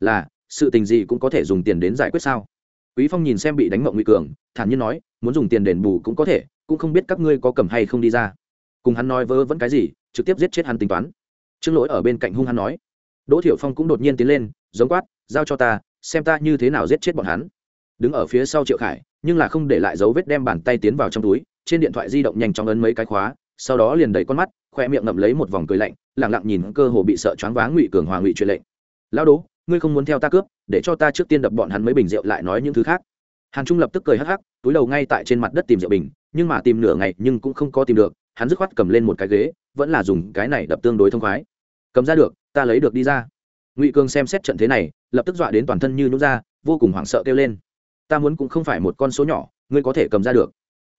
là, sự tình gì cũng có thể dùng tiền đến giải quyết sao? Quý phong nhìn xem bị đánh mộng ngụy cường, thản nhiên nói, muốn dùng tiền đền bù cũng có thể, cũng không biết các ngươi có cầm hay không đi ra. Cùng hắn nói vớ vẫn cái gì, trực tiếp giết chết hắn tính toán. Trương lỗi ở bên cạnh hung hắn nói. Đỗ thiểu phong cũng đột nhiên tiến lên, giống quát, giao cho ta, xem ta như thế nào giết chết bọn hắn. Đứng ở phía sau triệu khải, nhưng là không để lại dấu vết đem bàn tay tiến vào trong túi, trên điện thoại di động nhanh chóng ấn mấy cái khóa, sau đó liền đẩy con mắt, khoe miệng ngậm lấy một vòng cười lạnh lẳng lặng nhìn cơ hồ bị sợ choáng váng ngụy cường hòa ngụy truyền lệnh. Lão đố ngươi không muốn theo ta cướp, để cho ta trước tiên đập bọn hắn mấy bình rượu lại nói những thứ khác. Hàn trung lập tức cười hắc hắc, túi đầu ngay tại trên mặt đất tìm rượu bình, nhưng mà tìm nửa ngày nhưng cũng không có tìm được, hắn dứt khoát cầm lên một cái ghế, vẫn là dùng cái này đập tương đối thông khoái. Cầm ra được, ta lấy được đi ra. Ngụy cường xem xét trận thế này, lập tức dọa đến toàn thân như nhút ra, vô cùng hoảng sợ kêu lên. Ta muốn cũng không phải một con số nhỏ, ngươi có thể cầm ra được.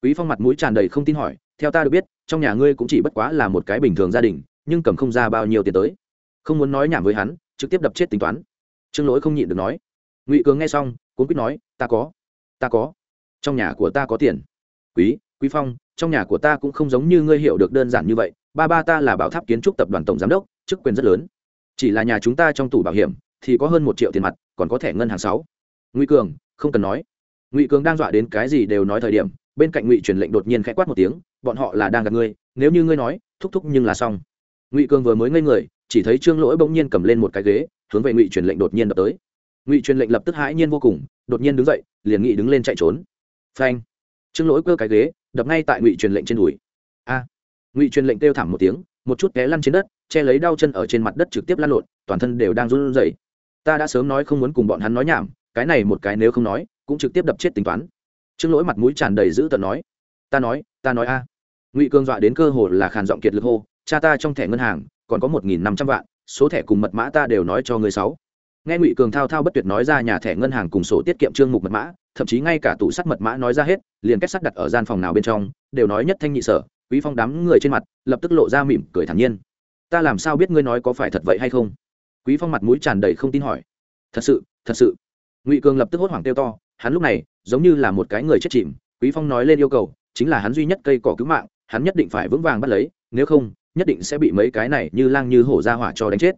Quý phong mặt mũi tràn đầy không tin hỏi, theo ta được biết, trong nhà ngươi cũng chỉ bất quá là một cái bình thường gia đình, nhưng cầm không ra bao nhiêu tiền tới. Không muốn nói nhảm với hắn, trực tiếp đập chết tính toán trương lỗi không nhịn được nói. Ngụy cường nghe xong cũng quyết nói, ta có ta có. Trong nhà của ta có tiền. Quý quý phong, trong nhà của ta cũng không giống như ngươi hiểu được đơn giản như vậy. Ba ba ta là bảo tháp kiến trúc tập đoàn tổng giám đốc, chức quyền rất lớn. Chỉ là nhà chúng ta trong tủ bảo hiểm thì có hơn một triệu tiền mặt, còn có thẻ ngân hàng sáu. Ngụy cường, không cần nói. Ngụy cường đang dọa đến cái gì đều nói thời điểm, bên cạnh ngụy truyền lệnh đột nhiên khẽ quát một tiếng, bọn họ là đang gặp ngươi, nếu như ngươi nói, thúc thúc nhưng là xong. Ngụy cường vừa mới ngây người chỉ thấy trương lỗi bỗng nhiên cầm lên một cái ghế, hướng về ngụy truyền lệnh đột nhiên đập tới. Ngụy truyền lệnh lập tức hãi nhiên vô cùng, đột nhiên đứng dậy, liền nghị đứng lên chạy trốn. Phanh! Trương lỗi cơ cái ghế, đập ngay tại ngụy truyền lệnh trên đùi. A! Ngụy truyền lệnh kêu thảm một tiếng, một chút té lăn trên đất, che lấy đau chân ở trên mặt đất trực tiếp lăn lộn, toàn thân đều đang run rẩy. Ta đã sớm nói không muốn cùng bọn hắn nói nhảm, cái này một cái nếu không nói, cũng trực tiếp đập chết tính toán. Trương lỗi mặt mũi tràn đầy dữ tợn nói. Ta nói ta nói a. Ngụy cương dọa đến cơ hồ là khàn giọng kiệt lực hô, cha ta trong thẻ ngân hàng còn có một nghìn năm trăm vạn, số thẻ cùng mật mã ta đều nói cho người sáu. Nghe ngụy cường thao thao bất tuyệt nói ra nhà thẻ ngân hàng cùng sổ tiết kiệm trương mục mật mã, thậm chí ngay cả tủ sắt mật mã nói ra hết, liền kết sắt đặt ở gian phòng nào bên trong, đều nói nhất thanh nhị sở, quý phong đám người trên mặt, lập tức lộ ra mỉm cười thản nhiên. Ta làm sao biết ngươi nói có phải thật vậy hay không? Quý phong mặt mũi tràn đầy không tin hỏi. Thật sự thật sự. Ngụy cường lập tức hốt hoảng kêu to, hắn lúc này, giống như là một cái người chết chìm, quý phong nói lên yêu cầu, chính là hắn duy nhất cây cỏ cứu mạng, hắn nhất định phải vững vàng bắt lấy, nếu không nhất định sẽ bị mấy cái này như lang như hổ ra hỏa cho đánh chết.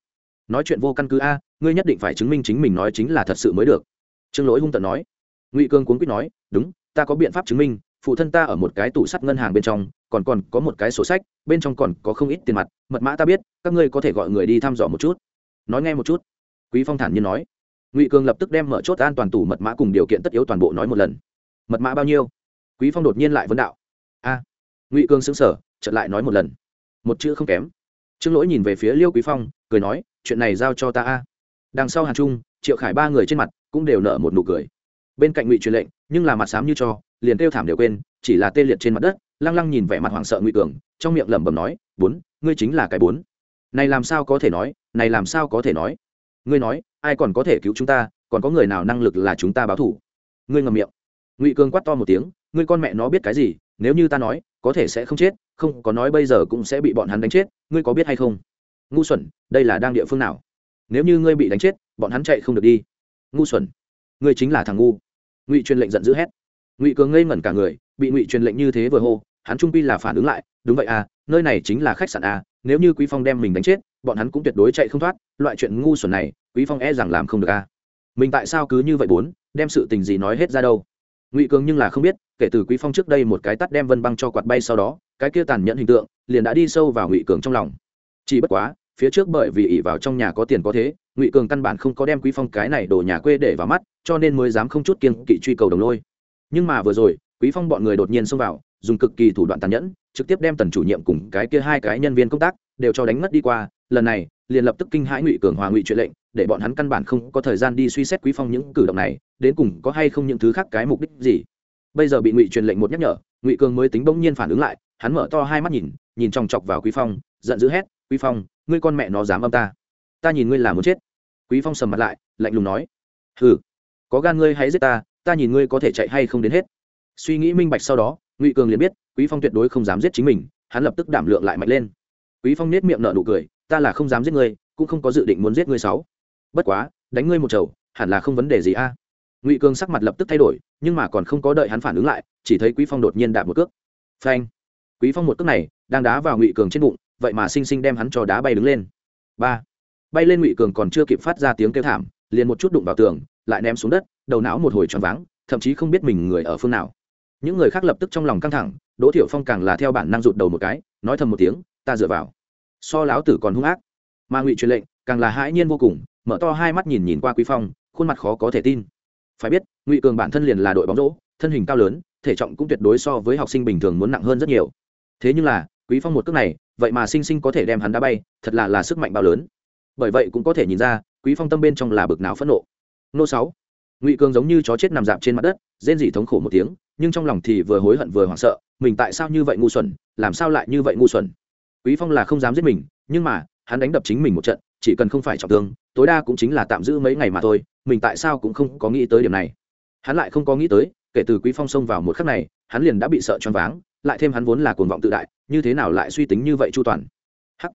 Nói chuyện vô căn cứ a, ngươi nhất định phải chứng minh chính mình nói chính là thật sự mới được. Trương lỗi hung tận nói. Ngụy cương cuốn quýt nói, đúng, ta có biện pháp chứng minh, phụ thân ta ở một cái tủ sắt ngân hàng bên trong, còn còn có một cái sổ sách, bên trong còn có không ít tiền mặt, mật mã ta biết, các ngươi có thể gọi người đi thăm dò một chút. Nói nghe một chút. Quý phong thản nhiên nói. Ngụy cương lập tức đem mở chốt an toàn tủ mật mã cùng điều kiện tất yếu toàn bộ nói một lần. Mật mã bao nhiêu? Quý phong đột nhiên lại vấn đạo. A. Ngụy cương xứng sở chợt lại nói một lần một chữ không kém. Trương lỗi nhìn về phía liêu quý phong, cười nói, chuyện này giao cho ta a. Đằng sau hàn trung, triệu khải ba người trên mặt cũng đều nở một nụ cười. Bên cạnh ngụy truyền lệnh, nhưng là mặt xám như cho, liền kêu thảm đều quên, chỉ là tê liệt trên mặt đất, lăng lăng nhìn vẻ mặt hoảng sợ ngụy cường, trong miệng lẩm bẩm nói, bốn, ngươi chính là cái bốn. Này làm sao có thể nói, này làm sao có thể nói? Ngươi nói, ai còn có thể cứu chúng ta, còn có người nào năng lực là chúng ta báo thủ? Ngươi ngầm miệng. Ngụy cường quát to một tiếng, ngươi con mẹ nó biết cái gì nếu như ta nói, có thể sẽ không chết, không có nói bây giờ cũng sẽ bị bọn hắn đánh chết, ngươi có biết hay không? Ngu xuẩn, đây là đang địa phương nào? Nếu như ngươi bị đánh chết, bọn hắn chạy không được đi. Ngu xuẩn, ngươi chính là thằng ngu. Ngụy truyền lệnh giận dữ hét. Ngụy cường ngây ngẩn cả người, bị ngụy truyền lệnh như thế vừa hô, hắn trung pi là phản ứng lại, đúng vậy à nơi này chính là khách sạn à nếu như quý phong đem mình đánh chết, bọn hắn cũng tuyệt đối chạy không thoát, loại chuyện ngu xuẩn này, quý phong e rằng làm không được à. Mình tại sao cứ như vậy bốn, đem sự tình gì nói hết ra đâu? Ngụy cường nhưng là không biết, kể từ quý phong trước đây một cái tắt đem vân băng cho quạt bay sau đó, cái kia tàn nhẫn hình tượng liền đã đi sâu vào ngụy cường trong lòng. Chỉ bất quá, phía trước bởi vì ỉ vào trong nhà có tiền có thế, ngụy cường căn bản không có đem quý phong cái này đổ nhà quê để vào mắt, cho nên mới dám không chút kiên kỵ truy cầu đồng lôi. Nhưng mà vừa rồi, quý phong bọn người đột nhiên xông vào, dùng cực kỳ thủ đoạn tàn nhẫn, trực tiếp đem tần chủ nhiệm cùng cái kia hai cái nhân viên công tác đều cho đánh mất đi qua, lần này liền lập tức kinh hãi ngụy cường hòa ngụy chuyện lệnh, để bọn hắn căn bản không có thời gian đi suy xét quý phong những cử động này, đến cùng có hay không những thứ khác cái mục đích gì. Bây giờ bị ngụy truyền lệnh một nhắc nhở, ngụy cường mới tính bỗng nhiên phản ứng lại, hắn mở to hai mắt nhìn nhìn chòng chọc vào quý phong, giận dữ hét, quý phong, ngươi con mẹ nó dám âm ta. Ta nhìn ngươi là muốn chết. Quý phong sầm mặt lại, lạnh lùng nói, hừ, có gan ngươi hãy giết ta ta nhìn ngươi có thể chạy hay không đến hết. Suy nghĩ minh bạch sau đó, ngụy cường liền biết, quý phong tuyệt đối không dám giết chính mình, hắn lập tức đảm lượng lại mạnh lên. Quý phong nết miệng nở nụ cười ta là không dám giết ngươi, cũng không có dự định muốn giết ngươi sáu. Bất quá, đánh ngươi một chầu, hẳn là không vấn đề gì a. Ngụy cường sắc mặt lập tức thay đổi, nhưng mà còn không có đợi hắn phản ứng lại, chỉ thấy quý phong đột nhiên đạp một cước. Phanh! Quý phong một cước này, đang đá vào ngụy cường trên bụng, vậy mà sinh sinh đem hắn cho đá bay đứng lên. Ba! Bay lên ngụy cường còn chưa kịp phát ra tiếng kêu thảm, liền một chút đụng vào tường, lại ném xuống đất, đầu não một hồi tròn váng, thậm chí không biết mình người ở phương nào. Những người khác lập tức trong lòng căng thẳng, đỗ thiểu phong càng là theo bản năng rụt đầu một cái, nói thầm một tiếng, ta dựa vào so lão tử còn hung ác. Mà ngụy truyền lệnh, càng là hãi nhiên vô cùng, mở to hai mắt nhìn nhìn qua quý phong, khuôn mặt khó có thể tin. Phải biết, ngụy cường bản thân liền là đội bóng rổ thân hình cao lớn, thể trọng cũng tuyệt đối so với học sinh bình thường muốn nặng hơn rất nhiều. Thế nhưng là, quý phong một cước này, vậy mà sinh sinh có thể đem hắn đá bay, thật là là sức mạnh bao lớn. Bởi vậy cũng có thể nhìn ra, quý phong tâm bên trong là bực não phẫn nộ. Nô sáu, ngụy cường giống như chó chết nằm dạp trên mặt đất, rên rỉ thống khổ một tiếng, nhưng trong lòng thì vừa hối hận vừa hoảng sợ, mình tại sao như vậy ngu xuẩn, làm sao lại như vậy ngu xuẩn? Quý phong là không dám giết mình, nhưng mà, hắn đánh đập chính mình một trận, chỉ cần không phải trọng thương, tối đa cũng chính là tạm giữ mấy ngày mà thôi, mình tại sao cũng không có nghĩ tới điểm này. Hắn lại không có nghĩ tới, kể từ quý phong xông vào một khắc này, hắn liền đã bị sợ choáng váng, lại thêm hắn vốn là cuồng vọng tự đại, như thế nào lại suy tính như vậy chu toàn? Hắc,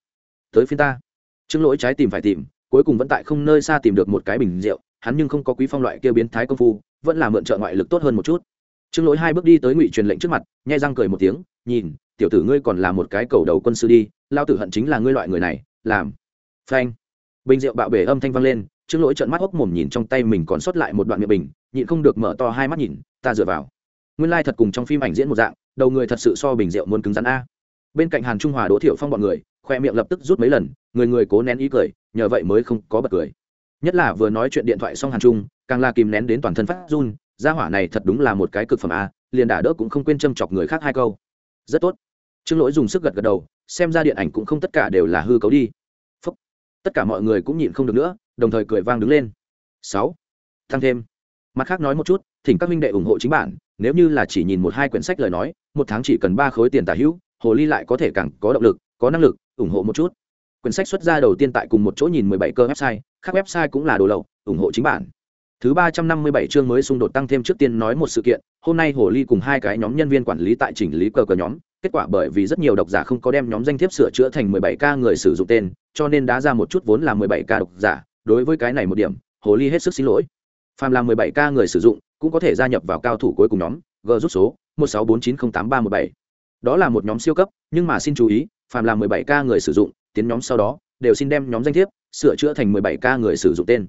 tới phiên ta. Trương lỗi trái tìm phải tìm, cuối cùng vẫn tại không nơi xa tìm được một cái bình rượu, hắn nhưng không có quý phong loại kia biến thái công phu, vẫn là mượn trợ ngoại lực tốt hơn một chút. Trương lỗi hai bước đi tới ngụy truyền lệnh trước mặt, nhai răng cười một tiếng, nhìn tiểu tử ngươi còn là một cái cầu đầu quân sư đi lao tử hận chính là ngươi loại người này, làm. Phanh. Bình rượu bạo bể âm thanh vang lên, trương lỗi trợn mắt hốc mồm nhìn trong tay mình còn sót lại một đoạn miệng bình, nhịn không được mở to hai mắt nhìn, ta dựa vào. Nguyên lai thật cùng trong phim ảnh diễn một dạng, đầu người thật sự so bình rượu muốn cứng rắn a. Bên cạnh hàn trung hòa, đỗ thiệu phong bọn người, khoe miệng lập tức rút mấy lần, người người cố nén ý cười, nhờ vậy mới không có bật cười. Nhất là vừa nói chuyện điện thoại xong hàn trung, càng là kìm nén đến toàn thân phát run, gia hỏa này thật đúng là một cái cực phẩm a, liền đả đỡ cũng không quên châm chọc người khác hai câu. Rất tốt trương lỗi dùng sức gật gật đầu, xem ra điện ảnh cũng không tất cả đều là hư cấu đi. Phúc. tất cả mọi người cũng nhịn không được nữa, đồng thời cười vang đứng lên. Sáu. Tăng thêm. Mặt khác nói một chút, thỉnh các minh đệ ủng hộ chính bản, nếu như là chỉ nhìn một hai quyển sách lời nói, một tháng chỉ cần ba khối tiền tả hữu, hồ ly lại có thể càng có động lực, có năng lực, ủng hộ một chút. Quyển sách xuất ra đầu tiên tại cùng một chỗ nhìn mười bảy cơ website các website cũng là đồ lậu, ủng hộ chính bản. Thứ ba trăm năm mươi bảy chương mới xung đột tăng thêm trước tiên nói một sự kiện, hôm nay hồ ly cùng hai cái nhóm nhân viên quản lý tại chỉnh lý cờ cờ nhóm kết quả bởi vì rất nhiều độc giả không có đem nhóm danh thiếp sửa chữa thành mười bảy k người sử dụng tên, cho nên đã ra một chút vốn là mười bảy k độc giả, đối với cái này một điểm, hồ ly hết sức xin lỗi. Phàm là mười bảy k người sử dụng, cũng có thể gia nhập vào cao thủ cuối cùng nhóm, g rút số, một sáu bốn chín không tám ba một bảy. Đó là một nhóm siêu cấp, nhưng mà xin chú ý, phàm là mười bảy k người sử dụng, tiến nhóm sau đó, đều xin đem nhóm danh thiếp sửa chữa thành mười bảy k người sử dụng tên.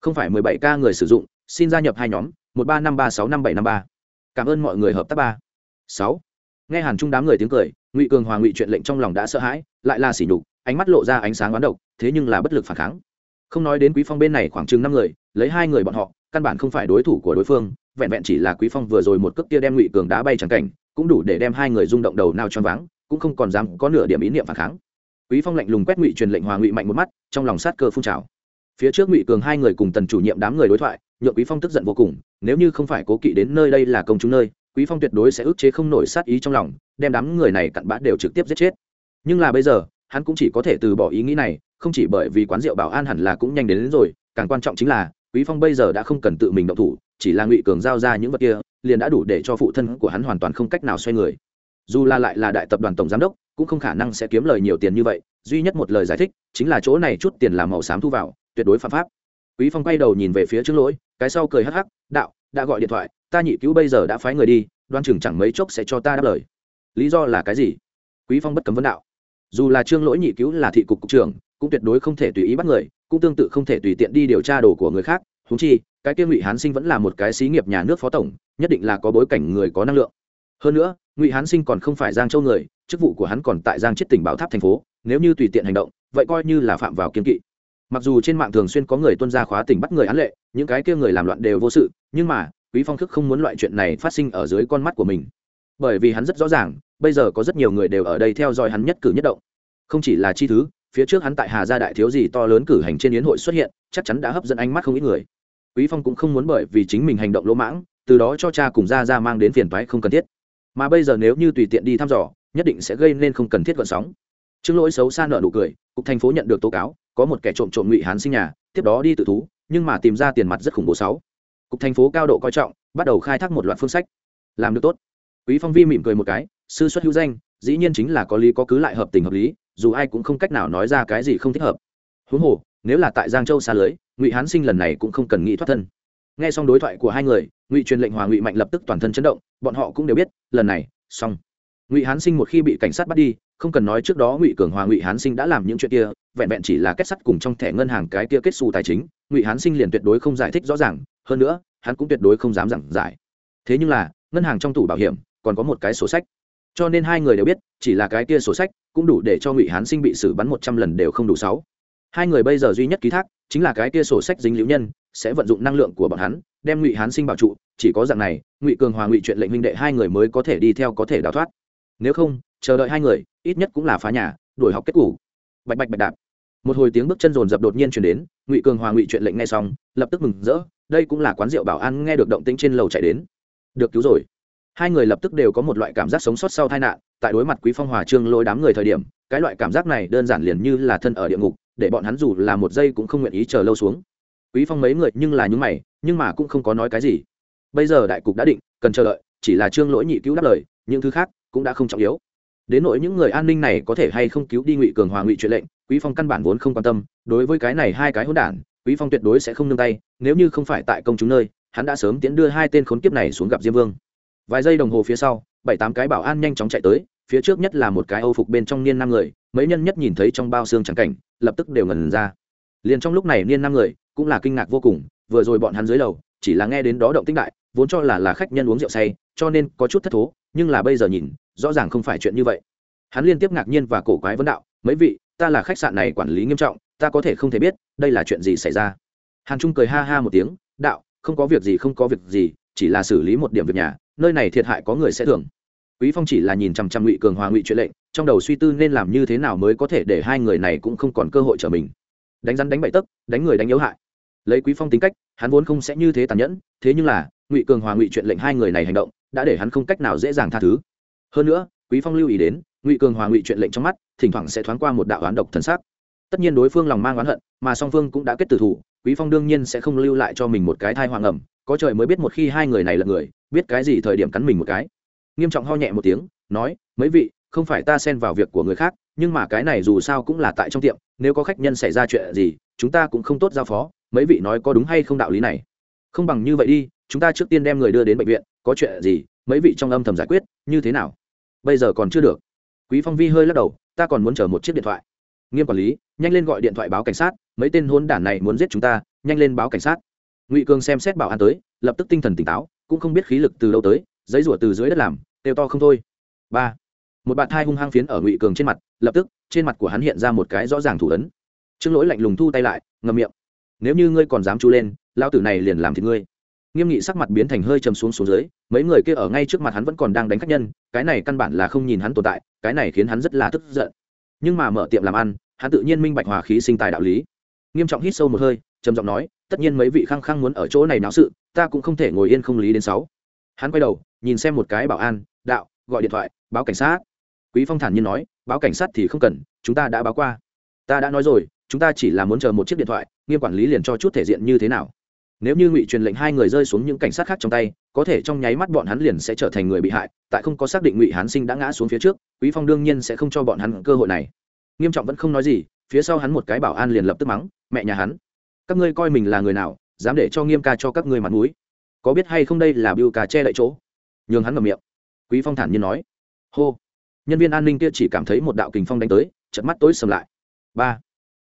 Không phải mười bảy k người sử dụng, xin gia nhập hai nhóm, một ba năm ba sáu năm bảy năm ba. Cảm ơn mọi người, hợp tác ba. Sáu nghe hàn trung đám người tiếng cười, ngụy cường hòa ngụy chuyện lệnh trong lòng đã sợ hãi, lại là sỉ nhục, ánh mắt lộ ra ánh sáng oán độc, thế nhưng là bất lực phản kháng. Không nói đến quý phong bên này khoảng chừng năm người, lấy hai người bọn họ, căn bản không phải đối thủ của đối phương, vẹn vẹn chỉ là quý phong vừa rồi một cước kia đem ngụy cường đá bay chẳng cảnh, cũng đủ để đem hai người rung động đầu nào cho váng, cũng không còn dám có nửa điểm ý niệm phản kháng. Quý phong lạnh lùng quét ngụy truyền lệnh hòa ngụy mạnh một mắt, trong lòng sát cơ phun trào. Phía trước ngụy cường hai người cùng tần chủ nhiệm đám người đối thoại, nhượng quý phong tức giận vô cùng, nếu như không phải cố kỵ đến nơi đây là công chúng nơi quý phong tuyệt đối sẽ ức chế không nổi sát ý trong lòng đem đám người này cặn bã đều trực tiếp giết chết. Nhưng là bây giờ hắn cũng chỉ có thể từ bỏ ý nghĩ này không chỉ bởi vì quán rượu bảo an hẳn là cũng nhanh đến, đến rồi càng quan trọng chính là quý phong bây giờ đã không cần tự mình động thủ chỉ là ngụy cường giao ra những vật kia liền đã đủ để cho phụ thân của hắn hoàn toàn không cách nào xoay người. Dù là lại là đại tập đoàn tổng giám đốc cũng không khả năng sẽ kiếm lời nhiều tiền như vậy duy nhất một lời giải thích chính là chỗ này chút tiền làm màu xám thu vào tuyệt đối phạm pháp. Quý phong quay đầu nhìn về phía trước lỗi cái sau cười hắc hắc đạo đã gọi điện thoại ta nhị cứu bây giờ đã phái người đi, đoan chừng chẳng mấy chốc sẽ cho ta đáp lời. Lý do là cái gì? Quý phong bất cấm vấn đạo. Dù là trương lỗi nhị cứu là thị cục cục trưởng, cũng tuyệt đối không thể tùy ý bắt người, cũng tương tự không thể tùy tiện đi điều tra đồ của người khác. Húng chi, cái kia ngụy hán sinh vẫn là một cái xí nghiệp nhà nước phó tổng, nhất định là có bối cảnh người có năng lượng. Hơn nữa, ngụy hán sinh còn không phải giang châu người, chức vụ của hắn còn tại giang chết tỉnh bảo tháp thành phố, nếu như tùy tiện hành động, vậy coi như là phạm vào kiên kỵ. Mặc dù trên mạng thường xuyên có người tuân ra khóa tỉnh bắt người án lệ, những cái kia người làm loạn đều vô sự, nhưng mà quý phong thức không muốn loại chuyện này phát sinh ở dưới con mắt của mình. Bởi vì hắn rất rõ ràng, bây giờ có rất nhiều người đều ở đây theo dõi hắn nhất cử nhất động. Không chỉ là chi thứ, phía trước hắn tại hà gia đại thiếu gì to lớn cử hành trên yến hội xuất hiện, chắc chắn đã hấp dẫn ánh mắt không ít người. Quý phong cũng không muốn bởi vì chính mình hành động lỗ mãng, từ đó cho cha cùng gia gia mang đến phiền toái không cần thiết. Mà bây giờ nếu như tùy tiện đi thăm dò, nhất định sẽ gây nên không cần thiết gợn sóng. Trương lỗi xấu xa nợ nụ cười, cục thành phố nhận được tố cáo, có một kẻ trộm trộm ngụy hán sinh nhà, tiếp đó đi tự thú, nhưng mà tìm ra tiền mặt rất khủng bố sáu cục thành phố cao độ coi trọng, bắt đầu khai thác một loạt phương sách. Làm được tốt. Quý phong vi mỉm cười một cái, sư xuất hữu danh, dĩ nhiên chính là có lý có cứ lại hợp tình hợp lý, dù ai cũng không cách nào nói ra cái gì không thích hợp. Huống hồ, nếu là tại giang châu xa lưới, ngụy hán sinh lần này cũng không cần nghĩ thoát thân. Nghe xong đối thoại của hai người, ngụy truyền lệnh hòa ngụy mạnh lập tức toàn thân chấn động, bọn họ cũng đều biết, lần này, xong. Ngụy hán sinh một khi bị cảnh sát bắt đi, không cần nói trước đó ngụy cường hòa ngụy hán sinh đã làm những chuyện kia, vẹn vẹn chỉ là kết sắt cùng trong thẻ ngân hàng cái kia kết xù tài chính ngụy hán sinh liền tuyệt đối không giải thích rõ ràng hơn nữa hắn cũng tuyệt đối không dám giảng giải thế nhưng là ngân hàng trong tủ bảo hiểm còn có một cái sổ sách cho nên hai người đều biết chỉ là cái kia sổ sách cũng đủ để cho ngụy hán sinh bị xử bắn một trăm lần đều không đủ sáu hai người bây giờ duy nhất ký thác chính là cái kia sổ sách dính liễu nhân sẽ vận dụng năng lượng của bọn hắn đem ngụy hán sinh bảo trụ chỉ có dạng này ngụy cường hòa ngụy chuyện lệnh Minh đệ hai người mới có thể đi theo có thể đào thoát nếu không chờ đợi hai người ít nhất cũng là phá nhà đuổi học kết củ bạch bạch bạch đạp một hồi tiếng bước chân rồn rập đột nhiên chuyển đến ngụy cường hòa ngụy chuyện lệnh nghe xong, lập tức mừng rỡ, đây cũng là quán rượu bảo an nghe được động tĩnh trên lầu chạy đến. Được cứu rồi. Hai người lập tức đều có một loại cảm giác sống sót sau tai nạn, tại đối mặt quý phong hòa trương lôi đám người thời điểm, cái loại cảm giác này đơn giản liền như là thân ở địa ngục, để bọn hắn dù là một giây cũng không nguyện ý chờ lâu xuống. Quý phong mấy người nhưng là những mày, nhưng mà cũng không có nói cái gì. Bây giờ đại cục đã định, cần chờ đợi, chỉ là trương lỗi nhị cứu đáp lời, những thứ khác cũng đã không trọng yếu đến nỗi những người an ninh này có thể hay không cứu đi ngụy cường hòa ngụy chuyện lệnh, quý phong căn bản vốn không quan tâm. Đối với cái này hai cái hỗn đản, quý phong tuyệt đối sẽ không nương tay, nếu như không phải tại công chúng nơi, hắn đã sớm tiến đưa hai tên khốn kiếp này xuống gặp diêm vương. Vài giây đồng hồ phía sau, bảy tám cái bảo an nhanh chóng chạy tới, phía trước nhất là một cái âu phục bên trong niên năm người, mấy nhân nhất nhìn thấy trong bao xương trắng cảnh, lập tức đều ngần ra. Liền trong lúc này niên năm người cũng là kinh ngạc vô cùng, vừa rồi bọn hắn dưới lầu, chỉ là nghe đến đó động tĩnh đại, vốn cho là là khách nhân uống rượu say, cho nên có chút thất thố, nhưng là bây giờ nhìn rõ ràng không phải chuyện như vậy. Hắn liên tiếp ngạc nhiên và cổ quái vấn đạo, mấy vị, ta là khách sạn này quản lý nghiêm trọng, ta có thể không thể biết đây là chuyện gì xảy ra. Hàn trung cười ha ha một tiếng, đạo, không có việc gì, không có việc gì, chỉ là xử lý một điểm việc nhà, nơi này thiệt hại có người sẽ thưởng. Quý phong chỉ là nhìn chằm chằm ngụy cường hòa ngụy chuyện lệnh, trong đầu suy tư nên làm như thế nào mới có thể để hai người này cũng không còn cơ hội trở mình. Đánh rắn đánh bậy tấc, đánh người đánh yếu hại. Lấy quý phong tính cách, hắn vốn không sẽ như thế tàn nhẫn, thế nhưng là, ngụy cường hòa ngụy chuyện lệnh hai người này hành động, đã để hắn không cách nào dễ dàng tha thứ hơn nữa, quý phong lưu ý đến, ngụy cường hòa ngụy chuyện lệnh trong mắt, thỉnh thoảng sẽ thoáng qua một đạo oán độc thần sắc. Tất nhiên đối phương lòng mang oán hận, mà song phương cũng đã kết tử thủ, quý phong đương nhiên sẽ không lưu lại cho mình một cái thai hoàng ẩm, có trời mới biết một khi hai người này là người, biết cái gì thời điểm cắn mình một cái. Nghiêm trọng ho nhẹ một tiếng, nói, mấy vị, không phải ta xen vào việc của người khác, nhưng mà cái này dù sao cũng là tại trong tiệm, nếu có khách nhân xảy ra chuyện gì, chúng ta cũng không tốt giao phó, mấy vị nói có đúng hay không đạo lý này? Không bằng như vậy đi, chúng ta trước tiên đem người đưa đến bệnh viện, có chuyện gì, mấy vị trong âm thầm giải quyết, như thế nào? Bây giờ còn chưa được. Quý phong vi hơi lắc đầu, ta còn muốn chờ một chiếc điện thoại. Nghiêm quản lý, nhanh lên gọi điện thoại báo cảnh sát, mấy tên hôn đản này muốn giết chúng ta, nhanh lên báo cảnh sát. Ngụy cường xem xét bảo an tới, lập tức tinh thần tỉnh táo, cũng không biết khí lực từ đâu tới, giấy rủa từ dưới đất làm đều to không thôi. Ba. Một bạn thai hung hăng phiến ở ngụy cường trên mặt, lập tức, trên mặt của hắn hiện ra một cái rõ ràng thủ ấn. Trương lỗi lạnh lùng thu tay lại ngầm miệng. Nếu như ngươi còn dám chu lên lao tử này liền làm thì ngươi nghiêm nghị sắc mặt biến thành hơi chầm xuống xuống dưới, mấy người kia ở ngay trước mặt hắn vẫn còn đang đánh khách nhân, cái này căn bản là không nhìn hắn tồn tại, cái này khiến hắn rất là tức giận. Nhưng mà mở tiệm làm ăn, hắn tự nhiên minh bạch hòa khí sinh tài đạo lý. Nghiêm trọng hít sâu một hơi, trầm giọng nói, tất nhiên mấy vị khăng khăng muốn ở chỗ này náo sự, ta cũng không thể ngồi yên không lý đến sáu. Hắn quay đầu, nhìn xem một cái bảo an, đạo, gọi điện thoại, báo cảnh sát. Quý phong thản nhiên nói, báo cảnh sát thì không cần, chúng ta đã báo qua. Ta đã nói rồi, chúng ta chỉ là muốn chờ một chiếc điện thoại, nghiêm quản lý liền cho chút thể diện như thế nào? Nếu như ngụy truyền lệnh hai người rơi xuống những cảnh sát khác trong tay, có thể trong nháy mắt bọn hắn liền sẽ trở thành người bị hại, tại không có xác định ngụy hán sinh đã ngã xuống phía trước, quý phong đương nhiên sẽ không cho bọn hắn cơ hội này. Nghiêm trọng vẫn không nói gì, phía sau hắn một cái bảo an liền lập tức mắng, mẹ nhà hắn, các ngươi coi mình là người nào, dám để cho nghiêm ca cho các ngươi mặt mũi? Có biết hay không đây là biêu cà che đậy chỗ? Nhường hắn ngậm miệng. Quý phong thản nhiên nói. Hô. Nhân viên an ninh kia chỉ cảm thấy một đạo kình phong đánh tới, chợt mắt tối sầm lại. Ba.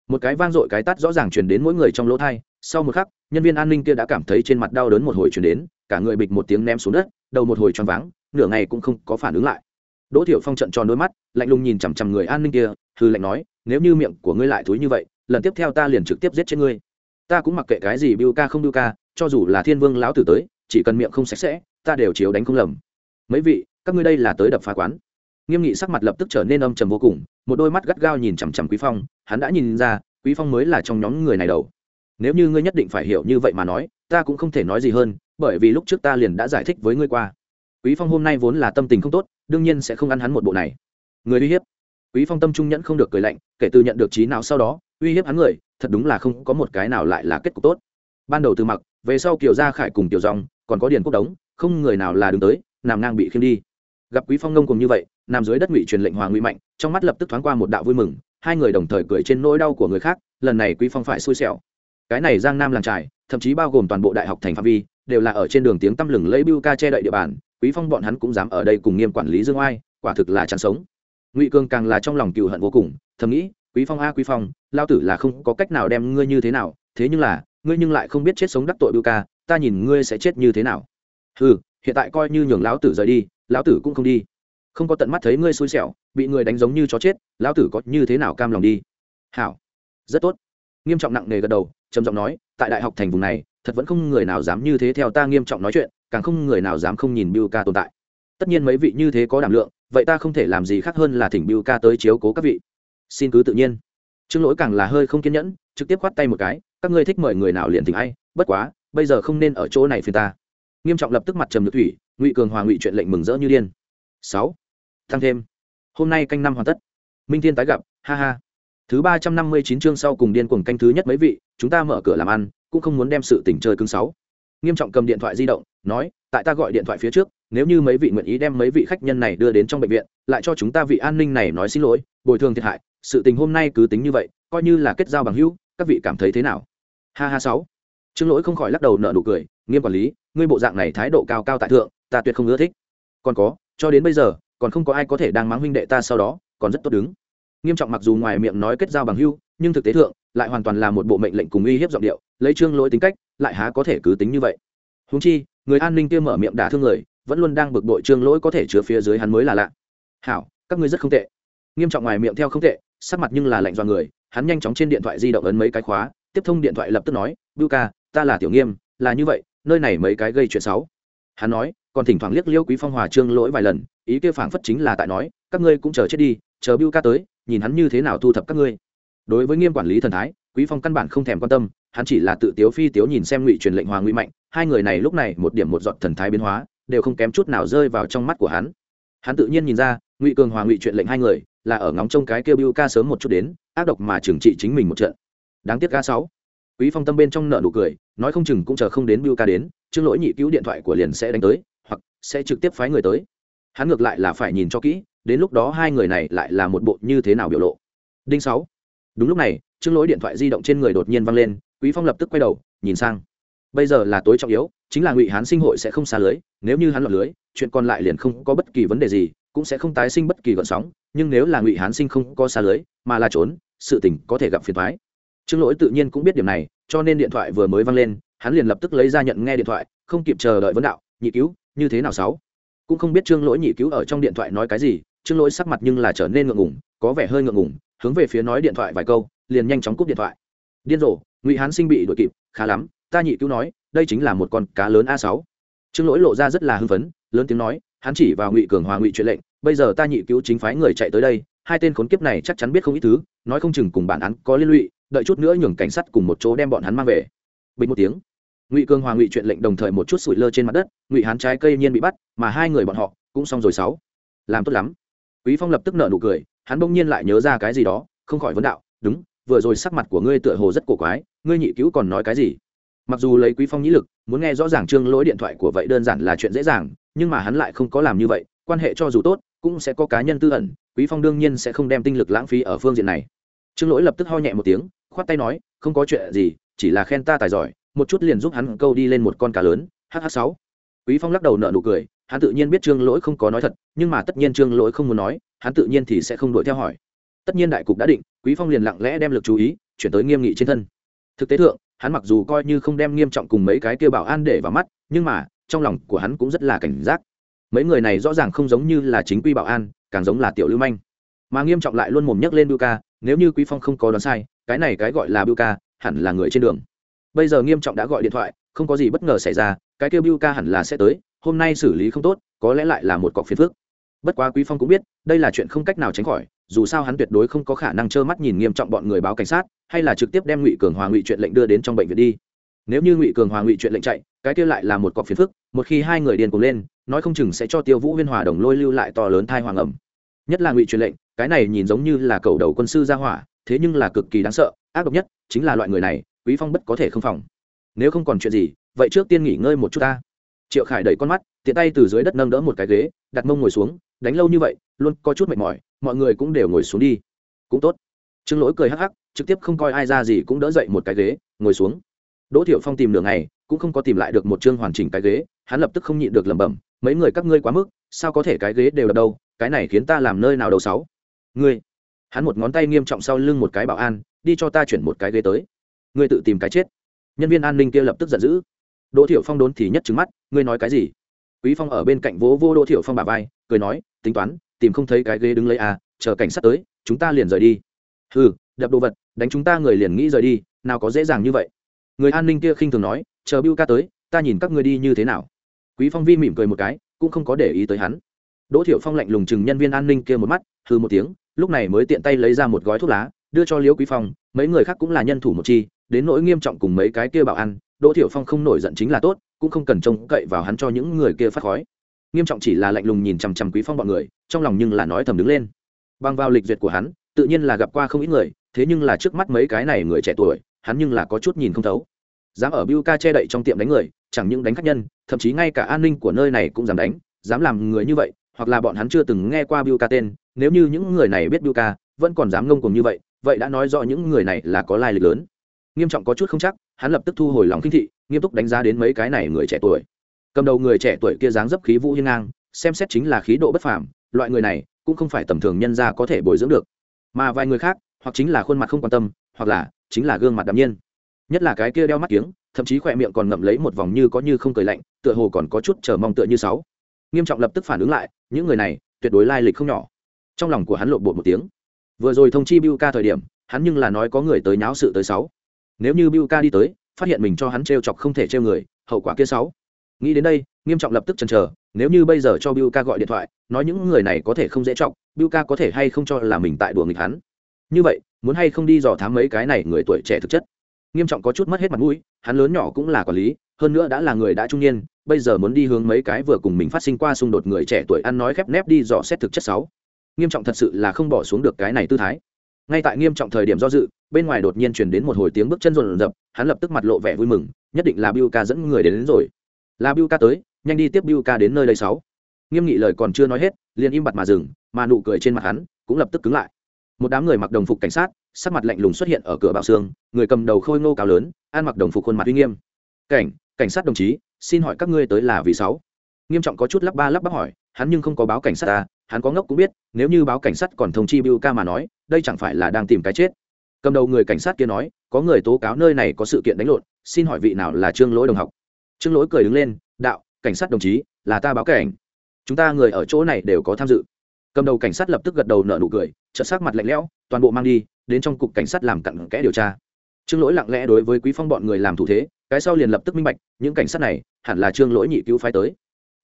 Một cái vang dội cái tát rõ ràng truyền đến mỗi người trong lỗ thai sau một khắc, nhân viên an ninh kia đã cảm thấy trên mặt đau đớn một hồi truyền đến, cả người bịch một tiếng ném xuống đất, đầu một hồi choáng váng, nửa ngày cũng không có phản ứng lại. Đỗ thiểu phong trận tròn đôi mắt, lạnh lùng nhìn chằm chằm người an ninh kia hư lạnh nói, nếu như miệng của ngươi lại thúi như vậy, lần tiếp theo ta liền trực tiếp giết chết ngươi. Ta cũng mặc kệ cái gì biêu ca không biêu ca, cho dù là thiên vương lão tử tới, chỉ cần miệng không sạch sẽ, ta đều chiếu đánh không lầm. Mấy vị, các ngươi đây là tới đập phá quán. Nghiêm nghị sắc mặt lập tức trở nên âm trầm vô cùng, một đôi mắt gắt gao nhìn chằm chằm quý phong, hắn đã nhìn ra, quý phong mới là trong nhóm người này đầu nếu như ngươi nhất định phải hiểu như vậy mà nói, ta cũng không thể nói gì hơn, bởi vì lúc trước ta liền đã giải thích với ngươi qua. Quý phong hôm nay vốn là tâm tình không tốt, đương nhiên sẽ không ăn hắn một bộ này. Người uy hiếp. Quý phong tâm trung nhẫn không được cười lạnh, kể từ nhận được trí nào sau đó, uy hiếp hắn người, thật đúng là không có một cái nào lại là kết cục tốt. Ban đầu từ mặc, về sau kiều gia khải cùng tiểu dòng, còn có điền quốc đống, không người nào là đứng tới, nằm ngang bị khiêm đi. Gặp quý phong ngông cùng như vậy, nằm dưới đất ngụy truyền lệnh hoàng ngụy mạnh, trong mắt lập tức thoáng qua một đạo vui mừng, hai người đồng thời cười trên nỗi đau của người khác, lần này quý phong phải xui xẻo cái này giang nam làng trải thậm chí bao gồm toàn bộ đại học thành phạm vi, đều là ở trên đường tiếng tăm lừng lấy bưu ca che đậy địa bàn, quý phong bọn hắn cũng dám ở đây cùng nghiêm quản lý dương oai, quả thực là chẳng sống. Ngụy cương càng là trong lòng cừu hận vô cùng, thầm nghĩ, quý phong a, quý phong, lao tử là không có cách nào đem ngươi như thế nào, thế nhưng là, ngươi nhưng lại không biết chết sống đắc tội bưu ca, ta nhìn ngươi sẽ chết như thế nào. Ừ hiện tại coi như nhường lão tử rời đi, lão tử cũng không đi. Không có tận mắt thấy ngươi xui xẻo, bị người đánh giống như chó chết, lão tử có như thế nào cam lòng đi? Hảo, rất tốt nghiêm trọng nặng nề gật đầu, trầm giọng nói, tại đại học thành vùng này, thật vẫn không người nào dám như thế theo ta nghiêm trọng nói chuyện, càng không người nào dám không nhìn Biu ca tồn tại. Tất nhiên mấy vị như thế có đảm lượng, vậy ta không thể làm gì khác hơn là thỉnh Biu ca tới chiếu cố các vị. Xin cứ tự nhiên. Trương lỗi càng là hơi không kiên nhẫn, trực tiếp khoát tay một cái, các ngươi thích mời người nào liền thỉnh ai, bất quá, bây giờ không nên ở chỗ này phiền ta. Nghiêm trọng lập tức mặt trầm nhược thủy, ngụy cường hòa ngụy chuyện lệnh mừng rỡ như điên. Sáu. Tăng thêm. Hôm nay canh năm hoàn tất. Minh thiên tái gặp, ha ha thứ ba trăm năm mươi chín chương sau cùng điên cuồng canh thứ nhất mấy vị, chúng ta mở cửa làm ăn, cũng không muốn đem sự tình chơi cứng sáu. Nghiêm trọng cầm điện thoại di động, nói, tại ta gọi điện thoại phía trước, nếu như mấy vị nguyện ý đem mấy vị khách nhân này đưa đến trong bệnh viện, lại cho chúng ta vị an ninh này nói xin lỗi, bồi thường thiệt hại, sự tình hôm nay cứ tính như vậy, coi như là kết giao bằng hữu, các vị cảm thấy thế nào? Ha ha sáu. Trương lỗi không khỏi lắc đầu nợ nụ cười, nghiêm quản lý, ngươi bộ dạng này thái độ cao cao tại thượng, ta tuyệt không ưa thích. Còn có, cho đến bây giờ, còn không có ai có thể đang mắng huynh đệ ta sau đó, còn rất tốt đứng nghiêm trọng mặc dù ngoài miệng nói kết giao bằng hưu, nhưng thực tế thượng, lại hoàn toàn là một bộ mệnh lệnh cùng uy hiếp giọng điệu, lấy trương lỗi tính cách, lại há có thể cứ tính như vậy. Húng chi, người an ninh kia mở miệng đả thương người, vẫn luôn đang bực bội trương lỗi có thể chứa phía dưới hắn mới là lạ. Hảo, các ngươi rất không tệ. Nghiêm trọng ngoài miệng theo không tệ, sắc mặt nhưng là lạnh do người, hắn nhanh chóng trên điện thoại di động ấn mấy cái khóa, tiếp thông điện thoại lập tức nói, bưu ca, ta là tiểu nghiêm, là như vậy, nơi này mấy cái gây chuyện xấu. Hắn nói, còn thỉnh thoảng liếc liêu quý phong hòa trương lỗi vài lần, ý kia phảng phất chính là tại nói, các ngươi cũng chờ chết đi, chờ bưu ca tới nhìn hắn như thế nào thu thập các ngươi. Đối với nghiêm quản lý thần thái, quý phong căn bản không thèm quan tâm, hắn chỉ là tự tiếu phi tiếu nhìn xem ngụy truyền lệnh hoàng ngụy mạnh, hai người này lúc này một điểm một giọt thần thái biến hóa, đều không kém chút nào rơi vào trong mắt của hắn. Hắn tự nhiên nhìn ra, ngụy cường hòa ngụy truyền lệnh hai người là ở ngóng trông cái kêu bưu ca sớm một chút đến, ác độc mà trừng trị chính mình một trận. Đáng tiếc ca sáu. Quý phong tâm bên trong nợ nụ cười, nói không chừng cũng chờ không đến bưu ca đến, trương lỗi nhị cứu điện thoại của liền sẽ đánh tới, hoặc sẽ trực tiếp phái người tới. Hắn ngược lại là phải nhìn cho kỹ đến lúc đó hai người này lại là một bộ như thế nào biểu lộ. Đinh sáu. Đúng lúc này trương lỗi điện thoại di động trên người đột nhiên văng lên, quý phong lập tức quay đầu, nhìn sang. Bây giờ là tối trọng yếu, chính là ngụy hán sinh hội sẽ không xa lưới, nếu như hắn lọt lưới, chuyện còn lại liền không có bất kỳ vấn đề gì, cũng sẽ không tái sinh bất kỳ gợn sóng, nhưng nếu là ngụy hán sinh không có xa lưới, mà là trốn, sự tình có thể gặp phiền thoái trương lỗi tự nhiên cũng biết điểm này, cho nên điện thoại vừa mới văng lên, hắn liền lập tức lấy ra nhận nghe điện thoại, không kịp chờ đợi vấn đạo, nhị cứu, như thế nào sáu? Cũng không biết trương lỗi nhị cứu ở trong điện thoại nói cái gì trương lỗi sắc mặt nhưng là trở nên ngượng ngùng, có vẻ hơi ngượng ngùng, hướng về phía nói điện thoại vài câu, liền nhanh chóng cúp điện thoại. Điên rồ, ngụy hán sinh bị đuổi kịp, khá lắm, ta nhị cứu nói, đây chính là một con cá lớn a sáu. Trương lỗi lộ ra rất là hưng phấn, lớn tiếng nói, hắn chỉ vào ngụy cường hòa ngụy chuyện lệnh, bây giờ ta nhị cứu chính phái người chạy tới đây, hai tên khốn kiếp này chắc chắn biết không ít thứ, nói không chừng cùng bản án có liên lụy, đợi chút nữa nhường cảnh sát cùng một chỗ đem bọn hắn mang về. Bình một tiếng, ngụy cường hòa ngụy chuyện lệnh đồng thời một chút sủi lơ trên mặt đất, ngụy hán trái cây nhiên bị bắt, mà hai người bọn họ cũng xong rồi sáu. Làm tốt lắm quý phong lập tức nở nụ cười, hắn bỗng nhiên lại nhớ ra cái gì đó, không khỏi vấn đạo, đúng, vừa rồi sắc mặt của ngươi tựa hồ rất cổ quái, ngươi nhị cứu còn nói cái gì? Mặc dù lấy quý phong nhĩ lực, muốn nghe rõ ràng trương lỗi điện thoại của vậy đơn giản là chuyện dễ dàng, nhưng mà hắn lại không có làm như vậy, quan hệ cho dù tốt, cũng sẽ có cá nhân tư ẩn, quý phong đương nhiên sẽ không đem tinh lực lãng phí ở phương diện này. Trương lỗi lập tức ho nhẹ một tiếng, khoát tay nói, không có chuyện gì, chỉ là khen ta tài giỏi, một chút liền giúp hắn câu đi lên một con cá lớn hh sáu. Quý phong lắc đầu nợ nụ cười hắn tự nhiên biết trương lỗi không có nói thật, nhưng mà tất nhiên trương lỗi không muốn nói, hắn tự nhiên thì sẽ không đuổi theo hỏi. Tất nhiên đại cục đã định, quý phong liền lặng lẽ đem lực chú ý chuyển tới nghiêm nghị trên thân. Thực tế thượng, hắn mặc dù coi như không đem nghiêm trọng cùng mấy cái kêu bảo an để vào mắt, nhưng mà, trong lòng của hắn cũng rất là cảnh giác. Mấy người này rõ ràng không giống như là chính quy bảo an, càng giống là tiểu lưu manh. Mà nghiêm trọng lại luôn mồm nhắc lên bưu ca, nếu như quý phong không có đoán sai, cái này cái gọi là bưu ca, hẳn là người trên đường. Bây giờ nghiêm trọng đã gọi điện thoại, không có gì bất ngờ xảy ra cái kêu bưu ca hẳn là sẽ tới, hôm nay xử lý không tốt, có lẽ lại là một cọc phiền phước bất quá quý phong cũng biết, đây là chuyện không cách nào tránh khỏi, dù sao hắn tuyệt đối không có khả năng trơ mắt nhìn nghiêm trọng bọn người báo cảnh sát, hay là trực tiếp đem ngụy cường hòa ngụy chuyện lệnh đưa đến trong bệnh viện đi. Nếu như ngụy cường hòa ngụy chuyện lệnh chạy, cái kia lại là một cọc phiền phức, một khi hai người điên cùng lên, nói không chừng sẽ cho tiêu vũ huyên hòa đồng lôi lưu lại to lớn thai hoàng ẩm. Nhất là ngụy truyền lệnh, cái này nhìn giống như là cầu đầu quân sư gia hỏa, thế nhưng là cực kỳ đáng sợ, ác độc nhất, chính là loại người này, quý phong bất có thể không phòng. Nếu không còn chuyện gì vậy trước tiên nghỉ ngơi một chút ta. Triệu khải đẩy con mắt, tiện tay từ dưới đất nâng đỡ một cái ghế, đặt mông ngồi xuống, đánh lâu như vậy, luôn có chút mệt mỏi, mọi người cũng đều ngồi xuống đi. Cũng tốt. Trương lỗi cười hắc hắc, trực tiếp không coi ai ra gì cũng đỡ dậy một cái ghế, ngồi xuống. Đỗ thiệu phong tìm đường này cũng không có tìm lại được một chương hoàn chỉnh cái ghế, hắn lập tức không nhịn được lẩm bẩm, mấy người các ngươi quá mức, sao có thể cái ghế đều đập đâu, cái này khiến ta làm nơi nào đầu sáu? Ngươi. Hắn một ngón tay nghiêm trọng sau lưng một cái bảo an, đi cho ta chuyển một cái ghế tới. Ngươi tự tìm cái chết. Nhân viên an ninh kia lập tức giận dữ đỗ thiểu phong đốn thì nhất trứng mắt, ngươi nói cái gì? Quý phong ở bên cạnh vỗ vô đỗ thiểu phong bà vai, cười nói, tính toán, tìm không thấy cái ghế đứng lấy à chờ cảnh sát tới, chúng ta liền rời đi. Hừ, đập đồ vật, đánh chúng ta người liền nghĩ rời đi, nào có dễ dàng như vậy. Người an ninh kia khinh thường nói, chờ bưu ca tới, ta nhìn các ngươi đi như thế nào. Quý phong vi mỉm cười một cái, cũng không có để ý tới hắn. Đỗ thiểu phong lạnh lùng chừng nhân viên an ninh kia một mắt, hừ một tiếng, lúc này mới tiện tay lấy ra một gói thuốc lá, đưa cho liễu quý phong, mấy người khác cũng là nhân thủ một chi, đến nỗi nghiêm trọng cùng mấy cái kia bảo ăn đỗ thiểu phong không nổi giận chính là tốt, cũng không cần trông cậy vào hắn cho những người kia phát khói. Nghiêm trọng chỉ là lạnh lùng nhìn chằm chằm quý phong bọn người, trong lòng nhưng là nói thầm đứng lên. Bằng vào lịch duyệt của hắn, tự nhiên là gặp qua không ít người, thế nhưng là trước mắt mấy cái này người trẻ tuổi, hắn nhưng là có chút nhìn không thấu. Dám ở biu ca che đậy trong tiệm đánh người, chẳng những đánh khách nhân, thậm chí ngay cả an ninh của nơi này cũng dám đánh, dám làm người như vậy, hoặc là bọn hắn chưa từng nghe qua biu ca tên, nếu như những người này biết biu ca, vẫn còn dám ngông cùng như vậy vậy đã nói rõ những người này là có lai lịch lớn nghiêm trọng có chút không chắc, hắn lập tức thu hồi lòng kinh thị, nghiêm túc đánh giá đến mấy cái này người trẻ tuổi. Cầm đầu người trẻ tuổi kia dáng dấp khí vũ hiên ngang, xem xét chính là khí độ bất phàm, loại người này cũng không phải tầm thường nhân ra có thể bồi dưỡng được. Mà vài người khác, hoặc chính là khuôn mặt không quan tâm, hoặc là chính là gương mặt đạm nhiên. Nhất là cái kia đeo mắt kiếng, thậm chí khỏe miệng còn ngậm lấy một vòng như có như không cười lạnh, tựa hồ còn có chút chờ mong tựa như sáu. Nghiêm trọng lập tức phản ứng lại, những người này tuyệt đối lai lịch không nhỏ. Trong lòng của hắn lộn bột một tiếng. Vừa rồi thông chi bưu ca thời điểm, hắn nhưng là nói có người tới nháo sự tới sáu nếu như biu ca đi tới, phát hiện mình cho hắn trêu chọc không thể trêu người, hậu quả kia sáu. Nghĩ đến đây, nghiêm trọng lập tức chần chờ, nếu như bây giờ cho biu ca gọi điện thoại, nói những người này có thể không dễ trọng biu ca có thể hay không cho là mình tại đùa nghịch hắn. Như vậy, muốn hay không đi dò thám mấy cái này người tuổi trẻ thực chất? Nghiêm trọng có chút mất hết mặt mũi, hắn lớn nhỏ cũng là quản lý, hơn nữa đã là người đã trung niên, bây giờ muốn đi hướng mấy cái vừa cùng mình phát sinh qua xung đột người trẻ tuổi ăn nói khép nép đi dò xét thực chất sáu. Nghiêm trọng thật sự là không bỏ xuống được cái này tư thái ngay tại nghiêm trọng thời điểm do dự bên ngoài đột nhiên chuyển đến một hồi tiếng bước chân rộn rập hắn lập tức mặt lộ vẻ vui mừng nhất định là biu ca dẫn người đến, đến rồi. Là biu ca tới nhanh đi tiếp biu ca đến nơi đây sáu. Nghiêm nghị lời còn chưa nói hết liền im bặt mà dừng mà nụ cười trên mặt hắn cũng lập tức cứng lại. Một đám người mặc đồng phục cảnh sát sắc mặt lạnh lùng xuất hiện ở cửa bạo xương người cầm đầu khôi ngô cao lớn ăn mặc đồng phục khuôn mặt uy nghiêm. Cảnh cảnh sát đồng chí xin hỏi các ngươi tới là vì sáu? Nghiêm trọng có chút lắp ba lắp bắp hỏi hắn nhưng không có báo cảnh sát ta hắn có ngốc cũng biết, nếu như báo cảnh sát còn thông chi bưu ca mà nói, đây chẳng phải là đang tìm cái chết. Cầm đầu người cảnh sát kia nói, có người tố cáo nơi này có sự kiện đánh lộn, xin hỏi vị nào là trương lỗi đồng học? Trương lỗi cười đứng lên, đạo, cảnh sát đồng chí, là ta báo cảnh. Chúng ta người ở chỗ này đều có tham dự. Cầm đầu cảnh sát lập tức gật đầu nợ nụ cười trợ sắc mặt lạnh lẽo, toàn bộ mang đi, đến trong cục cảnh sát làm cặn kẽ điều tra. Trương lỗi lặng lẽ đối với quý phong bọn người làm thủ thế, cái sau liền lập tức minh bạch, những cảnh sát này hẳn là trương lỗi nhị cứu phái tới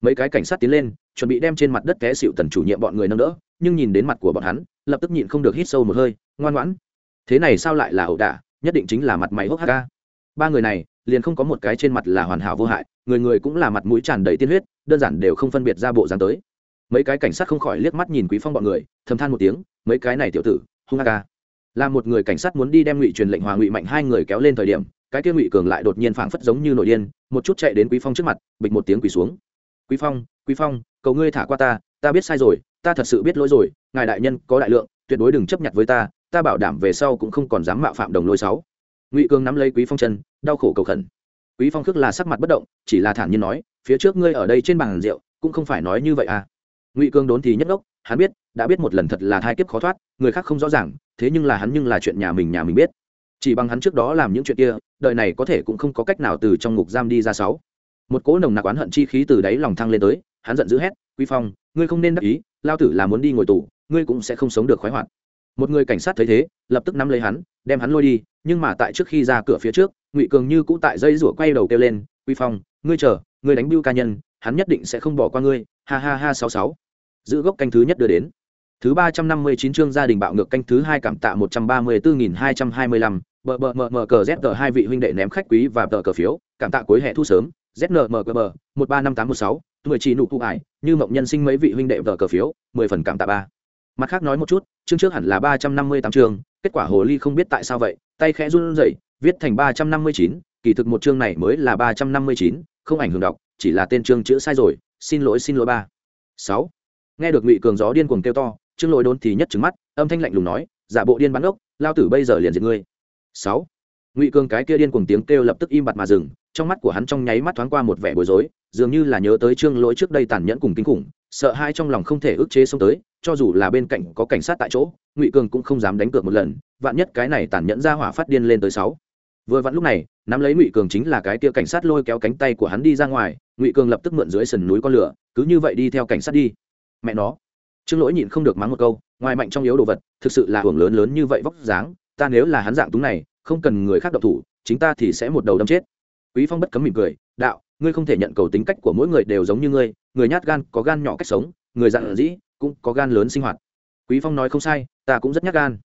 mấy cái cảnh sát tiến lên, chuẩn bị đem trên mặt đất té xịu tần chủ nhiệm bọn người nâng đỡ, nhưng nhìn đến mặt của bọn hắn, lập tức nhịn không được hít sâu một hơi, ngoan ngoãn. Thế này sao lại là ẩu đả, nhất định chính là mặt máy hốc hk ba người này, liền không có một cái trên mặt là hoàn hảo vô hại, người người cũng là mặt mũi tràn đầy tiên huyết, đơn giản đều không phân biệt ra bộ dáng tới. Mấy cái cảnh sát không khỏi liếc mắt nhìn quý phong bọn người, thầm than một tiếng, mấy cái này tiểu tử, hung ca là một người cảnh sát muốn đi đem ngụy truyền lệnh hòa ngụy mạnh hai người kéo lên thời điểm, cái kia ngụy cường lại đột nhiên phảng phất giống như nội điên, một chút chạy đến quý phong trước mặt, bịch một tiếng quỳ xuống quý phong quý phong, cầu ngươi thả qua ta ta biết sai rồi, ta thật sự biết lỗi rồi, ngài đại nhân có đại lượng, tuyệt đối đừng chấp nhận với ta ta bảo đảm về sau cũng không còn dám mạo phạm đồng lôi sáu. Ngụy cường nắm lấy quý phong chân, đau khổ cầu khẩn. Quý phong khước là sắc mặt bất động, chỉ là thản nhiên nói, phía trước ngươi ở đây trên bàn rượu, cũng không phải nói như vậy à. Ngụy cường đốn thì nhất ốc, hắn biết, đã biết một lần thật là thai kiếp khó thoát, người khác không rõ ràng, thế nhưng là hắn nhưng là chuyện nhà mình nhà mình biết. Chỉ bằng hắn trước đó làm những chuyện kia, đời này có thể cũng không có cách nào từ trong ngục giam đi ra sáu một cỗ nồng nặc oán hận chi khí từ đáy lòng thăng lên tới, hắn giận dữ hét Quy phong, ngươi không nên đắc ý, lao tử là muốn đi ngồi tù, ngươi cũng sẽ không sống được khoái hoạt. Một người cảnh sát thấy thế, lập tức nắm lấy hắn, đem hắn lôi đi, nhưng mà tại trước khi ra cửa phía trước, ngụy cường như cũ tại dây rủa quay đầu kêu lên Quy phong, ngươi chờ, ngươi đánh bưu ca nhân, hắn nhất định sẽ không bỏ qua ngươi, ha ha ha sáu sáu. Giữ gốc canh thứ nhất đưa đến. Thứ ba trăm năm mươi chín chương gia đình bạo ngược canh thứ hai cảm tạ một trăm ba mươi bốn nghìn hai trăm hai mươi lăm, bờ bờ mờ mờ cờ z tờ hai vị huynh đệ ném khách quý và tờ cờ phiếu, cảm tạ cuối hệ thu sớm znmqb một ba năm tám một sáu mười chỉ nụ cụ ải, như mộng nhân sinh mấy vị huynh đệ vợ cờ phiếu, mười phần cảm tạ ba. Mặt khác nói một chút, chương trước hẳn là ba trăm năm mươi tám chương, kết quả hồ ly không biết tại sao vậy, tay khẽ run rẩy, viết thành ba trăm năm mươi chín, kỳ thực một chương này mới là ba trăm năm mươi chín, không ảnh hưởng đọc, chỉ là tên chương chữ sai rồi, xin lỗi xin lỗi ba. Sáu. Nghe được ngụy cường gió điên cuồng kêu to chương lỗi đốn thì nhất trứng mắt, âm thanh lạnh lùng nói, giả bộ điên bắn ốc, lao tử bây giờ liền diệt ngươi. Sáu. Ngụy cường cái kia điên cuồng tiếng kêu lập tức im bặt mà dừng trong mắt của hắn trong nháy mắt thoáng qua một vẻ bối rối, dường như là nhớ tới trương lỗi trước đây tàn nhẫn cùng kinh khủng, sợ hai trong lòng không thể ức chế xông tới, cho dù là bên cạnh có cảnh sát tại chỗ, ngụy cường cũng không dám đánh cược một lần, vạn nhất cái này tàn nhẫn ra hỏa phát điên lên tới sáu. Vừa vặn lúc này, nắm lấy ngụy cường chính là cái kia cảnh sát lôi kéo cánh tay của hắn đi ra ngoài, ngụy cường lập tức mượn dưới sườn núi con lửa, cứ như vậy đi theo cảnh sát đi. Mẹ nó. Trương lỗi nhịn không được mắng một câu, ngoài mạnh trong yếu đồ vật, thực sự là hưởng lớn lớn như vậy vóc dáng, ta nếu là hắn dạng túng này, không cần người khác độc thủ, chính ta thì sẽ một đầu đâm chết quý phong bất cấm mỉm cười, đạo, ngươi không thể nhận cầu tính cách của mỗi người đều giống như ngươi, người nhát gan có gan nhỏ cách sống, người dặn dĩ cũng có gan lớn sinh hoạt. Quý phong nói không sai, ta cũng rất nhát gan.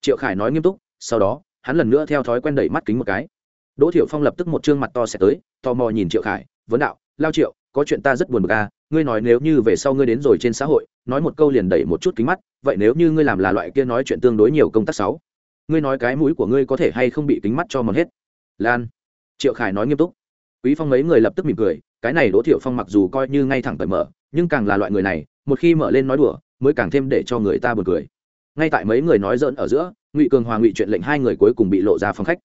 Triệu khải nói nghiêm túc, sau đó, hắn lần nữa theo thói quen đẩy mắt kính một cái. Đỗ thiệu phong lập tức một trương mặt to sẽ tới, tò mò nhìn triệu khải, vấn đạo, lao triệu, có chuyện ta rất buồn bực à ngươi nói nếu như về sau ngươi đến rồi trên xã hội, nói một câu liền đẩy một chút kính mắt, vậy nếu như ngươi làm là loại kia nói chuyện tương đối nhiều công tác sáu ngươi nói cái mũi của ngươi có thể hay không bị kính mắt cho mòn hết? Lan triệu khải nói nghiêm túc. Quý phong mấy người lập tức mỉm cười, cái này đỗ thiệu phong mặc dù coi như ngay thẳng cởi mở, nhưng càng là loại người này, một khi mở lên nói đùa, mới càng thêm để cho người ta buồn cười. Ngay tại mấy người nói dỡn ở giữa, ngụy cường hòa ngụy chuyện lệnh hai người cuối cùng bị lộ ra phòng khách.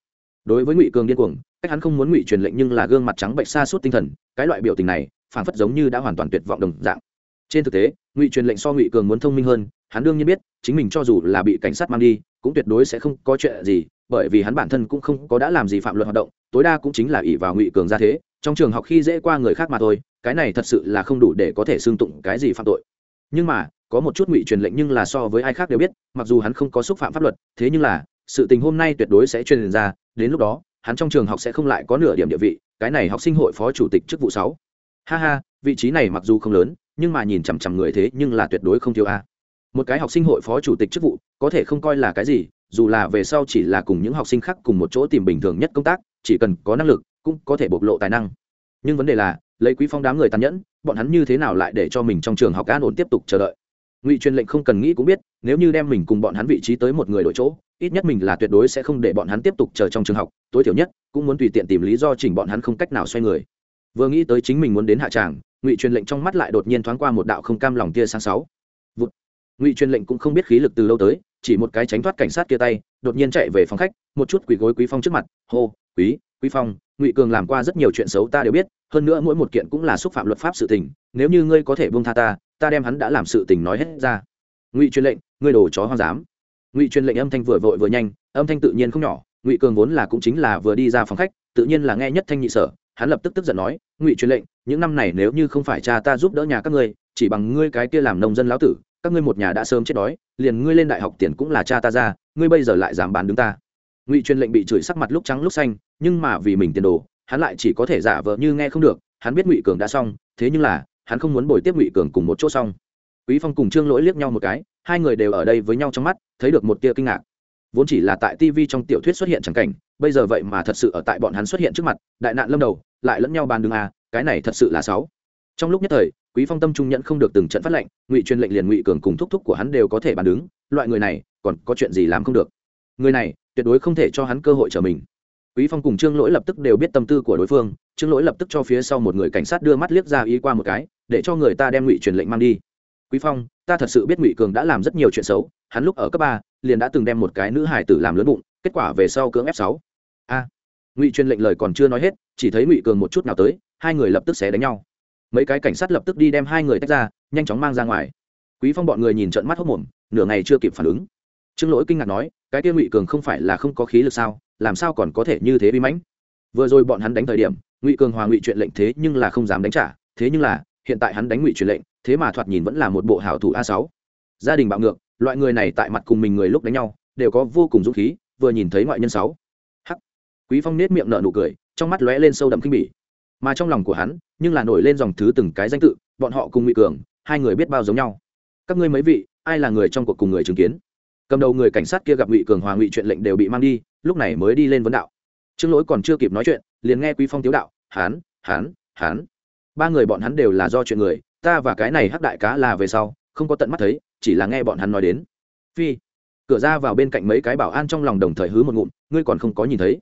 Đối với ngụy cường điên cuồng, cách hắn không muốn ngụy truyền lệnh nhưng là gương mặt trắng bệnh xa suốt tinh thần, cái loại biểu tình này phản phất giống như đã hoàn toàn tuyệt vọng đồng dạng. Trên thực tế, ngụy truyền lệnh so ngụy cường muốn thông minh hơn, hắn đương nhiên biết, chính mình cho dù là bị cảnh sát mang đi, cũng tuyệt đối sẽ không có chuyện gì bởi vì hắn bản thân cũng không có đã làm gì phạm luật hoạt động, tối đa cũng chính là ỷ vào ngụy cường ra thế, trong trường học khi dễ qua người khác mà thôi, cái này thật sự là không đủ để có thể xương tụng cái gì phạm tội. Nhưng mà, có một chút ngụy truyền lệnh nhưng là so với ai khác đều biết, mặc dù hắn không có xúc phạm pháp luật, thế nhưng là, sự tình hôm nay tuyệt đối sẽ truyền ra, đến lúc đó, hắn trong trường học sẽ không lại có nửa điểm địa vị, cái này học sinh hội phó chủ tịch chức vụ sáu. Ha ha, vị trí này mặc dù không lớn, nhưng mà nhìn chằm chằm người thế nhưng là tuyệt đối không thiếu a. Một cái học sinh hội phó chủ tịch chức vụ, có thể không coi là cái gì dù là về sau chỉ là cùng những học sinh khác cùng một chỗ tìm bình thường nhất công tác, chỉ cần có năng lực, cũng có thể bộc lộ tài năng. Nhưng vấn đề là, lấy quý phong đám người tàn nhẫn, bọn hắn như thế nào lại để cho mình trong trường học an ổn tiếp tục chờ đợi? Ngụy truyền lệnh không cần nghĩ cũng biết, nếu như đem mình cùng bọn hắn vị trí tới một người đổi chỗ, ít nhất mình là tuyệt đối sẽ không để bọn hắn tiếp tục chờ trong trường học, tối thiểu nhất, cũng muốn tùy tiện tìm lý do chỉnh bọn hắn không cách nào xoay người. Vừa nghĩ tới chính mình muốn đến hạ tràng, ngụy truyền lệnh trong mắt lại đột nhiên thoáng qua một đạo không cam lòng tia sáng sáu. Ngụy truyền lệnh cũng không biết khí lực từ lâu tới chỉ một cái tránh thoát cảnh sát kia tay, đột nhiên chạy về phòng khách, một chút quỳ gối quý phong trước mặt, hô, quý quý phong, ngụy cường làm qua rất nhiều chuyện xấu ta đều biết, hơn nữa mỗi một kiện cũng là xúc phạm luật pháp sự tình, nếu như ngươi có thể buông tha ta ta đem hắn đã làm sự tình nói hết ra. Ngụy truyền lệnh, ngươi đồ chó hoang dám. Ngụy truyền lệnh âm thanh vừa vội vừa nhanh, âm thanh tự nhiên không nhỏ, ngụy cường vốn là cũng chính là vừa đi ra phòng khách, tự nhiên là nghe nhất thanh nhị sở, hắn lập tức tức giận nói, ngụy truyền lệnh, những năm này nếu như không phải cha ta giúp đỡ nhà các ngươi, chỉ bằng ngươi cái kia làm nông dân lão tử các ngươi một nhà đã sớm chết đói liền ngươi lên đại học tiền cũng là cha ta ra ngươi bây giờ lại dám bán đứng ta. Ngụy truyền lệnh bị chửi sắc mặt lúc trắng lúc xanh nhưng mà vì mình tiền đồ hắn lại chỉ có thể giả vờ như nghe không được hắn biết ngụy cường đã xong thế nhưng là hắn không muốn bồi tiếp ngụy cường cùng một chỗ xong. Quý phong cùng trương lỗi liếc nhau một cái hai người đều ở đây với nhau trong mắt thấy được một tia kinh ngạc. Vốn chỉ là tại tv trong tiểu thuyết xuất hiện chẳng cảnh bây giờ vậy mà thật sự ở tại bọn hắn xuất hiện trước mặt đại nạn lâm đầu lại lẫn nhau bàn đường à, cái này thật sự là sáu trong lúc nhất thời, quý phong tâm trung nhận không được từng trận phát lệnh, ngụy truyền lệnh liền ngụy cường cùng thúc thúc của hắn đều có thể bàn đứng, loại người này, còn có chuyện gì làm không được? Người này, tuyệt đối không thể cho hắn cơ hội trở mình. Quý phong cùng trương lỗi lập tức đều biết tâm tư của đối phương, trương lỗi lập tức cho phía sau một người cảnh sát đưa mắt liếc ra ý qua một cái, để cho người ta đem ngụy truyền lệnh mang đi. Quý phong, ta thật sự biết ngụy cường đã làm rất nhiều chuyện xấu, hắn lúc ở cấp ba, liền đã từng đem một cái nữ hải tử làm lớn bụng, kết quả về sau cưỡng f sáu. A. Ngụy truyền lệnh lời còn chưa nói hết, chỉ thấy ngụy cường một chút nào tới, hai người lập tức xé đánh nhau mấy cái cảnh sát lập tức đi đem hai người tách ra, nhanh chóng mang ra ngoài. Quý phong bọn người nhìn trận mắt hốc mồm, nửa ngày chưa kịp phản ứng. Trương lỗi kinh ngạc nói, cái kia ngụy cường không phải là không có khí lực sao? Làm sao còn có thể như thế bí mãnh? Vừa rồi bọn hắn đánh thời điểm, ngụy cường hòa ngụy chuyện lệnh thế nhưng là không dám đánh trả, thế nhưng là, hiện tại hắn đánh ngụy truyền lệnh, thế mà thoạt nhìn vẫn là một bộ hảo thủ a sáu. Gia đình bạo ngược, loại người này tại mặt cùng mình người lúc đánh nhau, đều có vô cùng dũng khí, vừa nhìn thấy ngoại nhân sáu. Hắc. Quý phong nết miệng nở nụ cười, trong mắt lóe lên sâu đậm kinh bỉ mà trong lòng của hắn, nhưng là nổi lên dòng thứ từng cái danh tự, bọn họ cùng ngụy cường, hai người biết bao giống nhau. Các ngươi mấy vị, ai là người trong cuộc cùng người chứng kiến? Cầm đầu người cảnh sát kia gặp ngụy cường hòa ngụy chuyện lệnh đều bị mang đi, lúc này mới đi lên vấn đạo. Trương lỗi còn chưa kịp nói chuyện, liền nghe quý phong tiếu đạo, hán hán hán. Ba người bọn hắn đều là do chuyện người, ta và cái này hắc đại cá là về sau, không có tận mắt thấy, chỉ là nghe bọn hắn nói đến. Phi, cửa ra vào bên cạnh mấy cái bảo an trong lòng đồng thời hứ một ngụm, ngươi còn không có nhìn thấy.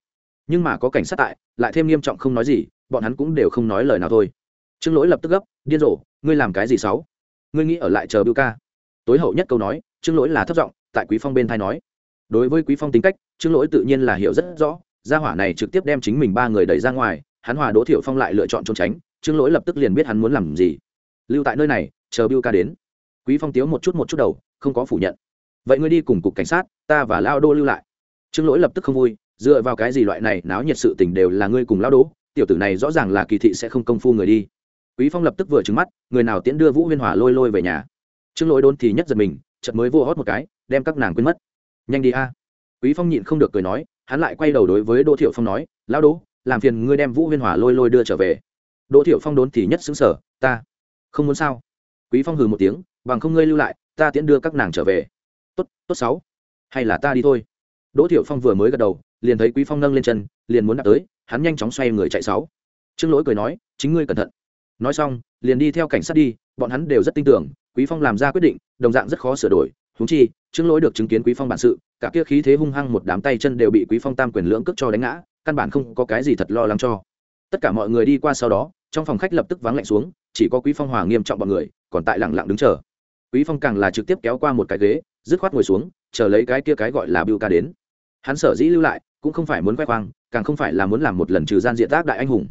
Nhưng mà có cảnh sát tại, lại thêm nghiêm trọng không nói gì bọn hắn cũng đều không nói lời nào thôi. Trương lỗi lập tức gấp, điên rồ, ngươi làm cái gì xấu ngươi nghĩ ở lại chờ bưu ca. Tối hậu nhất câu nói, trương lỗi là thất giọng, tại quý phong bên thai nói. Đối với quý phong tính cách, trương lỗi tự nhiên là hiểu rất rõ, gia hỏa này trực tiếp đem chính mình ba người đẩy ra ngoài, hắn hòa đỗ thiểu phong lại lựa chọn trốn tránh, trương lỗi lập tức liền biết hắn muốn làm gì. Lưu tại nơi này, chờ bưu ca đến. Quý phong tiếu một chút một chút đầu, không có phủ nhận. Vậy ngươi đi cùng cục cảnh sát, ta và lao đô lưu lại. Trương lỗi lập tức không vui, dựa vào cái gì loại này náo nhiệt sự tình đều là ngươi cùng lao đố tiểu tử này rõ ràng là kỳ thị sẽ không công phu người đi. Quý phong lập tức vừa trứng mắt, người nào tiễn đưa vũ huyên hòa lôi lôi về nhà? Trương lỗi đôn thì nhất giật mình, chợt mới vô hót một cái, đem các nàng quên mất. Nhanh đi a. Quý phong nhịn không được cười nói, hắn lại quay đầu đối với đỗ thiệu phong nói, lão đỗ, làm phiền ngươi đem vũ huyên hòa lôi lôi đưa trở về. Đỗ thiệu phong đốn thì nhất xứng sở ta không muốn sao? Quý phong hừ một tiếng, bằng không ngươi lưu lại, ta tiễn đưa các nàng trở về. Tốt tốt sáu, hay là ta đi thôi. Đỗ thiệu phong vừa mới gật đầu, liền thấy quý phong nâng lên chân, liền muốn đạp tới hắn nhanh chóng xoay người chạy sáu. Trương lỗi cười nói, chính ngươi cẩn thận. Nói xong, liền đi theo cảnh sát đi, bọn hắn đều rất tin tưởng, quý phong làm ra quyết định, đồng dạng rất khó sửa đổi. Húng chi, trương lỗi được chứng kiến quý phong bản sự, cả kia khí thế hung hăng một đám tay chân đều bị quý phong tam quyền lưỡng cước cho đánh ngã, căn bản không có cái gì thật lo lắng cho. Tất cả mọi người đi qua sau đó, trong phòng khách lập tức vắng lạnh xuống, chỉ có quý phong hòa nghiêm trọng bọn người, còn tại lặng lặng đứng chờ. Quý phong càng là trực tiếp kéo qua một cái ghế, dứt khoát ngồi xuống, chờ lấy cái kia cái gọi là bưu ca đến. Hắn sở dĩ lưu lại cũng không phải muốn khoe khoang, càng không phải là muốn làm một lần trừ gian diện tác đại anh hùng.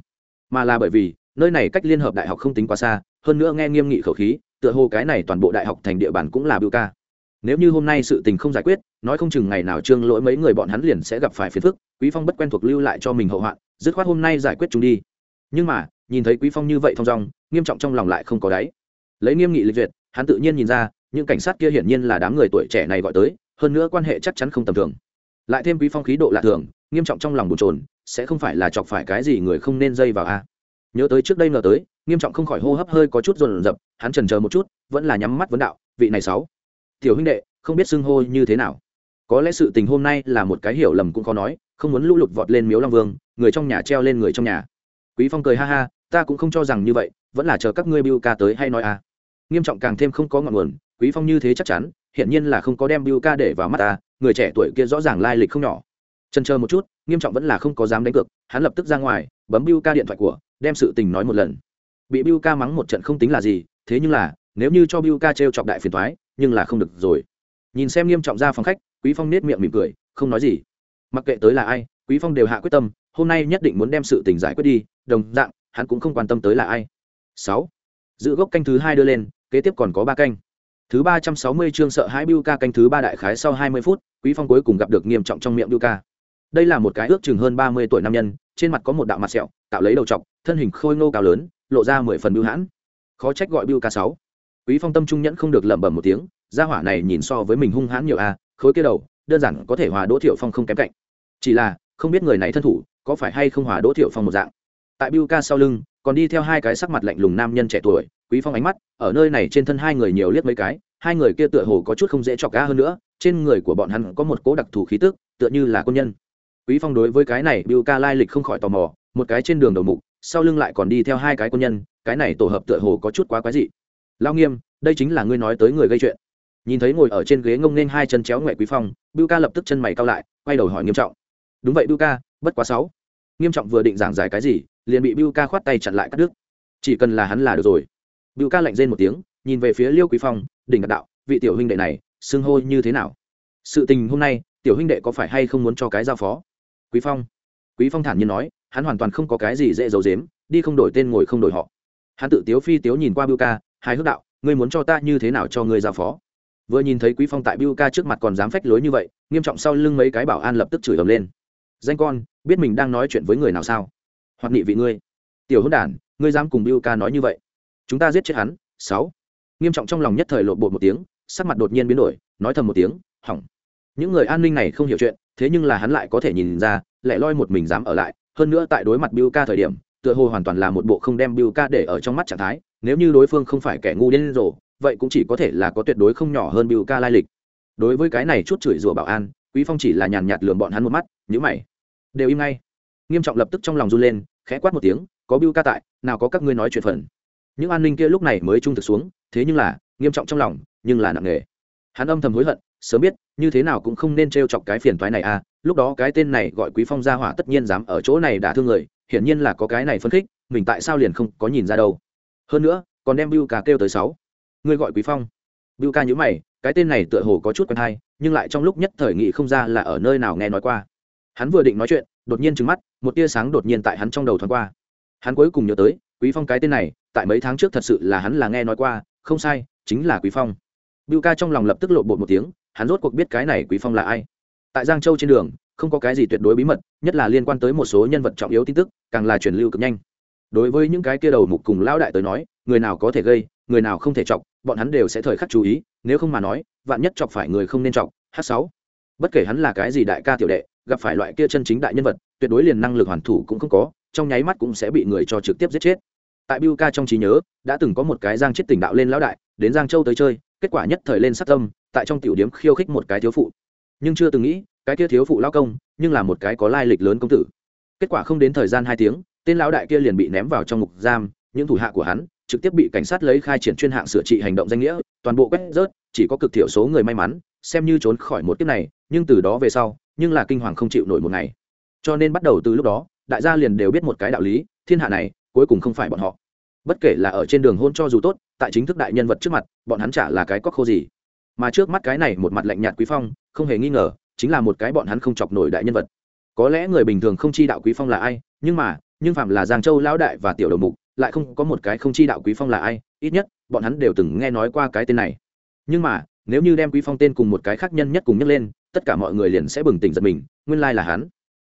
Mà là bởi vì, nơi này cách liên hợp đại học không tính quá xa, hơn nữa nghe nghiêm nghị khẩu khí, tựa hồ cái này toàn bộ đại học thành địa bàn cũng là bưu ca. Nếu như hôm nay sự tình không giải quyết, nói không chừng ngày nào trương lỗi mấy người bọn hắn liền sẽ gặp phải phiền phức, quý phong bất quen thuộc lưu lại cho mình hậu hoạn, dứt khoát hôm nay giải quyết chúng đi. Nhưng mà, nhìn thấy quý phong như vậy thong dong, nghiêm trọng trong lòng lại không có đáy. Lấy nghiêm nghị lịch duyệt, hắn tự nhiên nhìn ra, những cảnh sát kia hiển nhiên là đám người tuổi trẻ này gọi tới, hơn nữa quan hệ chắc chắn không tầm thường lại thêm quý phong khí độ lạ thường nghiêm trọng trong lòng bồn trồn, sẽ không phải là chọc phải cái gì người không nên dây vào a. Nhớ tới trước đây ngờ tới nghiêm trọng không khỏi hô hấp hơi có chút rồn rập hắn trần chờ một chút vẫn là nhắm mắt vấn đạo vị này sáu. Tiểu huynh đệ không biết xưng hô như thế nào. Có lẽ sự tình hôm nay là một cái hiểu lầm cũng khó nói không muốn lũ lụt vọt lên miếu long vương người trong nhà treo lên người trong nhà. Quý phong cười ha ha ta cũng không cho rằng như vậy vẫn là chờ các ngươi bưu ca tới hay nói à nghiêm trọng càng thêm không có ngọn nguồn quý phong như thế chắc chắn hiện nhiên là không có đem bưu ca để vào mắt ta người trẻ tuổi kia rõ ràng lai lịch không nhỏ. Chần chờ một chút nghiêm trọng vẫn là không có dám đánh cược hắn lập tức ra ngoài bấm bưu ca điện thoại của đem sự tình nói một lần. Bị bưu ca mắng một trận không tính là gì thế nhưng là nếu như cho bưu ca trêu chọc đại phiền toái, nhưng là không được rồi. Nhìn xem nghiêm trọng ra phòng khách quý phong nết miệng mỉm cười không nói gì. Mặc kệ tới là ai quý phong đều hạ quyết tâm hôm nay nhất định muốn đem sự tình giải quyết đi đồng dạng hắn cũng không quan tâm tới là ai. Sáu. Giữ gốc canh thứ hai đưa lên kế tiếp còn có ba canh thứ ba trăm sáu mươi chương sợ hãi bưu ca canh thứ ba đại khái sau hai mươi phút, quý phong cuối cùng gặp được nghiêm trọng trong miệng bưu ca. Đây là một cái ước chừng hơn ba mươi tuổi nam nhân, trên mặt có một đạo mặt sẹo tạo lấy đầu trọc, thân hình khôi ngô cao lớn, lộ ra mười phần bưu hãn. Khó trách gọi bưu ca sáu quý phong tâm trung nhẫn không được lẩm bẩm một tiếng, gia hỏa này nhìn so với mình hung hãn nhiều a, khối kia đầu, đơn giản có thể hòa đỗ thiệu phong không kém cạnh. Chỉ là, không biết người này thân thủ, có phải hay không hòa đỗ thiệu phong một dạng. Tại bưu ca sau lưng còn đi theo hai cái sắc mặt lạnh lùng nam nhân trẻ tuổi, quý phong ánh mắt, ở nơi này trên thân hai người nhiều liếc mấy cái, hai người kia tựa hồ có chút không dễ chọc ga hơn nữa, trên người của bọn hắn có một cố đặc thù khí tức, tựa như là quân nhân. Quý phong đối với cái này biu ca lai lịch không khỏi tò mò, một cái trên đường đầu mục, sau lưng lại còn đi theo hai cái quân nhân, cái này tổ hợp tựa hồ có chút quá quái dị. Lao nghiêm, đây chính là ngươi nói tới người gây chuyện. Nhìn thấy ngồi ở trên ghế ngông nên hai chân chéo ngoại quý phong bưu ca lập tức chân mày cao lại, quay đầu hỏi nghiêm trọng. Đúng vậy bưu ca, bất quá sáu. Nghiêm trọng vừa định giảng giải cái gì liền bị bưu ca khoát tay chặn lại cắt đứt. Chỉ cần là hắn là được rồi. Bưu ca lạnh rên một tiếng, nhìn về phía liêu quý phong, đỉnh đạo, vị tiểu huynh đệ này, xưng hô như thế nào? Sự tình hôm nay, tiểu huynh đệ có phải hay không muốn cho cái giao phó? Quý phong. Quý phong thản nhiên nói, hắn hoàn toàn không có cái gì dễ giấu dếm đi không đổi tên ngồi không đổi họ. Hắn tự tiếu phi tiếu nhìn qua bưu ca hai hước đạo, ngươi muốn cho ta như thế nào cho ngươi giao phó? Vừa nhìn thấy quý phong tại Bưu ca trước mặt còn dám phách lối như vậy, nghiêm trọng sau lưng mấy cái bảo an lập tức chửi ầm lên. Danh con, biết mình đang nói chuyện với người nào sao? Hoặc nghị vị ngươi. Tiểu hôn đản ngươi dám cùng biu ca nói như vậy? Chúng ta giết chết hắn. Sáu. Nghiêm trọng trong lòng nhất thời lộ bộ một tiếng sắc mặt đột nhiên biến đổi nói thầm một tiếng hỏng. Những người an ninh này không hiểu chuyện thế nhưng là hắn lại có thể nhìn ra lại loi một mình dám ở lại. Hơn nữa tại đối mặt biu ca thời điểm tựa hồ hoàn toàn là một bộ không đem biu ca để ở trong mắt trạng thái. Nếu như đối phương không phải kẻ ngu điên rồ vậy cũng chỉ có thể là có tuyệt đối không nhỏ hơn Bưu Ca lai lịch. Đối với cái này chút chửi rủa bảo an, Quý Phong chỉ là nhàn nhạt lườm bọn hắn một mắt, nhữ mày. Đều im ngay. Nghiêm trọng lập tức trong lòng run lên, khẽ quát một tiếng, có Bưu Ca tại, nào có các ngươi nói chuyện phần. Những an ninh kia lúc này mới trung thực xuống, thế nhưng là, nghiêm trọng trong lòng, nhưng là nặng nề. Hắn âm thầm hối hận, sớm biết, như thế nào cũng không nên trêu chọc cái phiền toái này à, lúc đó cái tên này gọi Quý Phong ra hỏa tất nhiên dám ở chỗ này đả thương người, hiển nhiên là có cái này phân khích, mình tại sao liền không có nhìn ra đâu. Hơn nữa, còn đem Bưu Ca kêu tới sáu ngươi gọi quý phong bưu ca nhữ mày cái tên này tựa hồ có chút quen hay nhưng lại trong lúc nhất thời nghị không ra là ở nơi nào nghe nói qua hắn vừa định nói chuyện đột nhiên trừng mắt, một tia sáng đột nhiên tại hắn trong đầu thoáng qua. Hắn cuối cùng nhớ tới, quý phong cái tên này, tại mấy tháng trước thật sự là hắn là nghe nói qua, không sai, chính là quý phong. Bưu ca trong lòng lập tức lộ bột một tiếng, hắn rốt cuộc biết cái này quý phong là ai. Tại giang châu trên đường, không có cái gì tuyệt đối bí mật, nhất là liên quan tới một số nhân vật trọng yếu tin tức, càng là truyền lưu cực nhanh. Đối với những cái kia đầu mục cùng lão đại tới nói, người nào có thể gây, người nào không thể chọc, bọn hắn đều sẽ thời khắc chú ý, nếu không mà nói, vạn nhất chọc phải người không nên chọc h sáu. Bất kể hắn là cái gì đại ca tiểu đệ gặp phải loại kia chân chính đại nhân vật, tuyệt đối liền năng lực hoàn thủ cũng không có, trong nháy mắt cũng sẽ bị người cho trực tiếp giết chết. Tại biu ca trong trí nhớ, đã từng có một cái giang chết tỉnh đạo lên lão đại, đến giang châu tới chơi, kết quả nhất thời lên sát tâm, tại trong tiểu điếm khiêu khích một cái thiếu phụ. Nhưng chưa từng nghĩ, cái kia thiếu phụ lao công, nhưng là một cái có lai lịch lớn công tử. Kết quả không đến thời gian hai tiếng, tên lão đại kia liền bị ném vào trong ngục giam, những thủ hạ của hắn trực tiếp bị cảnh sát lấy khai triển chuyên hạng sửa trị hành động danh nghĩa, toàn bộ quét rớt, chỉ có cực thiểu số người may mắn, xem như trốn khỏi một kiếp này, nhưng từ đó về sau nhưng là kinh hoàng không chịu nổi một ngày. Cho nên bắt đầu từ lúc đó, đại gia liền đều biết một cái đạo lý, thiên hạ này, cuối cùng không phải bọn họ. Bất kể là ở trên đường hôn cho dù tốt, tại chính thức đại nhân vật trước mặt, bọn hắn chả là cái cóc khô gì. Mà trước mắt cái này một mặt lạnh nhạt quý phong, không hề nghi ngờ, chính là một cái bọn hắn không chọc nổi đại nhân vật. Có lẽ người bình thường không chi đạo quý phong là ai, nhưng mà, nhưng phạm là giang châu lão đại và tiểu đầu mục, lại không có một cái không chi đạo quý phong là ai, ít nhất, bọn hắn đều từng nghe nói qua cái tên này. Nhưng mà, nếu như đem quý phong tên cùng một cái khác nhân nhất cùng nhắc lên tất cả mọi người liền sẽ bừng tỉnh giật mình, nguyên lai là hắn.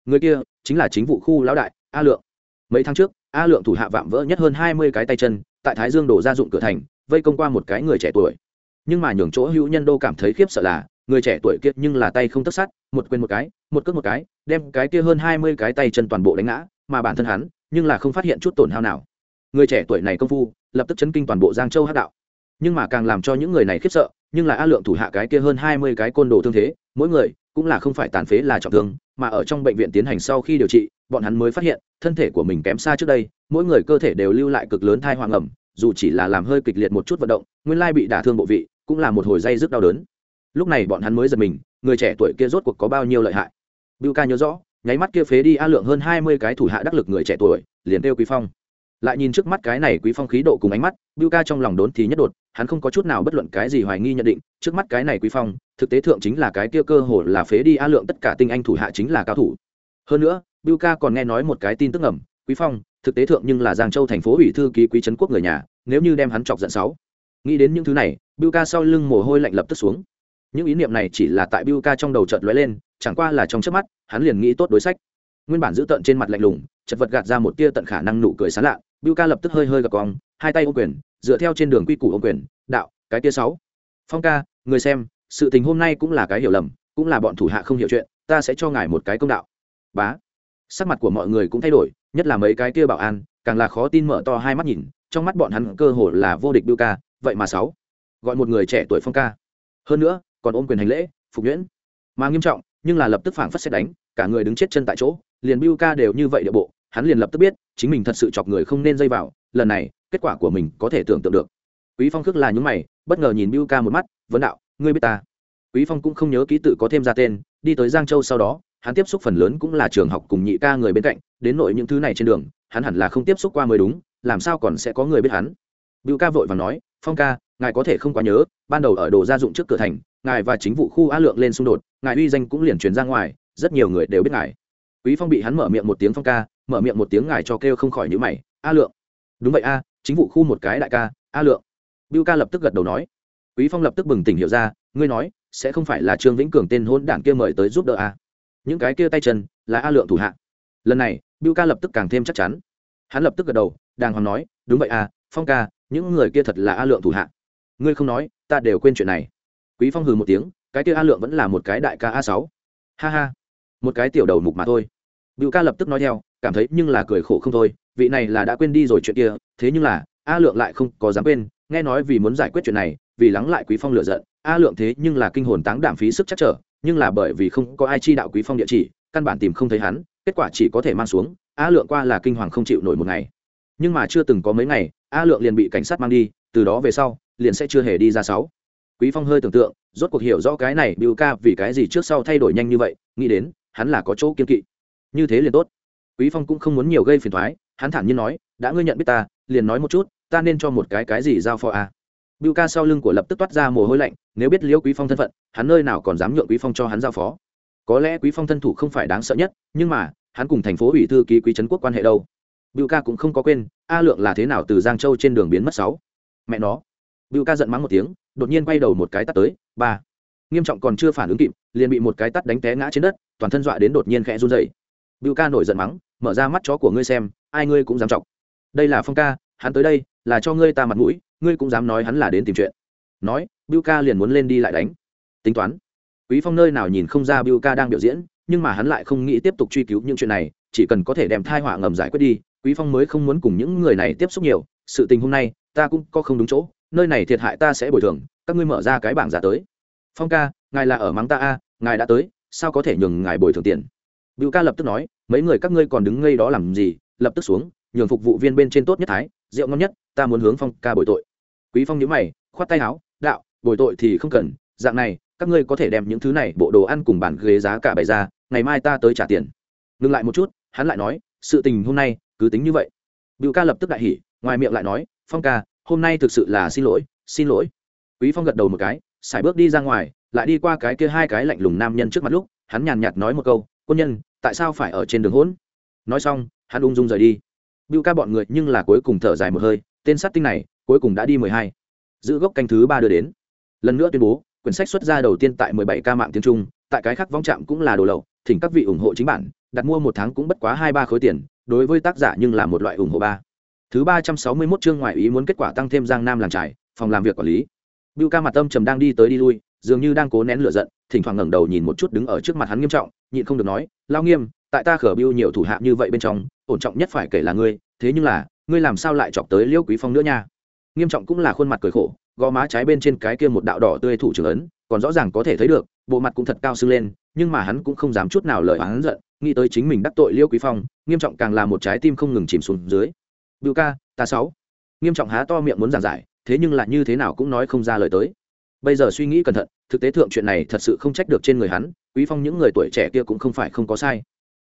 Người kia chính là chính vụ khu lão đại, a lượng. Mấy tháng trước, a lượng thủ hạ vạm vỡ nhất hơn hai mươi cái tay chân, tại thái dương đổ ra dụng cửa thành, vây công qua một cái người trẻ tuổi. Nhưng mà nhường chỗ hữu nhân đô cảm thấy khiếp sợ là, người trẻ tuổi kia nhưng là tay không tất sát, một quên một cái, một cước một cái, đem cái kia hơn hai mươi cái tay chân toàn bộ đánh ngã, mà bản thân hắn nhưng là không phát hiện chút tổn hao nào. Người trẻ tuổi này công phu, lập tức chấn kinh toàn bộ giang châu hát đạo. Nhưng mà càng làm cho những người này khiếp sợ, nhưng là a lượng thủ hạ cái kia hơn hai mươi cái côn đồ thương thế mỗi người cũng là không phải tàn phế là trọng thương, mà ở trong bệnh viện tiến hành sau khi điều trị, bọn hắn mới phát hiện, thân thể của mình kém xa trước đây, mỗi người cơ thể đều lưu lại cực lớn thai hoàng ẩm, dù chỉ là làm hơi kịch liệt một chút vận động, nguyên lai bị đả thương bộ vị, cũng là một hồi dây rất đau đớn. Lúc này bọn hắn mới giật mình, người trẻ tuổi kia rốt cuộc có bao nhiêu lợi hại? Bưu ca nhớ rõ, nháy mắt kia phế đi a lượng hơn hai mươi cái thủ hạ đắc lực người trẻ tuổi, liền kêu quý phong lại nhìn trước mắt cái này quý phong khí độ cùng ánh mắt, bưu ca trong lòng đốn thì nhất đột, hắn không có chút nào bất luận cái gì hoài nghi nhận định, trước mắt cái này quý phong, thực tế thượng chính là cái kia cơ hồ là phế đi a lượng tất cả tinh anh thủ hạ chính là cao thủ. Hơn nữa, bưu ca còn nghe nói một cái tin tức ẩm quý phong, thực tế thượng nhưng là giang châu thành phố ủy thư ký quý trấn quốc người nhà, nếu như đem hắn chọc giận sáu. Nghĩ đến những thứ này, bưu ca sau lưng mồ hôi lạnh lập tức xuống. Những ý niệm này chỉ là tại bưu ca trong đầu chợt lóe lên, chẳng qua là trong trước mắt, hắn liền nghĩ tốt đối sách. Nguyên bản giữ tận trên mặt lạnh lùng, chật vật gạt ra một tia tận khả năng nụ cười sán lạ bưu ca lập tức hơi hơi gật cong, hai tay ô quyền, dựa theo trên đường quy củ ô quyền, đạo, cái tia sáu. Phong ca, người xem, sự tình hôm nay cũng là cái hiểu lầm, cũng là bọn thủ hạ không hiểu chuyện, ta sẽ cho ngài một cái công đạo. Bá. Sắc mặt của mọi người cũng thay đổi, nhất là mấy cái kia bảo an, càng là khó tin mở to hai mắt nhìn, trong mắt bọn hắn cơ hồ là vô địch bưu ca, vậy mà sáu. Gọi một người trẻ tuổi phong ca. Hơn nữa, còn ôm quyền hành lễ, phục nhuyễn. Mà nghiêm trọng, nhưng là lập tức phảng phất xét đánh, cả người đứng chết chân tại chỗ, liền bưu ca đều như vậy địa bộ hắn liền lập tức biết, chính mình thật sự chọc người không nên dây vào, lần này, kết quả của mình có thể tưởng tượng được. Quý phong khước là những mày, bất ngờ nhìn bưu ca một mắt, vấn đạo, ngươi biết ta? Quý phong cũng không nhớ ký tự có thêm ra tên, đi tới giang châu sau đó, hắn tiếp xúc phần lớn cũng là trường học cùng nhị ca người bên cạnh, đến nội những thứ này trên đường, hắn hẳn là không tiếp xúc qua mới đúng, làm sao còn sẽ có người biết hắn? Bưu ca vội và nói, phong ca, ngài có thể không quá nhớ, ban đầu ở đồ gia dụng trước cửa thành, ngài và chính vụ khu Á lượng lên xung đột, ngài uy danh cũng liền truyền ra ngoài, rất nhiều người đều biết ngài. Quý phong bị hắn mở miệng một tiếng phong ca mở miệng một tiếng ngài cho kêu không khỏi nhíu mày, a lượng. Đúng vậy a, chính vụ khu một cái đại ca, a lượng. Bưu ca lập tức gật đầu nói. Quý phong lập tức bừng tỉnh hiểu ra, ngươi nói, sẽ không phải là trương vĩnh cường tên hôn đảng kia mời tới giúp đỡ a? Những cái kia tay chân, là a lượng thủ hạ. Lần này bưu ca lập tức càng thêm chắc chắn. Hắn lập tức gật đầu, đàng hoàng nói, đúng vậy a, phong ca, những người kia thật là a lượng thủ hạ. Ngươi không nói, ta đều quên chuyện này. Quý phong hừ một tiếng, cái kia a lượng vẫn là một cái đại ca a sáu. Ha ha, một cái tiểu đầu mục mà thôi. Bưu ca lập tức nói theo cảm thấy nhưng là cười khổ không thôi, vị này là đã quên đi rồi chuyện kia, thế nhưng là, a lượng lại không có dám quên, nghe nói vì muốn giải quyết chuyện này, vì lắng lại quý phong lựa giận, a lượng thế nhưng là kinh hồn táng đảm phí sức chắc trở, nhưng là bởi vì không có ai chi đạo quý phong địa chỉ, căn bản tìm không thấy hắn, kết quả chỉ có thể mang xuống, a lượng qua là kinh hoàng không chịu nổi một ngày. Nhưng mà chưa từng có mấy ngày, a lượng liền bị cảnh sát mang đi, từ đó về sau, liền sẽ chưa hề đi ra sáu. Quý phong hơi tưởng tượng, rốt cuộc hiểu rõ cái này bưu ca vì cái gì trước sau thay đổi nhanh như vậy, nghĩ đến, hắn là có chỗ kiên kỵ. Như thế liền tốt quý phong cũng không muốn nhiều gây phiền thoái hắn thản nhiên nói đã ngươi nhận biết ta liền nói một chút ta nên cho một cái cái gì giao phó à. Bưu ca sau lưng của lập tức toát ra mồ hôi lạnh, nếu biết Liễu Quý Phong thân phận, hắn nơi nào còn dám nhượng Quý Phong cho hắn giao phó. Có lẽ Quý Phong thân thủ không phải đáng sợ nhất, nhưng mà, hắn cùng thành phố ủy thư ký Quý trấn quốc quan hệ đâu. Bưu ca cũng không có quên, A Lượng là thế nào từ Giang Châu trên đường biến mất sáu. Mẹ nó. Bưu ca giận mắng một tiếng, đột nhiên quay đầu một cái tát tới, ba. Nghiêm trọng còn chưa phản ứng kịp, liền bị một cái tắt đánh té ngã trên đất toàn thân dọa đến đột nhiên khẽ run rẩy bưu ca nổi giận mắng, mở ra mắt chó của ngươi xem, ai ngươi cũng dám chọc. Đây là phong ca, hắn tới đây, là cho ngươi ta mặt mũi, ngươi cũng dám nói hắn là đến tìm chuyện. Nói, bưu ca liền muốn lên đi lại đánh. Tính toán. Quý phong nơi nào nhìn không ra bưu ca đang biểu diễn, nhưng mà hắn lại không nghĩ tiếp tục truy cứu những chuyện này, chỉ cần có thể đem thai họa ngầm giải quyết đi, quý phong mới không muốn cùng những người này tiếp xúc nhiều. Sự tình hôm nay, ta cũng có không đúng chỗ, nơi này thiệt hại ta sẽ bồi thường, các ngươi mở ra cái bảng giả tới. Phong ca, ngài là ở mắng ta a, ngài đã tới, sao có thể nhường ngài bồi thường tiền? Bưu ca lập tức nói, mấy người các ngươi còn đứng ngây đó làm gì? Lập tức xuống, nhường phục vụ viên bên trên tốt nhất thái, rượu ngon nhất, ta muốn hướng phong ca bồi tội. Quý phong nhíu mày, khoát tay áo, đạo, bồi tội thì không cần, dạng này, các ngươi có thể đem những thứ này bộ đồ ăn cùng bàn ghế giá cả bày ra, ngày mai ta tới trả tiền. Ngừng lại một chút, hắn lại nói, sự tình hôm nay cứ tính như vậy. Bưu ca lập tức đại hỉ, ngoài miệng lại nói, phong ca, hôm nay thực sự là xin lỗi xin lỗi. Quý phong gật đầu một cái, xài bước đi ra ngoài, lại đi qua cái kia hai cái lạnh lùng nam nhân trước mặt lúc, hắn nhàn nhạt nói một câu quân nhân, tại sao phải ở trên đường hỗn? Nói xong, hắn ung dung rời đi. Bưu ca bọn người nhưng là cuối cùng thở dài một hơi, tên sát tinh này cuối cùng đã đi mười hai. Giữ gốc canh thứ ba đưa đến. Lần nữa tuyên bố, quyển sách xuất ra đầu tiên tại mười bảy ca mạng tiếng trung, tại cái khác vong trạm cũng là đồ lậu, thỉnh các vị ủng hộ chính bản, đặt mua một tháng cũng bất quá hai ba khối tiền, đối với tác giả nhưng là một loại ủng hộ ba. Thứ ba trăm sáu mươi mốt chương ngoại ý muốn kết quả tăng thêm giang nam làm trải phòng làm việc quản lý. Bưu ca mặt tâm trầm đang đi tới đi lui dường như đang cố nén lửa giận, thỉnh thoảng ngẩng đầu nhìn một chút đứng ở trước mặt hắn nghiêm trọng, nhịn không được nói lao nghiêm, tại ta khở bưu nhiều thủ hạ như vậy bên trong, ổn trọng nhất phải kể là ngươi, thế nhưng là, ngươi làm sao lại chọc tới liêu quý phong nữa nha? Nghiêm trọng cũng là khuôn mặt cười khổ, gò má trái bên trên cái kia một đạo đỏ tươi thủ trưởng ấn, còn rõ ràng có thể thấy được, bộ mặt cũng thật cao sưng lên, nhưng mà hắn cũng không dám chút nào lời hắn giận, nghĩ tới chính mình đắc tội liêu quý phong, nghiêm trọng càng là một trái tim không ngừng chìm xuống dưới. Bưu ca, ta sáu. Nghiêm trọng há to miệng muốn giảng giải, thế nhưng lại như thế nào cũng nói không ra lời tới bây giờ suy nghĩ cẩn thận, thực tế thượng chuyện này thật sự không trách được trên người hắn, quý phong những người tuổi trẻ kia cũng không phải không có sai.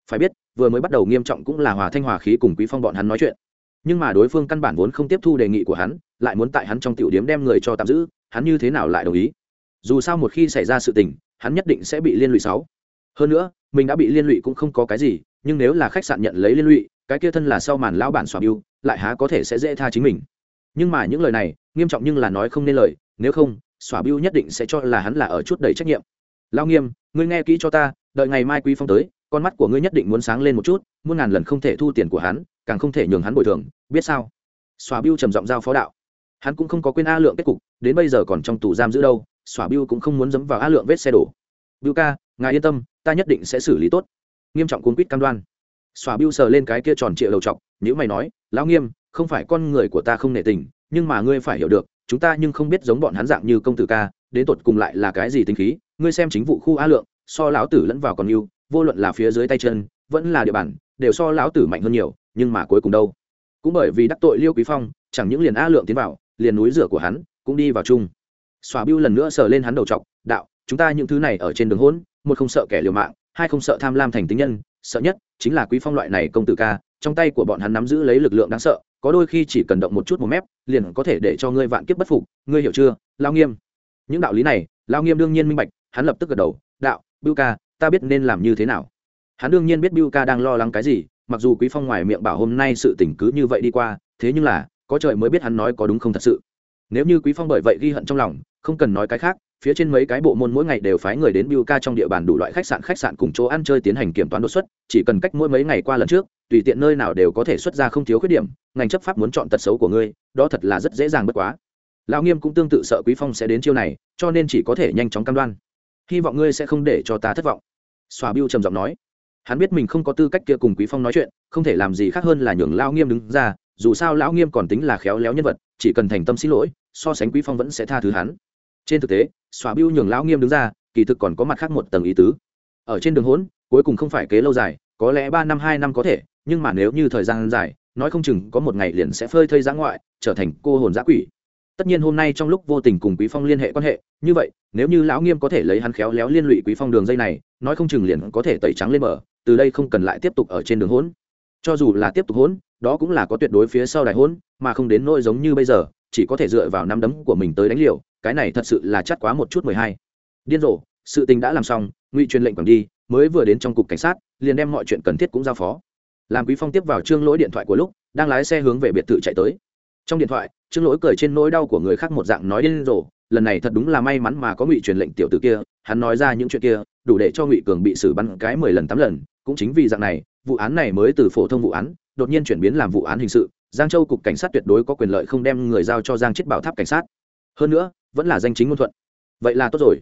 Phải biết, vừa mới bắt đầu nghiêm trọng cũng là hòa thanh hòa khí cùng quý phong bọn hắn nói chuyện. Nhưng mà đối phương căn bản vốn không tiếp thu đề nghị của hắn, lại muốn tại hắn trong tiểu điếm đem người cho tạm giữ, hắn như thế nào lại đồng ý? Dù sao một khi xảy ra sự tình, hắn nhất định sẽ bị liên lụy sáu. Hơn nữa, mình đã bị liên lụy cũng không có cái gì, nhưng nếu là khách sạn nhận lấy liên lụy, cái kia thân là sau màn lão bản xóa yêu lại há có thể sẽ dễ tha chính mình. Nhưng mà những lời này, nghiêm trọng nhưng là nói không nên lời, nếu không xóa biêu nhất định sẽ cho là hắn là ở chút đầy trách nhiệm. Lao nghiêm, ngươi nghe kỹ cho ta, đợi ngày mai quý phong tới, con mắt của ngươi nhất định muốn sáng lên một chút, muôn ngàn lần không thể thu tiền của hắn, càng không thể nhường hắn bồi thường, biết sao? Xóa biêu trầm giọng giao phó đạo. Hắn cũng không có quên a lượng kết cục, đến bây giờ còn trong tù giam giữ đâu xóa biêu cũng không muốn dẫm vào a lượng vết xe đổ. Biêu ca, ngài yên tâm, ta nhất định sẽ xử lý tốt. Nghiêm trọng cuốn quýt cam đoan. Xóa biêu sờ lên cái kia tròn trịa đầu t nếu mày nói, lão nghiêm, không phải con người của ta không nể tình, nhưng mà ngươi phải hiểu được chúng ta nhưng không biết giống bọn hắn dạng như công tử ca, đến tột cùng lại là cái gì tính khí, ngươi xem chính vụ khu a lượng, so lão tử lẫn vào còn yêu vô luận là phía dưới tay chân, vẫn là địa bàn, đều so lão tử mạnh hơn nhiều, nhưng mà cuối cùng đâu? Cũng bởi vì đắc tội liêu quý phong, chẳng những liền a lượng tiến vào, liền núi rửa của hắn cũng đi vào chung. Xóa bưu lần nữa sờ lên hắn đầu trọc, đạo, chúng ta những thứ này ở trên đường hỗn, một không sợ kẻ liều mạng, hai không sợ tham lam thành tính nhân, sợ nhất chính là quý phong loại này công tử ca trong tay của bọn hắn nắm giữ lấy lực lượng đáng sợ có đôi khi chỉ cần động một chút một mép liền có thể để cho ngươi vạn kiếp bất phục ngươi hiểu chưa? Lao nghiêm. Những đạo lý này lao nghiêm đương nhiên minh bạch hắn lập tức gật đầu đạo bưu ca ta biết nên làm như thế nào. Hắn đương nhiên biết bưu ca đang lo lắng cái gì mặc dù quý phong ngoài miệng bảo hôm nay sự tình cứ như vậy đi qua thế nhưng là có trời mới biết hắn nói có đúng không thật sự. Nếu như quý phong bởi vậy ghi hận trong lòng không cần nói cái khác phía trên mấy cái bộ môn mỗi ngày đều phái người đến Biu ca trong địa bàn đủ loại khách sạn khách sạn cùng chỗ ăn chơi tiến hành kiểm toán đột xuất, chỉ cần cách mỗi mấy ngày qua lần trước, tùy tiện nơi nào đều có thể xuất ra không thiếu khuyết điểm, ngành chấp pháp muốn chọn tật xấu của ngươi, đó thật là rất dễ dàng bất quá. Lão Nghiêm cũng tương tự sợ Quý Phong sẽ đến chiêu này, cho nên chỉ có thể nhanh chóng cam đoan. Hy vọng ngươi sẽ không để cho ta thất vọng. Xòa biêu trầm giọng nói. Hắn biết mình không có tư cách kia cùng Quý Phong nói chuyện, không thể làm gì khác hơn là nhường Lão Nghiêm đứng ra, dù sao lão Nghiêm còn tính là khéo léo nhân vật, chỉ cần thành tâm xin lỗi, so sánh Quý Phong vẫn sẽ tha thứ hắn trên thực tế xóa biêu nhường lão nghiêm đứng ra kỳ thực còn có mặt khác một tầng ý tứ ở trên đường hỗn cuối cùng không phải kế lâu dài có lẽ ba năm hai năm có thể nhưng mà nếu như thời gian dài, nói không chừng có một ngày liền sẽ phơi thây giã ngoại, trở thành cô hồn giã quỷ. Tất nhiên hôm nay trong lúc vô tình cùng quý phong liên hệ quan hệ, như vậy, nếu như lão nghiêm có thể lấy hắn khéo léo liên lụy quý phong đường dây này, nói không chừng liền có thể tẩy trắng lên mở từ đây không cần lại tiếp tục ở trên đường hỗn. Cho dù là tiếp tục hỗn, đó cũng là có tuyệt đối phía sau đại hỗn, mà không đến nỗi giống như bây giờ, chỉ có thể dựa vào năm đấm của mình tới đánh liều, cái này thật sự là chắc quá một chút mười hai. Điên rồ, sự tình đã làm xong, ngụy truyền lệnh còn đi, mới vừa đến trong cục cảnh sát, liền đem mọi chuyện cần thiết cũng giao phó làm quý phong tiếp vào trương lỗi điện thoại của lúc, đang lái xe hướng về biệt thự chạy tới. Trong điện thoại, trương lỗi cười trên nỗi đau của người khác một dạng nói điên rồ, lần này thật đúng là may mắn mà có ngụy truyền lệnh tiểu tử kia, hắn nói ra những chuyện kia, đủ để cho ngụy cường bị xử bắn cái mười lần tám lần, cũng chính vì dạng này, vụ án này mới từ phổ thông vụ án, đột nhiên chuyển biến làm vụ án hình sự, giang châu cục cảnh sát tuyệt đối có quyền lợi không đem người giao cho giang chết bảo tháp cảnh sát. Hơn nữa, vẫn là danh chính ngôn thuận. Vậy là tốt rồi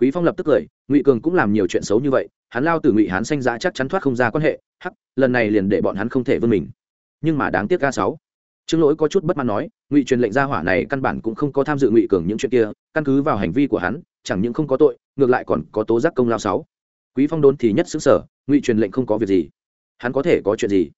quý phong lập tức cười, ngụy cường cũng làm nhiều chuyện xấu như vậy, hắn lao từ ngụy hán xanh giá chắc chắn thoát không ra quan hệ, hắc, lần này liền để bọn hắn không thể vươn mình. Nhưng mà đáng tiếc ca sáu. Trương lỗi có chút bất mãn nói, ngụy truyền lệnh gia hỏa này căn bản cũng không có tham dự ngụy cường những chuyện kia, căn cứ vào hành vi của hắn, chẳng những không có tội, ngược lại còn có tố giác công lao sáu. Quý phong đốn thì nhất xứng sở ngụy truyền lệnh không có việc gì. Hắn có thể có chuyện gì?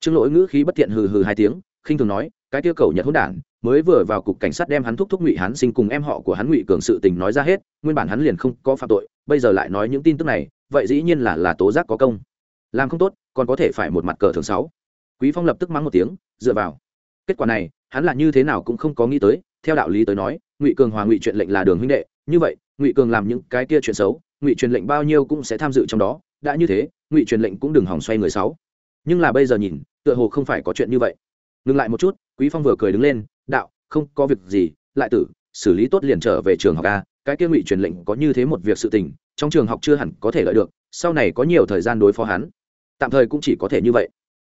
Trương lỗi ngữ khí bất tiện hừ hừ hai tiếng khinh thường nói, cái tiêu cầu nhật hỗn đản, mới vừa vào cục cảnh sát đem hắn thúc thúc ngụy hắn sinh cùng em họ của hắn ngụy cường sự tình nói ra hết, nguyên bản hắn liền không có phạm tội, bây giờ lại nói những tin tức này, vậy dĩ nhiên là là tố giác có công. Làm không tốt, còn có thể phải một mặt cờ thường sáu. Quý phong lập tức mắng một tiếng, dựa vào. Kết quả này, hắn là như thế nào cũng không có nghĩ tới, theo đạo lý tới nói, ngụy cường hòa ngụy chuyện lệnh là đường huynh đệ, như vậy, ngụy cường làm những cái kia chuyện xấu, ngụy truyền lệnh bao nhiêu cũng sẽ tham dự trong đó, đã như thế, ngụy truyền lệnh cũng đừng hỏng xoay người sáu. Nhưng là bây giờ nhìn, tựa hồ không phải có chuyện như vậy ngừng lại một chút, quý phong vừa cười đứng lên, đạo, không có việc gì, lại tử, xử lý tốt liền trở về trường học a, cái kia ngụy truyền lệnh có như thế một việc sự tình, trong trường học chưa hẳn có thể lợi được, sau này có nhiều thời gian đối phó hắn. Tạm thời cũng chỉ có thể như vậy.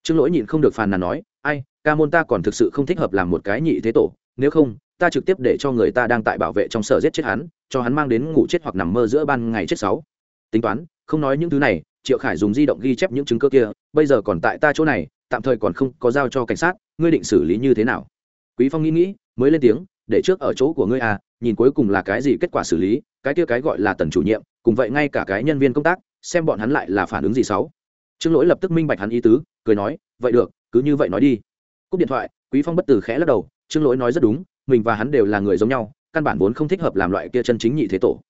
Trương lỗi nhịn không được phàn nàn nói, ai, ca môn ta còn thực sự không thích hợp làm một cái nhị thế tổ, nếu không, ta trực tiếp để cho người ta đang tại bảo vệ trong sở giết chết hắn, cho hắn mang đến ngủ chết hoặc nằm mơ giữa ban ngày chết sáu. Tính toán, không nói những thứ này, triệu khải dùng di động ghi chép những chứng cơ kia, bây giờ còn tại ta chỗ này, tạm thời còn không có giao cho cảnh sát ngươi định xử lý như thế nào? Quý phong nghĩ nghĩ, mới lên tiếng, để trước ở chỗ của ngươi à nhìn cuối cùng là cái gì kết quả xử lý, cái kia cái gọi là tần chủ nhiệm, cùng vậy ngay cả cái nhân viên công tác, xem bọn hắn lại là phản ứng gì xấu. Trương lỗi lập tức minh bạch hắn ý tứ, cười nói, vậy được, cứ như vậy nói đi. Cúp điện thoại, quý phong bất từ khẽ lắc đầu, trương lỗi nói rất đúng, mình và hắn đều là người giống nhau, căn bản vốn không thích hợp làm loại kia chân chính nhị thế tổ.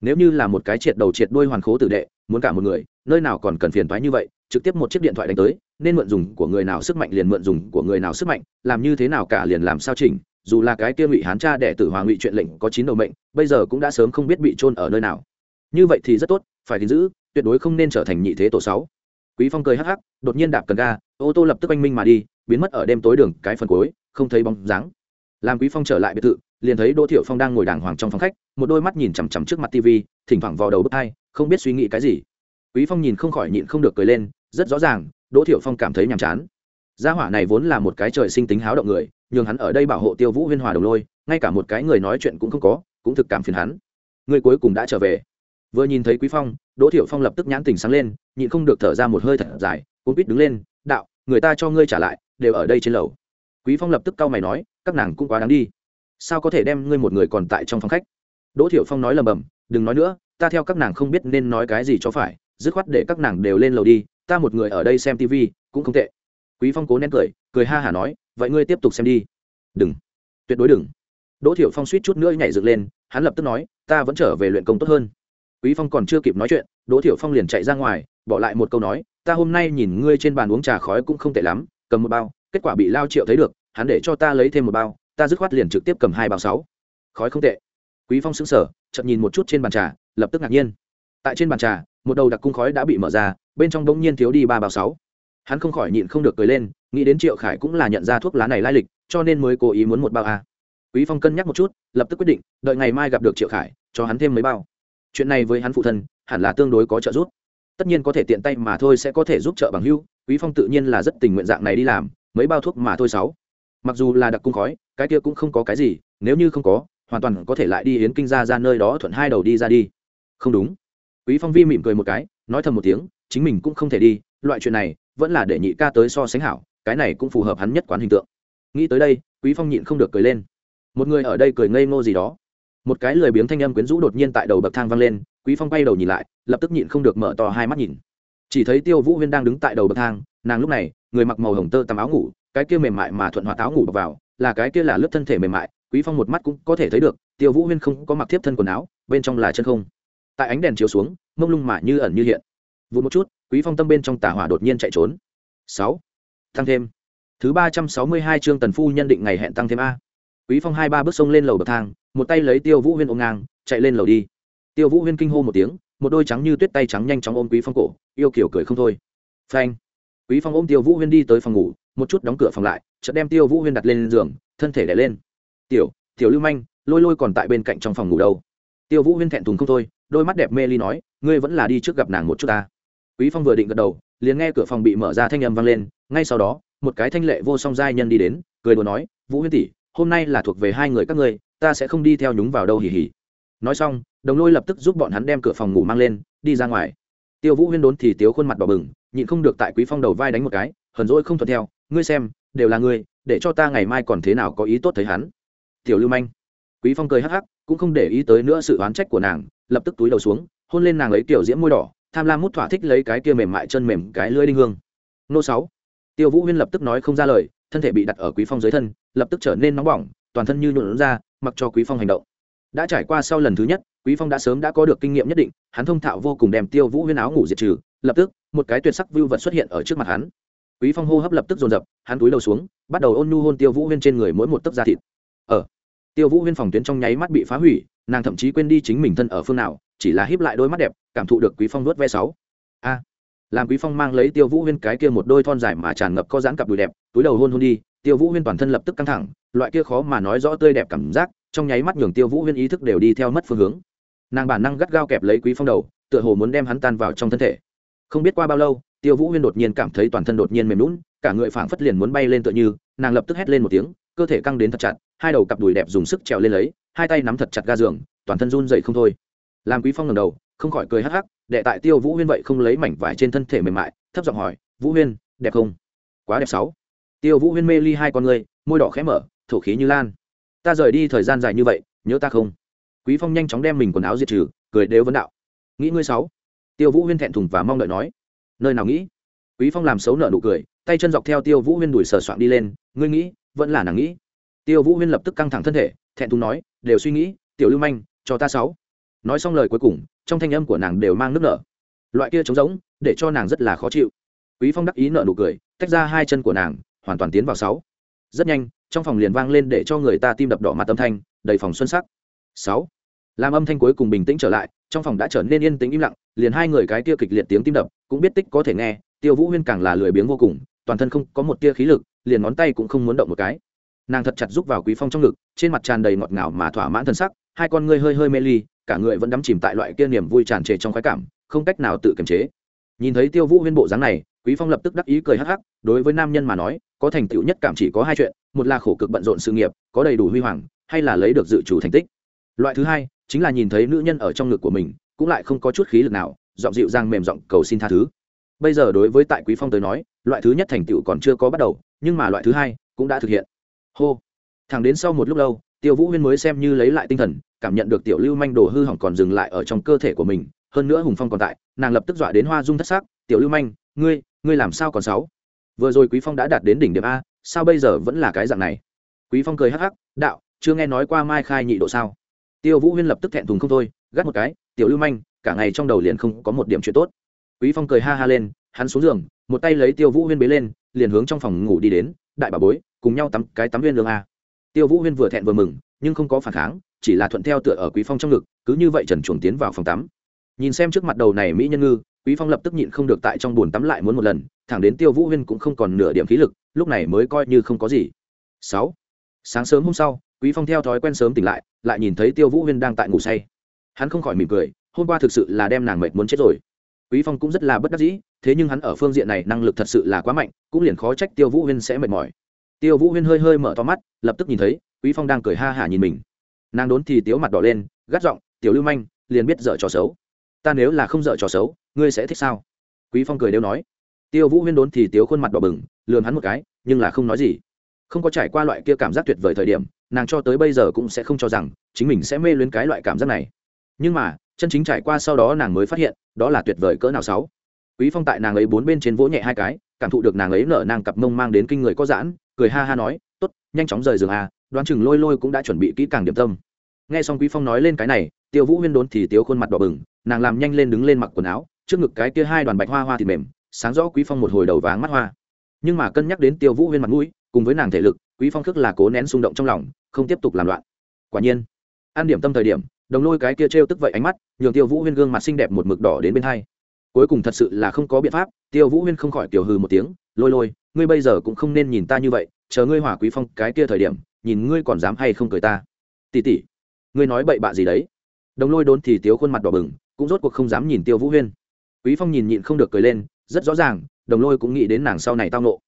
Nếu như là một cái triệt đầu triệt đuôi hoàn khố tử đệ, muốn cả một người, nơi nào còn cần phiền toái như vậy, trực tiếp một chiếc điện thoại đánh tới nên mượn dùng của người nào sức mạnh liền mượn dùng của người nào sức mạnh, làm như thế nào cả liền làm sao chỉnh, dù là cái kia ngụy hán cha đệ tử hoàng ngụy chuyện lệnh có chín đầu mệnh, bây giờ cũng đã sớm không biết bị trôn ở nơi nào. Như vậy thì rất tốt, phải gìn giữ, tuyệt đối không nên trở thành nhị thế tổ sáu. Quý phong cười hắc hắc, đột nhiên đạp cần ga, ô tô lập tức oanh minh mà đi, biến mất ở đêm tối đường, cái phần cuối, không thấy bóng dáng. Làm quý phong trở lại biệt thự, liền thấy đỗ thiệu phong đang ngồi đàng hoàng trong phòng khách, một đôi mắt nhìn chằm chằm trước mặt tv thỉnh thoảng vào đầu bức hai không biết suy nghĩ cái gì. Quý phong nhìn không khỏi nhịn không được cười lên, rất rõ ràng đỗ thiệu phong cảm thấy nhàm chán. Gia hỏa này vốn là một cái trời sinh tính háo động người, nhường hắn ở đây bảo hộ tiêu vũ huyên hòa đồng lôi, ngay cả một cái người nói chuyện cũng không có, cũng thực cảm phiền hắn. Người cuối cùng đã trở về. Vừa nhìn thấy quý phong, đỗ thiệu phong lập tức nhãn tình sáng lên, nhịn không được thở ra một hơi thật dài cũng biết đứng lên, đạo, người ta cho ngươi trả lại, đều ở đây trên lầu. Quý phong lập tức cau mày nói, các nàng cũng quá đáng đi. Sao có thể đem ngươi một người còn tại trong phòng khách? Đỗ thiệu phong nói lầm bầm, đừng nói nữa, ta theo các nàng không biết nên nói cái gì cho phải, dứt khoát để các nàng đều lên lầu đi ta một người ở đây xem tv cũng không tệ. Quý phong cố nén cười cười ha hả nói, vậy ngươi tiếp tục xem đi. Đừng. Tuyệt đối đừng. Đỗ thiệu phong suýt chút nữa nhảy dựng lên, hắn lập tức nói, ta vẫn trở về luyện công tốt hơn. Quý phong còn chưa kịp nói chuyện, đỗ thiệu phong liền chạy ra ngoài, bỏ lại một câu nói, ta hôm nay nhìn ngươi trên bàn uống trà khói cũng không tệ lắm, cầm một bao, kết quả bị lao triệu thấy được, hắn để cho ta lấy thêm một bao, ta dứt khoát liền trực tiếp cầm hai bao sáu. Khói không tệ. Quý phong sững sờ, chợt nhìn một chút trên bàn trà, lập tức ngạc nhiên. Tại trên bàn trà, một đầu đặc cung khói đã bị mở ra bên trong bỗng nhiên thiếu đi ba bao sáu. Hắn không khỏi nhịn không được cười lên, nghĩ đến triệu khải cũng là nhận ra thuốc lá này lai lịch, cho nên mới cố ý muốn một bao a. Quý phong cân nhắc một chút, lập tức quyết định, đợi ngày mai gặp được triệu khải, cho hắn thêm mấy bao. Chuyện này với hắn phụ thân, hẳn là tương đối có trợ giúp. Tất nhiên có thể tiện tay mà thôi sẽ có thể giúp trợ bằng hưu quý phong tự nhiên là rất tình nguyện dạng này đi làm, mấy bao thuốc mà thôi sáu. Mặc dù là đặc cung khói, cái kia cũng không có cái gì, nếu như không có, hoàn toàn có thể lại đi yến kinh ra ra nơi đó thuận hai đầu đi ra đi. Không đúng. Quý phong vi mỉm cười một cái, nói thầm một tiếng chính mình cũng không thể đi, loại chuyện này vẫn là để nhị ca tới so sánh hảo, cái này cũng phù hợp hắn nhất quán hình tượng. Nghĩ tới đây, quý phong nhịn không được cười lên. Một người ở đây cười ngây ngô gì đó. Một cái lười biếng thanh âm quyến rũ đột nhiên tại đầu bậc thang vang lên, quý phong quay đầu nhìn lại, lập tức nhịn không được mở to hai mắt nhìn. Chỉ thấy tiêu vũ huyên đang đứng tại đầu bậc thang, nàng lúc này, người mặc màu hồng tơ tắm áo ngủ, cái kia mềm mại mà thuận hòa áo ngủ bọc vào, là cái kia là lớp thân thể mềm mại, quý phong một mắt cũng có thể thấy được, tiêu vũ huyên không có mặc tiếp thân quần áo, bên trong là chân không. Tại ánh đèn chiếu xuống, mông lung mà như ẩn như hiện vụ một chút, quý phong tâm bên trong tà hỏa đột nhiên chạy trốn. Sáu. Tăng thêm. Thứ ba trăm sáu mươi hai chương tần phu nhân định ngày hẹn tăng thêm a. Quý phong hai ba bước sông lên lầu bậc thang, một tay lấy tiêu vũ huyên ôm ngang, chạy lên lầu đi. Tiêu vũ huyên kinh hô một tiếng, một đôi trắng như tuyết tay trắng nhanh chóng ôm quý phong cổ, yêu kiểu cười không thôi. Phanh. Quý phong ôm tiêu vũ huyên đi tới phòng ngủ, một chút đóng cửa phòng lại, chợt đem tiêu vũ huyên đặt lên giường, thân thể đè lên. Tiểu tiểu lưu manh, lôi lôi còn tại bên cạnh trong phòng ngủ đâu. Tiêu vũ huyên thẹn thùng không thôi, đôi mắt đẹp mê ly nói, ngươi vẫn là đi trước gặp nàng một chút ta quý phong vừa định gật đầu, liền nghe cửa phòng bị mở ra thanh âm vang lên, ngay sau đó, một cái thanh lệ vô song giai nhân đi đến, cười đùa nói, vũ huyên tỷ, hôm nay là thuộc về hai người các ngươi, ta sẽ không đi theo nhúng vào đâu hỉ hỉ nói xong, đồng lôi lập tức giúp bọn hắn đem cửa phòng ngủ mang lên, đi ra ngoài. Tiêu vũ huyên đốn thì tiếu khuôn mặt đỏ bừng, nhịn không được tại quý phong đầu vai đánh một cái, hờn dỗi không thuận theo, ngươi xem, đều là ngươi, để cho ta ngày mai còn thế nào có ý tốt thấy hắn. Tiểu lưu manh. Quý phong cười hắc hắc, cũng không để ý tới nữa sự oán trách của nàng, lập tức túi đầu xuống, hôn lên nàng ấy tiểu diễm môi đỏ tham lam mút thỏa thích lấy cái kia mềm mại chân mềm cái lưỡi đinh hương. Nô sáu. Tiêu vũ huyên lập tức nói không ra lời, thân thể bị đặt ở quý phong dưới thân, lập tức trở nên nóng bỏng, toàn thân như nhuộn ra, mặc cho quý phong hành động. Đã trải qua sau lần thứ nhất, quý phong đã sớm đã có được kinh nghiệm nhất định, hắn thông thạo vô cùng đem tiêu vũ huyên áo ngủ diệt trừ, lập tức, một cái tuyệt sắc vưu vật xuất hiện ở trước mặt hắn. Quý phong hô hấp lập tức dồn dập, hắn túi đầu xuống, bắt đầu ôn nhu hôn tiêu vũ huyên trên người mỗi một tấc da thịt. Ở, tiêu vũ huyên phòng tuyến trong nháy mắt bị phá hủy nàng thậm chí quên đi chính mình thân ở phương nào, chỉ là híp lại đôi mắt đẹp, cảm thụ được quý phong nuốt ve sáu. A, làm quý phong mang lấy tiêu vũ huyên cái kia một đôi thon dài mà tràn ngập có dáng cặp đùi đẹp, túi đầu hôn hôn đi, tiêu vũ huyên toàn thân lập tức căng thẳng, loại kia khó mà nói rõ tươi đẹp cảm giác, trong nháy mắt nhường tiêu vũ huyên ý thức đều đi theo mất phương hướng. Nàng bản năng gắt gao kẹp lấy quý phong đầu, tựa hồ muốn đem hắn tan vào trong thân thể. Không biết qua bao lâu, tiêu vũ huyên đột nhiên cảm thấy toàn thân đột nhiên mềm lún cả người phảng phất liền muốn bay lên tựa như, nàng lập tức hét lên một tiếng, cơ thể căng đến thật chặt, hai đầu cặp đùi đẹp dùng sức trèo lên lấy hai tay nắm thật chặt ga giường, toàn thân run dậy không thôi. Làm quý phong ngẩng đầu, không khỏi cười hắc hắc, đệ tại tiêu vũ huyên vậy không lấy mảnh vải trên thân thể mềm mại, thấp giọng hỏi, vũ huyên, đẹp không? Quá đẹp sáu. Tiêu vũ huyên mê ly hai con người môi đỏ khẽ mở, thổ khí như lan. Ta rời đi thời gian dài như vậy, nhớ ta không? Quý phong nhanh chóng đem mình quần áo diệt trừ, cười đều vấn đạo. Nghĩ ngươi sáu. Tiêu vũ huyên thẹn thùng và mong đợi nói. Nơi nào nghĩ? Quý phong làm xấu nợ nụ cười, tay chân dọc theo tiêu vũ huyên đuổi sờ soạn đi lên, ngươi nghĩ, vẫn là nàng nghĩ. Tiêu vũ huyên lập tức căng thẳng thân thể, thẹn thùng nói đều suy nghĩ, tiểu lưu manh, cho ta sáu. Nói xong lời cuối cùng, trong thanh âm của nàng đều mang nước nở. Loại kia trống rỗng, để cho nàng rất là khó chịu. Quý phong đắc ý nợ nụ cười, tách ra hai chân của nàng, hoàn toàn tiến vào sáu. Rất nhanh, trong phòng liền vang lên để cho người ta tim đập đỏ mặt âm thanh, đầy phòng xuân sắc. Sáu. Làm âm thanh cuối cùng bình tĩnh trở lại, trong phòng đã trở nên yên tĩnh im lặng, liền hai người cái kia kịch liệt tiếng tim đập, cũng biết tích có thể nghe, tiêu vũ huyên càng là lười biếng vô cùng, toàn thân không có một tia khí lực, liền ngón tay cũng không muốn động một cái nàng thật chặt rúc vào quý phong trong ngực, trên mặt tràn đầy ngọt ngào mà thỏa mãn thân sắc, hai con ngươi hơi hơi mê ly, cả người vẫn đắm chìm tại loại kia niềm vui tràn trề trong khoái cảm, không cách nào tự kiềm chế. Nhìn thấy tiêu vũ huyên bộ dáng này, quý phong lập tức đắc ý cười hắc hắc, đối với nam nhân mà nói, có thành tựu nhất cảm chỉ có hai chuyện, một là khổ cực bận rộn sự nghiệp, có đầy đủ huy hoàng, hay là lấy được dự chủ thành tích. Loại thứ hai, chính là nhìn thấy nữ nhân ở trong ngực của mình, cũng lại không có chút khí lực nào, giọng dịu dàng mềm giọng cầu xin tha thứ. Bây giờ đối với tại quý phong tới nói, loại thứ nhất thành tựu còn chưa có bắt đầu, nhưng mà loại thứ hai cũng đã thực hiện hô. Thẳng đến sau một lúc lâu, tiêu vũ huyên mới xem như lấy lại tinh thần, cảm nhận được tiểu lưu manh đồ hư hỏng còn dừng lại ở trong cơ thể của mình, hơn nữa hùng phong còn tại, nàng lập tức dọa đến hoa dung thất xác tiểu lưu manh, ngươi ngươi làm sao còn sáu? Vừa rồi quý phong đã đạt đến đỉnh điểm a, sao bây giờ vẫn là cái dạng này? Quý phong cười hắc hắc, đạo, chưa nghe nói qua mai khai nhị độ sao? Tiêu vũ huyên lập tức thẹn thùng không thôi, gắt một cái, tiểu lưu manh, cả ngày trong đầu liền không có một điểm chuyện tốt. Quý phong cười ha ha lên, hắn xuống giường, một tay lấy tiêu vũ huyên bế lên, liền hướng trong phòng ngủ đi đến đại bà bối cùng nhau tắm cái tắm viên lương a. Tiêu vũ huyên vừa thẹn vừa mừng nhưng không có phản kháng chỉ là thuận theo tựa ở quý phong trong ngực cứ như vậy trần chuồng tiến vào phòng tắm. Nhìn xem trước mặt đầu này mỹ nhân ngư quý phong lập tức nhịn không được tại trong buồn tắm lại muốn một lần thẳng đến tiêu vũ huyên cũng không còn nửa điểm khí lực lúc này mới coi như không có gì. Sáu, sáng sớm hôm sau quý phong theo thói quen sớm tỉnh lại lại nhìn thấy tiêu vũ huyên đang tại ngủ say. Hắn không khỏi mỉm cười hôm qua thực sự là đem nàng mệt muốn chết rồi. Quý phong cũng rất là bất đắc dĩ thế nhưng hắn ở phương diện này năng lực thật sự là quá mạnh, cũng liền khó trách tiêu vũ huyên sẽ mệt mỏi. Tiêu vũ huyên hơi hơi mở to mắt, lập tức nhìn thấy, quý phong đang cười ha hả nhìn mình. Nàng đốn thì tiếu mặt đỏ lên, gắt giọng, tiểu lưu manh, liền biết dở trò xấu. Ta nếu là không dở trò xấu, ngươi sẽ thích sao? Quý phong cười đều nói. Tiêu vũ huyên đốn thì tiếu khuôn mặt đỏ bừng, lườm hắn một cái, nhưng là không nói gì. Không có trải qua loại kia cảm giác tuyệt vời thời điểm, nàng cho tới bây giờ cũng sẽ không cho rằng chính mình sẽ mê luyến cái loại cảm giác này. Nhưng mà, chân chính trải qua sau đó nàng mới phát hiện, đó là tuyệt vời cỡ nào sáu quý phong tại nàng ấy bốn bên trên vỗ nhẹ hai cái, cảm thụ được nàng ấy nở nàng cặp mông mang đến kinh người có giãn, cười ha ha nói, tốt, nhanh chóng rời giường à đoán chừng lôi lôi cũng đã chuẩn bị kỹ càng điểm tâm. Nghe xong quý phong nói lên cái này, tiêu vũ huyên đốn thì tiếu khuôn mặt đỏ bừng, nàng làm nhanh lên đứng lên mặc quần áo, trước ngực cái kia hai đoàn bạch hoa hoa thì mềm, sáng rõ quý phong một hồi đầu váng mắt hoa. Nhưng mà cân nhắc đến tiêu vũ huyên mặt mũi, cùng với nàng thể lực, quý phong khước là cố nén xung động trong lòng, không tiếp tục làm loạn. Quả nhiên an điểm tâm thời điểm, đồng lôi cái kia trêu tức vậy ánh mắt, nhường tiêu vũ huyên gương mặt xinh đẹp một mực đỏ đến bên hai cuối cùng thật sự là không có biện pháp, tiêu vũ huyên không khỏi tiểu hừ một tiếng, lôi lôi, ngươi bây giờ cũng không nên nhìn ta như vậy, chờ ngươi hỏa quý phong cái kia thời điểm, nhìn ngươi còn dám hay không cười ta. Tỉ tỉ ngươi nói bậy bạ gì đấy? Đồng lôi đốn thì tiếu khuôn mặt đỏ bừng, cũng rốt cuộc không dám nhìn tiêu vũ huyên. Quý phong nhìn nhịn không được cười lên, rất rõ ràng, đồng lôi cũng nghĩ đến nàng sau này tao nộ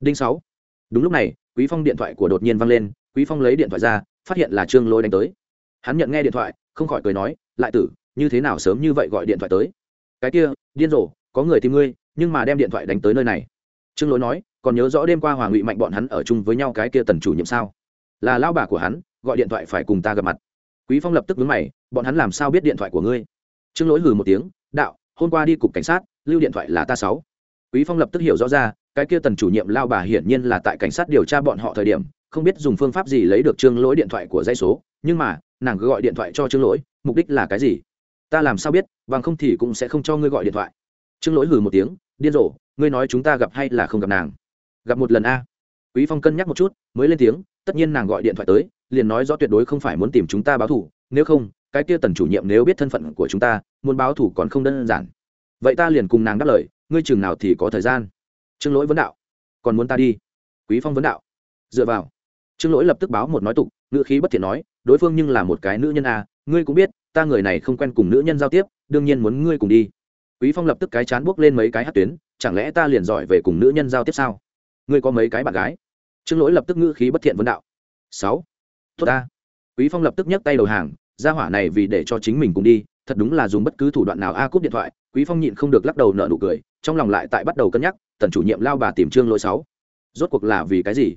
đinh sáu. Đúng lúc này, quý phong điện thoại của đột nhiên văng lên, quý phong lấy điện thoại ra, phát hiện là trương lôi đánh tới. Hắn nhận nghe điện thoại, không khỏi cười nói, lại tử, như thế nào sớm như vậy gọi điện thoại tới? Cái kia, điên rồ, có người tìm ngươi, nhưng mà đem điện thoại đánh tới nơi này. Trương lỗi nói, còn nhớ rõ đêm qua hoàng ngụy mạnh bọn hắn ở chung với nhau cái kia tần chủ nhiệm sao? Là lao bà của hắn, gọi điện thoại phải cùng ta gặp mặt. Quý phong lập tức vướng mày, bọn hắn làm sao biết điện thoại của ngươi? Trương lỗi hừ một tiếng, đạo, hôm qua đi cục cảnh sát, lưu điện thoại là ta sáu. Quý phong lập tức hiểu rõ ra, cái kia tần chủ nhiệm lao bà hiển nhiên là tại cảnh sát điều tra bọn họ thời điểm, không biết dùng phương pháp gì lấy được trương lỗi điện thoại của dây số, nhưng mà, nàng cứ gọi điện thoại cho trương lỗi, mục đích là cái gì? Ta làm sao biết, bằng không thì cũng sẽ không cho ngươi gọi điện thoại. Trương lỗi hừ một tiếng, điên rồ, ngươi nói chúng ta gặp hay là không gặp nàng? Gặp một lần a. Quý phong cân nhắc một chút, mới lên tiếng, tất nhiên nàng gọi điện thoại tới, liền nói rõ tuyệt đối không phải muốn tìm chúng ta báo thủ nếu không, cái kia tần chủ nhiệm nếu biết thân phận của chúng ta, muốn báo thủ còn không đơn giản. Vậy ta liền cùng nàng đáp lời, ngươi chừng nào thì có thời gian? Trương lỗi vấn đạo. Còn muốn ta đi? Quý phong vấn đạo. Dựa vào. Trương lỗi lập tức báo một nói tục, ngữ khí bất thiện nói, đối phương nhưng là một cái nữ nhân a, ngươi cũng biết ta người này không quen cùng nữ nhân giao tiếp, đương nhiên muốn ngươi cùng đi. Quý phong lập tức cái chán buốc lên mấy cái hát tuyến, chẳng lẽ ta liền giỏi về cùng nữ nhân giao tiếp sao? Ngươi có mấy cái bạn gái? Trương lỗi lập tức ngữ khí bất thiện vấn đạo. Sáu. Tốt ta. Quý phong lập tức nhấc tay đầu hàng ra hỏa này vì để cho chính mình cùng đi, thật đúng là dùng bất cứ thủ đoạn nào a cúp điện thoại, quý phong nhịn không được lắc đầu nợ nụ cười, trong lòng lại tại bắt đầu cân nhắc, tần chủ nhiệm lao bà tìm trương lỗi sáu. Rốt cuộc là vì cái gì?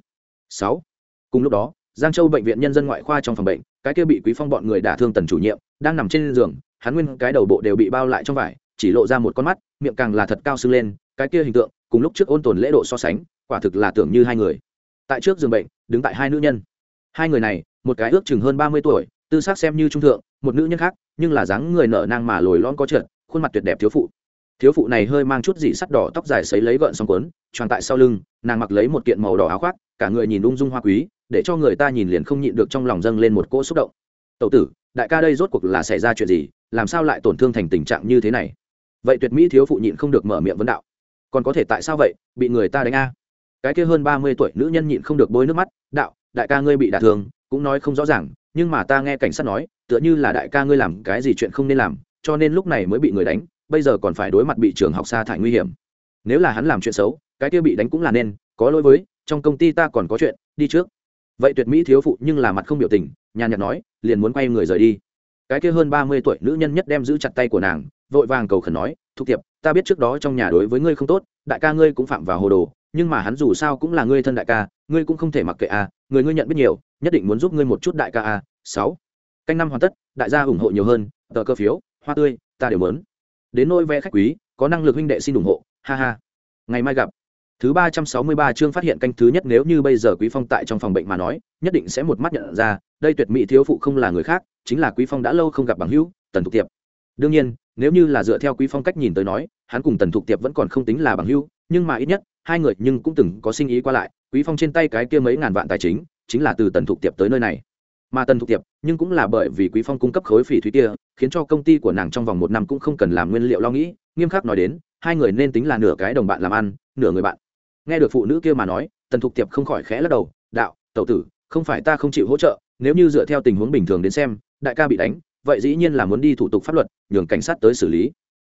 Sáu. Cùng lúc đó, giang châu bệnh viện nhân dân ngoại khoa trong phòng bệnh cái kia bị quý phong bọn người đả thương tần chủ nhiệm, đang nằm trên giường, hắn nguyên cái đầu bộ đều bị bao lại trong vải, chỉ lộ ra một con mắt, miệng càng là thật cao sưng lên, cái kia hình tượng, cùng lúc trước ôn tồn lễ độ so sánh, quả thực là tưởng như hai người. Tại trước giường bệnh, đứng tại hai nữ nhân. Hai người này, một cái ước chừng hơn ba mươi tuổi, tư xác xem như trung thượng, một nữ nhân khác, nhưng là dáng người nở nang mà lồi lon có trượt, khuôn mặt tuyệt đẹp thiếu phụ. Thiếu phụ này hơi mang chút dị sắt đỏ tóc dài xấy lấy gợn xong quấn tròn tại sau lưng, nàng mặc lấy một kiện màu đỏ áo khoác, cả người nhìn ung dung hoa quý để cho người ta nhìn liền không nhịn được trong lòng dâng lên một cỗ xúc động. Tậu tử, đại ca đây rốt cuộc là xảy ra chuyện gì? Làm sao lại tổn thương thành tình trạng như thế này? Vậy tuyệt mỹ thiếu phụ nhịn không được mở miệng vấn đạo. Còn có thể tại sao vậy? Bị người ta đánh a. Cái kia hơn ba mươi tuổi nữ nhân nhịn không được bôi nước mắt, đạo, đại ca ngươi bị đả thương, cũng nói không rõ ràng, nhưng mà ta nghe cảnh sát nói, tựa như là đại ca ngươi làm cái gì chuyện không nên làm, cho nên lúc này mới bị người đánh, bây giờ còn phải đối mặt bị trường học sa thải nguy hiểm. Nếu là hắn làm chuyện xấu, cái kia bị đánh cũng là nên, có lỗi với, trong công ty ta còn có chuyện, đi trước vậy tuyệt mỹ thiếu phụ nhưng là mặt không biểu tình nhàn nhạt nói liền muốn quay người rời đi. Cái kia hơn ba mươi tuổi nữ nhân nhất đem giữ chặt tay của nàng vội vàng cầu khẩn nói thúc tiệp ta biết trước đó trong nhà đối với ngươi không tốt đại ca ngươi cũng phạm vào hồ đồ nhưng mà hắn dù sao cũng là ngươi thân đại ca ngươi cũng không thể mặc kệ a à, người ngươi nhận biết nhiều nhất định muốn giúp ngươi một chút đại ca a. À. sáu. Canh năm hoàn tất đại gia ủng hộ nhiều hơn tờ cơ phiếu hoa tươi ta đều mớn đến nỗi vé khách quý có năng lực huynh đệ xin ủng hộ ha ha. Ngày mai gặp thứ ba trăm sáu mươi ba chương phát hiện canh thứ nhất nếu như bây giờ quý phong tại trong phòng bệnh mà nói, nhất định sẽ một mắt nhận ra, đây tuyệt mỹ thiếu phụ không là người khác, chính là quý phong đã lâu không gặp bằng hữu, tần thục tiệp. Đương nhiên, nếu như là dựa theo quý phong cách nhìn tới nói, hắn cùng tần thục tiệp vẫn còn không tính là bằng hữu, nhưng mà ít nhất, hai người nhưng cũng từng có sinh ý qua lại, quý phong trên tay cái kia mấy ngàn vạn tài chính chính là từ tần thục tiệp tới nơi này. Mà tần thục tiệp, nhưng cũng là bởi vì quý phong cung cấp khối phỉ thúy kia, khiến cho công ty của nàng trong vòng một năm cũng không cần làm nguyên liệu lo nghĩ, nghiêm khắc nói đến, hai người nên tính là nửa cái đồng bạn làm ăn, nửa người bạn nghe được phụ nữ kia mà nói, tần thục tiệp không khỏi khẽ lắc đầu, đạo, tẩu tử, không phải ta không chịu hỗ trợ, nếu như dựa theo tình huống bình thường đến xem, đại ca bị đánh, vậy dĩ nhiên là muốn đi thủ tục pháp luật, nhường cảnh sát tới xử lý.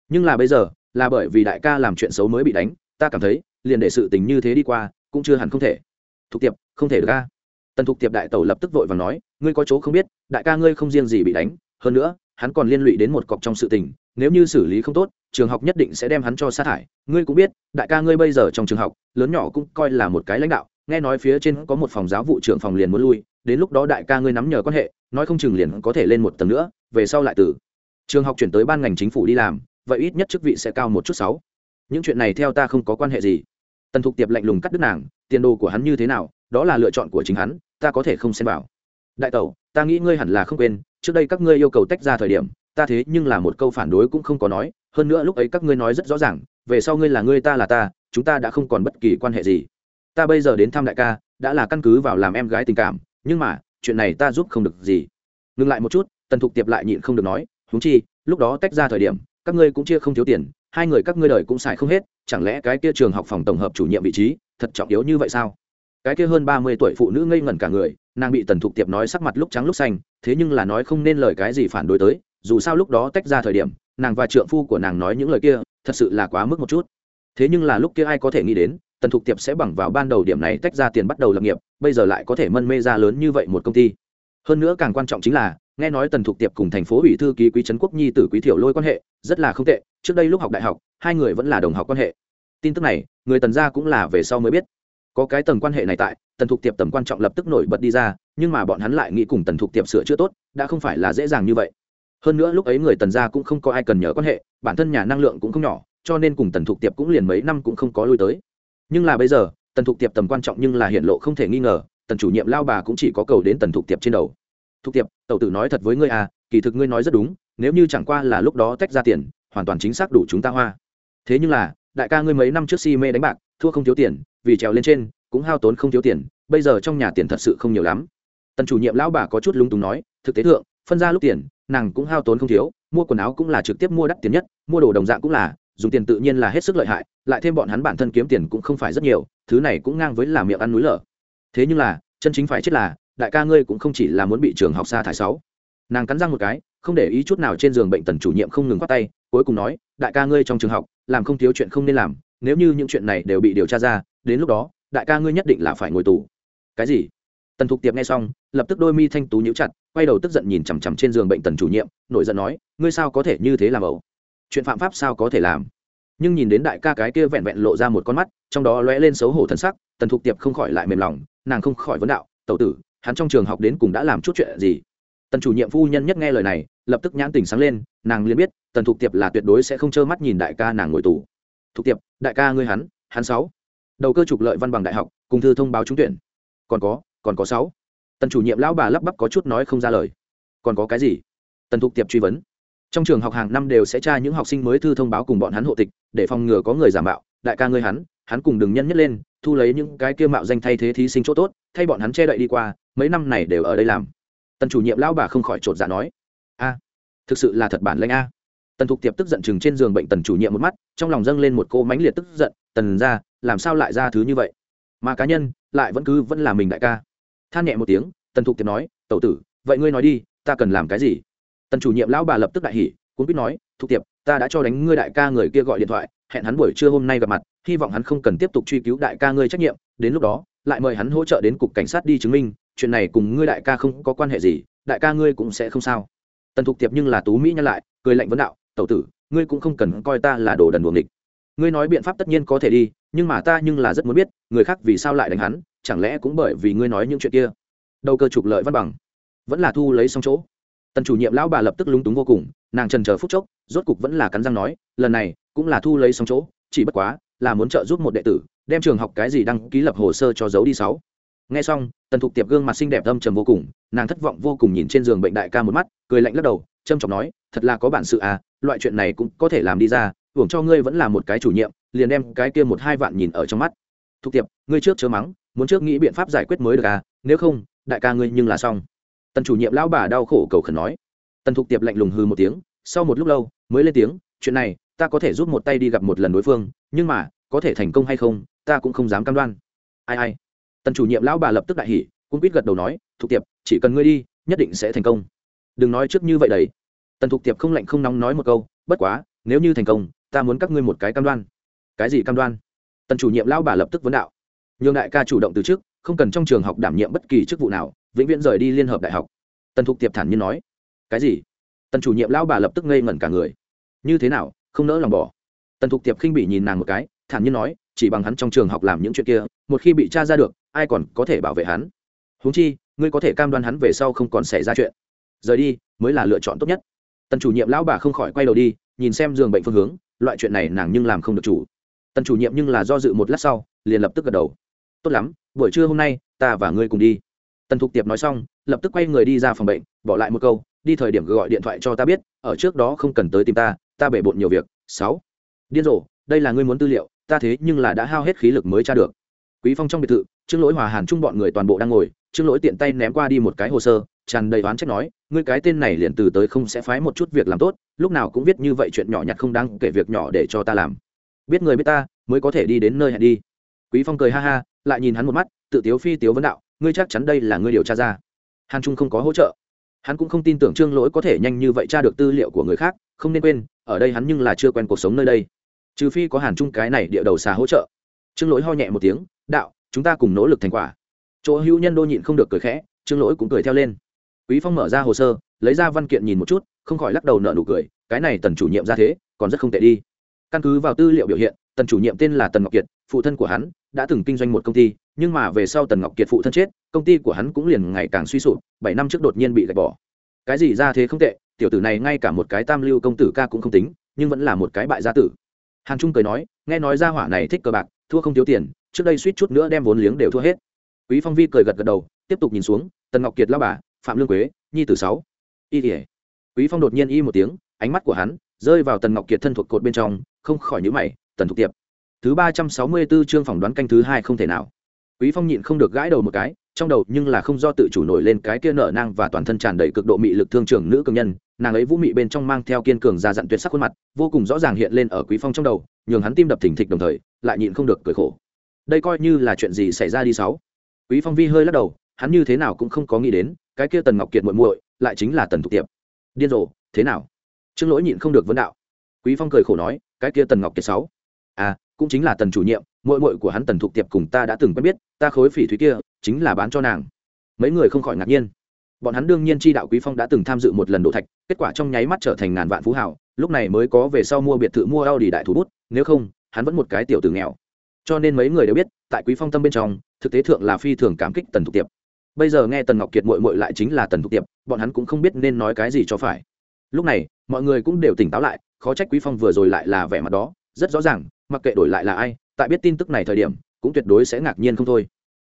Nhưng là bây giờ, là bởi vì đại ca làm chuyện xấu mới bị đánh, ta cảm thấy, liền để sự tình như thế đi qua, cũng chưa hẳn không thể. Thục tiệp, không thể được ca tần thục tiệp đại tẩu lập tức vội và nói, ngươi có chỗ không biết, đại ca ngươi không riêng gì bị đánh, hơn nữa, hắn còn liên lụy đến một cọc trong sự tình nếu như xử lý không tốt, trường học nhất định sẽ đem hắn cho sát hại ngươi cũng biết, đại ca ngươi bây giờ trong trường học, lớn nhỏ cũng coi là một cái lãnh đạo. Nghe nói phía trên có một phòng giáo vụ trưởng phòng liền muốn lui. Đến lúc đó đại ca ngươi nắm nhờ quan hệ, nói không chừng liền có thể lên một tầng nữa. Về sau lại từ trường học chuyển tới ban ngành chính phủ đi làm, vậy ít nhất chức vị sẽ cao một chút sáu. Những chuyện này theo ta không có quan hệ gì. Tần thục tiệp lạnh lùng cắt đứt nàng, tiền đồ của hắn như thế nào, đó là lựa chọn của chính hắn, ta có thể không xem vào. Đại tẩu, ta nghĩ ngươi hẳn là không quên, trước đây các ngươi yêu cầu tách ra thời điểm ta thế nhưng là một câu phản đối cũng không có nói, hơn nữa lúc ấy các ngươi nói rất rõ ràng, về sau ngươi là ngươi ta là ta, chúng ta đã không còn bất kỳ quan hệ gì. Ta bây giờ đến thăm đại ca, đã là căn cứ vào làm em gái tình cảm, nhưng mà, chuyện này ta giúp không được gì. Ngừng lại một chút, tần thục tiệp lại nhịn không được nói húng chi, lúc đó tách ra thời điểm, các ngươi cũng chia không thiếu tiền, hai người các ngươi đời cũng xài không hết, chẳng lẽ cái kia trường học phòng tổng hợp chủ nhiệm vị trí, thật trọng yếu như vậy sao? Cái kia hơn ba mươi tuổi phụ nữ ngây ngẩn cả người, nàng bị tần thục tiệp nói sắc mặt lúc trắng lúc xanh, thế nhưng là nói không nên lời cái gì phản đối tới dù sao lúc đó tách ra thời điểm, nàng và trượng phu của nàng nói những lời kia, thật sự là quá mức một chút. Thế nhưng là lúc kia ai có thể nghĩ đến, tần thục tiệp sẽ bằng vào ban đầu điểm này tách ra tiền bắt đầu lập nghiệp, bây giờ lại có thể mân mê ra lớn như vậy một công ty. Hơn nữa càng quan trọng chính là, nghe nói tần thục tiệp cùng thành phố ủy thư ký quý trấn quốc nhi tử quý thiểu lôi quan hệ, rất là không tệ, trước đây lúc học đại học, hai người vẫn là đồng học quan hệ. Tin tức này, người tần gia cũng là về sau mới biết. Có cái tầng quan hệ này tại, tần thục tiệp tầm quan trọng lập tức nổi bật đi ra, nhưng mà bọn hắn lại nghĩ cùng tần thục tiệp sửa chữa tốt, đã không phải là dễ dàng như vậy hơn nữa lúc ấy người tần gia cũng không có ai cần nhớ quan hệ, bản thân nhà năng lượng cũng không nhỏ, cho nên cùng tần thục tiệp cũng liền mấy năm cũng không có lui tới. Nhưng là bây giờ, tần thục tiệp tầm quan trọng nhưng là hiện lộ không thể nghi ngờ, tần chủ nhiệm lao bà cũng chỉ có cầu đến tần thục tiệp trên đầu. Thục tiệp, tẩu tử nói thật với ngươi à kỳ thực ngươi nói rất đúng, nếu như chẳng qua là lúc đó tách ra tiền, hoàn toàn chính xác đủ chúng ta hoa. Thế nhưng là, đại ca ngươi mấy năm trước si mê đánh bạc, thua không thiếu tiền, vì trèo lên trên, cũng hao tốn không thiếu tiền, bây giờ trong nhà tiền thật sự không nhiều lắm. Tần chủ nhiệm lão bà có chút lung túng nói, thực tế thượng phân ra lúc tiền, nàng cũng hao tốn không thiếu, mua quần áo cũng là trực tiếp mua đắt tiền nhất, mua đồ đồng dạng cũng là, dùng tiền tự nhiên là hết sức lợi hại, lại thêm bọn hắn bản thân kiếm tiền cũng không phải rất nhiều, thứ này cũng ngang với làm miệng ăn núi lở. Thế nhưng là, chân chính phải chết là, đại ca ngươi cũng không chỉ là muốn bị trường học sa thải sáu. Nàng cắn răng một cái, không để ý chút nào trên giường bệnh tần chủ nhiệm không ngừng khoát tay, cuối cùng nói, đại ca ngươi trong trường học, làm không thiếu chuyện không nên làm, nếu như những chuyện này đều bị điều tra ra, đến lúc đó, đại ca ngươi nhất định là phải ngồi tù. Cái gì? Tần thục tiệp nghe xong, lập tức đôi mi thanh tú nhíu chặt, quay đầu tức giận nhìn chằm chằm trên giường bệnh tần chủ nhiệm nội giận nói, ngươi sao có thể như thế làm ẩu? Chuyện phạm pháp sao có thể làm? Nhưng nhìn đến đại ca cái kia vẹn vẹn lộ ra một con mắt, trong đó lóe lên xấu hổ thân sắc, tần thục tiệp không khỏi lại mềm lòng, nàng không khỏi vấn đạo, tẩu tử, hắn trong trường học đến cùng đã làm chút chuyện gì? Tần chủ nhiệm phu nhân nhất nghe lời này, lập tức nhãn tình sáng lên, nàng liền biết, tần thục tiệp là tuyệt đối sẽ không trơ mắt nhìn đại ca nàng ngồi tù. Thục tiệp, đại ca ngươi hắn hắn sáu. Đầu cơ trục lợi văn bằng đại học, cùng thư thông báo trúng tuyển. Còn có còn có sáu. Tần chủ nhiệm lão bà lắp bắp có chút nói không ra lời. Còn có cái gì? Tần thục tiệp truy vấn. Trong trường học hàng năm đều sẽ tra những học sinh mới thư thông báo cùng bọn hắn hộ tịch, để phòng ngừa có người giả mạo. Đại ca ngươi hắn hắn cùng đừng nhân nhất lên, thu lấy những cái kia mạo danh thay thế thí sinh chỗ tốt, thay bọn hắn che đậy đi qua, mấy năm này đều ở đây làm. Tần chủ nhiệm lão bà không khỏi chột dạ nói. A, thực sự là thật bản lanh a. Tần thục tiệp tức giận chừng trên giường bệnh tần chủ nhiệm một mắt, trong lòng dâng lên một cô mánh liệt tức giận, tần ra, làm sao lại ra thứ như vậy? Mà cá nhân, lại vẫn cứ vẫn là mình đại ca than nhẹ một tiếng, tần thục tiệp nói, tẩu tử, vậy ngươi nói đi, ta cần làm cái gì? Tần chủ nhiệm lão bà lập tức đại hỉ cũng biết nói, thục tiệp, ta đã cho đánh ngươi đại ca người kia gọi điện thoại, hẹn hắn buổi trưa hôm nay gặp mặt, hy vọng hắn không cần tiếp tục truy cứu đại ca ngươi trách nhiệm, đến lúc đó, lại mời hắn hỗ trợ đến cục cảnh sát đi chứng minh, chuyện này cùng ngươi đại ca không có quan hệ gì, đại ca ngươi cũng sẽ không sao. Tần thục tiệp nhưng là tú mỹ nhăn lại, cười lạnh vấn đạo, tẩu tử, ngươi cũng không cần coi ta là đồ đần buồng địch ngươi nói biện pháp tất nhiên có thể đi, nhưng mà ta nhưng là rất muốn biết, người khác vì sao lại đánh hắn chẳng lẽ cũng bởi vì ngươi nói những chuyện kia? Đâu cơ trục lợi văn bằng. Vẫn là thu lấy xong chỗ. Tần chủ nhiệm lão bà lập tức lúng túng vô cùng, nàng trần chờ phút chốc, rốt cục vẫn là cắn răng nói, lần này cũng là thu lấy xong chỗ, chỉ bất quá là muốn trợ giúp một đệ tử, đem trường học cái gì đăng ký lập hồ sơ cho giấu đi sáu. Nghe xong, tần thục tiệp gương mặt xinh đẹp âm trầm vô cùng, nàng thất vọng vô cùng nhìn trên giường bệnh đại ca một mắt, cười lạnh lắc đầu, trâm trọng nói, thật là có bản sự à loại chuyện này cũng có thể làm đi ra, hưởng cho ngươi vẫn là một cái chủ nhiệm, liền đem cái kia một hai vạn nhìn ở trong mắt. Thục tiệp, ngươi trước chớ mắng muốn trước nghĩ biện pháp giải quyết mới được à? Nếu không, đại ca ngươi nhưng là xong. Tần chủ nhiệm lão bà đau khổ cầu khẩn nói. Tần thục tiệp lạnh lùng hư một tiếng, sau một lúc lâu, mới lên tiếng, chuyện này, ta có thể giúp một tay đi gặp một lần đối phương, nhưng mà, có thể thành công hay không, ta cũng không dám cam đoan. Ai ai. Tần chủ nhiệm lão bà lập tức đại hỉ cũng quýt gật đầu nói, thục tiệp, chỉ cần ngươi đi, nhất định sẽ thành công. Đừng nói trước như vậy đấy. Tần thục tiệp không lạnh không nóng nói một câu, bất quá, nếu như thành công, ta muốn các ngươi một cái cam đoan. Cái gì cam đoan? Tần chủ nhiệm lão bà lập tức vấn đạo nhường đại ca chủ động từ trước không cần trong trường học đảm nhiệm bất kỳ chức vụ nào, vĩnh viễn rời đi liên hợp đại học. Tần thục tiệp thản nhiên nói. Cái gì? Tần chủ nhiệm lão bà lập tức ngây ngẩn cả người. Như thế nào, không nỡ lòng bỏ. Tần thục tiệp khinh bị nhìn nàng một cái, thản nhiên nói, chỉ bằng hắn trong trường học làm những chuyện kia, một khi bị t r a ra được, ai còn có thể bảo vệ hắn? Huống chi, ngươi có thể cam đoan hắn về sau không còn xảy ra chuyện. Rời đi, mới là lựa chọn tốt nhất. Tần chủ nhiệm lão bà không khỏi quay đầu đi, nhìn xem giường bệnh phương hướng, loại chuyện này nàng nhưng làm không được chủ. Tần chủ nhiệm nhưng là do dự một lát sau, liền lập tức gật đầu tốt lắm, buổi trưa hôm nay, ta và ngươi cùng đi. Tần thục tiệp nói xong, lập tức quay người đi ra phòng bệnh, bỏ lại một câu, đi thời điểm gọi điện thoại cho ta biết, ở trước đó không cần tới tìm ta ta bể bộn nhiều việc. Sáu. Điên rồ, đây là ngươi muốn tư liệu, ta thế nhưng là đã hao hết khí lực mới tra được. Quý phong trong biệt thự, trương lỗi, hòa hàn chung bọn người toàn bộ đang ngồi, trương lỗi tiện tay ném qua đi một cái hồ sơ, tràn đầy oán trách nói, ngươi cái tên này liền từ tới không sẽ phái một chút việc làm tốt, lúc nào cũng viết như vậy chuyện nhỏ nhặt không đáng kể việc nhỏ để cho ta làm. Biết người biết ta, mới có thể đi đến nơi hẹn đi. Quý phong cười ha ha lại nhìn hắn một mắt, tự tiếu phi tiếu vấn đạo, ngươi chắc chắn đây là ngươi điều tra ra? Hàn trung không có hỗ trợ. Hắn cũng không tin tưởng trương lỗi có thể nhanh như vậy tra được tư liệu của người khác, không nên quên, ở đây hắn nhưng là chưa quen cuộc sống nơi đây. Trừ phi có hàn trung cái này địa đầu xà hỗ trợ. Trương lỗi ho nhẹ một tiếng, đạo, chúng ta cùng nỗ lực thành quả. Chỗ hữu nhân đô nhịn không được cười khẽ, trương lỗi cũng cười theo lên. Quý phong mở ra hồ sơ, lấy ra văn kiện nhìn một chút, không khỏi lắc đầu nợ nụ cười, cái này tần chủ nhiệm ra thế, còn rất không tệ đi. Căn cứ vào tư liệu biểu hiện, tần chủ nhiệm tên là tần ngọc kiệt, phụ thân của hắn đã từng kinh doanh một công ty, nhưng mà về sau tần ngọc kiệt phụ thân chết, công ty của hắn cũng liền ngày càng suy sụp, bảy năm trước đột nhiên bị gạch bỏ. Cái gì ra thế không tệ, tiểu tử này ngay cả một cái tam lưu công tử ca cũng không tính, nhưng vẫn là một cái bại gia tử. Hàn trung cười nói, nghe nói ra hỏa này thích cờ bạc, thua không thiếu tiền, trước đây suýt chút nữa đem vốn liếng đều thua hết. Quý phong vi cười gật gật đầu, tiếp tục nhìn xuống, tần ngọc kiệt lao bà, phạm lương quế, nhi tử sáu. Y ỉa quý phong đột nhiên y một tiếng, ánh mắt của hắn rơi vào tần ngọc kiệt thân thuộc cột bên trong, không khỏi nhíu mày, tần thục tiệp thứ ba trăm sáu mươi 364 chương phỏng đoán canh thứ hai không thể nào. Quý phong nhịn không được gãi đầu một cái, trong đầu nhưng là không do tự chủ nổi lên cái kia nở nang và toàn thân tràn đầy cực độ mị lực thương trưởng nữ cường nhân, nàng ấy vũ mị bên trong mang theo kiên cường ra dặn tuyệt sắc khuôn mặt, vô cùng rõ ràng hiện lên ở quý phong trong đầu, nhường hắn tim đập thình thịch đồng thời, lại nhịn không được cười khổ. Đây coi như là chuyện gì xảy ra đi sáu? Quý phong vi hơi lắc đầu, hắn như thế nào cũng không có nghĩ đến, cái kia tần ngọc kiệt muội muội lại chính là tần thục tiệp. Điên rồ, thế nào? Trương lỗi nhịn không được vấn đạo. Quý phong cười khổ nói, cái kia tần ngọc kiệt sáu? À cũng chính là tần chủ nhiệm, muội muội của hắn tần thục tiệp cùng ta đã từng quen biết, ta khối phỉ thúy kia chính là bán cho nàng. Mấy người không khỏi ngạc nhiên. Bọn hắn đương nhiên chi đạo quý phong đã từng tham dự một lần đổ thạch, kết quả trong nháy mắt trở thành ngàn vạn phú hảo lúc này mới có về sau mua biệt thự mua Audi đại thủ bút, nếu không, hắn vẫn một cái tiểu tử nghèo. Cho nên mấy người đều biết, tại quý phong tâm bên trong, thực tế thượng là phi thường cảm kích tần thục tiệp. Bây giờ nghe tần ngọc kiệt mội mội lại chính là tần thục tiệp, bọn hắn cũng không biết nên nói cái gì cho phải. Lúc này, mọi người cũng đều tỉnh táo lại, khó trách quý phong vừa rồi lại là vẻ mặt đó, rất rõ ràng mặc kệ đổi lại là ai, tại biết tin tức này thời điểm, cũng tuyệt đối sẽ ngạc nhiên không thôi.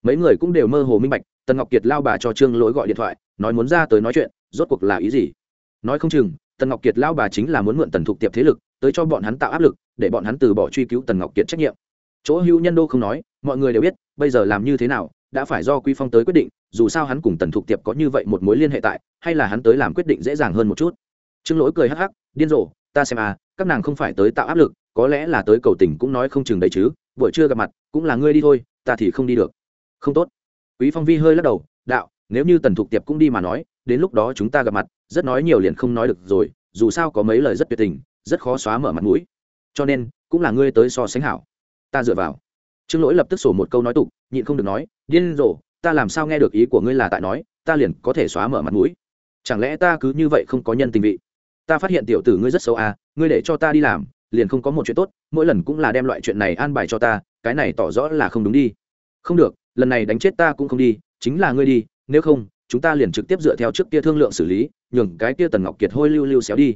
Mấy người cũng đều mơ hồ minh bạch, tần ngọc kiệt lao bà cho trương lỗi gọi điện thoại, nói muốn ra tới nói chuyện, rốt cuộc là ý gì? Nói không chừng, tần ngọc kiệt lao bà chính là muốn mượn tần thục tiệp thế lực, tới cho bọn hắn tạo áp lực, để bọn hắn từ bỏ truy cứu tần ngọc kiệt trách nhiệm. Chỗ hữu nhân đô không nói, mọi người đều biết, bây giờ làm như thế nào, đã phải do quý phong tới quyết định, dù sao hắn cùng tần thục tiệp có như vậy một mối liên hệ tại, hay là hắn tới làm quyết định dễ dàng hơn một chút. Trương lỗi cười hắc hắc, điên rồ, ta xem à các nàng không phải tới tạo áp lực có lẽ là tới cầu tình cũng nói không chừng đấy chứ, buổi trưa gặp mặt, cũng là ngươi đi thôi, ta thì không đi được. Không tốt. Quý phong vi hơi lắc đầu, đạo, nếu như tần thục tiệp cũng đi mà nói, đến lúc đó chúng ta gặp mặt, rất nói nhiều liền không nói được rồi, dù sao có mấy lời rất tuyệt tình, rất khó xóa mở mặt mũi. Cho nên, cũng là ngươi tới so sánh hảo. Ta dựa vào. Trương lỗi lập tức sổ một câu nói tục, nhịn không được nói, điên rồ, ta làm sao nghe được ý của ngươi là tại nói, ta liền có thể xóa mở mặt mũi. Chẳng lẽ ta cứ như vậy không có nhân tình vị? Ta phát hiện tiểu tử ngươi rất xấu à ngươi để cho ta đi làm liền không có một chuyện tốt, mỗi lần cũng là đem loại chuyện này an bài cho ta, cái này tỏ rõ là không đúng đi. Không được, lần này đánh chết ta cũng không đi, chính là ngươi đi, nếu không, chúng ta liền trực tiếp dựa theo trước kia thương lượng xử lý, nhường cái kia tần ngọc kiệt hôi lưu lưu xéo đi.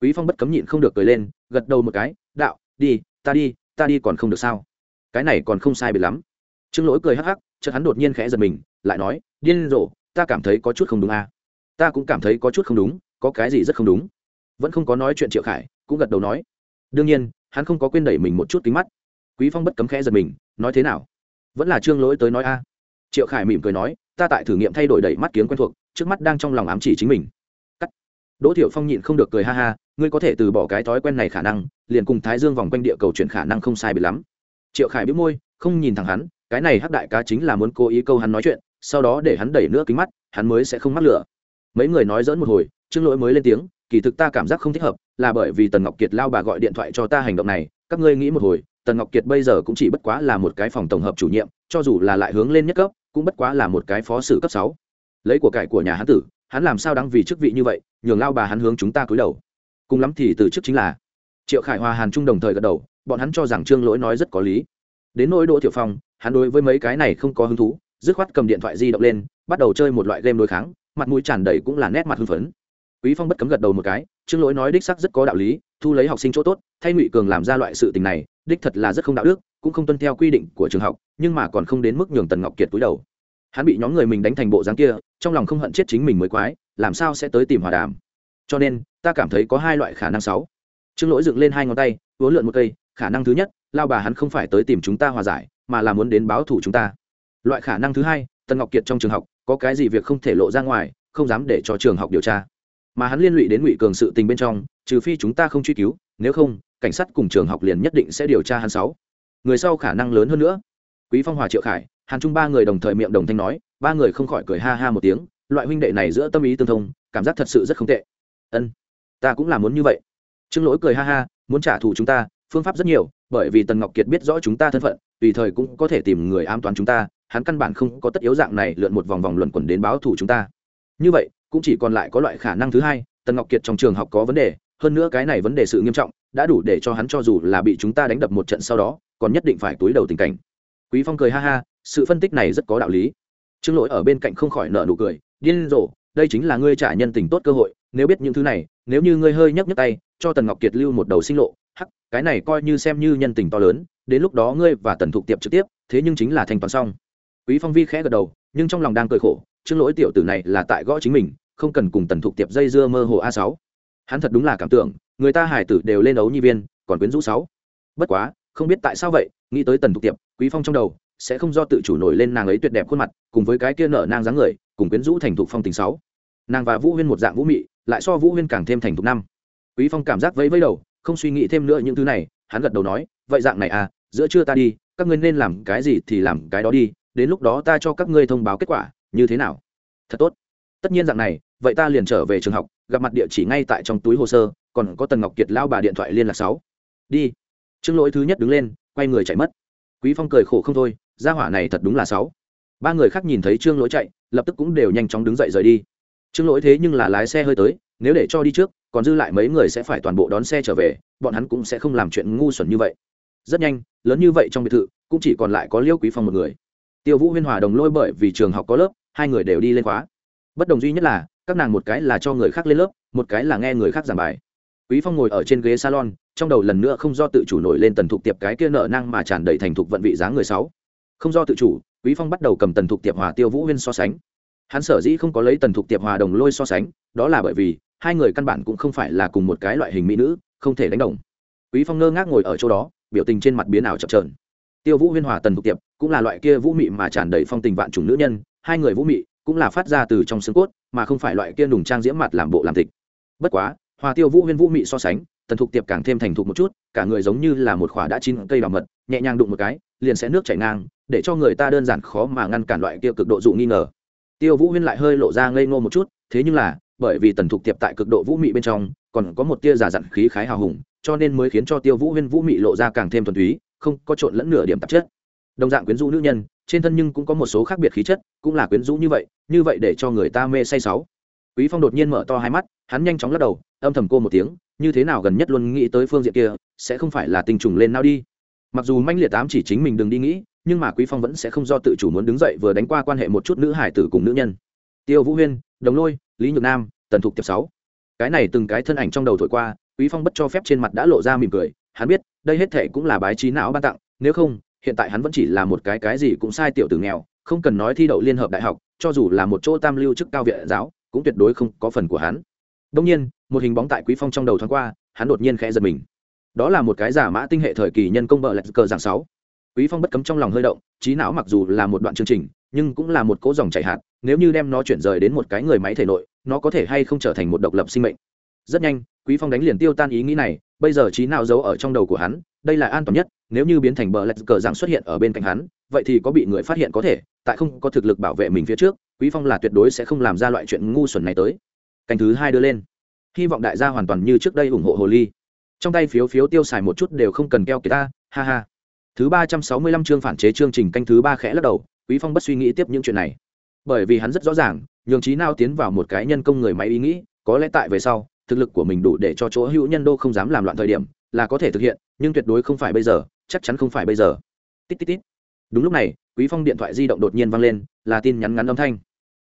Quý phong bất cấm nhịn không được cười lên, gật đầu một cái, đạo, đi, ta đi ta đi còn không được sao? Cái này còn không sai biệt lắm. Trương lỗi cười hắc hắc, chợt hắn đột nhiên khẽ giật mình, lại nói, điên rồ, ta cảm thấy có chút không đúng à. ta cũng cảm thấy có chút không đúng, có cái gì rất không đúng? Vẫn không có nói chuyện triệu khải, cũng gật đầu nói đương nhiên, hắn không có quên đẩy mình một chút kính mắt. Quý phong bất cấm khẽ giật mình, nói thế nào? Vẫn là trương lỗi tới nói a. Triệu khải mỉm cười nói, ta tại thử nghiệm thay đổi đẩy mắt kiếng quen thuộc, trước mắt đang trong lòng ám chỉ chính mình. Cắt. Đỗ thiệu phong nhịn không được cười ha ha, ngươi có thể từ bỏ cái thói quen này khả năng, liền cùng thái dương vòng quanh địa cầu chuyển khả năng không sai bị lắm. Triệu khải biết môi, không nhìn thẳng hắn, cái này hắc đại ca chính là muốn cố ý câu hắn nói chuyện, sau đó để hắn đẩy nữa kính mắt, hắn mới sẽ không mắc lửa mấy người nói dỡn một hồi, trương lỗi mới lên tiếng, kỳ thực ta cảm giác không thích hợp, là bởi vì tần ngọc kiệt lao bà gọi điện thoại cho ta hành động này. Các ngươi nghĩ một hồi, tần ngọc kiệt bây giờ cũng chỉ bất quá là một cái phòng tổng hợp chủ nhiệm, cho dù là lại hướng lên nhất cấp, cũng bất quá là một cái phó sử cấp sáu. Lấy của cải của nhà hắn tử, hắn làm sao đáng vì chức vị như vậy, nhường lao bà hắn hướng chúng ta cúi đầu. Cùng lắm thì từ chức chính là. Triệu khải hòa hàn trung đồng thời gật đầu, bọn hắn cho rằng trương lỗi nói rất có lý. Đến nỗi đỗ thiệu phong, hắn đối với mấy cái này không có hứng thú, dứt khoát cầm điện thoại di động lên, bắt đầu chơi một loại game đối kháng mặt mũi tràn đầy cũng là nét mặt hưng phấn. Quý phong bất cấm gật đầu một cái, trương lỗi nói đích sắc rất có đạo lý, thu lấy học sinh chỗ tốt, thay ngụy cường làm ra loại sự tình này, đích thật là rất không đạo đức, cũng không tuân theo quy định của trường học, nhưng mà còn không đến mức nhường tần ngọc kiệt túi đầu. Hắn bị nhóm người mình đánh thành bộ dáng kia, trong lòng không hận chết chính mình mới quái, làm sao sẽ tới tìm hòa đàm? Cho nên, ta cảm thấy có hai loại khả năng sáu. Trương lỗi dựng lên hai ngón tay, uốn lượn một cây, khả năng thứ nhất, lao bà hắn không phải tới tìm chúng ta hòa giải, mà là muốn đến báo thủ chúng ta. Loại khả năng thứ hai, tần ngọc kiệt trong trường học có cái gì việc không thể lộ ra ngoài, không dám để cho trường học điều tra. Mà hắn liên lụy đến ngụy cường sự tình bên trong, trừ phi chúng ta không truy cứu, nếu không, cảnh sát cùng trường học liền nhất định sẽ điều tra hắn sáu. Người sau khả năng lớn hơn nữa. Quý phong hòa triệu khải, hàn trung ba người đồng thời miệng đồng thanh nói, ba người không khỏi cười ha ha một tiếng, loại huynh đệ này giữa tâm ý tương thông, cảm giác thật sự rất không tệ. Ân, ta cũng là muốn như vậy. Trương lỗi cười ha ha, muốn trả thù chúng ta, phương pháp rất nhiều, bởi vì tần ngọc kiệt biết rõ chúng ta thân phận, tùy thời cũng có thể tìm người am toán chúng ta hắn căn bản không có tất yếu dạng này lượn một vòng vòng luẩn quẩn đến báo thù chúng ta. Như vậy, cũng chỉ còn lại có loại khả năng thứ hai, tần ngọc kiệt trong trường học có vấn đề, hơn nữa cái này vấn đề sự nghiêm trọng, đã đủ để cho hắn cho dù là bị chúng ta đánh đập một trận sau đó, còn nhất định phải túi đầu tình cảnh. Quý phong cười ha ha, sự phân tích này rất có đạo lý. Trương lỗi ở bên cạnh không khỏi nợ nụ cười, điên rồ, đây chính là ngươi trả nhân tình tốt cơ hội, nếu biết những thứ này, nếu như ngươi hơi nhấc nhấc tay, cho tần ngọc kiệt lưu một đầu sinh lộ, hắc, cái này coi như xem như nhân tình to lớn, đến lúc đó ngươi và tần thục tiệp trực tiếp, thế nhưng chính là thanh toán xong quý phong vi khẽ gật đầu, nhưng trong lòng đang cười khổ chương lỗi tiểu tử này là tại gõ chính mình, không cần cùng tần thục tiệp dây dưa mơ hồ a sáu. Hắn thật đúng là cảm tưởng, người ta hải tử đều lên ấu nhi viên, còn quyến rũ sáu. Bất quá, không biết tại sao vậy, nghĩ tới tần thục tiệp, quý phong trong đầu sẽ không do tự chủ nổi lên nàng ấy tuyệt đẹp khuôn mặt, cùng với cái kia nở nang dáng người, cùng quyến rũ thành thục phong tình sáu. Nàng và vũ huyên một dạng vũ mị, lại so vũ huyên càng thêm thành thục năm. Quý phong cảm giác vẫy vẫy đầu, không suy nghĩ thêm nữa những thứ này, hắn gật đầu nói, vậy dạng này à giữa trưa ta đi, các ngươi nên làm cái gì thì làm cái đó đi đến lúc đó ta cho các ngươi thông báo kết quả, như thế nào? Thật tốt. Tất nhiên dạng này, vậy ta liền trở về trường học, gặp mặt địa chỉ ngay tại trong túi hồ sơ, còn có tần ngọc kiệt lao bà điện thoại liên lạc sáu. Đi. Trương lỗi thứ nhất đứng lên, quay người chạy mất. Quý phong cười khổ không thôi, gia hỏa này thật đúng là sáu. Ba người khác nhìn thấy trương lỗi chạy, lập tức cũng đều nhanh chóng đứng dậy rời đi. Trương lỗi thế nhưng là lái xe hơi tới, nếu để cho đi trước, còn dư lại mấy người sẽ phải toàn bộ đón xe trở về, bọn hắn cũng sẽ không làm chuyện ngu xuẩn như vậy. Rất nhanh, lớn như vậy trong biệt thự, cũng chỉ còn lại có liêu quý phong một người tiêu vũ huyên hòa đồng lôi bởi vì trường học có lớp, hai người đều đi lên khóa. Bất đồng duy nhất là, các nàng một cái là cho người khác lên lớp, một cái là nghe người khác giảng bài. Quý phong ngồi ở trên ghế salon, trong đầu lần nữa không do tự chủ nổi lên tần thục tiệp cái kia nợ năng mà tràn đầy thành thục vận vị dáng người sáu. Không do tự chủ, quý phong bắt đầu cầm tần thục tiệp hòa tiêu vũ huyên so sánh. Hắn sở dĩ không có lấy tần thục tiệp hòa đồng lôi so sánh, đó là bởi vì, hai người căn bản cũng không phải là cùng một cái loại hình mỹ nữ, không thể đánh đồng. Quý phong ngơ ngác ngồi ở chỗ đó, biểu tình trên mặt biến ảo chập trờn tiêu vũ huyên hòa tần thục tiệp cũng là loại kia vũ mị mà tràn đầy phong tình vạn trùng nữ nhân, hai người vũ mị cũng là phát ra từ trong xương cốt, mà không phải loại kia nùng trang diễm mặt làm bộ làm tịch bất quá hòa tiêu vũ huyên vũ mị so sánh, tần thục tiệp càng thêm thành thục một chút, cả người giống như là một khỏa đã chín cây đào mật, nhẹ nhàng đụng một cái, liền sẽ nước chảy ngang, để cho người ta đơn giản khó mà ngăn cản loại kia cực độ dụ nghi ngờ. Tiêu vũ huyên lại hơi lộ ra ngây ngô một chút, thế nhưng là, bởi vì tần thục tiệp tại cực độ vũ mị bên trong, còn có một tia giả dặn khí khái hào hùng, cho nên mới khiến cho tiêu vũ huyên vũ mị lộ ra càng thêm thuần túy, không có trộn lẫn nửa điểm tạp chất đồng dạng quyến rũ nữ nhân, trên thân nhưng cũng có một số khác biệt khí chất, cũng là quyến rũ như vậy như vậy để cho người ta mê say sáu. Quý phong đột nhiên mở to hai mắt, hắn nhanh chóng lắc đầu, âm thầm cô một tiếng, như thế nào gần nhất luôn nghĩ tới phương diện kia, sẽ không phải là tình trùng lên nào đi. Mặc dù manh liệt tám chỉ chính mình đừng đi nghĩ, nhưng mà quý phong vẫn sẽ không do tự chủ muốn đứng dậy vừa đánh qua quan hệ một chút nữ hải tử cùng nữ nhân. Tiêu vũ huyên, đồng lôi, lý nhược nam, tần thục tiệp sáu. Cái này từng cái thân ảnh trong đầu thổi qua, quý phong bất cho phép trên mặt đã lộ ra mỉm cười, hắn biết, đây hết thể cũng là bái trí não ban tặng, nếu không hiện tại hắn vẫn chỉ là một cái cái gì cũng sai tiểu tử nghèo, không cần nói thi đậu liên hợp đại học, cho dù là một chỗ tam lưu chức cao viện giáo, cũng tuyệt đối không có phần của hắn. Đông nhiên, một hình bóng tại quý phong trong đầu thoáng qua, hắn đột nhiên khẽ giật mình. Đó là một cái giả mã tinh hệ thời kỳ nhân công bờ lạch cờ giảng sáu. Quý phong bất cấm trong lòng hơi động, trí não mặc dù là một đoạn chương trình, nhưng cũng là một cỗ dòng chảy hạt, nếu như đem nó chuyển rời đến một cái người máy thể nội, nó có thể hay không trở thành một độc lập sinh mệnh. Rất nhanh, quý phong đánh liền tiêu tan ý nghĩ này bây giờ trí não giấu ở trong đầu của hắn, đây là an toàn nhất, nếu như biến thành bờ lạch cờ rằng xuất hiện ở bên cạnh hắn, vậy thì có bị người phát hiện có thể, tại không có thực lực bảo vệ mình phía trước, quý phong là tuyệt đối sẽ không làm ra loại chuyện ngu xuẩn này tới. Canh thứ hai đưa lên. Hy vọng đại gia hoàn toàn như trước đây ủng hộ hồ ly. Trong tay phiếu phiếu tiêu xài một chút đều không cần keo kỳ ta, ha ha. Thứ ba trăm sáu mươi lăm chương phản chế chương trình canh thứ ba khẽ lắc đầu, quý phong bất suy nghĩ tiếp những chuyện này. Bởi vì hắn rất rõ ràng, nhường trí nào tiến vào một cái nhân công người máy ý nghĩ, có lẽ tại về sau thực lực của mình đủ để cho chỗ hữu nhân đô không dám làm loạn thời điểm, là có thể thực hiện, nhưng tuyệt đối không phải bây giờ, chắc chắn không phải bây giờ. Tít tít tít. Đúng lúc này, quý phong điện thoại di động đột nhiên vang lên, là tin nhắn ngắn âm thanh.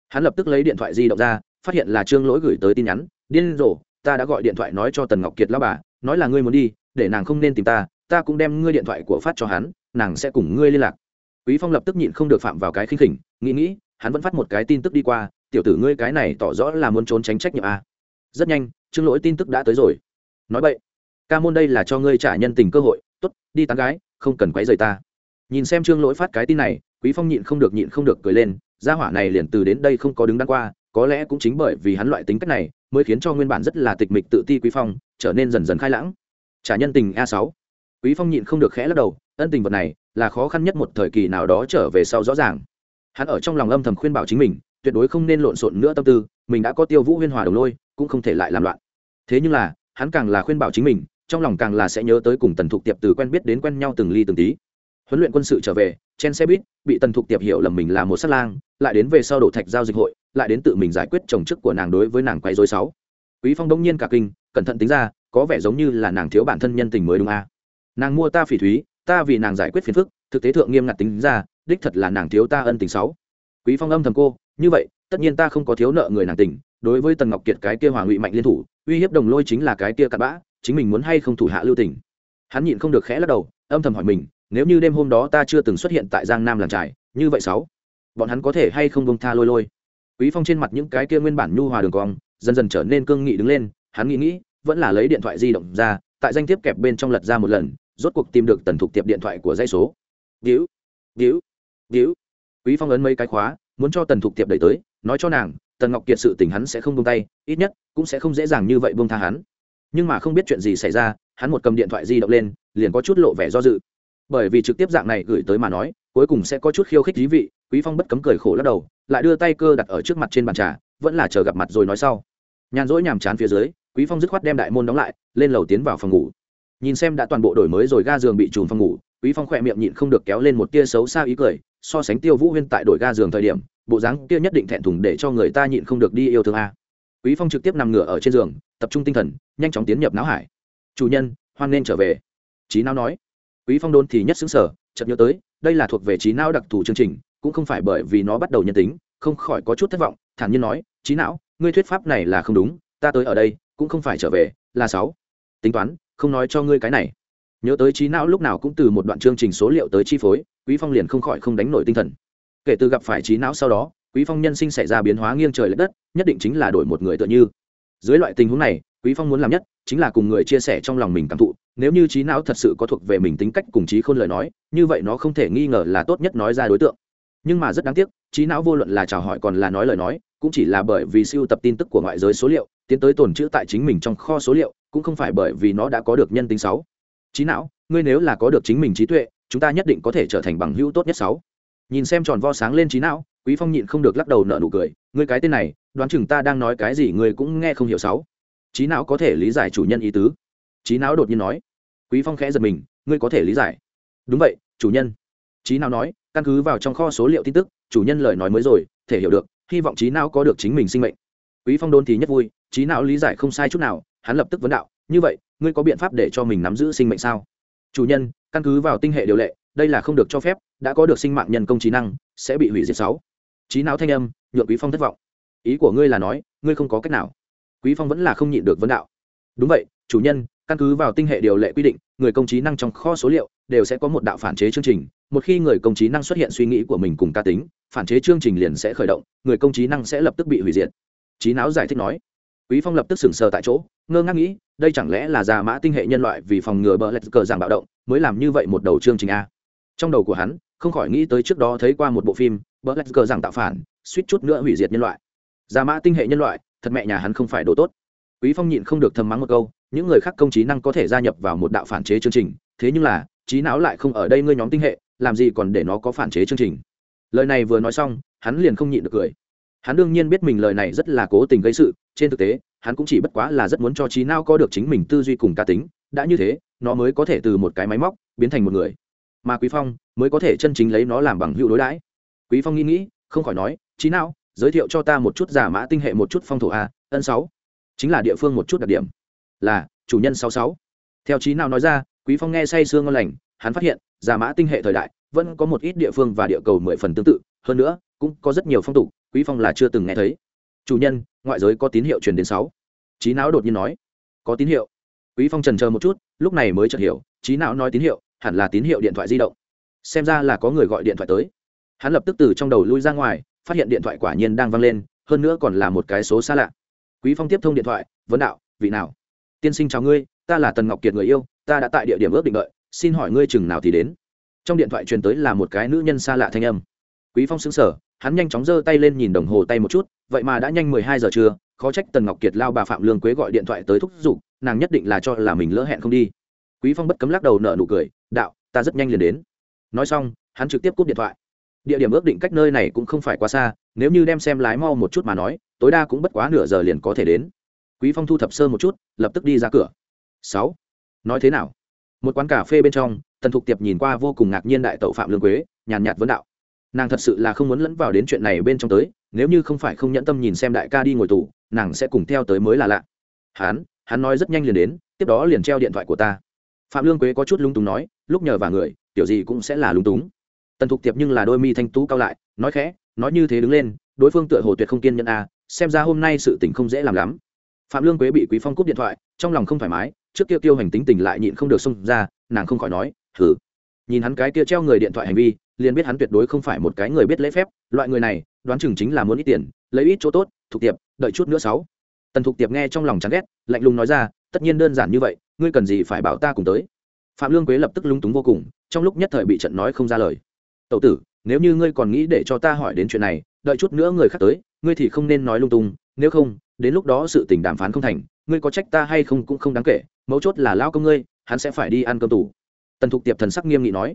Hắn lập tức lấy điện thoại di động ra, phát hiện là trương lỗi gửi tới tin nhắn, điên rồ, ta đã gọi điện thoại nói cho tần ngọc kiệt lao bà, nói là ngươi muốn đi, để nàng không nên tìm ta ta cũng đem ngươi điện thoại của phát cho hắn, nàng sẽ cùng ngươi liên lạc. Quý phong lập tức nhịn không được phạm vào cái khinh khỉnh, nghĩ nghĩ, hắn vẫn phát một cái tin tức đi qua, tiểu tử ngươi cái này tỏ rõ là muốn trốn tránh trách nhiệm a rất nhanh trương lỗi tin tức đã tới rồi. Nói vậy ca môn đây là cho ngươi trả nhân tình cơ hội tốt đi tán gái không cần quấy rời ta. Nhìn xem trương lỗi phát cái tin này quý phong nhịn không được nhịn không được cười lên gia hỏa này liền từ đến đây không có đứng đắn qua có lẽ cũng chính bởi vì hắn loại tính cách này mới khiến cho nguyên bản rất là tịch mịch tự ti quý phong trở nên dần dần khai lãng. Trả nhân tình a sáu, quý phong nhịn không được khẽ lắc đầu ân tình vật này là khó khăn nhất một thời kỳ nào đó trở về sau rõ ràng. Hắn ở trong lòng âm thầm khuyên bảo chính mình tuyệt đối không nên lộn xộn nữa tâm tư, mình đã có tiêu vũ huyên hòa đồng lôi, cũng không thể lại làm loạn. Thế nhưng là, hắn càng là khuyên bảo chính mình, trong lòng càng là sẽ nhớ tới cùng tần thục tiệp từ quen biết đến quen nhau từng ly từng tí. Huấn luyện quân sự trở về, trên xe buýt, bị tần thục tiệp hiểu lầm mình là một sát lang, lại đến về sau đổ thạch giao dịch hội, lại đến tự mình giải quyết chồng chức của nàng đối với nàng quay dối sáu. Quý phong đông nhiên cả kinh, cẩn thận tính ra, có vẻ giống như là nàng thiếu bản thân nhân tình mới đúng a. À. nàng mua ta phỉ thúy, ta vì nàng giải quyết phiền phức, thực tế thượng nghiêm ngặt tính ra, đích thật là nàng thiếu ta ân tình sáu. Quý phong âm thầm cô như vậy, tất nhiên ta không có thiếu nợ người nàng tình, đối với tần ngọc kiệt cái kia hòa ngụy mạnh liên thủ, uy hiếp đồng lôi chính là cái kia cặn bã, chính mình muốn hay không thủ hạ lưu tình. Hắn nhịn không được khẽ lắc đầu, âm thầm hỏi mình, nếu như đêm hôm đó ta chưa từng xuất hiện tại giang nam làng trải như vậy sáu, bọn hắn có thể hay không bông tha lôi lôi? Quý phong trên mặt những cái kia nguyên bản nhu hòa đường cong, dần dần trở nên cương nghị đứng lên, hắn nghĩ nghĩ, vẫn là lấy điện thoại di động ra, tại danh thiếp kẹp bên trong lật ra một lần, rốt cuộc tìm được tần thục tiệp điện thoại của dây số. Víu víu víu quý phong ấn mấy cái khóa muốn cho tần thục tiệp đẩy tới, nói cho nàng, tần ngọc kiệt sự tình hắn sẽ không buông tay, ít nhất, cũng sẽ không dễ dàng như vậy buông tha hắn. Nhưng mà không biết chuyện gì xảy ra, hắn một cầm điện thoại di động lên, liền có chút lộ vẻ do dự. Bởi vì trực tiếp dạng này gửi tới mà nói, cuối cùng sẽ có chút khiêu khích thí vị, quý phong bất cấm cười khổ lắc đầu, lại đưa tay cơ đặt ở trước mặt trên bàn trà, vẫn là chờ gặp mặt rồi nói sau. Nhàn rỗi nhàm chán phía dưới, quý phong dứt khoát đem đại môn đóng lại, lên lầu tiến vào phòng ngủ. Nhìn xem đã toàn bộ đổi mới rồi ga giường bị trùm phòng ngủ, quý phong khỏe miệng nhịn không được kéo lên một tia xấu xa ý cười so sánh tiêu vũ huyên tại đổi ga giường thời điểm, bộ dáng kia nhất định thẹn thùng để cho người ta nhịn không được đi yêu thương a. Quý phong trực tiếp nằm ngửa ở trên giường, tập trung tinh thần, nhanh chóng tiến nhập não hải. Chủ nhân, hoan nên trở về. Trí não nói. Quý phong đôn thì nhất xứng sở chợt nhớ tới, đây là thuộc về trí não đặc thù chương trình, cũng không phải bởi vì nó bắt đầu nhân tính, không khỏi có chút thất vọng, thản nhiên nói trí não ngươi thuyết pháp này là không đúng, ta tới ở đây, cũng không phải trở về, là sáu. Tính toán, không nói cho ngươi cái này. Nhớ tới trí não lúc nào cũng từ một đoạn chương trình số liệu tới chi phối quý phong liền không khỏi không đánh nổi tinh thần. Kể từ gặp phải trí não sau đó, quý phong nhân sinh xảy ra biến hóa nghiêng trời lệch đất, nhất định chính là đổi một người tựa như. Dưới loại tình huống này, quý phong muốn làm nhất chính là cùng người chia sẻ trong lòng mình cảm thụ, nếu như trí não thật sự có thuộc về mình tính cách cùng trí khôn lời nói, như vậy nó không thể nghi ngờ là tốt nhất nói ra đối tượng. Nhưng mà rất đáng tiếc, trí não vô luận là chào hỏi còn là nói lời nói, cũng chỉ là bởi vì siêu tập tin tức của ngoại giới số liệu, tiến tới tồn trữ tại chính mình trong kho số liệu, cũng không phải bởi vì nó đã có được nhân tính sáu. Trí não, ngươi nếu là có được chính mình trí tuệ chúng ta nhất định có thể trở thành bằng hữu tốt nhất sáu. Nhìn xem tròn vo sáng lên trí não, quý phong nhịn không được lắc đầu nở nụ cười, ngươi cái tên này, đoán chừng ta đang nói cái gì ngươi cũng nghe không hiểu sáu. Trí não có thể lý giải chủ nhân ý tứ. Trí não đột nhiên nói. Quý phong khẽ giật mình, ngươi có thể lý giải. Đúng vậy, chủ nhân. Trí não nói, căn cứ vào trong kho số liệu tin tức, chủ nhân lời nói mới rồi, thể hiểu được, hy vọng trí não có được chính mình sinh mệnh. Quý phong đôn thì nhất vui, trí não lý giải không sai chút nào, hắn lập tức vấn đạo, như vậy, ngươi có biện pháp để cho mình nắm giữ sinh mệnh sao? Chủ nhân, căn cứ vào tinh hệ điều lệ, đây là không được cho phép, đã có được sinh mạng nhân công trí năng, sẽ bị hủy diệt sáu. Trí não thanh âm, nhượng quý phong thất vọng. Ý của ngươi là nói, ngươi không có cách nào. Quý phong vẫn là không nhịn được vấn đạo. Đúng vậy, chủ nhân, căn cứ vào tinh hệ điều lệ quy định, người công trí năng trong kho số liệu đều sẽ có một đạo phản chế chương trình. Một khi người công trí năng xuất hiện suy nghĩ của mình cùng ca tính, phản chế chương trình liền sẽ khởi động, người công trí năng sẽ lập tức bị hủy diệt. Trí não giải thích nói quý phong lập tức sững sờ tại chỗ, ngơ ngác nghĩ, đây chẳng lẽ là già mã tinh hệ nhân loại vì phòng ngừa bờ lạch cờ giảng bạo động, mới làm như vậy một đầu chương trình a. Trong đầu của hắn, không khỏi nghĩ tới trước đó thấy qua một bộ phim, bờ lạch cờ giảng tạo phản, suýt chút nữa hủy diệt nhân loại. Già mã tinh hệ nhân loại, thật mẹ nhà hắn không phải đồ tốt. Quý phong nhịn không được thầm mắng một câu, những người khác công trí năng có thể gia nhập vào một đạo phản chế chương trình, thế nhưng là trí não lại không ở đây ngươi nhóm tinh hệ, làm gì còn để nó có phản chế chương trình. Lời này vừa nói xong, hắn liền không nhịn được cười. Hắn đương nhiên biết mình lời này rất là cố tình gây sự trên thực tế, hắn cũng chỉ bất quá là rất muốn cho trí não có được chính mình tư duy cùng cá tính, đã như thế, nó mới có thể từ một cái máy móc biến thành một người. Mà quý phong mới có thể chân chính lấy nó làm bằng hữu đối đãi. Quý phong nghĩ nghĩ, không khỏi nói, trí não, giới thiệu cho ta một chút giả mã tinh hệ một chút phong thổ a, ân sáu. Chính là địa phương một chút đặc điểm. Là, chủ nhân sáu sáu. Theo trí nào nói ra, quý phong nghe say sương ngon lành, hắn phát hiện, giả mã tinh hệ thời đại vẫn có một ít địa phương và địa cầu mười phần tương tự. Hơn nữa, cũng có rất nhiều phong tục, quý phong là chưa từng nghe thấy chủ nhân, ngoại giới có tín hiệu truyền đến sáu. Trí não đột nhiên nói. Có tín hiệu. Quý phong trần chờ một chút, lúc này mới chợt hiểu trí não nói tín hiệu, hẳn là tín hiệu điện thoại di động. Xem ra là có người gọi điện thoại tới. Hắn lập tức từ trong đầu lui ra ngoài, phát hiện điện thoại quả nhiên đang vang lên, hơn nữa còn là một cái số xa lạ. Quý phong tiếp thông điện thoại, vấn đạo, vị nào? Tiên sinh chào ngươi, ta là tần ngọc kiệt người yêu, ta đã tại địa điểm ước định đợi, xin hỏi ngươi chừng nào thì đến? Trong điện thoại truyền tới là một cái nữ nhân xa lạ thanh âm. Quý phong sững sờ hắn nhanh chóng giơ tay lên nhìn đồng hồ tay một chút, vậy mà đã nhanh mười hai giờ trưa, khó trách tần ngọc kiệt lao bà phạm lương quế gọi điện thoại tới thúc giục, nàng nhất định là cho là mình lỡ hẹn không đi. Quý phong bất cấm lắc đầu nở nụ cười, đạo, ta rất nhanh liền đến. Nói xong, hắn trực tiếp cúp điện thoại. Địa điểm ước định cách nơi này cũng không phải quá xa, nếu như đem xem lái mau một chút mà nói, tối đa cũng bất quá nửa giờ liền có thể đến. Quý phong thu thập sơ một chút, lập tức đi ra cửa. Sáu. Nói thế nào? Một quán cà phê bên trong, tần thục tiệp nhìn qua vô cùng ngạc nhiên đại tẩu phạm lương quế, nhàn nhạt vấn đạo nàng thật sự là không muốn lẫn vào đến chuyện này bên trong tới, nếu như không phải không nhẫn tâm nhìn xem đại ca đi ngồi tù, nàng sẽ cùng theo tới mới là lạ. Hắn hắn nói rất nhanh liền đến, tiếp đó liền treo điện thoại của ta. Phạm lương quế có chút lung túng nói, lúc nhờ vào người kiểu gì cũng sẽ là lung túng. Tần thục tiệp nhưng là đôi mi thanh tú cao lại, nói khẽ, nói như thế đứng lên, đối phương tựa hồ tuyệt không kiên nhẫn a xem ra hôm nay sự tình không dễ làm lắm. Phạm lương quế bị quý phong cúp điện thoại, trong lòng không thoải mái, trước kia tiêu hành tính tình lại nhịn không được xông ra, nàng không khỏi nói thử nhìn hắn cái kia treo người điện thoại hành vi, liền biết hắn tuyệt đối không phải một cái người biết lễ phép, loại người này, đoán chừng chính là muốn ít tiền, lấy ít chỗ tốt thuộc tiệp, đợi chút nữa sáu. Tần thục tiệp nghe trong lòng chán ghét, lạnh lùng nói ra, tất nhiên đơn giản như vậy, ngươi cần gì phải bảo ta cùng tới? Phạm lương quế lập tức lung túng vô cùng, trong lúc nhất thời bị trận nói không ra lời. Tậu tử, nếu như ngươi còn nghĩ để cho ta hỏi đến chuyện này, đợi chút nữa người khác tới, ngươi thì không nên nói lung tung, nếu không, đến lúc đó sự tình đàm phán không thành, ngươi có trách ta hay không cũng không đáng kể, mấu chốt là lao công ngươi, hắn sẽ phải đi ăn cơm tủ tần thục tiệp thần sắc nghiêm nghị nói.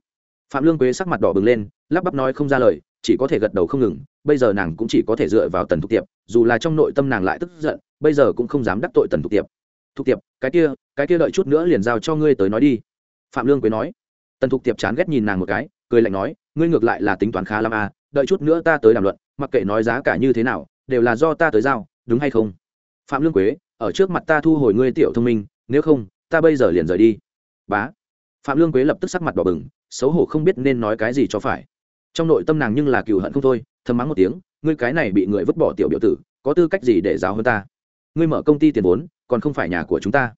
Phạm lương quế sắc mặt đỏ bừng lên, lắp bắp nói không ra lời, chỉ có thể gật đầu không ngừng, bây giờ nàng cũng chỉ có thể dựa vào tần thục tiệp, dù là trong nội tâm nàng lại tức giận, bây giờ cũng không dám đắc tội tần thục tiệp. Thục tiệp, cái kia cái kia đợi chút nữa liền giao cho ngươi tới nói đi. Phạm lương quế nói. Tần thục tiệp chán ghét nhìn nàng một cái, cười lạnh nói, ngươi ngược lại là tính toán khá lắm à đợi chút nữa ta tới đàm luận, mặc kệ nói giá cả như thế nào, đều là do ta tới giao, đúng hay không? Phạm lương quế, ở trước mặt ta thu hồi ngươi tiểu thông minh, nếu không, ta bây giờ liền rời đi. Bá phạm lương quế lập tức sắc mặt đỏ bừng, xấu hổ không biết nên nói cái gì cho phải. Trong nội tâm nàng nhưng là cừu hận không thôi, thầm mắng một tiếng, ngươi cái này bị người vứt bỏ tiểu biểu tử, có tư cách gì để giáo hơn ta? Ngươi mở công ty tiền vốn, còn không phải nhà của chúng ta.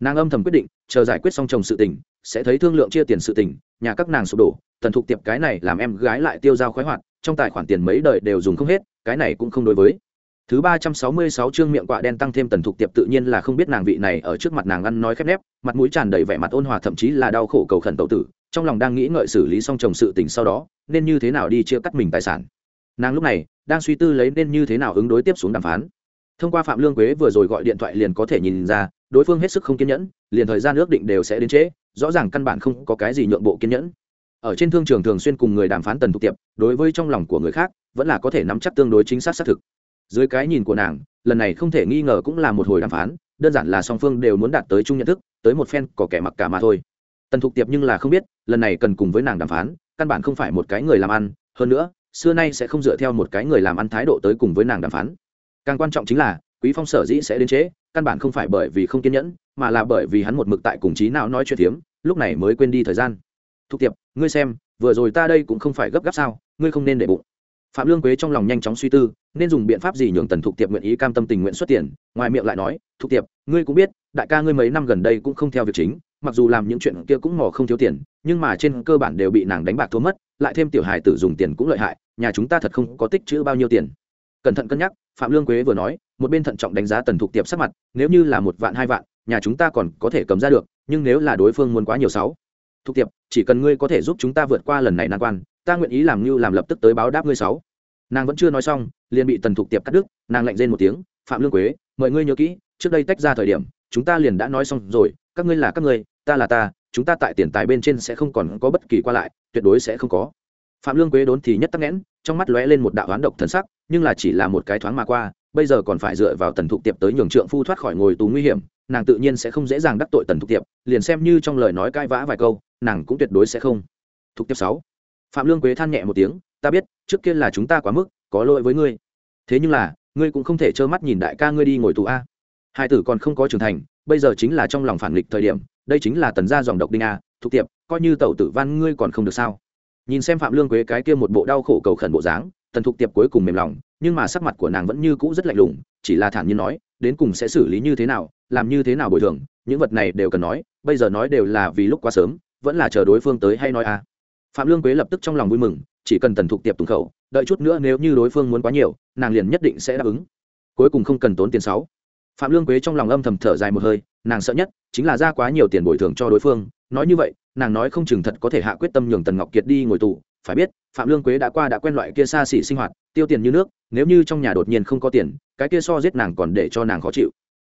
Nàng âm thầm quyết định, chờ giải quyết xong chồng sự tình, sẽ thấy thương lượng chia tiền sự tình, nhà các nàng sụp đổ, tần thục tiệp cái này làm em gái lại tiêu dao khoái hoạt, trong tài khoản tiền mấy đời đều dùng không hết, cái này cũng không đối với thứ ba trăm sáu mươi sáu chương miệng quạ đen tăng thêm tần thuộc tiệp tự nhiên là không biết nàng vị này ở trước mặt nàng ăn nói khép nép, mặt mũi tràn đầy vẻ mặt ôn hòa thậm chí là đau khổ cầu khẩn tẩu tử, trong lòng đang nghĩ ngợi xử lý xong chồng sự tình sau đó, nên như thế nào đi chia cắt mình tài sản. Nàng lúc này đang suy tư lấy nên như thế nào ứng đối tiếp xuống đàm phán. Thông qua phạm lương quế vừa rồi gọi điện thoại liền có thể nhìn ra, đối phương hết sức không kiên nhẫn, liền thời gian ước định đều sẽ đến trễ, rõ ràng căn bản không có cái gì nhượng bộ kiên nhẫn. Ở trên thương trường thường xuyên cùng người đàm phán tần thuộc tiệp, đối với trong lòng của người khác, vẫn là có thể nắm chắc tương đối chính xác xác thực dưới cái nhìn của nàng lần này không thể nghi ngờ cũng là một hồi đàm phán đơn giản là song phương đều muốn đạt tới chung nhận thức tới một phen có kẻ mặc cả mà thôi. Tần thục tiệp nhưng là không biết lần này cần cùng với nàng đàm phán căn bản không phải một cái người làm ăn hơn nữa xưa nay sẽ không dựa theo một cái người làm ăn thái độ tới cùng với nàng đàm phán. Càng quan trọng chính là quý phong sở dĩ sẽ đến chế, căn bản không phải bởi vì không kiên nhẫn mà là bởi vì hắn một mực tại cùng trí nào nói chuyện tiếm lúc này mới quên đi thời gian. Thục tiệp ngươi xem vừa rồi ta đây cũng không phải gấp gáp sao ngươi không nên để bụng phạm lương quế trong lòng nhanh chóng suy tư, nên dùng biện pháp gì nhường tần thục tiệp nguyện ý cam tâm tình nguyện xuất tiền? Ngoài miệng lại nói, thục tiệp, ngươi cũng biết, đại ca ngươi mấy năm gần đây cũng không theo việc chính, mặc dù làm những chuyện kia cũng mò không thiếu tiền, nhưng mà trên cơ bản đều bị nàng đánh bạc thua mất, lại thêm tiểu hài tử dùng tiền cũng lợi hại, nhà chúng ta thật không có tích chữ bao nhiêu tiền. Cẩn thận cân nhắc, phạm lương quế vừa nói, một bên thận trọng đánh giá tần thục tiệp sắc mặt, nếu như là một vạn hai vạn, nhà chúng ta còn có thể cầm ra được, nhưng nếu là đối phương muốn quá nhiều sáu, thục tiệp, chỉ cần ngươi có thể giúp chúng ta vượt qua lần này nan quan ta nguyện ý làm như làm lập tức tới báo đáp ngươi sáu. Nàng vẫn chưa nói xong, liền bị tần thục tiệp cắt đứt, nàng lạnh rên một tiếng, phạm lương quế, mời ngươi nhớ kỹ, trước đây tách ra thời điểm, chúng ta liền đã nói xong rồi, các ngươi là các ngươi, ta là ta, chúng ta tại tiền tài bên trên sẽ không còn có bất kỳ qua lại, tuyệt đối sẽ không có. Phạm lương quế đốn thì nhất tắc nghẽn, trong mắt lóe lên một đạo oán độc thần sắc, nhưng là chỉ là một cái thoáng mà qua, bây giờ còn phải dựa vào tần thục tiệp tới nhường trượng phu thoát khỏi ngồi tù nguy hiểm, nàng tự nhiên sẽ không dễ dàng đắc tội tần thục tiệp, liền xem như trong lời nói cãi vã vài câu, nàng cũng tuyệt đối sẽ không. Thục tiệp sáu phạm lương quế than nhẹ một tiếng, ta biết, trước kia là chúng ta quá mức, có lỗi với ngươi. Thế nhưng là, ngươi cũng không thể trơ mắt nhìn đại ca ngươi đi ngồi tù a. Hai tử còn không có trưởng thành, bây giờ chính là trong lòng phản nghịch thời điểm, đây chính là tần gia dòng độc đinh a thuộc tiệp, coi như tẩu tử văn ngươi còn không được sao? Nhìn xem phạm lương quế cái kia một bộ đau khổ cầu khẩn bộ dáng, tần thuộc tiệp cuối cùng mềm lòng, nhưng mà sắc mặt của nàng vẫn như cũ rất lạnh lùng, chỉ là thản nhiên nói, đến cùng sẽ xử lý như thế nào, làm như thế nào bồi thường, những vật này đều cần nói, bây giờ nói đều là vì lúc quá sớm, vẫn là chờ đối phương tới hay nói à phạm lương quế lập tức trong lòng vui mừng, chỉ cần tần thục tiệp tùng khẩu, đợi chút nữa nếu như đối phương muốn quá nhiều, nàng liền nhất định sẽ đáp ứng. Cuối cùng không cần tốn tiền sáu. Phạm lương quế trong lòng âm thầm thở dài một hơi, nàng sợ nhất chính là ra quá nhiều tiền bồi thường cho đối phương. Nói như vậy, nàng nói không chừng thật có thể hạ quyết tâm nhường tần ngọc kiệt đi ngồi tù. Phải biết, phạm lương quế đã qua đã quen loại kia xa xỉ sinh hoạt, tiêu tiền như nước, nếu như trong nhà đột nhiên không có tiền, cái kia so giết nàng còn để cho nàng khó chịu.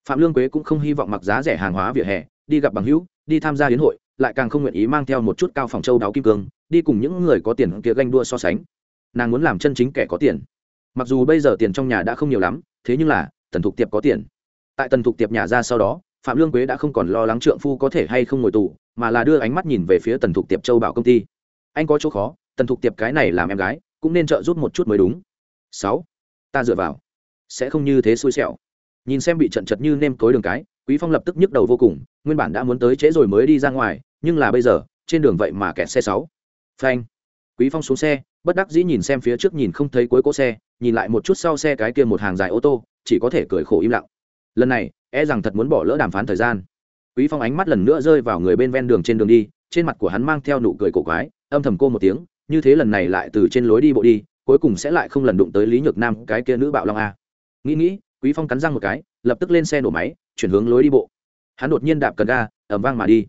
Phạm lương quế cũng không hy vọng mặc giá rẻ hàng hóa vỉa hè, đi gặp bằng hữu, đi tham gia hiến hội, lại càng không nguyện ý mang theo một chút cao phòng châu đáo kim cương đi cùng những người có tiền kia ganh đua so sánh. Nàng muốn làm chân chính kẻ có tiền. Mặc dù bây giờ tiền trong nhà đã không nhiều lắm, thế nhưng là, tần thục tiệp có tiền. Tại tần thục tiệp nhà ra sau đó, phạm lương quế đã không còn lo lắng trượng phu có thể hay không ngồi tù, mà là đưa ánh mắt nhìn về phía tần thục tiệp châu bảo công ty. Anh có chỗ khó, tần thục tiệp cái này làm em gái, cũng nên trợ giúp một chút mới đúng. Sáu, ta dựa vào. Sẽ không như thế xui xẻo. Nhìn xem bị trận chật như nêm cối đường cái, quý phong lập tức nhức đầu vô cùng, nguyên bản đã muốn tới trễ rồi mới đi ra ngoài, nhưng là bây giờ, trên đường vậy mà kẹt xe sáu phanh. Quý phong xuống xe, bất đắc dĩ nhìn xem phía trước nhìn không thấy cuối cỗ xe, nhìn lại một chút sau xe cái kia một hàng dài ô tô, chỉ có thể cười khổ im lặng. Lần này e rằng thật muốn bỏ lỡ đàm phán thời gian. Quý phong ánh mắt lần nữa rơi vào người bên ven đường trên đường đi, trên mặt của hắn mang theo nụ cười cổ quái, âm thầm cô một tiếng, như thế lần này lại từ trên lối đi bộ đi, cuối cùng sẽ lại không lần đụng tới lý nhược nam, cái kia nữ bạo long a. Nghĩ nghĩ, quý phong cắn răng một cái, lập tức lên xe nổ máy, chuyển hướng lối đi bộ. Hắn đột nhiên đạp cần ga ẩm vang mà đi.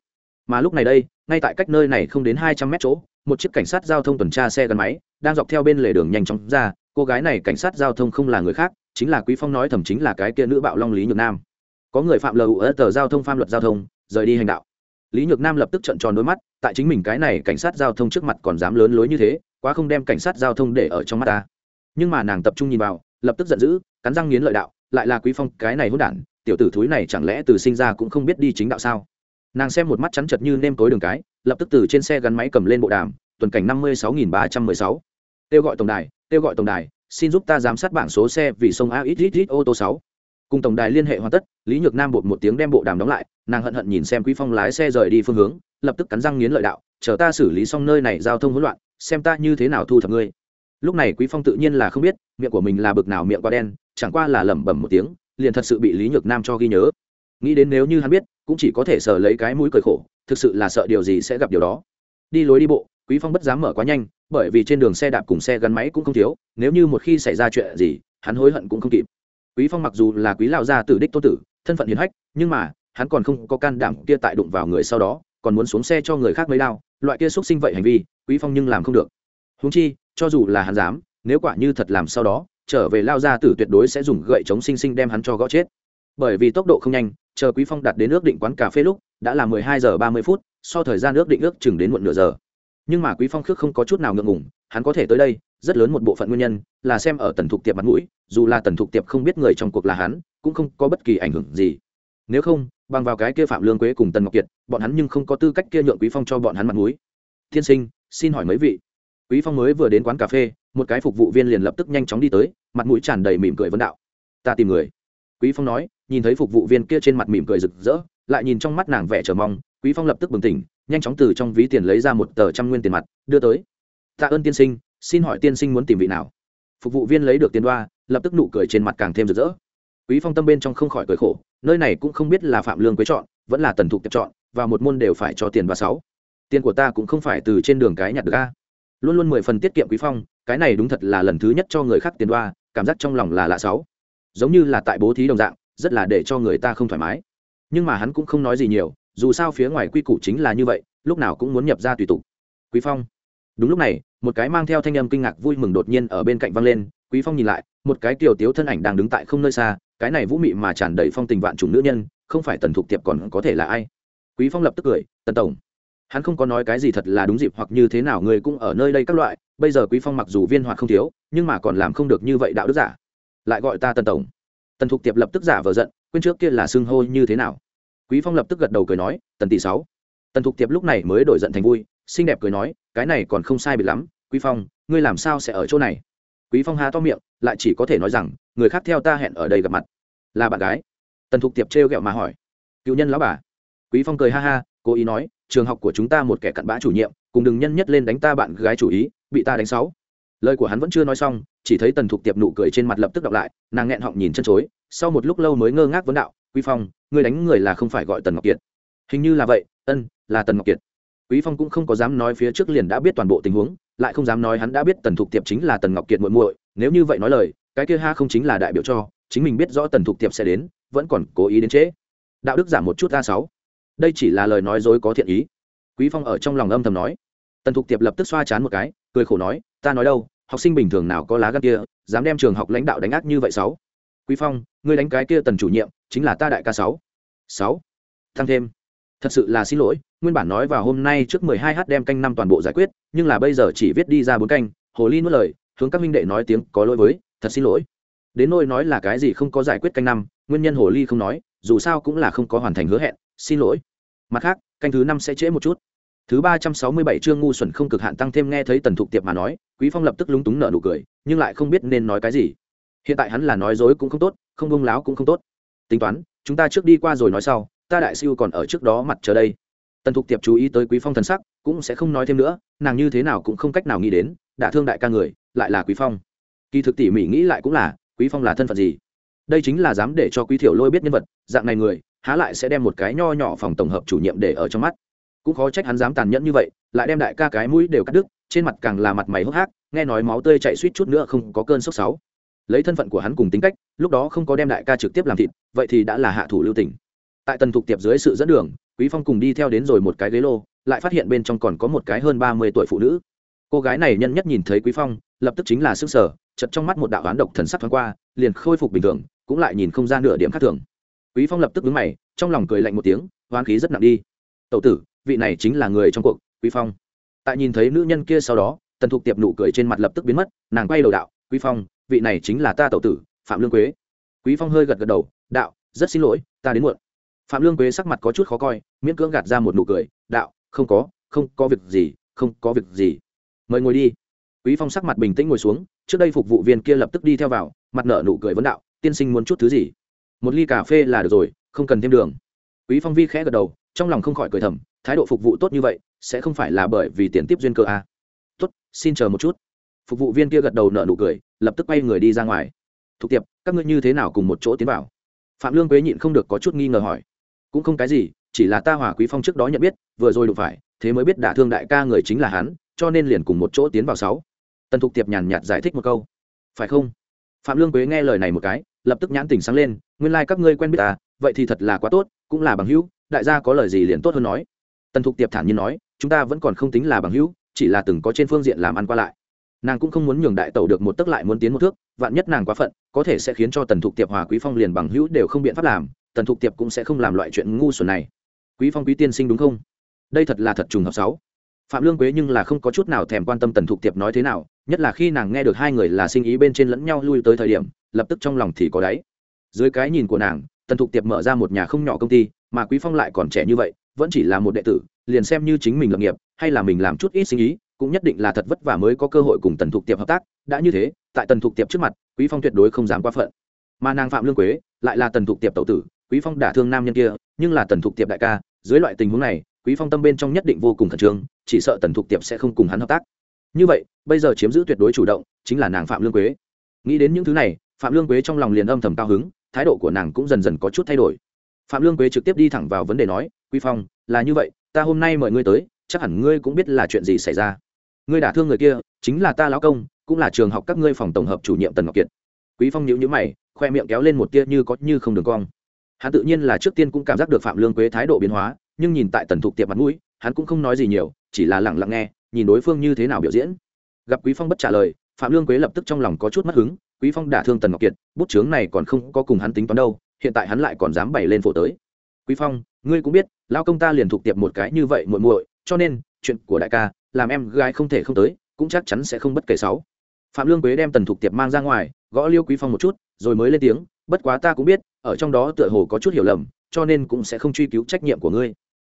Mà lúc này đây, ngay tại cách nơi này không đến hai trăm mét chỗ một chiếc cảnh sát giao thông tuần tra xe gắn máy, đang dọc theo bên lề đường nhanh chóng ra. Cô gái này cảnh sát giao thông không là người khác, chính là quý phong nói thậm chính là cái kia nữ bạo long lý nhược nam. Có người phạm lờ ở tờ giao thông phạm luật giao thông, rời đi hành đạo. Lý nhược nam lập tức trận tròn đôi mắt, tại chính mình cái này cảnh sát giao thông trước mặt còn dám lớn lối như thế, quá không đem cảnh sát giao thông để ở trong mắt ta. Nhưng mà nàng tập trung nhìn vào, lập tức giận dữ, cắn răng nghiến lợi đạo, lại là quý phong, cái này hỗn đản, tiểu tử thúi này chẳng lẽ từ sinh ra cũng không biết đi chính đạo sao? Nàng xem một mắt chắn chật như nêm tối đường cái lập tức từ trên xe gắn máy cầm lên bộ đàm, tuần cảnh năm mươi sáu nghìn ba trăm mười sáu. Kêu gọi tổng đài, kêu gọi tổng đài, xin giúp ta giám sát bảng số xe vì sông a ít ít ít ô tô sáu. Cùng tổng đài liên hệ hoàn tất, lý nhược nam bột một tiếng đem bộ đàm đóng lại, nàng hận hận nhìn xem quý phong lái xe rời đi phương hướng, lập tức cắn răng nghiến lợi đạo, chờ ta xử lý xong nơi này giao thông hỗn loạn, xem ta như thế nào thu thập ngươi. Lúc này quý phong tự nhiên là không biết, miệng của mình là bực nào miệng quá đen, chẳng qua là lẩm bẩm một tiếng, liền thật sự bị lý nhược nam cho ghi nhớ. Nghĩ đến nếu như hắn biết, cũng chỉ có thể sờ lấy cái mũi cười khổ thực sự là sợ điều gì sẽ gặp điều đó. Đi lối đi bộ, quý phong bất dám mở quá nhanh, bởi vì trên đường xe đạp cùng xe gắn máy cũng không thiếu, nếu như một khi xảy ra chuyện gì, hắn hối hận cũng không kịp. Quý phong mặc dù là quý lão gia tử đích tô tử, thân phận hiền hách, nhưng mà, hắn còn không có can đảm kia tại đụng vào người sau đó, còn muốn xuống xe cho người khác mấy đao, loại kia xúc sinh vậy hành vi, quý phong nhưng làm không được. Huống chi, cho dù là hắn dám, nếu quả như thật làm sau đó, trở về lao gia tử tuyệt đối sẽ dùng gậy chống sinh sinh đem hắn cho gõ chết. Bởi vì tốc độ không nhanh chờ quý phong đặt đến ước định quán cà phê lúc, đã là 12 giờ 30 phút, so thời gian ước định ước chừng đến muộn nửa giờ. Nhưng mà quý phong khước không có chút nào ngượng ngùng, hắn có thể tới đây, rất lớn một bộ phận nguyên nhân là xem ở tần thục tiệp mặt mũi, dù là tần thục tiệp không biết người trong cuộc là hắn, cũng không có bất kỳ ảnh hưởng gì. Nếu không, bằng vào cái kia phạm lương quế cùng tần ngọc kiệt, bọn hắn nhưng không có tư cách kia nhượng quý phong cho bọn hắn mặt mũi. Thiên sinh, xin hỏi mấy vị. Quý phong mới vừa đến quán cà phê, một cái phục vụ viên liền lập tức nhanh chóng đi tới, mặt mũi tràn đầy mỉm cười vấn đạo. Ta tìm người. Quý phong nói nhìn thấy phục vụ viên kia trên mặt mỉm cười rực rỡ, lại nhìn trong mắt nàng vẻ chờ mong, quý phong lập tức bừng tỉnh, nhanh chóng từ trong ví tiền lấy ra một tờ trăm nguyên tiền mặt, đưa tới. Tạ ơn tiên sinh, xin hỏi tiên sinh muốn tìm vị nào? Phục vụ viên lấy được tiền đoa, lập tức nụ cười trên mặt càng thêm rực rỡ. Quý phong tâm bên trong không khỏi cười khổ, nơi này cũng không biết là phạm lương quế chọn, vẫn là tần thục tiệp chọn, và một môn đều phải cho tiền và sáu. Tiền của ta cũng không phải từ trên đường cái nhặt được a. Luôn luôn mười phần tiết kiệm quý phong, cái này đúng thật là lần thứ nhất cho người khác tiền đoa, cảm giác trong lòng là lạ sáu. Giống như là tại bố thí đồng dạng rất là để cho người ta không thoải mái. Nhưng mà hắn cũng không nói gì nhiều, dù sao phía ngoài quy củ chính là như vậy, lúc nào cũng muốn nhập ra tùy tục. Quý phong. Đúng lúc này, một cái mang theo thanh âm kinh ngạc vui mừng đột nhiên ở bên cạnh vang lên, quý phong nhìn lại, một cái tiểu tiếu thân ảnh đang đứng tại không nơi xa, cái này vũ mị mà tràn đầy phong tình vạn trùng nữ nhân, không phải tần thục tiệp còn có thể là ai? Quý phong lập tức cười, tần tổng, hắn không có nói cái gì thật là đúng dịp hoặc như thế nào người cũng ở nơi đây các loại, bây giờ quý phong mặc dù viên hoạt không thiếu, nhưng mà còn làm không được như vậy đạo đức giả. Lại gọi ta tần tổng tần thục tiệp lập tức giả vờ giận, quên trước kia là xưng hô như thế nào. Quý phong lập tức gật đầu cười nói, tần tỷ sáu. Tần thục tiệp lúc này mới đổi giận thành vui, xinh đẹp cười nói, cái này còn không sai biệt lắm, quý phong, ngươi làm sao sẽ ở chỗ này? Quý phong há to miệng, lại chỉ có thể nói rằng, người khác theo ta hẹn ở đây gặp mặt. Là bạn gái. Tần thục tiệp trêu ghẹo mà hỏi, cựu nhân lão bà? Quý phong cười ha ha, cố ý nói, trường học của chúng ta một kẻ cặn bã chủ nhiệm, cùng đừng nhân nhất lên đánh ta bạn gái chủ ý, bị ta đánh sáu. Lời của hắn vẫn chưa nói xong chỉ thấy tần thục tiệp nụ cười trên mặt lập tức đọc lại, nàng nghẹn họng nhìn chân chối, sau một lúc lâu mới ngơ ngác vấn đạo, quý phong người đánh người là không phải gọi tần ngọc kiệt. Hình như là vậy, ân, là tần ngọc kiệt. Quý phong cũng không có dám nói phía trước liền đã biết toàn bộ tình huống, lại không dám nói hắn đã biết tần thục tiệp chính là tần ngọc kiệt muội muội, nếu như vậy nói lời, cái kia ha không chính là đại biểu cho, chính mình biết rõ tần thục tiệp sẽ đến, vẫn còn cố ý đến trễ. Đạo đức giảm một chút a sáu. Đây chỉ là lời nói dối có thiện ý. Quý phong ở trong lòng âm thầm nói. Tần thục tiệp lập tức xoa chán một cái, cười khổ nói, ta nói đâu học sinh bình thường nào có lá gan kia, dám đem trường học lãnh đạo đánh ác như vậy sáu? Quý phong, ngươi đánh cái kia tần chủ nhiệm, chính là ta đại ca sáu. Sáu. Thăng thêm. Thật sự là xin lỗi, nguyên bản nói vào hôm nay trước 12 h đem canh năm toàn bộ giải quyết, nhưng là bây giờ chỉ viết đi ra bốn canh, hồ ly nuốt lời, hướng các minh đệ nói tiếng có lỗi với, thật xin lỗi. Đến nôi nói là cái gì không có giải quyết canh năm, nguyên nhân hồ ly không nói, dù sao cũng là không có hoàn thành hứa hẹn, xin lỗi. Mặt khác, canh thứ năm sẽ trễ một chút. Thứ ba trăm sáu mươi bảy chương ngu xuẩn không cực hạn tăng thêm nghe thấy tần thục tiệp mà nói quý phong lập tức lúng túng nở nụ cười, nhưng lại không biết nên nói cái gì. Hiện tại hắn là nói dối cũng không tốt, không bông láo cũng không tốt. Tính toán, chúng ta trước đi qua rồi nói sau, ta đại siêu còn ở trước đó mặt chờ đây. Tần thục tiệp chú ý tới quý phong thần sắc, cũng sẽ không nói thêm nữa, nàng như thế nào cũng không cách nào nghĩ đến đã thương đại ca người, lại là quý phong. Kỳ thực tỉ mỉ nghĩ lại cũng là, quý phong là thân phận gì? Đây chính là dám để cho quý thiểu lôi biết nhân vật, dạng này người, há lại sẽ đem một cái nho nhỏ phòng tổng hợp chủ nhiệm để ở trong mắt. Cũng khó trách hắn dám tàn nhẫn như vậy, lại đem đại ca cái mũi đều cắt đứt trên mặt càng là mặt mày hốc hác, nghe nói máu tươi chạy suýt chút nữa không có cơn sốc sáu. Lấy thân phận của hắn cùng tính cách, lúc đó không có đem đại ca trực tiếp làm thịt, vậy thì đã là hạ thủ lưu tình. Tại tần thục tiệp dưới sự dẫn đường, quý phong cùng đi theo đến rồi một cái ghế lô, lại phát hiện bên trong còn có một cái hơn ba mươi tuổi phụ nữ. Cô gái này nhân nhất nhìn thấy quý phong, lập tức chính là sức sở chật trong mắt một đạo án độc thần sắc thoáng qua, liền khôi phục bình thường, cũng lại nhìn không ra nửa điểm khác thường. Quý phong lập tức đứng mày, trong lòng cười lạnh một tiếng hoang khí rất nặng đi. Tẩu tử, vị này chính là người trong cuộc, quý phong tại nhìn thấy nữ nhân kia sau đó, tần thục tiệp nụ cười trên mặt lập tức biến mất, nàng quay đầu đạo, quý phong, vị này chính là ta tẩu tử, phạm lương quế. Quý phong hơi gật gật đầu, đạo, rất xin lỗi, ta đến muộn. Phạm lương quế sắc mặt có chút khó coi, miễn cưỡng gạt ra một nụ cười, đạo, không có không có việc gì, không có việc gì. Mời ngồi đi. Quý phong sắc mặt bình tĩnh ngồi xuống, trước đây phục vụ viên kia lập tức đi theo vào, mặt nở nụ cười vấn đạo, tiên sinh muốn chút thứ gì? Một ly cà phê là được rồi, không cần thêm đường. Quý phong vi khẽ gật đầu, trong lòng không khỏi cười thầm thái độ phục vụ tốt như vậy, sẽ không phải là bởi vì tiền tiếp duyên cơ à. tốt, xin chờ một chút. Phục vụ viên kia gật đầu nợ nụ cười, lập tức quay người đi ra ngoài. Thục tiệp, các ngươi như thế nào cùng một chỗ tiến vào? Phạm lương quế nhịn không được có chút nghi ngờ hỏi. Cũng không cái gì, chỉ là ta hòa quý phong trước đó nhận biết, vừa rồi đụng phải, thế mới biết đả thương đại ca người chính là hắn, cho nên liền cùng một chỗ tiến vào sáu. Tần thục tiệp nhàn nhạt giải thích một câu. Phải không? Phạm lương quế nghe lời này một cái, lập tức nhãn tỉnh sáng lên, nguyên lai、like、các ngươi quen biết ta, vậy thì thật là quá tốt, cũng là bằng hữu, đại gia có lời gì liền tốt hơn nói tần thục tiệp thản nhiên nói, chúng ta vẫn còn không tính là bằng hữu, chỉ là từng có trên phương diện làm ăn qua lại. Nàng cũng không muốn nhường đại tẩu được một tấc lại muốn tiến một thước, vạn nhất nàng quá phận, có thể sẽ khiến cho tần thục tiệp hòa quý phong liền bằng hữu đều không biện pháp làm, tần thục tiệp cũng sẽ không làm loại chuyện ngu xuẩn này. Quý phong, quý tiên sinh đúng không? Đây thật là thật trùng hợp sáu. Phạm lương quế nhưng là không có chút nào thèm quan tâm tần thục tiệp nói thế nào, nhất là khi nàng nghe được hai người là sinh ý bên trên lẫn nhau lui tới thời điểm, lập tức trong lòng thì có đáy. Dưới cái nhìn của nàng, tần thục tiệp mở ra một nhà không nhỏ công ty, mà quý phong lại còn trẻ như vậy vẫn chỉ là một đệ tử, liền xem như chính mình lập nghiệp, hay là mình làm chút ít sinh ý, cũng nhất định là thật vất vả mới có cơ hội cùng tần thục tiệp hợp tác, đã như thế, tại tần thục tiệp trước mặt, quý phong tuyệt đối không dám quá phận. Mà nàng phạm lương quế, lại là tần thục tiệp tẩu tử, quý phong đả thương nam nhân kia, nhưng là tần thục tiệp đại ca, dưới loại tình huống này, quý phong tâm bên trong nhất định vô cùng khẩn trương, chỉ sợ tần thục tiệp sẽ không cùng hắn hợp tác. Như vậy, bây giờ chiếm giữ tuyệt đối chủ động, chính là nàng phạm lương quế. Nghĩ đến những thứ này, phạm lương quế trong lòng liền âm thầm cao hứng, thái độ của nàng cũng dần dần có chút thay đổi. Phạm lương quế trực tiếp đi thẳng vào vấn đề nói quý phong, là như vậy, ta hôm nay mời ngươi tới, chắc hẳn ngươi cũng biết là chuyện gì xảy ra. Ngươi đả thương người kia, chính là ta lão công, cũng là trường học các ngươi phòng tổng hợp chủ nhiệm tần ngọc kiệt. Quý phong nhíu nhíu mày, khoe miệng kéo lên một tia như có như không đường cong. Hắn tự nhiên là trước tiên cũng cảm giác được phạm lương quế thái độ biến hóa, nhưng nhìn tại tần thục tiệp mặt mũi, hắn cũng không nói gì nhiều, chỉ là lặng lặng nghe, nhìn đối phương như thế nào biểu diễn. Gặp quý phong bất trả lời, phạm lương quế lập tức trong lòng có chút mất hứng, quý phong đả thương tần ngọc kiệt, bút chướng này còn không có cùng hắn tính toán đâu, hiện tại hắn lại còn dám bày lên phổ tới quý phong, ngươi cũng biết lao công ta liền thuộc tiệp một cái như vậy muội muội, cho nên, chuyện của đại ca, làm em gái không thể không tới, cũng chắc chắn sẽ không bất kể sáu. Phạm lương quế đem tần thuộc tiệp mang ra ngoài, gõ liêu quý phong một chút, rồi mới lên tiếng, bất quá ta cũng biết, ở trong đó tựa hồ có chút hiểu lầm, cho nên cũng sẽ không truy cứu trách nhiệm của ngươi.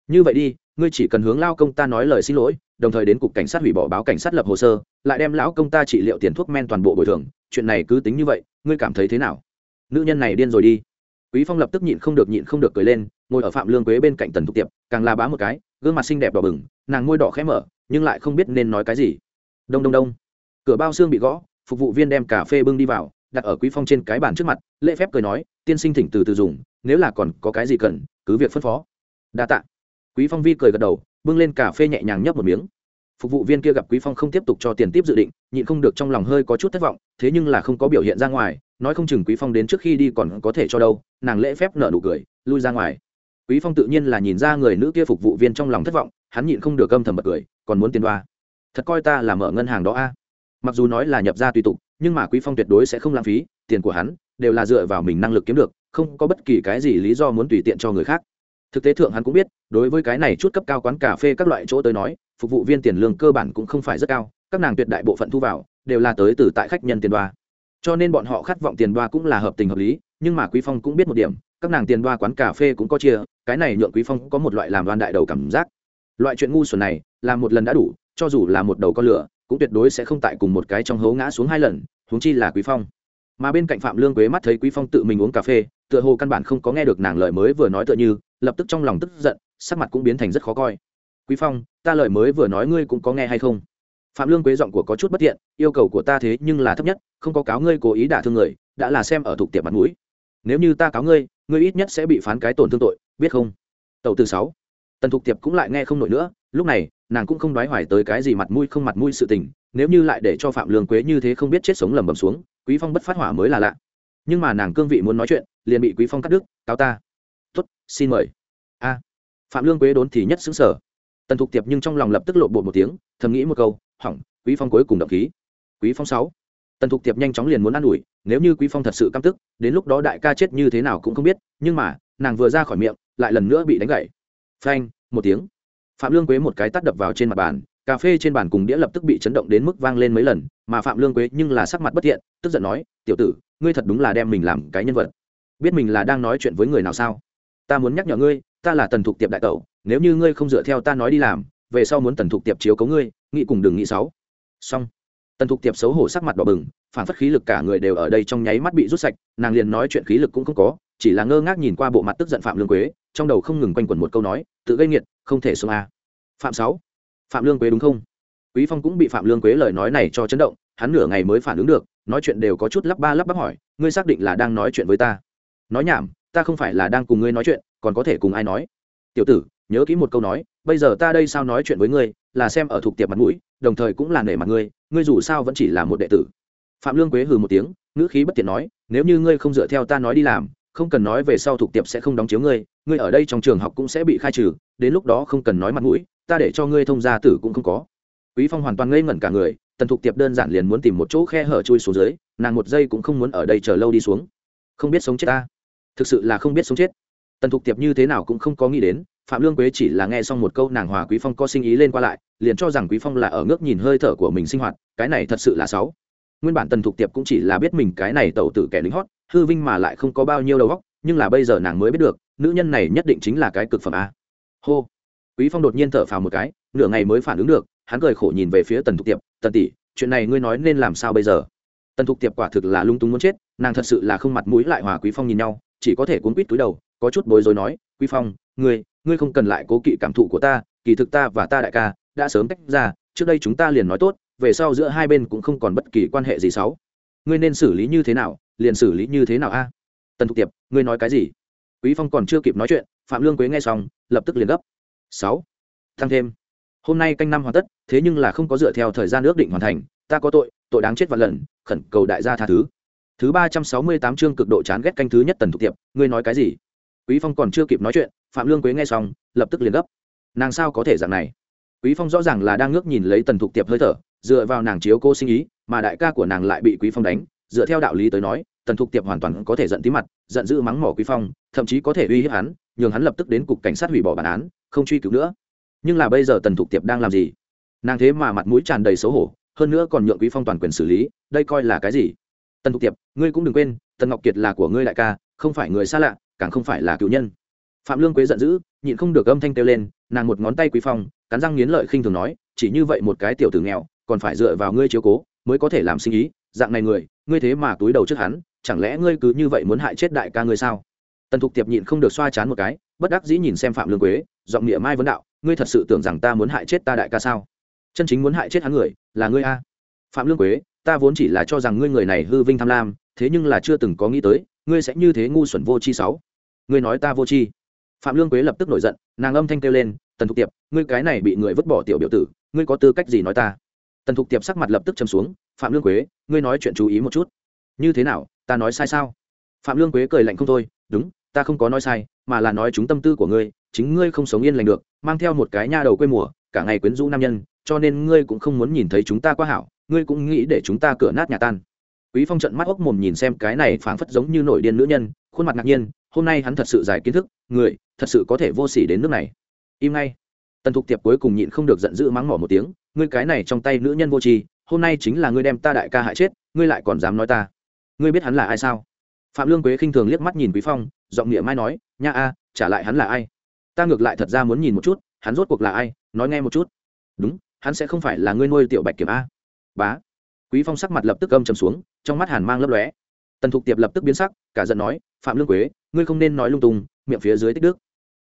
Như vậy đi, ngươi chỉ cần hướng lao công ta nói lời xin lỗi, đồng thời đến cục cảnh sát hủy bỏ báo cảnh sát lập hồ sơ, lại đem lão công ta trị liệu tiền thuốc men toàn bộ bồi thường, chuyện này cứ tính như vậy, ngươi cảm thấy thế nào? Nữ nhân này điên rồi đi quý phong lập tức nhịn không được nhịn không được cười lên, ngồi ở phạm lương quế bên cạnh tần thục tiệp, càng la bá một cái, gương mặt xinh đẹp đỏ bừng, nàng môi đỏ khẽ mở, nhưng lại không biết nên nói cái gì. Đông đông đông. Cửa bao xương bị gõ, phục vụ viên đem cà phê bưng đi vào, đặt ở quý phong trên cái bàn trước mặt, lễ phép cười nói, tiên sinh thỉnh từ từ dùng, nếu là còn có cái gì cần, cứ việc phân phó. Đa tạ. Quý phong vi cười gật đầu, bưng lên cà phê nhẹ nhàng nhấp một miếng. Phục vụ viên kia gặp quý phong không tiếp tục cho tiền tiếp dự định, nhịn không được trong lòng hơi có chút thất vọng, thế nhưng là không có biểu hiện ra ngoài nói không chừng quý phong đến trước khi đi còn có thể cho đâu, nàng lễ phép nở nụ cười, lui ra ngoài. Quý phong tự nhiên là nhìn ra người nữ kia phục vụ viên trong lòng thất vọng, hắn nhịn không được âm thầm bật cười, còn muốn tiền đoa. Thật coi ta là mở ngân hàng đó a. Mặc dù nói là nhập ra tùy tục, nhưng mà quý phong tuyệt đối sẽ không lãng phí, tiền của hắn đều là dựa vào mình năng lực kiếm được, không có bất kỳ cái gì lý do muốn tùy tiện cho người khác. Thực tế thượng hắn cũng biết, đối với cái này chút cấp cao quán cà phê các loại chỗ tới nói, phục vụ viên tiền lương cơ bản cũng không phải rất cao, các nàng tuyệt đại bộ phận thu vào đều là tới từ tại khách nhân tiền đoa cho nên bọn họ khát vọng tiền đoa cũng là hợp tình hợp lý, nhưng mà quý phong cũng biết một điểm, các nàng tiền đoa quán cà phê cũng có chia, cái này nhượng quý phong có một loại làm đoan đại đầu cảm giác. Loại chuyện ngu xuẩn này, làm một lần đã đủ, cho dù là một đầu con lửa, cũng tuyệt đối sẽ không tại cùng một cái trong hố ngã xuống hai lần, huống chi là quý phong. Mà bên cạnh phạm lương quế mắt thấy quý phong tự mình uống cà phê, tựa hồ căn bản không có nghe được nàng lời mới vừa nói tựa như, lập tức trong lòng tức giận, sắc mặt cũng biến thành rất khó coi. Quý phong, ta lời mới vừa nói ngươi cũng có nghe hay không? Phạm lương quế giọng của có chút bất tiện, yêu cầu của ta thế nhưng là thấp nhất, không có cáo ngươi cố ý đả thương người, đã là xem ở thuộc tiệp mặt mũi. Nếu như ta cáo ngươi ngươi ít nhất sẽ bị phán cái tổn thương tội, biết không? Tàu từ sáu. Tần thục tiệp cũng lại nghe không nổi nữa, lúc này, nàng cũng không đoái hoài tới cái gì mặt mũi không mặt mũi sự tình, nếu như lại để cho phạm lương quế như thế không biết chết sống lầm bầm xuống, quý phong bất phát hỏa mới là lạ. Nhưng mà nàng cương vị muốn nói chuyện, liền bị quý phong cắt đứt, cáo ta. Tốt, xin mời. A. Phạm lương quế đốn thì nhất xứng sở tần thục tiệp nhưng trong lòng lập tức lộ bột một tiếng, thầm nghĩ một câu hỏng, quý phong cuối cùng động khí. Quý phong sáu. Tần thục tiệp nhanh chóng liền muốn ă ủi, nếu như quý phong thật sự căm tức, đến lúc đó đại ca chết như thế nào cũng không biết, nhưng mà, nàng vừa ra khỏi miệng, lại lần nữa bị đánh gãy phanh, một tiếng. Phạm lương quế một cái tắt đập vào trên mặt bàn, cà phê trên bàn cùng đĩa lập tức bị chấn động đến mức vang lên mấy lần, mà phạm lương quế nhưng là sắc mặt bất thiện, tức giận nói, tiểu tử, ngươi thật đúng là đem mình làm cái nhân vật. Biết mình là đang nói chuyện với người nào sao? Ta muốn nhắc nhở ngươi, ta là tần thục tiệp đại cậu. nếu như ngươi không dựa theo ta nói đi làm về sau muốn tần thục tiệp chiếu cấu ngươi, nghĩ cùng đừng nghĩ sáu xong. Tần thục tiệp xấu hổ sắc mặt đỏ bừng, phản phất khí lực cả người đều ở đây trong nháy mắt bị rút sạch, nàng liền nói chuyện khí lực cũng không có, chỉ là ngơ ngác nhìn qua bộ mặt tức giận phạm lương quế, trong đầu không ngừng quanh quẩn một câu nói, tự gây nghiệt, không thể sống a phạm sáu. Phạm lương quế đúng không? Quý phong cũng bị phạm lương quế lời nói này cho chấn động, hắn nửa ngày mới phản ứng được, nói chuyện đều có chút lắp ba lắp bắp hỏi, ngươi xác định là đang nói chuyện với ta? Nói nhảm, ta không phải là đang cùng ngươi nói chuyện, còn có thể cùng ai nói? Tiểu tử nhớ kỹ một câu nói, bây giờ ta đây sao nói chuyện với ngươi, là xem ở thuộc tiệp mặt mũi, đồng thời cũng là nể mặt ngươi ngươi dù sao vẫn chỉ là một đệ tử. Phạm lương quế hừ một tiếng, ngữ khí bất tiện nói, nếu như ngươi không dựa theo ta nói đi làm, không cần nói về sau thuộc tiệp sẽ không đóng chiếu ngươi ngươi ở đây trong trường học cũng sẽ bị khai trừ, đến lúc đó không cần nói mặt mũi, ta để cho ngươi thông gia tử cũng không có. Quý phong hoàn toàn ngây ngẩn cả người, tần thục tiệp đơn giản liền muốn tìm một chỗ khe hở chui xuống dưới, nàng một giây cũng không muốn ở đây chờ lâu đi xuống. Không biết sống chết ta. Thực sự là không biết sống chết. Tần thục tiệp như thế nào cũng không có nghĩ đến phạm lương quế chỉ là nghe xong một câu nàng hòa quý phong có sinh ý lên qua lại, liền cho rằng quý phong là ở ngước nhìn hơi thở của mình sinh hoạt, cái này thật sự là xấu. Nguyên bản tần thục tiệp cũng chỉ là biết mình cái này tẩu tử kẻ lính hót, hư vinh mà lại không có bao nhiêu đầu góc nhưng là bây giờ nàng mới biết được, nữ nhân này nhất định chính là cái cực phẩm a. Hô. Quý phong đột nhiên thở phào một cái, nửa ngày mới phản ứng được, hắn cười khổ nhìn về phía tần thục tiệp, tần tỷ, chuyện này ngươi nói nên làm sao bây giờ? Tần thục tiệp quả thực là lung túng muốn chết, nàng thật sự là không mặt mũi lại hòa quý phong nhìn nhau, chỉ có thể cuốn quýt túi đầu, có chút bối rối nói, quý phong, ngươi ngươi không cần lại cố kỵ cảm thụ của ta, kỳ thực ta và ta đại ca đã sớm tách ra, trước đây chúng ta liền nói tốt, về sau giữa hai bên cũng không còn bất kỳ quan hệ gì xấu. Ngươi nên xử lý như thế nào, liền xử lý như thế nào a? Tần thục tiệp, ngươi nói cái gì? Quý phong còn chưa kịp nói chuyện, phạm lương quế nghe xong, lập tức liền gấp. Sáu. Thăng thêm. Hôm nay canh năm hoàn tất, thế nhưng là không có dựa theo thời gian ước định hoàn thành, ta có tội tội đáng chết vạn lần, khẩn cầu đại gia tha thứ. Thứ ba trăm sáu mươi tám chương cực độ chán ghét canh thứ nhất tần thục tiệp, ngươi nói cái gì? Quý phong còn chưa kịp nói chuyện phạm lương quế nghe xong, lập tức liền gấp. Nàng sao có thể dạng này? Quý phong rõ ràng là đang ngước nhìn lấy tần thục tiệp hơi thở, dựa vào nàng chiếu cô sinh ý, mà đại ca của nàng lại bị quý phong đánh. Dựa theo đạo lý tới nói, tần thục tiệp hoàn toàn có thể giận tí mặt, giận dữ mắng mỏ quý phong, thậm chí có thể uy hiếp hắn, nhường hắn lập tức đến cục cảnh sát hủy bỏ bản án, không truy cứu nữa. Nhưng là bây giờ tần thục tiệp đang làm gì? Nàng thế mà mặt mũi tràn đầy xấu hổ, hơn nữa còn nhượng quý phong toàn quyền xử lý, đây coi là cái gì? Tần thục tiệp, ngươi cũng đừng quên, tần ngọc kiệt là của ngươi đại ca, không phải người xa lạ, càng không phải là cựu nhân phạm lương quế giận dữ, nhịn không được âm thanh kêu lên, nàng một ngón tay quý phong, cắn răng nghiến lợi khinh thường nói, chỉ như vậy một cái tiểu tử nghèo, còn phải dựa vào ngươi chiếu cố, mới có thể làm sinh ý, dạng này người, ngươi thế mà túi đầu trước hắn, chẳng lẽ ngươi cứ như vậy muốn hại chết đại ca ngươi sao? Tần thục tiệp nhịn không được xoa chán một cái, bất đắc dĩ nhìn xem phạm lương quế, giọng nghĩa mai vấn đạo, ngươi thật sự tưởng rằng ta muốn hại chết ta đại ca sao? Chân chính muốn hại chết hắn người, là ngươi a. Phạm lương quế, ta vốn chỉ là cho rằng ngươi người này hư vinh tham lam, thế nhưng là chưa từng có nghĩ tới, ngươi sẽ như thế ngu xuẩn vô chi sáu. Ngươi nói ta vô chi phạm lương quế lập tức nổi giận, nàng âm thanh kêu lên, tần thục tiệp, ngươi cái này bị người vứt bỏ tiểu biểu tử, ngươi có tư cách gì nói ta? Tần thục tiệp sắc mặt lập tức châm xuống, phạm lương quế, ngươi nói chuyện chú ý một chút. Như thế nào, ta nói sai sao? Phạm lương quế cười lạnh không thôi, đúng, ta không có nói sai, mà là nói chúng tâm tư của ngươi, chính ngươi không sống yên lành được, mang theo một cái nha đầu quê mùa, cả ngày quyến rũ nam nhân, cho nên ngươi cũng không muốn nhìn thấy chúng ta quá hảo, ngươi cũng nghĩ để chúng ta cửa nát nhà tan. Quý phong trận mắt ốc mồm nhìn xem cái này phảng phất giống như nổi điên nữ nhân, khuôn mặt ngạc nhiên hôm nay hắn thật sự giải kiến thức, người, thật sự có thể vô sỉ đến nước này. Im ngay. Tần thục tiệp cuối cùng nhịn không được giận dữ mắng mỏ một tiếng, ngươi cái này trong tay nữ nhân vô tri, hôm nay chính là ngươi đem ta đại ca hại chết, ngươi lại còn dám nói ta. Ngươi biết hắn là ai sao? Phạm lương quế khinh thường liếc mắt nhìn quý phong, giọng nghĩa mai nói, nha a, trả lại hắn là ai? Ta ngược lại thật ra muốn nhìn một chút, hắn rốt cuộc là ai, nói nghe một chút. Đúng, hắn sẽ không phải là ngươi nuôi tiểu bạch kiểm a. Bá. Quý phong sắc mặt lập tức âm trầm xuống, trong mắt hàn mang lấp lóe tần thục tiệp lập tức biến sắc, cả giận nói, phạm lương quế, ngươi không nên nói lung tung, miệng phía dưới tích đức.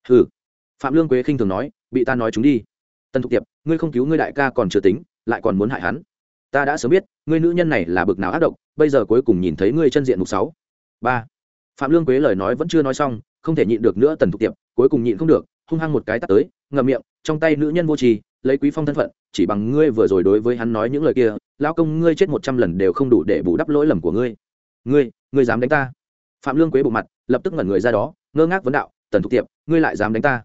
Hừ. Phạm lương quế khinh thường nói, bị ta nói chúng đi. Tần thục tiệp, ngươi không cứu ngươi đại ca còn chưa tính, lại còn muốn hại hắn. Ta đã sớm biết, ngươi nữ nhân này là bực nào ác độc, bây giờ cuối cùng nhìn thấy ngươi chân diện mục sáu. Ba. Phạm lương quế lời nói vẫn chưa nói xong, không thể nhịn được nữa tần thục tiệp, cuối cùng nhịn không được, hung hăng một cái tắt tới, ngậm miệng, trong tay nữ nhân vô trì lấy quý phong thân phận, chỉ bằng ngươi vừa rồi đối với hắn nói những lời kia, lão công ngươi chết một trăm lần đều không đủ để bù đắp lỗi lầm của ngươi ngươi ngươi dám đánh ta? Phạm lương quế bộ mặt, lập tức ngẩn người ra đó, ngơ ngác vấn đạo, tần thục tiệp, ngươi lại dám đánh ta?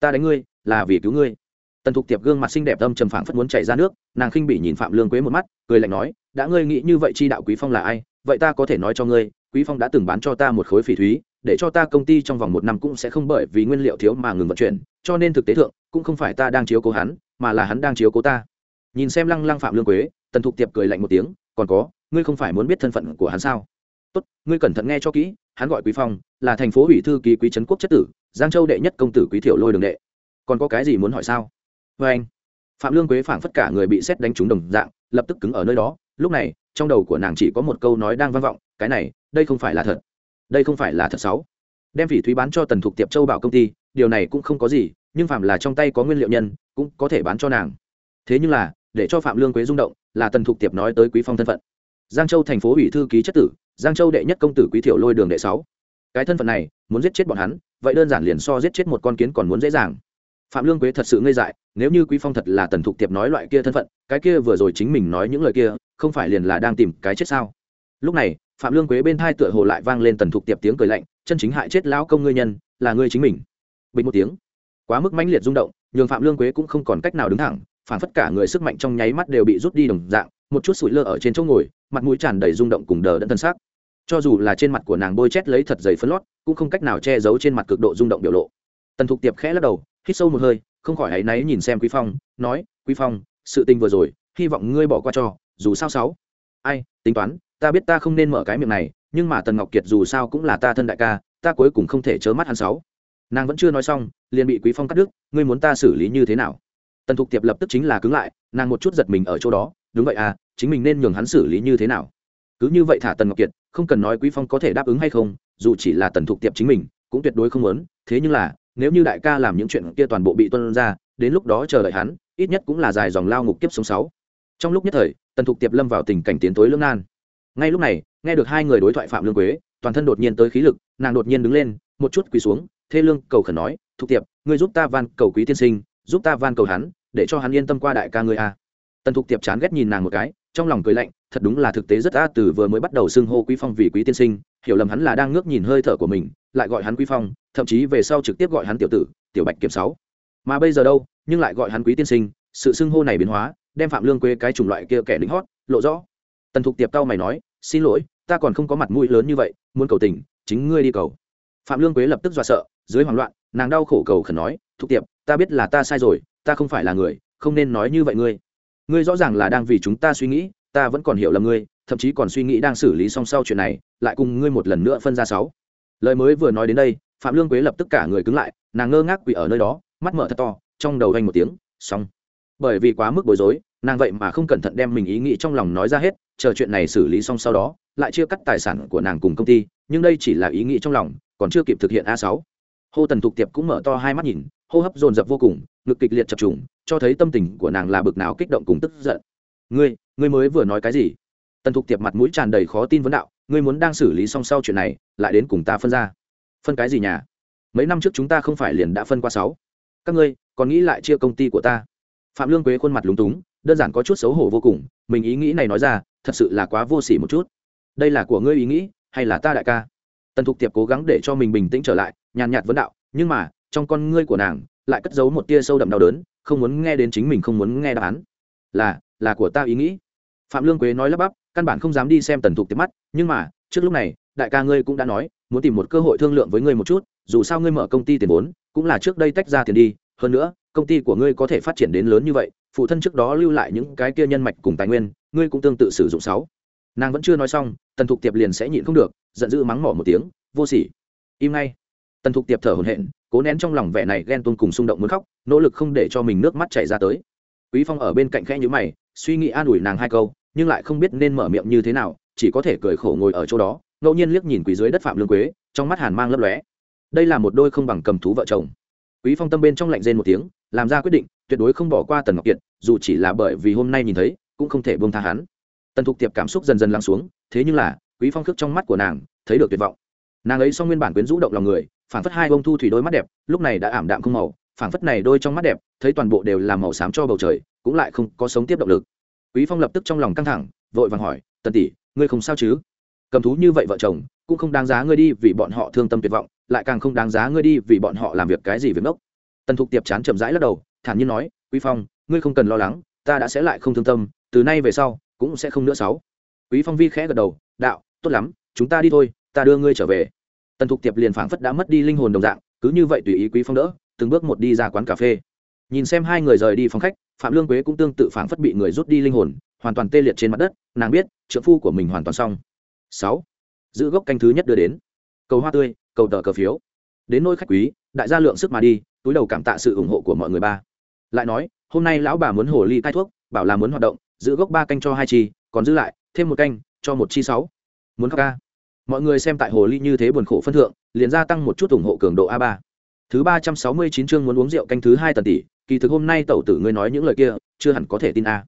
Ta đánh ngươi, là vì cứu ngươi. Tần thục tiệp gương mặt xinh đẹp tâm trầm phảng phất muốn chảy ra nước, nàng khinh bị nhìn phạm lương quế một mắt, cười lạnh nói, đã ngươi nghĩ như vậy chi đạo quý phong là ai? Vậy ta có thể nói cho ngươi, quý phong đã từng bán cho ta một khối phỉ thúy, để cho ta công ty trong vòng một năm cũng sẽ không bởi vì nguyên liệu thiếu mà ngừng vận chuyển, cho nên thực tế thượng, cũng không phải ta đang chiếu cố hắn, mà là hắn đang chiếu cố ta. Nhìn xem lăng lăng phạm lương quế, tần thục tiệp cười lạnh một tiếng, còn có, ngươi không phải muốn biết thân phận của hắn sao? Tốt, ngươi cẩn thận nghe cho kỹ, hắn gọi quý phong, là thành phố ủy thư ký quý trấn quốc chất tử, giang châu đệ nhất công tử quý thiểu lôi đường đệ. Còn có cái gì muốn hỏi sao? Vê anh. Phạm lương quế phảng phất cả người bị xét đánh trúng đồng dạng, lập tức cứng ở nơi đó. Lúc này, trong đầu của nàng chỉ có một câu nói đang vang vọng, cái này, đây không phải là thật. Đây không phải là thật sáu đem phỉ thúy bán cho tần thục tiệp châu bảo công ty, điều này cũng không có gì, nhưng phạm là trong tay có nguyên liệu nhân, cũng có thể bán cho nàng. Thế nhưng là, để cho phạm lương quế rung động, là tần thục tiệp nói tới quý phong thân phận. Giang châu thành phố ủy thư ký chất tử giang châu đệ nhất công tử quý thiểu lôi đường đệ sáu. Cái thân phận này, muốn giết chết bọn hắn, vậy đơn giản liền so giết chết một con kiến còn muốn dễ dàng. Phạm lương quế thật sự ngây dại, nếu như quý phong thật là tần thục tiệp nói loại kia thân phận, cái kia vừa rồi chính mình nói những lời kia, không phải liền là đang tìm cái chết sao? Lúc này, phạm lương quế bên thai tựa hồ lại vang lên tần thục tiệp tiếng cười lạnh, chân chính hại chết lão công ngươi nhân, là ngươi chính mình. Bình một tiếng. Quá mức mãnh liệt rung động, nhường phạm lương quế cũng không còn cách nào đứng thẳng, phản phất cả người sức mạnh trong nháy mắt đều bị rút đi đồng dạng, một chút sủi lơ ở trên chỗ ngồi, mặt mũi tràn đầy rung động cùng đờ đẫn thân xác cho dù là trên mặt của nàng bôi chét lấy thật dày phấn lót, cũng không cách nào che giấu trên mặt cực độ rung động biểu lộ. Tần thục tiệp khẽ lắc đầu, hít sâu một hơi, không khỏi áy náy nhìn xem quý phong, nói, quý phong, sự tình vừa rồi, hy vọng ngươi bỏ qua cho, dù sao sáu. Ai, tính toán, ta biết ta không nên mở cái miệng này, nhưng mà tần ngọc kiệt dù sao cũng là ta thân đại ca, ta cuối cùng không thể chớ mắt hắn sáu. Nàng vẫn chưa nói xong, liền bị quý phong cắt đứt, ngươi muốn ta xử lý như thế nào? Tần thục tiệp lập tức chính là cứng lại, nàng một chút giật mình ở chỗ đó, đúng vậy à chính mình nên nhường hắn xử lý như thế nào? Cứ như vậy thả tần ngọc kiệt không cần nói quý phong có thể đáp ứng hay không, dù chỉ là tần thục tiệp chính mình, cũng tuyệt đối không muốn. Thế nhưng là, nếu như đại ca làm những chuyện kia toàn bộ bị tuân ra, đến lúc đó chờ đợi hắn, ít nhất cũng là dài dòng lao ngục kiếp sống sáu. Trong lúc nhất thời, tần thục tiệp lâm vào tình cảnh tiến tối lưỡng nan. Ngay lúc này, nghe được hai người đối thoại phạm lương quế, toàn thân đột nhiên tới khí lực, nàng đột nhiên đứng lên, một chút quỳ xuống, thê lương cầu khẩn nói, thục tiệp, ngươi giúp ta van cầu quý tiên sinh, giúp ta van cầu hắn, để cho hắn yên tâm qua đại ca ngươi a. Tần thục tiệp chán ghét nhìn nàng một cái, trong lòng cười lạnh thật đúng là thực tế rất a từ vừa mới bắt đầu xưng hô quý phong vì quý tiên sinh, hiểu lầm hắn là đang ngước nhìn hơi thở của mình, lại gọi hắn quý phong, thậm chí về sau trực tiếp gọi hắn tiểu tử, tiểu bạch kiểm sáu. Mà bây giờ đâu, nhưng lại gọi hắn quý tiên sinh, sự xưng hô này biến hóa, đem phạm lương quê cái chủng loại kia kẻ lính hót, lộ rõ. Tần thục tiệp tao mày nói, xin lỗi, ta còn không có mặt mũi lớn như vậy, muốn cầu tình, chính ngươi đi cầu. Phạm lương quế lập tức dọa sợ, dưới hoảng loạn, nàng đau khổ cầu khẩn nói, thục tiệp, ta biết là ta sai rồi, ta không phải là người, không nên nói như vậy ngươi. Ngươi rõ ràng là đang vì chúng ta suy nghĩ ta vẫn còn hiểu là ngươi, thậm chí còn suy nghĩ đang xử lý song sau chuyện này, lại cùng ngươi một lần nữa phân ra sáu. Lời mới vừa nói đến đây, phạm lương quế lập tức cả người cứng lại, nàng ngơ ngác quỷ ở nơi đó, mắt mở thật to, trong đầu vang một tiếng, xong. Bởi vì quá mức bối rối, nàng vậy mà không cẩn thận đem mình ý nghĩ trong lòng nói ra hết, chờ chuyện này xử lý xong sau đó, lại chia cắt tài sản của nàng cùng công ty, nhưng đây chỉ là ý nghĩ trong lòng, còn chưa kịp thực hiện a sáu. Hô tần thục tiệp cũng mở to hai mắt nhìn, hô hấp dồn dập vô cùng, ngực kịch liệt chập trùng, cho thấy tâm tình của nàng là bực nào kích động cùng tức giận. Ngươi ngươi mới vừa nói cái gì? Tần thục tiệp mặt mũi tràn đầy khó tin vấn đạo, ngươi muốn đang xử lý song sau chuyện này, lại đến cùng ta phân ra. Phân cái gì nhà? Mấy năm trước chúng ta không phải liền đã phân qua sáu. Các ngươi, còn nghĩ lại chia công ty của ta? Phạm lương quế khuôn mặt lúng túng, đơn giản có chút xấu hổ vô cùng, mình ý nghĩ này nói ra, thật sự là quá vô s ỉ một chút. Đây là của ngươi ý nghĩ, hay là ta đại ca? Tần thục tiệp cố gắng để cho mình bình tĩnh trở lại, nhàn nhạt vấn đạo, nhưng mà, trong con ngươi của nàng, lại cất giấu một tia sâu đậm đau đớn, không muốn nghe đến chính mình không muốn nghe đáp án. Là là của ta ý nghĩ phạm lương quế nói lắp bắp, căn bản không dám đi xem tần thục tiệp mắt, nhưng mà, trước lúc này, đại ca ngươi cũng đã nói, muốn tìm một cơ hội thương lượng với ngươi một chút, dù sao ngươi mở công ty tiền vốn, cũng là trước đây tách ra tiền đi, hơn nữa, công ty của ngươi có thể phát triển đến lớn như vậy, phụ thân trước đó lưu lại những cái kia nhân mạch cùng tài nguyên, ngươi cũng tương tự sử dụng sáu. Nàng vẫn chưa nói xong, tần thục tiệp liền sẽ nhịn không được, giận dữ mắng mỏ một tiếng, vô sỉ. Im ngay. Tần thục tiệp thở hổn hển, cố nén trong lòng vẻ này ghen tuông cùng xung động muốn khóc, nỗ lực không để cho mình nước mắt chảy ra tới. Quý phong ở bên cạnh khẽ nhíu mày suy nghĩ an ủi nàng hai câu, nhưng lại không biết nên mở miệng như thế nào, chỉ có thể cười khổ ngồi ở chỗ đó, ngẫu nhiên liếc nhìn quý dưới đất phạm lương quế, trong mắt hàn mang lấp lóe. Đây là một đôi không bằng cầm thú vợ chồng. Quý phong tâm bên trong lạnh rên một tiếng, làm ra quyết định, tuyệt đối không bỏ qua tần ngọc kiệt, dù chỉ là bởi vì hôm nay nhìn thấy, cũng không thể buông tha hắn. Tần thục tiệp cảm xúc dần dần lắng xuống, thế nhưng là, quý phong khước trong mắt của nàng, thấy được tuyệt vọng. Nàng ấy sau nguyên bản quyến rũ động lòng người phản phất hai bông thu thủy đôi mắt đẹp, lúc này đã ảm đạm không màu phảng phất này đôi trong mắt đẹp, thấy toàn bộ đều là màu xám cho bầu trời, cũng lại không có sống tiếp động lực. Quý phong lập tức trong lòng căng thẳng, vội vàng hỏi, tần tỷ, ngươi không sao chứ? Cầm thú như vậy vợ chồng, cũng không đáng giá ngươi đi vì bọn họ thương tâm tuyệt vọng, lại càng không đáng giá ngươi đi vì bọn họ làm việc cái gì việc ngốc. Tần thục tiệp chán chậm rãi lắc đầu, thản nhiên nói, quý phong, ngươi không cần lo lắng, ta đã sẽ lại không thương tâm, từ nay về sau, cũng sẽ không nữa sáu. Quý phong vi khẽ gật đầu, đạo, tốt lắm, chúng ta đi thôi, ta đưa ngươi trở về. Tần thục tiệp liền phảng phất đã mất đi linh hồn đồng dạng, cứ như vậy tùy ý quý phong đỡ từng bước một đi ra quán cà phê. Nhìn xem hai người rời đi phòng khách, phạm lương quế cũng tương tự phản phất bị người rút đi linh hồn, hoàn toàn tê liệt trên mặt đất, nàng biết trợ phu của mình hoàn toàn xong. Sáu, giữ gốc canh thứ nhất đưa đến. Cầu hoa tươi, cầu tờ cờ phiếu. Đến nôi khách quý, đại gia lượng sức mà đi, túi đầu cảm tạ sự ủng hộ của mọi người ba. Lại nói, hôm nay lão bà muốn hồ ly cai thuốc, bảo là muốn hoạt động, giữ gốc ba canh cho hai chi, còn giữ lại, thêm một canh, cho một chi sáu. Muốn khóc ca. Mọi người xem tại hồ ly như thế buồn khổ phân thượng, liền gia tăng một chút ủng hộ cường độ a ba thứ ba trăm sáu mươi chín chương muốn uống rượu canh thứ hai tần tỷ, kỳ thực hôm nay tẩu tử ngươi nói những lời kia, chưa hẳn có thể tin a.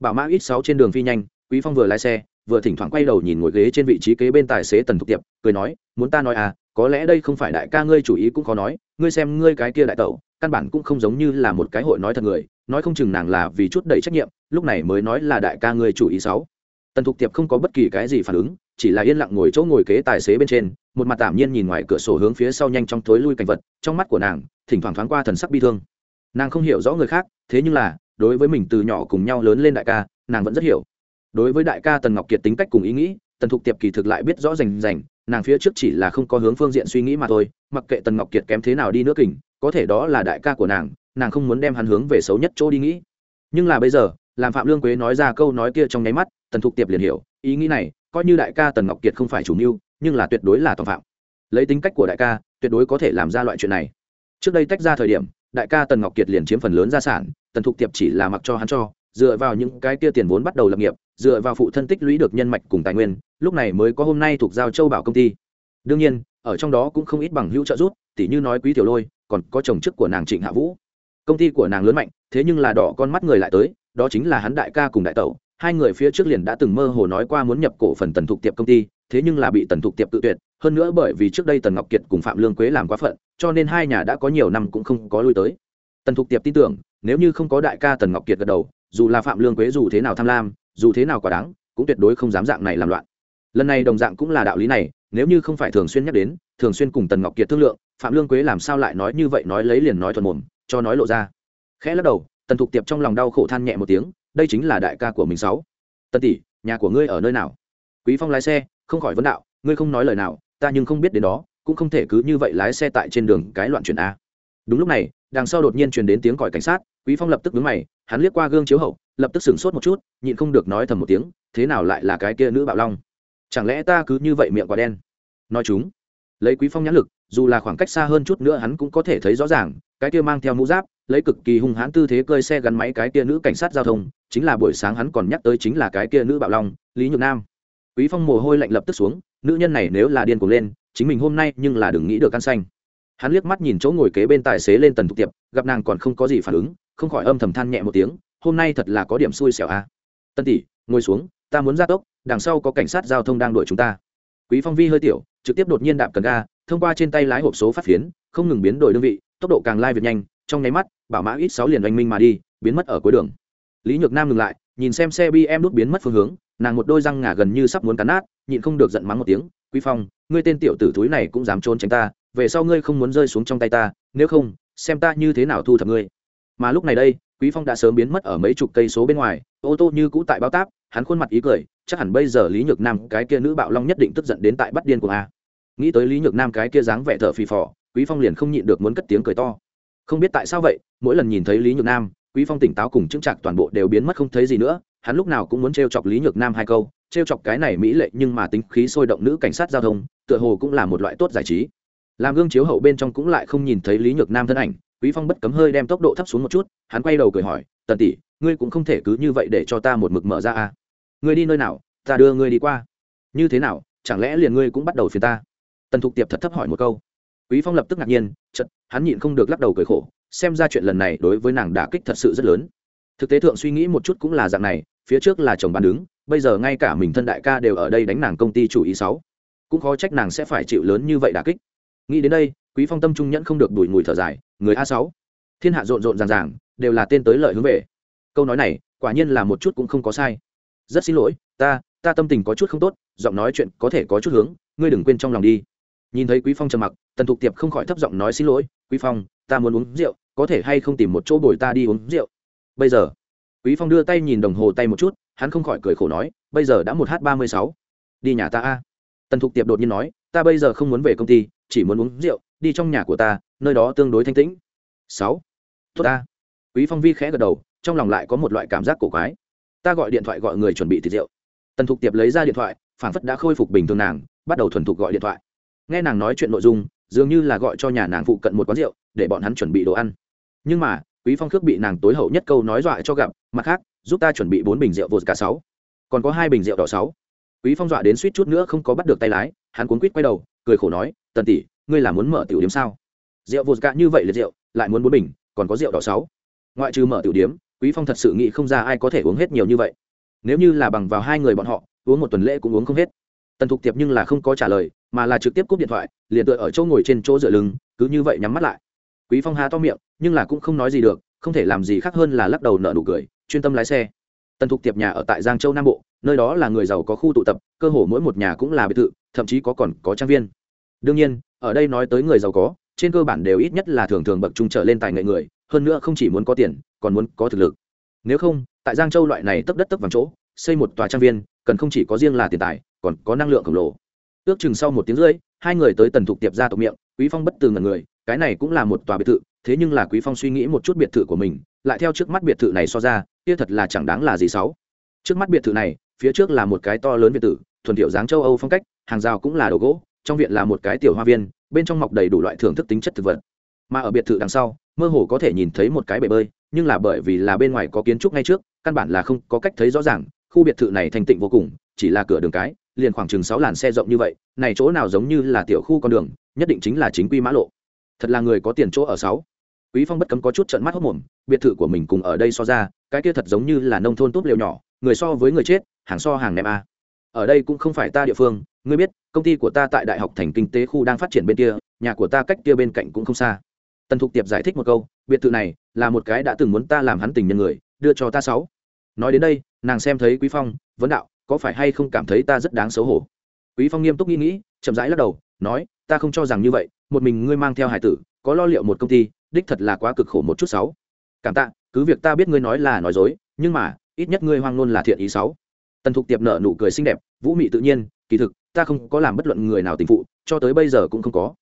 Bảo mã ít sáu trên đường phi nhanh, quý phong vừa lái xe, vừa thỉnh thoảng quay đầu nhìn ngồi ghế trên vị trí kế bên tài xế tần thục tiệp, cười nói, muốn ta nói à có lẽ đây không phải đại ca ngươi chủ ý cũng khó nói, ngươi xem ngươi cái kia đại tẩu, căn bản cũng không giống như là một cái hội nói thật người, nói không chừng nàng là vì chút đầy trách nhiệm, lúc này mới nói là đại ca ngươi chủ ý sáu tần thục tiệp không có bất kỳ cái gì phản ứng chỉ là yên lặng ngồi chỗ ngồi kế tài xế bên trên, một mặt tạm nhiên nhìn ngoài cửa sổ hướng phía sau nhanh trong thối lui cảnh vật, trong mắt của nàng, thỉnh thoảng thoáng qua thần sắc bi thương. Nàng không hiểu rõ người khác, thế nhưng là, đối với mình từ nhỏ cùng nhau lớn lên đại ca, nàng vẫn rất hiểu. Đối với đại ca tần ngọc kiệt tính cách cùng ý nghĩ, tần thục tiệp kỳ thực lại biết rõ rành rành, nàng phía trước chỉ là không có hướng phương diện suy nghĩ mà thôi, mặc kệ tần ngọc kiệt kém thế nào đi nữa kình, có thể đó là đại ca của nàng nàng không muốn đem hắn hướng về xấu nhất chỗ đi nghĩ. Nhưng là bây giờ làm phạm lương quế nói ra câu nói kia trong nháy mắt, tần thục tiệp liền hiểu, ý nghĩ này, coi như đại ca tần ngọc kiệt không phải chủ mưu, nhưng là tuyệt đối là tội phạm. Lấy tính cách của đại ca, tuyệt đối có thể làm ra loại chuyện này. Trước đây tách ra thời điểm, đại ca tần ngọc kiệt liền chiếm phần lớn gia sản, tần thục tiệp chỉ là mặc cho hắn cho, dựa vào những cái kia tiền vốn bắt đầu lập nghiệp, dựa vào phụ thân tích lũy được nhân mạch cùng tài nguyên, lúc này mới có hôm nay thuộc giao châu bảo công ty. Đương nhiên, ở trong đó cũng không ít bằng hữu trợ giúp, tỉ như nói quý tiểu lôi, còn có chồng chức của nàng trịnh hạ vũ. Công ty của nàng lớn mạnh, thế nhưng là đỏ con mắt người lại tới đó chính là hắn đại ca cùng đại tẩu, hai người phía trước liền đã từng mơ hồ nói qua muốn nhập cổ phần tần thục tiệp công ty, thế nhưng là bị tần thục tiệp tự tuyệt, hơn nữa bởi vì trước đây tần ngọc kiệt cùng phạm lương quế làm quá phận, cho nên hai nhà đã có nhiều năm cũng không có lui tới. Tần thục tiệp tin tưởng, nếu như không có đại ca tần ngọc kiệt gật đầu, dù là phạm lương quế dù thế nào tham lam, dù thế nào quả đáng cũng tuyệt đối không dám dạng này làm loạn. Lần này đồng dạng cũng là đạo lý này, nếu như không phải thường xuyên nhắc đến, thường xuyên cùng tần ngọc kiệt thương lượng, phạm lương quế làm sao lại nói như vậy nói lấy liền nói thuần mồm, cho nói lộ ra. Khẽ lắc đầu tần thục tiệp trong lòng đau khổ than nhẹ một tiếng, đây chính là đại ca của mình sáu. Tần tỷ, nhà của ngươi ở nơi nào? Quý phong lái xe, không khỏi vấn đạo, ngươi không nói lời nào, ta nhưng không biết đến đó, cũng không thể cứ như vậy lái xe tại trên đường cái loạn chuyển a. Đúng lúc này, đằng sau đột nhiên truyền đến tiếng còi cảnh sát, quý phong lập tức đứng mày, hắn liếc qua gương chiếu hậu, lập tức sửng sốt một chút, nhịn không được nói thầm một tiếng, thế nào lại là cái kia nữ bạo long? Chẳng lẽ ta cứ như vậy miệng quả đen? Nói chúng, lấy quý phong nhãn lực, dù là khoảng cách xa hơn chút nữa hắn cũng có thể thấy rõ ràng cái kia mang theo mũ giáp, lấy cực kỳ hung hãn tư thế cơi xe gắn máy cái kia nữ cảnh sát giao thông, chính là buổi sáng hắn còn nhắc tới chính là cái kia nữ bạo long, lý nhược nam. Quý phong mồ hôi lạnh lập tức xuống, nữ nhân này nếu là điên cuồng lên, chính mình hôm nay nhưng là đừng nghĩ được ăn xanh. Hắn liếc mắt nhìn chỗ ngồi kế bên tài xế lên tần thục tiệp, gặp nàng còn không có gì phản ứng, không khỏi âm thầm than nhẹ một tiếng, hôm nay thật là có điểm xui xẻo a. À. tân tỷ, ngồi xuống, ta muốn ra tốc, đằng sau có cảnh sát giao thông đang đuổi chúng ta. Quý phong vi hơi tiểu, trực tiếp đột nhiên đạp cần ga, thông qua trên tay lái hộp số phát phiến, không ngừng biến đổi đơn vị tốc độ càng lai việt nhanh, trong nháy mắt, bảo mã ít sáu liền oanh minh mà đi, biến mất ở cuối đường. Lý nhược nam ngừng lại, nhìn xem xe bm đốt biến mất phương hướng, nàng một đôi răng ngả gần như sắp muốn cắn nát, nhịn không được giận mắng một tiếng, quý phong, ngươi tên tiểu tử thúi này cũng dám trốn tránh ta, về sau ngươi không muốn rơi xuống trong tay ta, nếu không, xem ta như thế nào thu thập ngươi. Mà lúc này đây, quý phong đã sớm biến mất ở mấy chục cây số bên ngoài, ô tô như cũ tại bao táp, hắn khuôn mặt ý cười, chắc hẳn bây giờ lý nhược nam cái kia nữ bạo long nhất định tức giận đến tại bắt điên của a. Nghĩ tới lý nhược nam cái kia dáng vẻ thở phì phò quý phong liền không nhịn được muốn cất tiếng cười to. Không biết tại sao vậy, mỗi lần nhìn thấy lý nhược nam, quý phong tỉnh táo cùng chững chạc toàn bộ đều biến mất không thấy gì nữa, hắn lúc nào cũng muốn trêu chọc lý nhược nam hai câu, trêu chọc cái này mỹ lệ nhưng mà tính khí sôi động nữ cảnh sát giao thông, tựa hồ cũng là một loại tốt giải trí. Làm gương chiếu hậu bên trong cũng lại không nhìn thấy lý nhược nam thân ảnh, quý phong bất cấm hơi đem tốc độ thấp xuống một chút, hắn quay đầu cười hỏi, tần tỷ, ngươi cũng không thể cứ như vậy để cho ta một mực mở ra à? Ngươi đi nơi nào, ta đưa ngươi đi qua. Như thế nào, chẳng lẽ liền ngươi cũng bắt đầu phiền ta? Tần thục tiệp thật thấp hỏi một câu quý phong lập tức ngạc nhiên chật hắn nhịn không được lắc đầu cười khổ, xem ra chuyện lần này đối với nàng đả kích thật sự rất lớn. Thực tế thượng suy nghĩ một chút cũng là dạng này, phía trước là chồng bán đứng, bây giờ ngay cả mình thân đại ca đều ở đây đánh nàng công ty chủ ý sáu cũng khó trách nàng sẽ phải chịu lớn như vậy đả kích. Nghĩ đến đây, quý phong tâm trung nhẫn không được đuổi mùi thở dài, người a sáu. Thiên hạ rộn rộn ràng ràng, đều là tên tới lợi hướng về. Câu nói này, quả nhiên là một chút cũng không có sai. Rất xin lỗi, ta ta tâm tình có chút không tốt, giọng nói chuyện có thể có chút hướng, ngươi đừng quên trong lòng đi nhìn thấy quý phong trầm mặc, tần thục tiệp không khỏi thấp giọng nói xin lỗi, quý phong, ta muốn uống rượu, có thể hay không tìm một chỗ bồi ta đi uống rượu? Bây giờ, quý phong đưa tay nhìn đồng hồ tay một chút, hắn không khỏi cười khổ nói, bây giờ đã một h ba mươi sáu. Đi nhà ta a. Tần thục tiệp đột nhiên nói, ta bây giờ không muốn về công ty, chỉ muốn uống rượu, đi trong nhà của ta, nơi đó tương đối thanh tĩnh. Sáu. Tốt ta. Quý phong vi khẽ gật đầu, trong lòng lại có một loại cảm giác cổ quái. Ta gọi điện thoại gọi người chuẩn bị thịt rượu. Tần thục tiệp lấy ra điện thoại phản phất đã khôi phục bình thường nàng, bắt đầu thuần thục gọi điện thoại nghe nàng nói chuyện nội dung, dường như là gọi cho nhà nàng phụ cận một quán rượu, để bọn hắn chuẩn bị đồ ăn. Nhưng mà, quý phong khước bị nàng tối hậu nhất câu nói dọa cho gặp, mặt khác, giúp ta chuẩn bị bốn bình rượu vột cả sáu. Còn có hai bình rượu đỏ sáu. Quý phong dọa đến suýt chút nữa không có bắt được tay lái, hắn cuốn quýt quay đầu, cười khổ nói, tần tỷ, ngươi là muốn mở tiểu điểm sao? Rượu vột cả như vậy là rượu, lại muốn bốn bình, còn có rượu đỏ sáu. Ngoại trừ mở tiểu điểm quý phong thật sự nghĩ không ra ai có thể uống hết nhiều như vậy. Nếu như là bằng vào hai người bọn họ, uống một tuần lễ cũng uống không hết tần thục tiệp nhưng là không có trả lời, mà là trực tiếp cúp điện thoại, liền tựa ở chỗ ngồi trên chỗ dựa lưng, cứ như vậy nhắm mắt lại. Quý phong há to miệng, nhưng là cũng không nói gì được, không thể làm gì khác hơn là lắc đầu nợ nụ cười, chuyên tâm lái xe. Tần thục tiệp nhà ở tại giang châu nam bộ, nơi đó là người giàu có khu tụ tập, cơ hồ mỗi một nhà cũng là biệt thự, thậm chí có còn có trang viên. Đương nhiên, ở đây nói tới người giàu có, trên cơ bản đều ít nhất là thường thường bậc trung trở lên tài nghệ người, hơn nữa không chỉ muốn có tiền, còn muốn có thực lực. Nếu không, tại giang châu loại này tấp đất tấp vàng chỗ, xây một tòa trang viên cần không chỉ có riêng là tiền tài, còn có năng lượng khổng lồ. Ước chừng sau một tiếng rưỡi, hai người tới tần thục tiệp ra tộc miệng, quý phong bất từ ngần người, cái này cũng là một tòa biệt thự, thế nhưng là quý phong suy nghĩ một chút biệt thự của mình, lại theo trước mắt biệt thự này so ra, kia thật là chẳng đáng là gì xấu. Trước mắt biệt thự này, phía trước là một cái to lớn biệt thự, thuần tiểu dáng châu âu phong cách, hàng rào cũng là đồ gỗ, trong viện là một cái tiểu hoa viên, bên trong mọc đầy đủ loại thưởng thức tính chất thực vật. Mà ở biệt thự đằng sau, mơ hồ có thể nhìn thấy một cái bể bơi, nhưng là bởi vì là bên ngoài có kiến trúc ngay trước, căn bản là không có cách thấy rõ ràng khu biệt thự này thành tịnh vô cùng, chỉ là cửa đường cái, liền khoảng chừng sáu làn xe rộng như vậy, này chỗ nào giống như là tiểu khu con đường, nhất định chính là chính quy mã lộ. Thật là người có tiền chỗ ở sáu. Quý phong bất cấm có chút trận mắt hốc mồm, biệt thự của mình cùng ở đây so ra, cái kia thật giống như là nông thôn tốt liều nhỏ, người so với người chết, hàng so hàng ném a. Ở đây cũng không phải ta địa phương, ngươi biết, công ty của ta tại đại học thành kinh tế khu đang phát triển bên kia, nhà của ta cách kia bên cạnh cũng không xa. Tần thục tiệp giải thích một câu, biệt thự này là một cái đã từng muốn ta làm hắn tình nhân người, đưa cho ta sáu. Nói đến đây nàng xem thấy quý phong, vấn đạo, có phải hay không cảm thấy ta rất đáng xấu hổ? Quý phong nghiêm túc nghĩ nghĩ, chậm rãi lắc đầu, nói, ta không cho rằng như vậy, một mình ngươi mang theo hải tử, có lo liệu một công ty, đích thật là quá cực khổ một chút sáu. Cảm tạ, cứ việc ta biết ngươi nói là nói dối, nhưng mà, ít nhất ngươi hoang ngôn là thiện ý sáu. Tần thục tiệp nở nụ cười xinh đẹp, vũ mị tự nhiên, kỳ thực, ta không có làm bất luận người nào tình phụ, cho tới bây giờ cũng không có.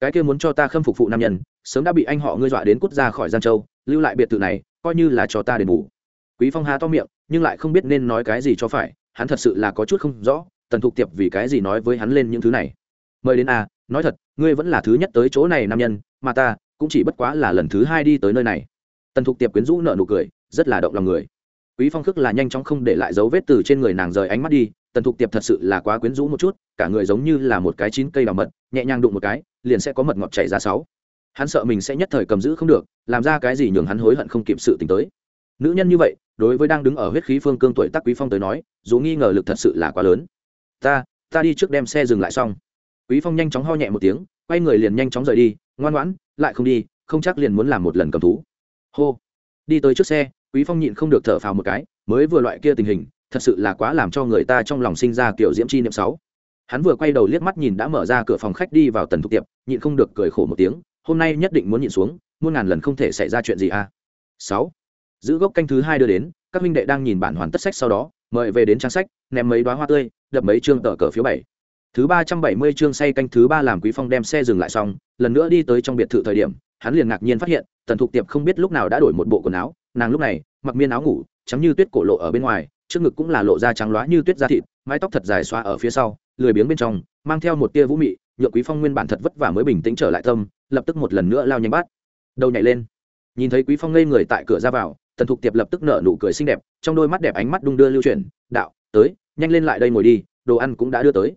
Cái kia muốn cho ta khâm phục phụ nam nhân, sớm đã bị anh họ ngươi dọa đến cút ra khỏi giang châu, lưu lại biệt thự này, coi như là cho ta đền bù quý phong há to miệng, nhưng lại không biết nên nói cái gì cho phải, hắn thật sự là có chút không rõ, tần thục tiệp vì cái gì nói với hắn lên những thứ này. Mời đến a nói thật, ngươi vẫn là thứ nhất tới chỗ này nam nhân, mà ta cũng chỉ bất quá là lần thứ hai đi tới nơi này. Tần thục tiệp quyến rũ nợ nụ cười, rất là động lòng người. Quý phong khước là nhanh chóng không để lại dấu vết từ trên người nàng rời ánh mắt đi, tần thục tiệp thật sự là quá quyến rũ một chút, cả người giống như là một cái chín cây đào mật, nhẹ nhàng đụng một cái, liền sẽ có mật ngọt chảy ra sáu. Hắn sợ mình sẽ nhất thời cầm giữ không được, làm ra cái gì nhường hắn hối hận không kịp sự tình tới nữ nhân như vậy, đối với đang đứng ở huyết khí phương cương tuổi tác quý phong tới nói, dù nghi ngờ lực thật sự là quá lớn. Ta ta đi trước đem xe dừng lại xong. Quý phong nhanh chóng ho nhẹ một tiếng, quay người liền nhanh chóng rời đi, ngoan ngoãn, lại không đi, không chắc liền muốn làm một lần cầm thú. Hô. Đi tới trước xe, quý phong nhịn không được thở phào một cái, mới vừa loại kia tình hình, thật sự là quá làm cho người ta trong lòng sinh ra kiểu diễm chi niệm sáu hắn vừa quay đầu liếc mắt nhìn đã mở ra cửa phòng khách đi vào tần thục tiệp, nhịn không được cười khổ một tiếng, hôm nay nhất định muốn nhịn xuống, muôn ngàn lần không thể xảy ra chuyện gì a à? sáu giữ gốc canh thứ hai đưa đến, các minh đệ đang nhìn bản hoàn tất sách sau đó, mời về đến trang sách, ném mấy đoá hoa tươi, đập mấy chương tờ cờ phiếu bảy. Thứ ba trăm bảy mươi chương say canh thứ ba làm quý phong đem xe dừng lại xong, lần nữa đi tới trong biệt thự thời điểm, hắn liền ngạc nhiên phát hiện, tần thục tiệp không biết lúc nào đã đổi một bộ quần áo, nàng lúc này mặc miên áo ngủ, trắng như tuyết cổ lộ ở bên ngoài, trước ngực cũng là lộ ra trắng loá như tuyết da thịt, mái tóc thật dài xoa ở phía sau, lười biếng bên trong, mang theo một tia vũ mị nhựa quý phong nguyên bản thật vất vả mới bình tĩnh trở lại tâm, lập tức một lần nữa lao nhanh bát đầu nhảy lên. Nhìn thấy quý phong ngây người tại cửa ra vào tần thục tiệp lập tức nở nụ cười xinh đẹp, trong đôi mắt đẹp ánh mắt đung đưa lưu chuyển, đạo, tới, nhanh lên lại đây ngồi đi, đồ ăn cũng đã đưa tới.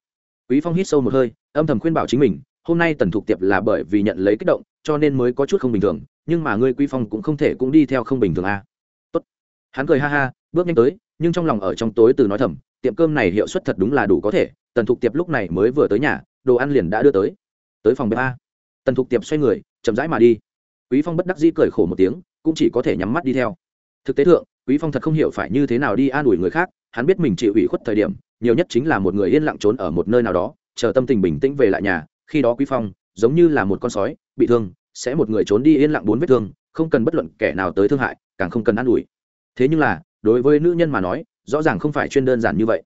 Quý phong hít sâu một hơi, âm thầm khuyên bảo chính mình, hôm nay tần thục tiệp là bởi vì nhận lấy kích động, cho nên mới có chút không bình thường, nhưng mà ngươi quý phong cũng không thể cũng đi theo không bình thường a à. tốt. Hắn cười ha ha, bước nhanh tới, nhưng trong lòng ở trong tối từ nói thầm, tiệm cơm này hiệu suất thật đúng là đủ có thể, tần thục tiệp lúc này mới vừa tới nhà, đồ ăn liền đã đưa tới. Tới phòng bếp a. Tần thục tiệp xoay người, chậm rãi mà đi. Quý phong bất đắc dĩ cười khổ một tiếng, cũng chỉ có thể nhắm mắt đi theo thực tế thượng, quý phong thật không hiểu phải như thế nào đi an ủi người khác, hắn biết mình chịu ủy khuất thời điểm, nhiều nhất chính là một người yên lặng trốn ở một nơi nào đó, chờ tâm tình bình tĩnh về lại nhà, khi đó quý phong, giống như là một con sói, bị thương, sẽ một người trốn đi yên lặng bốn vết thương, không cần bất luận kẻ nào tới thương hại, càng không cần an ủi. Thế nhưng là, đối với nữ nhân mà nói, rõ ràng không phải chuyên đơn giản như vậy.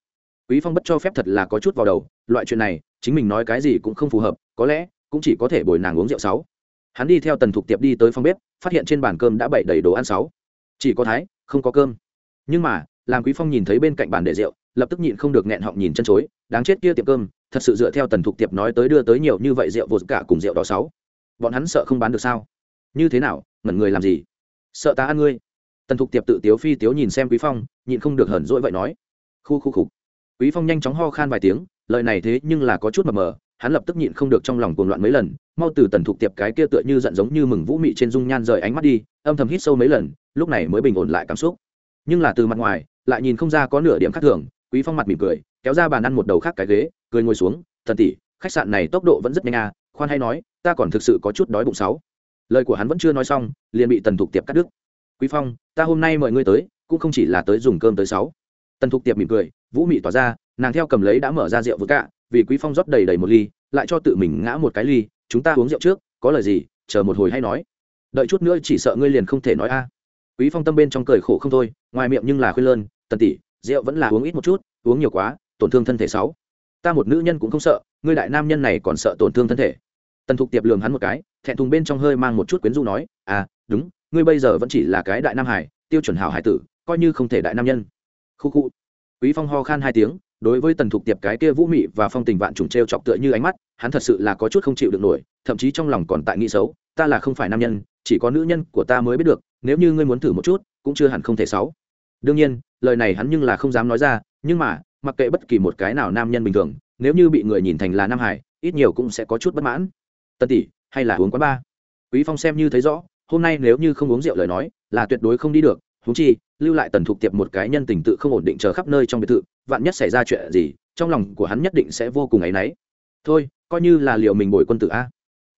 Quý phong bất cho phép thật là có chút vào đầu, loại chuyện này, chính mình nói cái gì cũng không phù hợp, có lẽ, cũng chỉ có thể bồi nàng uống rượu sáu. Hắn đi theo tần thục tiệp đi tới phòng bếp, phát hiện trên bàn cơm đã bày đầy đồ ăn sáu chỉ có thái, không có cơm. Nhưng mà, làm quý phong nhìn thấy bên cạnh bàn để rượu, lập tức nhịn không được nghẹn họng nhìn chân chối, đáng chết kia tiệm cơm, thật sự dựa theo tần thục tiệp nói tới đưa tới nhiều như vậy rượu vột cả cùng rượu đỏ sáu. Bọn hắn sợ không bán được sao? Như thế nào, ngẩn người làm gì? Sợ ta ăn ngươi. Tần thục tiệp tự tiếu phi tiếu nhìn xem quý phong, nhịn không được hờn dỗi vậy nói. Khu khu khục. Quý phong nhanh chóng ho khan vài tiếng, lời này thế nhưng là có chút mờ mờ hắn lập tức nhịn không được trong lòng cuồng loạn mấy lần, mau từ tần thục tiệp cái kia tựa như giận giống như mừng vũ mị trên dung nhan rời ánh mắt đi, âm thầm hít sâu mấy lần, lúc này mới bình ổn lại cảm xúc. Nhưng là từ mặt ngoài, lại nhìn không ra có nửa điểm khác thường, quý phong mặt mỉm cười, kéo ra bàn ăn một đầu khác cái ghế, cười ngồi xuống, thần tỷ, khách sạn này tốc độ vẫn rất nhanh à khoan hay nói, ta còn thực sự có chút đói bụng sáu. Lời của hắn vẫn chưa nói xong, liền bị tần thục tiệp cắt đứt. Quý phong, ta hôm nay mời ngươi tới, cũng không chỉ là tới dùng cơm tới sáu. Tần thục tiệp mỉm cười vũ mị tỏa ra, nàng theo cầm lấy đã mở ra rượu vừa cạ, vì quý phong rót đầy đầy một ly, lại cho tự mình ngã một cái ly, chúng ta uống rượu trước, có lời gì, chờ một hồi hay nói. Đợi chút nữa chỉ sợ ngươi liền không thể nói a. Quý phong tâm bên trong cười khổ không thôi, ngoài miệng nhưng là khuyên lơn, tần tỷ, rượu vẫn là uống ít một chút, uống nhiều quá, tổn thương thân thể sáu. Ta một nữ nhân cũng không sợ, ngươi đại nam nhân này còn sợ tổn thương thân thể. Tần thục tiệp lường hắn một cái, thẹn thùng bên trong hơi mang một chút quyến rũ nói à đúng, ngươi bây giờ vẫn chỉ là cái đại nam hải tiêu chuẩn hảo hải tử, coi như không thể đại nam nhân. Khu khu quý phong ho khan hai tiếng, đối với tần thục tiệp cái kia vũ mị và phong tình vạn trùng t r e o chọc tựa như ánh mắt, hắn thật sự là có chút không chịu được nổi, thậm chí trong lòng còn tại nghĩ xấu, ta là không phải nam nhân, chỉ có nữ nhân của ta mới biết được, nếu như ngươi muốn thử một chút, cũng chưa hẳn không thể xấu. Đương nhiên, lời này hắn nhưng là không dám nói ra, nhưng mà, mặc kệ bất kỳ một cái nào nam nhân bình thường, nếu như bị người nhìn thành là nam hải, ít nhiều cũng sẽ có chút bất mãn. Tân tỷ, hay là uống quán ba quý phong xem như thấy rõ, hôm nay nếu như không uống rượu lời nói, là tuyệt đối không đi được húng chi lưu lại tần thục tiệp một cái nhân tình tự không ổn định chờ khắp nơi trong biệt thự, vạn nhất xảy ra chuyện gì, trong lòng của hắn nhất định sẽ vô cùng áy náy. Thôi, coi như là liệu mình bồi quân tử a.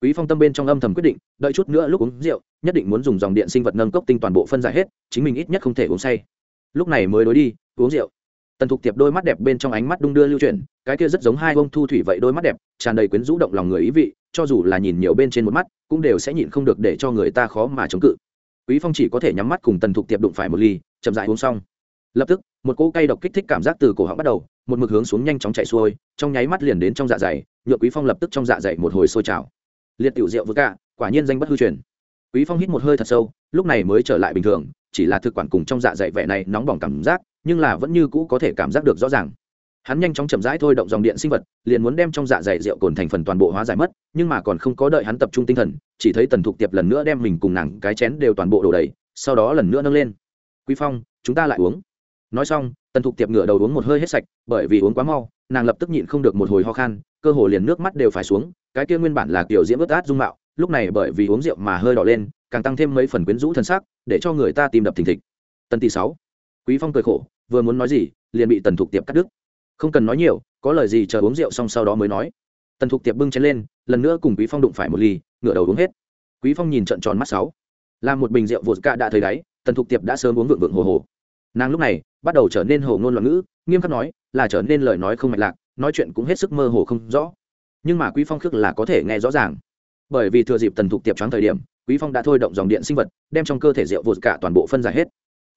Quý phong tâm bên trong âm thầm quyết định, đợi chút nữa lúc uống rượu, nhất định muốn dùng dòng điện sinh vật nâng cốc tinh toàn bộ phân giải hết, chính mình ít nhất không thể uống say. Lúc này mới đối đi, uống rượu. Tần thục tiệp đôi mắt đẹp bên trong ánh mắt đung đưa lưu chuyển, cái kia rất giống hai ông thu thủy vậy đôi mắt đẹp, tràn đầy quyến rũ động lòng người ý vị, cho dù là nhìn nhiều bên trên một mắt, cũng đều sẽ nhịn không được để cho người ta khó mà chống cự. Quý phong chỉ có thể nhắm mắt cùng tần thục tiệp đụng phải một ly chậm dại uống xong. Lập tức, một cỗ cay độc kích thích cảm giác từ cổ họng bắt đầu, một mực hướng xuống nhanh chóng chạy xuôi, trong nháy mắt liền đến trong dạ dày nhựa quý phong lập tức trong dạ dày một hồi sôi trào. Liệt tiểu rượu vừa cả quả nhiên danh bất hư truyền. Quý phong hít một hơi thật sâu, lúc này mới trở lại bình thường, chỉ là thực quản cùng trong dạ dày vẻ này nóng bỏng cảm giác, nhưng là vẫn như cũ có thể cảm giác được rõ ràng. Hắn nhanh chóng chậm rãi thôi động dòng điện sinh vật, liền muốn đem trong dạ dày rượu cồn thành phần toàn bộ hóa giải mất, nhưng mà còn không có đợi hắn tập trung tinh thần, chỉ thấy tần thục tiệp lần nữa đem mình cùng nàng cái chén đều toàn bộ đổ đầy, sau đó lần nữa nâng lên quý phong, chúng ta lại uống. Nói xong, tần thục tiệp ngửa đầu uống một hơi hết sạch, bởi vì uống quá mau, nàng lập tức nhịn không được một hồi ho khan, cơ hồ liền nước mắt đều phải xuống, cái kia nguyên bản là kiểu diễm ướt át dung mạo, lúc này bởi vì uống rượu mà hơi đỏ lên, càng tăng thêm mấy phần quyến rũ thân xác để cho người ta tìm đập thình thịch. Tần tỷ sáu, quý phong cười khổ, vừa muốn nói gì, liền bị tần thục tiệp cắt đứt. Không cần nói nhiều, có lời gì chờ uống rượu xong sau đó mới nói. Tần thục tiệp bưng chén lên, lần nữa cùng quý phong đụng phải một ly, ngửa đầu uống hết. Quý phong nhìn trận tròn mắt sáu làm một bình rượu vột cạ đã thấy đáy tần thục tiệp đã sớm uống vượng vượng hồ hồ. Nàng lúc này bắt đầu trở nên hồ ngôn loạn ngữ, nghiêm khắc nói, là trở nên lời nói không mạch lạc, nói chuyện cũng hết sức mơ hồ không rõ. Nhưng mà quý phong khước là có thể nghe rõ ràng. Bởi vì thừa dịp tần thục tiệp choáng thời điểm, quý phong đã thôi động dòng điện sinh vật, đem trong cơ thể rượu vột cả toàn bộ phân giải hết.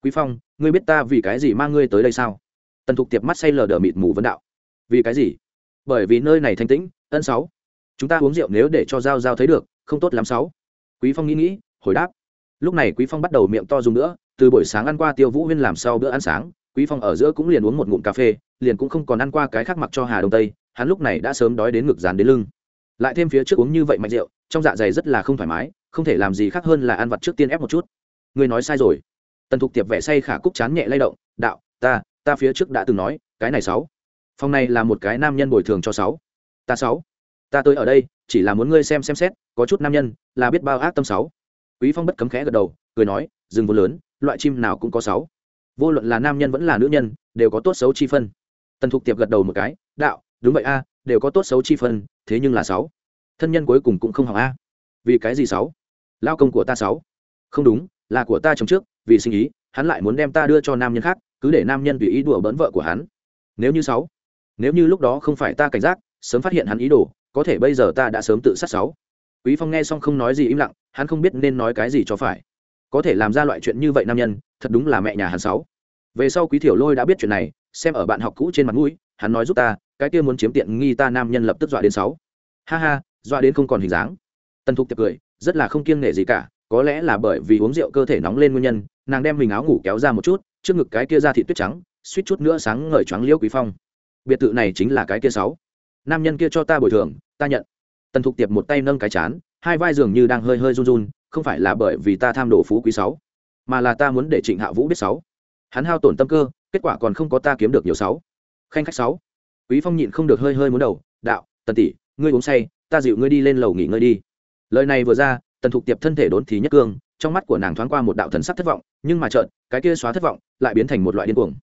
Quý phong, ngươi biết ta vì cái gì mang ngươi tới đây sao? Tần thục tiệp mắt say lờ đờ mịt mù vấn đạo. Vì cái gì? Bởi vì nơi này thanh tĩnh, ân sáu. Chúng ta uống rượu nếu để cho giao giao thấy được, không tốt lắm sáu. Quý phong nghĩ nghĩ, hồi đáp lúc này quý phong bắt đầu miệng to dùng nữa, từ buổi sáng ăn qua tiêu vũ huyên làm sau bữa ăn sáng, quý phong ở giữa cũng liền uống một ngụm cà phê, liền cũng không còn ăn qua cái khác mặc cho hà đông tây, hắn lúc này đã sớm đói đến ngực dán đến lưng. Lại thêm phía trước uống như vậy mạnh rượu, trong dạ dày rất là không thoải mái, không thể làm gì khác hơn là ăn vặt trước tiên ép một chút. Người nói sai rồi. Tần thục tiệp vẻ say khả cúc chán nhẹ lay động, đạo, ta ta phía trước đã từng nói, cái này sáu. Phòng này là một cái nam nhân bồi thường cho sáu. Ta sáu. Ta tới ở đây, chỉ là muốn ngươi xem xem xét, có chút nam nhân, là biết bao ác tâm sáu quý phong bất cấm khẽ gật đầu, cười nói, rừng vô lớn, loại chim nào cũng có sáu. Vô luận là nam nhân vẫn là nữ nhân, đều có tốt xấu chi phân. Tần thục tiệp gật đầu một cái, đạo, đúng vậy a, đều có tốt xấu chi phân, thế nhưng là sáu. Thân nhân cuối cùng cũng không hỏng a. Vì cái gì sáu? Lao công của ta sáu. Không đúng, là của ta chồng trước, vì sinh ý, hắn lại muốn đem ta đưa cho nam nhân khác, cứ để nam nhân tùy ý đùa bỡn vợ của hắn. Nếu như sáu, nếu như lúc đó không phải ta cảnh giác, sớm phát hiện hắn ý đồ, có thể bây giờ ta đã sớm tự sát sáu quý phong nghe xong không nói gì im lặng, hắn không biết nên nói cái gì cho phải. Có thể làm ra loại chuyện như vậy nam nhân, thật đúng là mẹ nhà hắn sáu. Về sau quý thiểu lôi đã biết chuyện này, xem ở bạn học cũ trên mặt mũi, hắn nói giúp ta, cái kia muốn chiếm tiện nghi ta nam nhân lập tức dọa đến sáu. Ha ha, dọa đến không còn hình dáng. Tần thục tiếp cười, rất là không kiêng nể gì cả, có lẽ là bởi vì uống rượu cơ thể nóng lên nguyên nhân, nàng đem mình áo ngủ kéo ra một chút, trước ngực cái kia ra thị tuyết trắng, suýt chút nữa sáng ngời choáng liễu quý phong. Biệt thự này chính là cái kia sáu. Nam nhân kia cho ta bồi thường, ta nhận tần thục tiệp một tay nâng cái chán, hai vai dường như đang hơi hơi run run, không phải là bởi vì ta tham đồ phú quý sáu, mà là ta muốn để trịnh hạ vũ biết sáu. Hắn hao tổn tâm cơ, kết quả còn không có ta kiếm được nhiều sáu. Khanh khách sáu. Quý phong nhịn không được hơi hơi muốn đầu, đạo, tần tỷ, ngươi uống say, ta dịu ngươi đi lên lầu nghỉ ngơi đi. Lời này vừa ra, tần thục tiệp thân thể đốn thì nhất cương, trong mắt của nàng thoáng qua một đạo thần sắc thất vọng, nhưng mà chợt, cái kia xóa thất vọng lại biến thành một loại điên cuồng.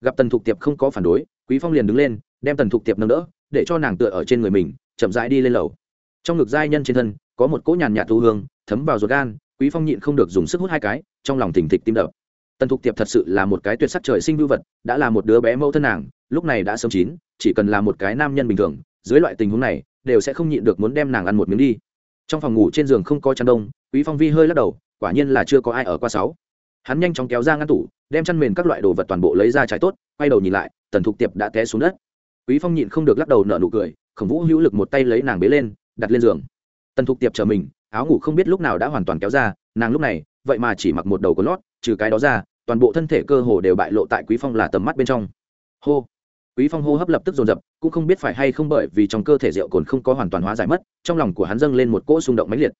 Gặp tần thục tiệp không có phản đối, quý phong liền đứng lên, đem tần thục tiệp nâng đỡ, để cho nàng tựa ở trên người mình, chậm rãi đi lên lầu trong ngực giai nhân trên thân, có một cỗ nhàn nhạt thu hương, thấm vào ruột gan, quý phong nhịn không được dùng sức hút hai cái, trong lòng thình thịch tim đập. Tần thục tiệp thật sự là một cái tuyệt sắc trời sinh vưu vật, đã là một đứa bé mẫu thân nàng, lúc này đã sớm chín, chỉ cần là một cái nam nhân bình thường, dưới loại tình huống này, đều sẽ không nhịn được muốn đem nàng ăn một miếng đi. Trong phòng ngủ trên giường không có chăn đông, quý phong vi hơi lắc đầu, quả nhiên là chưa có ai ở qua sáu. Hắn nhanh chóng kéo ra ngăn tủ, đem chăn mền các loại đồ vật toàn bộ lấy ra trải tốt, quay đầu nhìn lại, tần thục tiệp đã té xuống đất. Quý phong nhịn không được lắc đầu nở nụ cười, khổng vũ hữu lực một tay lấy nàng bế lên đặt lên giường. Tần thục tiệp chờ mình, áo ngủ không biết lúc nào đã hoàn toàn kéo ra, nàng lúc này, vậy mà chỉ mặc một đầu có lót, trừ cái đó ra, toàn bộ thân thể cơ hồ đều bại lộ tại quý phong là tầm mắt bên trong. Hô! Quý phong hô hấp lập tức dồn dập, cũng không biết phải hay không bởi vì trong cơ thể rượu cồn không có hoàn toàn hóa giải mất, trong lòng của hắn dâng lên một cỗ xung động mãnh liệt.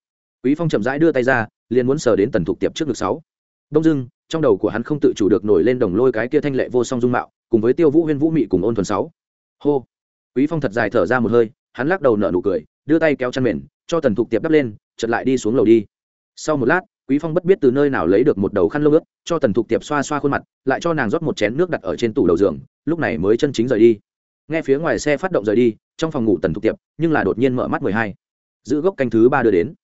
Quý phong chậm rãi đưa tay ra, liền muốn sờ đến tần thục tiệp trước ngực sáu. Đông dưng trong đầu của hắn không tự chủ được nổi lên đồng lôi cái kia thanh lệ vô song dung mạo, cùng với tiêu vũ huyên vũ mị cùng ôn thuần sáu. Hô! Quý phong thật dài thở ra một hơi, hắn lắc đầu nở nụ cười đưa tay kéo chăn mền, cho tần thục tiệp đắp lên chật lại đi xuống lầu đi. Sau một lát, quý phong bất biết từ nơi nào lấy được một đầu khăn lông ướt, cho tần thục tiệp xoa xoa khuôn mặt, lại cho nàng rót một chén nước đặt ở trên tủ đầu giường, lúc này mới chân chính rời đi. Nghe phía ngoài xe phát động rời đi, trong phòng ngủ tần thục tiệp, nhưng là đột nhiên mở mắt mười hai. Giữ gốc canh thứ ba đưa đến.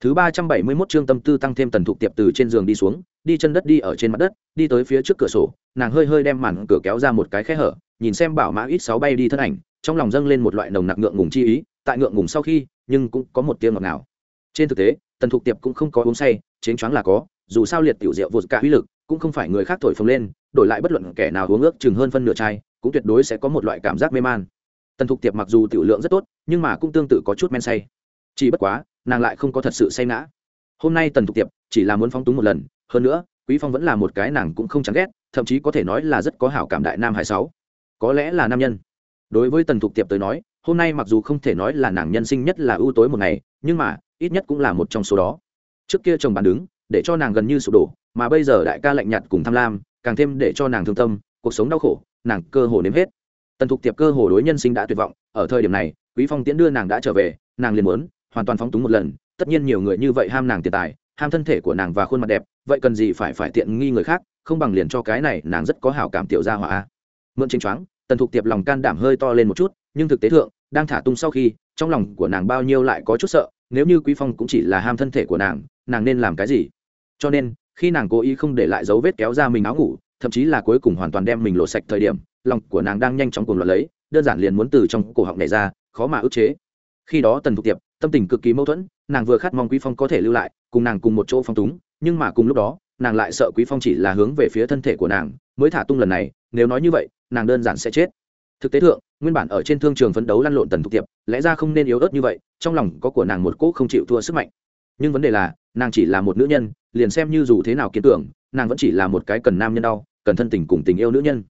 Thứ ba trăm bảy mươi 371 chương tâm tư tăng thêm tần thục tiệp từ trên giường đi xuống, đi chân đất đi ở trên mặt đất, đi tới phía trước cửa sổ, nàng hơi hơi đem màn cửa kéo ra một cái khe hở, nhìn xem bảo mã ít sáu bay đi thân ảnh, trong lòng dâng lên một loại nồng nặc ngượng ngùng chi ý tại ngượng ngùng sau khi, nhưng cũng có một tiếng ngọt ngào. Trên thực tế, tần thục tiệp cũng không có uống say, chén choáng là có, dù sao liệt tiểu rượu vượt cả uy lực, cũng không phải người khác thổi phồng lên, đổi lại bất luận kẻ nào uống ước chừng hơn phân nửa chai, cũng tuyệt đối sẽ có một loại cảm giác mê man. Tần thục tiệp mặc dù tiểu lượng rất tốt, nhưng mà cũng tương tự có chút men say. Chỉ bất quá, nàng lại không có thật sự say ngã. Hôm nay tần thục tiệp chỉ là muốn phóng túng một lần, hơn nữa, quý phong vẫn là một cái nàng cũng không chán ghét, thậm chí có thể nói là rất có hảo cảm đại nam hải sáu. Có lẽ là nam nhân. Đối với tần thục tiệp tới nói hôm nay mặc dù không thể nói là nàng nhân sinh nhất là ưu tối một ngày, nhưng mà, ít nhất cũng là một trong số đó. Trước kia chồng bạn đứng, để cho nàng gần như sụp đổ, mà bây giờ đại ca lạnh nhạt cùng tham lam, càng thêm để cho nàng thương tâm, cuộc sống đau khổ, nàng cơ hồ nếm hết. Tần thục tiệp cơ hồ đối nhân sinh đã tuyệt vọng, ở thời điểm này, quý phong tiễn đưa nàng đã trở về, nàng liền muốn, hoàn toàn phóng túng một lần, tất nhiên nhiều người như vậy ham nàng tiền tài, ham thân thể của nàng và khuôn mặt đẹp, vậy cần gì phải phải tiện nghi người khác, không bằng liền cho cái này nàng rất có hảo cảm tiểu gia hỏa mượn chính choáng, tần thục tiệp lòng can đảm hơi to lên một chút nhưng thực tế thượng, đang thả tung sau khi, trong lòng của nàng bao nhiêu lại có chút sợ, nếu như quý phong cũng chỉ là ham thân thể của nàng nàng nên làm cái gì? Cho nên, khi nàng cố ý không để lại dấu vết kéo ra mình áo ngủ, thậm chí là cuối cùng hoàn toàn đem mình lộ sạch thời điểm, lòng của nàng đang nhanh chóng cuồng loạn lấy, đơn giản liền muốn từ trong cổ họng này ra, khó mà ức chế. Khi đó tần thục tiệp, tâm tình cực kỳ mâu thuẫn, nàng vừa khát mong quý phong có thể lưu lại, cùng nàng cùng một chỗ phong túng, nhưng mà cùng lúc đó, nàng lại sợ quý phong chỉ là hướng về phía thân thể của nàng, mới thả tung lần này, nếu nói như vậy, nàng đơn giản sẽ chết thực tế thượng, nguyên bản ở trên thương trường phấn đấu lăn lộn tần thục tiệp, lẽ ra không nên yếu ớt như vậy, trong lòng có của nàng một cỗ không chịu thua sức mạnh. Nhưng vấn đề là, nàng chỉ là một nữ nhân, liền xem như dù thế nào kiến tưởng nàng vẫn chỉ là một cái cần nam nhân đau, cần thân tình cùng tình yêu nữ nhân.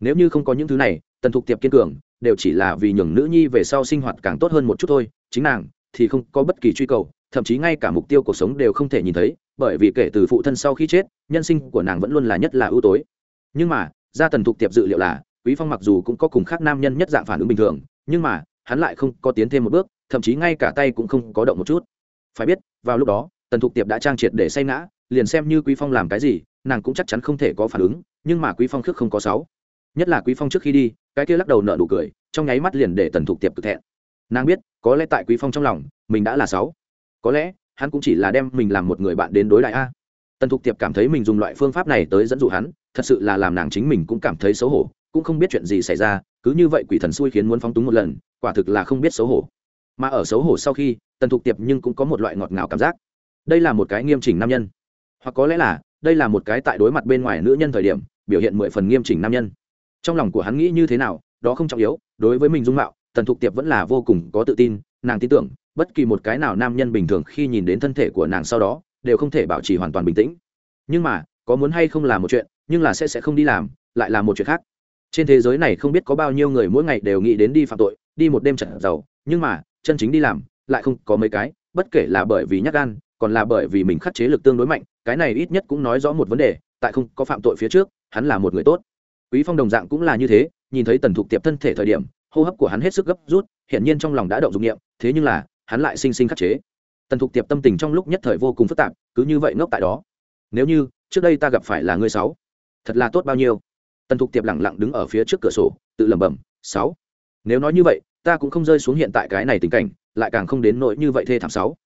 Nếu như không có những thứ này, tần thục tiệp kiên cường, đều chỉ là vì nhường nữ nhi về sau sinh hoạt càng tốt hơn một chút thôi, chính nàng thì không có bất kỳ truy cầu, thậm chí ngay cả mục tiêu cuộc sống đều không thể nhìn thấy, bởi vì kể từ phụ thân sau khi chết, nhân sinh của nàng vẫn luôn là nhất là ưu tối. Nhưng mà, ra tần thục tiệp dự liệu là quý phong mặc dù cũng có cùng khác nam nhân nhất dạng phản ứng bình thường, nhưng mà, hắn lại không có tiến thêm một bước, thậm chí ngay cả tay cũng không có động một chút. Phải biết, vào lúc đó, tần thục tiệp đã trang triệt để say ngã, liền xem như quý phong làm cái gì, nàng cũng chắc chắn không thể có phản ứng, nhưng mà quý phong khước không có sáu. Nhất là quý phong trước khi đi, cái kia lắc đầu nở nụ cười, trong nháy mắt liền để tần thục tiệp cực thẹn. Nàng biết, có lẽ tại quý phong trong lòng, mình đã là sáu. Có lẽ, hắn cũng chỉ là đem mình làm một người bạn đến đối đại a. Tần thục tiệp cảm thấy mình dùng loại phương pháp này tới dẫn dụ hắn, thật sự là làm nàng chính mình cũng cảm thấy xấu hổ cũng không biết chuyện gì xảy ra, cứ như vậy quỷ thần xui khiến muốn phóng túng một lần, quả thực là không biết xấu hổ. Mà ở xấu hổ sau khi, tần thục tiệp nhưng cũng có một loại ngọt ngào cảm giác. Đây là một cái nghiêm chỉnh nam nhân. Hoặc có lẽ là, đây là một cái tại đối mặt bên ngoài nữ nhân thời điểm, biểu hiện mười phần nghiêm chỉnh nam nhân. Trong lòng của hắn nghĩ như thế nào, đó không trọng yếu, đối với mình dung mạo, tần thục tiệp vẫn là vô cùng có tự tin, nàng tin tưởng, bất kỳ một cái nào nam nhân bình thường khi nhìn đến thân thể của nàng sau đó, đều không thể bảo trì hoàn toàn bình tĩnh. Nhưng mà, có muốn hay không là một chuyện, nhưng là sẽ sẽ không đi làm, lại là một chuyện khác trên thế giới này không biết có bao nhiêu người mỗi ngày đều nghĩ đến đi phạm tội, đi một đêm trận giàu, nhưng mà, chân chính đi làm, lại không có mấy cái, bất kể là bởi vì nhắc gan, còn là bởi vì mình khắc chế lực tương đối mạnh, cái này ít nhất cũng nói rõ một vấn đề, tại không có phạm tội phía trước, hắn là một người tốt. Quý phong đồng dạng cũng là như thế, nhìn thấy tần thục tiệp thân thể thời điểm, hô hấp của hắn hết sức gấp rút hiện nhiên trong lòng đã động dụng nghiệm thế nhưng là, hắn lại sinh sinh khắc chế. Tần thục tiệp tâm tình trong lúc nhất thời vô cùng phức tạp, cứ như vậy ngốc tại đó. Nếu như, trước đây ta gặp phải là ngươi sáu, thật là tốt bao nhiêu? Tần thục tiệp lẳng lặng đứng ở phía trước cửa sổ, tự lẩm bẩm, sáu, nếu nói như vậy, ta cũng không rơi xuống hiện tại cái này tình cảnh, lại càng không đến nỗi như vậy thê thảm sáu.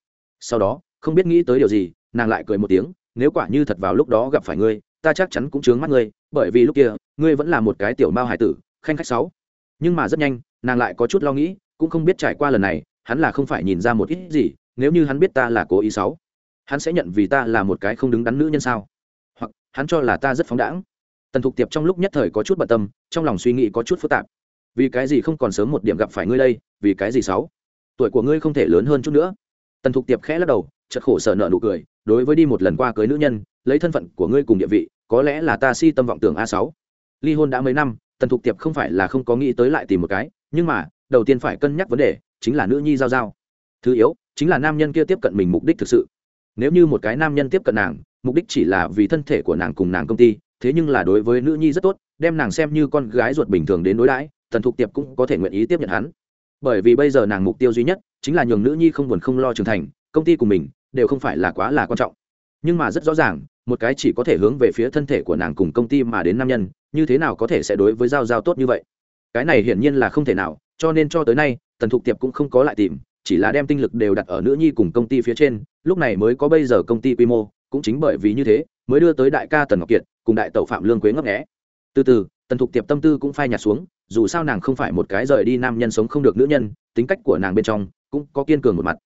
Sau đó, không biết nghĩ tới điều gì, nàng lại cười một tiếng, nếu quả như thật vào lúc đó gặp phải ngươi, ta chắc chắn cũng chướng mắt ngươi, bởi vì lúc kia, ngươi vẫn là một cái tiểu mao hải tử, khanh khách sáu. Nhưng mà rất nhanh, nàng lại có chút lo nghĩ, cũng không biết trải qua lần này, hắn là không phải nhìn ra một ít gì, nếu như hắn biết ta là cố ý sáu, hắn sẽ nhận vì ta là một cái không đứng đắn nữ nhân sao? Hoặc, hắn cho là ta rất phóng đãng tần thục tiệp trong lúc nhất thời có chút bận tâm, trong lòng suy nghĩ có chút phức tạp. Vì cái gì không còn sớm một điểm gặp phải ngươi đây, vì cái gì sáu? Tuổi của ngươi không thể lớn hơn chút nữa. Tần thục tiệp khẽ lắc đầu chật khổ sở nợ nụ cười, đối với đi một lần qua cưới nữ nhân, lấy thân phận của ngươi cùng địa vị, có lẽ là ta si tâm vọng tưởng a sáu. Ly hôn đã mấy năm, tần thục tiệp không phải là không có nghĩ tới lại tìm một cái, nhưng mà, đầu tiên phải cân nhắc vấn đề, chính là nữ nhi giao giao. Thứ yếu, chính là nam nhân kia tiếp cận mình mục đích thực sự. Nếu như một cái nam nhân tiếp cận nàng, mục đích chỉ là vì thân thể của nàng cùng nàng công ty thế nhưng là đối với nữ nhi rất tốt, đem nàng xem như con gái ruột bình thường đến đối đãi, tần thục tiệp cũng có thể nguyện ý tiếp nhận hắn. Bởi vì bây giờ nàng mục tiêu duy nhất chính là nhường nữ nhi không buồn không lo trưởng thành, công ty của mình đều không phải là quá là quan trọng. Nhưng mà rất rõ ràng, một cái chỉ có thể hướng về phía thân thể của nàng cùng công ty mà đến nam nhân, như thế nào có thể sẽ đối với giao giao tốt như vậy? Cái này hiển nhiên là không thể nào, cho nên cho tới nay, tần thục tiệp cũng không có lại tìm, chỉ là đem tinh lực đều đặt ở nữ nhi cùng công ty phía trên, lúc này mới có bây giờ công ty quy mô, cũng chính bởi vì như thế, mới đưa tới đại ca tần ngọc kiệt cùng đại tẩu phạm lương quế ngấp nghẽ từ từ, tần thục tiệp tâm tư cũng phai nhạt xuống, dù sao nàng không phải một cái rời đi nam nhân sống không được nữ nhân, tính cách của nàng bên trong cũng có kiên cường một mặt.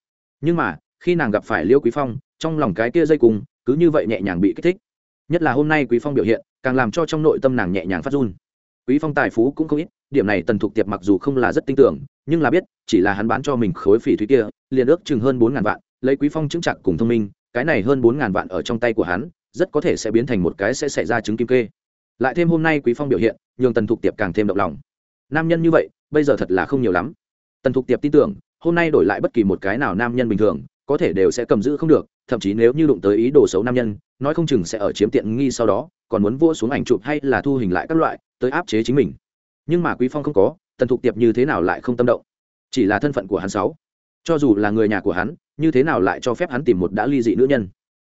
Nhưng mà, khi nàng gặp phải liêu quý phong, trong lòng cái kia dây cùng cứ như vậy nhẹ nhàng bị kích thích. Nhất là hôm nay quý phong biểu hiện, càng làm cho trong nội tâm nàng nhẹ nhàng phát run. Quý phong tài phú cũng không ít, điểm này tần thục tiệp mặc dù không là rất tin tưởng, nhưng là biết, chỉ là hắn bán cho mình khối phỉ thúy kia, liền ước chừng hơn bốn ngàn vạn, lấy quý phong chứng chặt cùng thông minh, cái này hơn bốn ngàn vạn ở trong tay của hắn rất có thể sẽ biến thành một cái sẽ xảy ra chứng kim kê. Lại thêm hôm nay quý phong biểu hiện, nhường tần thục tiệp càng thêm động lòng. Nam nhân như vậy, bây giờ thật là không nhiều lắm. Tần thục tiệp tin tưởng, hôm nay đổi lại bất kỳ một cái nào nam nhân bình thường, có thể đều sẽ cầm giữ không được, thậm chí nếu như đụng tới ý đồ xấu nam nhân, nói không chừng sẽ ở chiếm tiện nghi sau đó, còn muốn vua xuống ảnh chụp hay là thu hình lại các loại, tới áp chế chính mình. Nhưng mà quý phong không có, tần thục tiệp như thế nào lại không tâm động? Chỉ là thân phận của hắn sáu cho dù là người nhà của hắn, như thế nào lại cho phép hắn tìm một đã ly dị nữ nhân?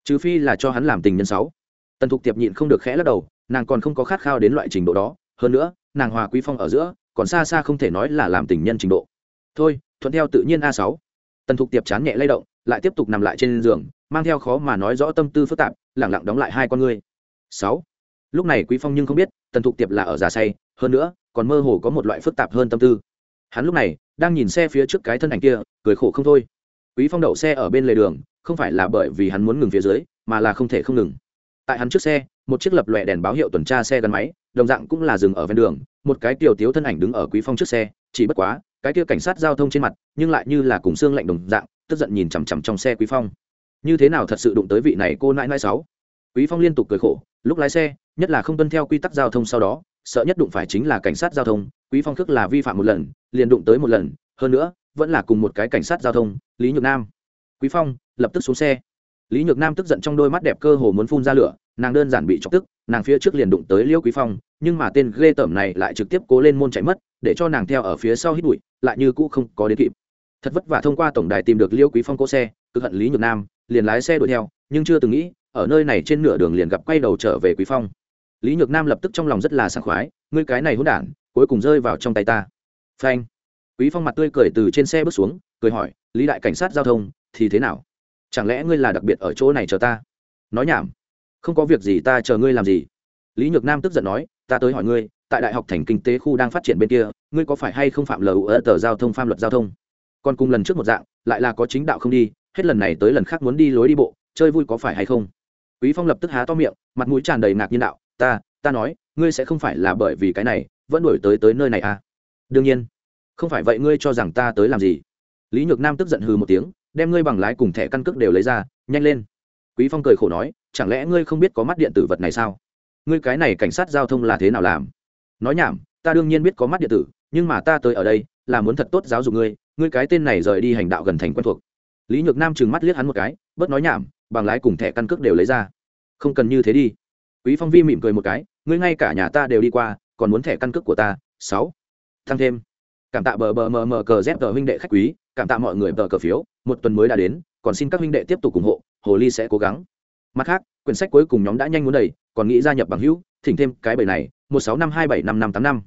Trừ phi là cho hắn làm tình nhân sáu. Tần thục tiệp nhịn không được khẽ lắc đầu, nàng còn không có khát khao đến loại trình độ đó, hơn nữa, nàng hòa quý phong ở giữa, còn xa xa không thể nói là làm tình nhân trình độ. Thôi, thuận theo tự nhiên a sáu. Tần thục tiệp chán nhẹ lay động, lại tiếp tục nằm lại trên giường, mang theo khó mà nói rõ tâm tư phức tạp lẳng lặng đóng lại hai con ngươi. Sáu. Lúc này quý phong nhưng không biết, tần thục tiệp là ở già say, hơn nữa, còn mơ hồ có một loại phức tạp hơn tâm tư. Hắn lúc này, đang nhìn xe phía trước cái thân ảnh kia, cười khổ không thôi. Quý phong đậu xe ở bên lề đường không phải là bởi vì hắn muốn ngừng phía dưới, mà là không thể không ngừng. Tại hắn trước xe, một chiếc lập lòe đèn báo hiệu tuần tra xe gắn máy, đồng dạng cũng là dừng ở ven đường, một cái tiểu tiếu thân ảnh đứng ở quý phong trước xe, chỉ bất quá, cái kia cảnh sát giao thông trên mặt, nhưng lại như là cùng xương lạnh đồng dạng, tức giận nhìn chằm chằm trong xe quý phong. Như thế nào thật sự đụng tới vị này cô nãi nãi sáu? Quý phong liên tục cười khổ, lúc lái xe, nhất là không tuân theo quy tắc giao thông sau đó, sợ nhất đụng phải chính là cảnh sát giao thông, quý phong thức là vi phạm một lần, liền đụng tới một lần, hơn nữa, vẫn là cùng một cái cảnh sát giao thông, lý nhược nam quý phong, lập tức xuống xe. Lý nhược nam tức giận trong đôi mắt đẹp cơ hồ muốn phun ra lửa, nàng đơn giản bị chọc tức, nàng phía trước liền đụng tới liêu quý phong, nhưng mà tên ghê tởm này lại trực tiếp cố lên môn chạy mất, để cho nàng theo ở phía sau hít bụi, lại như cũ không có đến kịp. Thật vất vả thông qua tổng đài tìm được liêu quý phong cố xe, cực hận lý nhược nam, liền lái xe đuổi theo, nhưng chưa từng nghĩ, ở nơi này trên nửa đường liền gặp quay đầu trở về quý phong. Lý nhược nam lập tức trong lòng rất là sảng khoái, ngươi cái này hỗn đản, cuối cùng rơi vào trong tay ta. Phanh. Quý phong mặt tươi cười từ trên xe bước xuống, cười hỏi, lý đại cảnh sát giao thông thì thế nào? Chẳng lẽ ngươi là đặc biệt ở chỗ này chờ ta? Nói nhảm. Không có việc gì ta chờ ngươi làm gì? Lý nhược nam tức giận nói, ta tới hỏi ngươi, tại đại học thành kinh tế khu đang phát triển bên kia, ngươi có phải hay không phạm lờ ở tờ giao thông, phạm luật giao thông? Còn cùng lần trước một dạng, lại là có chính đạo không đi, hết lần này tới lần khác muốn đi lối đi bộ, chơi vui có phải hay không? Quý phong lập tức há to miệng, mặt mũi tràn đầy ngạc nhiên đạo, ta ta nói, ngươi sẽ không phải là bởi vì cái này, vẫn đuổi tới tới nơi này à? Đương nhiên. Không phải vậy ngươi cho rằng ta tới làm gì? Lý nhược nam tức giận hừ một tiếng đem ngươi bằng lái cùng thẻ căn cước đều lấy ra, nhanh lên. Quý phong cười khổ nói, chẳng lẽ ngươi không biết có mắt điện tử vật này sao? Ngươi cái này cảnh sát giao thông là thế nào làm? Nói nhảm, ta đương nhiên biết có mắt điện tử, nhưng mà ta tới ở đây, là muốn thật tốt giáo dục ngươi ngươi cái tên này rời đi hành đạo gần thành quen thuộc. Lý nhược nam trừng mắt liếc hắn một cái, bớt nói nhảm, bằng lái cùng thẻ căn cước đều lấy ra. Không cần như thế đi. Quý phong vi mỉm cười một cái, ngươi ngay cả nhà ta đều đi qua, còn muốn thẻ căn cước của ta, sáu? Thăng thêm. Cảm tạ bờ bờ mờ mờ cờ dép tờ huynh đệ khách quý cảm tạ mọi người tờ cờ phiếu, một tuần mới đã đến, còn xin các huynh đệ tiếp tục ủng hộ, hồ ly sẽ cố gắng. Mặt khác, quyển sách cuối cùng nhóm đã nhanh muốn đầy, còn nghĩ gia nhập bằng hữu, thỉnh thêm cái bầy này, một sáu năm hai bảy năm năm tám năm.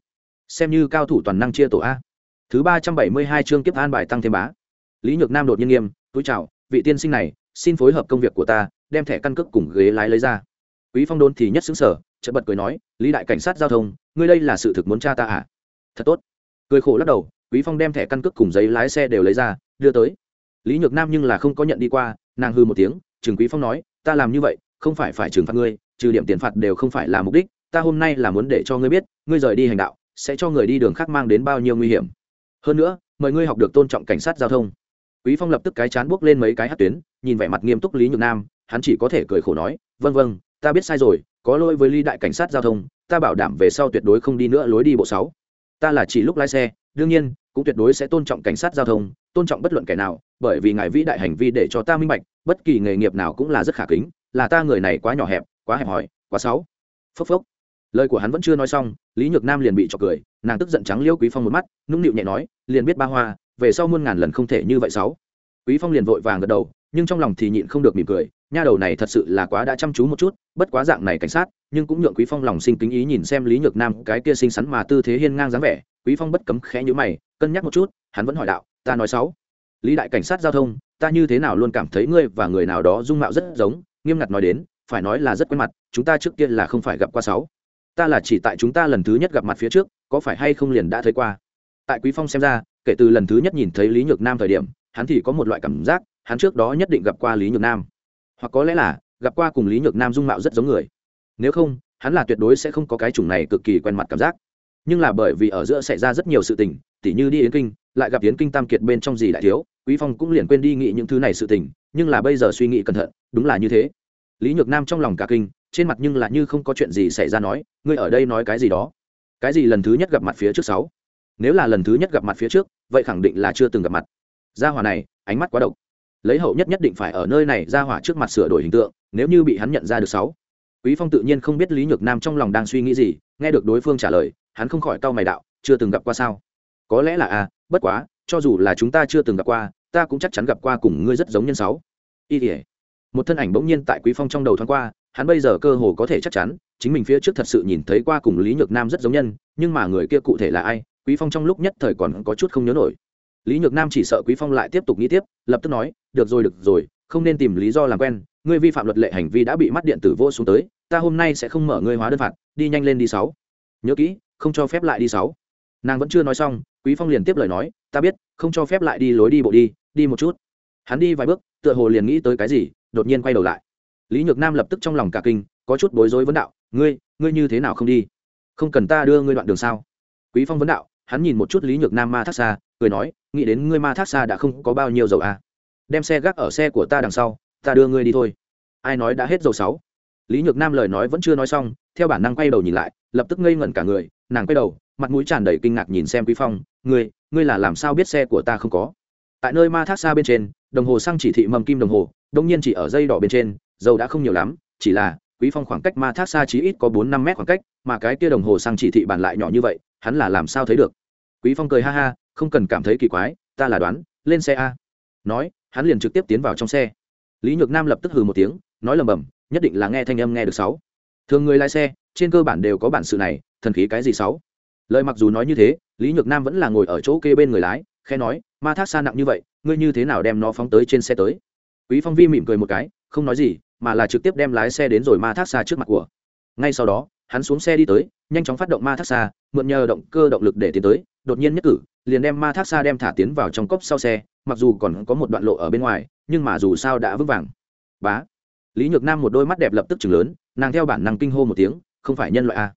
Xem như cao thủ toàn năng chia tổ a. Thứ ba trăm bảy mươi hai chương kiếp an bài tăng thêm bá. Lý nhược nam đột nhiên nghiêm, túi chào, vị tiên sinh này, xin phối hợp công việc của ta, đem thẻ căn cước cùng ghế lái lấy ra. Quý phong đôn thì nhất xứng sở chợt bật cười nói, lý đại cảnh sát giao thông, ngươi đây là sự thực muốn cha ta à? Thật tốt. Cười khổ lắc đầu quý phong đem thẻ căn cước cùng giấy lái xe đều lấy ra, đưa tới. Lý nhược nam nhưng là không có nhận đi qua, nàng hư một tiếng, trừng quý phong nói, ta làm như vậy, không phải phải trừng phạt ngươi, trừ điểm tiền phạt đều không phải là mục đích, ta hôm nay là muốn để cho ngươi biết, ngươi rời đi hành đạo, sẽ cho người đi đường khác mang đến bao nhiêu nguy hiểm. Hơn nữa, mời ngươi học được tôn trọng cảnh sát giao thông. Quý phong lập tức cái chán buốc lên mấy cái hát tuyến, nhìn vẻ mặt nghiêm túc lý nhược nam, hắn chỉ có thể cười khổ nói vâng vâng ta biết sai rồi, có lỗi với ly đại cảnh sát giao thông, ta bảo đảm về sau tuyệt đối không đi nữa lối đi bộ sáu. Ta là chỉ lúc lái xe đương nhiên, cũng tuyệt đối sẽ tôn trọng cảnh sát giao thông, tôn trọng bất luận kẻ nào, bởi vì ngài vĩ đại hành vi để cho ta minh bạch, bất kỳ nghề nghiệp nào cũng là rất khả kính, là ta người này quá nhỏ hẹp, quá hẹp hòi, quá sáu phốc phốc. Lời của hắn vẫn chưa nói xong, lý nhược nam liền bị chọc cười, nàng tức giận trắng liêu quý phong một mắt, nũng nịu nhẹ nói, liền biết ba hoa, về sau muôn ngàn lần không thể như vậy sáu quý phong liền vội vàng gật đầu nhưng trong lòng thì nhịn không được mỉm cười, nha đầu này thật sự là quá đã chăm chú một chút, bất quá dạng này cảnh sát, nhưng cũng nhượng quý phong lòng sinh kính ý nhìn xem lý nhược nam cái kia xinh xắn mà tư thế hiên ngang dáng vẻ, quý phong bất cấm khẽ nhíu mày, cân nhắc một chút, hắn vẫn hỏi đạo, ta nói sáu lý đại cảnh sát giao thông, ta như thế nào luôn cảm thấy ngươi và người nào đó dung mạo rất giống, nghiêm ngặt nói đến, phải nói là rất quen mặt, chúng ta trước kia là không phải gặp qua sáu. Ta là chỉ tại chúng ta lần thứ nhất gặp mặt phía trước, có phải hay không liền đã thấy qua? Tại quý phong xem ra, kể từ lần thứ nhất nhìn thấy lý nhược nam thời điểm hắn thì có một loại cảm giác, hắn trước đó nhất định gặp qua lý nhược nam. Hoặc có lẽ là, gặp qua cùng lý nhược nam dung mạo rất giống người. Nếu không, hắn là tuyệt đối sẽ không có cái chủng này cực kỳ quen mặt cảm giác. Nhưng là bởi vì ở giữa xảy ra rất nhiều sự tình, tỉ như đi yến kinh, lại gặp yến kinh tam kiệt bên trong gì đại thiếu, quý phong cũng liền quên đi nghĩ những thứ này sự tình, nhưng là bây giờ suy nghĩ cẩn thận, đúng là như thế. Lý nhược nam trong lòng cả kinh, trên mặt nhưng là như không có chuyện gì xảy ra nói, ngươi ở đây nói cái gì đó? Cái gì lần thứ nhất gặp mặt phía trước sáu? Nếu là lần thứ nhất gặp mặt phía trước, vậy khẳng định là chưa từng gặp mặt gia hỏa này ánh mắt quá độc. Lấy hậu nhất nhất định phải ở nơi này gia hỏa trước mặt sửa đổi hình tượng nếu như bị hắn nhận ra được sáu. Quý phong tự nhiên không biết lý nhược nam trong lòng đang suy nghĩ gì nghe được đối phương trả lời hắn không khỏi cau mày đạo chưa từng gặp qua sao? Có lẽ là a à, bất quá cho dù là chúng ta chưa từng gặp qua ta cũng chắc chắn gặp qua cùng ngươi rất giống nhân sáu. Y tỉa một thân ảnh bỗng nhiên tại quý phong trong đầu thoáng qua hắn bây giờ cơ hồ có thể chắc chắn chính mình phía trước thật sự nhìn thấy qua cùng lý nhược nam rất giống nhân nhưng mà người kia cụ thể là ai quý phong trong lúc nhất thời còn có chút không nhớ nổi lý nhược nam chỉ sợ quý phong lại tiếp tục nghĩ tiếp, lập tức nói, được rồi được rồi, không nên tìm lý do làm quen, ngươi vi phạm luật lệ hành vi đã bị mắt điện tử vô xuống tới, ta hôm nay sẽ không mở ngươi hóa đơn phạt, đi nhanh lên đi sáu. Nhớ kỹ, không cho phép lại đi sáu. Nàng vẫn chưa nói xong, quý phong liền tiếp lời nói, ta biết, không cho phép lại đi lối đi bộ đi đi một chút. Hắn đi vài bước, tựa hồ liền nghĩ tới cái gì, đột nhiên quay đầu lại. Lý nhược nam lập tức trong lòng cả kinh, có chút bối rối vấn đạo, ngươi ngươi như thế nào không đi? Không cần ta đưa ngươi đoạn đường sao? Quý phong vấn đạo, hắn nhìn một chút lý nhược nam ma thác xa cười nói, nghĩ đến ngươi ma thác xa đã không có bao nhiêu dầu à. đem xe gác ở xe của ta đằng sau, ta đưa ngươi đi thôi. Ai nói đã hết dầu sáu. Lý nhược nam lời nói vẫn chưa nói xong, theo bản năng quay đầu nhìn lại, lập tức ngây ngẩn cả người, nàng quay đầu, mặt mũi tràn đầy kinh ngạc nhìn xem quý phong, ngươi ngươi là làm sao biết xe của ta không có? Tại nơi ma thác xa bên trên, đồng hồ xăng chỉ thị mầm kim đồng hồ, đông nhiên chỉ ở dây đỏ bên trên, dầu đã không nhiều lắm, chỉ là quý phong khoảng cách ma thác xa chí ít có bốn năm mét khoảng cách, mà cái kia đồng hồ xăng chỉ thị bàn lại nhỏ như vậy, hắn là làm sao thấy được? Quý phong cười ha ha không cần cảm thấy kỳ quái, ta là đoán, lên xe a. Nói, hắn liền trực tiếp tiến vào trong xe. Lý nhược nam lập tức hừ một tiếng, nói lầm bầm, nhất định là nghe thanh âm nghe được sáu. Thường người lái xe, trên cơ bản đều có bản sự này, thần khí cái gì sáu? Lời mặc dù nói như thế, lý nhược nam vẫn là ngồi ở chỗ kê bên người lái khe nói, ma thác xa nặng như vậy, ngươi như thế nào đem nó phóng tới trên xe tới? Quý phong vi mỉm cười một cái, không nói gì, mà là trực tiếp đem lái xe đến rồi ma thác xa trước mặt của. Ngay sau đó, hắn xuống xe đi tới, nhanh chóng phát động ma thác xa, mượn nhờ động cơ động lực để tiến tới đột nhiên nhất cử, liền đem ma thác xa đem thả tiến vào trong cốc sau xe, mặc dù còn có một đoạn lộ ở bên ngoài, nhưng mà dù sao đã vững vàng. Bá. Lý nhược nam một đôi mắt đẹp lập tức chừng lớn, nàng theo bản năng kinh hô một tiếng, không phải nhân loại a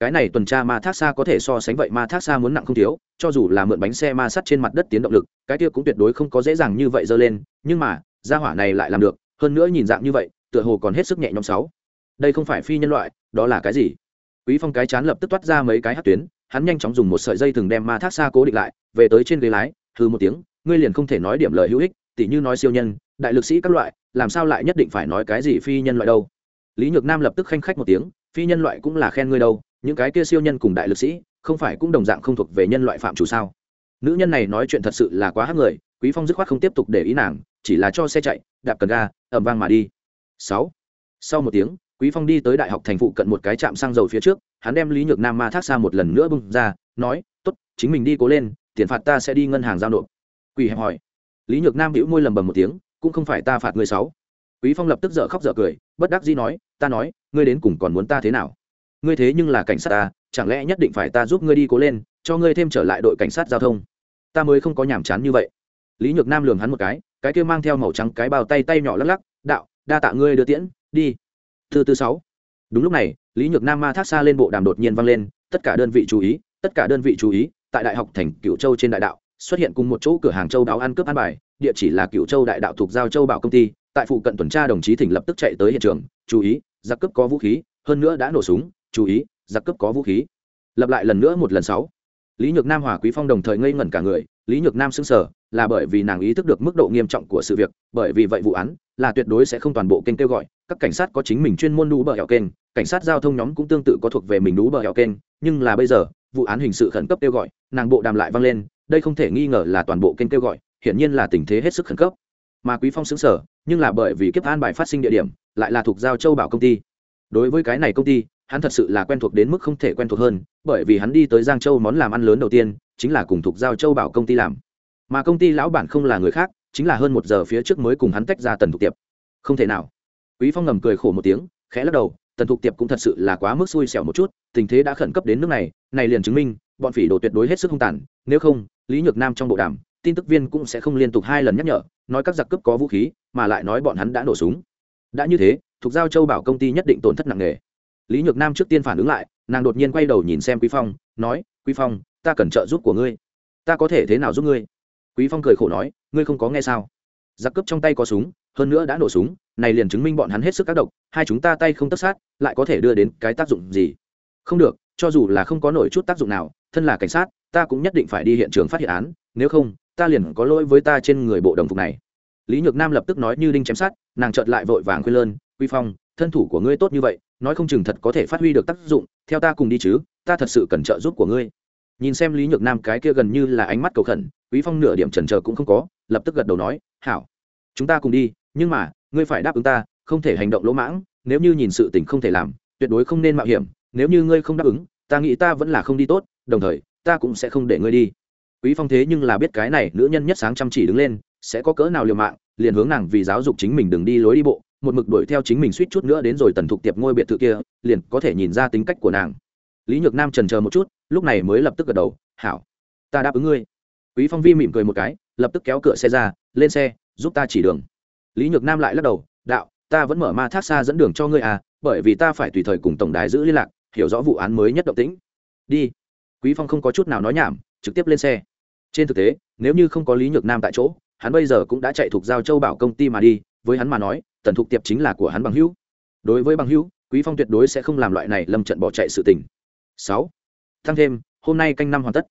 cái này tuần tra ma thác xa có thể so sánh vậy ma thác xa muốn nặng không thiếu, cho dù là mượn bánh xe ma sắt trên mặt đất tiến động lực, cái kia cũng tuyệt đối không có dễ dàng như vậy dơ lên, nhưng mà, gia hỏa này lại làm được, hơn nữa nhìn dạng như vậy, tựa hồ còn hết sức nhẹ nhõm sáu. Đây không phải phi nhân loại, đó là cái gì? Quý phong cái chán lập tức toát ra mấy cái hát tuyến hắn nhanh chóng dùng một sợi dây thừng đem ma thác xa cố định lại, về tới trên ghế lái hư một tiếng, ngươi liền không thể nói điểm lời hữu ích, tỉ như nói siêu nhân, đại lực sĩ các loại, làm sao lại nhất định phải nói cái gì phi nhân loại đâu? Lý nhược nam lập tức khanh khách một tiếng, phi nhân loại cũng là khen ngươi đâu, những cái kia siêu nhân cùng đại lực sĩ, không phải cũng đồng dạng không thuộc về nhân loại phạm chủ sao? Nữ nhân này nói chuyện thật sự là quá hát người, quý phong dứt khoát không tiếp tục để ý nàng, chỉ là cho xe chạy, đạp cần ga ẩm vang mà đi. Sáu. Sau một tiếng quý phong đi tới đại học thành phụ cận một cái trạm xăng dầu phía trước, hắn đem lý nhược nam ma thác xa một lần nữa bung ra, nói, tốt, chính mình đi cố lên, tiền phạt ta sẽ đi ngân hàng giao nộp. Quỷ hẹp hỏi. Lý nhược nam hữu môi lầm bầm một tiếng, cũng không phải ta phạt người sáu. Quý phong lập tức dở khóc dở cười, bất đắc dĩ nói, ta nói, ngươi đến cùng còn muốn ta thế nào? Ngươi thế nhưng là cảnh sát ta, chẳng lẽ nhất định phải ta giúp ngươi đi cố lên, cho ngươi thêm trở lại đội cảnh sát giao thông? Ta mới không có nhàm chán như vậy. Lý nhược nam lường hắn một cái cái kia mang theo màu trắng cái bao tay tay nhỏ lắc lắc, đạo, đa tạ ngươi đưa tiễn, đi thứ tư sáu. Đúng lúc này, lý nhược nam ma thác xa lên bộ đàm đột nhiên vang lên, tất cả đơn vị chú ý, tất cả đơn vị chú ý, tại đại học thành cửu châu trên đại đạo, xuất hiện cùng một chỗ cửa hàng châu đáo ăn cướp ăn bài, địa chỉ là cửu châu đại đạo thuộc giao châu bảo công ty, tại phụ cận tuần tra đồng chí thỉnh lập tức chạy tới hiện trường, chú ý, giặc cướp có vũ khí, hơn nữa đã nổ súng, chú ý, giặc cướp có vũ khí. Lặp lại lần nữa một lần sáu. Lý nhược nam hòa quý phong đồng thời ngây ngẩn cả người, lý nhược nam xưng sở là bởi vì nàng ý thức được mức độ nghiêm trọng của sự việc, bởi vì vậy vụ án là tuyệt đối sẽ không toàn bộ kênh kêu gọi, các cảnh sát có chính mình chuyên môn đú bờ hẻo kênh, cảnh sát giao thông nhóm cũng tương tự có thuộc về mình đú bờ hẻo kênh, nhưng là bây giờ, vụ án hình sự khẩn cấp kêu gọi, nàng bộ đàm lại vang lên, đây không thể nghi ngờ là toàn bộ kênh kêu gọi, hiển nhiên là tình thế hết sức khẩn cấp. Mà quý phong xứng sở, nhưng là bởi vì kiếp an bài phát sinh địa điểm, lại là thuộc giao châu bảo công ty. Đối với cái này công ty, hắn thật sự là quen thuộc đến mức không thể quen thuộc hơn, bởi vì hắn đi tới giang châu món làm ăn lớn đầu tiên, chính là cùng thuộc giao châu bảo công ty làm. Mà công ty lão bản không là người khác chính là hơn một giờ phía trước mới cùng hắn tách ra tần thục tiệp. Không thể nào. Quý phong ngầm cười khổ một tiếng, khẽ lắc đầu, tần thục tiệp cũng thật sự là quá mức xui xẻo một chút, tình thế đã khẩn cấp đến nước này này liền chứng minh, bọn phỉ đồ tuyệt đối hết sức hung tàn, nếu không, lý nhược nam trong bộ đàm, tin tức viên cũng sẽ không liên tục hai lần nhắc nhở, nói các giặc cướp có vũ khí, mà lại nói bọn hắn đã nổ súng. Đã như thế thuộc giao châu bảo công ty nhất định tổn thất nặng nề. Lý nhược nam trước tiên phản ứng lại, nàng đột nhiên quay đầu nhìn xem quý phong, nói, quý phong, ta cần trợ giúp của ngươi. Ta có thể thế nào giúp ngươi? Quý phong cười khổ nói, ngươi không có nghe sao? Giặc cướp trong tay có súng, hơn nữa đã nổ súng, này liền chứng minh bọn hắn hết sức các độc, hai chúng ta tay không tất sát, lại có thể đưa đến cái tác dụng gì? Không được, cho dù là không có nổi chút tác dụng nào, thân là cảnh sát, ta cũng nhất định phải đi hiện trường phát hiện án, nếu không, ta liền có lỗi với ta trên người bộ đồng phục này. Lý nhược nam lập tức nói như đinh chém sát nàng chợt lại vội vàng khuyên lơn quy phong, thân thủ của ngươi tốt như vậy, nói không chừng thật có thể phát huy được tác dụng, theo ta cùng đi chứ, ta thật sự cần trợ giúp của ngươi. Nhìn xem lý nhược nam cái kia gần như là ánh mắt cầu khẩn quý phong nửa điểm chần chờ cũng không có, lập tức gật đầu nói, hảo, chúng ta cùng đi, nhưng mà, ngươi phải đáp ứng ta, không thể hành động lỗ mãng, nếu như nhìn sự tình không thể làm, tuyệt đối không nên mạo hiểm, nếu như ngươi không đáp ứng, ta nghĩ ta vẫn là không đi tốt, đồng thời, ta cũng sẽ không để ngươi đi. Quý phong thế nhưng là biết cái này nữ nhân nhất sáng chăm chỉ đứng lên, sẽ có cỡ nào liều mạng, liền hướng nàng vì giáo dục chính mình đừng đi lối đi bộ, một mực đuổi theo chính mình suýt chút nữa đến rồi tần thục tiệp ngôi biệt thự kia, liền có thể nhìn ra tính cách của nàng. Lý nhược nam trần chờ một chút, lúc này mới lập tức gật đầu, hảo, ta đáp ứng ngươi quý phong vi mỉm cười một cái, lập tức kéo cửa xe ra, lên xe, giúp ta chỉ đường. Lý nhược nam lại lắc đầu, đạo, ta vẫn mở ma thác xa dẫn đường cho ngươi à bởi vì ta phải tùy thời cùng tổng đài giữ liên lạc, hiểu rõ vụ án mới nhất động tĩnh. Đi. Quý phong không có chút nào nói nhảm, trực tiếp lên xe. Trên thực tế, nếu như không có lý nhược nam tại chỗ, hắn bây giờ cũng đã chạy thuộc giao châu bảo công ty mà đi, với hắn mà nói, tần thục tiệp chính là của hắn bằng hữu. Đối với bằng hữu, quý phong tuyệt đối sẽ không làm loại này lâm trận bỏ chạy sự tình. Sáu. Tăng thêm, hôm nay canh năm hoàn tất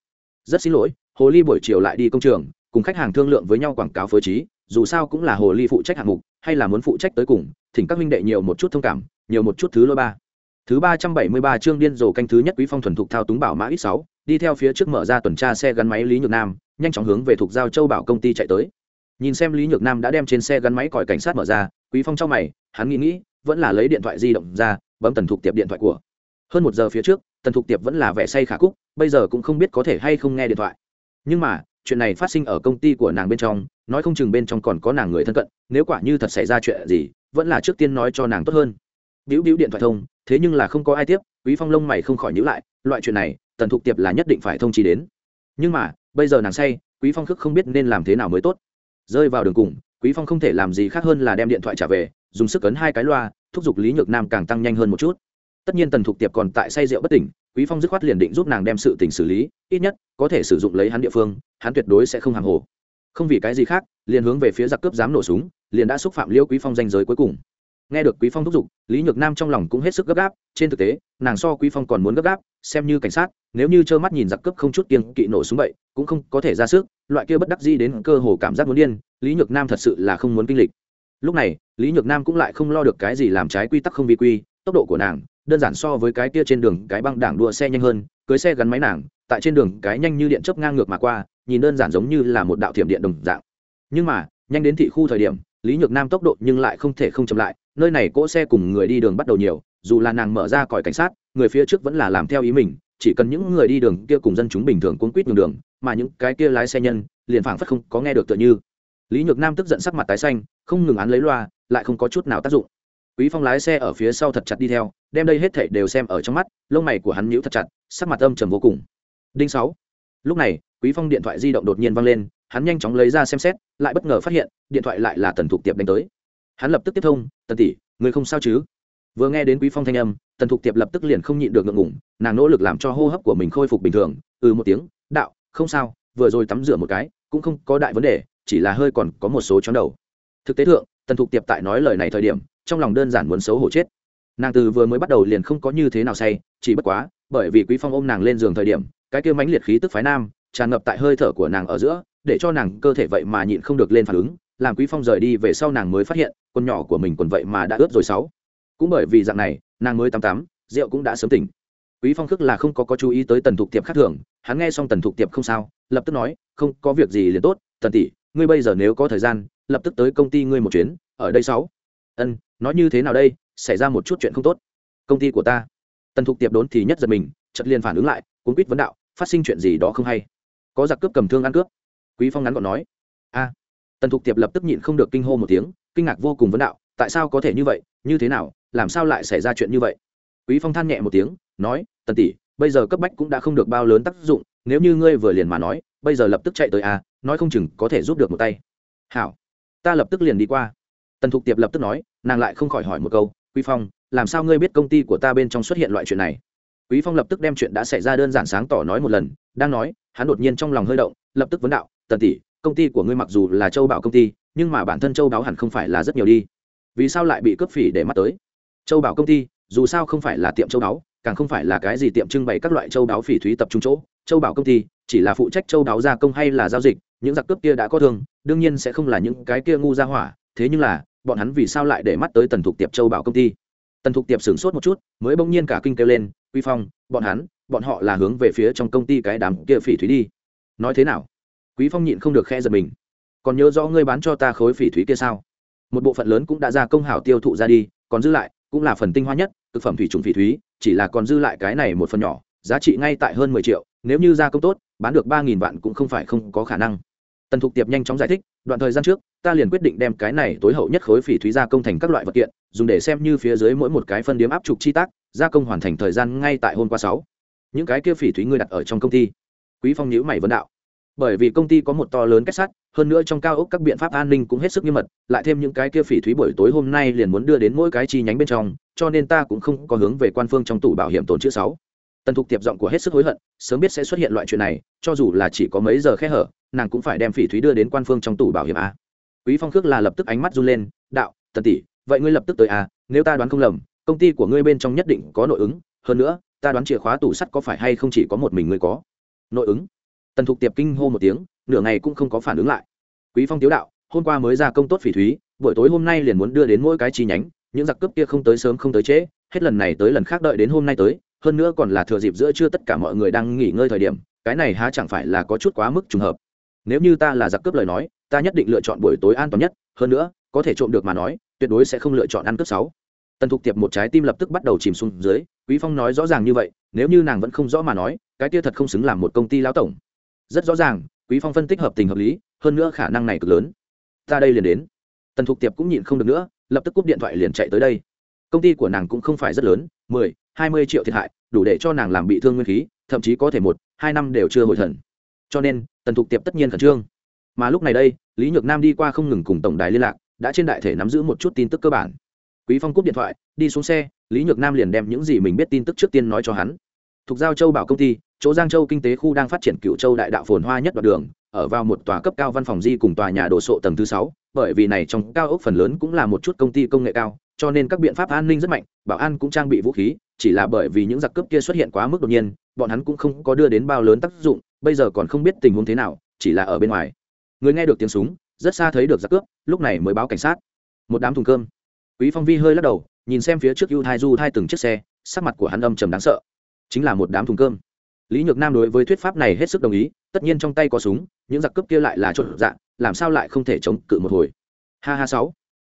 rất xin lỗi, hồ ly buổi chiều lại đi công trường, cùng khách hàng thương lượng với nhau quảng cáo phối trí, dù sao cũng là hồ ly phụ trách hạng mục, hay là muốn phụ trách tới cùng, thỉnh các minh đệ nhiều một chút thông cảm, nhiều một chút thứ lôi ba. Thứ ba trăm bảy mươi ba chương điên rồ canh thứ nhất quý phong thuần thục thao túng bảo mã ít sáu, đi theo phía trước mở ra tuần tra xe gắn máy lý nhược nam, nhanh chóng hướng về thuộc giao châu bảo công ty chạy tới. Nhìn xem lý nhược nam đã đem trên xe gắn máy còi cảnh sát mở ra, quý phong trong mày, hắn nghĩ nghĩ, vẫn là lấy điện thoại di động ra, bấm tần thục tiệp điện thoại của. Hơn một giờ phía trước tần thục tiệp vẫn là vẻ say khả cúc bây giờ cũng không biết có thể hay không nghe điện thoại. Nhưng mà, chuyện này phát sinh ở công ty của nàng bên trong, nói không chừng bên trong còn có nàng người thân cận, nếu quả như thật xảy ra chuyện gì, vẫn là trước tiên nói cho nàng tốt hơn. Biểu biểu điện thoại thông, thế nhưng là không có ai tiếp, quý phong lông mày không khỏi nhữ lại, loại chuyện này, tần thục tiệp là nhất định phải thông chi đến. Nhưng mà, bây giờ nàng say, quý phong khước không biết nên làm thế nào mới tốt. Rơi vào đường cùng, quý phong không thể làm gì khác hơn là đem điện thoại trả về, dùng sức ấn hai cái loa, thúc giục lý nhược nam càng tăng nhanh hơn một chút tất nhiên tần thục tiệp còn tại say rượu bất tỉnh, quý phong dứt khoát liền định giúp nàng đem sự tình xử lý, ít nhất, có thể sử dụng lấy hắn địa phương, hắn tuyệt đối sẽ không hàng hồ. Không vì cái gì khác, liền hướng về phía giặc cướp dám nổ súng, liền đã xúc phạm liêu quý phong danh giới cuối cùng. Nghe được quý phong thúc giục, lý nhược nam trong lòng cũng hết sức gấp gáp, trên thực tế, nàng so quý phong còn muốn gấp gáp, xem như cảnh sát, nếu như trơ mắt nhìn giặc cướp không chút kiên kỵ nổ súng vậy, cũng không có thể ra sức, loại kia bất đắc dĩ đến cơ hồ cảm giác muốn điên, lý nhược nam thật sự là không muốn kinh lịch. Lúc này, lý nhược nam cũng lại không lo được cái gì làm trái quy tắc không vi quy, tốc độ của nàng đơn giản so với cái kia trên đường cái băng đảng đua xe nhanh hơn, cưới xe gắn máy nàng, tại trên đường cái nhanh như điện chớp ngang ngược mà qua, nhìn đơn giản giống như là một đạo thiểm điện đồng dạng. Nhưng mà, nhanh đến thị khu thời điểm, lý nhược nam tốc độ nhưng lại không thể không chậm lại, nơi này cỗ xe cùng người đi đường bắt đầu nhiều, dù là nàng mở ra còi cảnh sát, người phía trước vẫn là làm theo ý mình, chỉ cần những người đi đường kia cùng dân chúng bình thường cuốn quýt nhường đường, mà những cái kia lái xe nhân, liền phảng phất không có nghe được tựa như. Lý nhược nam tức giận sắc mặt tái xanh, không ngừng án lấy loa, lại không có chút nào tác dụng quý phong lái xe ở phía sau thật chặt đi theo, đem đây hết thảy đều xem ở trong mắt, lông mày của hắn nhíu thật chặt, sắc mặt âm trầm vô cùng. Đinh sáu. Lúc này, quý phong điện thoại di động đột nhiên vang lên, hắn nhanh chóng lấy ra xem xét, lại bất ngờ phát hiện, điện thoại lại là tần thục tiệp đánh tới. Hắn lập tức tiếp thông, tần tỷ, người không sao chứ? Vừa nghe đến quý phong thanh âm, tần thục tiệp lập tức liền không nhịn được ngượng ngủng nàng nỗ lực làm cho hô hấp của mình khôi phục bình thường ừ một tiếng, đạo, không sao, vừa rồi tắm rửa một cái, cũng không có đại vấn đề, chỉ là hơi còn có một số chóng đầu. Thực tế thượng tần thục tiệp tại nói lời này thời điểm, trong lòng đơn giản muốn xấu hổ chết. Nàng từ vừa mới bắt đầu liền không có như thế nào say, chỉ bất quá, bởi vì quý phong ôm nàng lên giường thời điểm, cái kia mãnh liệt khí tức phái nam, tràn ngập tại hơi thở của nàng ở giữa, để cho nàng cơ thể vậy mà nhịn không được lên phản ứng, làm quý phong rời đi về sau nàng mới phát hiện, con nhỏ của mình còn vậy mà đã ướt rồi sáu. Cũng bởi vì dạng này, nàng mới tắm tắm, rượu cũng đã sớm tỉnh. Quý phong khước là không có có chú ý tới tần thục tiệp khác thường, hắn nghe xong tần thục tiệp không sao, lập tức nói, không có việc gì liền tốt, tần tỷ, ngươi bây giờ nếu có thời gian lập tức tới công ty ngươi một chuyến, ở đây sáu. Ân, nói như thế nào đây, xảy ra một chút chuyện không tốt. Công ty của ta. Tần thục tiệp đốn thì nhất giật mình chật liền phản ứng lại, cuốn quýt vấn đạo, phát sinh chuyện gì đó không hay. Có giặc cướp cầm thương ăn cướp. Quý phong ngắn gọn nói. A. Tần thục tiệp lập tức nhịn không được kinh hô một tiếng, kinh ngạc vô cùng vấn đạo, tại sao có thể như vậy, như thế nào, làm sao lại xảy ra chuyện như vậy? Quý phong than nhẹ một tiếng, nói, tần tỷ, bây giờ cấp bách cũng đã không được bao lớn tác dụng, nếu như ngươi vừa liền mà nói, bây giờ lập tức chạy tới a, nói không chừng có thể giúp được một tay. Hảo ta lập tức liền đi qua. Tần thục tiệp lập tức nói, nàng lại không khỏi hỏi một câu, quý phong, làm sao ngươi biết công ty của ta bên trong xuất hiện loại chuyện này? Quý phong lập tức đem chuyện đã xảy ra đơn giản sáng tỏ nói một lần, đang nói, hắn đột nhiên trong lòng hơi động, lập tức vấn đạo, tần tỷ, công ty của ngươi mặc dù là châu bảo công ty, nhưng mà bản thân châu đáo hẳn không phải là rất nhiều đi. Vì sao lại bị cướp phỉ để mắt tới? Châu bảo công ty, dù sao không phải là tiệm châu đáo càng không phải là cái gì tiệm trưng bày các loại châu đáo phỉ thúy tập trung chỗ. Châu bảo công ty chỉ là phụ trách châu đáo gia công hay là giao dịch, những giặc cướp kia đã có thương, đương nhiên sẽ không là những cái kia ngu ra hỏa, thế nhưng là, bọn hắn vì sao lại để mắt tới tần thục tiệp châu bảo công ty? Tần thục tiệp sửng sốt một chút, mới bỗng nhiên cả kinh kêu lên, quy phong, bọn hắn, bọn họ là hướng về phía trong công ty cái đám kia phỉ thúy đi. Nói thế nào? Quý phong nhịn không được khe giật mình. Còn nhớ rõ ngươi bán cho ta khối phỉ thúy kia sao? Một bộ phận lớn cũng đã ra công hảo tiêu thụ ra đi, còn dư lại, cũng là phần tinh hoa nhất, thực phẩm thủy trùng phỉ thúy, chỉ là còn dư lại cái này một phần nhỏ, giá trị ngay tại hơn mười triệu, nếu như gia công tốt bán được ba nghìn vạn cũng không phải không có khả năng. Tần thục tiệp nhanh chóng giải thích, đoạn thời gian trước, ta liền quyết định đem cái này tối hậu nhất khối phỉ thúy gia công thành các loại vật kiện, dùng để xem như phía dưới mỗi một cái phân điếm áp trục chi tác, gia công hoàn thành thời gian ngay tại hôm qua sáu. Những cái kia phỉ thúy ngươi đặt ở trong công ty. Quý phong nhíu mày vấn đạo. Bởi vì công ty có một to lớn kết sắt, hơn nữa trong cao ốc các biện pháp an ninh cũng hết sức nghiêm mật, lại thêm những cái kia phỉ thúy buổi tối hôm nay liền muốn đưa đến mỗi cái chi nhánh bên trong, cho nên ta cũng không có hướng về quan phương trong tủ bảo hiểm tồn chữ sáu tần thục tiệp giọng của hết sức hối hận, sớm biết sẽ xuất hiện loại chuyện này, cho dù là chỉ có mấy giờ khe hở, nàng cũng phải đem phỉ thúy đưa đến quan phương trong tủ bảo hiểm a. Quý phong khước là lập tức ánh mắt run lên, đạo, tần tỷ, vậy ngươi lập tức tới à nếu ta đoán không lầm, công ty của ngươi bên trong nhất định có nội ứng, hơn nữa, ta đoán chìa khóa tủ sắt có phải hay không chỉ có một mình ngươi có? Nội ứng? Tần thục tiệp kinh hô một tiếng, nửa ngày cũng không có phản ứng lại. Quý phong tiếu đạo, hôm qua mới ra công tốt phỉ thúy, buổi tối hôm nay liền muốn đưa đến mỗi cái chi nhánh, những giặc cướp kia không tới sớm không tới trễ, hết lần này tới lần khác đợi đến hôm nay tới hơn nữa còn là thừa dịp giữa trưa tất cả mọi người đang nghỉ ngơi thời điểm, cái này há chẳng phải là có chút quá mức trùng hợp. Nếu như ta là giặc cướp lời nói, ta nhất định lựa chọn buổi tối an toàn nhất, hơn nữa, có thể trộm được mà nói, tuyệt đối sẽ không lựa chọn ăn cướp sáu. Tần thục tiệp một trái tim lập tức bắt đầu chìm xuống dưới, quý phong nói rõ ràng như vậy, nếu như nàng vẫn không rõ mà nói, cái kia thật không xứng làm một công ty lão tổng. Rất rõ ràng, quý phong phân tích hợp tình hợp lý, hơn nữa khả năng này cực lớn. Ta đây liền đến. Tần thục tiệp cũng nhịn không được nữa, lập tức cúp điện thoại liền chạy tới đây. Công ty của nàng cũng không phải rất lớn, mười hai mươi triệu thiệt hại, đủ để cho nàng làm bị thương nguyên khí, thậm chí có thể một, hai năm đều chưa hồi thần. Cho nên, tần thục tiệp tất nhiên khẩn trương. Mà lúc này đây, lý nhược nam đi qua không ngừng cùng tổng đài liên lạc, đã trên đại thể nắm giữ một chút tin tức cơ bản. Quý phong cúp điện thoại, đi xuống xe, lý nhược nam liền đem những gì mình biết tin tức trước tiên nói cho hắn. Thuộc giao châu bảo công ty, chỗ giang châu kinh tế khu đang phát triển cựu châu đại đạo phồn hoa nhất đoạn đường, ở vào một tòa cấp cao văn phòng di cùng tòa nhà đồ sộ tầng thứ sáu, bởi vì này trong cao ốc phần lớn cũng là một chút công ty công nghệ cao, cho nên các biện pháp an ninh rất mạnh, bảo an cũng trang bị vũ khí chỉ là bởi vì những giặc cướp kia xuất hiện quá mức đột nhiên, bọn hắn cũng không có đưa đến bao lớn tác dụng, bây giờ còn không biết tình huống thế nào, chỉ là ở bên ngoài. Người nghe được tiếng súng, rất xa thấy được giặc cướp, lúc này mới báo cảnh sát. Một đám thùng cơm. Quý phong vi hơi lắc đầu, nhìn xem phía trước ưu thai du thai từng chiếc xe, sắc mặt của hắn âm trầm đáng sợ. Chính là một đám thùng cơm. Lý nhược nam đối với thuyết pháp này hết sức đồng ý, tất nhiên trong tay có súng, những giặc cướp kia lại là trộn dạng làm sao lại không thể chống cự một hồi? Ha ha sáu.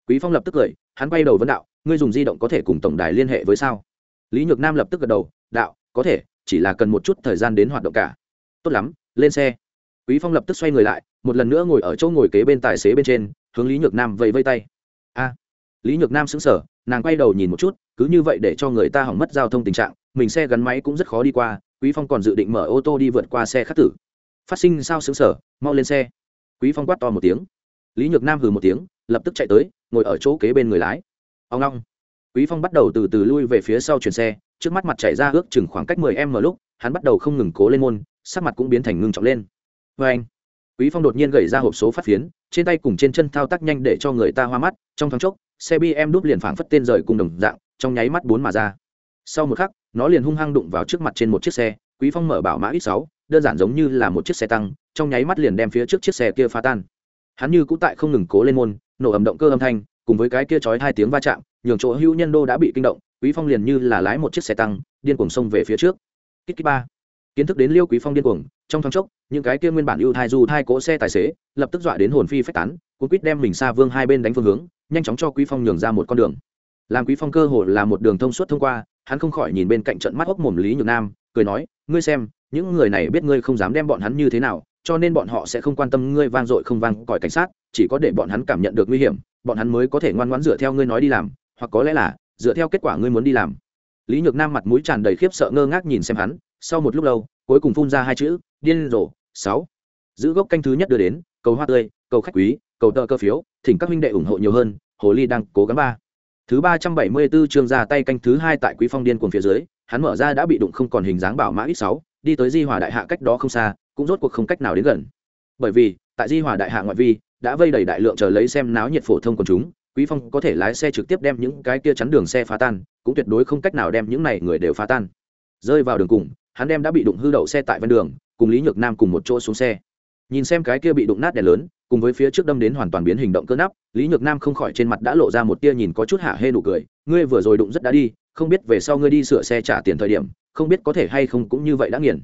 Quý phong lập tức cười, hắn quay đầu vấn đạo, ngươi dùng di động có thể cùng tổng đài liên hệ với sao? Lý nhược nam lập tức gật đầu, đạo, có thể, chỉ là cần một chút thời gian đến hoạt động cả. Tốt lắm, lên xe. Quý phong lập tức xoay người lại, một lần nữa ngồi ở chỗ ngồi kế bên tài xế bên trên, hướng lý nhược nam vẫy vây tay. A. Lý nhược nam sững sờ, nàng quay đầu nhìn một chút, cứ như vậy để cho người ta hỏng mất giao thông tình trạng, mình xe gắn máy cũng rất khó đi qua, quý phong còn dự định mở ô tô đi vượt qua xe khắc tử. Phát sinh sao sững sờ, mau lên xe. Quý phong quát to một tiếng. Lý nhược nam hừ một tiếng, lập tức chạy tới, ngồi ở chỗ kế bên người lái. Ông long quý phong bắt đầu từ từ lui về phía sau chuyển xe, trước mắt mặt chảy ra ước chừng khoảng cách 10 m lúc, hắn bắt đầu không ngừng cố lên môn, sắc mặt cũng biến thành ngưng trọng lên. Vê anh, quý phong đột nhiên gẩy ra hộp số phát phiến, trên tay cùng trên chân thao tác nhanh để cho người ta hoa mắt, trong thoáng chốc, xe bm đúp liền phảng phất tên rời cùng đồng dạng, trong nháy mắt bốn mà ra. Sau một khắc, nó liền hung hăng đụng vào trước mặt trên một chiếc xe, quý phong mở bảo mã ít sáu, đơn giản giống như là một chiếc xe tăng, trong nháy mắt liền đem phía trước chiếc xe kia phá tan. Hắn như cũng tại không ngừng cố lên môn, nổ ầm động cơ âm thanh, cùng với cái kia chói hai tiếng va chạm nhường chỗ hữu nhân đô đã bị kinh động, quý phong liền như là lái một chiếc xe tăng, điên cuồng xông về phía trước. Kích kích ba. Kiến thức đến liêu quý phong điên cuồng, trong thoáng chốc, những cái kia nguyên bản ưu thai du thai cỗ xe tài xế, lập tức dọa đến hồn phi phách tán, cuốn quýt đem mình xa vương hai bên đánh phương hướng, nhanh chóng cho quý phong nhường ra một con đường. Làm quý phong cơ hồ là một đường thông suốt thông qua, hắn không khỏi nhìn bên cạnh trận mắt hốc mồm lý nhược nam, cười nói, ngươi xem, những người này biết ngươi không dám đem bọn hắn như thế nào, cho nên bọn họ sẽ không quan tâm ngươi vang dội không vang còi cảnh sát, chỉ có để bọn hắn cảm nhận được nguy hiểm, bọn hắn mới có thể ngoan ngoãn dựa theo ngươi nói đi làm hoặc có lẽ là, dựa theo kết quả ngươi muốn đi làm. Lý nhược nam mặt mũi tràn đầy khiếp sợ ngơ ngác nhìn xem hắn, sau một lúc lâu, cuối cùng phun ra hai chữ, điên rồ, sáu. Giữ gốc canh thứ nhất đưa đến, cầu hoa tươi, cầu khách quý, cầu tờ cơ phiếu, thỉnh các huynh đệ ủng hộ nhiều hơn, hồ ly đang cố gắng ba. Thứ ba trăm bảy mươi 374 trường ra tay canh thứ hai tại quý phong điên cuồng phía dưới, hắn mở ra đã bị đụng không còn hình dáng bảo mã ít sáu, đi tới di hòa đại hạ cách đó không xa, cũng rốt cuộc không cách nào đến gần. Bởi vì, tại di hòa đại hạ ngoại vi, đã vây đầy đại lượng chờ lấy xem náo nhiệt phổ thông của chúng quý phong có thể lái xe trực tiếp đem những cái kia chắn đường xe phá tan, cũng tuyệt đối không cách nào đem những này người đều phá tan. Rơi vào đường cùng, hắn đem đã bị đụng hư đậu xe tại ven đường, cùng lý nhược nam cùng một chỗ xuống xe. Nhìn xem cái kia bị đụng nát đèn lớn, cùng với phía trước đâm đến hoàn toàn biến hình động cơ nắp, lý nhược nam không khỏi trên mặt đã lộ ra một tia nhìn có chút hạ hê nụ cười, ngươi vừa rồi đụng rất đã đi, không biết về sau ngươi đi sửa xe trả tiền thời điểm, không biết có thể hay không cũng như vậy đã nghiền.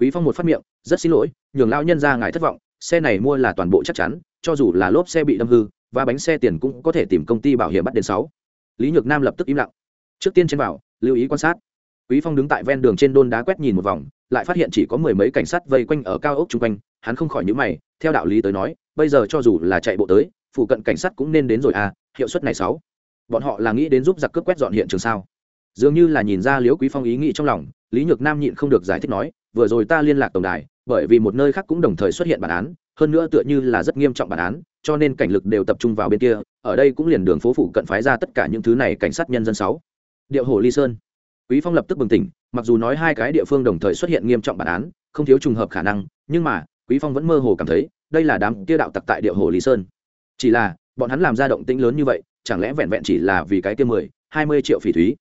Quý phong một phát miệng, rất xin lỗi, nhường lao nhân ra ngài thất vọng, xe này mua là toàn bộ chắc chắn, cho dù là lốp xe bị đâm hư và bánh xe tiền cũng có thể tìm công ty bảo hiểm bắt đến sáu. Lý nhược nam lập tức im lặng. Trước tiên trên vào lưu ý quan sát. Quý phong đứng tại ven đường trên đôn đá quét nhìn một vòng, lại phát hiện chỉ có mười mấy cảnh sát vây quanh ở cao ốc chung quanh, hắn không khỏi nhíu mày, theo đạo lý tới nói, bây giờ cho dù là chạy bộ tới, phụ cận cảnh sát cũng nên đến rồi à hiệu suất này sáu. Bọn họ là nghĩ đến giúp giặc cướp quét dọn hiện trường sao? Dường như là nhìn ra liễu quý phong ý nghĩ trong lòng, lý nhược nam nhịn không được giải thích nói, vừa rồi ta liên lạc tổng đài, bởi vì một nơi khác cũng đồng thời xuất hiện bản án hơn nữa tựa như là rất nghiêm trọng bản án, cho nên cảnh lực đều tập trung vào bên kia, ở đây cũng liền đường phố phụ cận phái ra tất cả những thứ này cảnh sát nhân dân sáu. Điệu hồ ly sơn. Quý phong lập tức bừng tỉnh, mặc dù nói hai cái địa phương đồng thời xuất hiện nghiêm trọng bản án, không thiếu trùng hợp khả năng, nhưng mà, quý phong vẫn mơ hồ cảm thấy, đây là đám kia đạo tặc tại điệu hồ lý sơn. Chỉ là, bọn hắn làm ra động tĩnh lớn như vậy, chẳng lẽ vẹn vẹn chỉ là vì cái kia mười, hai mươi triệu phỉ thúy?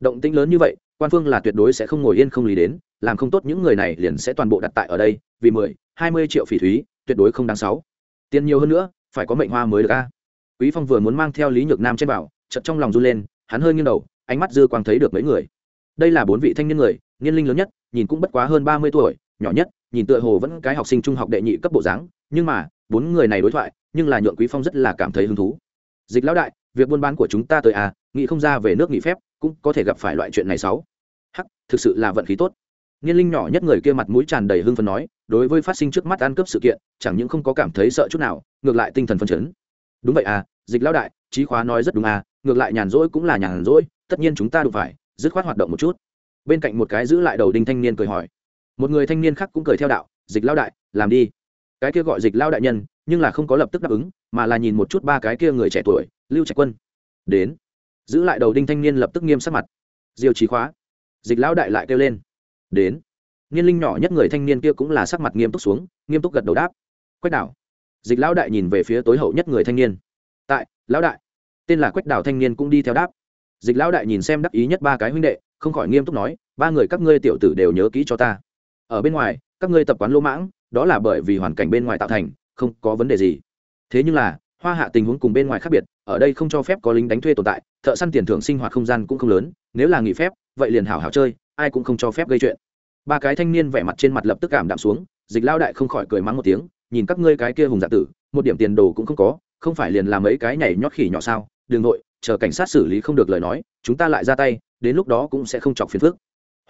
Động tĩnh lớn như vậy, quan phương là tuyệt đối sẽ không ngồi yên không lý đến, làm không tốt những người này liền sẽ toàn bộ đặt tại ở đây, vì mười, hai mươi triệu phỉ thúy tuyệt đối không đáng sáu. Tiền nhiều hơn nữa, phải có mệnh hoa mới được a. Quý phong vừa muốn mang theo lý nhược nam trên bảo, chợt trong lòng run lên, hắn hơi nghiêng đầu, ánh mắt dư quang thấy được mấy người. Đây là bốn vị thanh niên người, niên linh lớn nhất, nhìn cũng bất quá hơn ba mươi tuổi, nhỏ nhất, nhìn tựa hồ vẫn cái học sinh trung học đệ nhị cấp bộ dáng, nhưng mà, bốn người này đối thoại, nhưng là nhượng quý phong rất là cảm thấy hứng thú. Dịch lão đại, việc buôn bán của chúng ta tới à nghĩ không ra về nước nghỉ phép, cũng có thể gặp phải loại chuyện này sáu. Hắc, thực sự là vận khí tốt niên linh nhỏ nhất người kia mặt mũi tràn đầy hưng phấn nói, đối với phát sinh trước mắt ăn cướp sự kiện, chẳng những không có cảm thấy sợ chút nào, ngược lại tinh thần phấn chấn. Đúng vậy à dịch lão đại, trí khóa nói rất đúng à ngược lại nhàn rỗi cũng là nhàn rỗi, tất nhiên chúng ta đủ phải, dứt khoát hoạt động một chút. Bên cạnh một cái giữ lại đầu đinh thanh niên cười hỏi. Một người thanh niên khác cũng cười theo đạo, dịch Lão đại, làm đi. Cái kia gọi dịch Lão đại nhân, nhưng là không có lập tức đáp ứng, mà là nhìn một chút ba cái kia người trẻ tuổi, lưu trạch quân. Đến. Giữ lại đầu đinh thanh niên lập tức nghiêm sắc mặt. Diêu trí khóa. Dịch lão đại lại kêu lên đến. Niên linh nhỏ nhất người thanh niên kia cũng là sắc mặt nghiêm túc xuống, nghiêm túc gật đầu đáp. Quách đảo. Dịch lão đại nhìn về phía tối hậu nhất người thanh niên. Tại, lão đại. Tên là quách đảo thanh niên cũng đi theo đáp. Dịch lão đại nhìn xem đắc ý nhất ba cái huynh đệ, không khỏi nghiêm túc nói, ba người các ngươi tiểu tử đều nhớ kỹ cho ta. Ở bên ngoài, các ngươi tập quán lỗ mãng, đó là bởi vì hoàn cảnh bên ngoài tạo thành, không có vấn đề gì. Thế nhưng là, hoa hạ tình huống cùng bên ngoài khác biệt, ở đây không cho phép có lính đánh thuê tồn tại, thợ săn tiền thưởng sinh hoạt không gian cũng không lớn, nếu là nghỉ phép vậy liền hảo hảo chơi, ai cũng không cho phép gây chuyện. Ba cái thanh niên vẻ mặt trên mặt lập tức cảm đạm xuống, dịch lao đại không khỏi cười mắng một tiếng, nhìn các ngươi cái kia hùng dạ tử, một điểm tiền đồ cũng không có, không phải liền làm mấy cái nhảy nhót khỉ nhỏ sao? Đừng nội, chờ cảnh sát xử lý không được lời nói, chúng ta lại ra tay, đến lúc đó cũng sẽ không chọc phiền phức.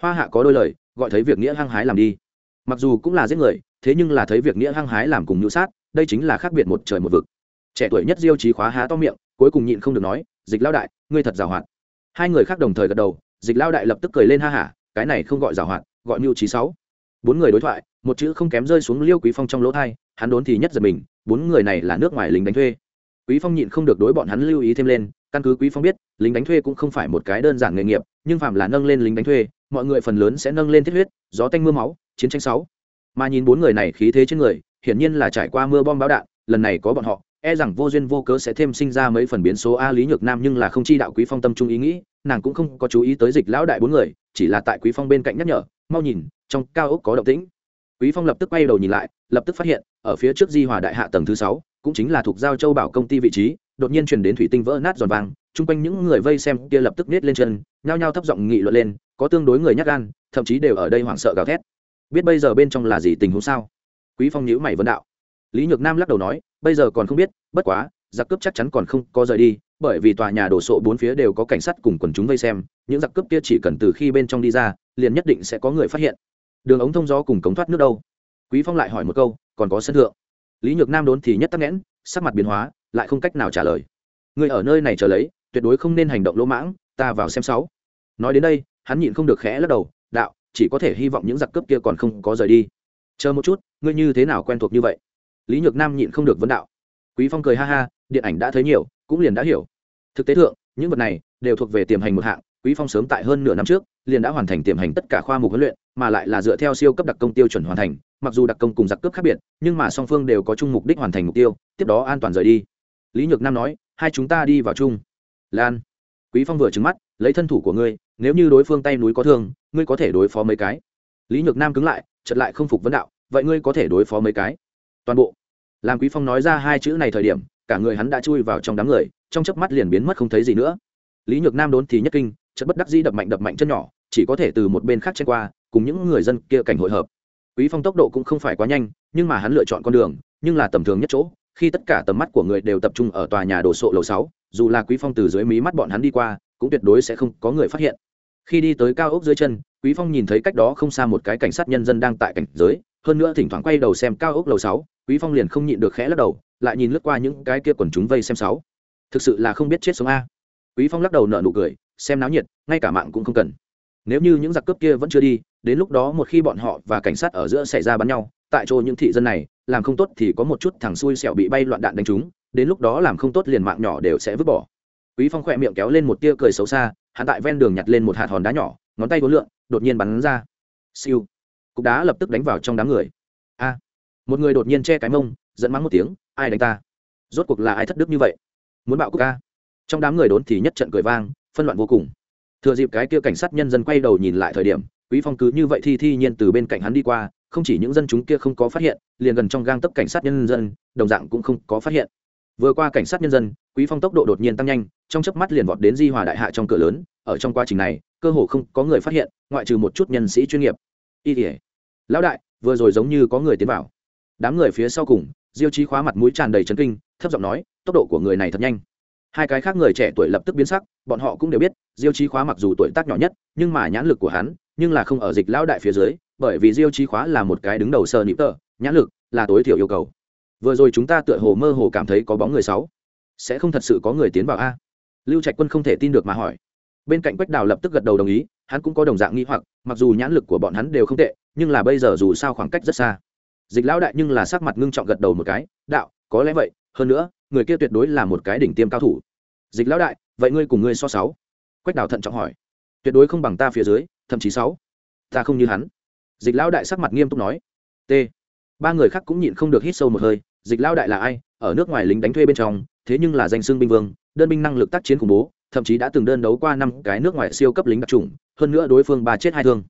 Hoa hạ có đôi lời, gọi thấy việc nghĩa hăng hái làm đi. Mặc dù cũng là giết người, thế nhưng là thấy việc nghĩa hăng hái làm cùng nhũ sát, đây chính là khác biệt một trời một vực. Trẻ tuổi nhất diêu trí khóa há to miệng, cuối cùng nhịn không được nói, dịch lao đại, ngươi thật giàu hoạt hai người khác đồng thời gật đầu dịch lao đại lập tức cười lên ha hả, cái này không gọi giảo hoạt, gọi mưu trí sáu. Bốn người đối thoại, một chữ không kém rơi xuống liêu quý phong trong lỗ thai hắn đốn thì nhất giật mình, bốn người này là nước ngoài lính đánh thuê. Quý phong nhịn không được đối bọn hắn lưu ý thêm lên, căn cứ quý phong biết, lính đánh thuê cũng không phải một cái đơn giản nghề nghiệp, nhưng phạm là nâng lên lính đánh thuê, mọi người phần lớn sẽ nâng lên thiết huyết, gió tanh mưa máu, chiến tranh sáu. Mà nhìn bốn người này khí thế trên người, hiển nhiên là trải qua mưa bom bão đạn, lần này có bọn họ e rằng vô duyên vô cớ sẽ thêm sinh ra mấy phần biến số a lý nhược nam nhưng là không chi đạo quý phong tâm trung ý nghĩ nàng cũng không có chú ý tới dịch lão đại bốn người, chỉ là tại quý phong bên cạnh nhắc nhở, mau nhìn, trong cao ốc có động tĩnh. Quý phong lập tức quay đầu nhìn lại, lập tức phát hiện, ở phía trước di hòa đại hạ tầng thứ sáu, cũng chính là thuộc giao châu bảo công ty vị trí, đột nhiên truyền đến thủy tinh vỡ nát giòn vàng, chung quanh những người vây xem kia lập tức nết lên chân, nhao nhao thấp giọng nghị luận lên, có tương đối người nhắc gan, thậm chí đều ở đây hoảng sợ gào thét. Biết bây giờ bên trong là gì tình huống sao? Quý phong nhíu mày vấn đạo. Lý nhược nam lắc đầu nói, bây giờ còn không biết, bất quá, giặc cướp chắc chắn còn không có rời đi bởi vì tòa nhà đổ sộ bốn phía đều có cảnh sát cùng quần chúng vây xem, những giặc cướp kia chỉ cần từ khi bên trong đi ra, liền nhất định sẽ có người phát hiện. Đường ống thông gió cùng cống thoát nước đâu? Quý phong lại hỏi một câu, còn có sân thượng. Lý nhược nam đốn thì nhất tắc nghẽn, sắc mặt biến hóa, lại không cách nào trả lời. Người ở nơi này chờ lấy, tuyệt đối không nên hành động lỗ mãng, ta vào xem sáu. Nói đến đây, hắn nhịn không được khẽ lắc đầu, đạo, chỉ có thể hy vọng những giặc cướp kia còn không có rời đi. Chờ một chút, ngươi như thế nào quen thuộc như vậy? Lý nhược nam nhịn không được vấn đạo quý phong cười ha ha, điện ảnh đã thấy nhiều, cũng liền đã hiểu. Thực tế thượng, những vật này đều thuộc về tiềm hành một hạng, quý phong sớm tại hơn nửa năm trước, liền đã hoàn thành tiềm hành tất cả khoa mục huấn luyện, mà lại là dựa theo siêu cấp đặc công tiêu chuẩn hoàn thành, mặc dù đặc công cùng giặc cướp khác biệt, nhưng mà song phương đều có chung mục đích hoàn thành mục tiêu, tiếp đó an toàn rời đi. Lý nhược nam nói, hai chúng ta đi vào chung. Lan, quý phong vừa trừng mắt, lấy thân thủ của ngươi, nếu như đối phương tay núi có thương, ngươi có thể đối phó mấy cái? Lý nhược nam cứng lại, chợt lại không phục vấn đạo, vậy ngươi có thể đối phó mấy cái? Toàn bộ làm quý phong nói ra hai chữ này thời điểm, cả người hắn đã chui vào trong đám người, trong chớp mắt liền biến mất không thấy gì nữa. Lý nhược nam đốn thì nhất kinh chất bất đắc dĩ đập mạnh đập mạnh chân nhỏ, chỉ có thể từ một bên khác chen qua, cùng những người dân kia cảnh hội hợp. Quý phong tốc độ cũng không phải quá nhanh, nhưng mà hắn lựa chọn con đường, nhưng là tầm thường nhất chỗ, khi tất cả tầm mắt của người đều tập trung ở tòa nhà đồ sộ lầu sáu, dù là quý phong từ dưới mí mắt bọn hắn đi qua, cũng tuyệt đối sẽ không có người phát hiện. Khi đi tới cao ốc dưới chân, quý phong nhìn thấy cách đó không xa một cái cảnh sát nhân dân đang tại cảnh giới, hơn nữa thỉnh thoảng quay đầu xem cao ốc lầu sáu quý phong liền không nhịn được khẽ lắc đầu, lại nhìn lướt qua những cái kia quần chúng vây xem sáu. Thực sự là không biết chết sống a. Quý phong lắc đầu nở nụ cười, xem náo nhiệt, ngay cả mạng cũng không cần. Nếu như những giặc cướp kia vẫn chưa đi, đến lúc đó một khi bọn họ và cảnh sát ở giữa xảy ra bắn nhau, tại chỗ những thị dân này, làm không tốt thì có một chút thằng xui xẻo bị bay loạn đạn đánh trúng đến lúc đó làm không tốt liền mạng nhỏ đều sẽ vứt bỏ. Quý phong khỏe miệng kéo lên một tia cười xấu xa, hắn tại ven đường nhặt lên một hạt hòn đá nhỏ, ngón tay vốn lượn, đột nhiên bắn ra. Siêu. Cục đá lập tức đánh vào trong đám người. A một người đột nhiên che cái mông dẫn mắng một tiếng, ai đánh ta? Rốt cuộc là ai thất đức như vậy? Muốn bạo quốc ca trong đám người đốn thì nhất trận cười vang, phân loạn vô cùng. Thừa dịp cái kia cảnh sát nhân dân quay đầu nhìn lại thời điểm, quý phong cứ như vậy thi thi nhiên từ bên cạnh hắn đi qua, không chỉ những dân chúng kia không có phát hiện, liền gần trong gang tấc cảnh sát nhân dân, đồng dạng cũng không có phát hiện. Vừa qua cảnh sát nhân dân, quý phong tốc độ đột nhiên tăng nhanh, trong chớp mắt liền vọt đến di hòa đại hạ trong cửa lớn, ở trong quá trình này, cơ hồ không có người phát hiện, ngoại trừ một chút nhân sĩ chuyên nghiệp. Y lão đại, vừa rồi giống như có người tiến vào đám người phía sau cùng, diêu chí khóa mặt mũi tràn đầy chấn kinh, thấp giọng nói, tốc độ của người này thật nhanh. Hai cái khác người trẻ tuổi lập tức biến sắc, bọn họ cũng đều biết, diêu chí khóa mặc dù tuổi tác nhỏ nhất, nhưng mà nhãn lực của hắn, nhưng là không ở dịch lão đại phía dưới, bởi vì diêu chí khóa là một cái đứng đầu sơ nịp tờ, nhãn lực là tối thiểu yêu cầu. Vừa rồi chúng ta tựa hồ mơ hồ cảm thấy có bóng người sáu. Sẽ không thật sự có người tiến vào a? Lưu trạch quân không thể tin được mà hỏi. Bên cạnh quách đào lập tức gật đầu đồng ý, hắn cũng có đồng dạng nghi hoặc, mặc dù nhãn lực của bọn hắn đều không tệ, nhưng là bây giờ dù sao khoảng cách rất xa dịch lão đại nhưng là sắc mặt ngưng trọng gật đầu một cái, đạo, có lẽ vậy, hơn nữa, người kia tuyệt đối là một cái đỉnh tiêm cao thủ. Dịch lão đại, vậy ngươi cùng ngươi so sáu? Quách đào thận trọng hỏi. Tuyệt đối không bằng ta phía dưới, thậm chí sáu. Ta không như hắn. Dịch lão đại sắc mặt nghiêm túc nói. T. Ba người khác cũng nhịn không được hít sâu một hơi, dịch lão đại là ai? Ở nước ngoài lính đánh thuê bên trong, thế nhưng là danh xưng binh vương, đơn binh năng lực tác chiến khủng bố, thậm chí đã từng đơn đấu qua năm cái nước ngoài siêu cấp lính đặc trùng hơn nữa đối phương ba chết hai thương.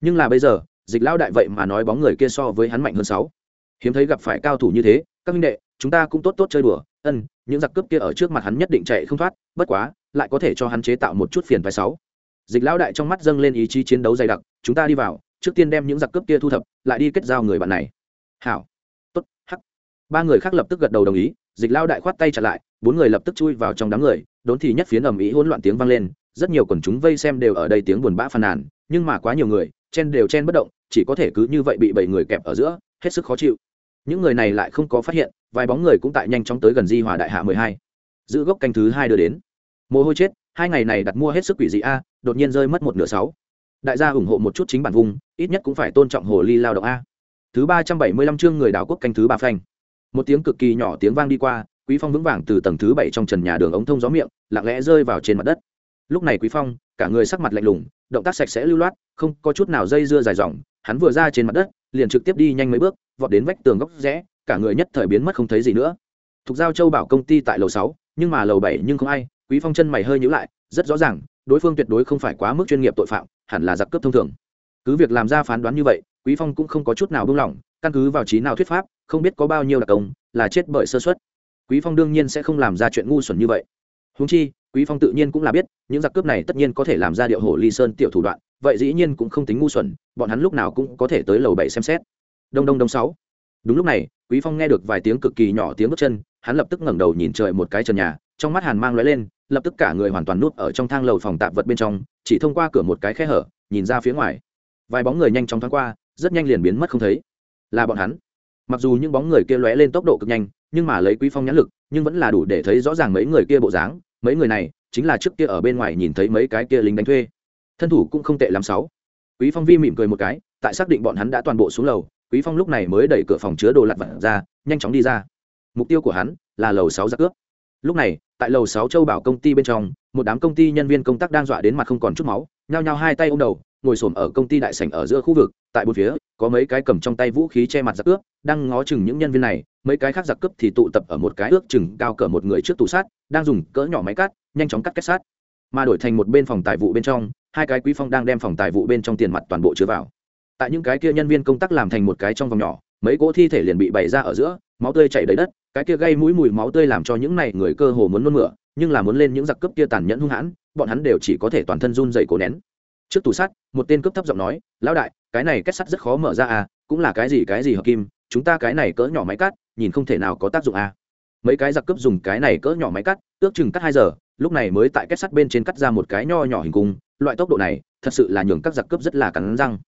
Nhưng là bây giờ dịch lão đại vậy mà nói bóng người kia so với hắn mạnh hơn sáu. Hiếm thấy gặp phải cao thủ như thế, các minh đệ, chúng ta cũng tốt tốt chơi đùa. Ân, những giặc cướp kia ở trước mặt hắn nhất định chạy không thoát, bất quá, lại có thể cho hắn chế tạo một chút phiền phái sáu. Dịch lão đại trong mắt dâng lên ý chí chiến đấu dày đặc, chúng ta đi vào, trước tiên đem những giặc cướp kia thu thập, lại đi kết giao người bạn này. Hảo. Tốt, hắc. Ba người khác lập tức gật đầu đồng ý, dịch lão đại khoát tay trả lại, bốn người lập tức chui vào trong đám người, đốn thì nhất phiến ầm ĩ hỗn loạn tiếng vang lên, rất nhiều quần chúng vây xem đều ở đây tiếng buồn bã phàn nàn, nhưng mà quá nhiều người chen đều chen bất động, chỉ có thể cứ như vậy bị bảy người kẹp ở giữa, hết sức khó chịu. Những người này lại không có phát hiện, vài bóng người cũng tại nhanh chóng tới gần di hòa đại hạ mười hai. Giữ gốc canh thứ hai đưa đến. Mồ hôi chết, hai ngày này đặt mua hết sức quỷ dị a, đột nhiên rơi mất một nửa sáu. Đại gia ủng hộ một chút chính bản vùng, ít nhất cũng phải tôn trọng hồ ly lao động a. Thứ ba trăm bảy mươi lăm chương người đảo quốc canh thứ ba phanh. Một tiếng cực kỳ nhỏ tiếng vang đi qua, quý phong vững vàng từ tầng thứ bảy trong trần nhà đường ống thông gió miệng, lặng lẽ rơi vào trên mặt đất. Lúc này quý phong, cả người sắc mặt lạnh lùng động tác sạch sẽ lưu loát, không có chút nào dây dưa dài dòng, hắn vừa ra trên mặt đất, liền trực tiếp đi nhanh mấy bước, vọt đến vách tường góc rẽ, cả người nhất thời biến mất không thấy gì nữa. Thục giao châu bảo công ty tại lầu sáu, nhưng mà lầu bảy nhưng không ai, quý phong chân mày hơi nhíu lại, rất rõ ràng, đối phương tuyệt đối không phải quá mức chuyên nghiệp tội phạm, hẳn là giặc cướp thông thường. Cứ việc làm ra phán đoán như vậy, quý phong cũng không có chút nào buông lỏng, căn cứ vào trí nào thuyết pháp, không biết có bao nhiêu đặc công, là chết bởi sơ suất. Quý phong đương nhiên sẽ không làm ra chuyện ngu xuẩn như vậy. Huống chi quý phong tự nhiên cũng là biết, những giặc cướp này tất nhiên có thể làm ra điệu hổ ly sơn tiểu thủ đoạn, vậy dĩ nhiên cũng không tính ngu xuẩn, bọn hắn lúc nào cũng có thể tới lầu bảy xem xét. Đông đông đông sáu. Đúng lúc này, quý phong nghe được vài tiếng cực kỳ nhỏ tiếng bước chân, hắn lập tức ngẩng đầu nhìn trời một cái trần nhà, trong mắt hàn mang lóe lên, lập tức cả người hoàn toàn nút ở trong thang lầu phòng tạp vật bên trong, chỉ thông qua cửa một cái khe hở, nhìn ra phía ngoài. Vài bóng người nhanh chóng thoáng qua, rất nhanh liền biến mất không thấy. Là bọn hắn. Mặc dù những bóng người kia lóe lên tốc độ cực nhanh, nhưng mà lấy quý phong nhãn lực, nhưng vẫn là đủ để thấy rõ ràng mấy người kia bộ dáng mấy người này chính là trước kia ở bên ngoài nhìn thấy mấy cái kia lính đánh thuê. Thân thủ cũng không tệ lắm sáu. Quý phong vi mỉm cười một cái, tại xác định bọn hắn đã toàn bộ xuống lầu, quý phong lúc này mới đẩy cửa phòng chứa đồ lặt vặt ra, nhanh chóng đi ra. Mục tiêu của hắn là lầu sáu giặc cướp. Lúc này, tại lầu sáu châu bảo công ty bên trong, một đám công ty nhân viên công tác đang dọa đến mặt không còn chút máu, nhao nhao hai tay ôm đầu ngồi xổm ở công ty đại sảnh ở giữa khu vực, tại bốn phía, có mấy cái cầm trong tay vũ khí che mặt giặc cướp, đang ngó chừng những nhân viên này, mấy cái khác giặc cướp thì tụ tập ở một cái ước chừng cao cỡ một người trước tủ sát đang dùng cỡ nhỏ máy cắt, nhanh chóng cắt kết sát mà đổi thành một bên phòng tài vụ bên trong, hai cái quý phong đang đem phòng tài vụ bên trong tiền mặt toàn bộ chứa vào. Tại những cái kia nhân viên công tác làm thành một cái trong vòng nhỏ, mấy cỗ thi thể liền bị bày ra ở giữa, máu tươi chảy đầy đất, cái kia gây mũi mùi máu tươi làm cho những này người cơ hồ muốn nôn mửa, nhưng là muốn lên những giặc cướp kia tàn nhẫn hung hãn, bọn hắn đều chỉ có thể toàn thân run rẩy cổ nén trước tủ sắt, một tên cướp thấp giọng nói, lão đại, cái này kết sắt rất khó mở ra à cũng là cái gì cái gì hợp kim, chúng ta cái này cỡ nhỏ máy cắt, nhìn không thể nào có tác dụng à. Mấy cái giặc cướp dùng cái này cỡ nhỏ máy cắt, ước chừng cắt hai giờ, lúc này mới tại kết sắt bên trên cắt ra một cái nho nhỏ hình cung, loại tốc độ này, thật sự là nhường các giặc cướp rất là cắn răng.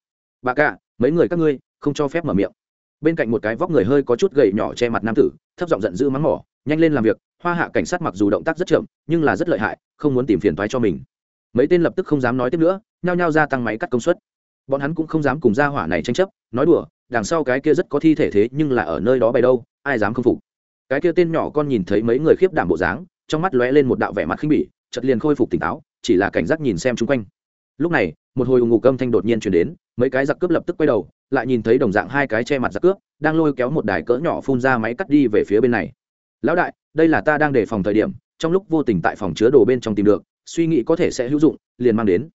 Bà cả mấy người các ngươi, không cho phép mở miệng. Bên cạnh một cái vóc người hơi có chút gầy nhỏ che mặt nam tử, thấp giọng giận dữ mắng mỏ, nhanh lên làm việc, hoa hạ cảnh sát mặc dù động tác rất chậm, nhưng là rất lợi hại, không muốn tìm phiền thoái cho mình mấy tên lập tức không dám nói tiếp nữa, nhao nhao gia tăng máy cắt công suất. Bọn hắn cũng không dám cùng gia hỏa này tranh chấp, nói đùa, đằng sau cái kia rất có thi thể thế nhưng là ở nơi đó bày đâu, ai dám không phục. Cái kia tên nhỏ con nhìn thấy mấy người khiếp đảm bộ dáng, trong mắt lóe lên một đạo vẻ mặt khinh bỉ chật liền khôi phục tỉnh táo, chỉ là cảnh giác nhìn xem chung quanh. Lúc này, một hồi ngục âm thanh đột nhiên chuyển đến, mấy cái giặc cướp lập tức quay đầu, lại nhìn thấy đồng dạng hai cái che mặt giặc cướp, đang lôi kéo một đài cỡ nhỏ phun ra máy cắt đi về phía bên này. Lão đại, đây là ta đang đề phòng thời điểm, trong lúc vô tình tại phòng chứa đồ bên trong tìm được suy nghĩ có thể sẽ hữu dụng, liền mang đến.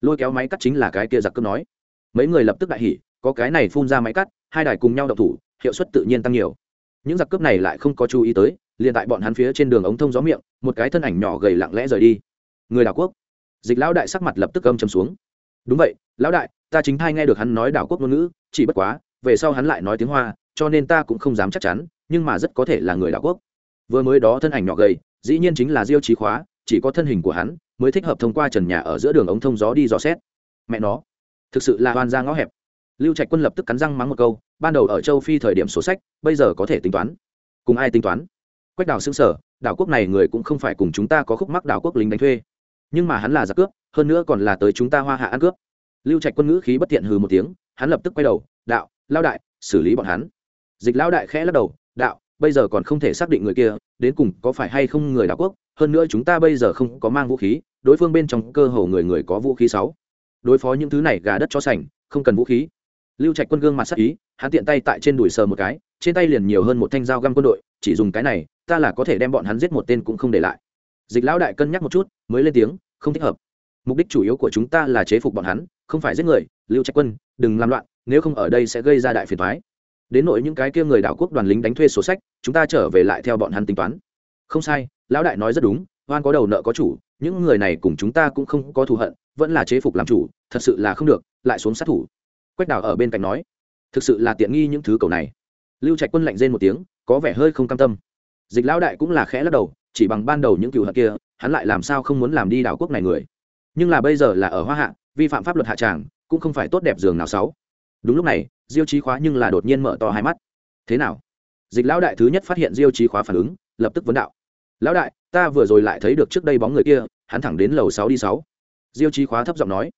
Lôi kéo máy cắt chính là cái kia giặc cướp nói. Mấy người lập tức đại hỉ, có cái này phun ra máy cắt, hai đài cùng nhau đậu thủ, hiệu suất tự nhiên tăng nhiều. Những giặc cướp này lại không có chú ý tới, liền tại bọn hắn phía trên đường ống thông gió miệng, một cái thân ảnh nhỏ gầy lặng lẽ rời đi. Người đảo quốc. Dịch lão đại sắc mặt lập tức âm chầm xuống. Đúng vậy, lão đại, ta chính thay nghe được hắn nói đảo quốc ngôn ngữ, chỉ bất quá, về sau hắn lại nói tiếng hoa, cho nên ta cũng không dám chắc chắn, nhưng mà rất có thể là người đảo quốc. Vừa mới đó thân ảnh nhỏ gầy, dĩ nhiên chính là diêu trí khóa chỉ có thân hình của hắn mới thích hợp thông qua trần nhà ở giữa đường ống thông gió đi dò xét. Mẹ nó, thực sự là hoàn ra ngõ hẹp. Lưu trạch quân lập tức cắn răng mắng một câu, ban đầu ở châu phi thời điểm sổ sách, bây giờ có thể tính toán. Cùng ai tính toán? Quách đảo xương sở đảo quốc này người cũng không phải cùng chúng ta có khúc mắc đảo quốc lính đánh thuê. Nhưng mà hắn là giặc cướp, hơn nữa còn là tới chúng ta hoa hạ ăn cướp. Lưu trạch quân ngữ khí bất thiện hừ một tiếng, hắn lập tức quay đầu, đạo lao đại, xử lý bọn hắn. Dịch lao đại khẽ lắc đầu, đạo bây giờ còn không thể xác định người kia, đến cùng có phải hay không người đảo quốc, hơn nữa chúng ta bây giờ không có mang vũ khí, đối phương bên trong cơ hồ người người có vũ khí sáu. Đối phó những thứ này gà đất cho sành, không cần vũ khí. Lưu trạch quân gương mặt sắc ý, hắn tiện tay tại trên đùi sờ một cái, trên tay liền nhiều hơn một thanh dao găm quân đội, chỉ dùng cái này, ta là có thể đem bọn hắn giết một tên cũng không để lại. Dịch lão đại cân nhắc một chút, mới lên tiếng, không thích hợp. Mục đích chủ yếu của chúng ta là chế phục bọn hắn, không phải giết người. Lưu trạch quân, đừng làm loạn, nếu không ở đây sẽ gây ra đại phiền thoái đến nội những cái kia người đảo quốc đoàn lính đánh thuê sổ sách, chúng ta trở về lại theo bọn hắn tính toán. Không sai, lão đại nói rất đúng, oan có đầu nợ có chủ, những người này cùng chúng ta cũng không có thù hận, vẫn là chế phục làm chủ, thật sự là không được, lại xuống sát thủ. Quách đào ở bên cạnh nói, thực sự là tiện nghi những thứ cầu này. Lưu trạch quân lạnh rên một tiếng, có vẻ hơi không cam tâm. Dịch lão đại cũng là khẽ lắc đầu, chỉ bằng ban đầu những cựu hận kia, hắn lại làm sao không muốn làm đi đảo quốc này người. Nhưng là bây giờ là ở hoa hạ, vi phạm pháp luật hạ tràng, cũng không phải tốt đẹp giường nào sáu đúng lúc này diêu trí khóa nhưng là đột nhiên mở to hai mắt. Thế nào? Dịch lão đại thứ nhất phát hiện diêu trí khóa phản ứng, lập tức vấn đạo. Lão đại, ta vừa rồi lại thấy được trước đây bóng người kia, hắn thẳng đến lầu sáu đi sáu. Diêu trí khóa thấp giọng nói.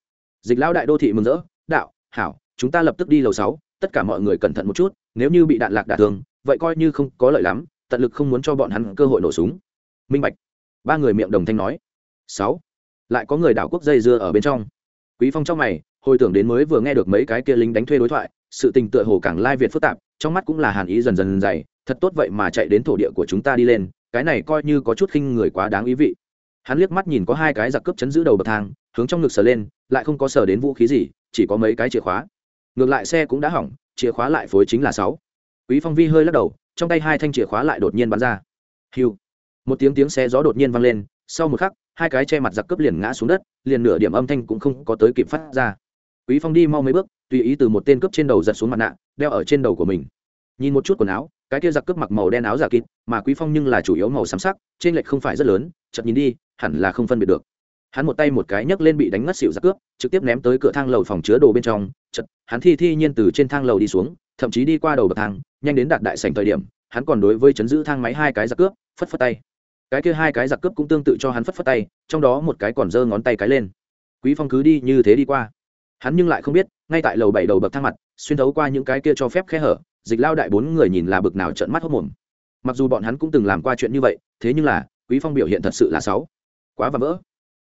Dịch lão đại đô thị mừng rỡ, đạo, hảo, chúng ta lập tức đi lầu sáu, tất cả mọi người cẩn thận một chút, nếu như bị đạn lạc đả thương, vậy coi như không có lợi lắm, tận lực không muốn cho bọn hắn cơ hội nổ súng. Minh bạch. Ba người miệng đồng thanh nói. Sáu. Lại có người đảo quốc dây dưa ở bên trong. Quý phong trong mày hồi tưởng đến mới vừa nghe được mấy cái kia lính đánh thuê đối thoại, sự tình tựa hồ càng lai việt phức tạp, trong mắt cũng là hàn ý dần dần dày, thật tốt vậy mà chạy đến thổ địa của chúng ta đi lên, cái này coi như có chút khinh người quá đáng ý vị. Hắn liếc mắt nhìn có hai cái giặc cướp chấn giữ đầu bậc thang, hướng trong ngực sờ lên, lại không có sờ đến vũ khí gì, chỉ có mấy cái chìa khóa. Ngược lại xe cũng đã hỏng, chìa khóa lại phối chính là sáu. Quý phong vi hơi lắc đầu, trong tay hai thanh chìa khóa lại đột nhiên bắn ra. Hiu. Một tiếng tiếng xe gió đột nhiên vang lên, sau một khắc, hai cái che mặt giặc cướp liền ngã xuống đất, liền nửa điểm âm thanh cũng không có tới kịp phát ra quý phong đi mau mấy bước, tùy ý từ một tên cướp trên đầu giật xuống mặt nạ, đeo ở trên đầu của mình. Nhìn một chút quần áo, cái kia giặc cướp mặc màu đen áo giả kịt, mà quý phong nhưng là chủ yếu màu xám sắc, trên lệch không phải rất lớn, chợt nhìn đi, hẳn là không phân biệt được. Hắn một tay một cái nhấc lên bị đánh ngất xỉu giặc cướp, trực tiếp ném tới cửa thang lầu phòng chứa đồ bên trong, chợt, hắn thi thi nhiên từ trên thang lầu đi xuống, thậm chí đi qua đầu bậc thang, nhanh đến đạt đại sảnh thời điểm, hắn còn đối với chấn giữ thang máy hai cái giặc cướp, phất phất tay. Cái kia hai cái giặc cướp cũng tương tự cho hắn phất phất tay, trong đó một cái còn giơ ngón tay cái lên. Quý phong cứ đi như thế đi qua hắn nhưng lại không biết, ngay tại lầu bảy đầu bậc thang mặt, xuyên thấu qua những cái kia cho phép khe hở, dịch lao đại bốn người nhìn là bực nào trợn mắt hốc mồm mặc dù bọn hắn cũng từng làm qua chuyện như vậy, thế nhưng là, quý phong biểu hiện thật sự là xấu. Quá và vỡ.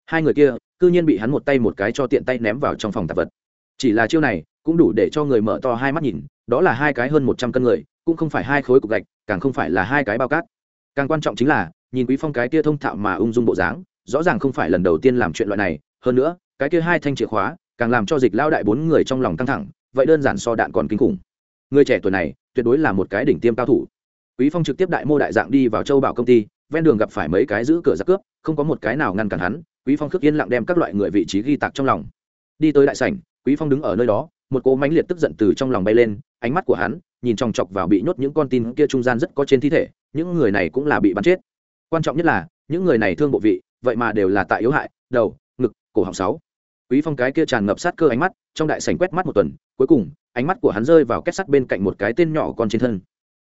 Hai người kia, cư nhiên bị hắn một tay một cái cho tiện tay ném vào trong phòng tạp vật. Chỉ là chiêu này, cũng đủ để cho người mở to hai mắt nhìn, đó là hai cái hơn một trăm cân người, cũng không phải hai khối cục gạch, càng không phải là hai cái bao cát. Càng quan trọng chính là, nhìn quý phong cái kia thông thạo mà ung dung bộ dáng, rõ ràng không phải lần đầu tiên làm chuyện loại này, hơn nữa, cái kia hai thanh chìa khóa càng làm cho dịch lao đại bốn người trong lòng căng thẳng, vậy đơn giản so đạn còn kinh khủng. Người trẻ tuổi này, tuyệt đối là một cái đỉnh tiêm cao thủ. Quý phong trực tiếp đại mô đại dạng đi vào châu bảo công ty, ven đường gặp phải mấy cái giữ cửa giặc cướp, không có một cái nào ngăn cản hắn, quý phong khước yên lặng đem các loại người vị trí ghi tạc trong lòng. Đi tới đại sảnh, quý phong đứng ở nơi đó, một cỗ mãnh liệt tức giận từ trong lòng bay lên, ánh mắt của hắn, nhìn chòng chọc vào bị nhốt những con tin kia trung gian rất có trên thi thể, những người này cũng là bị bắn chết. Quan trọng nhất là, những người này thương bộ vị, vậy mà đều là tại yếu hại, đầu, ngực, cổ họng sáu quý phong cái kia tràn ngập sát cơ ánh mắt, trong đại sảnh quét mắt một tuần, cuối cùng, ánh mắt của hắn rơi vào kết sắt bên cạnh một cái tên nhỏ con trên thân.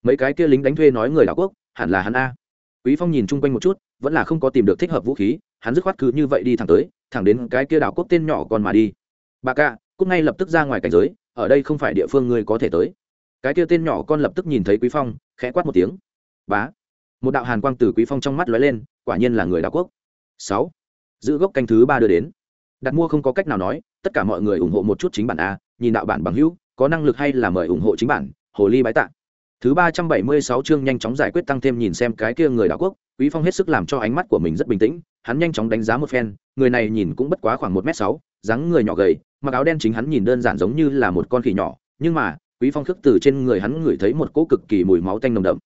Mấy cái kia lính đánh thuê nói người đảo quốc, hẳn là hắn a. Quý phong nhìn chung quanh một chút, vẫn là không có tìm được thích hợp vũ khí, hắn dứt khoát cứ như vậy đi thẳng tới, thẳng đến cái kia đảo quốc tên nhỏ còn mà đi. Bà ca cúc ngay lập tức ra ngoài cảnh giới, ở đây không phải địa phương ngươi có thể tới. Cái kia tên nhỏ con lập tức nhìn thấy quý phong, khẽ quát một tiếng. Bá. Một đạo hàn quang từ quý phong trong mắt lóe lên, quả nhiên là người đảo quốc. Sáu. Giữ gốc canh thứ ba đưa đến đặt mua không có cách nào nói, tất cả mọi người ủng hộ một chút chính bản a, nhìn đạo bản bằng hữu, có năng lực hay là mời ủng hộ chính bản, hồ ly bái tạ. Thứ ba trăm bảy mươi sáu chương nhanh chóng giải quyết tăng thêm nhìn xem cái kia người đảo quốc, quý phong hết sức làm cho ánh mắt của mình rất bình tĩnh, hắn nhanh chóng đánh giá một phen, người này nhìn cũng bất quá khoảng một m sáu, dáng người nhỏ gầy, mặc áo đen chính hắn nhìn đơn giản giống như là một con khỉ nhỏ, nhưng mà, quý phong khước từ trên người hắn ngửi thấy một cỗ cực kỳ mùi máu tanh nồng đậm.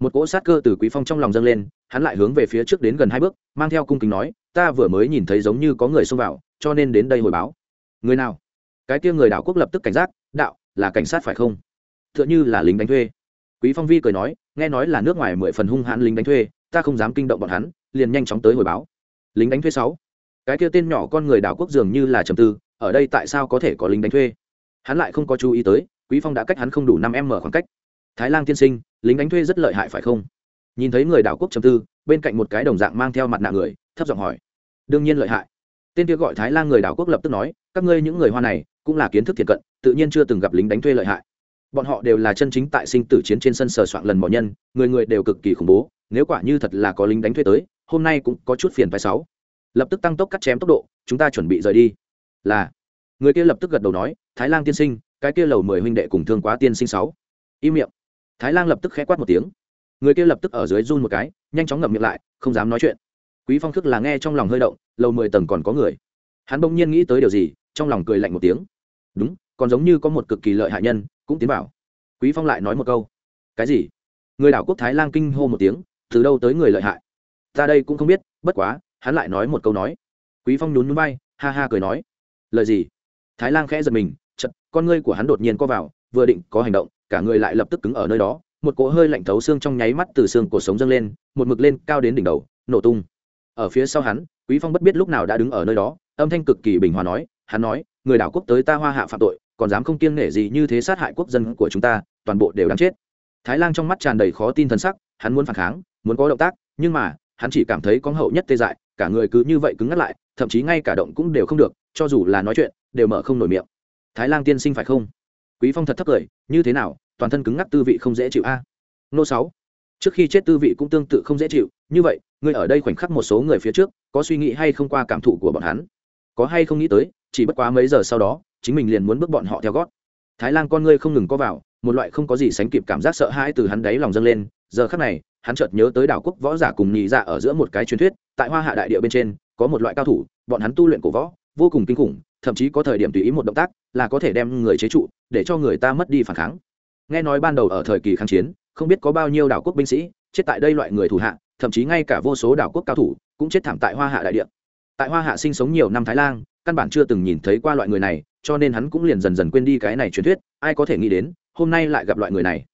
Một cỗ sát cơ từ quý phong trong lòng dâng lên, hắn lại hướng về phía trước đến gần hai bước, mang theo cung kính nói ta vừa mới nhìn thấy giống như có người xông vào, cho nên đến đây hồi báo. Người nào? Cái kia người đảo quốc lập tức cảnh giác, đạo, là cảnh sát phải không? Tựa như là lính đánh thuê. Quý phong vi cười nói, nghe nói là nước ngoài mười phần hung hãn lính đánh thuê, ta không dám kinh động bọn hắn, liền nhanh chóng tới hồi báo. Lính đánh thuê sáu. Cái kia tên nhỏ con người đảo quốc dường như là trầm tư, ở đây tại sao có thể có lính đánh thuê? Hắn lại không có chú ý tới, quý phong đã cách hắn không đủ năm m khoảng cách. Thái lan tiên sinh, lính đánh thuê rất lợi hại phải không? Nhìn thấy người đảo quốc trầm tư, bên cạnh một cái đồng dạng mang theo mặt nạ người, thấp giọng hỏi đương nhiên lợi hại. Tên kia gọi thái lan người đảo quốc lập tức nói, các ngươi những người hoa này cũng là kiến thức thiệt cận, tự nhiên chưa từng gặp lính đánh thuê lợi hại. Bọn họ đều là chân chính tại sinh tử chiến trên sân sờ soạn lần mỏ nhân, người người đều cực kỳ khủng bố, nếu quả như thật là có lính đánh thuê tới, hôm nay cũng có chút phiền phái sáu. Lập tức tăng tốc cắt chém tốc độ, chúng ta chuẩn bị rời đi. Là. Người kia lập tức gật đầu nói, thái lan tiên sinh, cái kia lầu mười huynh đệ cùng thương quá tiên sinh sáu. Im miệng. Thái lan lập tức khẽ quát một tiếng. Người kia lập tức ở dưới run một cái, nhanh chóng ngậm miệng lại, không dám nói chuyện quý phong thức là nghe trong lòng hơi động, lầu mười tầng còn có người. Hắn bỗng nhiên nghĩ tới điều gì, trong lòng cười lạnh một tiếng. Đúng, còn giống như có một cực kỳ lợi hại nhân, cũng tiến vào. Quý phong lại nói một câu. Cái gì? Người đảo quốc thái lan kinh hô một tiếng, từ đâu tới người lợi hại? Ta đây cũng không biết, bất quá, hắn lại nói một câu nói. Quý phong nhún nhún bay ha ha cười nói. Lời gì? Thái lan khẽ giật mình chật con ngươi của hắn đột nhiên co vào, vừa định có hành động, cả người lại lập tức cứng ở nơi đó, một cỗ hơi lạnh thấu xương trong nháy mắt từ xương cổ sống dâng lên, một mực lên cao đến đỉnh đầu, nổ tung ở phía sau hắn, quý phong bất biết lúc nào đã đứng ở nơi đó, âm thanh cực kỳ bình hòa nói, hắn nói, người đảo quốc tới ta hoa hạ phạm tội, còn dám không kiêng nể gì như thế sát hại quốc dân của chúng ta, toàn bộ đều đáng chết. Thái lan trong mắt tràn đầy khó tin thần sắc, hắn muốn phản kháng, muốn có động tác, nhưng mà, hắn chỉ cảm thấy có hậu nhất tê dại, cả người cứ như vậy cứng ngắt lại, thậm chí ngay cả động cũng đều không được, cho dù là nói chuyện, đều mở không nổi miệng. Thái lan tiên sinh phải không? Quý phong thật thấp cười, như thế nào, toàn thân cứng ngắc tư vị không dễ chịu a. Nô sáu trước khi chết tư vị cũng tương tự không dễ chịu, như vậy, ngươi ở đây khoảnh khắc một số người phía trước, có suy nghĩ hay không qua cảm thụ của bọn hắn? Có hay không nghĩ tới, chỉ bất quá mấy giờ sau đó, chính mình liền muốn bước bọn họ theo gót. Thái lan con ngươi không ngừng có vào, một loại không có gì sánh kịp cảm giác sợ hãi từ hắn đáy lòng dâng lên. Giờ khắc này, hắn chợt nhớ tới đảo quốc võ giả cùng nhị dạ ở giữa một cái truyền thuyết, tại hoa hạ đại địa bên trên, có một loại cao thủ, bọn hắn tu luyện cổ võ, vô cùng kinh khủng, thậm chí có thời điểm tùy ý một động tác, là có thể đem người chế trụ, để cho người ta mất đi phản kháng. Nghe nói ban đầu ở thời kỳ kháng chiến không biết có bao nhiêu đảo quốc binh sĩ chết tại đây loại người thủ hạ, thậm chí ngay cả vô số đảo quốc cao thủ cũng chết thảm tại hoa hạ đại địa. Tại hoa hạ sinh sống nhiều năm thái lan, căn bản chưa từng nhìn thấy qua loại người này, cho nên hắn cũng liền dần dần quên đi cái này truyền thuyết, ai có thể nghĩ đến, hôm nay lại gặp loại người này.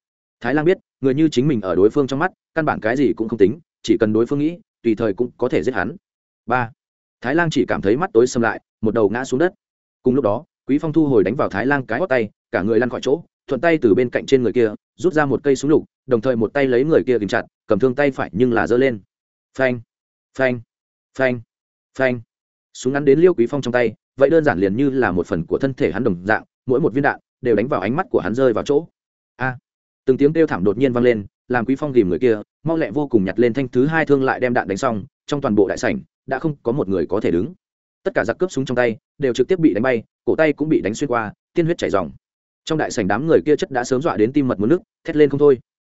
Thái lan biết, người như chính mình ở đối phương trong mắt, căn bản cái gì cũng không tính, chỉ cần đối phương nghĩ, tùy thời cũng có thể giết hắn. Ba, thái lan chỉ cảm thấy mắt tối xâm lại, một đầu ngã xuống đất. Cùng lúc đó, quý phong thu hồi đánh vào thái lan cái hót tay, cả người lăn khỏi chỗ, thuận tay từ bên cạnh trên người kia rút ra một cây súng lục, đồng thời một tay lấy người kia kìm chặt, cầm thương tay phải nhưng là giơ lên. Phanh phanh phanh phanh. Súng ngắn đến liêu quý phong trong tay, vậy đơn giản liền như là một phần của thân thể hắn đồng dạng, mỗi một viên đạn đều đánh vào ánh mắt của hắn rơi vào chỗ. A, từng tiếng kêu thảm đột nhiên vang lên, làm quý phong tìm người kia, mau lẹ vô cùng nhặt lên thanh thứ hai thương lại đem đạn đánh xong, trong toàn bộ đại sảnh, đã không có một người có thể đứng. Tất cả giặc cướp súng trong tay, đều trực tiếp bị đánh bay, cổ tay cũng bị đánh xuyên qua, tiên huyết chảy dòng trong đại sảnh đám người kia chất đã sớm dọa đến tim mật muốn nước, thét lên không thôi.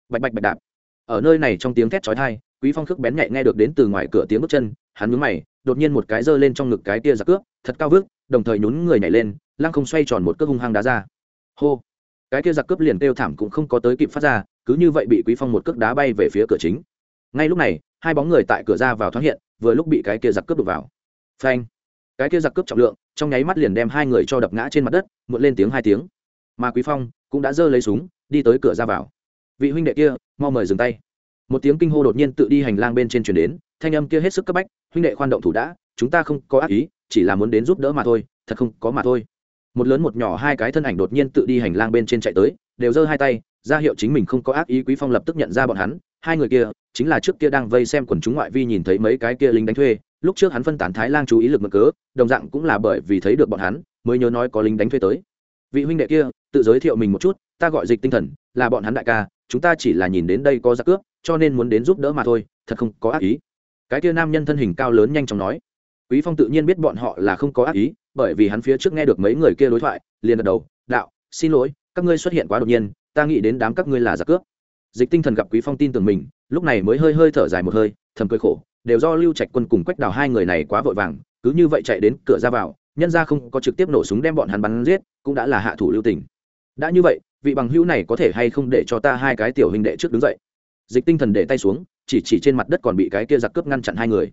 Bạch bạch bạch đạp. Ở nơi này trong tiếng thét chói tai, quý phong khước bén nhạy nghe được đến từ ngoài cửa tiếng bước chân, hắn nhướng mày, đột nhiên một cái giơ lên trong ngực cái kia giặc cướp, thật cao vước, đồng thời nhún người nhảy lên, lăng không xoay tròn một cước hung hăng đá ra. Hô. Cái kia giặc cướp liền kêu thảm cũng không có tới kịp phát ra, cứ như vậy bị quý phong một cước đá bay về phía cửa chính. Ngay lúc này, hai bóng người tại cửa ra vào thoáng hiện, vừa lúc bị cái kia giặc cướp đục vào. Phanh. Cái kia giặc cướp trọng lượng, trong nháy mắt liền đem hai người cho đập ngã trên mặt đất, muộn lên tiếng hai tiếng mà quý phong cũng đã giơ lấy súng, đi tới cửa ra vào. Vị huynh đệ kia, mau mời dừng tay. Một tiếng kinh hô đột nhiên tự đi hành lang bên trên chuyển đến, thanh âm kia hết sức cấp bách, huynh đệ khoan động thủ đã, chúng ta không có ác ý, chỉ là muốn đến giúp đỡ mà thôi, thật không có mà thôi. Một lớn một nhỏ hai cái thân ảnh đột nhiên tự đi hành lang bên trên chạy tới, đều giơ hai tay, ra hiệu chính mình không có ác ý, quý phong lập tức nhận ra bọn hắn, hai người kia chính là trước kia đang vây xem quần chúng ngoại vi nhìn thấy mấy cái kia lính đánh thuê, lúc trước hắn phân tán thái lang chú ý lực mực cớ, đồng dạng cũng là bởi vì thấy được bọn hắn, mới nhớ nói có lính đánh thuê tới. Vị huynh đệ kia tự giới thiệu mình một chút, ta gọi dịch tinh thần, là bọn hắn đại ca, chúng ta chỉ là nhìn đến đây có giặc cướp, cho nên muốn đến giúp đỡ mà thôi, thật không có ác ý. Cái kia nam nhân thân hình cao lớn nhanh chóng nói. Quý phong tự nhiên biết bọn họ là không có ác ý, bởi vì hắn phía trước nghe được mấy người kia đối thoại, liền gật đầu, đạo, xin lỗi, các ngươi xuất hiện quá đột nhiên, ta nghĩ đến đám các ngươi là giặc cướp. Dịch tinh thần gặp quý phong tin tưởng mình, lúc này mới hơi hơi thở dài một hơi, thầm cười khổ, đều do lưu trạch quân cùng quách đào hai người này quá vội vàng, cứ như vậy chạy đến cửa ra vào, nhân ra không có trực tiếp nổ súng đem bọn hắn bắn giết, cũng đã là hạ thủ lưu tình đã như vậy, vị bằng hữu này có thể hay không để cho ta hai cái tiểu hình đệ trước đứng dậy? Dịch tinh thần để tay xuống, chỉ chỉ trên mặt đất còn bị cái kia giặc cướp ngăn chặn hai người.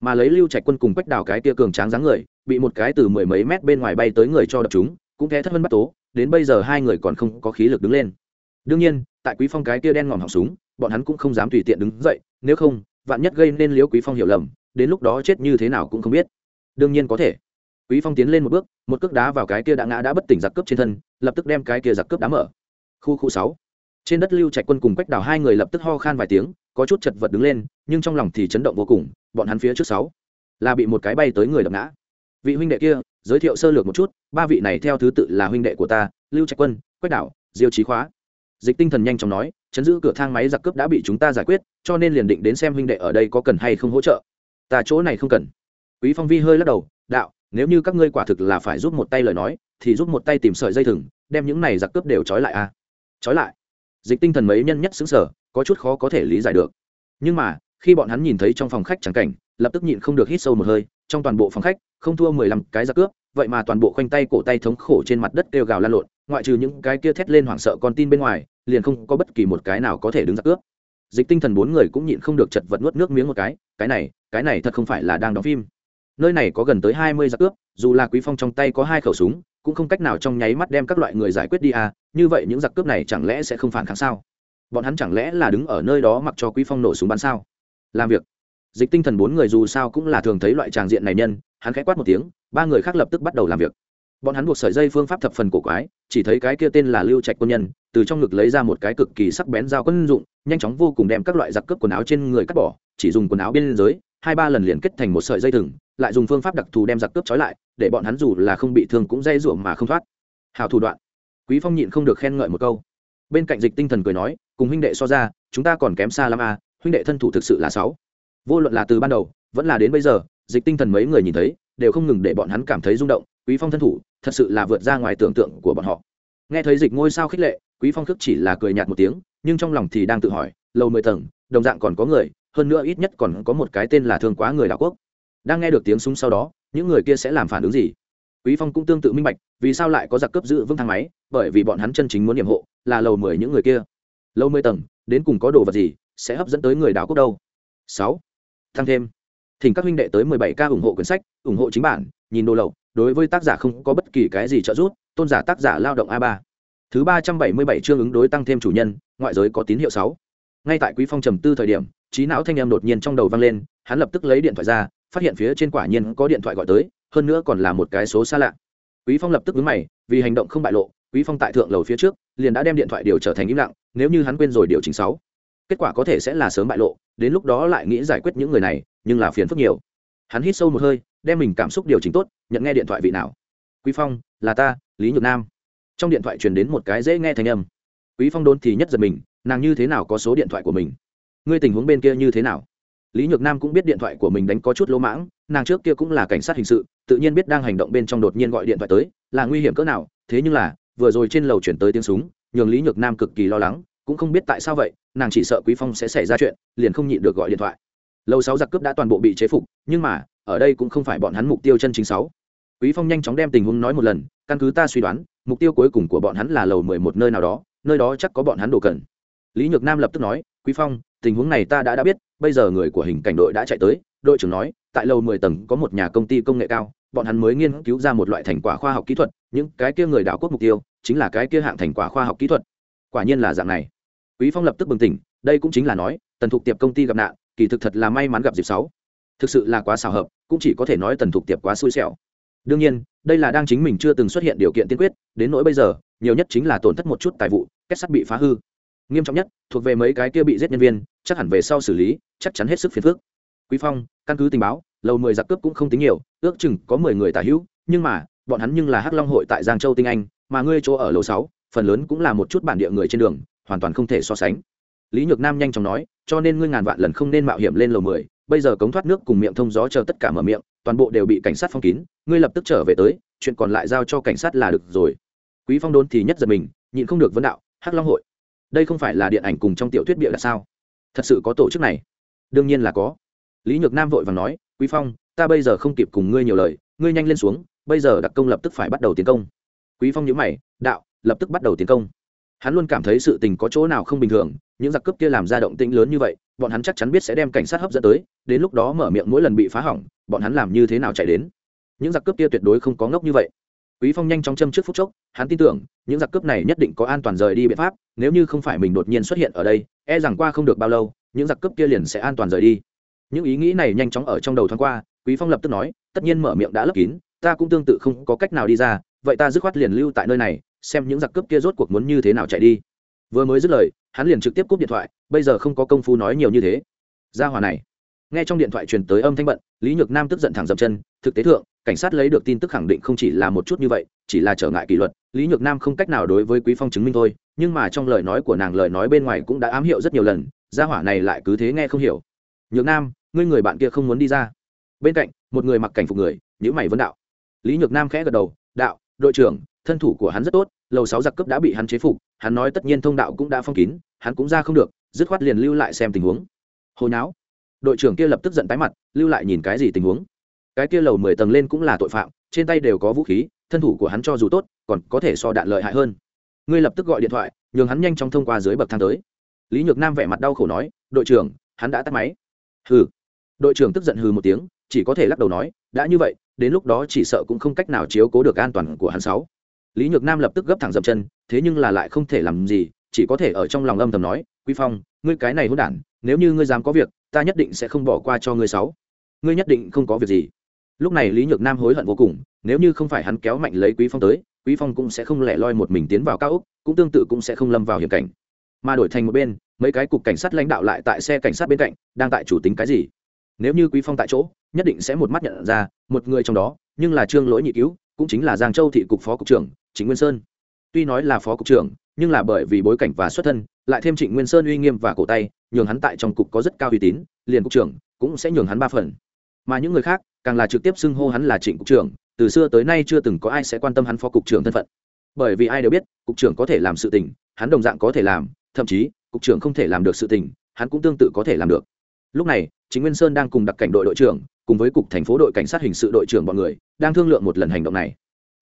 Mà lấy lưu trạch quân cùng quách đào cái kia cường tráng dáng người, bị một cái từ mười mấy mét bên ngoài bay tới người cho đập chúng, cũng thế thất vân bắt tố, đến bây giờ hai người còn không có khí lực đứng lên. Đương nhiên, tại quý phong cái kia đen ngòm họng súng, bọn hắn cũng không dám tùy tiện đứng dậy, nếu không, vạn nhất gây nên liếu quý phong hiểu lầm, đến lúc đó chết như thế nào cũng không biết. Đương nhiên có thể quý phong tiến lên một bước, một cước đá vào cái kia đã ngã đã bất tỉnh giặc cướp trên thân, lập tức đem cái kia giặc cướp đá mở. Khu khu sáu. Trên đất lưu trạch quân cùng quách đào hai người lập tức ho khan vài tiếng, có chút chật vật đứng lên, nhưng trong lòng thì chấn động vô cùng, bọn hắn phía trước sáu là bị một cái bay tới người đập ngã. Vị huynh đệ kia, giới thiệu sơ lược một chút, ba vị này theo thứ tự là huynh đệ của ta, lưu trạch quân, quách đảo diêu trí khóa. Dịch tinh thần nhanh chóng nói, chấn giữ cửa thang máy giặc cướp đã bị chúng ta giải quyết, cho nên liền định đến xem huynh đệ ở đây có cần hay không hỗ trợ. Ta chỗ này không cần. Quý phong vi hơi lắc đầu, đạo nếu như các ngươi quả thực là phải giúp một tay lời nói, thì giúp một tay tìm sợi dây thừng, đem những này giặc cướp đều trói lại a. À? trói lại? Dịch tinh thần mấy nhân nhất xứng sở có chút khó có thể lý giải được. Nhưng mà, khi bọn hắn nhìn thấy trong phòng khách chẳng cảnh, lập tức nhịn không được hít sâu một hơi, trong toàn bộ phòng khách, không thua mười lăm cái giặc cướp, vậy mà toàn bộ khoanh tay cổ tay thống khổ trên mặt đất kêu gào lan lộn, ngoại trừ những cái kia thét lên hoảng sợ con tin bên ngoài, liền không có bất kỳ một cái nào có thể đứng giặc cướp. Dịch tinh thần bốn người cũng nhịn không được chật vật nuốt nước miếng một cái cái này cái này thật không phải là đang đóng phim nơi này có gần tới hai mươi giặc cướp, dù là quý phong trong tay có hai khẩu súng, cũng không cách nào trong nháy mắt đem các loại người giải quyết đi à như vậy những giặc cướp này chẳng lẽ sẽ không phản kháng sao? Bọn hắn chẳng lẽ là đứng ở nơi đó mặc cho quý phong nổ súng bắn sao? Làm việc. Dịch tinh thần bốn người dù sao cũng là thường thấy loại tràng diện này nhân, hắn khẽ quát một tiếng, ba người khác lập tức bắt đầu làm việc. Bọn hắn buộc sợi dây phương pháp thập phần cổ quái, chỉ thấy cái kia tên là lưu trạch quân nhân, từ trong ngực lấy ra một cái cực kỳ sắc bén dao quân dụng, nhanh chóng vô cùng đem các loại giặc cướp quần áo trên người cắt bỏ, chỉ dùng quần áo bên dưới hai ba lần liền kết thành một sợi dây thừng, lại dùng phương pháp đặc thù đem giặc cướp trói lại, để bọn hắn dù là không bị thương cũng dây ruộng mà không thoát. Hào thủ đoạn. Quý phong nhịn không được khen ngợi một câu. Bên cạnh dịch tinh thần cười nói, cùng huynh đệ so ra, chúng ta còn kém xa lắm à huynh đệ thân thủ thực sự là sáu. Vô luận là từ ban đầu, vẫn là đến bây giờ, dịch tinh thần mấy người nhìn thấy, đều không ngừng để bọn hắn cảm thấy rung động, quý phong thân thủ, thật sự là vượt ra ngoài tưởng tượng của bọn họ. Nghe thấy dịch ngôi sao khích lệ, quý phong thức chỉ là cười nhạt một tiếng, nhưng trong lòng thì đang tự hỏi lầu mười tầng, đồng dạng còn có người hơn nữa ít nhất còn có một cái tên là thương quá người đảo quốc. Đang nghe được tiếng súng sau đó, những người kia sẽ làm phản ứng gì? Quý phong cũng tương tự minh bạch, vì sao lại có giặc cướp giữ vững thang máy? Bởi vì bọn hắn chân chính muốn nhiệm hộ là lầu mười những người kia. Lâu mười tầng, đến cùng có đồ vật gì sẽ hấp dẫn tới người đảo quốc đâu? Sáu. Thăng thêm. Thỉnh các huynh đệ tới mười bảy ca ủng hộ quyển sách, ủng hộ chính bản, nhìn đồ lậu, đối với tác giả không có bất kỳ cái gì trợ giúp, tôn giả tác giả lao động a ba. Thứ ba trăm bảy mươi bảy chương ứng đối tăng thêm chủ nhân, ngoại giới có tín hiệu sáu. Ngay tại quý phong trầm tư thời điểm trí não thanh em đột nhiên trong đầu vang lên, hắn lập tức lấy điện thoại ra, phát hiện phía trên quả nhiên có điện thoại gọi tới, hơn nữa còn là một cái số xa lạ. Quý phong lập tức vướng mày, vì hành động không bại lộ, quý phong tại thượng lầu phía trước, liền đã đem điện thoại điều trở thành im lặng, nếu như hắn quên rồi điều chỉnh sáu, kết quả có thể sẽ là sớm bại lộ, đến lúc đó lại nghĩ giải quyết những người này, nhưng là phiền phức nhiều. Hắn hít sâu một hơi, đem mình cảm xúc điều chỉnh tốt, nhận nghe điện thoại vị nào. Quý phong, là ta, lý nhược nam. Trong điện thoại truyền đến một cái dễ nghe thanh âm. Quý phong đốn thì nhất giật mình, nàng như thế nào có số điện thoại của mình? Ngươi tình huống bên kia như thế nào? Lý nhược nam cũng biết điện thoại của mình đánh có chút lỗ mãng, nàng trước kia cũng là cảnh sát hình sự, tự nhiên biết đang hành động bên trong đột nhiên gọi điện thoại tới, là nguy hiểm cỡ nào, thế nhưng là, vừa rồi trên lầu chuyển tới tiếng súng, nhường lý nhược nam cực kỳ lo lắng, cũng không biết tại sao vậy, nàng chỉ sợ quý phong sẽ xảy ra chuyện, liền không nhịn được gọi điện thoại. Lâu sáu giặc cướp đã toàn bộ bị chế phục, nhưng mà, ở đây cũng không phải bọn hắn mục tiêu chân chính sáu. Quý phong nhanh chóng đem tình huống nói một lần, căn cứ ta suy đoán, mục tiêu cuối cùng của bọn hắn là lầu mười một nơi nào đó, nơi đó chắc có bọn hắn đồ cần. Lý nhược nam lập tức nói, quý phong tình huống này ta đã đã biết, bây giờ người của hình cảnh đội đã chạy tới, đội trưởng nói, tại lầu mười tầng có một nhà công ty công nghệ cao, bọn hắn mới nghiên cứu ra một loại thành quả khoa học kỹ thuật, những cái kia người đảo quốc mục tiêu, chính là cái kia hạng thành quả khoa học kỹ thuật. Quả nhiên là dạng này. Quý phong lập tức bừng tỉnh, đây cũng chính là nói, tần thục tiệp công ty gặp nạn, kỳ thực thật là may mắn gặp dịp sáu. Thực sự là quá xào hợp, cũng chỉ có thể nói tần thục tiệp quá xui xẻo. Đương nhiên, đây là đang chính mình chưa từng xuất hiện điều kiện tiên quyết, đến nỗi bây giờ, nhiều nhất chính là tổn thất một chút tài vụ, kết sắt bị phá hư nghiêm trọng nhất, thuộc về mấy cái kia bị giết nhân viên, chắc hẳn về sau xử lý, chắc chắn hết sức phiền phức. Quý phong, căn cứ tình báo, lầu mười giặc cướp cũng không tính nhiều, ước chừng có mười người tả hữu, nhưng mà, bọn hắn nhưng là hắc long hội tại giang châu tinh anh, mà ngươi chỗ ở lầu sáu, phần lớn cũng là một chút bản địa người trên đường, hoàn toàn không thể so sánh. Lý nhược nam nhanh chóng nói, cho nên ngươi ngàn vạn lần không nên mạo hiểm lên lầu mười, bây giờ cống thoát nước cùng miệng thông gió chờ tất cả mở miệng, toàn bộ đều bị cảnh sát phong kín, ngươi lập tức trở về tới, chuyện còn lại giao cho cảnh sát là được rồi. Quý phong đốn thì nhất giật mình, nhịn không được vấn đạo, hắc long hội đây không phải là điện ảnh cùng trong tiểu thuyết bịa là sao? Thật sự có tổ chức này? Đương nhiên là có. Lý nhược nam vội và nói, quý phong, ta bây giờ không kịp cùng ngươi nhiều lời, ngươi nhanh lên xuống, bây giờ đặc công lập tức phải bắt đầu tiến công. Quý phong nhíu mày, đạo, lập tức bắt đầu tiến công. Hắn luôn cảm thấy sự tình có chỗ nào không bình thường, những giặc cướp kia làm ra động tĩnh lớn như vậy, bọn hắn chắc chắn biết sẽ đem cảnh sát hấp dẫn tới, đến lúc đó mở miệng mỗi lần bị phá hỏng, bọn hắn làm như thế nào chạy đến? Những giặc cướp kia tuyệt đối không có ngốc như vậy quý phong nhanh chóng châm trước phút chốc, hắn tin tưởng, những giặc cướp này nhất định có an toàn rời đi biện pháp, nếu như không phải mình đột nhiên xuất hiện ở đây e rằng qua không được bao lâu, những giặc cướp kia liền sẽ an toàn rời đi. Những ý nghĩ này nhanh chóng ở trong đầu thoáng qua, quý phong lập tức nói, tất nhiên mở miệng đã lấp kín, ta cũng tương tự không có cách nào đi ra, vậy ta dứt khoát liền lưu tại nơi này, xem những giặc cướp kia rốt cuộc muốn như thế nào chạy đi. Vừa mới dứt lời, hắn liền trực tiếp cúp điện thoại, bây giờ không có công phu nói nhiều như thế. Ra hòa này. Nghe trong điện thoại truyền tới âm thanh bận, lý nhược nam tức giận thẳng dậm chân, thực tế thượng cảnh sát lấy được tin tức khẳng định không chỉ là một chút như vậy, chỉ là trở ngại kỷ luật. Lý nhược nam không cách nào đối với quý phong chứng minh thôi, nhưng mà trong lời nói của nàng lời nói bên ngoài cũng đã ám hiệu rất nhiều lần, gia hỏa này lại cứ thế nghe không hiểu. Nhược nam, ngươi người bạn kia không muốn đi ra. Bên cạnh, một người mặc cảnh phục người nhữ mày vấn đạo. Lý nhược nam khẽ gật đầu, đạo, đội trưởng, thân thủ của hắn rất tốt, lầu sáu giặc cướp đã bị hắn chế phục, hắn nói tất nhiên thông đạo cũng đã phong kín, hắn cũng ra không được, dứt khoát liền lưu lại xem tình huống. Hồi nháo. đội trưởng kia lập tức giận tái mặt, lưu lại nhìn cái gì tình huống? Cái kia lầu mười tầng lên cũng là tội phạm, trên tay đều có vũ khí, thân thủ của hắn cho dù tốt, còn có thể so đạn lợi hại hơn. Ngươi lập tức gọi điện thoại, nhường hắn nhanh chóng thông qua dưới bậc thang tới. Lý nhược nam vẻ mặt đau khổ nói, đội trưởng, hắn đã tắt máy. Hừ. Đội trưởng tức giận hừ một tiếng, chỉ có thể lắc đầu nói, đã như vậy, đến lúc đó chỉ sợ cũng không cách nào chiếu cố được an toàn của hắn sáu. Lý nhược nam lập tức gấp thẳng dậm chân, thế nhưng là lại không thể làm gì, chỉ có thể ở trong lòng âm thầm nói, quý phong, ngươi cái này hỗn đản, nếu như ngươi dám có việc, ta nhất định sẽ không bỏ qua cho ngươi sáu. Ngươi nhất định không có việc gì lúc này lý nhược nam hối hận vô cùng, nếu như không phải hắn kéo mạnh lấy quý phong tới, quý phong cũng sẽ không lẻ loi một mình tiến vào cao úc cũng tương tự cũng sẽ không lâm vào hiểm cảnh. Mà đổi thành một bên, mấy cái cục cảnh sát lãnh đạo lại tại xe cảnh sát bên cạnh, đang tại chủ tính cái gì? Nếu như quý phong tại chỗ, nhất định sẽ một mắt nhận ra, một người trong đó, nhưng là trương lỗi nhị cứu, cũng chính là giang châu thị cục phó cục trưởng, trịnh nguyên sơn. Tuy nói là phó cục trưởng, nhưng là bởi vì bối cảnh và xuất thân, lại thêm trịnh nguyên sơn uy nghiêm và cổ tay, nhường hắn tại trong cục có rất cao uy tín, liền cục trưởng cũng sẽ nhường hắn ba phần mà những người khác, càng là trực tiếp xưng hô hắn là trịnh cục trưởng, từ xưa tới nay chưa từng có ai sẽ quan tâm hắn phó cục trưởng thân phận. Bởi vì ai đều biết, cục trưởng có thể làm sự tình, hắn đồng dạng có thể làm, thậm chí, cục trưởng không thể làm được sự tình, hắn cũng tương tự có thể làm được. Lúc này chính nguyên sơn đang cùng đặc cảnh đội đội trưởng, cùng với cục thành phố đội cảnh sát hình sự đội trưởng bọn người, đang thương lượng một lần hành động này.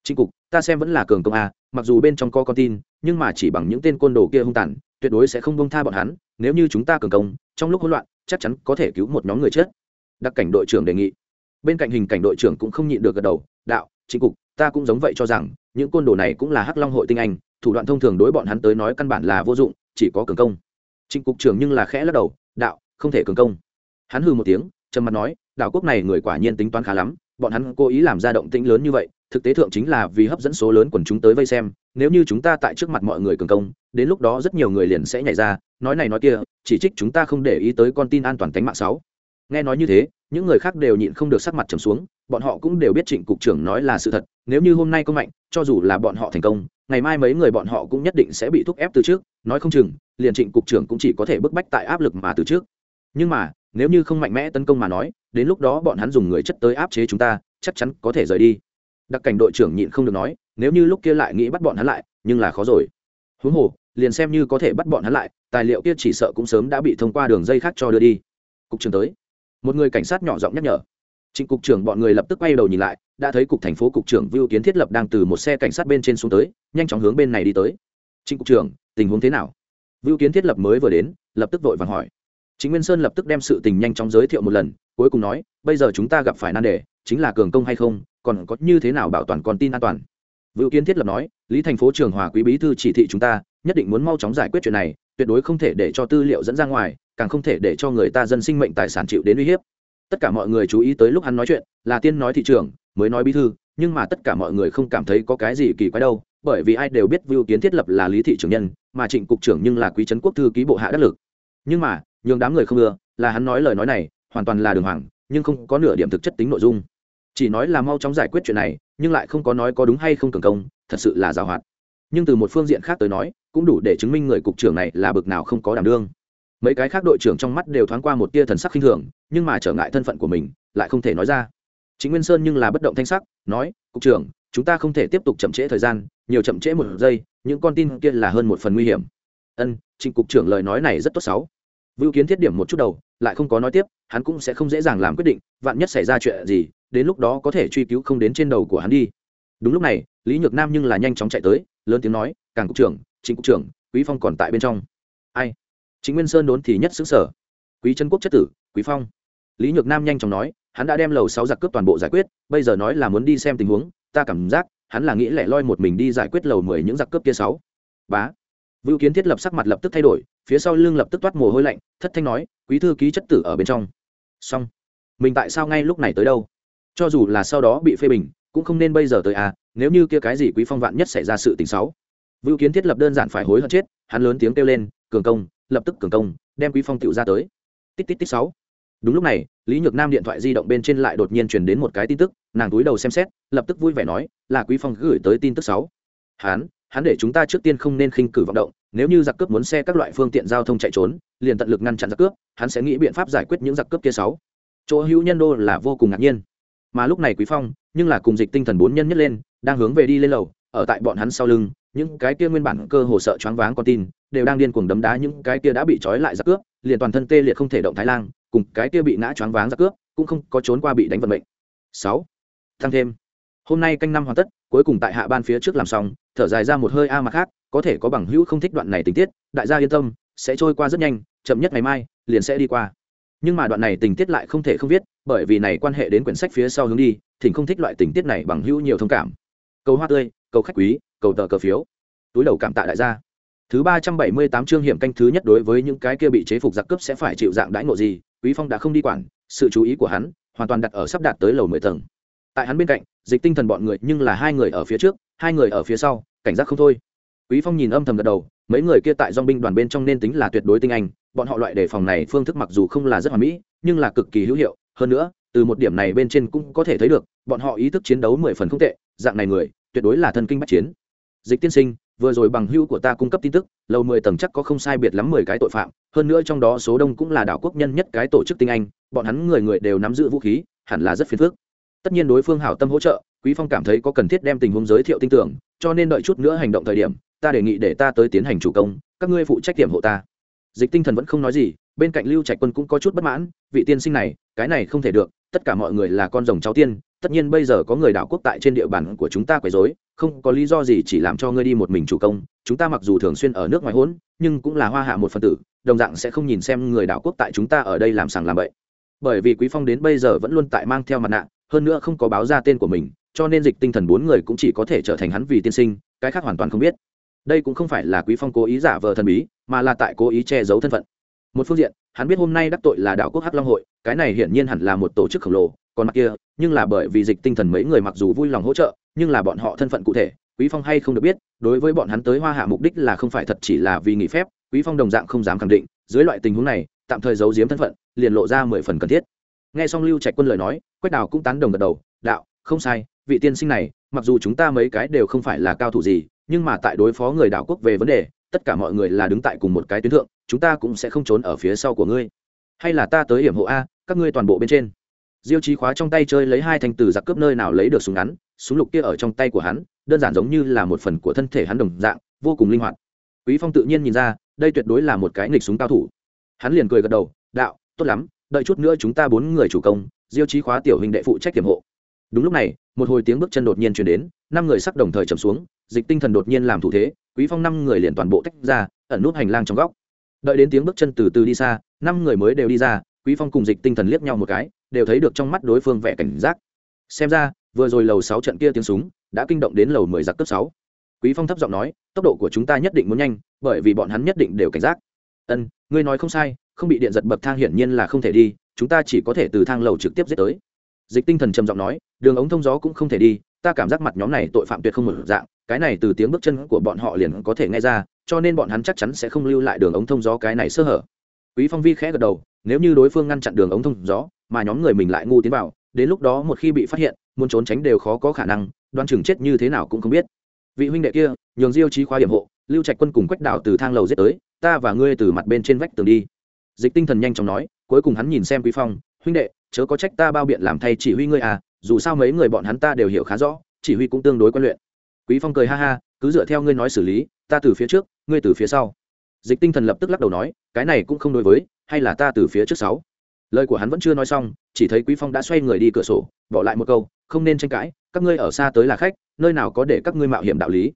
Chính cục, ta xem vẫn là cường công a, mặc dù bên trong có con tin, nhưng mà chỉ bằng những tên côn đồ kia hung tàn, tuyệt đối sẽ không bông tha bọn hắn, nếu như chúng ta cường công, trong lúc hỗn loạn, chắc chắn có thể cứu một nhóm người chết đặc cảnh đội trưởng đề nghị. Bên cạnh hình cảnh đội trưởng cũng không nhịn được gật đầu, đạo, chính cục, ta cũng giống vậy cho rằng, những côn đồ này cũng là hắc long hội tinh anh, thủ đoạn thông thường đối bọn hắn tới nói căn bản là vô dụng, chỉ có cường công. Trịnh cục trưởng nhưng là khẽ lắc đầu, đạo, không thể cường công. Hắn hư một tiếng, trầm mặt nói đảo quốc này người quả nhiên tính toán khá lắm, bọn hắn cố ý làm ra động tĩnh lớn như vậy, thực tế thượng chính là vì hấp dẫn số lớn quần chúng tới vây xem, nếu như chúng ta tại trước mặt mọi người cường công, đến lúc đó rất nhiều người liền sẽ nhảy ra, nói này nói kia, chỉ trích chúng ta không để ý tới con tin an toàn tính mạng sáu nghe nói như thế, những người khác đều nhịn không được sắc mặt trầm xuống, bọn họ cũng đều biết trịnh cục trưởng nói là sự thật, nếu như hôm nay công mạnh, cho dù là bọn họ thành công, ngày mai mấy người bọn họ cũng nhất định sẽ bị thúc ép từ trước, nói không chừng, liền trịnh cục trưởng cũng chỉ có thể bức bách tại áp lực mà từ trước. Nhưng mà, nếu như không mạnh mẽ tấn công mà nói, đến lúc đó bọn hắn dùng người chất tới áp chế chúng ta, chắc chắn có thể rời đi. Đặc cảnh đội trưởng nhịn không được nói, nếu như lúc kia lại nghĩ bắt bọn hắn lại, nhưng là khó rồi. Huống hồ, liền xem như có thể bắt bọn hắn lại, tài liệu kia chỉ sợ cũng sớm đã bị thông qua đường dây khác cho đưa đi. Cục trưởng tới một người cảnh sát nhỏ giọng nhắc nhở. Trịnh cục trưởng bọn người lập tức quay đầu nhìn lại, đã thấy cục thành phố cục trưởng vưu kiến thiết lập đang từ một xe cảnh sát bên trên xuống tới, nhanh chóng hướng bên này đi tới. Trịnh cục trưởng, tình huống thế nào? Vưu kiến thiết lập mới vừa đến, lập tức vội vàng hỏi. Chính nguyên sơn lập tức đem sự tình nhanh chóng giới thiệu một lần, cuối cùng nói, bây giờ chúng ta gặp phải nan đề, chính là cường công hay không, còn có như thế nào bảo toàn con tin an toàn? Vưu kiến thiết lập nói, lý thành phố trường hòa quý bí thư chỉ thị chúng ta, nhất định muốn mau chóng giải quyết chuyện này, tuyệt đối không thể để cho tư liệu dẫn ra ngoài càng không thể để cho người ta dân sinh mệnh tài sản chịu đến uy hiếp. Tất cả mọi người chú ý tới lúc hắn nói chuyện, là tiên nói thị trường, mới nói bí thư, nhưng mà tất cả mọi người không cảm thấy có cái gì kỳ quái đâu, bởi vì ai đều biết vưu kiến thiết lập là lý thị trưởng nhân, mà trịnh cục trưởng nhưng là quý trấn quốc thư ký bộ hạ đắc lực. Nhưng mà, nhường đám người không ưa, là hắn nói lời nói này, hoàn toàn là đường hoàng, nhưng không có nửa điểm thực chất tính nội dung. Chỉ nói là mau chóng giải quyết chuyện này, nhưng lại không có nói có đúng hay không cường công, thật sự là giàu hoạt nhưng từ một phương diện khác tới nói, cũng đủ để chứng minh người cục trưởng này là bực nào không có đảm đương mấy cái khác đội trưởng trong mắt đều thoáng qua một tia thần sắc khinh thường, nhưng mà trở ngại thân phận của mình, lại không thể nói ra. Chính nguyên sơn nhưng là bất động thanh sắc, nói, cục trưởng, chúng ta không thể tiếp tục chậm trễ thời gian, nhiều chậm trễ một giây, những con tin kia là hơn một phần nguy hiểm. Ân, trịnh cục trưởng lời nói này rất tốt sáu. Vưu kiến thiết điểm một chút đầu, lại không có nói tiếp, hắn cũng sẽ không dễ dàng làm quyết định, vạn nhất xảy ra chuyện gì, đến lúc đó có thể truy cứu không đến trên đầu của hắn đi. Đúng lúc này, lý nhược nam nhưng là nhanh chóng chạy tới, lớn tiếng nói, càng cục trưởng chính cục trưởng, quý phong còn tại bên trong. Ai? Chính nguyên sơn đốn thì nhất xứ sở. Quý trân quốc chất tử, quý phong. Lý nhược nam nhanh chóng nói, hắn đã đem lầu sáu giặc cướp toàn bộ giải quyết, bây giờ nói là muốn đi xem tình huống, ta cảm giác, hắn là nghĩ lẻ loi một mình đi giải quyết lầu mười những giặc cướp kia sáu. Bá. Vưu kiến thiết lập sắc mặt lập tức thay đổi, phía sau lưng lập tức toát mồ hôi lạnh, thất thanh nói, quý thư ký chất tử ở bên trong. Xong. Mình tại sao ngay lúc này tới đâu? Cho dù là sau đó bị phê bình, cũng không nên bây giờ tới à nếu như kia cái gì quý phong vạn nhất xảy ra sự tình xấu vưu kiến thiết lập đơn giản phải hối hận chết, hắn lớn tiếng kêu lên, cường công lập tức cường công, đem quý phong tựu ra tới. Tít tít tít sáu. Đúng lúc này, lý nhược nam điện thoại di động bên trên lại đột nhiên truyền đến một cái tin tức, nàng túi đầu xem xét, lập tức vui vẻ nói, là quý phong gửi tới tin tức sáu. Hắn hắn để chúng ta trước tiên không nên khinh cử vọng động, nếu như giặc cướp muốn xe các loại phương tiện giao thông chạy trốn, liền tận lực ngăn chặn giặc cướp, hắn sẽ nghĩ biện pháp giải quyết những giặc cướp kia sáu. Chỗ hữu nhân đô là vô cùng ngạc nhiên. Mà lúc này quý phong, nhưng là cùng dịch tinh thần bốn nhân nhất lên, đang hướng về đi lên lầu ở tại bọn hắn sau lưng, những cái kia nguyên bản cơ hồ sợ choáng váng con tin, đều đang điên cuồng đấm đá những cái kia đã bị trói lại giặc cướp, liền toàn thân tê liệt không thể động thái lang cùng cái kia bị ngã choáng váng giặc cướp, cũng không có trốn qua bị đánh vận mệnh. Sáu, tăng thêm. Hôm nay canh năm hoàn tất, cuối cùng tại hạ ban phía trước làm xong, thở dài ra một hơi a mặt khác, có thể có bằng hữu không thích đoạn này tình tiết, đại gia yên tâm, sẽ trôi qua rất nhanh, chậm nhất ngày mai, liền sẽ đi qua. Nhưng mà đoạn này tình tiết lại không thể không viết, bởi vì này quan hệ đến quyển sách phía sau hướng đi, thỉnh không thích loại tình tiết này bằng hữu nhiều thông cảm. Cầu hoa tươi cầu khách quý, cầu tờ cờ phiếu. Túi đầu cảm tạ đại gia. Thứ ba trăm bảy mươi tám chương hiểm canh thứ nhất đối với những cái kia bị chế phục giặc cướp sẽ phải chịu dạng đãi ngộ gì, quý phong đã không đi quản, sự chú ý của hắn hoàn toàn đặt ở sắp đạt tới lầu mười tầng. Tại hắn bên cạnh, dịch tinh thần bọn người nhưng là hai người ở phía trước, hai người ở phía sau, cảnh giác không thôi. Quý phong nhìn âm thầm gật đầu, mấy người kia tại dong binh đoàn bên trong nên tính là tuyệt đối tinh anh, bọn họ loại đề phòng này phương thức mặc dù không là rất hoàn mỹ, nhưng là cực kỳ hữu hiệu. Hơn nữa, từ một điểm này bên trên cũng có thể thấy được, bọn họ ý thức chiến đấu mười phần không tệ, dạng này người tuyệt đối là thân kinh bách chiến. Dịch tiên sinh, vừa rồi bằng hữu của ta cung cấp tin tức, lầu mười tầng chắc có không sai biệt lắm mười cái tội phạm, hơn nữa trong đó số đông cũng là đảo quốc nhân nhất cái tổ chức tinh anh, bọn hắn người người đều nắm giữ vũ khí, hẳn là rất phiền phức. Tất nhiên đối phương hảo tâm hỗ trợ, quý phong cảm thấy có cần thiết đem tình huống giới thiệu tin tưởng, cho nên đợi chút nữa hành động thời điểm, ta đề nghị để ta tới tiến hành chủ công, các ngươi phụ trách điểm hộ ta. Dịch tinh thần vẫn không nói gì, bên cạnh lưu trạch quân cũng có chút bất mãn, vị tiên sinh này, cái này không thể được tất cả mọi người là con rồng cháu tiên, tất nhiên bây giờ có người đảo quốc tại trên địa bàn của chúng ta quấy rối, không có lý do gì chỉ làm cho ngươi đi một mình chủ công, chúng ta mặc dù thường xuyên ở nước ngoài hỗn, nhưng cũng là hoa hạ một phần tử, đồng dạng sẽ không nhìn xem người đảo quốc tại chúng ta ở đây làm sàng làm bậy. Bởi vì quý phong đến bây giờ vẫn luôn tại mang theo mặt nạ, hơn nữa không có báo ra tên của mình, cho nên dịch tinh thần bốn người cũng chỉ có thể trở thành hắn vì tiên sinh, cái khác hoàn toàn không biết. Đây cũng không phải là quý phong cố ý giả vờ thần bí, mà là tại cố ý che giấu thân phận một phương diện, hắn biết hôm nay đắc tội là đạo quốc hắc long hội, cái này hiển nhiên hẳn là một tổ chức khổng lồ, còn mặt kia, nhưng là bởi vì dịch tinh thần mấy người mặc dù vui lòng hỗ trợ, nhưng là bọn họ thân phận cụ thể, quý phong hay không được biết, đối với bọn hắn tới hoa hạ mục đích là không phải thật chỉ là vì nghỉ phép, quý phong đồng dạng không dám khẳng định, dưới loại tình huống này, tạm thời giấu giếm thân phận, liền lộ ra mười phần cần thiết. Nghe xong lưu trạch quân lời nói, quách đào cũng tán đồng gật đầu, đạo, không sai, vị tiên sinh này, mặc dù chúng ta mấy cái đều không phải là cao thủ gì, nhưng mà tại đối phó người đảo quốc về vấn đề, tất cả mọi người là đứng tại cùng một cái tuyến thượng chúng ta cũng sẽ không trốn ở phía sau của ngươi. Hay là ta tới hiểm hộ a, các ngươi toàn bộ bên trên. Diêu trí khóa trong tay chơi lấy hai thanh từ giặc cướp nơi nào lấy được súng ngắn, súng lục kia ở trong tay của hắn, đơn giản giống như là một phần của thân thể hắn đồng dạng, vô cùng linh hoạt. Quý phong tự nhiên nhìn ra, đây tuyệt đối là một cái nghịch súng cao thủ. Hắn liền cười gật đầu, đạo, tốt lắm, đợi chút nữa chúng ta bốn người chủ công, diêu trí khóa tiểu hình đệ phụ trách kiểm hộ. Đúng lúc này, một hồi tiếng bước chân đột nhiên chuyển đến, năm người sắc đồng thời trầm xuống, dịch tinh thần đột nhiên làm thủ thế, quý phong năm người liền toàn bộ tách ra, ẩn nút hành lang trong góc đợi đến tiếng bước chân từ từ đi xa, năm người mới đều đi ra, quý phong cùng dịch tinh thần liếc nhau một cái, đều thấy được trong mắt đối phương vẻ cảnh giác. Xem ra, vừa rồi lầu sáu trận kia tiếng súng, đã kinh động đến lầu mười giặc cấp sáu. Quý phong thấp giọng nói, tốc độ của chúng ta nhất định muốn nhanh, bởi vì bọn hắn nhất định đều cảnh giác. Ân, ngươi nói không sai, không bị điện giật bậc thang hiển nhiên là không thể đi, chúng ta chỉ có thể từ thang lầu trực tiếp giết tới. Dịch tinh thần trầm giọng nói, đường ống thông gió cũng không thể đi, ta cảm giác mặt nhóm này tội phạm tuyệt không một dạng, cái này từ tiếng bước chân của bọn họ liền có thể nghe ra cho nên bọn hắn chắc chắn sẽ không lưu lại đường ống thông gió cái này sơ hở. Quý phong vi khẽ gật đầu, nếu như đối phương ngăn chặn đường ống thông gió, mà nhóm người mình lại ngu tiến vào, đến lúc đó một khi bị phát hiện, muốn trốn tránh đều khó có khả năng, đoan chừng chết như thế nào cũng không biết. Vị huynh đệ kia, nhường diêu trí khóa điểm hộ, lưu trạch quân cùng quách đạo từ thang lầu giết tới, ta và ngươi từ mặt bên trên vách tường đi. Dịch tinh thần nhanh chóng nói, cuối cùng hắn nhìn xem quý phong, huynh đệ, chớ có trách ta bao biện làm thay chỉ huy ngươi à dù sao mấy người bọn hắn ta đều hiểu khá rõ, chỉ huy cũng tương đối quen luyện. Quý phong cười ha ha, cứ dựa theo ngươi nói xử lý, ta từ phía trước ngươi từ phía sau. Dịch tinh thần lập tức lắc đầu nói, cái này cũng không đối với, hay là ta từ phía trước sáu. Lời của hắn vẫn chưa nói xong, chỉ thấy quý phong đã xoay người đi cửa sổ, bỏ lại một câu, không nên tranh cãi, các ngươi ở xa tới là khách, nơi nào có để các ngươi mạo hiểm đạo lý.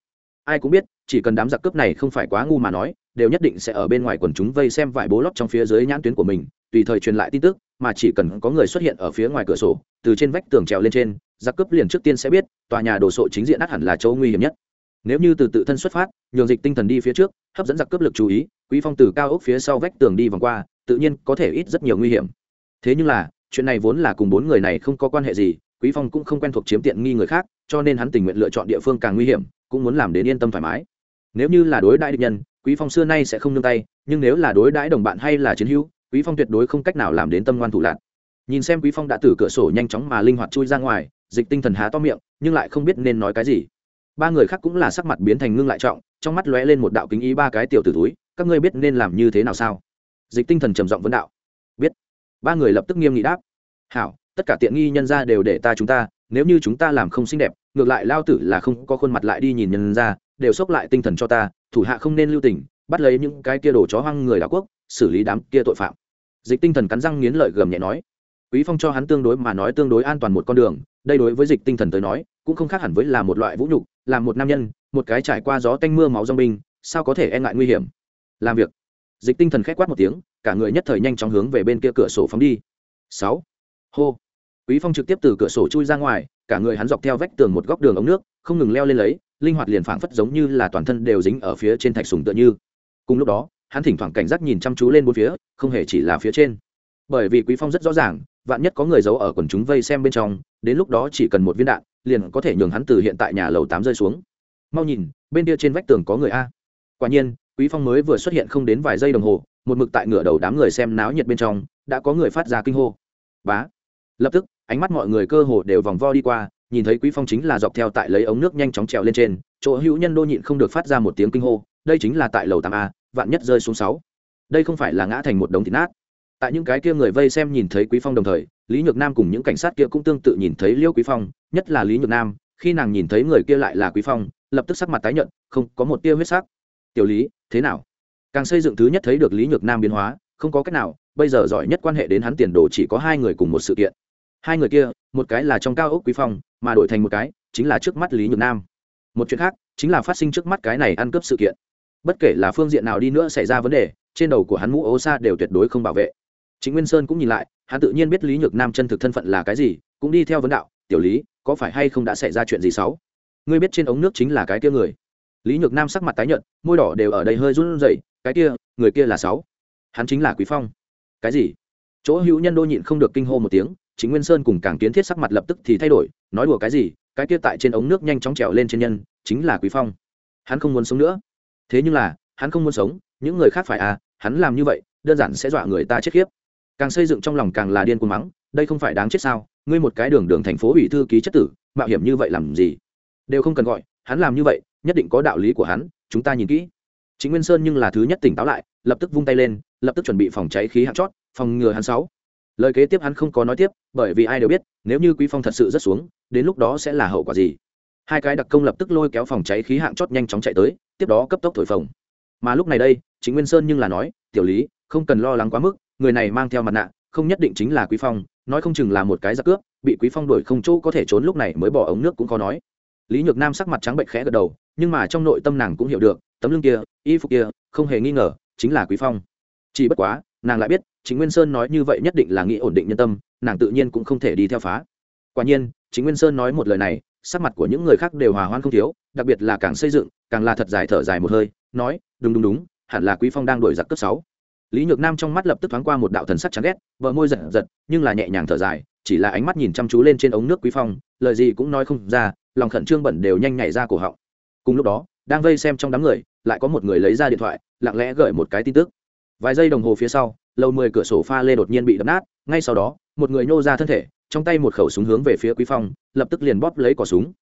Ai cũng biết, chỉ cần đám giặc cướp này không phải quá ngu mà nói, đều nhất định sẽ ở bên ngoài quần chúng vây xem vải bố lót trong phía dưới nhãn tuyến của mình, tùy thời truyền lại tin tức, mà chỉ cần có người xuất hiện ở phía ngoài cửa sổ, từ trên vách tường trèo lên trên, giặc cướp liền trước tiên sẽ biết, tòa nhà đồ sộ chính diện át hẳn là chỗ nguy hiểm nhất nếu như từ tự thân xuất phát, nhường dịch tinh thần đi phía trước, hấp dẫn giặc cướp lực chú ý, quý phong từ cao ốc phía sau vách tường đi vòng qua, tự nhiên có thể ít rất nhiều nguy hiểm. Thế nhưng là, chuyện này vốn là cùng bốn người này không có quan hệ gì, quý phong cũng không quen thuộc chiếm tiện nghi người khác, cho nên hắn tình nguyện lựa chọn địa phương càng nguy hiểm, cũng muốn làm đến yên tâm thoải mái. Nếu như là đối đãi địch nhân, quý phong xưa nay sẽ không nương tay, nhưng nếu là đối đãi đồng bạn hay là chiến hữu, quý phong tuyệt đối không cách nào làm đến tâm ngoan thủ lạc. Nhìn xem quý phong đã từ cửa sổ nhanh chóng mà linh hoạt chui ra ngoài, dịch tinh thần há to miệng, nhưng lại không biết nên nói cái gì ba người khác cũng là sắc mặt biến thành ngưng lại trọng, trong mắt lóe lên một đạo kính ý ba cái tiểu tử túi, các ngươi biết nên làm như thế nào sao? Dịch tinh thần trầm giọng vấn đạo. Biết. Ba người lập tức nghiêm nghị đáp. Hảo, tất cả tiện nghi nhân ra đều để ta chúng ta, nếu như chúng ta làm không xinh đẹp, ngược lại lao tử là không có khuôn mặt lại đi nhìn nhân ra đều xốc lại tinh thần cho ta, thủ hạ không nên lưu tình, bắt lấy những cái kia đồ chó hoang người đảo quốc, xử lý đám kia tội phạm. Dịch tinh thần cắn răng nghiến lợi gầm nhẹ nói. Quý phong cho hắn tương đối mà nói tương đối an toàn một con đường, đây đối với dịch tinh thần tới nói, cũng không khác hẳn với là một loại vũ nhục là một nam nhân, một cái trải qua gió tanh mưa máu dong binh, sao có thể e ngại nguy hiểm? Làm việc. Dịch tinh thần khét quát một tiếng, cả người nhất thời nhanh chóng hướng về bên kia cửa sổ phóng đi. Sáu. Hô. Quý phong trực tiếp từ cửa sổ chui ra ngoài, cả người hắn dọc theo vách tường một góc đường ống nước, không ngừng leo lên lấy, linh hoạt liền phảng phất giống như là toàn thân đều dính ở phía trên thạch sùng tựa như. Cùng lúc đó, hắn thỉnh thoảng cảnh giác nhìn chăm chú lên bốn phía, không hề chỉ là phía trên bởi vì quý phong rất rõ ràng, vạn nhất có người giấu ở quần chúng vây xem bên trong, đến lúc đó chỉ cần một viên đạn, liền có thể nhường hắn từ hiện tại nhà lầu tám rơi xuống. Mau nhìn, bên kia trên vách tường có người a. Quả nhiên, quý phong mới vừa xuất hiện không đến vài giây đồng hồ, một mực tại ngửa đầu đám người xem náo nhiệt bên trong, đã có người phát ra kinh hô. Bá. Lập tức, ánh mắt mọi người cơ hồ đều vòng vo đi qua, nhìn thấy quý phong chính là dọc theo tại lấy ống nước nhanh chóng trèo lên trên, chỗ hữu nhân đô nhịn không được phát ra một tiếng kinh hô, đây chính là tại lầu tám a, vạn nhất rơi xuống sáu. Đây không phải là ngã thành một đống thịt nát tại những cái kia người vây xem nhìn thấy quý phong đồng thời, lý nhược nam cùng những cảnh sát kia cũng tương tự nhìn thấy liêu quý phong, nhất là lý nhược nam, khi nàng nhìn thấy người kia lại là quý phong, lập tức sắc mặt tái nhợt, không có một tia huyết sắc. Tiểu lý, thế nào? Càng xây dựng thứ nhất thấy được lý nhược nam biến hóa, không có cách nào, bây giờ giỏi nhất quan hệ đến hắn tiền đồ chỉ có hai người cùng một sự kiện. Hai người kia, một cái là trong cao ốc quý phong, mà đổi thành một cái, chính là trước mắt lý nhược nam. Một chuyện khác, chính là phát sinh trước mắt cái này ăn cướp sự kiện. Bất kể là phương diện nào đi nữa xảy ra vấn đề, trên đầu của hắn mũ ố xa đều tuyệt đối không bảo vệ chính nguyên sơn cũng nhìn lại, hắn tự nhiên biết lý nhược nam chân thực thân phận là cái gì, cũng đi theo vấn đạo, tiểu lý, có phải hay không đã xảy ra chuyện gì xấu? Ngươi biết trên ống nước chính là cái kia người? Lý nhược nam sắc mặt tái nhợt, môi đỏ đều ở đây hơi run rẩy, cái kia, người kia là sáu. Hắn chính là quý phong. Cái gì? Chỗ hữu nhân đô nhịn không được kinh hô một tiếng, chính nguyên sơn cùng càng kiến thiết sắc mặt lập tức thì thay đổi, nói đùa cái gì, cái kia tại trên ống nước nhanh chóng trèo lên trên nhân, chính là quý phong. Hắn không muốn sống nữa. Thế nhưng là, hắn không muốn sống, những người khác phải à hắn làm như vậy, đơn giản sẽ dọa người ta chết khiếp càng xây dựng trong lòng càng là điên cuồng mắng, đây không phải đáng chết sao? Ngươi một cái đường đường thành phố ủy thư ký chất tử, mạo hiểm như vậy làm gì? Đều không cần gọi, hắn làm như vậy, nhất định có đạo lý của hắn, chúng ta nhìn kỹ. Chính nguyên sơn nhưng là thứ nhất tỉnh táo lại, lập tức vung tay lên, lập tức chuẩn bị phòng cháy khí hạng chót, phòng ngừa hắn sáu. Lời kế tiếp hắn không có nói tiếp, bởi vì ai đều biết, nếu như quý phong thật sự rất xuống, đến lúc đó sẽ là hậu quả gì? Hai cái đặc công lập tức lôi kéo phòng cháy khí hạng chót nhanh chóng chạy tới, tiếp đó cấp tốc thổi phồng. Mà lúc này đây chính nguyên sơn nhưng là nói, tiểu lý, không cần lo lắng quá mức người này mang theo mặt nạ, không nhất định chính là quý phong, nói không chừng là một cái giặc cướp, bị quý phong đuổi không chỗ có thể trốn lúc này mới bỏ ống nước cũng khó nói. Lý nhược nam sắc mặt trắng bệnh khẽ gật đầu, nhưng mà trong nội tâm nàng cũng hiểu được, tấm lưng kia, y phục kia, không hề nghi ngờ, chính là quý phong. Chỉ bất quá, nàng lại biết chính nguyên sơn nói như vậy nhất định là nghĩ ổn định nhân tâm, nàng tự nhiên cũng không thể đi theo phá. Quả nhiên chính nguyên sơn nói một lời này, sắc mặt của những người khác đều hòa hoan không thiếu, đặc biệt là càng xây dựng, càng là thật dài thở dài một hơi, nói, đúng đúng đúng, hẳn là quý phong đang đuổi giặc cấp sáu lý nhược nam trong mắt lập tức thoáng qua một đạo thần sắc chán ghét vợ môi giật giật, nhưng là nhẹ nhàng thở dài, chỉ là ánh mắt nhìn chăm chú lên trên ống nước quý phong, lời gì cũng nói không ra, lòng khẩn trương bẩn đều nhanh nhảy ra cổ họng. Cùng lúc đó, đang vây xem trong đám người, lại có một người lấy ra điện thoại, lặng lẽ gửi một cái tin tức. Vài giây đồng hồ phía sau, lầu mười cửa sổ pha lê đột nhiên bị đập nát, ngay sau đó, một người nhô ra thân thể, trong tay một khẩu súng hướng về phía quý phong, lập tức liền bóp lấy cỏ súng.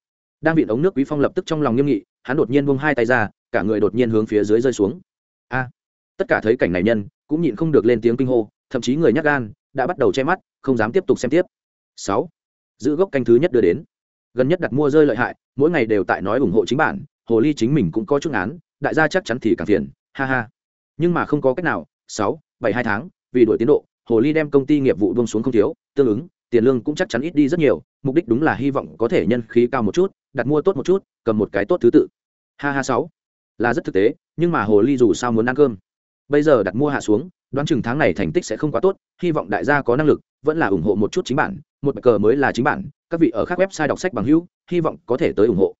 Đang bị ống nước quý phong lập tức trong lòng nghiêm nghị, hắn đột nhiên buông hai tay ra, cả người đột nhiên hướng phía dưới rơi xuống. A, tất cả thấy cảnh này nhân cũng nhịn không được lên tiếng kinh hô, thậm chí người nhắc gan đã bắt đầu che mắt, không dám tiếp tục xem tiếp. Sáu, giữ gốc canh thứ nhất đưa đến. Gần nhất đặt mua rơi lợi hại, mỗi ngày đều tại nói ủng hộ chính bản, hồ ly chính mình cũng có chút án đại gia chắc chắn thì càng phiền, ha ha. Nhưng mà không có cách nào, sáu, bảy, hai tháng, vì đổi tiến độ, hồ ly đem công ty nghiệp vụ buông xuống không thiếu, tương ứng, tiền lương cũng chắc chắn ít đi rất nhiều, mục đích đúng là hy vọng có thể nhân khí cao một chút, đặt mua tốt một chút, cầm một cái tốt thứ tự. Ha ha, sáu, là rất thực tế, nhưng mà hồ ly dù sao muốn ăn cơm bây giờ đặt mua hạ xuống, đoán chừng tháng này thành tích sẽ không quá tốt, hy vọng đại gia có năng lực, vẫn là ủng hộ một chút chính bản, một cờ mới là chính bản, các vị ở các website đọc sách bằng hữu, hy vọng có thể tới ủng hộ.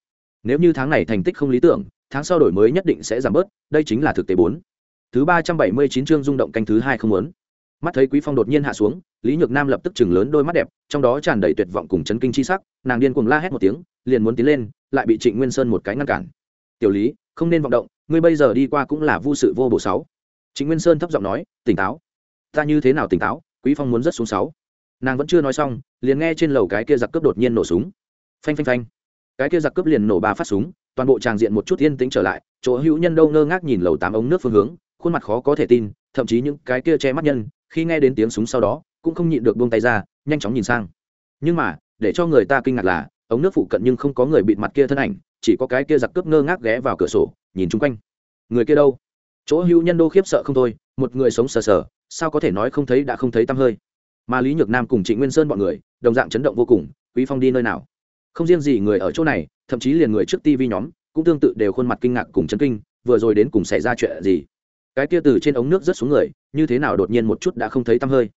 Nếu như tháng này thành tích không lý tưởng, tháng sau đổi mới nhất định sẽ giảm bớt, đây chính là thực tế bốn. Thứ ba trăm bảy mươi chín chương rung động canh thứ hai không muốn. Mắt thấy quý phong đột nhiên hạ xuống, lý nhược nam lập tức chừng lớn đôi mắt đẹp, trong đó tràn đầy tuyệt vọng cùng chấn kinh chi sắc, nàng điên cuồng la hét một tiếng, liền muốn tiến lên, lại bị trịnh nguyên sơn một cái ngăn cản. Tiểu lý, không nên vọng động, ngươi bây giờ đi qua cũng là vô sự vô bổ sáu trịnh nguyên sơn thấp giọng nói, tỉnh táo. Ta như thế nào tỉnh táo? Quý phong muốn rất xuống sáu. Nàng vẫn chưa nói xong, liền nghe trên lầu cái kia giặc cướp đột nhiên nổ súng. Phanh phanh phanh. Cái kia giặc cướp liền nổ ba phát súng, toàn bộ tràng diện một chút yên tĩnh trở lại, chỗ hữu nhân đâu ngơ ngác nhìn lầu tám ống nước phương hướng, khuôn mặt khó có thể tin, thậm chí những cái kia che mắt nhân, khi nghe đến tiếng súng sau đó, cũng không nhịn được buông tay ra, nhanh chóng nhìn sang. Nhưng mà, để cho người ta kinh ngạc là, ống nước phụ cận nhưng không có người bịt mặt kia thân ảnh, chỉ có cái kia giặc cướp ngơ ngác ghé vào cửa sổ, nhìn chung quanh. Người kia đâu? Chỗ hữu nhân đô khiếp sợ không thôi, một người sống sờ sờ, sao có thể nói không thấy đã không thấy tăm hơi? Mà lý nhược nam cùng trịnh nguyên sơn bọn người, đồng dạng chấn động vô cùng, quý phong đi nơi nào? Không riêng gì người ở chỗ này, thậm chí liền người trước tivi nhóm, cũng tương tự đều khuôn mặt kinh ngạc cùng chấn kinh, vừa rồi đến cùng xảy ra chuyện gì? Cái kia từ trên ống nước rớt xuống người, như thế nào đột nhiên một chút đã không thấy tăm hơi?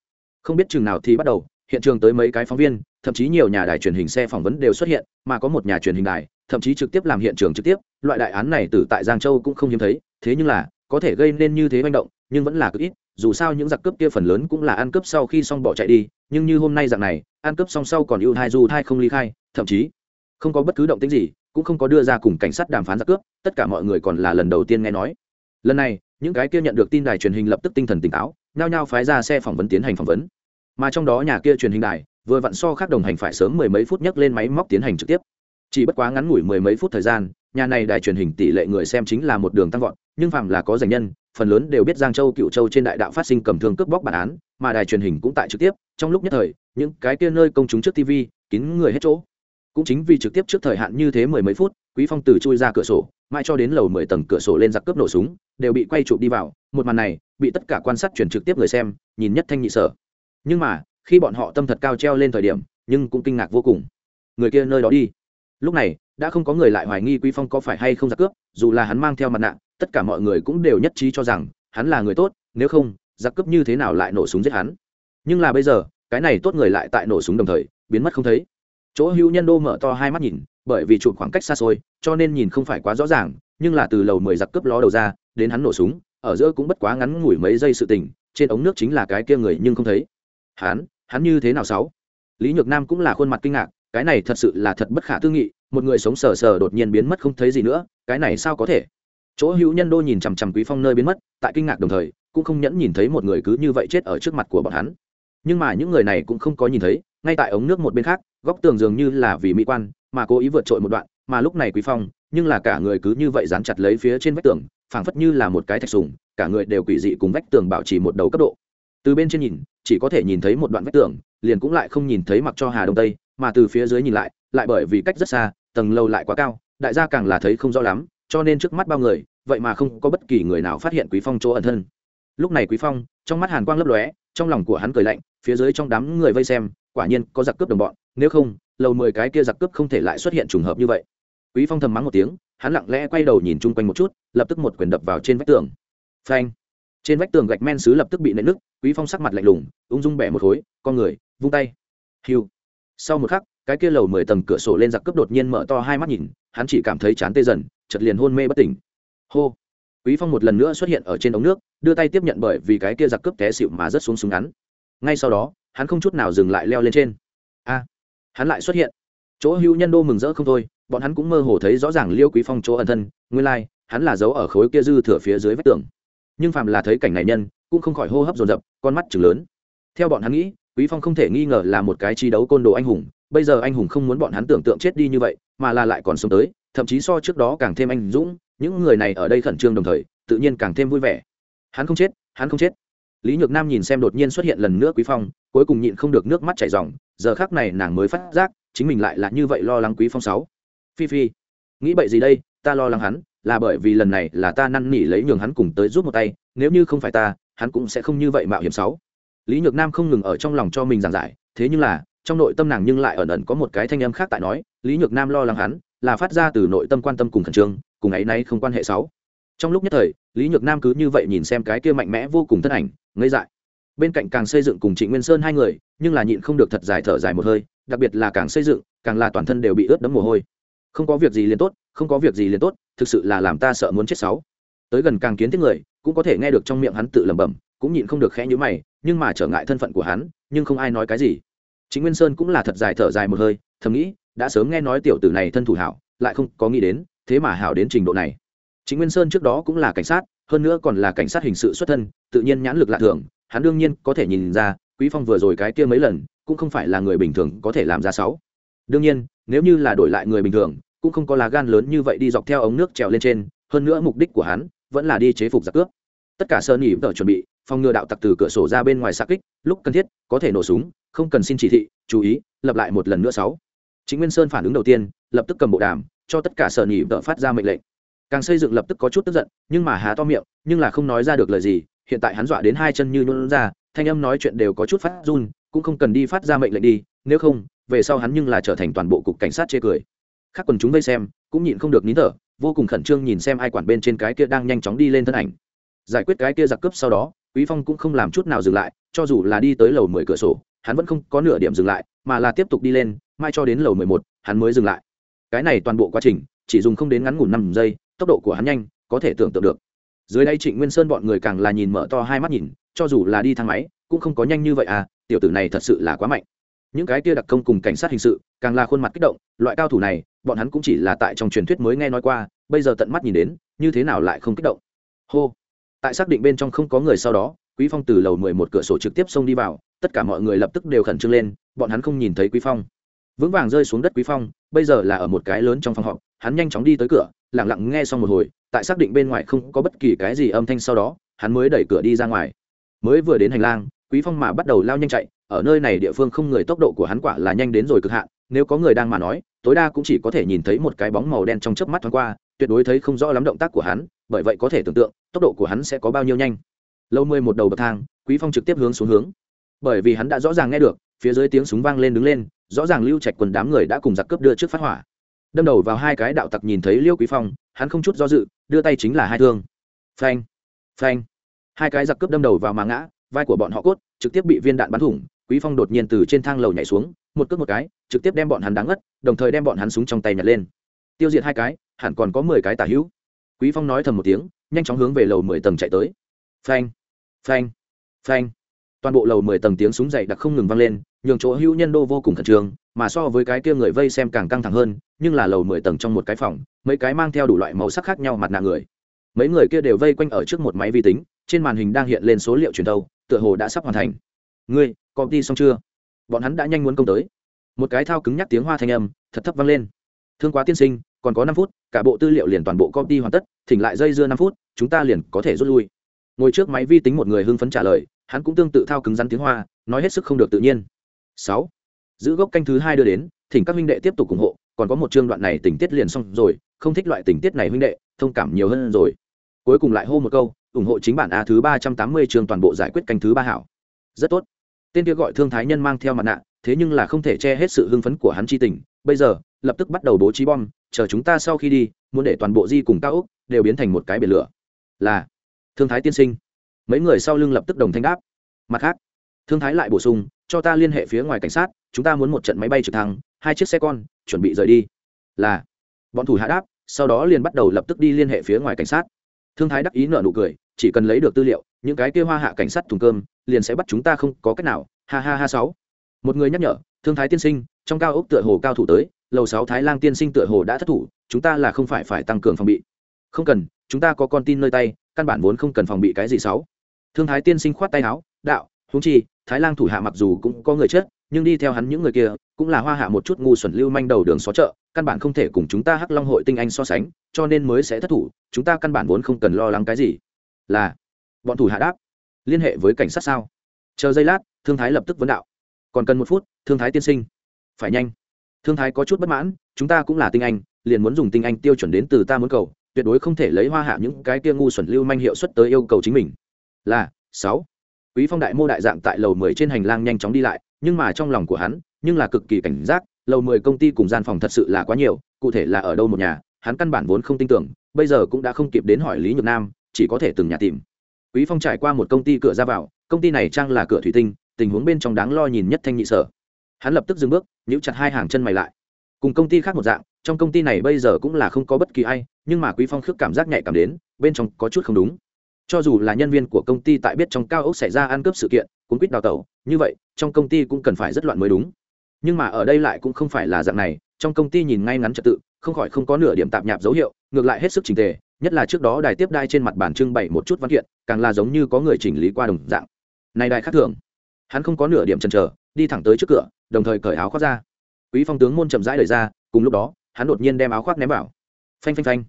Không biết chừng nào thì bắt đầu, hiện trường tới mấy cái phóng viên, thậm chí nhiều nhà đài truyền hình xe phỏng vấn đều xuất hiện, mà có một nhà truyền hình đài, thậm chí trực tiếp làm hiện trường trực tiếp, loại đại án này từ tại giang châu cũng không hiếm thấy, thế nhưng là có thể gây nên như thế manh động, nhưng vẫn là cực ít, dù sao những giặc cướp kia phần lớn cũng là ăn cướp sau khi xong bỏ chạy đi, nhưng như hôm nay dạng này, ăn cướp xong sau còn ưu thai du thai không ly khai, thậm chí không có bất cứ động tĩnh gì, cũng không có đưa ra cùng cảnh sát đàm phán giặc cướp, tất cả mọi người còn là lần đầu tiên nghe nói. Lần này, những cái kia nhận được tin đài truyền hình lập tức tinh thần tỉnh táo, nhao nhao phái ra xe phỏng vấn tiến hành phỏng vấn. Mà trong đó nhà kia truyền hình đài, vừa vặn so khác đồng hành phải sớm mười mấy phút nhấc lên máy móc tiến hành trực tiếp. Chỉ bất quá ngắn ngủi mười mấy phút thời gian, nhà này đài truyền hình tỷ lệ người xem chính là một đường tăng vọt nhưng phàm là có danh nhân, phần lớn đều biết giang châu cựu châu trên đại đạo phát sinh cầm thương cướp bóc bản án, mà đài truyền hình cũng tại trực tiếp, trong lúc nhất thời, những cái kia nơi công chúng trước tv kín người hết chỗ. Cũng chính vì trực tiếp trước thời hạn như thế mười mấy phút, quý phong từ chui ra cửa sổ, mãi cho đến lầu mười tầng cửa sổ lên giặc cướp nổ súng, đều bị quay chụp đi vào, một màn này, bị tất cả quan sát chuyển trực tiếp người xem, nhìn nhất thanh nhị sở. Nhưng mà, khi bọn họ tâm thật cao treo lên thời điểm, nhưng cũng kinh ngạc vô cùng. Người kia nơi đó đi. Lúc này đã không có người lại hoài nghi quý phong có phải hay không giặc cướp, dù là hắn mang theo mặt nạ, tất cả mọi người cũng đều nhất trí cho rằng, hắn là người tốt, nếu không, giặc cướp như thế nào lại nổ súng giết hắn. Nhưng là bây giờ, cái này tốt người lại tại nổ súng đồng thời, biến mất không thấy. Chỗ hữu nhân đô mở to hai mắt nhìn, bởi vì chụp khoảng cách xa xôi, cho nên nhìn không phải quá rõ ràng, nhưng là từ lầu mười giặc cướp ló đầu ra, đến hắn nổ súng, ở giữa cũng bất quá ngắn ngủi mấy giây sự tình, trên ống nước chính là cái kia người nhưng không thấy. Hắn hắn như thế nào sáu? Lý nhược nam cũng là khuôn mặt kinh ngạc cái này thật sự là thật bất khả tư nghị, một người sống sờ sờ đột nhiên biến mất không thấy gì nữa, cái này sao có thể? Chỗ hữu nhân đô nhìn chằm chằm quý phong nơi biến mất, tại kinh ngạc đồng thời, cũng không nhẫn nhìn thấy một người cứ như vậy chết ở trước mặt của bọn hắn. Nhưng mà những người này cũng không có nhìn thấy, ngay tại ống nước một bên khác, góc tường dường như là vì mỹ quan, mà cố ý vượt trội một đoạn, mà lúc này quý phong, nhưng là cả người cứ như vậy dán chặt lấy phía trên vách tường, phảng phất như là một cái thạch sùng, cả người đều quỷ dị cùng vách tường bảo trì một đầu cấp độ. Từ bên trên nhìn, chỉ có thể nhìn thấy một đoạn vách tường, liền cũng lại không nhìn thấy mặc cho hà đông tây mà từ phía dưới nhìn lại lại bởi vì cách rất xa, tầng lâu lại quá cao, đại gia càng là thấy không rõ lắm, cho nên trước mắt bao người, vậy mà không có bất kỳ người nào phát hiện quý phong chỗ ẩn thân. Lúc này quý phong, trong mắt hàn quang lấp lóe, trong lòng của hắn cười lạnh, phía dưới trong đám người vây xem, quả nhiên có giặc cướp đồng bọn, nếu không, lầu mười cái kia giặc cướp không thể lại xuất hiện trùng hợp như vậy. Quý phong thầm mắng một tiếng, hắn lặng lẽ quay đầu nhìn chung quanh một chút, lập tức một quyền đập vào trên vách tường. Phanh! Trên vách tường gạch men xứ lập tức bị nện nứt, quý phong sắc mặt lạnh lùng, ung dung bẻ một khối, con người, vung tay. Hiu sau một khắc cái kia lầu mười tầng cửa sổ lên giặc cướp đột nhiên mở to hai mắt nhìn hắn chỉ cảm thấy chán tê dần chợt liền hôn mê bất tỉnh. Hô! Quý phong một lần nữa xuất hiện ở trên ống nước đưa tay tiếp nhận bởi vì cái kia giặc cướp té xịu mà rớt xuống súng ngắn. Ngay sau đó hắn không chút nào dừng lại leo lên trên. A! Hắn lại xuất hiện. Chỗ hưu nhân đô mừng rỡ không thôi bọn hắn cũng mơ hồ thấy rõ ràng liêu quý phong chỗ ẩn thân nguyên lai like, hắn là giấu ở khối kia dư thừa phía dưới vách tường. Nhưng phàm là thấy cảnh này nhân cũng không khỏi hô hấp dồn dập con mắt chừng lớn. Theo bọn hắn nghĩ quý phong không thể nghi ngờ là một cái chi đấu côn đồ anh hùng, bây giờ anh hùng không muốn bọn hắn tưởng tượng chết đi như vậy, mà là lại còn sống tới, thậm chí so trước đó càng thêm anh dũng, những người này ở đây khẩn trương đồng thời, tự nhiên càng thêm vui vẻ. Hắn không chết, hắn không chết. Lý nhược nam nhìn xem đột nhiên xuất hiện lần nữa quý phong, cuối cùng nhịn không được nước mắt chảy ròng, giờ khác này nàng mới phát giác, chính mình lại là như vậy lo lắng quý phong sáu. Phi phi, nghĩ bậy gì đây, ta lo lắng hắn, là bởi vì lần này là ta năn nỉ lấy nhường hắn cùng tới giúp một tay, nếu như không phải ta, hắn cũng sẽ không như vậy mạo hiểm sáu lý nhược nam không ngừng ở trong lòng cho mình giảng giải, thế nhưng là, trong nội tâm nàng nhưng lại ẩn ẩn có một cái thanh âm khác tại nói, lý nhược nam lo lắng hắn, là phát ra từ nội tâm quan tâm cùng khẩn trương, cùng ấy nay không quan hệ sáu trong lúc nhất thời, lý nhược nam cứ như vậy nhìn xem cái kia mạnh mẽ vô cùng thân ảnh, ngây dại. Bên cạnh càng xây dựng cùng trịnh nguyên sơn hai người, nhưng là nhịn không được thật dài thở dài một hơi, đặc biệt là càng xây dựng, càng là toàn thân đều bị ướt đẫm mồ hôi. Không có việc gì liền tốt, không có việc gì liền tốt, thực sự là làm ta sợ muốn chết sáu tới gần càng kiến thiết người, cũng có thể nghe được trong miệng hắn tự lẩm bẩm cũng nhịn không được khẽ nhíu mày, nhưng mà trở ngại thân phận của hắn, nhưng không ai nói cái gì. Chính nguyên sơn cũng là thật dài thở dài một hơi, thầm nghĩ, đã sớm nghe nói tiểu tử này thân thủ hảo, lại không có nghĩ đến, thế mà hảo đến trình độ này. Chính nguyên sơn trước đó cũng là cảnh sát, hơn nữa còn là cảnh sát hình sự xuất thân, tự nhiên nhãn lực lạ thường, hắn đương nhiên có thể nhìn ra, quý phong vừa rồi cái kia mấy lần, cũng không phải là người bình thường có thể làm ra sáu. Đương nhiên, nếu như là đổi lại người bình thường, cũng không có lá gan lớn như vậy đi dọc theo ống nước trèo lên trên, hơn nữa mục đích của hắn vẫn là đi chế phục giặc cướp. Tất cả sơn Nhĩ vợ chuẩn bị phòng ngừa đạo tặc từ cửa sổ ra bên ngoài xa kích, lúc cần thiết, có thể nổ súng, không cần xin chỉ thị, chú ý, lập lại một lần nữa sáu. Chính nguyên sơn phản ứng đầu tiên, lập tức cầm bộ đàm, cho tất cả sở nhị vợ phát ra mệnh lệnh. Càng xây dựng lập tức có chút tức giận, nhưng mà há to miệng, nhưng là không nói ra được lời gì, hiện tại hắn dọa đến hai chân như nhún ra, thanh âm nói chuyện đều có chút phát run, cũng không cần đi phát ra mệnh lệnh đi, nếu không, về sau hắn nhưng là trở thành toàn bộ cục cảnh sát chê cười. Khác quần chúng vây xem, cũng nhịn không được nín thở, vô cùng khẩn trương nhìn xem ai quản bên trên cái kia đang nhanh chóng đi lên thân ảnh. Giải quyết cái kia giặc cướp sau đó quý phong cũng không làm chút nào dừng lại, cho dù là đi tới lầu mười cửa sổ, hắn vẫn không có nửa điểm dừng lại, mà là tiếp tục đi lên, mai cho đến lầu mười một, hắn mới dừng lại. Cái này toàn bộ quá trình, chỉ dùng không đến ngắn ngủn năm giây, tốc độ của hắn nhanh, có thể tưởng tượng được. Dưới đây trịnh nguyên sơn bọn người càng là nhìn mở to hai mắt nhìn, cho dù là đi thang máy, cũng không có nhanh như vậy à tiểu tử này thật sự là quá mạnh. Những cái kia đặc công cùng cảnh sát hình sự, càng là khuôn mặt kích động, loại cao thủ này, bọn hắn cũng chỉ là tại trong truyền thuyết mới nghe nói qua, bây giờ tận mắt nhìn đến, như thế nào lại không kích động. Hô tại xác định bên trong không có người sau đó, quý phong từ lầu mười một cửa sổ trực tiếp xông đi vào, tất cả mọi người lập tức đều khẩn trương lên, bọn hắn không nhìn thấy quý phong. Vững vàng rơi xuống đất quý phong, bây giờ là ở một cái lớn trong phòng họp, hắn nhanh chóng đi tới cửa, lặng lặng nghe xong một hồi, tại xác định bên ngoài không có bất kỳ cái gì âm thanh sau đó, hắn mới đẩy cửa đi ra ngoài. Mới vừa đến hành lang, quý phong mà bắt đầu lao nhanh chạy, ở nơi này địa phương không người tốc độ của hắn quả là nhanh đến rồi cực hạn, nếu có người đang mà nói, tối đa cũng chỉ có thể nhìn thấy một cái bóng màu đen trong chớp mắt thoáng qua tuyệt đối thấy không rõ lắm động tác của hắn, bởi vậy có thể tưởng tượng, tốc độ của hắn sẽ có bao nhiêu nhanh. Lâu mười một đầu bậc thang, quý phong trực tiếp hướng xuống hướng. Bởi vì hắn đã rõ ràng nghe được, phía dưới tiếng súng vang lên đứng lên, rõ ràng lưu trạch quần đám người đã cùng giặc cướp đưa trước phát hỏa. Đâm đầu vào hai cái đạo tặc nhìn thấy liêu quý phong, hắn không chút do dự, đưa tay chính là hai thương. Phanh phanh. Hai cái giặc cướp đâm đầu vào mà ngã, vai của bọn họ cốt, trực tiếp bị viên đạn bắn thủng, quý phong đột nhiên từ trên thang lầu nhảy xuống, một cước một cái, trực tiếp đem bọn hắn đáng ngất, đồng thời đem bọn hắn súng trong tay nhặt lên tiêu diệt hai cái, hẳn còn có mười cái tả hữu. Quý phong nói thầm một tiếng, nhanh chóng hướng về lầu mười tầng chạy tới. Phanh phanh phanh. Toàn bộ lầu mười tầng tiếng súng dậy đặc không ngừng vang lên, nhường chỗ hữu nhân đô vô cùng khẩn trương, mà so với cái kia người vây xem càng căng thẳng hơn, nhưng là lầu mười tầng trong một cái phòng, mấy cái mang theo đủ loại màu sắc khác nhau mặt nạ người. Mấy người kia đều vây quanh ở trước một máy vi tính, trên màn hình đang hiện lên số liệu truyền thâu tựa hồ đã sắp hoàn thành. Ngươi công ty xong chưa? Bọn hắn đã nhanh muốn công tới. Một cái thao cứng nhắc tiếng hoa thanh âm, thật thấp vang lên thương quá tiên sinh, còn có năm phút, cả bộ tư liệu liền toàn bộ công ty hoàn tất, thỉnh lại dây dưa năm phút, chúng ta liền có thể rút lui. Ngồi trước máy vi tính một người hưng phấn trả lời, hắn cũng tương tự thao cứng rắn tiếng hoa, nói hết sức không được tự nhiên. Sáu. Giữ gốc canh thứ hai đưa đến, thỉnh các huynh đệ tiếp tục ủng hộ, còn có một chương đoạn này tình tiết liền xong rồi, không thích loại tình tiết này huynh đệ, thông cảm nhiều hơn rồi. Cuối cùng lại hô một câu, ủng hộ chính bản a thứ ba trăm tám mươi chương toàn bộ giải quyết canh thứ ba hảo. Rất tốt. Tên kia gọi thương thái nhân mang theo mặt nạ, thế nhưng là không thể che hết sự hưng phấn của hắn chi tình, bây giờ lập tức bắt đầu bố trí bom, chờ chúng ta sau khi đi, muốn để toàn bộ di cùng cao úc đều biến thành một cái biển lửa. Là, thương thái tiên sinh. Mấy người sau lưng lập tức đồng thanh đáp. Mặt khác, thương thái lại bổ sung, cho ta liên hệ phía ngoài cảnh sát, chúng ta muốn một trận máy bay trực thăng, hai chiếc xe con, chuẩn bị rời đi. Là, bọn thủ hạ đáp, sau đó liền bắt đầu lập tức đi liên hệ phía ngoài cảnh sát. Thương thái đắc ý nở nụ cười, chỉ cần lấy được tư liệu, những cái kia hoa hạ cảnh sát thùng cơm, liền sẽ bắt chúng ta không có cách nào. Ha ha ha sáu. Một người nhắc nhở, thương thái tiên sinh, trong cao ốc tựa hồ cao thủ tới lầu sáu thái lang tiên sinh tựa hồ đã thất thủ, chúng ta là không phải phải tăng cường phòng bị. Không cần, chúng ta có con tin nơi tay, căn bản vốn không cần phòng bị cái gì sáu. Thương thái tiên sinh khoát tay áo, đạo, huống chi, thái lang thủ hạ mặc dù cũng có người chết, nhưng đi theo hắn những người kia, cũng là hoa hạ một chút ngu xuẩn lưu manh đầu đường xó chợ, căn bản không thể cùng chúng ta hắc long hội tinh anh so sánh, cho nên mới sẽ thất thủ, chúng ta căn bản vốn không cần lo lắng cái gì. Là, bọn thủ hạ đáp, liên hệ với cảnh sát sao? Chờ giây lát, thương thái lập tức vấn đạo, còn cần một phút, thương thái tiên sinh. Phải nhanh thương thái có chút bất mãn, chúng ta cũng là tinh anh, liền muốn dùng tinh anh tiêu chuẩn đến từ ta muốn cầu, tuyệt đối không thể lấy hoa hạ những cái kia ngu xuẩn lưu manh hiệu suất tới yêu cầu chính mình. Là, sáu. Quý phong đại mô đại dạng tại lầu mười trên hành lang nhanh chóng đi lại, nhưng mà trong lòng của hắn, nhưng là cực kỳ cảnh giác, lầu mười công ty cùng gian phòng thật sự là quá nhiều, cụ thể là ở đâu một nhà, hắn căn bản vốn không tin tưởng, bây giờ cũng đã không kịp đến hỏi lý nhược nam, chỉ có thể từng nhà tìm. Quý phong trải qua một công ty cửa ra vào, công ty này trang là cửa thủy tinh, tình huống bên trong đáng lo nhìn nhất thanh nhị sở. Hắn lập tức dừng bước nhíu chặt hai hàng chân mày lại. Cùng công ty khác một dạng, trong công ty này bây giờ cũng là không có bất kỳ ai, nhưng mà quý phong khước cảm giác nhạy cảm đến, bên trong có chút không đúng. Cho dù là nhân viên của công ty tại biết trong cao ốc xảy ra ăn cướp sự kiện cũng quýt đào tẩu, như vậy, trong công ty cũng cần phải rất loạn mới đúng. Nhưng mà ở đây lại cũng không phải là dạng này, trong công ty nhìn ngay ngắn trật tự, không khỏi không có nửa điểm tạp nhạp dấu hiệu, ngược lại hết sức trình tề, nhất là trước đó đài tiếp đai trên mặt bàn trưng bày một chút văn kiện, càng là giống như có người chỉnh lý qua đồng dạng. Này đài khác thường, hắn không có nửa điểm chần chờ đi thẳng tới trước cửa, đồng thời cởi áo khoác ra. Quý phong tướng môn chậm rãi đẩy ra, cùng lúc đó, hắn đột nhiên đem áo khoác ném vào. Phanh phanh phanh.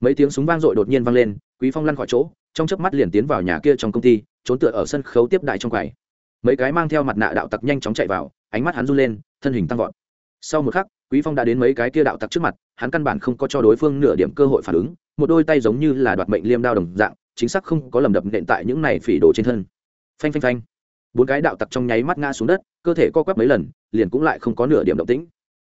Mấy tiếng súng vang dội đột nhiên vang lên, quý phong lăn khỏi chỗ, trong chớp mắt liền tiến vào nhà kia trong công ty, trốn tựa ở sân khấu tiếp đại trong quầy. Mấy cái mang theo mặt nạ đạo tặc nhanh chóng chạy vào, ánh mắt hắn run lên, thân hình tăng vọt. Sau một khắc, quý phong đã đến mấy cái kia đạo tặc trước mặt, hắn căn bản không có cho đối phương nửa điểm cơ hội phản ứng, một đôi tay giống như là đoạt mệnh liêm đao đồng dạng, chính xác không có lầm đập nện tại những này phỉ đồ trên thân. Phanh phanh phanh bốn cái đạo tặc trong nháy mắt ngã xuống đất, cơ thể co quắp mấy lần, liền cũng lại không có nửa điểm động tĩnh.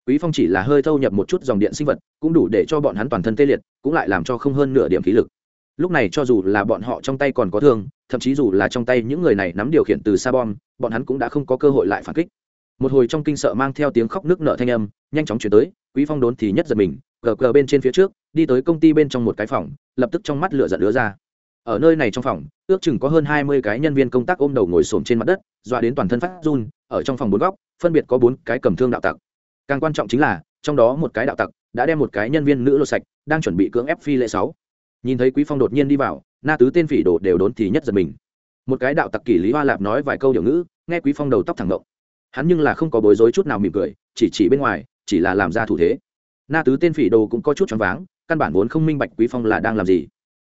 Quý phong chỉ là hơi thâu nhập một chút dòng điện sinh vật, cũng đủ để cho bọn hắn toàn thân tê liệt, cũng lại làm cho không hơn nửa điểm khí lực. Lúc này cho dù là bọn họ trong tay còn có thương, thậm chí dù là trong tay những người này nắm điều khiển từ xa bom, bọn hắn cũng đã không có cơ hội lại phản kích. Một hồi trong kinh sợ mang theo tiếng khóc nước nợ thanh âm, nhanh chóng chuyển tới, quý phong đốn thì nhất giật mình, gờ gờ bên trên phía trước, đi tới công ty bên trong một cái phòng, lập tức trong mắt lửa giận đứa ra ở nơi này trong phòng, ước chừng có hơn hai mươi cái nhân viên công tác ôm đầu ngồi xổm trên mặt đất, dọa đến toàn thân phát run, ở trong phòng bốn góc, phân biệt có bốn cái cầm thương đạo tặc. Càng quan trọng chính là, trong đó một cái đạo tặc đã đem một cái nhân viên nữ lột sạch, đang chuẩn bị cưỡng ép phi lệ sáu. Nhìn thấy quý phong đột nhiên đi vào, na tứ tên phỉ đồ đều đốn thì nhất giật mình. Một cái đạo tặc kỷ lý hoa lạp nói vài câu điều ngữ, nghe quý phong đầu tóc thẳng động hắn nhưng là không có bối rối chút nào mỉm cười, chỉ chỉ bên ngoài, chỉ là làm ra thủ thế. Na tứ tên phỉ đồ cũng có chút choáng váng, căn bản vốn không minh bạch quý phong là đang làm gì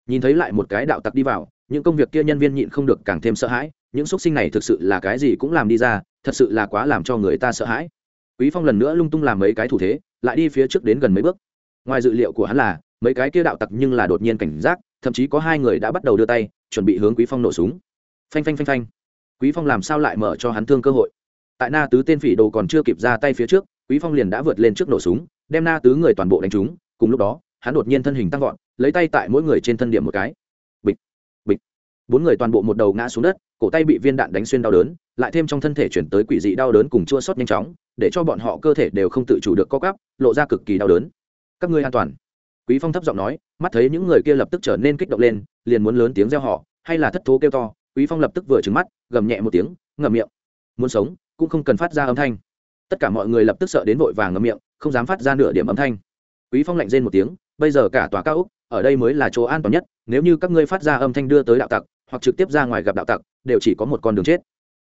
nhìn thấy lại một cái đạo tặc đi vào, những công việc kia nhân viên nhịn không được càng thêm sợ hãi, những xúc sinh này thực sự là cái gì cũng làm đi ra, thật sự là quá làm cho người ta sợ hãi. Quý phong lần nữa lung tung làm mấy cái thủ thế, lại đi phía trước đến gần mấy bước. Ngoài dự liệu của hắn là, mấy cái kia đạo tặc nhưng là đột nhiên cảnh giác, thậm chí có hai người đã bắt đầu đưa tay, chuẩn bị hướng quý phong nổ súng. Phanh phanh phanh phanh. Quý phong làm sao lại mở cho hắn thương cơ hội? Tại na tứ tên phỉ đồ còn chưa kịp ra tay phía trước, quý phong liền đã vượt lên trước nổ súng, đem na tứ người toàn bộ đánh trúng, cùng lúc đó hắn đột nhiên thân hình tăng vọt, lấy tay tại mỗi người trên thân điểm một cái. Bịch bịch. Bốn người toàn bộ một đầu ngã xuống đất, cổ tay bị viên đạn đánh xuyên đau đớn, lại thêm trong thân thể chuyển tới quỷ dị đau đớn cùng chua sót nhanh chóng, để cho bọn họ cơ thể đều không tự chủ được co cắp lộ ra cực kỳ đau đớn. Các ngươi an toàn. Quý phong thấp giọng nói, mắt thấy những người kia lập tức trở nên kích động lên, liền muốn lớn tiếng reo họ hay là thất thố kêu to, quý phong lập tức vừa trừng mắt, gầm nhẹ một tiếng, ngậm miệng. Muốn sống, cũng không cần phát ra âm thanh. Tất cả mọi người lập tức sợ đến vội vàng ngậm miệng, không dám phát ra nửa điểm âm thanh. Quý phong lạnh rên một tiếng bây giờ cả tòa cao úc ở đây mới là chỗ an toàn nhất, nếu như các ngươi phát ra âm thanh đưa tới đạo tặc, hoặc trực tiếp ra ngoài gặp đạo tặc, đều chỉ có một con đường chết.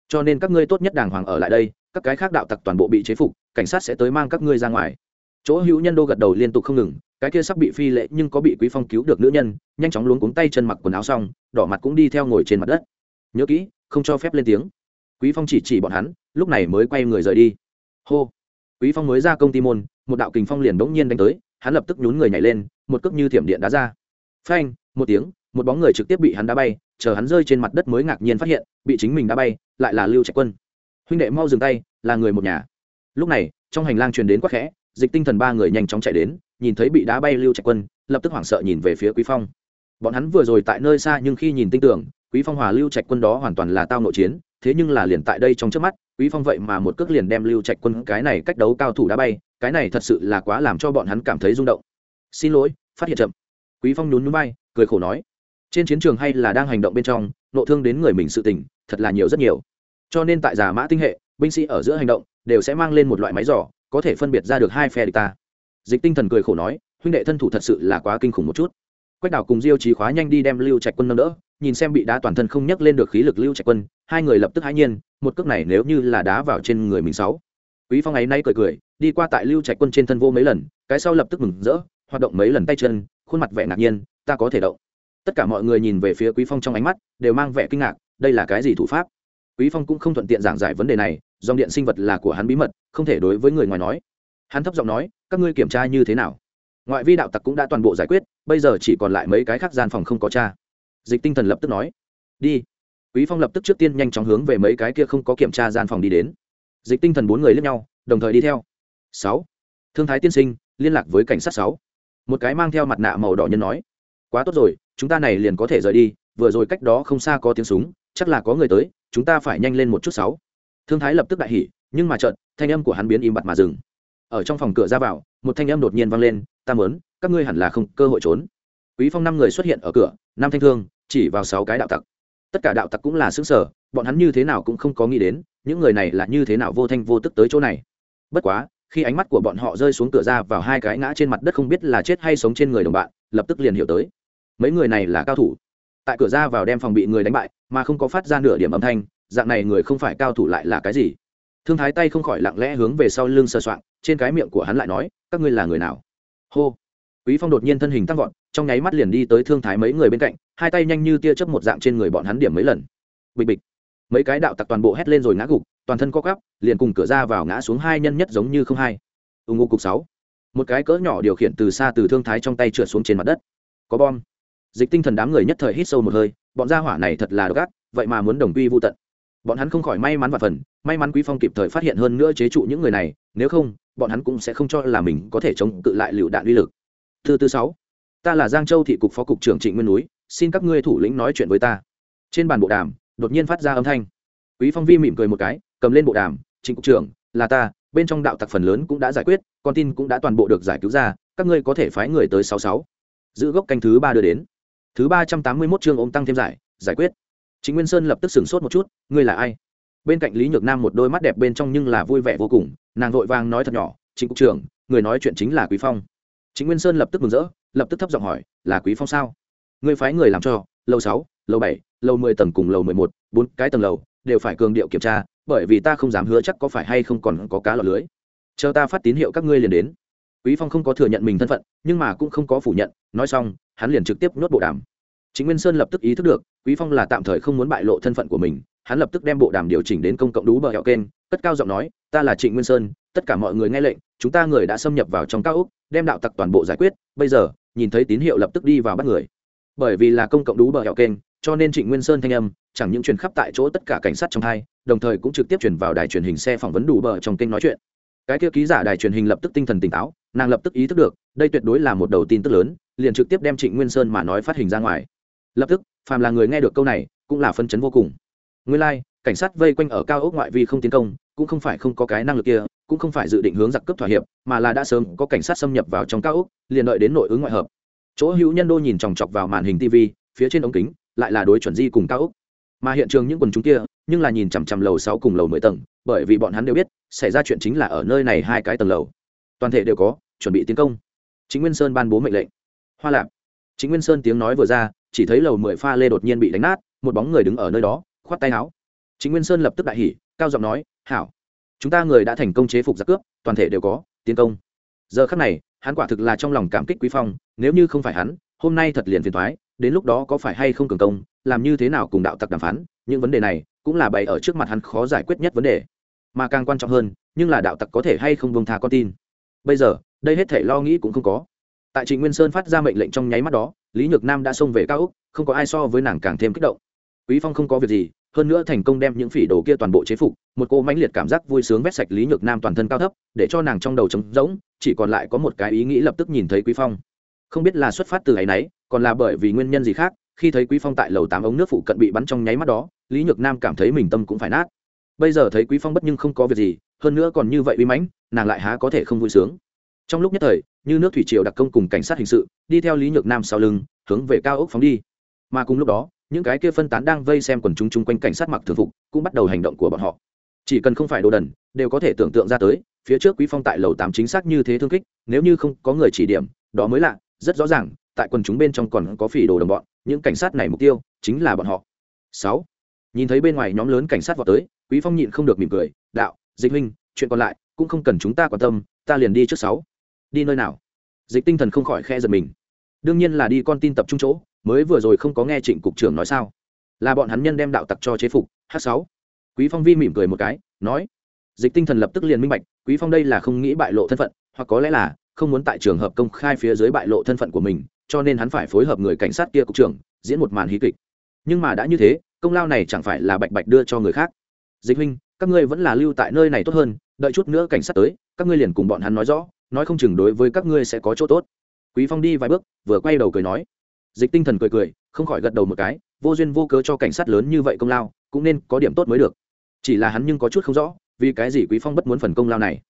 Cho nên các ngươi tốt nhất đàng hoàng ở lại đây, các cái khác đạo tặc toàn bộ bị chế phục, cảnh sát sẽ tới mang các ngươi ra ngoài. Chỗ hữu nhân đô gật đầu liên tục không ngừng, cái kia sắp bị phi lệ nhưng có bị quý phong cứu được nữ nhân, nhanh chóng luống cuống tay chân mặc quần áo xong, đỏ mặt cũng đi theo ngồi trên mặt đất. Nhớ kỹ, không cho phép lên tiếng. Quý phong chỉ chỉ bọn hắn, lúc này mới quay người rời đi. Hô. Quý phong mới ra công ty môn, một đạo kình phong liền bỗng nhiên đánh tới hắn lập tức nhún người nhảy lên, một cước như thiểm điện đá ra. Phanh, một tiếng, một bóng người trực tiếp bị hắn đá bay, chờ hắn rơi trên mặt đất mới ngạc nhiên phát hiện, bị chính mình đá bay, lại là lưu trạch quân. Huynh đệ mau dừng tay, là người một nhà. Lúc này, trong hành lang truyền đến quắc khẽ, dịch tinh thần ba người nhanh chóng chạy đến, nhìn thấy bị đá bay lưu trạch quân, lập tức hoảng sợ nhìn về phía quý phong. Bọn hắn vừa rồi tại nơi xa nhưng khi nhìn tinh tưởng, quý phong hòa lưu trạch quân đó hoàn toàn là tao nội chiến, thế nhưng là liền tại đây trong trước mắt, quý phong vậy mà một cước liền đem lưu trạch quân cái này cách đấu cao thủ đá bay cái này thật sự là quá làm cho bọn hắn cảm thấy rung động. Xin lỗi, phát hiện chậm. Quý phong nhún núi bay cười khổ nói. Trên chiến trường hay là đang hành động bên trong, nộ thương đến người mình sự tình, thật là nhiều rất nhiều. Cho nên tại giả mã tinh hệ, binh sĩ ở giữa hành động, đều sẽ mang lên một loại máy giỏ, có thể phân biệt ra được hai phe địch ta. Dịch tinh thần cười khổ nói, huynh đệ thân thủ thật sự là quá kinh khủng một chút. Quách đảo cùng diêu trí khóa nhanh đi đem lưu trạch quân nâng đỡ, nhìn xem bị đá toàn thân không nhấc lên được khí lực lưu trạch quân, hai người lập tức hãi nhiên, một cước này nếu như là đá vào trên người mình sáu quý phong ấy nay cười cười, đi qua tại lưu trạch quân trên thân vô mấy lần, cái sau lập tức mừng rỡ, hoạt động mấy lần tay chân, khuôn mặt vẻ ngạc nhiên, ta có thể động. Tất cả mọi người nhìn về phía quý phong trong ánh mắt, đều mang vẻ kinh ngạc, đây là cái gì thủ pháp? Quý phong cũng không thuận tiện giảng giải vấn đề này, dòng điện sinh vật là của hắn bí mật, không thể đối với người ngoài nói. Hắn thấp giọng nói, các ngươi kiểm tra như thế nào? Ngoại vi đạo tặc cũng đã toàn bộ giải quyết, bây giờ chỉ còn lại mấy cái khác gian phòng không có cha dịch tinh thần lập tức nói, đi. Quý phong lập tức trước tiên nhanh chóng hướng về mấy cái kia không có kiểm tra gian phòng đi đến dịch tinh thần bốn người lướt nhau, đồng thời đi theo. Sáu. Thương thái tiên sinh, liên lạc với cảnh sát sáu. Một cái mang theo mặt nạ màu đỏ nhân nói, quá tốt rồi, chúng ta này liền có thể rời đi, vừa rồi cách đó không xa có tiếng súng, chắc là có người tới, chúng ta phải nhanh lên một chút sáu. Thương thái lập tức đại hỉ, nhưng mà chợt, thanh âm của hắn biến im bặt mà dừng. Ở trong phòng cửa ra vào, một thanh âm đột nhiên vang lên, ta muốn, các ngươi hẳn là không cơ hội trốn. Quý phong năm người xuất hiện ở cửa, năm thanh thương, chỉ vào sáu cái đạo tặc. Tất cả đạo tặc cũng là xứng sở bọn hắn như thế nào cũng không có nghĩ đến những người này là như thế nào vô thanh vô tức tới chỗ này? Bất quá, khi ánh mắt của bọn họ rơi xuống cửa ra vào hai cái ngã trên mặt đất không biết là chết hay sống trên người đồng bạn, lập tức liền hiểu tới. Mấy người này là cao thủ. Tại cửa ra vào đem phòng bị người đánh bại, mà không có phát ra nửa điểm âm thanh, dạng này người không phải cao thủ lại là cái gì? Thương thái tay không khỏi lặng lẽ hướng về sau lưng sơ soạn trên cái miệng của hắn lại nói, các ngươi là người nào? Hô. Quý phong đột nhiên thân hình tăng vọt, trong nháy mắt liền đi tới thương thái mấy người bên cạnh, hai tay nhanh như tia chớp một dạng trên người bọn hắn điểm mấy lần. Bịch bịch mấy cái đạo tặc toàn bộ hét lên rồi ngã gục, toàn thân co cắp liền cùng cửa ra vào ngã xuống hai nhân nhất giống như không hai. Ưng ngô cục sáu. Một cái cỡ nhỏ điều khiển từ xa từ thương thái trong tay trượt xuống trên mặt đất. Có bom. Dịch tinh thần đám người nhất thời hít sâu một hơi, bọn gia hỏa này thật là độc ác, vậy mà muốn đồng quy vô tận. Bọn hắn không khỏi may mắn và phần, may mắn quý phong kịp thời phát hiện hơn nữa chế trụ những người này, nếu không, bọn hắn cũng sẽ không cho là mình có thể chống cự lại lựu đạn uy lực. Thứ tư sáu. Ta là giang châu thị cục phó cục trưởng trịnh nguyên núi, xin các ngươi thủ lĩnh nói chuyện với ta. Trên bàn bộ đàm đột nhiên phát ra âm thanh. Quý phong vi mỉm cười một cái, cầm lên bộ đàm, trịnh cục trưởng, là ta, bên trong đạo tặc phần lớn cũng đã giải quyết, con tin cũng đã toàn bộ được giải cứu ra, các ngươi có thể phái người tới sáu sáu. Giữ gốc canh thứ ba đưa đến. Thứ ba trăm tám mươi 381 chương ôm tăng thêm giải giải quyết. Chính nguyên sơn lập tức sửng sốt một chút, ngươi là ai? Bên cạnh lý nhược nam một đôi mắt đẹp bên trong nhưng là vui vẻ vô cùng, nàng vội vàng nói thật nhỏ chính cục trưởng, người nói chuyện chính là quý phong. Chính nguyên sơn lập tức mừng rỡ, lập tức thấp giọng hỏi, là quý phong sao? Người phái người làm cho lầu sáu? Lầu bảy, lầu mười tầng cùng lầu mười một, bốn cái tầng lầu đều phải cường điệu kiểm tra, bởi vì ta không dám hứa chắc có phải hay không còn có cá lọt lưới. Chờ ta phát tín hiệu các ngươi liền đến. Quý phong không có thừa nhận mình thân phận, nhưng mà cũng không có phủ nhận, nói xong, hắn liền trực tiếp nhốt bộ đàm. Chính nguyên sơn lập tức ý thức được, quý phong là tạm thời không muốn bại lộ thân phận của mình, hắn lập tức đem bộ đàm điều chỉnh đến công cộng đú bờ hẹo kênh, cất cao giọng nói, ta là trịnh nguyên sơn, tất cả mọi người nghe lệnh, chúng ta người đã xâm nhập vào trong cao úc đem đạo tặc toàn bộ giải quyết, bây giờ, nhìn thấy tín hiệu lập tức đi vào bắt người. Bởi vì là công cộng đú bờ hẹo kênh cho nên trịnh nguyên sơn thanh âm chẳng những truyền khắp tại chỗ tất cả cảnh sát trong hai đồng thời cũng trực tiếp truyền vào đài truyền hình xe phỏng vấn đủ bờ trong kênh nói chuyện. Cái kia ký giả đài truyền hình lập tức tinh thần tỉnh táo nàng lập tức ý thức được đây tuyệt đối là một đầu tin tức lớn liền trực tiếp đem trịnh nguyên sơn mà nói phát hình ra ngoài. Lập tức phàm là người nghe được câu này cũng là phân chấn vô cùng. Nguyên lai、like, cảnh sát vây quanh ở cao ốc ngoại vi không tiến công cũng không phải không có cái năng lực kia cũng không phải dự định hướng giặc cướp thỏa hiệp mà là đã sớm có cảnh sát xâm nhập vào trong cao ốc liền đợi đến nội ứng ngoại hợp. Chỗ hữu nhân đô nhìn chòng chọc vào màn hình tv phía trên ống kính lại là đối chuẩn di cùng cao úc. Mà hiện trường những quần chúng kia, nhưng là nhìn chằm chằm lầu sáu cùng lầu mười tầng, bởi vì bọn hắn đều biết, xảy ra chuyện chính là ở nơi này hai cái tầng lầu. Toàn thể đều có, chuẩn bị tiến công. Chính nguyên sơn ban bố mệnh lệnh. Hoa lạp. Chính nguyên sơn tiếng nói vừa ra, chỉ thấy lầu mười pha lê đột nhiên bị đánh nát, một bóng người đứng ở nơi đó, khoát tay áo. Chính nguyên sơn lập tức đại hỉ, cao giọng nói, hảo, chúng ta người đã thành công chế phục giặc cướp, toàn thể đều có, tiến công. Giờ khắc này, hắn quả thực là trong lòng cảm kích quý phong, nếu như không phải hắn, hôm nay thật liền phiền thoái đến lúc đó có phải hay không cường công, làm như thế nào cùng đạo tặc đàm phán, những vấn đề này cũng là bày ở trước mặt hắn khó giải quyết nhất vấn đề. Mà càng quan trọng hơn, nhưng là đạo tặc có thể hay không bông tha con tin. Bây giờ, đây hết thể lo nghĩ cũng không có. Tại trịnh nguyên sơn phát ra mệnh lệnh trong nháy mắt đó, lý nhược nam đã xông về cao úc không có ai so với nàng càng thêm kích động. Quý phong không có việc gì, hơn nữa thành công đem những phỉ đồ kia toàn bộ chế phục, một cô mãnh liệt cảm giác vui sướng vét sạch lý nhược nam toàn thân cao thấp, để cho nàng trong đầu trống rỗng, chỉ còn lại có một cái ý nghĩ lập tức nhìn thấy quý phong không biết là xuất phát từ ấy nấy, còn là bởi vì nguyên nhân gì khác, khi thấy quý phong tại lầu tám ống nước phụ cận bị bắn trong nháy mắt đó, lý nhược nam cảm thấy mình tâm cũng phải nát. Bây giờ thấy quý phong bất nhưng không có việc gì, hơn nữa còn như vậy uy mãnh, nàng lại há có thể không vui sướng. Trong lúc nhất thời, như nước thủy triều đặc công cùng cảnh sát hình sự, đi theo lý nhược nam sau lưng, hướng về cao ốc phóng đi. Mà cùng lúc đó, những cái kia phân tán đang vây xem quần chúng chung quanh cảnh sát mặc thường phục, cũng bắt đầu hành động của bọn họ. Chỉ cần không phải đồ đần, đều có thể tưởng tượng ra tới, phía trước quý phong tại lầu tám chính xác như thế thương kích, nếu như không có người chỉ điểm, đó mới lạ rất rõ ràng, tại quần chúng bên trong còn có phỉ đồ đồng bọn, những cảnh sát này mục tiêu chính là bọn họ. Sáu, nhìn thấy bên ngoài nhóm lớn cảnh sát vào tới, quý phong nhịn không được mỉm cười, đạo, dịch huynh, chuyện còn lại cũng không cần chúng ta quan tâm, ta liền đi trước sáu. Đi nơi nào? Dịch tinh thần không khỏi khe giật mình. Đương nhiên là đi con tin tập trung chỗ, mới vừa rồi không có nghe trịnh cục trưởng nói sao? Là bọn hắn nhân đem đạo tặc cho chế phục. H sáu. Quý phong vi mỉm cười một cái, nói. Dịch tinh thần lập tức liền minh bạch, quý phong đây là không nghĩ bại lộ thân phận, hoặc có lẽ là không muốn tại trường hợp công khai phía dưới bại lộ thân phận của mình, cho nên hắn phải phối hợp người cảnh sát kia cục trưởng, diễn một màn hí kịch. Nhưng mà đã như thế, công lao này chẳng phải là bạch bạch đưa cho người khác. Dịch huynh, các ngươi vẫn là lưu tại nơi này tốt hơn, đợi chút nữa cảnh sát tới, các ngươi liền cùng bọn hắn nói rõ, nói không chừng đối với các ngươi sẽ có chỗ tốt. Quý phong đi vài bước, vừa quay đầu cười nói. Dịch tinh thần cười cười, không khỏi gật đầu một cái, vô duyên vô cớ cho cảnh sát lớn như vậy công lao, cũng nên có điểm tốt mới được. Chỉ là hắn nhưng có chút không rõ, vì cái gì quý phong bất muốn phần công lao này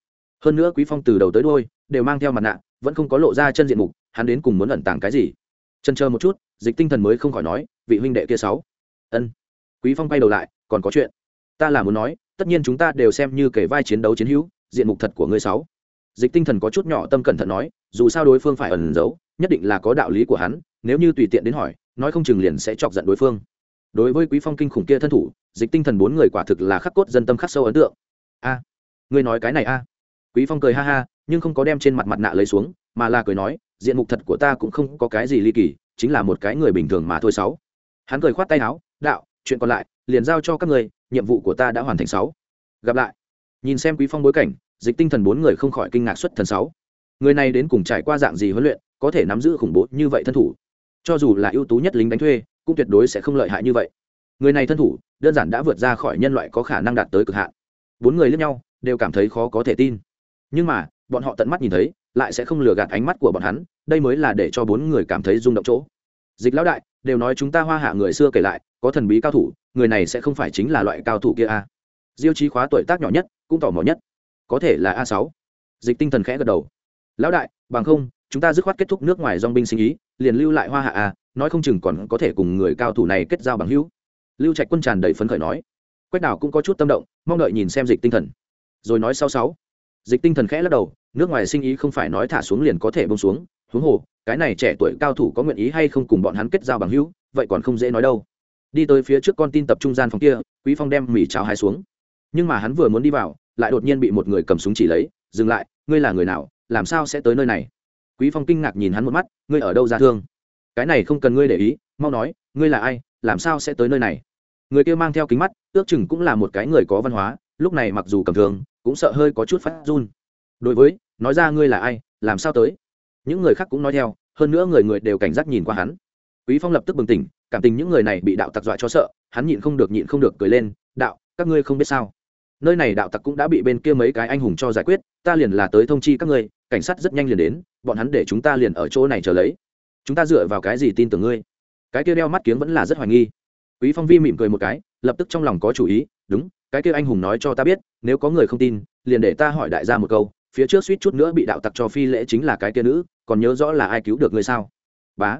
hơn nữa quý phong từ đầu tới đuôi đều mang theo mặt nạ, vẫn không có lộ ra chân diện mục, hắn đến cùng muốn ẩn tàng cái gì? Chân chờ một chút, dịch tinh thần mới không khỏi nói, vị huynh đệ kia sáu. Ân. Quý phong quay đầu lại, còn có chuyện. Ta là muốn nói, tất nhiên chúng ta đều xem như kể vai chiến đấu chiến hữu, diện mục thật của ngươi sáu. Dịch tinh thần có chút nhỏ tâm cẩn thận nói, dù sao đối phương phải ẩn giấu, nhất định là có đạo lý của hắn, nếu như tùy tiện đến hỏi, nói không chừng liền sẽ chọc giận đối phương. Đối với quý phong kinh khủng kia thân thủ, dịch tinh thần bốn người quả thực là khắc cốt dân tâm khắc sâu ấn tượng. A, ngươi nói cái này a quý phong cười ha ha, nhưng không có đem trên mặt mặt nạ lấy xuống, mà là cười nói, diện mục thật của ta cũng không có cái gì ly kỳ, chính là một cái người bình thường mà thôi sáu. Hắn cười khoát tay áo, đạo, chuyện còn lại, liền giao cho các người, nhiệm vụ của ta đã hoàn thành sáu. Gặp lại. Nhìn xem quý phong bối cảnh, dịch tinh thần bốn người không khỏi kinh ngạc xuất thần sáu. Người này đến cùng trải qua dạng gì huấn luyện, có thể nắm giữ khủng bố như vậy thân thủ? Cho dù là ưu tú nhất lính đánh thuê, cũng tuyệt đối sẽ không lợi hại như vậy. Người này thân thủ, đơn giản đã vượt ra khỏi nhân loại có khả năng đạt tới cực hạn. Bốn người lẫn nhau, đều cảm thấy khó có thể tin nhưng mà, bọn họ tận mắt nhìn thấy, lại sẽ không lừa gạt ánh mắt của bọn hắn, đây mới là để cho bốn người cảm thấy rung động chỗ. Dịch lão đại, đều nói chúng ta hoa hạ người xưa kể lại, có thần bí cao thủ, người này sẽ không phải chính là loại cao thủ kia a diêu trí khóa tuổi tác nhỏ nhất, cũng tò mò nhất. Có thể là a sáu. Dịch tinh thần khẽ gật đầu. Lão đại, bằng không, chúng ta dứt khoát kết thúc nước ngoài dong binh sinh ý, liền lưu lại hoa hạ a nói không chừng còn có thể cùng người cao thủ này kết giao bằng hữu. Lưu trạch quân tràn đầy phấn khởi nói. Quách đảo cũng có chút tâm động, mong đợi nhìn xem dịch tinh thần. Rồi nói sau sáu dịch tinh thần khẽ lắc đầu, nước ngoài sinh ý không phải nói thả xuống liền có thể bông xuống. Huống hồ, cái này trẻ tuổi cao thủ có nguyện ý hay không cùng bọn hắn kết giao bằng hữu, vậy còn không dễ nói đâu. Đi tới phía trước con tin tập trung gian phòng kia, quý phong đem mì cháo hai xuống. Nhưng mà hắn vừa muốn đi vào, lại đột nhiên bị một người cầm súng chỉ lấy, dừng lại, ngươi là người nào, làm sao sẽ tới nơi này? Quý phong kinh ngạc nhìn hắn một mắt, ngươi ở đâu ra thương? Cái này không cần ngươi để ý, mau nói, ngươi là ai, làm sao sẽ tới nơi này? Người kia mang theo kính mắt, ước chừng cũng là một cái người có văn hóa, lúc này mặc dù cầm thường cũng sợ hơi có chút phát run. Đối với, nói ra ngươi là ai, làm sao tới? Những người khác cũng nói theo, hơn nữa người người đều cảnh giác nhìn qua hắn. Quý phong lập tức bừng tỉnh, cảm tình những người này bị đạo tặc dọa cho sợ, hắn nhịn không được nhịn không được cười lên, đạo, các ngươi không biết sao? Nơi này đạo tặc cũng đã bị bên kia mấy cái anh hùng cho giải quyết, ta liền là tới thông chi các ngươi, cảnh sát rất nhanh liền đến, bọn hắn để chúng ta liền ở chỗ này chờ lấy. Chúng ta dựa vào cái gì tin tưởng ngươi? Cái kia đeo mắt kiếng vẫn là rất hoài nghi. Quý phong vi mỉm cười một cái, lập tức trong lòng có chủ ý, đúng cái kia anh hùng nói cho ta biết, nếu có người không tin, liền để ta hỏi đại gia một câu, phía trước suýt chút nữa bị đạo tặc cho phi lễ chính là cái kia nữ, còn nhớ rõ là ai cứu được ngươi sao? Bá.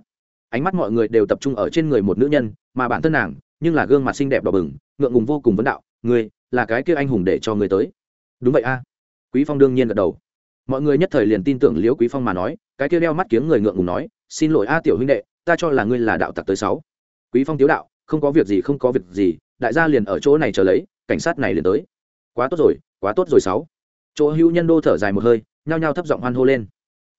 Ánh mắt mọi người đều tập trung ở trên người một nữ nhân, mà bản thân nàng, nhưng là gương mặt xinh đẹp đỏ bừng, ngượng ngùng vô cùng vấn đạo, ngươi, là cái kia anh hùng để cho ngươi tới. Đúng vậy a. Quý phong đương nhiên gật đầu. Mọi người nhất thời liền tin tưởng liễu quý phong mà nói, cái kia đeo mắt kiếng người ngượng ngùng nói, xin lỗi a tiểu huynh đệ, ta cho là ngươi là đạo tặc tới sáu. Quý phong tiếu đạo, không có việc gì, không có việc gì, đại gia liền ở chỗ này chờ lấy cảnh sát này liền tới. Quá tốt rồi, quá tốt rồi sáu. Chỗ hữu nhân đô thở dài một hơi, nhao nhao thấp giọng hoan hô lên.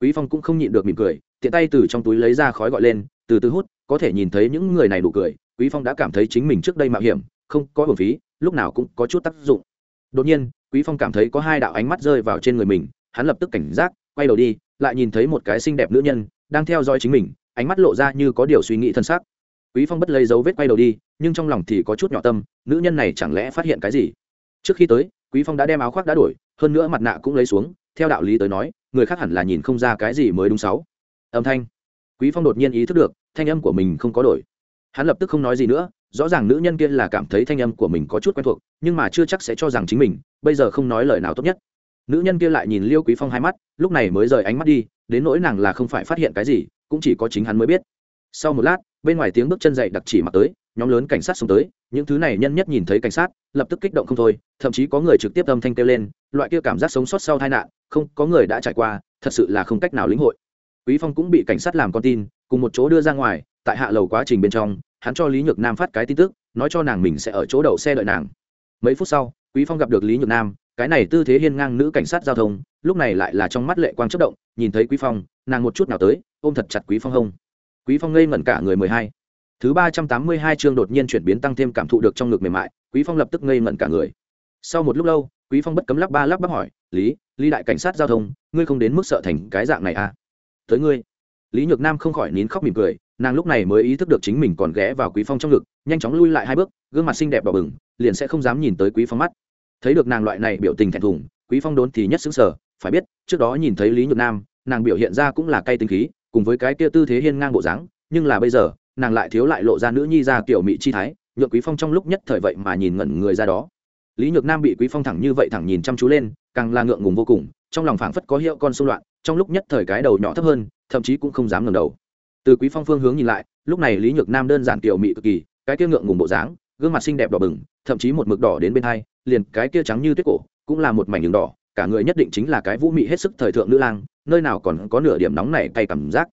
Quý phong cũng không nhịn được mỉm cười, tiện tay từ trong túi lấy ra khói gọi lên, từ từ hút, có thể nhìn thấy những người này đủ cười, quý phong đã cảm thấy chính mình trước đây mạo hiểm, không có hưởng phí, lúc nào cũng có chút tác dụng. Đột nhiên, quý phong cảm thấy có hai đạo ánh mắt rơi vào trên người mình, hắn lập tức cảnh giác, quay đầu đi, lại nhìn thấy một cái xinh đẹp nữ nhân đang theo dõi chính mình, ánh mắt lộ ra như có điều suy nghĩ thân xác quý phong bất lấy dấu vết quay đầu đi, nhưng trong lòng thì có chút nhỏ tâm, nữ nhân này chẳng lẽ phát hiện cái gì? Trước khi tới, quý phong đã đem áo khoác đã đổi, hơn nữa mặt nạ cũng lấy xuống, theo đạo lý tới nói, người khác hẳn là nhìn không ra cái gì mới đúng sáu. Âm thanh. Quý phong đột nhiên ý thức được, thanh âm của mình không có đổi. Hắn lập tức không nói gì nữa, rõ ràng nữ nhân kia là cảm thấy thanh âm của mình có chút quen thuộc, nhưng mà chưa chắc sẽ cho rằng chính mình, bây giờ không nói lời nào tốt nhất. Nữ nhân kia lại nhìn liêu quý phong hai mắt, lúc này mới rời ánh mắt đi, đến nỗi nàng là không phải phát hiện cái gì, cũng chỉ có chính hắn mới biết sau một lát, bên ngoài tiếng bước chân dậy đặc chỉ mặc tới, nhóm lớn cảnh sát xông tới, những thứ này nhân nhất nhìn thấy cảnh sát, lập tức kích động không thôi, thậm chí có người trực tiếp âm thanh kêu lên, loại kia cảm giác sống sót sau tai nạn, không, có người đã trải qua, thật sự là không cách nào lĩnh hội. Quý phong cũng bị cảnh sát làm con tin, cùng một chỗ đưa ra ngoài, tại hạ lầu quá trình bên trong, hắn cho lý nhược nam phát cái tin tức, nói cho nàng mình sẽ ở chỗ đậu xe đợi nàng. Mấy phút sau, quý phong gặp được lý nhược nam, cái này tư thế hiên ngang nữ cảnh sát giao thông, lúc này lại là trong mắt lệ quang chất động, nhìn thấy quý phong, nàng một chút nào tới, ôm thật chặt quý phong hông quý phong ngây ngẩn cả người mười hai. Thứ ba trăm tám mươi hai chương đột nhiên chuyển biến tăng thêm cảm thụ được trong ngực mềm mại, quý phong lập tức ngây ngẩn cả người. Sau một lúc lâu, quý phong bất cấm lắp ba lắp bắp hỏi, lý lý đại cảnh sát giao thông, ngươi không đến mức sợ thành cái dạng này à? Tới ngươi. Lý nhược nam không khỏi nín khóc mỉm cười, nàng lúc này mới ý thức được chính mình còn ghé vào quý phong trong ngực, nhanh chóng lui lại hai bước, gương mặt xinh đẹp đỏ bừng, liền sẽ không dám nhìn tới quý phong mắt. Thấy được nàng loại này biểu tình thẹn thùng, quý phong đốn thì nhất xứng sở phải biết, trước đó nhìn thấy lý nhược nam, nàng biểu hiện ra cũng là cay tính khí cùng với cái kia tư thế hiên ngang bộ dáng, nhưng là bây giờ, nàng lại thiếu lại lộ ra nữ nhi ra kiểu mỹ chi thái nhượng quý phong trong lúc nhất thời vậy mà nhìn ngẩn người ra đó. Lý nhược nam bị quý phong thẳng như vậy thẳng nhìn chăm chú lên, càng là ngượng ngùng vô cùng, trong lòng phảng phất có hiệu con xung loạn, trong lúc nhất thời cái đầu nhỏ thấp hơn, thậm chí cũng không dám ngẩng đầu. Từ quý phong phương hướng nhìn lại, lúc này lý nhược nam đơn giản tiểu mỹ cực kỳ, cái kia ngượng ngùng bộ dáng, gương mặt xinh đẹp đỏ bừng, thậm chí một mực đỏ đến bên hai, liền cái kia trắng như tuyết cổ, cũng là một mảnh đường đỏ, cả người nhất định chính là cái vũ mị hết sức thời thượng nữ lang nơi nào còn có nửa điểm nóng này cay cảm giác.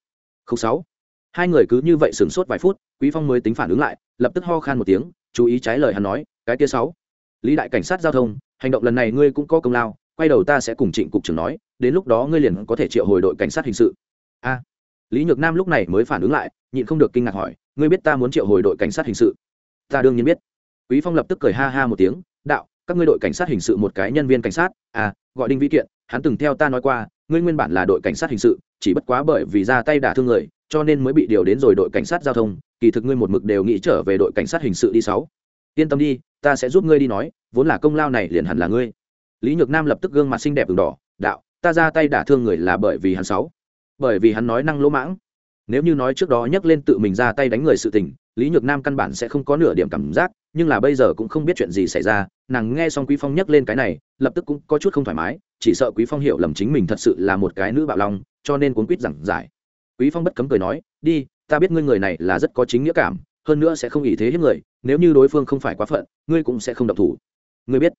Không sáu. Hai người cứ như vậy sửng sốt vài phút, quý phong mới tính phản ứng lại, lập tức ho khan một tiếng, chú ý trái lời hắn nói, cái kia sáu. Lý đại cảnh sát giao thông, hành động lần này ngươi cũng có công lao, quay đầu ta sẽ cùng trịnh cục trưởng nói, đến lúc đó ngươi liền có thể triệu hồi đội cảnh sát hình sự. A. Lý nhược nam lúc này mới phản ứng lại, nhịn không được kinh ngạc hỏi, ngươi biết ta muốn triệu hồi đội cảnh sát hình sự? Ta đương nhiên biết. Quý phong lập tức cười ha ha một tiếng, đạo, các ngươi đội cảnh sát hình sự một cái nhân viên cảnh sát à gọi đinh vĩ kiện hắn từng theo ta nói qua, ngươi nguyên bản là đội cảnh sát hình sự, chỉ bất quá bởi vì ra tay đả thương người, cho nên mới bị điều đến rồi đội cảnh sát giao thông. Kỳ thực ngươi một mực đều nghĩ trở về đội cảnh sát hình sự đi sáu. Yên tâm đi, ta sẽ giúp ngươi đi nói, vốn là công lao này liền hẳn là ngươi. Lý nhược nam lập tức gương mặt xinh đẹp v đỏ, đạo, ta ra tay đả thương người là bởi vì hắn sáu. Bởi vì hắn nói năng lỗ mãng. Nếu như nói trước đó nhắc lên tự mình ra tay đánh người sự tình, lý nhược nam căn bản sẽ không có nửa điểm cảm giác, nhưng là bây giờ cũng không biết chuyện gì xảy ra nàng nghe xong quý phong nhắc lên cái này, lập tức cũng có chút không thoải mái, chỉ sợ quý phong hiểu lầm chính mình thật sự là một cái nữ bạo long, cho nên cuốn quýt giảng giải. Quý phong bất cấm cười nói, đi, ta biết ngươi người này là rất có chính nghĩa cảm, hơn nữa sẽ không ý thế hiếp người, nếu như đối phương không phải quá phận, ngươi cũng sẽ không động thủ. Ngươi biết,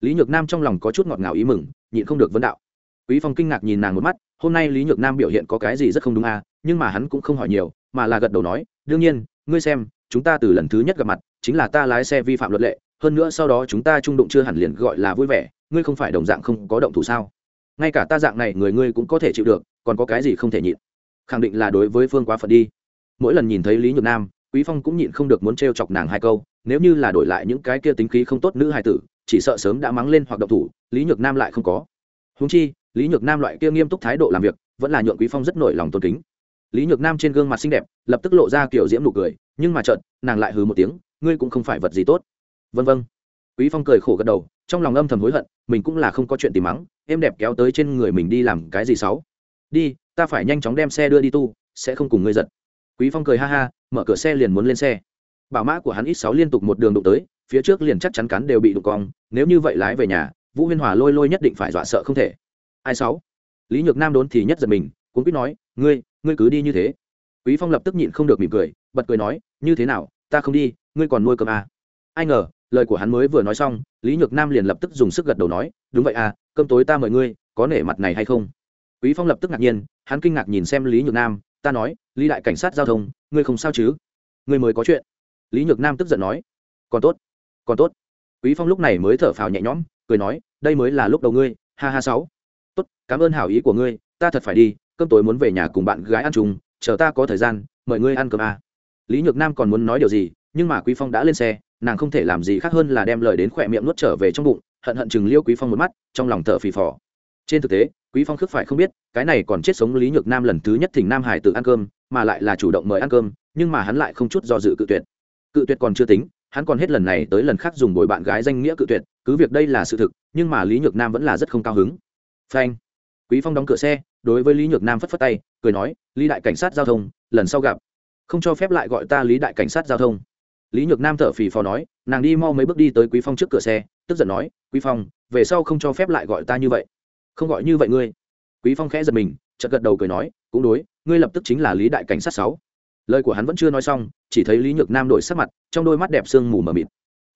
lý nhược nam trong lòng có chút ngọt ngào ý mừng, nhịn không được vấn đạo. Quý phong kinh ngạc nhìn nàng một mắt, hôm nay lý nhược nam biểu hiện có cái gì rất không đúng à nhưng mà hắn cũng không hỏi nhiều, mà là gật đầu nói, đương nhiên, ngươi xem, chúng ta từ lần thứ nhất gặp mặt, chính là ta lái xe vi phạm luật lệ hơn nữa sau đó chúng ta trung đụng chưa hẳn liền gọi là vui vẻ, ngươi không phải đồng dạng không có động thủ sao? Ngay cả ta dạng này người ngươi cũng có thể chịu được, còn có cái gì không thể nhịn? Khẳng định là đối với phương quá phận đi. Mỗi lần nhìn thấy lý nhược nam, quý phong cũng nhịn không được muốn trêu chọc nàng hai câu, nếu như là đổi lại những cái kia tính khí không tốt nữ hài tử, chỉ sợ sớm đã mắng lên hoặc động thủ, lý nhược nam lại không có. Húng chi, lý nhược nam loại kia nghiêm túc thái độ làm việc, vẫn là nhượng quý phong rất nổi lòng tôn kính. Lý nhược nam trên gương mặt xinh đẹp, lập tức lộ ra kiểu diễm nụ cười, nhưng mà chợt, nàng lại hừ một tiếng, ngươi cũng không phải vật gì tốt vân vân. Quý phong cười khổ gật đầu, trong lòng âm thầm hối hận, mình cũng là không có chuyện tìm mắng em đẹp kéo tới trên người mình đi làm cái gì xấu đi, ta phải nhanh chóng đem xe đưa đi tu, sẽ không cùng ngươi giật. Quý phong cười ha ha, mở cửa xe liền muốn lên xe. Bảo mã của hắn ít sáu liên tục một đường đụng tới, phía trước liền chắc chắn cắn đều bị đụng cong, nếu như vậy lái về nhà, vũ huyên hòa lôi lôi nhất định phải dọa sợ không thể. Ai sáu? Lý nhược nam đốn thì nhất giật mình cũng biết nói, ngươi ngươi cứ đi như thế. Quý phong lập tức nhịn không được mỉm cười, bật cười nói, như thế nào, ta không đi, ngươi còn nuôi cơm à. ai ngờ lời của hắn mới vừa nói xong, lý nhược nam liền lập tức dùng sức gật đầu nói, đúng vậy à cơm tối ta mời ngươi, có nể mặt này hay không? Quý phong lập tức ngạc nhiên, hắn kinh ngạc nhìn xem lý nhược nam, ta nói, lý đại cảnh sát giao thông, ngươi không sao chứ? Ngươi mới có chuyện. Lý nhược nam tức giận nói, còn tốt còn tốt. Quý phong lúc này mới thở phào nhẹ nhõm, cười nói, đây mới là lúc đầu ngươi, ha ha sáu. Tốt, cảm ơn hảo ý của ngươi, ta thật phải đi, cơm tối muốn về nhà cùng bạn gái ăn chung, chờ ta có thời gian, mời ngươi ăn cơm à. lý nhược nam còn muốn nói điều gì, nhưng mà quý phong đã lên xe nàng không thể làm gì khác hơn là đem lời đến khỏe miệng nuốt trở về trong bụng, hận hận chừng liêu quý phong một mắt, trong lòng thở phì phò. Trên thực tế, quý phong khước phải không biết, cái này còn chết sống lý nhược nam lần thứ nhất thỉnh nam hải tự ăn cơm, mà lại là chủ động mời ăn cơm, nhưng mà hắn lại không chút do dự cự tuyệt. Cự tuyệt còn chưa tính, hắn còn hết lần này tới lần khác dùng bồi bạn gái danh nghĩa cự tuyệt, cứ việc đây là sự thực, nhưng mà lý nhược nam vẫn là rất không cao hứng. Phanh. Quý phong đóng cửa xe, đối với lý nhược nam phất phất tay, cười nói, lý đại cảnh sát giao thông, lần sau gặp. Không cho phép lại gọi ta lý đại cảnh sát giao thông lý nhược nam thở phì phò nói, nàng đi mau mấy bước đi tới quý phong trước cửa xe, tức giận nói, quý phong, về sau không cho phép lại gọi ta như vậy. Không gọi như vậy ngươi. Quý phong khẽ giật mình, chợt gật đầu cười nói, cũng đối, ngươi lập tức chính là lý đại cảnh sát sáu. Lời của hắn vẫn chưa nói xong, chỉ thấy lý nhược nam đổi sắc mặt, trong đôi mắt đẹp sương mù mờ mịt.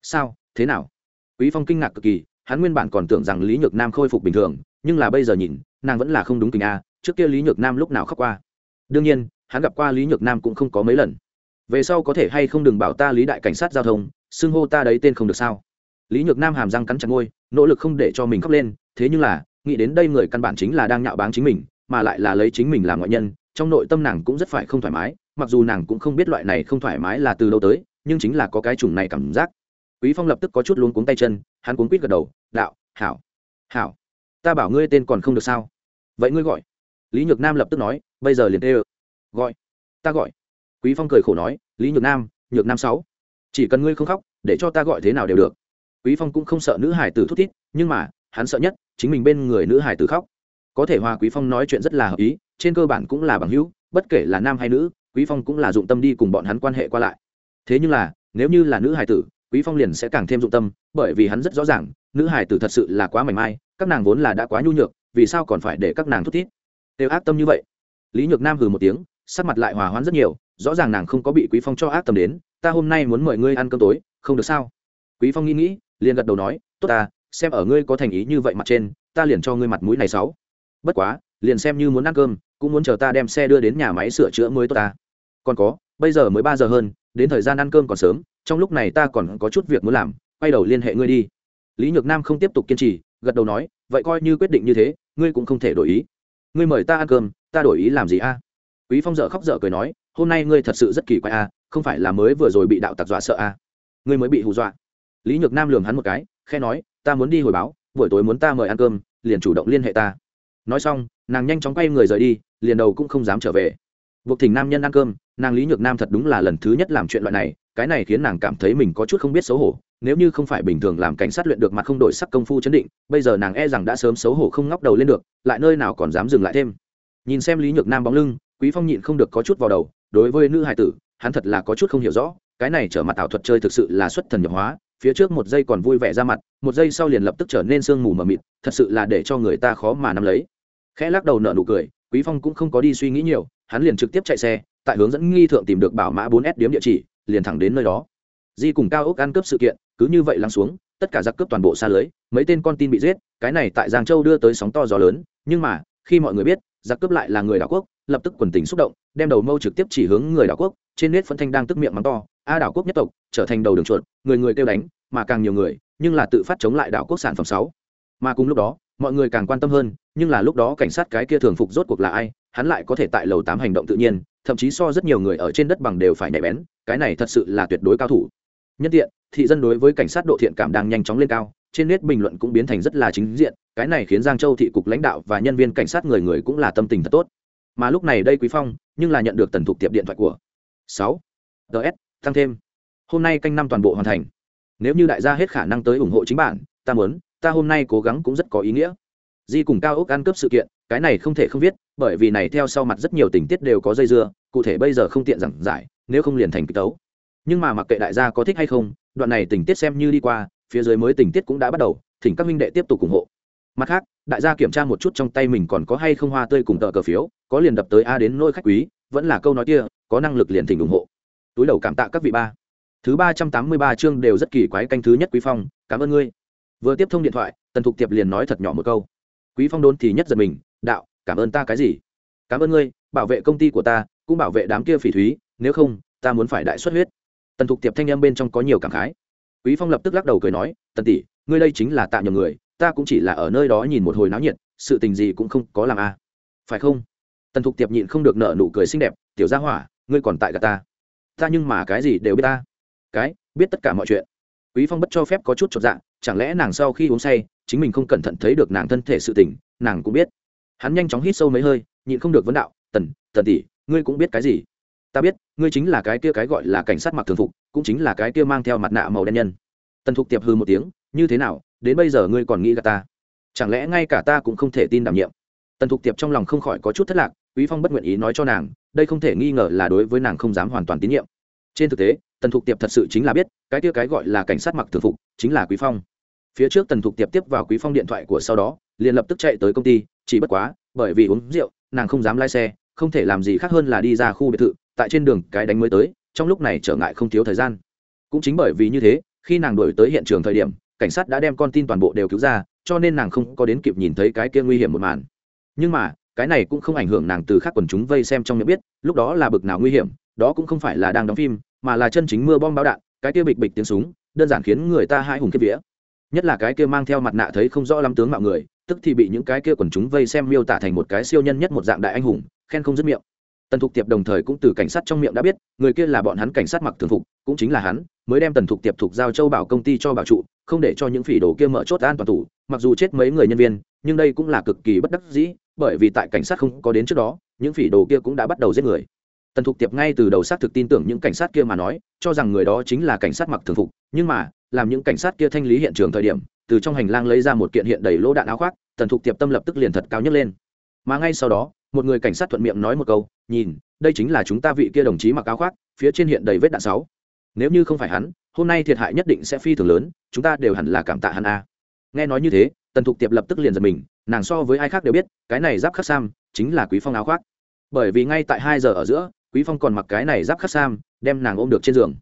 Sao? Thế nào? Quý phong kinh ngạc cực kỳ, hắn nguyên bản còn tưởng rằng lý nhược nam khôi phục bình thường, nhưng là bây giờ nhìn, nàng vẫn là không đúng tình a, trước kia lý nhược nam lúc nào khóc qua. Đương nhiên, hắn gặp qua lý nhược nam cũng không có mấy lần về sau có thể hay không đừng bảo ta lý đại cảnh sát giao thông, xưng hô ta đấy tên không được sao? Lý nhược nam hàm răng cắn chặt ngôi nỗ lực không để cho mình khóc lên, thế nhưng là, nghĩ đến đây người căn bản chính là đang nhạo báng chính mình, mà lại là lấy chính mình làm ngoại nhân, trong nội tâm nàng cũng rất phải không thoải mái, mặc dù nàng cũng không biết loại này không thoải mái là từ đâu tới, nhưng chính là có cái chủng này cảm giác. Quý phong lập tức có chút luống cuống tay chân, hắn cuống quýt gật đầu, đạo, hảo hảo, ta bảo ngươi tên còn không được sao? Vậy ngươi gọi. Lý nhược nam lập tức nói, bây giờ liền tê gọi, ta gọi quý phong cười khổ nói, lý nhược nam nhược nam sáu, chỉ cần ngươi không khóc, để cho ta gọi thế nào đều được. Quý phong cũng không sợ nữ hải tử thút thít, nhưng mà, hắn sợ nhất, chính mình bên người nữ hải tử khóc. Có thể hòa quý phong nói chuyện rất là hợp ý, trên cơ bản cũng là bằng hữu, bất kể là nam hay nữ, quý phong cũng là dụng tâm đi cùng bọn hắn quan hệ qua lại. Thế nhưng là, nếu như là nữ hải tử, quý phong liền sẽ càng thêm dụng tâm, bởi vì hắn rất rõ ràng, nữ hải tử thật sự là quá mảnh mai, các nàng vốn là đã quá nhu nhược, vì sao còn phải để các nàng thút thít? Đều ác tâm như vậy. Lý nhược nam hừ một tiếng sắc mặt lại hòa hoãn rất nhiều, rõ ràng nàng không có bị quý phong cho ác tâm đến, ta hôm nay muốn mời ngươi ăn cơm tối, không được sao? Quý phong nghĩ nghĩ, liền gật đầu nói, tốt ta, xem ở ngươi có thành ý như vậy mặt trên, ta liền cho ngươi mặt mũi này sáu. Bất quá, liền xem như muốn ăn cơm, cũng muốn chờ ta đem xe đưa đến nhà máy sửa chữa mới tốt ta. Còn có, bây giờ mới ba giờ hơn, đến thời gian ăn cơm còn sớm, trong lúc này ta còn có chút việc muốn làm, quay đầu liên hệ ngươi đi. Lý nhược nam không tiếp tục kiên trì, gật đầu nói, vậy coi như quyết định như thế, ngươi cũng không thể đổi ý. Ngươi mời ta ăn cơm, ta đổi ý làm gì a? Quý phong dở khóc dở cười nói, hôm nay ngươi thật sự rất kỳ quái a không phải là mới vừa rồi bị đạo tặc dọa sợ a ngươi mới bị hù dọa. Lý nhược nam lường hắn một cái khe nói, ta muốn đi hồi báo, buổi tối muốn ta mời ăn cơm, liền chủ động liên hệ ta. Nói xong, nàng nhanh chóng quay người rời đi, liền đầu cũng không dám trở về. Buộc thỉnh nam nhân ăn cơm, nàng lý nhược nam thật đúng là lần thứ nhất làm chuyện loại này, cái này khiến nàng cảm thấy mình có chút không biết xấu hổ, nếu như không phải bình thường làm cảnh sát luyện được mặt không đổi sắc công phu chấn định, bây giờ nàng e rằng đã sớm xấu hổ không ngóc đầu lên được, lại nơi nào còn dám dừng lại thêm. Nhìn xem lý nhược nam bóng lưng quý phong nhịn không được có chút vào đầu, đối với nữ hài tử, hắn thật là có chút không hiểu rõ, cái này trở mặt ảo thuật chơi thực sự là xuất thần nhập hóa, phía trước một giây còn vui vẻ ra mặt, một giây sau liền lập tức trở nên sương mù mờ mịt, thật sự là để cho người ta khó mà nắm lấy. Khẽ lắc đầu nở nụ cười, quý phong cũng không có đi suy nghĩ nhiều, hắn liền trực tiếp chạy xe, tại hướng dẫn nghi thượng tìm được bảo mã 4S điểm địa chỉ, liền thẳng đến nơi đó. Di cùng cao ốc ăn cướp sự kiện, cứ như vậy lắng xuống, tất cả giặc cướp toàn bộ xa lưới, mấy tên con tin bị giết, cái này tại giang châu đưa tới sóng to gió lớn, nhưng mà, khi mọi người biết, giặc cướp lại là người đảo quốc lập tức quần tình xúc động, đem đầu mâu trực tiếp chỉ hướng người đảo quốc, trên nét phân thanh đang tức miệng mắng to, a đảo quốc nhất tộc, trở thành đầu đường chuột, người người kêu đánh, mà càng nhiều người, nhưng là tự phát chống lại đảo quốc sản phẩm sáu. Mà cùng lúc đó, mọi người càng quan tâm hơn, nhưng là lúc đó cảnh sát cái kia thường phục rốt cuộc là ai, hắn lại có thể tại lầu tám hành động tự nhiên, thậm chí so rất nhiều người ở trên đất bằng đều phải nhạy bén, cái này thật sự là tuyệt đối cao thủ. Nhân tiện, thị dân đối với cảnh sát độ thiện cảm đang nhanh chóng lên cao, trên nét bình luận cũng biến thành rất là chính diện, cái này khiến giang châu thị cục lãnh đạo và nhân viên cảnh sát người người cũng là tâm tình thật tốt mà lúc này đây quý phong, nhưng là nhận được tần thục tiệp điện thoại của. Sáu. Ts tăng thêm. Hôm nay canh năm toàn bộ hoàn thành. Nếu như đại gia hết khả năng tới ủng hộ chính bản, ta muốn, ta hôm nay cố gắng cũng rất có ý nghĩa. Di cùng cao ốc ăn cướp sự kiện, cái này không thể không viết, bởi vì này theo sau mặt rất nhiều tình tiết đều có dây dưa, cụ thể bây giờ không tiện giảng giải, nếu không liền thành kịch tấu. Nhưng mà mặc kệ đại gia có thích hay không, đoạn này tình tiết xem như đi qua, phía dưới mới tình tiết cũng đã bắt đầu, thỉnh các minh đệ tiếp tục ủng hộ. Mặt khác đại gia kiểm tra một chút trong tay mình còn có hay không hoa tươi cùng tờ cờ phiếu, có liền đập tới a đến nôi khách quý, vẫn là câu nói kia, có năng lực liền thỉnh ủng hộ. Túi đầu cảm tạ các vị ba. Thứ ba trăm tám mươi ba chương đều rất kỳ quái canh thứ nhất quý phong, cảm ơn ngươi. Vừa tiếp thông điện thoại, tần thục tiệp liền nói thật nhỏ một câu. Quý phong đốn thì nhất giật mình, đạo, cảm ơn ta cái gì? Cảm ơn ngươi, bảo vệ công ty của ta, cũng bảo vệ đám kia phỉ thúy, nếu không, ta muốn phải đại xuất huyết. Tần thục tiệp thanh em bên trong có nhiều cảm khái. Quý phong lập tức lắc đầu cười nói, tần tỷ, ngươi đây chính là tạm nhầm người ta cũng chỉ là ở nơi đó nhìn một hồi náo nhiệt, sự tình gì cũng không có làm a à. phải không? Tần thục tiệp nhịn không được nợ nụ cười xinh đẹp, tiểu gia hỏa, ngươi còn tại gà ta. Ta nhưng mà cái gì đều biết ta. Cái, biết tất cả mọi chuyện. Quý phong bất cho phép có chút chột dạ chẳng lẽ nàng sau khi uống say, chính mình không cẩn thận thấy được nàng thân thể sự tình, nàng cũng biết. Hắn nhanh chóng hít sâu mấy hơi, nhịn không được vấn đạo, tần tần tỷ, ngươi cũng biết cái gì? Ta biết, ngươi chính là cái kia cái gọi là cảnh sát mặc thường phục, cũng chính là cái kia mang theo mặt nạ màu đen nhân. Tần thục tiệp hư một tiếng, như thế nào đến bây giờ ngươi còn nghĩ gạt ta? Chẳng lẽ ngay cả ta cũng không thể tin đảm nhiệm? Tần thục tiệp trong lòng không khỏi có chút thất lạc, quý phong bất nguyện ý nói cho nàng, đây không thể nghi ngờ là đối với nàng không dám hoàn toàn tín nhiệm. Trên thực tế, tần thục tiệp thật sự chính là biết, cái kia cái gọi là cảnh sát mặc thường phục, chính là quý phong. Phía trước tần thục tiệp tiếp vào quý phong điện thoại của sau đó, liền lập tức chạy tới công ty, chỉ bất quá, bởi vì uống rượu, nàng không dám lái xe, không thể làm gì khác hơn là đi ra khu biệt thự, tại trên đường cái đánh mới tới, trong lúc này trở ngại không thiếu thời gian. Cũng chính bởi vì như thế, khi nàng đổi tới hiện trường thời điểm cảnh sát đã đem con tin toàn bộ đều cứu ra, cho nên nàng không có đến kịp nhìn thấy cái kia nguy hiểm một màn. Nhưng mà, cái này cũng không ảnh hưởng nàng từ khác quần chúng vây xem trong nhận biết, lúc đó là bực nào nguy hiểm, đó cũng không phải là đang đóng phim, mà là chân chính mưa bom bão đạn, cái kia bịch bịch tiếng súng, đơn giản khiến người ta hai hùng kiếp vía. Nhất là cái kia mang theo mặt nạ thấy không rõ lắm tướng mạo người, tức thì bị những cái kia quần chúng vây xem miêu tả thành một cái siêu nhân nhất một dạng đại anh hùng, khen không dứt miệng tần thục tiệp đồng thời cũng từ cảnh sát trong miệng đã biết, người kia là bọn hắn cảnh sát mặc thường phục, cũng chính là hắn, mới đem tần thục tiệp thuộc giao châu bảo công ty cho bảo trụ, không để cho những phỉ đồ kia mở chốt an toàn tủ mặc dù chết mấy người nhân viên, nhưng đây cũng là cực kỳ bất đắc dĩ, bởi vì tại cảnh sát không có đến trước đó, những phỉ đồ kia cũng đã bắt đầu giết người. Tần thục tiệp ngay từ đầu xác thực tin tưởng những cảnh sát kia mà nói, cho rằng người đó chính là cảnh sát mặc thường phục, nhưng mà, làm những cảnh sát kia thanh lý hiện trường thời điểm, từ trong hành lang lấy ra một kiện hiện đầy lỗ đạn áo khoác, tần thục tiệp tâm lập tức liền thật cao nhất lên. Mà ngay sau đó một người cảnh sát thuận miệng nói một câu, nhìn, đây chính là chúng ta vị kia đồng chí mặc áo khoác, phía trên hiện đầy vết đạn sáu. Nếu như không phải hắn, hôm nay thiệt hại nhất định sẽ phi thường lớn, chúng ta đều hẳn là cảm tạ hắn a. Nghe nói như thế, tần thục tiệp lập tức liền giật mình, nàng so với ai khác đều biết, cái này giáp khắc sam chính là quý phong áo khoác. Bởi vì ngay tại hai giờ ở giữa, quý phong còn mặc cái này giáp khắc sam, đem nàng ôm được trên giường.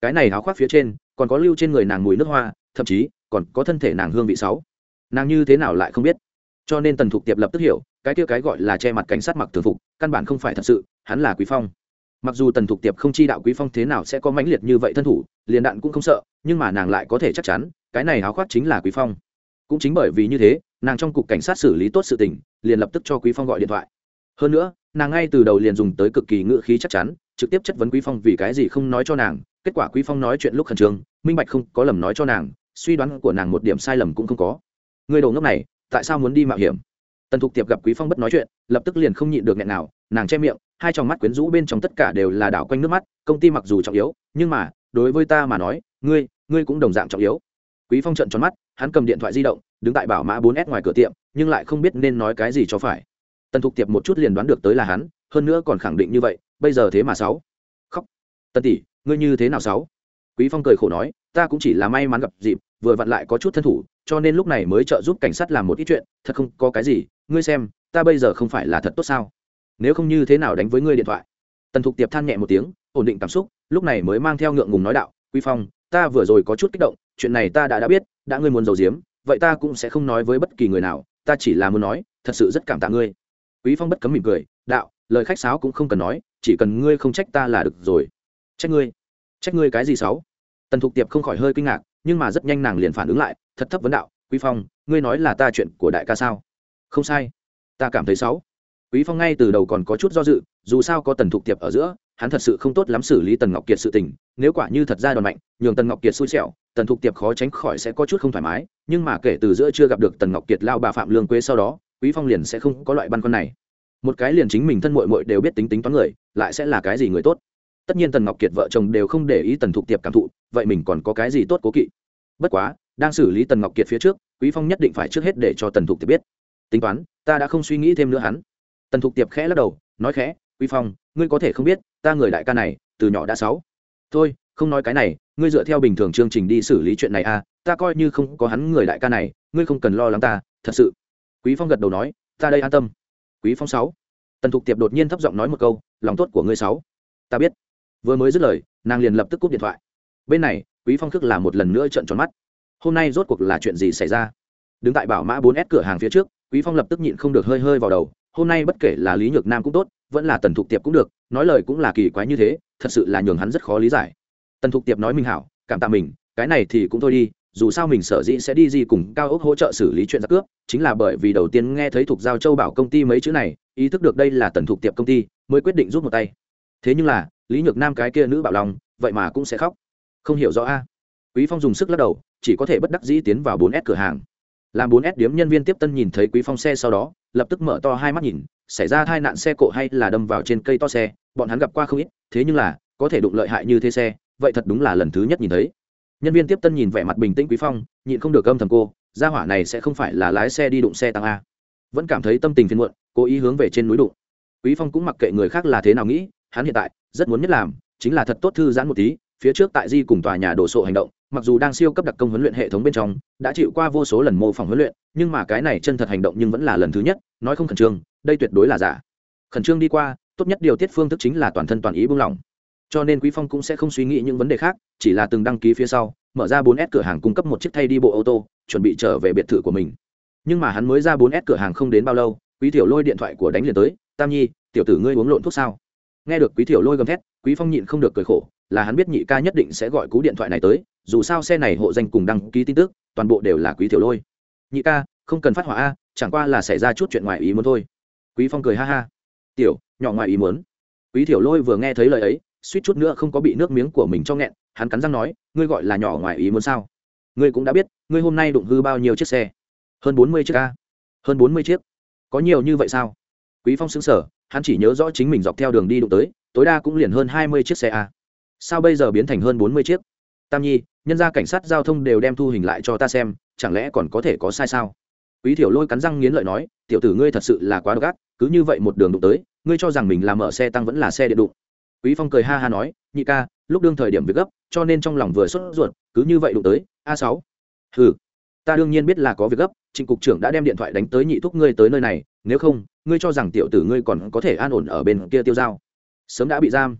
Cái này áo khoác phía trên, còn có lưu trên người nàng mùi nước hoa, thậm chí còn có thân thể nàng hương vị sáu. Nàng như thế nào lại không biết? Cho nên tần thục tiệp lập tức hiểu, cái kia cái gọi là che mặt cảnh sát mặc thường phục, căn bản không phải thật sự, hắn là quý phong. Mặc dù tần thục tiệp không chi đạo quý phong thế nào sẽ có mãnh liệt như vậy thân thủ, liền đạn cũng không sợ, nhưng mà nàng lại có thể chắc chắn, cái này háo khoác chính là quý phong. Cũng chính bởi vì như thế, nàng trong cục cảnh sát xử lý tốt sự tình, liền lập tức cho quý phong gọi điện thoại. Hơn nữa, nàng ngay từ đầu liền dùng tới cực kỳ ngữ khí chắc chắn, trực tiếp chất vấn quý phong vì cái gì không nói cho nàng, kết quả quý phong nói chuyện lúc khẩn trương, minh bạch không có lầm nói cho nàng, suy đoán của nàng một điểm sai lầm cũng không có. Người đầu ngốc này tại sao muốn đi mạo hiểm? Tần thục tiệp gặp quý phong bất nói chuyện, lập tức liền không nhịn được nghẹn nào, nàng che miệng, hai tròng mắt quyến rũ bên trong tất cả đều là đảo quanh nước mắt, công ty mặc dù trọng yếu, nhưng mà, đối với ta mà nói, ngươi ngươi cũng đồng dạng trọng yếu. Quý phong trận tròn mắt, hắn cầm điện thoại di động, đứng tại bảo mã 4S ngoài cửa tiệm, nhưng lại không biết nên nói cái gì cho phải. Tần thục tiệp một chút liền đoán được tới là hắn, hơn nữa còn khẳng định như vậy, bây giờ thế mà sáu. Khóc. Tần tỷ, ngươi như thế nào sáu? Quý phong cười khổ nói ta cũng chỉ là may mắn gặp dịp, vừa vặn lại có chút thân thủ, cho nên lúc này mới trợ giúp cảnh sát làm một ít chuyện, thật không có cái gì, ngươi xem, ta bây giờ không phải là thật tốt sao? Nếu không như thế nào đánh với ngươi điện thoại? Tần thục tiệp than nhẹ một tiếng, ổn định cảm xúc, lúc này mới mang theo ngượng ngùng nói đạo, quý phong, ta vừa rồi có chút kích động, chuyện này ta đã đã biết, đã ngươi muốn giấu giếm, vậy ta cũng sẽ không nói với bất kỳ người nào, ta chỉ là muốn nói, thật sự rất cảm tạ ngươi. Quý phong bất cấm mỉm cười, đạo, lời khách sáo cũng không cần nói, chỉ cần ngươi không trách ta là được rồi. Trách ngươi? Trách ngươi cái gì xấu? Tần thục tiệp không khỏi hơi kinh ngạc, nhưng mà rất nhanh nàng liền phản ứng lại, thật thấp vấn đạo, quý phong, ngươi nói là ta chuyện của đại ca sao? Không sai. Ta cảm thấy xấu. Quý phong ngay từ đầu còn có chút do dự, dù sao có tần thục tiệp ở giữa, hắn thật sự không tốt lắm xử lý tần ngọc kiệt sự tình, nếu quả như thật ra đòn mạnh, nhường tần ngọc kiệt xui xẻo, tần thục tiệp khó tránh khỏi sẽ có chút không thoải mái, nhưng mà kể từ giữa chưa gặp được tần ngọc kiệt lao bà phạm lương quế sau đó, quý phong liền sẽ không có loại băn khoăn này. Một cái liền chính mình thân mội mội đều biết tính tính toán người, lại sẽ là cái gì người tốt? Tất nhiên tần ngọc kiệt vợ chồng đều không để ý tần thục tiệp cảm thụ, vậy mình còn có cái gì tốt cố kỵ? Bất quá, đang xử lý tần ngọc kiệt phía trước, quý phong nhất định phải trước hết để cho tần thục tiệp biết. Tính toán, ta đã không suy nghĩ thêm nữa hắn. Tần thục tiệp khẽ lắc đầu, nói khẽ, quý phong, ngươi có thể không biết, ta người đại ca này, từ nhỏ đã sáu. Thôi, không nói cái này, ngươi dựa theo bình thường chương trình đi xử lý chuyện này à ta coi như không có hắn người đại ca này, ngươi không cần lo lắng ta, thật sự. Quý phong gật đầu nói, ta đây an tâm. Quý phong sáu. Tần thục tiệp đột nhiên thấp giọng nói một câu, lòng tốt của ngươi sáu. Ta biết vừa mới dứt lời, nàng liền lập tức cúp điện thoại. Bên này, quý phong thức là một lần nữa trợn tròn mắt. Hôm nay rốt cuộc là chuyện gì xảy ra? Đứng tại bảo mã 4S cửa hàng phía trước, quý phong lập tức nhịn không được hơi hơi vào đầu. Hôm nay bất kể là lý nhược nam cũng tốt, vẫn là tần thục tiệp cũng được, nói lời cũng là kỳ quái như thế, thật sự là nhường hắn rất khó lý giải. Tần thục tiệp nói mình hảo, cảm tạ mình, cái này thì cũng thôi đi, dù sao mình sở dĩ sẽ đi gì cùng cao ốc hỗ trợ xử lý chuyện giặc cướp, chính là bởi vì đầu tiên nghe thấy thuộc giao châu bảo công ty mấy chữ này, ý thức được đây là tần thục tiệp công ty, mới quyết định rút một tay thế nhưng là, lý nhược nam cái kia nữ bảo lòng, vậy mà cũng sẽ khóc. Không hiểu rõ a. Quý phong dùng sức lắc đầu, chỉ có thể bất đắc dĩ tiến vào 4S cửa hàng. Làm 4S điếm nhân viên tiếp tân nhìn thấy quý phong xe sau đó, lập tức mở to hai mắt nhìn, xảy ra tai nạn xe cộ hay là đâm vào trên cây to xe, bọn hắn gặp qua không ít, thế nhưng là, có thể đụng lợi hại như thế xe, vậy thật đúng là lần thứ nhất nhìn thấy. Nhân viên tiếp tân nhìn vẻ mặt bình tĩnh quý phong, nhịn không được âm thầm cô, gia hỏa này sẽ không phải là lái xe đi đụng xe tăng a. Vẫn cảm thấy tâm tình phiền muộn, cố ý hướng về trên núi đụng. Quý phong cũng mặc kệ người khác là thế nào nghĩ hắn hiện tại rất muốn nhất làm chính là thật tốt thư giãn một tí, phía trước tại di cùng tòa nhà đổ sộ hành động, mặc dù đang siêu cấp đặc công huấn luyện hệ thống bên trong, đã chịu qua vô số lần mô phỏng huấn luyện, nhưng mà cái này chân thật hành động nhưng vẫn là lần thứ nhất, nói không khẩn trương, đây tuyệt đối là giả. Khẩn trương đi qua, tốt nhất điều tiết phương thức chính là toàn thân toàn ý buông lỏng. Cho nên quý phong cũng sẽ không suy nghĩ những vấn đề khác, chỉ là từng đăng ký phía sau, mở ra 4S cửa hàng cung cấp một chiếc thay đi bộ ô tô, chuẩn bị trở về biệt thự của mình. Nhưng mà hắn mới ra 4S cửa hàng không đến bao lâu, quý tiểu lôi điện thoại của đánh liền tới, tam nhi, tiểu tử ngươi uống lộn thuốc sao? Nghe được quý tiểu lôi gầm thét, quý phong nhịn không được cười khổ, là hắn biết nhị ca nhất định sẽ gọi cú điện thoại này tới, dù sao xe này hộ danh cùng đăng ký tin tức, toàn bộ đều là quý tiểu lôi. Nhị ca, không cần phát hỏa a, chẳng qua là xảy ra chút chuyện ngoài ý muốn thôi. Quý phong cười ha ha. Tiểu, nhỏ ngoài ý muốn. Quý tiểu lôi vừa nghe thấy lời ấy, suýt chút nữa không có bị nước miếng của mình cho nghẹn, hắn cắn răng nói, ngươi gọi là nhỏ ngoài ý muốn sao? Ngươi cũng đã biết, ngươi hôm nay đụng hư bao nhiêu chiếc xe? Hơn bốn mươi chiếc a. Hơn bốn mươi chiếc? Có nhiều như vậy sao? Quý phong xứng sở hắn chỉ nhớ rõ chính mình dọc theo đường đi đụng tới, tối đa cũng liền hơn hai mươi chiếc xe a. Sao bây giờ biến thành hơn bốn mươi chiếc? Tam nhi, nhân gia cảnh sát giao thông đều đem thu hình lại cho ta xem, chẳng lẽ còn có thể có sai sao? Quý thiểu lôi cắn răng nghiến lợi nói, tiểu tử ngươi thật sự là quá độc ác, cứ như vậy một đường đụng tới, ngươi cho rằng mình làm mở xe tăng vẫn là xe điện đụng. Quý phong cười ha ha nói, nhị ca, lúc đương thời điểm việc gấp, cho nên trong lòng vừa sốt ruột, cứ như vậy đụng tới, a sáu. Hừ, ta đương nhiên biết là có việc gấp, trịnh cục trưởng đã đem điện thoại đánh tới nhị thúc ngươi tới nơi này nếu không, ngươi cho rằng tiểu tử ngươi còn có thể an ổn ở bên kia tiêu dao. Sớm đã bị giam.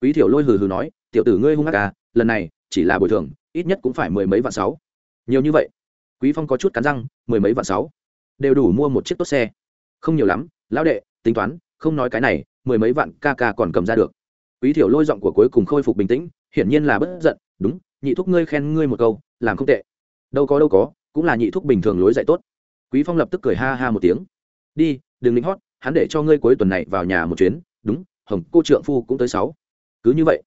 Quý thiểu lôi hừ hừ nói, tiểu tử ngươi hung ác à lần này, chỉ là bồi thường, ít nhất cũng phải mười mấy vạn sáu. Nhiều như vậy. Quý phong có chút cắn răng, mười mấy vạn sáu. Đều đủ mua một chiếc tốt xe. Không nhiều lắm, lão đệ, tính toán, không nói cái này, mười mấy vạn ca ca còn cầm ra được. Quý thiểu lôi giọng của cuối cùng khôi phục bình tĩnh, hiển nhiên là bất giận, đúng, nhị thúc ngươi khen ngươi một câu, làm không tệ. Đâu có đâu có, cũng là nhị thúc bình thường lối dạy tốt. Quý phong lập tức cười ha ha một tiếng đi, đừng lính hót, hắn để cho ngươi cuối tuần này vào nhà một chuyến. Đúng, hồng, cô trượng phu cũng tới sáu. Cứ như vậy.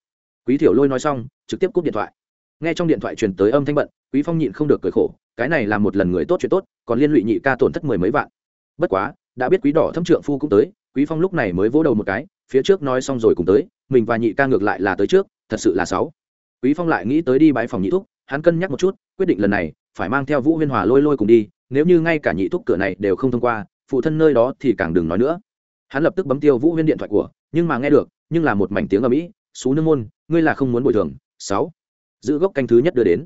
Quý thiểu lôi nói xong, trực tiếp cúp điện thoại. Nghe trong điện thoại truyền tới âm thanh bận, quý phong nhịn không được cười khổ, cái này là một lần người tốt chuyện tốt, còn liên lụy nhị ca tổn thất mười mấy vạn. Bất quá, đã biết quý đỏ thâm trượng phu cũng tới, quý phong lúc này mới vỗ đầu một cái, phía trước nói xong rồi cùng tới, mình và nhị ca ngược lại là tới trước, thật sự là sáu. Quý phong lại nghĩ tới đi bãi phòng nhị thúc, hắn cân nhắc một chút, quyết định lần này, phải mang theo vũ huyên hòa lôi lôi cùng đi, nếu như ngay cả nhị thúc cửa này đều không thông qua phụ thân nơi đó thì càng đừng nói nữa. Hắn lập tức bấm tiêu vũ huyên điện thoại của, nhưng mà nghe được, nhưng là một mảnh tiếng ở mỹ xú nương môn, ngươi là không muốn bồi thường. Sáu. Giữ gốc canh thứ nhất đưa đến.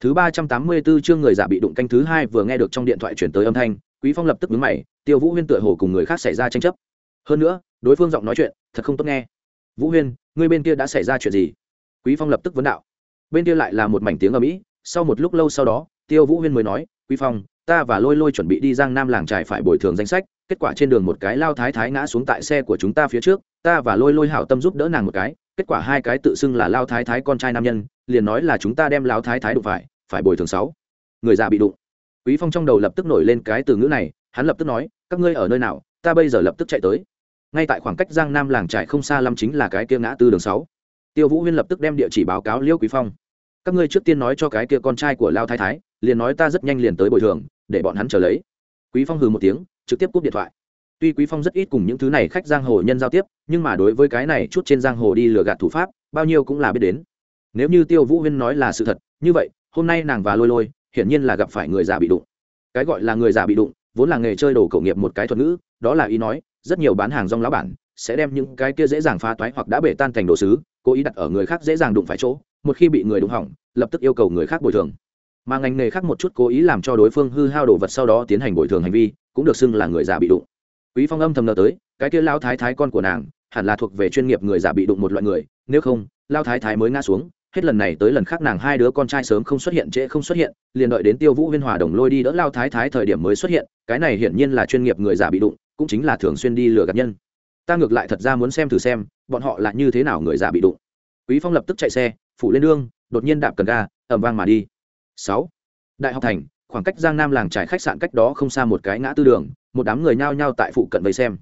Thứ ba trăm tám mươi 384 chương người giả bị đụng canh thứ hai vừa nghe được trong điện thoại chuyển tới âm thanh, quý phong lập tức đứng mày, tiêu vũ huyên tựa hồ cùng người khác xảy ra tranh chấp. Hơn nữa, đối phương giọng nói chuyện, thật không tốt nghe. Vũ huyên, ngươi bên kia đã xảy ra chuyện gì? Quý phong lập tức vấn đạo. Bên kia lại là một mảnh tiếng ở mỹ sau một lúc lâu sau đó, tiêu vũ huyên mới nói, quý phong ta và lôi lôi chuẩn bị đi giang nam làng trải phải bồi thường danh sách, kết quả trên đường một cái lao thái thái ngã xuống tại xe của chúng ta phía trước, ta và lôi lôi hảo tâm giúp đỡ nàng một cái, kết quả hai cái tự xưng là lao thái thái con trai nam nhân, liền nói là chúng ta đem lao thái thái đụng phải phải bồi thường sáu. Người già bị đụng. Quý phong trong đầu lập tức nổi lên cái từ ngữ này, hắn lập tức nói, các ngươi ở nơi nào, ta bây giờ lập tức chạy tới. Ngay tại khoảng cách giang nam làng trải không xa lắm chính là cái kia ngã tư đường sáu. Tiêu vũ huyên lập tức đem địa chỉ báo cáo liêu quý phong. Các ngươi trước tiên nói cho cái kia con trai của lao thái thái liền nói ta rất nhanh liền tới bồi thường, để bọn hắn chờ lấy. Quý phong hừ một tiếng, trực tiếp cúp điện thoại. Tuy quý phong rất ít cùng những thứ này khách giang hồ nhân giao tiếp, nhưng mà đối với cái này chút trên giang hồ đi lừa gạt thủ pháp, bao nhiêu cũng là biết đến. Nếu như tiêu vũ huyên nói là sự thật, như vậy, hôm nay nàng và lôi lôi, hiển nhiên là gặp phải người già bị đụng. Cái gọi là người già bị đụng, vốn là nghề chơi đồ cầu nghiệp một cái thuật ngữ, đó là ý nói, rất nhiều bán hàng rong lá bản sẽ đem những cái kia dễ dàng phá toái hoặc đã bể tan thành đồ sứ, cố ý đặt ở người khác dễ dàng đụng phải chỗ, một khi bị người đụng hỏng, lập tức yêu cầu người khác bồi thường mà ngành nghề khác một chút cố ý làm cho đối phương hư hao đồ vật sau đó tiến hành bồi thường hành vi, cũng được xưng là người già bị đụng. Quý phong âm thầm nợ tới, cái kia lao thái thái con của nàng, hẳn là thuộc về chuyên nghiệp người già bị đụng một loại người, nếu không lao thái thái mới ngã xuống, hết lần này tới lần khác nàng hai đứa con trai sớm không xuất hiện trễ không xuất hiện, liền đợi đến tiêu vũ huyên hòa đồng lôi đi đỡ lao thái thái thời điểm mới xuất hiện, cái này hiển nhiên là chuyên nghiệp người già bị đụng, cũng chính là thường xuyên đi lừa gạt nhân. Ta ngược lại thật ra muốn xem thử xem, bọn họ là như thế nào người già bị đụng. Quý phong lập tức chạy xe, phủ lên đường, đột nhiên đạp cần ga ẩm vang mà đi sáu. Đại học thành, khoảng cách giang nam làng trải khách sạn cách đó không xa một cái ngã tư đường, một đám người nhao nhao tại phụ cận vây xem.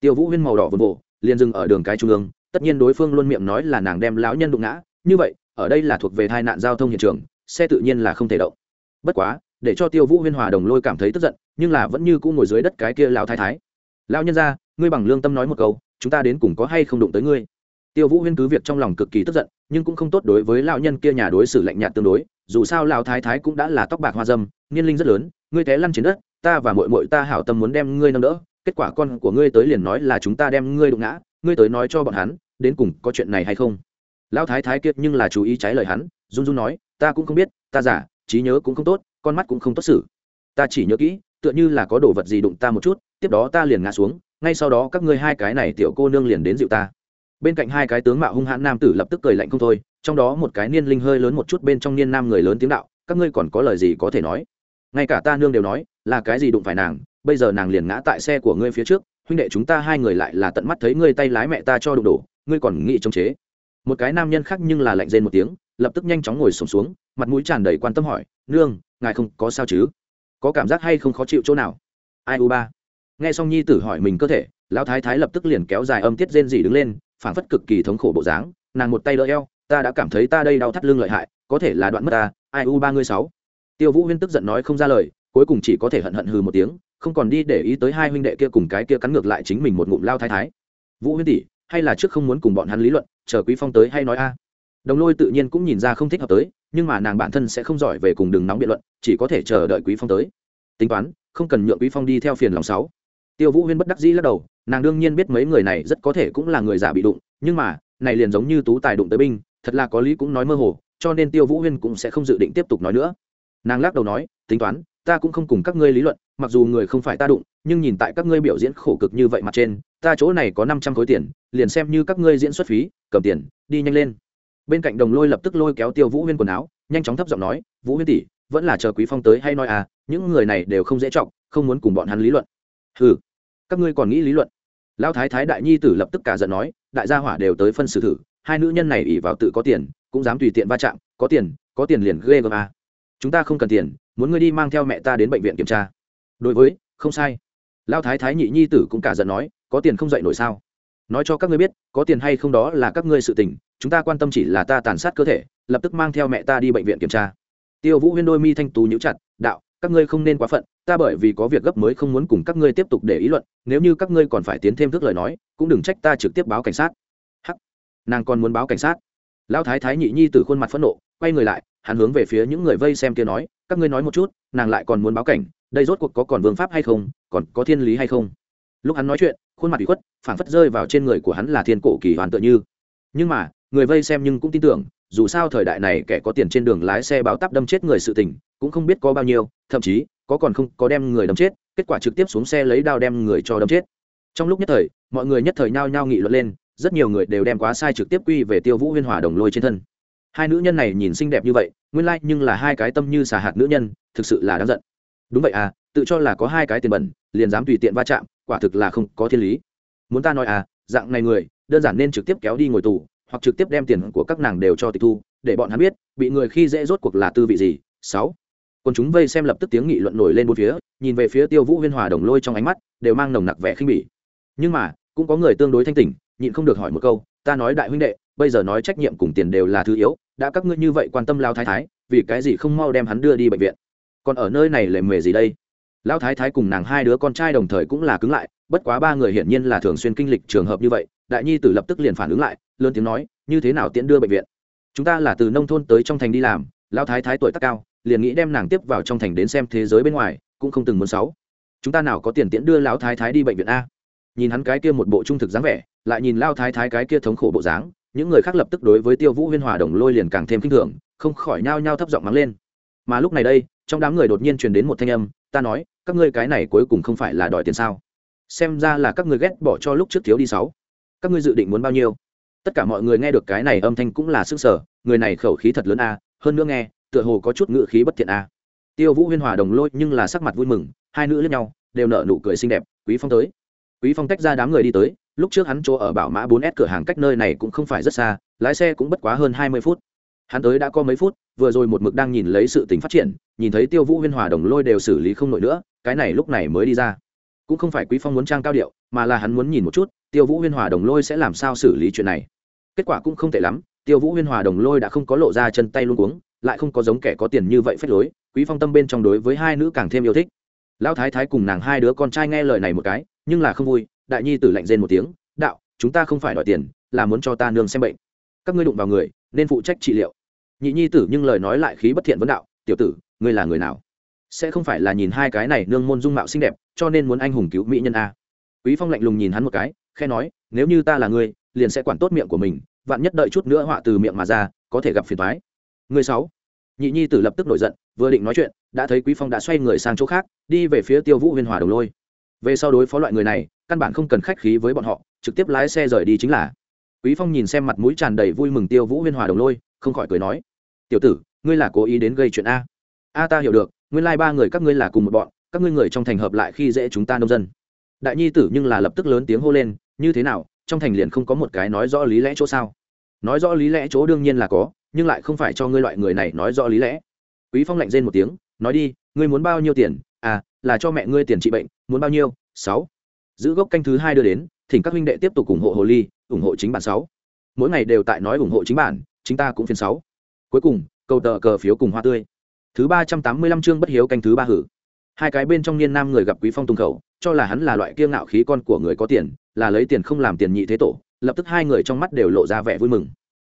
Tiêu vũ huyên màu đỏ vồn vộ, liền dừng ở đường cái trung ương, tất nhiên đối phương luôn miệng nói là nàng đem lão nhân đụng ngã, như vậy, ở đây là thuộc về tai nạn giao thông hiện trường, xe tự nhiên là không thể động. Bất quá, để cho tiêu vũ huyên hòa đồng lôi cảm thấy tức giận, nhưng là vẫn như cũ ngồi dưới đất cái kia lão thái thái. Lão nhân ra ngươi bằng lương tâm nói một câu, chúng ta đến cùng có hay không đụng tới ngươi? Tiêu vũ huyên cứ việc trong lòng cực kỳ tức giận, nhưng cũng không tốt đối với lão nhân kia nhà đối xử lạnh nhạt tương đối, dù sao lão thái thái cũng đã là tóc bạc hoa dâm, niên linh rất lớn, ngươi té lăn trên đất, ta và muội muội ta hảo tâm muốn đem ngươi nâng đỡ, kết quả con của ngươi tới liền nói là chúng ta đem ngươi đụng ngã, ngươi tới nói cho bọn hắn, đến cùng có chuyện này hay không? Lão thái thái kiệt nhưng là chú ý trái lời hắn, run run nói, ta cũng không biết, ta giả, trí nhớ cũng không tốt, con mắt cũng không tốt xử. Ta chỉ nhớ kỹ, tựa như là có đồ vật gì đụng ta một chút, tiếp đó ta liền ngã xuống, ngay sau đó các ngươi hai cái này tiểu cô nương liền đến dịu ta bên cạnh hai cái tướng mạo hung hãn nam tử lập tức cười lạnh không thôi trong đó một cái niên linh hơi lớn một chút bên trong niên nam người lớn tiếng đạo các ngươi còn có lời gì có thể nói? Ngay cả ta nương đều nói là cái gì đụng phải nàng bây giờ nàng liền ngã tại xe của ngươi phía trước huynh đệ chúng ta hai người lại là tận mắt thấy ngươi tay lái mẹ ta cho đụng đổ ngươi còn nghĩ chống chế. Một cái nam nhân khác nhưng là lạnh rên một tiếng lập tức nhanh chóng ngồi sùng xuống, xuống mặt mũi tràn đầy quan tâm hỏi nương ngài không có sao chứ? Có cảm giác hay không khó chịu chỗ nào? Ai u ba? Nghe xong nhi tử hỏi mình cơ thể lão thái thái lập tức liền kéo dài âm tiết rên gì đứng lên phảng phất cực kỳ thống khổ bộ dáng, nàng một tay đỡ eo, ta đã cảm thấy ta đây đau thắt lưng lợi hại, có thể là đoạn mất ta, ai u ba mươi sáu. Tiêu vũ huyên tức giận nói không ra lời, cuối cùng chỉ có thể hận hận hừ một tiếng, không còn đi để ý tới hai huynh đệ kia cùng cái kia cắn ngược lại chính mình một ngụm lao thái thái. Vũ huyên tỷ, hay là trước không muốn cùng bọn hắn lý luận, chờ quý phong tới hay nói a? Đồng lôi tự nhiên cũng nhìn ra không thích hợp tới, nhưng mà nàng bản thân sẽ không giỏi về cùng đừng nóng biện luận, chỉ có thể chờ đợi quý phong tới. Tính toán, không cần nhượng quý phong đi theo phiền lòng sáu. Tiêu vũ huyên bất đắc dĩ lắc đầu nàng đương nhiên biết mấy người này rất có thể cũng là người giả bị đụng, nhưng mà, này liền giống như tú tài đụng tới binh, thật là có lý cũng nói mơ hồ, cho nên tiêu vũ huyên cũng sẽ không dự định tiếp tục nói nữa. Nàng lắc đầu nói, tính toán, ta cũng không cùng các ngươi lý luận, mặc dù người không phải ta đụng, nhưng nhìn tại các ngươi biểu diễn khổ cực như vậy mặt trên, ta chỗ này có năm trăm khối tiền, liền xem như các ngươi diễn xuất phí, cầm tiền, đi nhanh lên. Bên cạnh đồng lôi lập tức lôi kéo tiêu vũ huyên quần áo, nhanh chóng thấp giọng nói, vũ huyên tỷ, vẫn là chờ quý phong tới hay nói à những người này đều không dễ trọng, không muốn cùng bọn hắn lý luận. Ừ các ngươi còn nghĩ lý luận? Lão thái thái đại nhi tử lập tức cả giận nói, đại gia hỏa đều tới phân xử thử, hai nữ nhân này ỉ vào tự có tiền, cũng dám tùy tiện va chạm, có tiền có tiền liền ghê gớm à. chúng ta không cần tiền, muốn ngươi đi mang theo mẹ ta đến bệnh viện kiểm tra. Đối với, không sai. Lão thái thái nhị nhi tử cũng cả giận nói, có tiền không dậy nổi sao? Nói cho các ngươi biết, có tiền hay không đó là các ngươi sự tình, chúng ta quan tâm chỉ là ta tàn sát cơ thể, lập tức mang theo mẹ ta đi bệnh viện kiểm tra. Tiêu vũ huyên đôi mi thanh tú nhíu chặt, đạo các ngươi không nên quá phận, ta bởi vì có việc gấp mới không muốn cùng các ngươi tiếp tục để ý luận, nếu như các ngươi còn phải tiến thêm thức lời nói, cũng đừng trách ta trực tiếp báo cảnh sát. Hắc. Nàng còn muốn báo cảnh sát. Lão thái thái nhị nhi từ khuôn mặt phẫn nộ, quay người lại, hắn hướng về phía những người vây xem kia nói, các ngươi nói một chút, nàng lại còn muốn báo cảnh, đây rốt cuộc có còn vương pháp hay không, còn có thiên lý hay không? Lúc hắn nói chuyện, khuôn mặt bị khuất, phảng phất rơi vào trên người của hắn là thiên cổ kỳ hoàn tựa như. Nhưng mà, người vây xem nhưng cũng tin tưởng, dù sao thời đại này kẻ có tiền trên đường lái xe báo tắp đâm chết người sự tình cũng không biết có bao nhiêu, thậm chí, có còn không có đem người đâm chết, kết quả trực tiếp xuống xe lấy đao đem người cho đâm chết. Trong lúc nhất thời, mọi người nhất thời nhao nhao nghị luận lên, rất nhiều người đều đem quá sai trực tiếp quy về tiêu vũ huyên hòa đồng lôi trên thân. Hai nữ nhân này nhìn xinh đẹp như vậy, nguyên lai nhưng là hai cái tâm như xà hạt nữ nhân, thực sự là đáng giận. Đúng vậy à tự cho là có hai cái tiền bẩn, liền dám tùy tiện va chạm, quả thực là không có thiên lý. Muốn ta nói à dạng này người, đơn giản nên trực tiếp kéo đi ngồi tù, hoặc trực tiếp đem tiền của các nàng đều cho tịch thu, để bọn hắn biết, bị người khi dễ rốt cuộc là tư vị gì. Sáu còn chúng vây xem lập tức tiếng nghị luận nổi lên bốn phía, nhìn về phía tiêu vũ huyên hòa đồng lôi trong ánh mắt, đều mang nồng nặc vẻ khinh bỉ. Nhưng mà, cũng có người tương đối thanh tỉnh, nhịn không được hỏi một câu, ta nói đại huynh đệ, bây giờ nói trách nhiệm cùng tiền đều là thứ yếu, đã các ngươi như vậy quan tâm lao thái thái, vì cái gì không mau đem hắn đưa đi bệnh viện? Còn ở nơi này lề mề gì đây? Lão thái thái cùng nàng hai đứa con trai đồng thời cũng là cứng lại, bất quá ba người hiển nhiên là thường xuyên kinh lịch trường hợp như vậy, đại nhi tử lập tức liền phản ứng lại, lớn tiếng nói, như thế nào tiễn đưa bệnh viện? Chúng ta là từ nông thôn tới trong thành đi làm lão thái thái tuổi tác cao liền nghĩ đem nàng tiếp vào trong thành đến xem thế giới bên ngoài, cũng không từng muốn sáu. Chúng ta nào có tiền tiễn đưa lão thái thái đi bệnh viện a? Nhìn hắn cái kia một bộ trung thực dáng vẻ, lại nhìn lao thái thái cái kia thống khổ bộ dáng, những người khác lập tức đối với tiêu vũ huyên hòa đồng lôi liền càng thêm kinh thường, không khỏi nhao nhao thấp giọng mắng lên. Mà lúc này đây, trong đám người đột nhiên truyền đến một thanh âm, ta nói, các ngươi cái này cuối cùng không phải là đòi tiền sao? Xem ra là các ngươi ghét bỏ cho lúc trước thiếu đi sáu. Các ngươi dự định muốn bao nhiêu? Tất cả mọi người nghe được cái này âm thanh cũng là sức sở, người này khẩu khí thật lớn a, hơn nữa nghe tựa hồ có chút ngự khí bất thiện a. Tiêu vũ huyên hòa đồng lôi nhưng là sắc mặt vui mừng, hai nữ lẫn nhau, đều nở nụ cười xinh đẹp, quý phong tới. Quý phong tách ra đám người đi tới, lúc trước hắn chỗ ở bảo mã 4S cửa hàng cách nơi này cũng không phải rất xa, lái xe cũng bất quá hơn 20 phút. Hắn tới đã có mấy phút, vừa rồi một mực đang nhìn lấy sự tình phát triển, nhìn thấy tiêu vũ huyên hòa đồng lôi đều xử lý không nổi nữa, cái này lúc này mới đi ra. Cũng không phải quý phong muốn trang cao điệu, mà là hắn muốn nhìn một chút, tiêu vũ huyên hòa đồng lôi sẽ làm sao xử lý chuyện này. Kết quả cũng không tệ lắm, tiêu vũ huyên hòa đồng lôi đã không có lộ ra chân tay luôn cuống lại không có giống kẻ có tiền như vậy phép lối, quý phong tâm bên trong đối với hai nữ càng thêm yêu thích. Lão thái thái cùng nàng hai đứa con trai nghe lời này một cái, nhưng là không vui, đại nhi tử lạnh rên một tiếng, đạo, chúng ta không phải đòi tiền, là muốn cho ta nương xem bệnh. Các ngươi đụng vào người, nên phụ trách trị liệu. Nhị nhi tử nhưng lời nói lại khí bất thiện vấn đạo, tiểu tử, ngươi là người nào? Sẽ không phải là nhìn hai cái này nương môn dung mạo xinh đẹp, cho nên muốn anh hùng cứu mỹ nhân a. Quý phong lạnh lùng nhìn hắn một cái khe nói, nếu như ta là ngươi, liền sẽ quản tốt miệng của mình, vạn nhất đợi chút nữa họa từ miệng mà ra, có thể gặp phiền toái. Người sáu nhị nhi tử lập tức nổi giận, vừa định nói chuyện, đã thấy quý phong đã xoay người sang chỗ khác, đi về phía tiêu vũ huyên hòa đồng lôi. Về sau đối phó loại người này, căn bản không cần khách khí với bọn họ, trực tiếp lái xe rời đi chính là. Quý phong nhìn xem mặt mũi tràn đầy vui mừng tiêu vũ huyên hòa đồng lôi, không khỏi cười nói, tiểu tử, ngươi là cố ý đến gây chuyện a? A, ta hiểu được, nguyên lai ba người các ngươi là cùng một bọn, các ngươi người trong thành hợp lại khi dễ chúng ta nông dân. Đại nhi tử nhưng là lập tức lớn tiếng hô lên, như thế nào, trong thành liền không có một cái nói rõ lý lẽ chỗ sao? Nói rõ lý lẽ chỗ đương nhiên là có nhưng lại không phải cho ngươi loại người này nói rõ lý lẽ. Quý phong lạnh rên một tiếng, nói đi, ngươi muốn bao nhiêu tiền? À là cho mẹ ngươi tiền trị bệnh, muốn bao nhiêu? Sáu. Giữ gốc canh thứ hai đưa đến, thỉnh các huynh đệ tiếp tục ủng hộ hồ ly, ủng hộ chính bản sáu. Mỗi ngày đều tại nói ủng hộ chính bản, chính ta cũng phiên sáu. Cuối cùng câu tờ cờ phiếu cùng hoa tươi. Thứ ba trăm tám mươi lăm chương bất hiếu canh thứ ba hử. Hai cái bên trong niên nam người gặp quý phong tung khẩu, cho là hắn là loại kiêng ngạo khí con của người có tiền, là lấy tiền không làm tiền nhị thế tổ, lập tức hai người trong mắt đều lộ ra vẻ vui mừng.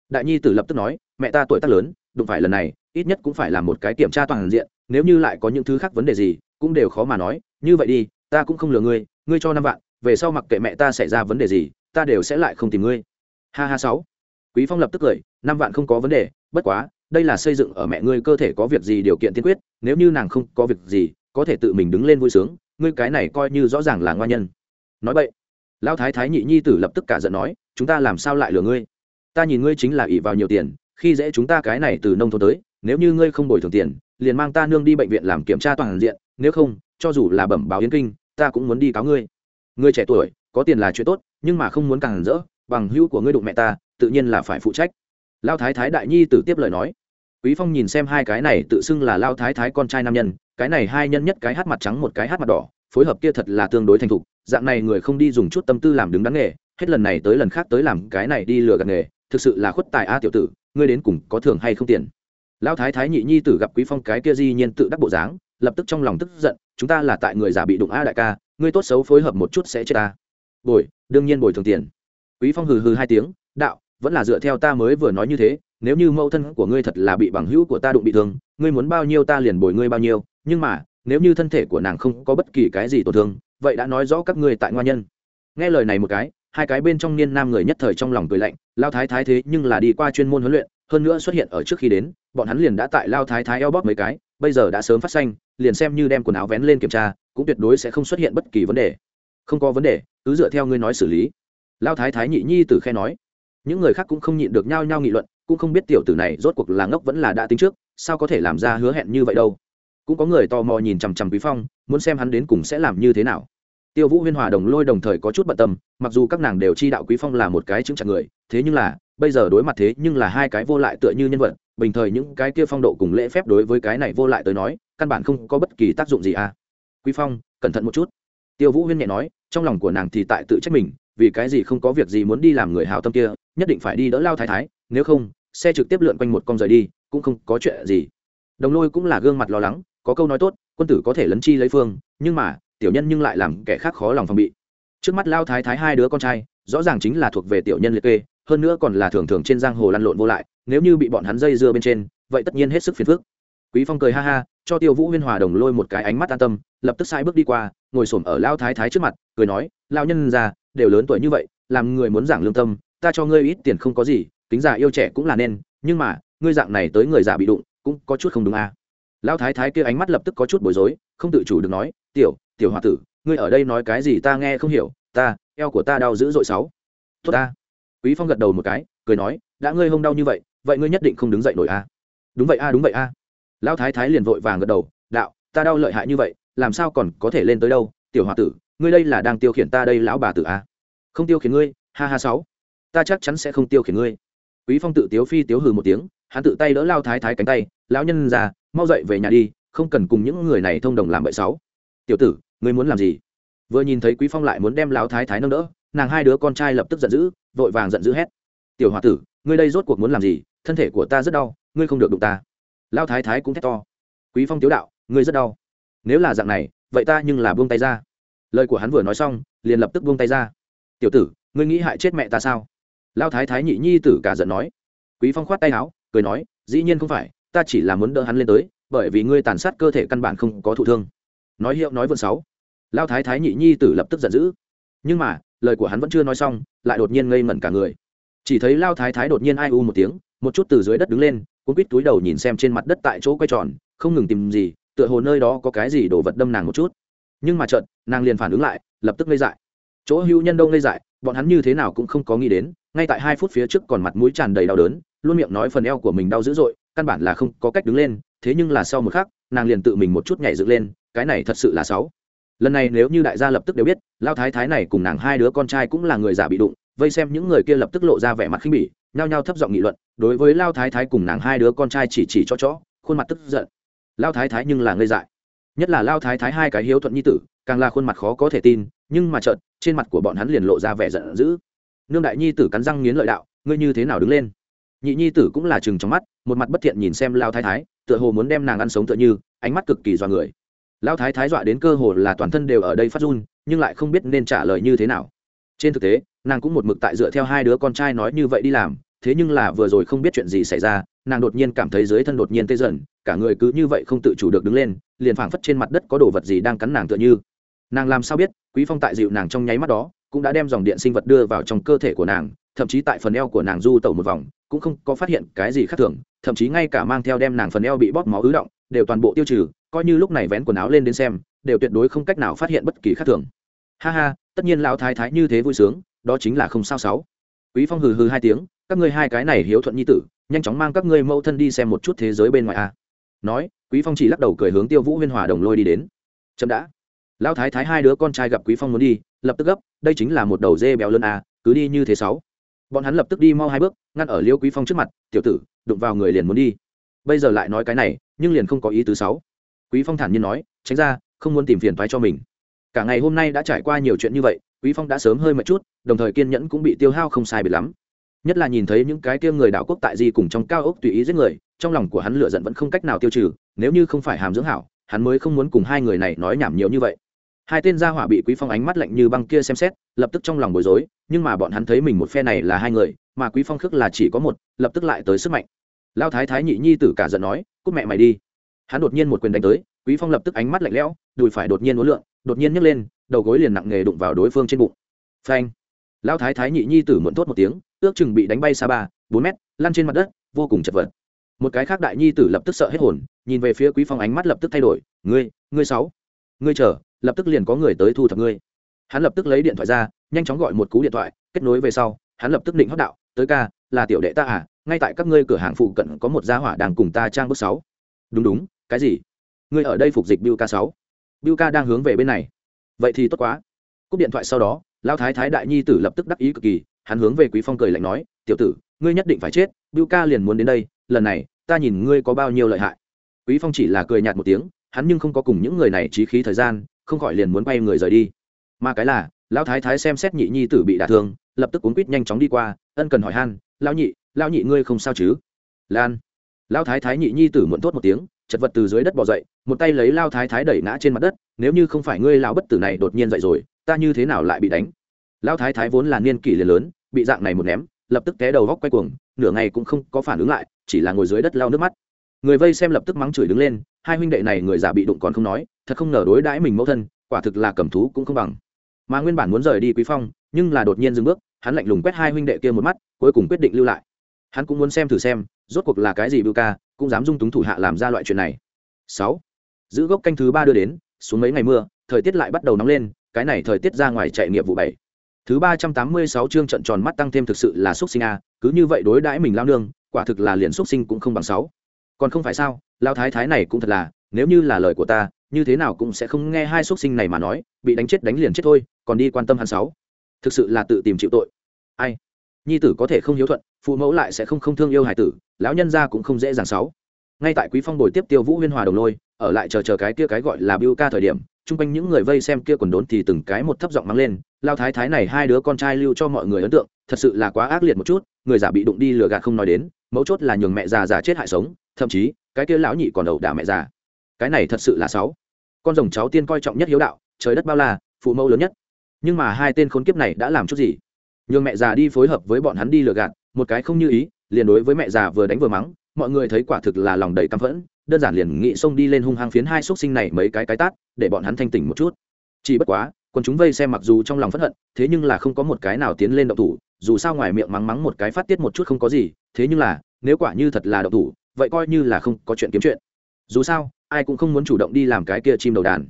Đại nhi tử lập tức nói mẹ ta tuổi tác lớn, đụng phải lần này, ít nhất cũng phải là một cái kiểm tra toàn diện, nếu như lại có những thứ khác vấn đề gì, cũng đều khó mà nói. Như vậy đi, ta cũng không lừa ngươi ngươi cho năm vạn, về sau mặc kệ mẹ ta xảy ra vấn đề gì, ta đều sẽ lại không tìm ngươi. Ha ha sáu. Quý phong lập tức cười, năm vạn không có vấn đề, bất quá, đây là xây dựng ở mẹ ngươi cơ thể có việc gì điều kiện tiên quyết, nếu như nàng không có việc gì, có thể tự mình đứng lên vui sướng, ngươi cái này coi như rõ ràng là ngoan nhân. Nói vậy lão thái thái nhị nhi tử lập tức cả giận nói, chúng ta làm sao lại lừa ngươi? Ta nhìn ngươi chính là ỷ vào nhiều tiền khi dễ chúng ta cái này từ nông thôn tới, nếu như ngươi không bồi thường tiền, liền mang ta nương đi bệnh viện làm kiểm tra toàn diện, nếu không, cho dù là bẩm báo yến kinh, ta cũng muốn đi cáo ngươi. Ngươi trẻ tuổi, có tiền là chuyện tốt, nhưng mà không muốn càng rỡ, bằng hữu của ngươi đụng mẹ ta, tự nhiên là phải phụ trách. Lao thái thái đại nhi tử tiếp lời nói. Quý phong nhìn xem hai cái này tự xưng là lao thái thái con trai nam nhân, cái này hai nhân nhất cái hát mặt trắng một cái hát mặt đỏ, phối hợp kia thật là tương đối thành thục, dạng này người không đi dùng chút tâm tư làm đứng đắn nghề, hết lần này tới lần khác tới làm cái này đi lừa gạt nghề thực sự là khuất tài a tiểu tử, ngươi đến cùng có thưởng hay không tiền? Lão thái thái nhị nhi tử gặp quý phong cái kia di nhiên tự đắc bộ dáng, lập tức trong lòng tức giận, chúng ta là tại người giả bị đụng a đại ca, ngươi tốt xấu phối hợp một chút sẽ chết ta. Bồi, đương nhiên bồi thường tiền. Quý phong hừ hừ hai tiếng, đạo, vẫn là dựa theo ta mới vừa nói như thế, nếu như mẫu thân của ngươi thật là bị bằng hữu của ta đụng bị thương, ngươi muốn bao nhiêu ta liền bồi ngươi bao nhiêu, nhưng mà, nếu như thân thể của nàng không có bất kỳ cái gì tổn thương, vậy đã nói rõ các ngươi tại ngoan nhân. Nghe lời này một cái hai cái bên trong niên nam người nhất thời trong lòng cười lạnh, lao thái thái thế nhưng là đi qua chuyên môn huấn luyện, hơn nữa xuất hiện ở trước khi đến, bọn hắn liền đã tại lao thái thái eo bóp mấy cái, bây giờ đã sớm phát xanh, liền xem như đem quần áo vén lên kiểm tra, cũng tuyệt đối sẽ không xuất hiện bất kỳ vấn đề. Không có vấn đề, cứ dựa theo ngươi nói xử lý. Lao thái thái nhị nhi từ khe nói. Những người khác cũng không nhịn được nhao nhao nghị luận, cũng không biết tiểu tử này rốt cuộc là ngốc vẫn là đã tính trước, sao có thể làm ra hứa hẹn như vậy đâu. Cũng có người tò mò nhìn chằm chằm quý phong, muốn xem hắn đến cùng sẽ làm như thế nào tiêu vũ huyên hòa đồng lôi đồng thời có chút bận tâm, mặc dù các nàng đều chi đạo quý phong là một cái chứng chặt người, thế nhưng là, bây giờ đối mặt thế nhưng là hai cái vô lại tựa như nhân vật, bình thời những cái kia phong độ cùng lễ phép đối với cái này vô lại tới nói, căn bản không có bất kỳ tác dụng gì à. Quý phong, cẩn thận một chút. Tiêu vũ huyên nhẹ nói, trong lòng của nàng thì tại tự trách mình, vì cái gì không có việc gì muốn đi làm người hào tâm kia, nhất định phải đi đỡ lao thái thái, nếu không, xe trực tiếp lượn quanh một con rời đi, cũng không có chuyện gì. Đồng lôi cũng là gương mặt lo lắng, có câu nói tốt, quân tử có thể lấn chi lấy phương, nhưng mà tiểu nhân nhưng lại làm kẻ khác khó lòng phòng bị trước mắt lao thái thái hai đứa con trai, rõ ràng chính là thuộc về tiểu nhân liệt kê, hơn nữa còn là thường thường trên giang hồ lăn lộn vô lại, nếu như bị bọn hắn dây dưa bên trên, vậy tất nhiên hết sức phiền phức quý phong cười ha ha, cho tiêu vũ huyên hòa đồng lôi một cái ánh mắt an tâm, lập tức sai bước đi qua, ngồi xổm ở lao thái thái trước mặt, cười nói lao nhân già, đều lớn tuổi như vậy, làm người muốn giảng lương tâm, ta cho ngươi ít tiền không có gì tính già yêu trẻ cũng là nên, nhưng mà, ngươi dạng này tới người già bị đụng, cũng có chút không đúng à. lão thái thái kia ánh mắt lập tức có chút bối rối, không tự chủ được nói tiểu tiểu h o a tử ngươi ở đây nói cái gì ta nghe không hiểu ta eo của ta đau dữ dội sáu. Tốt ta. Quý phong gật đầu một cái cười nói đã ngươi hông đau như vậy vậy ngươi nhất định không đứng dậy nổi a. À? đúng vậy a à, đúng vậy a. À. lão thái thái liền vội vàng gật đầu đạo ta đau lợi hại như vậy làm sao còn có thể lên tới đâu tiểu h o a tử ngươi đây là đang tiêu khiển ta đây lão bà tử a. Không tiêu khiển ngươi ha ha sáu. Ta chắc chắn sẽ không tiêu khiển ngươi. Quý phong tự tiếu phi tiếu hừ một tiếng hắn tự tay đỡ lao thái thái cánh tay lão nhân già mau dậy về nhà đi không cần cùng những người này thông đồng làm bậy sáu tiểu tử, ngươi muốn làm gì? Vừa nhìn thấy quý phong lại muốn đem lão thái thái nâng đỡ, nàng hai đứa con trai lập tức giận dữ, vội vàng giận dữ hét. Tiểu hòa tử, ngươi đây rốt cuộc muốn làm gì? Thân thể của ta rất đau, ngươi không được đụng ta. Lão thái thái cũng thét to. Quý phong tiếu đạo, ngươi rất đau. Nếu là dạng này, vậy ta nhưng là buông tay ra. Lời của hắn vừa nói xong, liền lập tức buông tay ra. Tiểu tử, ngươi nghĩ hại chết mẹ ta sao? Lão thái thái nhị nhi tử cả giận nói. Quý phong khoát tay áo, cười nói, dĩ nhiên không phải, ta chỉ là muốn đỡ hắn lên tới, bởi vì ngươi tàn sát cơ thể căn bản không có thụ thương nói hiệu nói vượn sáu. Lao thái thái nhị nhi tử lập tức giận dữ. Nhưng mà, lời của hắn vẫn chưa nói xong, lại đột nhiên ngây ngẩn cả người. Chỉ thấy lao thái thái đột nhiên ai u một tiếng, một chút từ dưới đất đứng lên cũng quýt túi đầu nhìn xem trên mặt đất tại chỗ quay tròn, không ngừng tìm gì, tựa hồ nơi đó có cái gì đổ vật đâm nàng một chút. Nhưng mà chợt, nàng liền phản ứng lại, lập tức ngây dại. Chỗ hữu nhân đâu ngây dại, bọn hắn như thế nào cũng không có nghĩ đến, ngay tại hai phút phía trước còn mặt mũi tràn đầy đau đớn, luôn miệng nói phần eo của mình đau dữ dội, căn bản là không có cách đứng lên, thế nhưng là sau một khắc, nàng liền tự mình một chút nhảy dựng lên cái này thật sự là sáu. Lần này nếu như đại gia lập tức đều biết lao thái thái này cùng nàng hai đứa con trai cũng là người giả bị đụng, vây xem những người kia lập tức lộ ra vẻ mặt khinh bỉ, nhao nhao thấp giọng nghị luận, đối với lao thái thái cùng nàng hai đứa con trai chỉ chỉ cho chó, khuôn mặt tức giận. Lao thái thái nhưng là ngây dại. Nhất là lao thái thái hai cái hiếu thuận nhi tử, càng là khuôn mặt khó có thể tin, nhưng mà chợt, trên mặt của bọn hắn liền lộ ra vẻ giận dữ. Nương đại nhi tử cắn răng nghiến lợi đạo, ngươi như thế nào đứng lên? Nhị nhi tử cũng là chừng trong mắt, một mặt bất thiện nhìn xem lao thái thái, tựa hồ muốn đem nàng ăn sống tựa như, ánh mắt cực kỳ do người lão thái thái dọa đến cơ hồ là toàn thân đều ở đây phát run, nhưng lại không biết nên trả lời như thế nào. Trên thực tế, nàng cũng một mực tại dựa theo hai đứa con trai nói như vậy đi làm, thế nhưng là vừa rồi không biết chuyện gì xảy ra, nàng đột nhiên cảm thấy dưới thân đột nhiên tê dần, cả người cứ như vậy không tự chủ được đứng lên, liền phảng phất trên mặt đất có đồ vật gì đang cắn nàng tựa như. Nàng làm sao biết, quý phong tại dịu nàng trong nháy mắt đó, cũng đã đem dòng điện sinh vật đưa vào trong cơ thể của nàng, thậm chí tại phần eo của nàng du tẩu một vòng, cũng không có phát hiện cái gì khác thường, thậm chí ngay cả mang theo đem nàng phần eo bị bóp máu ứ động, đều toàn bộ tiêu trừ coi như lúc này vén quần áo lên đến xem, đều tuyệt đối không cách nào phát hiện bất kỳ khác thường. Ha ha, tất nhiên lão thái thái như thế vui sướng, đó chính là không sao sáu. Quý phong hừ hừ hai tiếng, các ngươi hai cái này hiếu thuận nhi tử, nhanh chóng mang các ngươi mẫu thân đi xem một chút thế giới bên ngoài a. Nói, quý phong chỉ lắc đầu cười hướng tiêu vũ huyên hòa đồng lôi đi đến. Chậm đã. Lão thái thái hai đứa con trai gặp quý phong muốn đi, lập tức gấp, đây chính là một đầu dê béo lớn a, cứ đi như thế sáu. Bọn hắn lập tức đi mau hai bước, ngăn ở liêu quý phong trước mặt, tiểu tử, đụng vào người liền muốn đi. Bây giờ lại nói cái này, nhưng liền không có ý tứ sáu quý phong thản nhiên nói, tránh ra, không muốn tìm phiền toái cho mình. Cả ngày hôm nay đã trải qua nhiều chuyện như vậy, quý phong đã sớm hơi mệt chút, đồng thời kiên nhẫn cũng bị tiêu hao không sai biệt lắm. Nhất là nhìn thấy những cái kia người đạo quốc tại di cùng trong cao ốc tùy ý giết người, trong lòng của hắn lựa giận vẫn không cách nào tiêu trừ, nếu như không phải hàm dưỡng hảo, hắn mới không muốn cùng hai người này nói nhảm nhiều như vậy. Hai tên gia hỏa bị quý phong ánh mắt lạnh như băng kia xem xét, lập tức trong lòng bối rối, nhưng mà bọn hắn thấy mình một phe này là hai người, mà quý phong khước là chỉ có một, lập tức lại tới sức mạnh. Lao thái thái nhị nhi tử cả giận nói, cút mẹ mày đi hắn đột nhiên một quyền đánh tới, quý phong lập tức ánh mắt lạnh lẽo, đùi phải đột nhiên uốn lượn, đột nhiên nhấc lên, đầu gối liền nặng nghề đụng vào đối phương trên bụng. Phanh! Lão thái thái nhị nhi tử muộn thốt một tiếng, ước chừng bị đánh bay xa ba, bốn mét, lăn trên mặt đất, vô cùng chật vật. Một cái khác đại nhi tử lập tức sợ hết hồn, nhìn về phía quý phong ánh mắt lập tức thay đổi, ngươi ngươi sáu, ngươi chờ, lập tức liền có người tới thu thập ngươi. Hắn lập tức lấy điện thoại ra, nhanh chóng gọi một cú điện thoại, kết nối về sau, hắn lập tức định hót đạo, tới ca, là tiểu đệ ta à ngay tại các ngươi cửa hàng phụ cận có một gia hỏa đang cùng ta trang bước sáu đúng đúng, cái gì? Ngươi ở đây phục dịch biu ca sáu. Biu ca đang hướng về bên này. Vậy thì tốt quá. Cúp điện thoại sau đó lao thái thái đại nhi tử lập tức đắc ý cực kỳ, hắn hướng về quý phong cười lạnh nói, tiểu tử, ngươi nhất định phải chết, biu ca liền muốn đến đây, lần này, ta nhìn ngươi có bao nhiêu lợi hại. Quý phong chỉ là cười nhạt một tiếng, hắn nhưng không có cùng những người này trí khí thời gian, không khỏi liền muốn bay người rời đi. Mà cái là, lão thái thái xem xét nhị nhi tử bị đả thương, lập tức cuốn quýt nhanh chóng đi qua, ân cần hỏi han, lão nhị lão nhị ngươi không sao chứ? Lan lão thái thái nhị nhi tử muộn tốt một tiếng, chật vật từ dưới đất bò dậy, một tay lấy lao thái thái đẩy ngã trên mặt đất, nếu như không phải ngươi lão bất tử này đột nhiên dậy rồi, ta như thế nào lại bị đánh? Lão thái thái vốn là niên kỷ liền lớn, bị dạng này một ném, lập tức té đầu góc quay cuồng, nửa ngày cũng không có phản ứng lại, chỉ là ngồi dưới đất lau nước mắt. Người vây xem lập tức mắng chửi đứng lên, hai huynh đệ này người già bị đụng còn không nói, thật không ngờ đối đãi mình mẫu thân, quả thực là cầm thú cũng không bằng. Mà nguyên bản muốn rời đi quý phong, nhưng là đột nhiên dừng bước, hắn lạnh lùng quét hai huynh đệ kia một mắt, cuối cùng quyết định lưu lại. Hắn cũng muốn xem thử xem rốt cuộc là cái gì bưu ca, cũng dám dung túng thủ hạ làm ra loại chuyện này. Sáu, giữ gốc canh thứ ba đưa đến, xuống mấy ngày mưa, thời tiết lại bắt đầu nóng lên, cái này thời tiết ra ngoài chạy nghiệp vụ bảy. Thứ ba trăm tám mươi sáu chương trận tròn mắt tăng thêm thực sự là xuất sinh a, cứ như vậy đối đãi mình lao nương, quả thực là liền xuất sinh cũng không bằng sáu. Còn không phải sao, lao thái thái này cũng thật là, nếu như là lời của ta, như thế nào cũng sẽ không nghe hai xuất sinh này mà nói, bị đánh chết đánh liền chết thôi, còn đi quan tâm hắn sáu. Thực sự là tự tìm chịu tội. Ai? Nhi tử có thể không hiếu thuận, phụ mẫu lại sẽ không không thương yêu hải tử, lão nhân gia cũng không dễ dàng sáu. Ngay tại quý phong bồi tiếp tiêu vũ huyên hòa đồng lôi, ở lại chờ chờ cái kia cái gọi là biêu ca thời điểm, chung quanh những người vây xem kia quần đốn thì từng cái một thấp giọng mắng lên, lao thái thái này hai đứa con trai lưu cho mọi người ấn tượng, thật sự là quá ác liệt một chút, người giả bị đụng đi lừa gạt không nói đến, mấu chốt là nhường mẹ già già chết hại sống, thậm chí, cái kia lão nhị còn đầu đả mẹ già. Cái này thật sự là sáu. Con rồng cháu tiên coi trọng nhất hiếu đạo, trời đất bao la, phụ mẫu lớn nhất. Nhưng mà hai tên khốn kiếp này đã làm chút gì? Nhường mẹ già đi phối hợp với bọn hắn đi lừa gạt, một cái không như ý, liền đối với mẹ già vừa đánh vừa mắng, mọi người thấy quả thực là lòng đầy căm phẫn, đơn giản liền nghị xông đi lên hung hăng phiến hai xúc sinh này mấy cái cái tát, để bọn hắn thanh tỉnh một chút. Chỉ bất quá còn chúng vây xem mặc dù trong lòng phẫn hận, thế nhưng là không có một cái nào tiến lên động thủ, dù sao ngoài miệng mắng mắng một cái phát tiết một chút không có gì, thế nhưng là, nếu quả như thật là động thủ, vậy coi như là không có chuyện kiếm chuyện. Dù sao, ai cũng không muốn chủ động đi làm cái kia chim đầu đàn.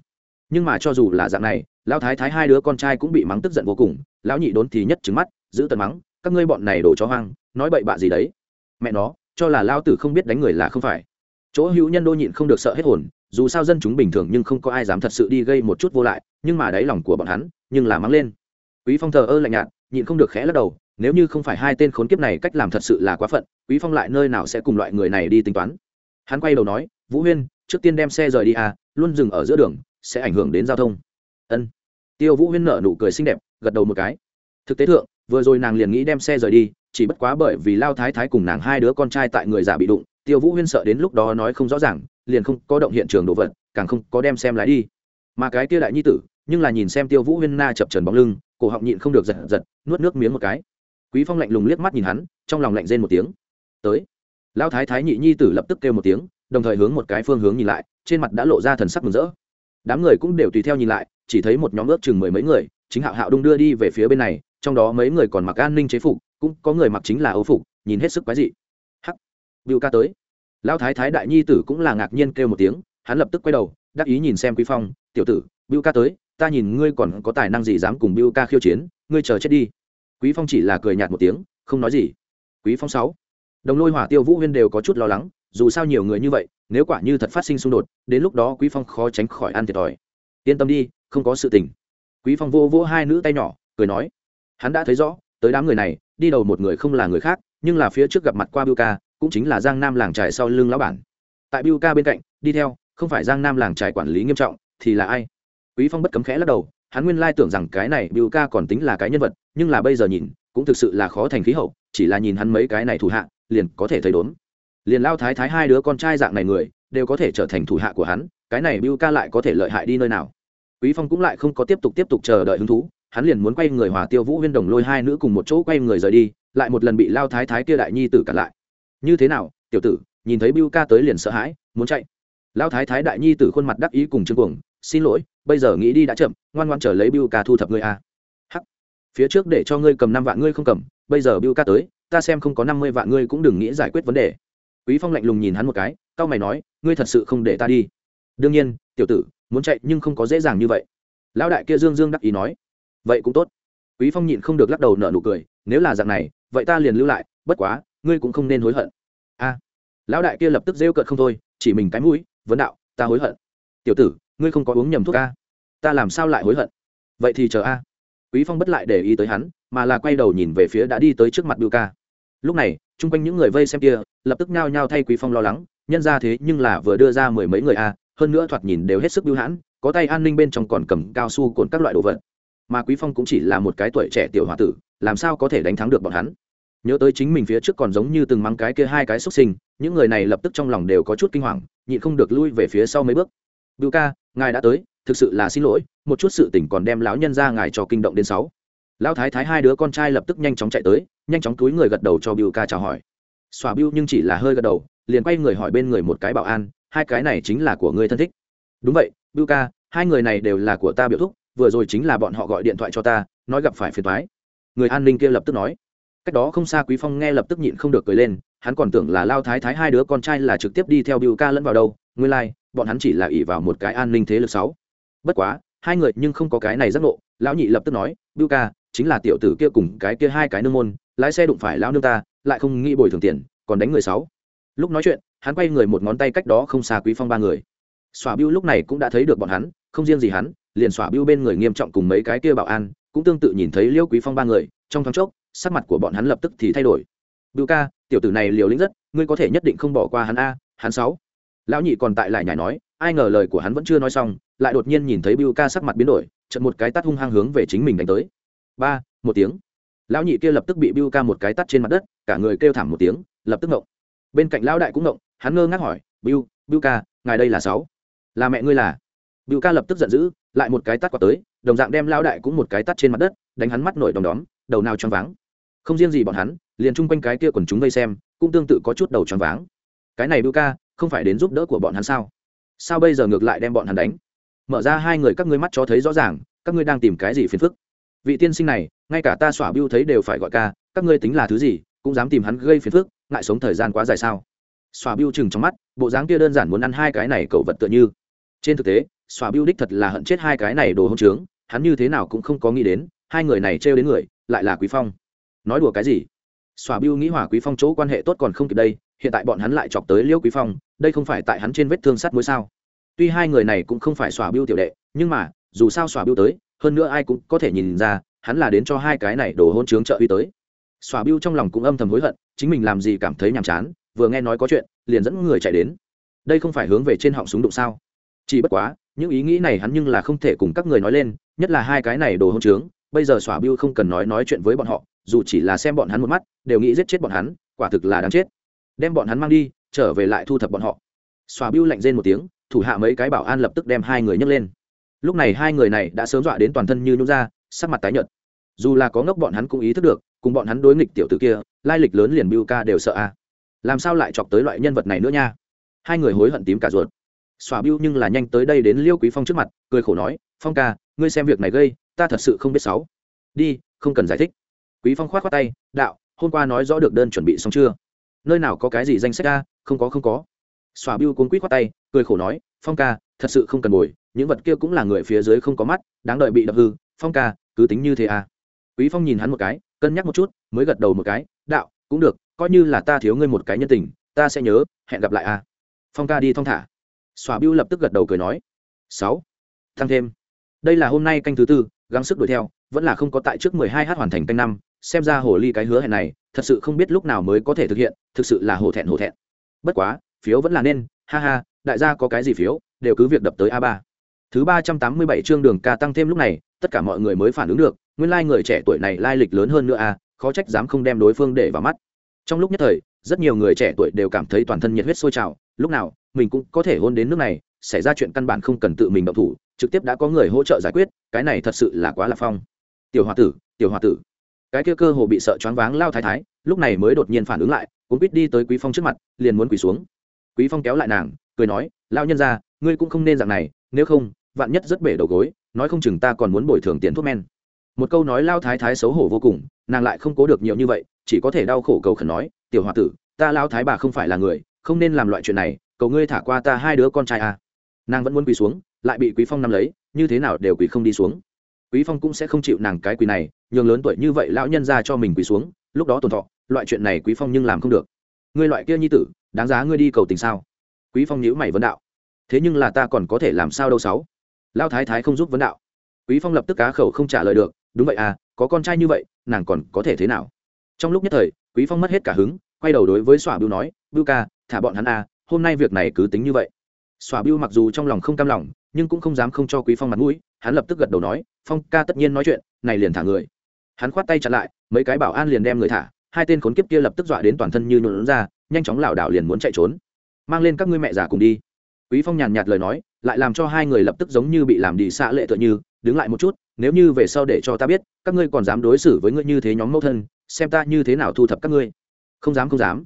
Nhưng mà cho dù là dạng này lão thái thái hai đứa con trai cũng bị mắng tức giận vô cùng, lão nhị đốn thì nhất trứng mắt, giữ tần mắng, các ngươi bọn này đổ chó hoang, nói bậy bạ gì đấy? Mẹ nó, cho là lao tử không biết đánh người là không phải. Chỗ hữu nhân đô nhịn không được sợ hết hồn, dù sao dân chúng bình thường nhưng không có ai dám thật sự đi gây một chút vô lại, nhưng mà đáy lòng của bọn hắn, nhưng là mắng lên. Quý phong thờ ơ lạnh nhạt, nhịn không được khẽ lắc đầu, nếu như không phải hai tên khốn kiếp này cách làm thật sự là quá phận, quý phong lại nơi nào sẽ cùng loại người này đi tính toán? Hắn quay đầu nói, vũ huyên, trước tiên đem xe rời đi à luôn dừng ở giữa đường, sẽ ảnh hưởng đến giao thông ân. Tiêu vũ huyên nở nụ cười xinh đẹp, gật đầu một cái. Thực tế thượng, vừa rồi nàng liền nghĩ đem xe rời đi, chỉ bất quá bởi vì lao thái thái cùng nàng hai đứa con trai tại người già bị đụng, tiêu vũ huyên sợ đến lúc đó nói không rõ ràng, liền không có động hiện trường đồ vật, càng không có đem xem lái đi. Mà cái kia đại nhi tử, nhưng là nhìn xem tiêu vũ huyên na chập trần bóng lưng, cổ họng nhịn không được giật giật, nuốt nước miếng một cái. Quý phong lạnh lùng liếc mắt nhìn hắn, trong lòng lạnh rên một tiếng. Tới. Lão thái thái nhị nhi tử lập tức kêu một tiếng, đồng thời hướng một cái phương hướng nhìn lại, trên mặt đã lộ ra thần sắc mừng rỡ. Đám người cũng đều tùy theo nhìn lại chỉ thấy một nhóm ước chừng mười mấy người, chính hạo hạo đung đưa đi về phía bên này, trong đó mấy người còn mặc an ninh chế phục, cũng có người mặc chính là âu phục, nhìn hết sức quái dị. Hắc! Bưu ca tới. Lão thái thái đại nhi tử cũng là ngạc nhiên kêu một tiếng, hắn lập tức quay đầu, đắc ý nhìn xem quý phong, tiểu tử bưu ca tới, ta nhìn ngươi còn có tài năng gì dám cùng bưu ca khiêu chiến, ngươi chờ chết đi. Quý phong chỉ là cười nhạt một tiếng, không nói gì. Quý phong sáu. Đồng lôi hỏa tiêu vũ huyên đều có chút lo lắng, dù sao nhiều người như vậy, nếu quả như thật phát sinh xung đột, đến lúc đó quý phong khó tránh khỏi ăn thiệt thòi. Yên tâm đi không có sự tình. Quý phong vô vô hai nữ tay nhỏ, cười nói, hắn đã thấy rõ, tới đám người này, đi đầu một người không là người khác, nhưng là phía trước gặp mặt qua Biu ca, cũng chính là giang nam làng trài sau lưng lão bản. Tại Biu ca bên cạnh, đi theo, không phải giang nam làng trài quản lý nghiêm trọng, thì là ai? Quý phong bất cấm khẽ lắc đầu, hắn nguyên lai tưởng rằng cái này Biu ca còn tính là cái nhân vật, nhưng là bây giờ nhìn, cũng thực sự là khó thành khí hậu, chỉ là nhìn hắn mấy cái này thủ hạ, liền có thể thấy đốn. Liền lao thái thái hai đứa con trai dạng này người, đều có thể trở thành thủ hạ của hắn, cái này Biu ca lại có thể lợi hại đi nơi nào? Quý phong cũng lại không có tiếp tục tiếp tục chờ đợi hứng thú, hắn liền muốn quay người hòa tiêu vũ huyên đồng lôi hai nữ cùng một chỗ quay người rời đi, lại một lần bị lao thái thái kia đại nhi tử cản lại. Như thế nào, tiểu tử, nhìn thấy Bưu ca tới liền sợ hãi, muốn chạy. Lao thái thái đại nhi tử khuôn mặt đắc ý cùng chương cuồng, xin lỗi, bây giờ nghĩ đi đã chậm, ngoan ngoan trở lấy Bưu ca thu thập ngươi a. Hắc. Phía trước để cho ngươi cầm năm vạn ngươi không cầm, bây giờ Bưu ca tới, ta xem không có năm mươi vạn ngươi cũng đừng nghĩ giải quyết vấn đề. Quý phong lạnh lùng nhìn hắn một cái cao mày nói, ngươi thật sự không để ta đi. Đương nhiên, tiểu tử muốn chạy nhưng không có dễ dàng như vậy. Lão đại kia dương dương đắc ý nói, vậy cũng tốt. Quý phong nhịn không được lắc đầu nở nụ cười, nếu là dạng này, vậy ta liền lưu lại, bất quá, ngươi cũng không nên hối hận. A. Lão đại kia lập tức rêu cợt không thôi, chỉ mình cái mũi, vấn đạo, ta hối hận. Tiểu tử, ngươi không có uống nhầm thuốc a. Ta làm sao lại hối hận? Vậy thì chờ a. Quý phong bất lại để ý tới hắn, mà là quay đầu nhìn về phía đã đi tới trước mặt Bưu ca. Lúc này, chung quanh những người vây xem kia, lập tức nhao nhao thay quý phong lo lắng, nhân ra thế nhưng là vừa đưa ra mười mấy người a hơn nữa thoạt nhìn đều hết sức bưu hãn, có tay an ninh bên trong còn cầm cao su cồn các loại đồ vật. Mà quý phong cũng chỉ là một cái tuổi trẻ tiểu hòa tử, làm sao có thể đánh thắng được bọn hắn? Nhớ tới chính mình phía trước còn giống như từng mắng cái kia hai cái xuất sinh, những người này lập tức trong lòng đều có chút kinh hoàng, nhịn không được lui về phía sau mấy bước. Bưu ca, ngài đã tới, thực sự là xin lỗi, một chút sự tình còn đem lão nhân ra ngài cho kinh động đến sáu. Lão thái thái hai đứa con trai lập tức nhanh chóng chạy tới, nhanh chóng túi người gật đầu cho bưu ca chào hỏi. Xòa bưu nhưng chỉ là hơi gật đầu, liền quay người hỏi bên người một cái bảo an hai cái này chính là của người thân thích. Đúng vậy bưu ca hai người này đều là của ta biểu thúc vừa rồi chính là bọn họ gọi điện thoại cho ta nói gặp phải phiền thoái người an ninh kia lập tức nói. Cách đó không xa quý phong nghe lập tức nhịn không được cười lên hắn còn tưởng là lao thái thái hai đứa con trai là trực tiếp đi theo bưu ca lẫn vào đâu nguyên lai、like, bọn hắn chỉ là ỉ vào một cái an ninh thế lực sáu. Bất quá hai người nhưng không có cái này giác ngộ lão nhị lập tức nói bưu ca chính là tiểu tử kia cùng cái kia hai cái nương môn lái xe đụng phải lão nương ta lại không nghĩ bồi thường tiền còn đánh người sáu. Lúc nói chuyện hắn quay người một ngón tay cách đó không xa quý phong ba người. Xòa bưu lúc này cũng đã thấy được bọn hắn, không riêng gì hắn, liền xòa bưu bên người nghiêm trọng cùng mấy cái kia bảo an, cũng tương tự nhìn thấy liêu quý phong ba người, trong thoáng chốc, sắc mặt của bọn hắn lập tức thì thay đổi. Bưu ca, tiểu tử này liều lĩnh rất, ngươi có thể nhất định không bỏ qua hắn a, hắn sáu. Lão nhị còn tại lại nhảy nói, ai ngờ lời của hắn vẫn chưa nói xong, lại đột nhiên nhìn thấy bưu ca sắc mặt biến đổi chật một cái tắt hung hăng hướng về chính mình đánh tới. Ba, một tiếng. Lão nhị kia lập tức bị bưu ca một cái tắt trên mặt đất, cả người kêu thảm một tiếng, lập tức ngộng. Bên cạnh lão đại cũng ngộng hắn ngơ ngác hỏi bưu bưu ca, ngài đây là sáu. Là mẹ ngươi là? Bưu ca lập tức giận dữ, lại một cái tắt qua tới, đồng dạng đem lão đại cũng một cái tắt trên mặt đất, đánh hắn mắt nổi đom đóm, đầu nào choáng váng. Không riêng gì bọn hắn, liền chung quanh cái kia quần chúng vây xem, cũng tương tự có chút đầu choáng váng. Cái này bưu ca, không phải đến giúp đỡ của bọn hắn sao? Sao bây giờ ngược lại đem bọn hắn đánh? Mở ra hai người các ngươi mắt cho thấy rõ ràng, các ngươi đang tìm cái gì phiền phức? Vị tiên sinh này, ngay cả ta xỏa bưu thấy đều phải gọi ca, các ngươi tính là thứ gì, cũng dám tìm hắn gây phiền phức, ngại sống thời gian quá dài sao? Xòa Biêu chừng trong mắt, bộ dáng kia đơn giản muốn ăn hai cái này cậu vật tựa như. Trên thực tế, xòa Biêu đích thật là hận chết hai cái này đồ hông trướng, hắn như thế nào cũng không có nghĩ đến, hai người này trêu đến người, lại là quý phong. Nói đùa cái gì? Xòa Biêu nghĩ hòa quý phong chỗ quan hệ tốt còn không kịp đây, hiện tại bọn hắn lại chọc tới liêu quý phong, đây không phải tại hắn trên vết thương sắt mũi sao? Tuy hai người này cũng không phải xòa Biêu tiểu đệ, nhưng mà, dù sao xòa Biêu tới, hơn nữa ai cũng có thể nhìn ra, hắn là đến cho hai cái này đồ hôn trướng trợ uy tới. Xòa Biêu trong lòng cũng âm thầm hối hận, chính mình làm gì cảm thấy nhàm chán vừa nghe nói có chuyện, liền dẫn người chạy đến. Đây không phải hướng về trên họng súng đụng sao? Chỉ bất quá, những ý nghĩ này hắn nhưng là không thể cùng các người nói lên, nhất là hai cái này đồ hỗn trướng, bây giờ xỏa bưu không cần nói nói chuyện với bọn họ, dù chỉ là xem bọn hắn một mắt, đều nghĩ giết chết bọn hắn, quả thực là đáng chết. Đem bọn hắn mang đi, trở về lại thu thập bọn họ. Xòa bưu lạnh rên một tiếng, thủ hạ mấy cái bảo an lập tức đem hai người nhấc lên. Lúc này hai người này đã sớm dọa đến toàn thân như nhũ ra, sắc mặt tái nhợt. Dù là có ngốc bọn hắn cũng ý thức được, cùng bọn hắn đối nghịch tiểu tử kia, lai lịch lớn liền bưu ca đều sợ a làm sao lại chọc tới loại nhân vật này nữa nha? Hai người hối hận tím cả ruột. Xòa bưu nhưng là nhanh tới đây đến liêu quý phong trước mặt, cười khổ nói, phong ca, ngươi xem việc này gây, ta thật sự không biết sáu đi, không cần giải thích. Quý phong khoát khoát tay, đạo, hôm qua nói rõ được đơn chuẩn bị xong chưa? Nơi nào có cái gì danh sách ca không có không có. Xòa bưu cuốn quýt khoát tay, cười khổ nói, phong ca, thật sự không cần bồi, những vật kia cũng là người phía dưới không có mắt, đáng đợi bị đập hư, phong ca, cứ tính như thế à quý phong nhìn hắn một cái, cân nhắc một chút, mới gật đầu một cái, đạo cũng được, coi như là ta thiếu ngươi một cái nhân tình, ta sẽ nhớ, hẹn gặp lại à phong ca đi thong thả. Xòa biêu lập tức gật đầu cười nói. Sáu. Thăng thêm. Đây là hôm nay canh thứ tư, gắng sức đuổi theo, vẫn là không có tại trước mười hai h hoàn thành canh năm, xem ra hồ ly cái hứa hẹn này, thật sự không biết lúc nào mới có thể thực hiện, thực sự là hổ thẹn hổ thẹn. Bất quá, phiếu vẫn là nên, ha ha, đại gia có cái gì phiếu, đều cứ việc đập tới a ba. Thứ ba trăm tám mươi bảy chương đường ca tăng thêm lúc này, tất cả mọi người mới phản ứng được, nguyên lai người trẻ tuổi này lai lịch lớn hơn nữa a khó trách dám không đem đối phương để vào mắt. Trong lúc nhất thời, rất nhiều người trẻ tuổi đều cảm thấy toàn thân nhiệt huyết sôi trào. Lúc nào, mình cũng có thể hôn đến nước này, xảy ra chuyện căn bản không cần tự mình động thủ, trực tiếp đã có người hỗ trợ giải quyết, cái này thật sự là quá lạc phong. Tiểu h o a tử, tiểu h o a tử. Cái kia cơ hồ bị sợ choáng váng lao thái thái, lúc này mới đột nhiên phản ứng lại cũng quýt đi tới quý phong trước mặt, liền muốn quỳ xuống. Quý phong kéo lại nàng, cười nói lao nhân ra ngươi cũng không nên dạng này, nếu không, vạn nhất rất bể đầu gối, nói không chừng ta còn muốn bồi thường tiền thuốc men một câu nói lao thái thái xấu hổ vô cùng, nàng lại không cố được nhiều như vậy, chỉ có thể đau khổ cầu khẩn nói, tiểu h o a tử, ta lao thái bà không phải là người, không nên làm loại chuyện này, cầu ngươi thả qua ta hai đứa con trai à. nàng vẫn muốn quỳ xuống, lại bị quý phong nắm lấy, như thế nào đều quỳ không đi xuống. Quý phong cũng sẽ không chịu nàng cái quỳ này, nhường lớn tuổi như vậy lão nhân ra cho mình quỳ xuống, lúc đó tồn thọ, loại chuyện này quý phong nhưng làm không được. Ngươi loại kia nhi tử, đáng giá ngươi đi cầu tình sao? Quý phong nhữ mày vấn đạo. Thế nhưng là ta còn có thể làm sao đâu sáu? Lao thái thái không giúp vấn đạo. Quý phong lập tức cá khẩu không trả lời được đúng vậy à có con trai như vậy, nàng còn có thể thế nào? Trong lúc nhất thời, quý phong mất hết cả hứng, quay đầu đối với xòa bưu nói, bưu ca, thả bọn hắn à hôm nay việc này cứ tính như vậy. Xòa bưu mặc dù trong lòng không cam lòng, nhưng cũng không dám không cho quý phong mặt mũi, hắn lập tức gật đầu nói, phong ca tất nhiên nói chuyện, này liền thả người. Hắn khoát tay chặn lại, mấy cái bảo an liền đem người thả, hai tên khốn kiếp kia lập tức dọa đến toàn thân như nhuộn ra, nhanh chóng lảo đảo liền muốn chạy trốn. Mang lên các ngươi mẹ già cùng đi. Quý phong nhàn nhạt lời nói, lại làm cho hai người lập tức giống như bị làm đi xạ lệ tựa như đứng lại một chút, nếu như về sau để cho ta biết, các ngươi còn dám đối xử với ngươi như thế nhóm mẫu thân, xem ta như thế nào thu thập các ngươi. Không dám không dám.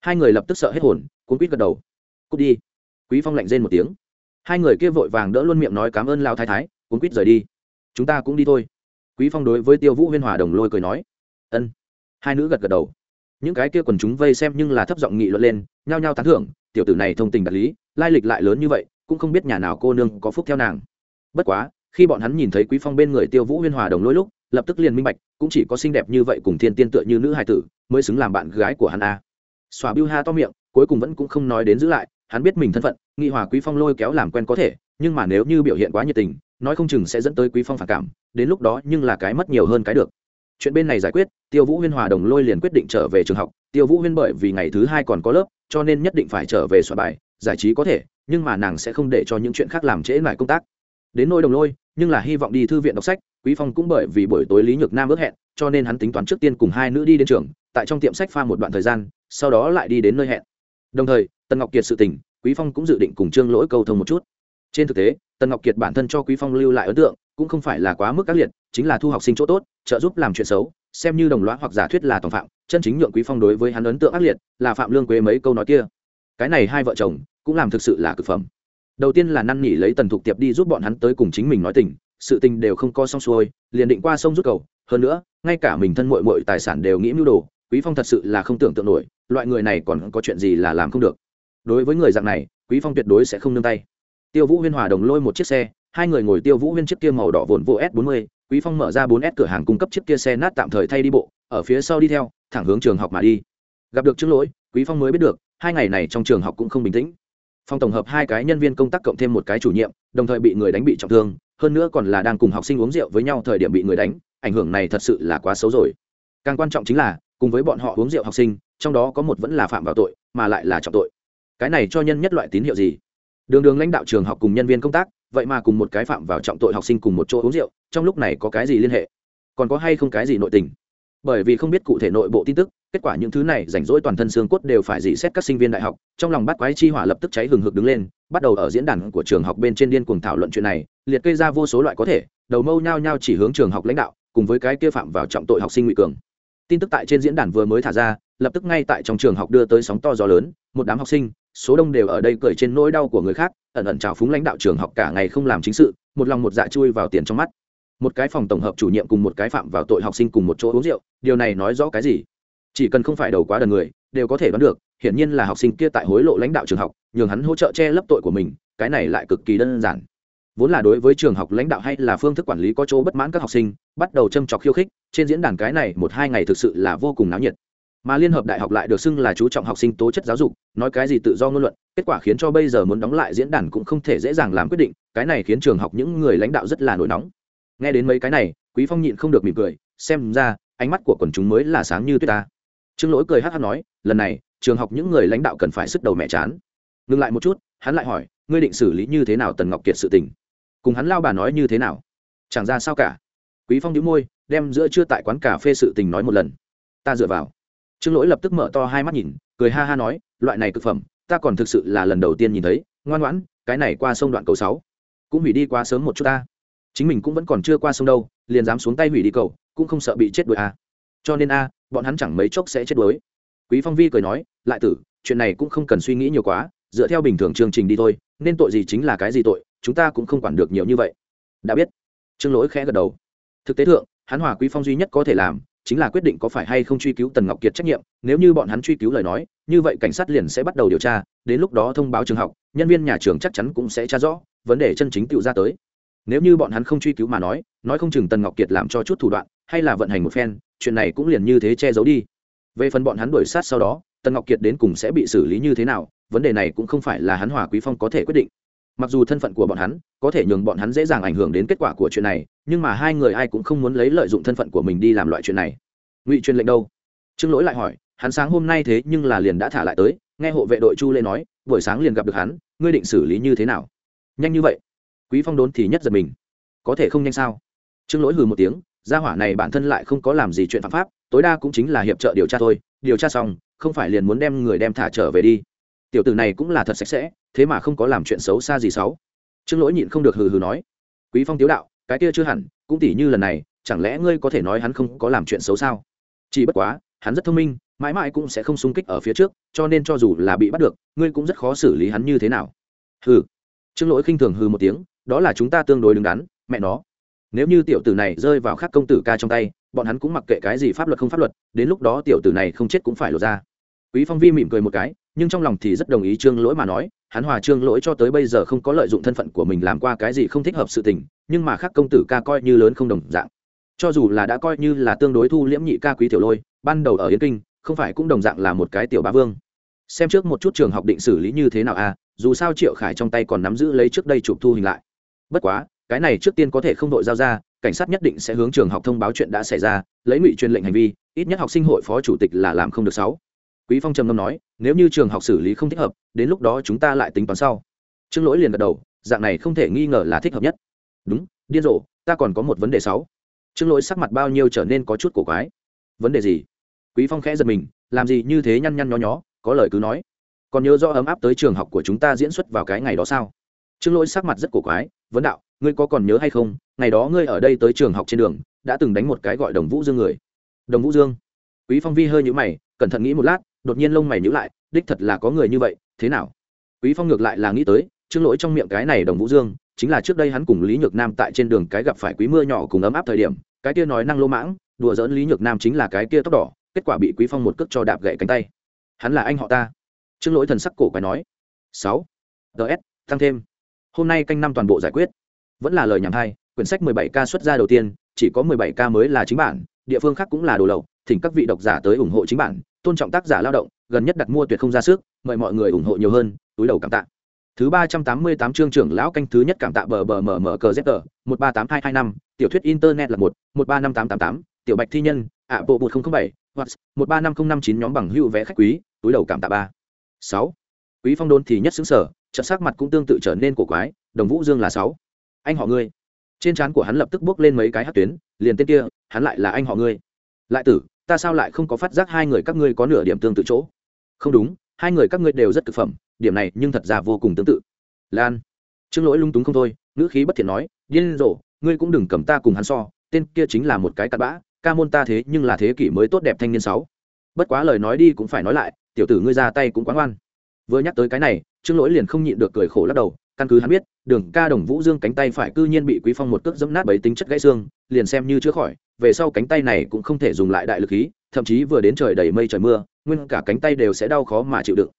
Hai người lập tức sợ hết hồn, cuốn quýt gật đầu. Cút đi. Quý phong lạnh rên một tiếng. Hai người kia vội vàng đỡ luôn miệng nói cảm ơn lao thái thái, cuốn quýt rời đi. Chúng ta cũng đi thôi. Quý phong đối với tiêu vũ huyên hòa đồng lôi cười nói. Ân. Hai nữ gật gật đầu. Những cái kia quần chúng vây xem nhưng là thấp giọng nghị luận lên, nhao nhao tán thưởng, tiểu tử này thông tình đạt lý, lai lịch lại lớn như vậy, cũng không biết nhà nào cô nương có phúc theo nàng. Bất quá khi bọn hắn nhìn thấy quý phong bên người tiêu vũ huyên hòa đồng lôi lúc, lập tức liền minh bạch, cũng chỉ có xinh đẹp như vậy cùng thiên tiên tựa như nữ hài tử, mới xứng làm bạn gái của hắn a. Xòa bưu ha to miệng, cuối cùng vẫn cũng không nói đến giữ lại, hắn biết mình thân phận nghị hòa quý phong lôi kéo làm quen có thể, nhưng mà nếu như biểu hiện quá nhiệt tình, nói không chừng sẽ dẫn tới quý phong phản cảm, đến lúc đó nhưng là cái mất nhiều hơn cái được. Chuyện bên này giải quyết, tiêu vũ huyên hòa đồng lôi liền quyết định trở về trường học, tiêu vũ huyên bởi vì ngày thứ hai còn có lớp, cho nên nhất định phải trở về soạn bài, giải trí có thể, nhưng mà nàng sẽ không để cho những chuyện khác làm trễ lại công tác. Đến nôi đồng lôi nhưng là hy vọng đi thư viện đọc sách, quý phong cũng bởi vì buổi tối lý nhược nam ước hẹn, cho nên hắn tính toán trước tiên cùng hai nữ đi đến trường, tại trong tiệm sách pha một đoạn thời gian, sau đó lại đi đến nơi hẹn. Đồng thời, tần ngọc kiệt sự tình, quý phong cũng dự định cùng trương lỗi câu thông một chút. Trên thực tế, tần ngọc kiệt bản thân cho quý phong lưu lại ấn tượng, cũng không phải là quá mức các liệt, chính là thu học sinh chỗ tốt, trợ giúp làm chuyện xấu, xem như đồng loạt hoặc giả thuyết là tòng phạm, chân chính nhượng quý phong đối với hắn ấn tượng ác liệt, là phạm lương quế mấy câu nói kia. Cái này hai vợ chồng, cũng làm thực sự là cực phẩm đầu tiên là năn nỉ lấy tần thục tiệp đi giúp bọn hắn tới cùng chính mình nói tình, sự tình đều không co xong xuôi, liền định qua sông rút cầu. Hơn nữa, ngay cả mình thân mội mội tài sản đều nghĩ mưu đồ, quý phong thật sự là không tưởng tượng nổi, loại người này còn có chuyện gì là làm không được. Đối với người dạng này, quý phong tuyệt đối sẽ không nương tay. Tiêu vũ huyên hòa đồng lôi một chiếc xe, hai người ngồi tiêu vũ huyên chiếc kia màu đỏ vồn vô s 40 quý phong mở ra 4 s cửa hàng cung cấp chiếc kia xe nát tạm thời thay đi bộ, ở phía sau đi theo, thẳng hướng trường học mà đi. Gặp được chứng lỗi, quý phong mới biết được, hai ngày này trong trường học cũng không bình tĩnh phòng tổng hợp hai cái nhân viên công tác cộng thêm một cái chủ nhiệm, đồng thời bị người đánh bị trọng thương, hơn nữa còn là đang cùng học sinh uống rượu với nhau thời điểm bị người đánh, ảnh hưởng này thật sự là quá xấu rồi. Càng quan trọng chính là, cùng với bọn họ uống rượu học sinh, trong đó có một vẫn là phạm vào tội, mà lại là trọng tội. Cái này cho nhân nhất loại tín hiệu gì? Đường đường lãnh đạo trường học cùng nhân viên công tác, vậy mà cùng một cái phạm vào trọng tội học sinh cùng một chỗ uống rượu, trong lúc này có cái gì liên hệ? Còn có hay không cái gì nội tình? Bởi vì không biết cụ thể nội bộ tin tức kết quả những thứ này rảnh rỗi toàn thân xương cốt đều phải dị xét các sinh viên đại học, trong lòng bắt quái chi hỏa lập tức cháy hừng hực đứng lên, bắt đầu ở diễn đàn của trường học bên trên điên cuồng thảo luận chuyện này, liệt kê ra vô số loại có thể, đầu mâu nhao nhao chỉ hướng trường học lãnh đạo, cùng với cái kia phạm vào trọng tội học sinh ngụy cường. Tin tức tại trên diễn đàn vừa mới thả ra, lập tức ngay tại trong trường học đưa tới sóng to gió lớn, một đám học sinh, số đông đều ở đây cười trên nỗi đau của người khác, ẩn ẩn trào phúng lãnh đạo trường học cả ngày không làm chính sự, một lòng một dạ chui vào tiền trong mắt. Một cái phòng tổng hợp chủ nhiệm cùng một cái phạm vào tội học sinh cùng một chỗ uống rượu, điều này nói rõ cái gì? Chỉ cần không phải đầu quá đần người, đều có thể đoán được, hiển nhiên là học sinh kia tại hối lộ lãnh đạo trường học, nhường hắn hỗ trợ che lấp tội của mình, cái này lại cực kỳ đơn giản. Vốn là đối với trường học lãnh đạo hay là phương thức quản lý có chỗ bất mãn các học sinh, bắt đầu châm trọc khiêu khích, trên diễn đàn cái này một hai ngày thực sự là vô cùng náo nhiệt. Mà liên hợp đại học lại được xưng là chú trọng học sinh tố chất giáo dục, nói cái gì tự do ngôn luận, kết quả khiến cho bây giờ muốn đóng lại diễn đàn cũng không thể dễ dàng làm quyết định, cái này khiến trường học những người lãnh đạo rất là nổi nóng. Nghe đến mấy cái này, quý phong nhịn không được mỉm cười, xem ra, ánh mắt của quần chúng mới là sáng như tuyết ta trương lỗi cười hát hát nói, lần này, trường học những người lãnh đạo cần phải sức đầu mẹ chán. Ngừng lại một chút, hắn lại hỏi, ngươi định xử lý như thế nào tần ngọc kiệt sự tình? Cùng hắn lao bà nói như thế nào? Chẳng ra sao cả. Quý phong đĩu môi, đem giữa trưa tại quán cà phê sự tình nói một lần. Ta dựa vào. Trương lỗi lập tức mở to hai mắt nhìn, cười ha ha nói, loại này thực phẩm, ta còn thực sự là lần đầu tiên nhìn thấy, ngoan ngoãn, cái này qua sông đoạn cầu sáu. Cũng hủy đi quá sớm một chút ta. Chính mình cũng vẫn còn chưa qua sông đâu, liền dám xuống tay hủy đi cầu, cũng không sợ bị chết đuổi a cho nên a bọn hắn chẳng mấy chốc sẽ chết đuối. Quý phong vi cười nói, lại tử, chuyện này cũng không cần suy nghĩ nhiều quá, dựa theo bình thường chương trình đi thôi, nên tội gì chính là cái gì tội, chúng ta cũng không quản được nhiều như vậy. Đã biết. Trương lỗi khẽ gật đầu. Thực tế thượng, hắn hòa quý phong duy nhất có thể làm, chính là quyết định có phải hay không truy cứu tần ngọc kiệt trách nhiệm, nếu như bọn hắn truy cứu lời nói, như vậy cảnh sát liền sẽ bắt đầu điều tra, đến lúc đó thông báo trường học, nhân viên nhà trường chắc chắn cũng sẽ tra rõ, vấn đề chân chính tự ra tới. Nếu như bọn hắn không truy cứu mà nói nói không chừng tần ngọc kiệt làm cho chút thủ đoạn, hay là vận hành một phen chuyện này cũng liền như thế che giấu đi. Về phần bọn hắn đuổi sát sau đó, tần ngọc kiệt đến cùng sẽ bị xử lý như thế nào, vấn đề này cũng không phải là hắn hòa quý phong có thể quyết định. Mặc dù thân phận của bọn hắn có thể nhường bọn hắn dễ dàng ảnh hưởng đến kết quả của chuyện này, nhưng mà hai người ai cũng không muốn lấy lợi dụng thân phận của mình đi làm loại chuyện này. Ngụy truyền lệnh đâu? Trương lỗi lại hỏi, hắn sáng hôm nay thế nhưng là liền đã thả lại tới, nghe hộ vệ đội chu lê nói, buổi sáng liền gặp được hắn, ngươi định xử lý như thế nào? Nhanh như vậy. Quý phong đốn thì nhất giật mình. Có thể không nhanh sao? Trương lỗi hừ một tiếng gia hỏa này bản thân lại không có làm gì chuyện phạm pháp, tối đa cũng chính là hiệp trợ điều tra thôi. Điều tra xong, không phải liền muốn đem người đem thả trở về đi. Tiểu tử này cũng là thật sạch sẽ, thế mà không có làm chuyện xấu xa gì xấu. Trương lỗi nhịn không được hừ hừ nói, quý phong tiếu đạo, cái kia chưa hẳn, cũng tỉ như lần này, chẳng lẽ ngươi có thể nói hắn không có làm chuyện xấu sao? Chỉ bất quá, hắn rất thông minh, mãi mãi cũng sẽ không xung kích ở phía trước, cho nên cho dù là bị bắt được, ngươi cũng rất khó xử lý hắn như thế nào. Hừ. Trương lỗi khinh thường hừ một tiếng, đó là chúng ta tương đối đứng đắn, mẹ nó nếu như tiểu tử này rơi vào khắc công tử ca trong tay, bọn hắn cũng mặc kệ cái gì pháp luật không pháp luật, đến lúc đó tiểu tử này không chết cũng phải lột ra. Quý phong vi mỉm cười một cái, nhưng trong lòng thì rất đồng ý trương lỗi mà nói, hắn hòa trương lỗi cho tới bây giờ không có lợi dụng thân phận của mình làm qua cái gì không thích hợp sự tình, nhưng mà khắc công tử ca coi như lớn không đồng dạng. Cho dù là đã coi như là tương đối thu liễm nhị ca quý tiểu lôi, ban đầu ở yên kinh, không phải cũng đồng dạng là một cái tiểu bá vương. Xem trước một chút trường học định xử lý như thế nào à dù sao triệu khải trong tay còn nắm giữ lấy trước đây chụp thu hình lại. Bất quá cái này trước tiên có thể không đội giao ra, cảnh sát nhất định sẽ hướng trường học thông báo chuyện đã xảy ra, lấy ngụy truyền lệnh hành vi, ít nhất học sinh hội phó chủ tịch là làm không được sáu. Quý phong trầm ngâm nói, nếu như trường học xử lý không thích hợp, đến lúc đó chúng ta lại tính toán sau. Trương lỗi liền gật đầu, dạng này không thể nghi ngờ là thích hợp nhất. Đúng, điên rồ, ta còn có một vấn đề sáu. Trương lỗi sắc mặt bao nhiêu trở nên có chút cổ quái. Vấn đề gì? Quý phong khẽ giật mình, làm gì như thế nhăn nhăn nhó nhó, có lời cứ nói. Còn nhớ rõ ấm áp tới trường học của chúng ta diễn xuất vào cái ngày đó sao? Trương lỗi sắc mặt rất cổ quái vấn đạo, ngươi có còn nhớ hay không, ngày đó ngươi ở đây tới trường học trên đường, đã từng đánh một cái gọi đồng vũ dương người? Đồng vũ dương? Quý phong vi hơi nhũ mày, cẩn thận nghĩ một lát, đột nhiên lông mày nhữ lại, đích thật là có người như vậy, thế nào? Quý phong ngược lại là nghĩ tới chương lỗi trong miệng cái này đồng vũ dương, chính là trước đây hắn cùng lý nhược nam tại trên đường cái gặp phải quý mưa nhỏ cùng ấm áp thời điểm, cái kia nói năng lô mãng, đùa giỡn lý nhược nam chính là cái kia tóc đỏ, kết quả bị quý phong một cước cho đạp gậy cánh tay. Hắn là anh họ ta. Chương lỗi thần sắc cổ quái nói. Sáu ts tăng thêm hôm nay canh năm toàn bộ giải quyết. Vẫn là lời nhảm hay. quyển sách 17 ca xuất ra đầu tiên, chỉ có 17 ca mới là chính bản, địa phương khác cũng là đồ lậu, thỉnh các vị độc giả tới ủng hộ chính bản, tôn trọng tác giả lao động, gần nhất đặt mua tuyệt không ra sức, mời mọi người ủng hộ nhiều hơn, túi đầu cảm tạ. Thứ ba trăm tám mươi tám chương trưởng lão canh thứ nhất cảm tạ bờ bờ mở mở cờ zr một ba tám hai hai năm, tiểu thuyết internet là một một ba năm tám tám tám, tiểu bạch thi nhân, ạ, bộ một nghìn bảy hoặc một ba năm không năm chín nhóm bằng hữu vé khách quý, túi đầu cảm tạ ba. Sáu. Quý phong đôn thì nhất xứng sở chợt sắc mặt cũng tương tự trở nên cổ quái, đồng vũ dương là sáu. Anh họ ngươi. Trên trán của hắn lập tức bước lên mấy cái hát tuyến, liền tên kia, hắn lại là anh họ ngươi. Lại tử, ta sao lại không có phát giác hai người các ngươi có nửa điểm tương tự chỗ? Không đúng, hai người các ngươi đều rất thực phẩm, điểm này nhưng thật ra vô cùng tương tự. Lan. Trương lỗi lung túng không thôi, ngữ khí bất thiện nói, điên rồ, ngươi cũng đừng cầm ta cùng hắn so, tên kia chính là một cái cặn bã, ca môn ta thế nhưng là thế kỷ mới tốt đẹp thanh niên sáu. Bất quá lời nói đi cũng phải nói lại, tiểu tử ngươi ra tay cũng quá ngoan. Vừa nhắc tới cái này trương lỗi liền không nhịn được cười khổ lắc đầu, căn cứ hắn biết, đường ca đồng vũ dương cánh tay phải cư nhiên bị quý phong một cước dẫm nát bảy tính chất gãy xương, liền xem như chữa khỏi, về sau cánh tay này cũng không thể dùng lại đại lực khí, thậm chí vừa đến trời đầy mây trời mưa, nguyên cả cánh tay đều sẽ đau khó mà chịu đựng.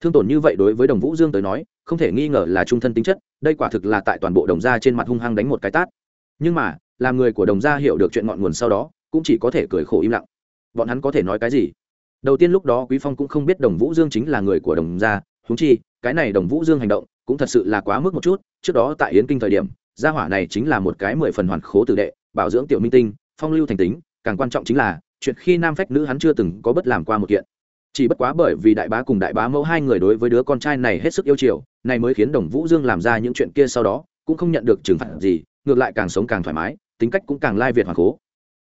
Thương tổn như vậy đối với đồng vũ dương tới nói, không thể nghi ngờ là trung thân tính chất, đây quả thực là tại toàn bộ đồng gia trên mặt hung hăng đánh một cái tát. Nhưng mà, làm người của đồng gia hiểu được chuyện ngọn nguồn sau đó, cũng chỉ có thể cười khổ im lặng. Bọn hắn có thể nói cái gì? Đầu tiên lúc đó quý phong cũng không biết đồng vũ dương chính là người của đồng gia, huống chi cái này đồng vũ dương hành động cũng thật sự là quá mức một chút, trước đó tại yến kinh thời điểm, gia hỏa này chính là một cái mười phần hoàn khố tử đệ, bảo dưỡng tiểu minh tinh, phong lưu thành tính, càng quan trọng chính là, chuyện khi nam phách nữ hắn chưa từng có bất làm qua một kiện. Chỉ bất quá bởi vì đại bá cùng đại bá mẫu hai người đối với đứa con trai này hết sức yêu chiều, này mới khiến đồng vũ dương làm ra những chuyện kia sau đó, cũng không nhận được trừng phạt gì, ngược lại càng sống càng thoải mái, tính cách cũng càng lai việt hoàn cố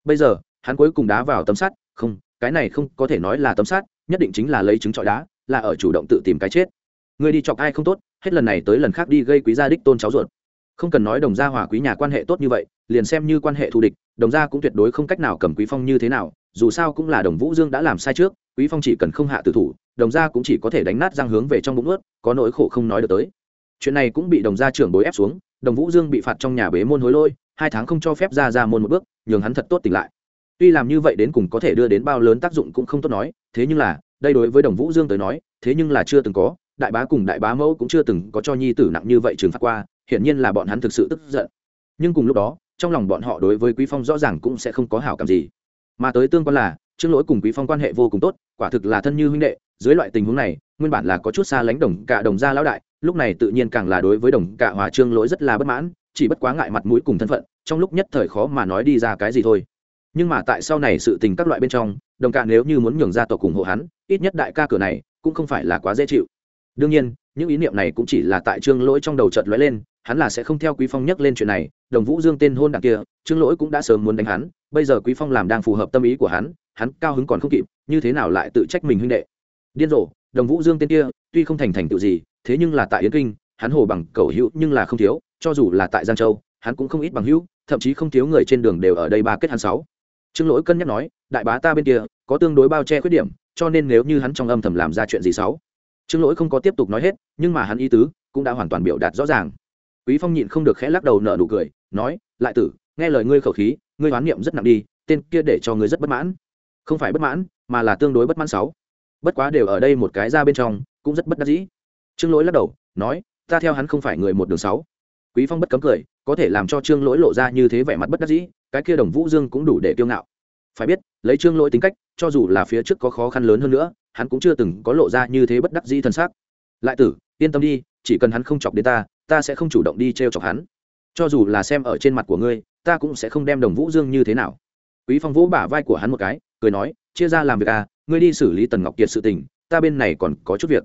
bây giờ, hắn cuối cùng đá vào tấm sắt, không, cái này không có thể nói là tấm sắt, nhất định chính là lấy trứng trọi đá, là ở chủ động tự tìm cái chết người đi chọc ai không tốt, hết lần này tới lần khác đi gây quý gia đích tôn cháu ruột. Không cần nói đồng gia hòa quý nhà quan hệ tốt như vậy, liền xem như quan hệ thù địch, đồng gia cũng tuyệt đối không cách nào cầm quý phong như thế nào, dù sao cũng là đồng vũ dương đã làm sai trước, quý phong chỉ cần không hạ tử thủ, đồng gia cũng chỉ có thể đánh nát răng hướng về trong bụng ướt có nỗi khổ không nói được tới. Chuyện này cũng bị đồng gia trưởng bối ép xuống, đồng vũ dương bị phạt trong nhà bế môn hối lôi hai tháng không cho phép ra ra môn một bước, nhường hắn thật tốt tỉnh lại. Tuy làm như vậy đến cùng có thể đưa đến bao lớn tác dụng cũng không tốt nói, thế nhưng là, đây đối với đồng vũ dương tới nói, thế nhưng là chưa từng có đại bá cùng đại bá mẫu cũng chưa từng có cho nhi tử nặng như vậy trừng phạt qua, hiển nhiên là bọn hắn thực sự tức giận. Nhưng cùng lúc đó, trong lòng bọn họ đối với quý phong rõ ràng cũng sẽ không có hảo cảm gì. Mà tới tương quan là trương lỗi cùng quý phong quan hệ vô cùng tốt, quả thực là thân như huynh đệ, dưới loại tình huống này, nguyên bản là có chút xa lánh đồng cả đồng gia lão đại, lúc này tự nhiên càng là đối với đồng cả hòa trương lỗi rất là bất mãn, chỉ bất quá ngại mặt mũi cùng thân phận, trong lúc nhất thời khó mà nói đi ra cái gì thôi. Nhưng mà tại sau này sự tình các loại bên trong, đồng cả nếu như muốn nhường ra tộc cùng hộ hắn, ít nhất đại ca cửa này cũng không phải là quá dễ chịu đương nhiên, những ý niệm này cũng chỉ là tại trương lỗi trong đầu chợt lóe lên, hắn là sẽ không theo quý phong nhắc lên chuyện này, đồng vũ dương tên hôn đảng kia, trương lỗi cũng đã sớm muốn đánh hắn, bây giờ quý phong làm đang phù hợp tâm ý của hắn hắn cao hứng còn không kịp, như thế nào lại tự trách mình huynh đệ? Điên rồ, đồng vũ dương tên kia, tuy không thành thành tựu gì, thế nhưng là tại yến kinh, hắn hồ bằng cầu hữu nhưng là không thiếu, cho dù là tại giang châu, hắn cũng không ít bằng hữu, thậm chí không thiếu người trên đường đều ở đây ba kết hắn sáu. Trương lỗi cân nhắc nói, đại bá ta bên kia, có tương đối bao che khuyết điểm, cho nên nếu như hắn trong âm thầm làm ra chuyện gì xấu trương lỗi không có tiếp tục nói hết, nhưng mà hắn ý tứ cũng đã hoàn toàn biểu đạt rõ ràng. Quý phong nhịn không được khẽ lắc đầu nở nụ cười, nói, lại tử, nghe lời ngươi khẩu khí, ngươi hoán niệm rất nặng đi, tên kia để cho ngươi rất bất mãn. Không phải bất mãn, mà là tương đối bất mãn sáu. Bất quá đều ở đây một cái ra bên trong, cũng rất bất đắc dĩ. Trương lỗi lắc đầu, nói, ta theo hắn không phải người một đường sáu. Quý phong bất cấm cười, có thể làm cho trương lỗi lộ ra như thế vẻ mặt bất đắc dĩ, cái kia đồng vũ dương cũng đủ để kiêu ngạo. Phải biết, lấy trương lỗi tính cách cho dù là phía trước có khó khăn lớn hơn nữa, hắn cũng chưa từng có lộ ra như thế bất đắc dĩ thân xác. Lại tử, yên tâm đi, chỉ cần hắn không chọc đến ta ta sẽ không chủ động đi t r e o chọc hắn. Cho dù là xem ở trên mặt của ngươi, ta cũng sẽ không đem đồng vũ dương như thế nào. Quý phong vũ bả vai của hắn một cái, cười nói, chia ra làm việc à ngươi đi xử lý tần ngọc kiệt sự tình, ta bên này còn có chút việc.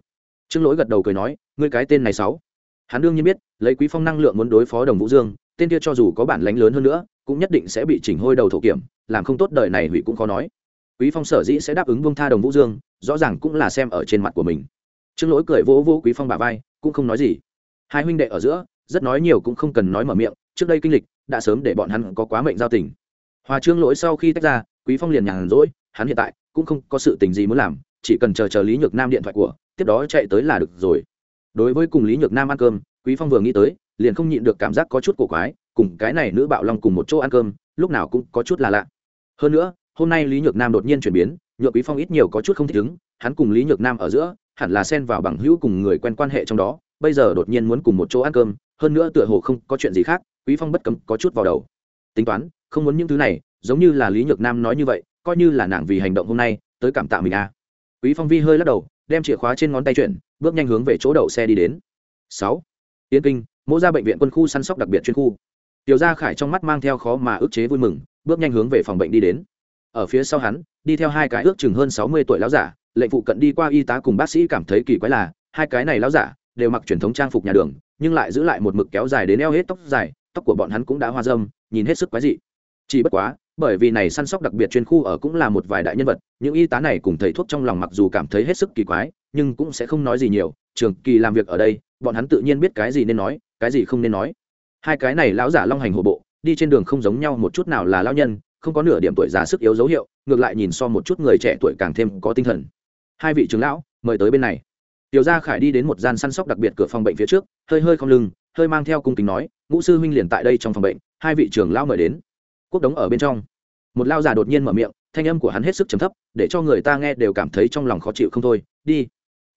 Trương lỗi gật đầu cười nói, ngươi cái tên này sáu hắn đương nhiên biết, lấy quý phong năng lượng muốn đối phó đồng vũ dương, tên kia cho dù có bản lánh lớn hơn nữa, cũng nhất định sẽ bị chỉnh hôi đầu thổ kiểm, làm không tốt đời này hủy cũng khó nói quý phong sở dĩ sẽ đáp ứng bông tha đồng vũ dương, rõ ràng cũng là xem ở trên mặt của mình. Trương lỗi cười vỗ vỗ quý phong bà vai, cũng không nói gì. Hai huynh đệ ở giữa, rất nói nhiều cũng không cần nói mở miệng, trước đây kinh lịch, đã sớm để bọn hắn có quá mệnh giao tình. Hòa trương lỗi sau khi tách ra, quý phong liền nhàn rỗi, hắn hiện tại cũng không có sự tình gì muốn làm, chỉ cần chờ chờ lý nhược nam điện thoại của, tiếp đó chạy tới là được rồi. Đối với cùng lý nhược nam ăn cơm, quý phong vừa nghĩ tới, liền không nhịn được cảm giác có chút cổ quái, cùng cái này nữ bạo long cùng một chỗ ăn cơm, lúc nào cũng có chút là lạ. Hơn nữa hôm nay lý nhược nam đột nhiên chuyển biến nhược quý phong ít nhiều có chút không thích ứng, hắn cùng lý nhược nam ở giữa, hẳn là xen vào bằng hữu cùng người quen quan hệ trong đó, bây giờ đột nhiên muốn cùng một chỗ ăn cơm, hơn nữa tựa hồ không có chuyện gì khác, quý phong bất cấm có chút vào đầu. Tính toán, không muốn những thứ này, giống như là lý nhược nam nói như vậy, coi như là nàng vì hành động hôm nay, tới cảm tạ mình à. Quý phong vi hơi lắc đầu, đem chìa khóa trên ngón tay chuyển, bước nhanh hướng về chỗ đậu xe đi đến. Sáu. Yên kinh, mỗ ra bệnh viện quân khu săn sóc đặc biệt chuyên khu. Tiểu gia khải trong mắt mang theo khó mà ức chế vui mừng, bước nhanh hướng về phòng bệnh đi đến ở phía sau hắn, đi theo hai cái ước chừng hơn sáu mươi tuổi lão giả, lệnh phụ cận đi qua y tá cùng bác sĩ cảm thấy kỳ quái là, hai cái này lão giả đều mặc truyền thống trang phục nhà đường, nhưng lại giữ lại một mực kéo dài đến eo hết tóc dài, tóc của bọn hắn cũng đã hoa dâm, nhìn hết sức quái dị. Chỉ bất quá, bởi vì này săn sóc đặc biệt chuyên khu ở cũng là một vài đại nhân vật, những y tá này cùng thầy thuốc trong lòng mặc dù cảm thấy hết sức kỳ quái, nhưng cũng sẽ không nói gì nhiều. Trường kỳ làm việc ở đây, bọn hắn tự nhiên biết cái gì nên nói, cái gì không nên nói. Hai cái này lão giả long hành hộ bộ, đi trên đường không giống nhau một chút nào là lão nhân không có nửa điểm tuổi già sức yếu dấu hiệu, ngược lại nhìn so một chút người trẻ tuổi càng thêm có tinh thần. Hai vị trưởng lão, mời tới bên này. Tiểu gia khải đi đến một gian săn sóc đặc biệt cửa phòng bệnh phía trước, hơi hơi không lưng, hơi mang theo cung kính nói, ngũ sư huynh liền tại đây trong phòng bệnh, hai vị trưởng lão mời đến. Quốc đống ở bên trong. Một lao già đột nhiên mở miệng, thanh âm của hắn hết sức trầm thấp, để cho người ta nghe đều cảm thấy trong lòng khó chịu không thôi. Đi.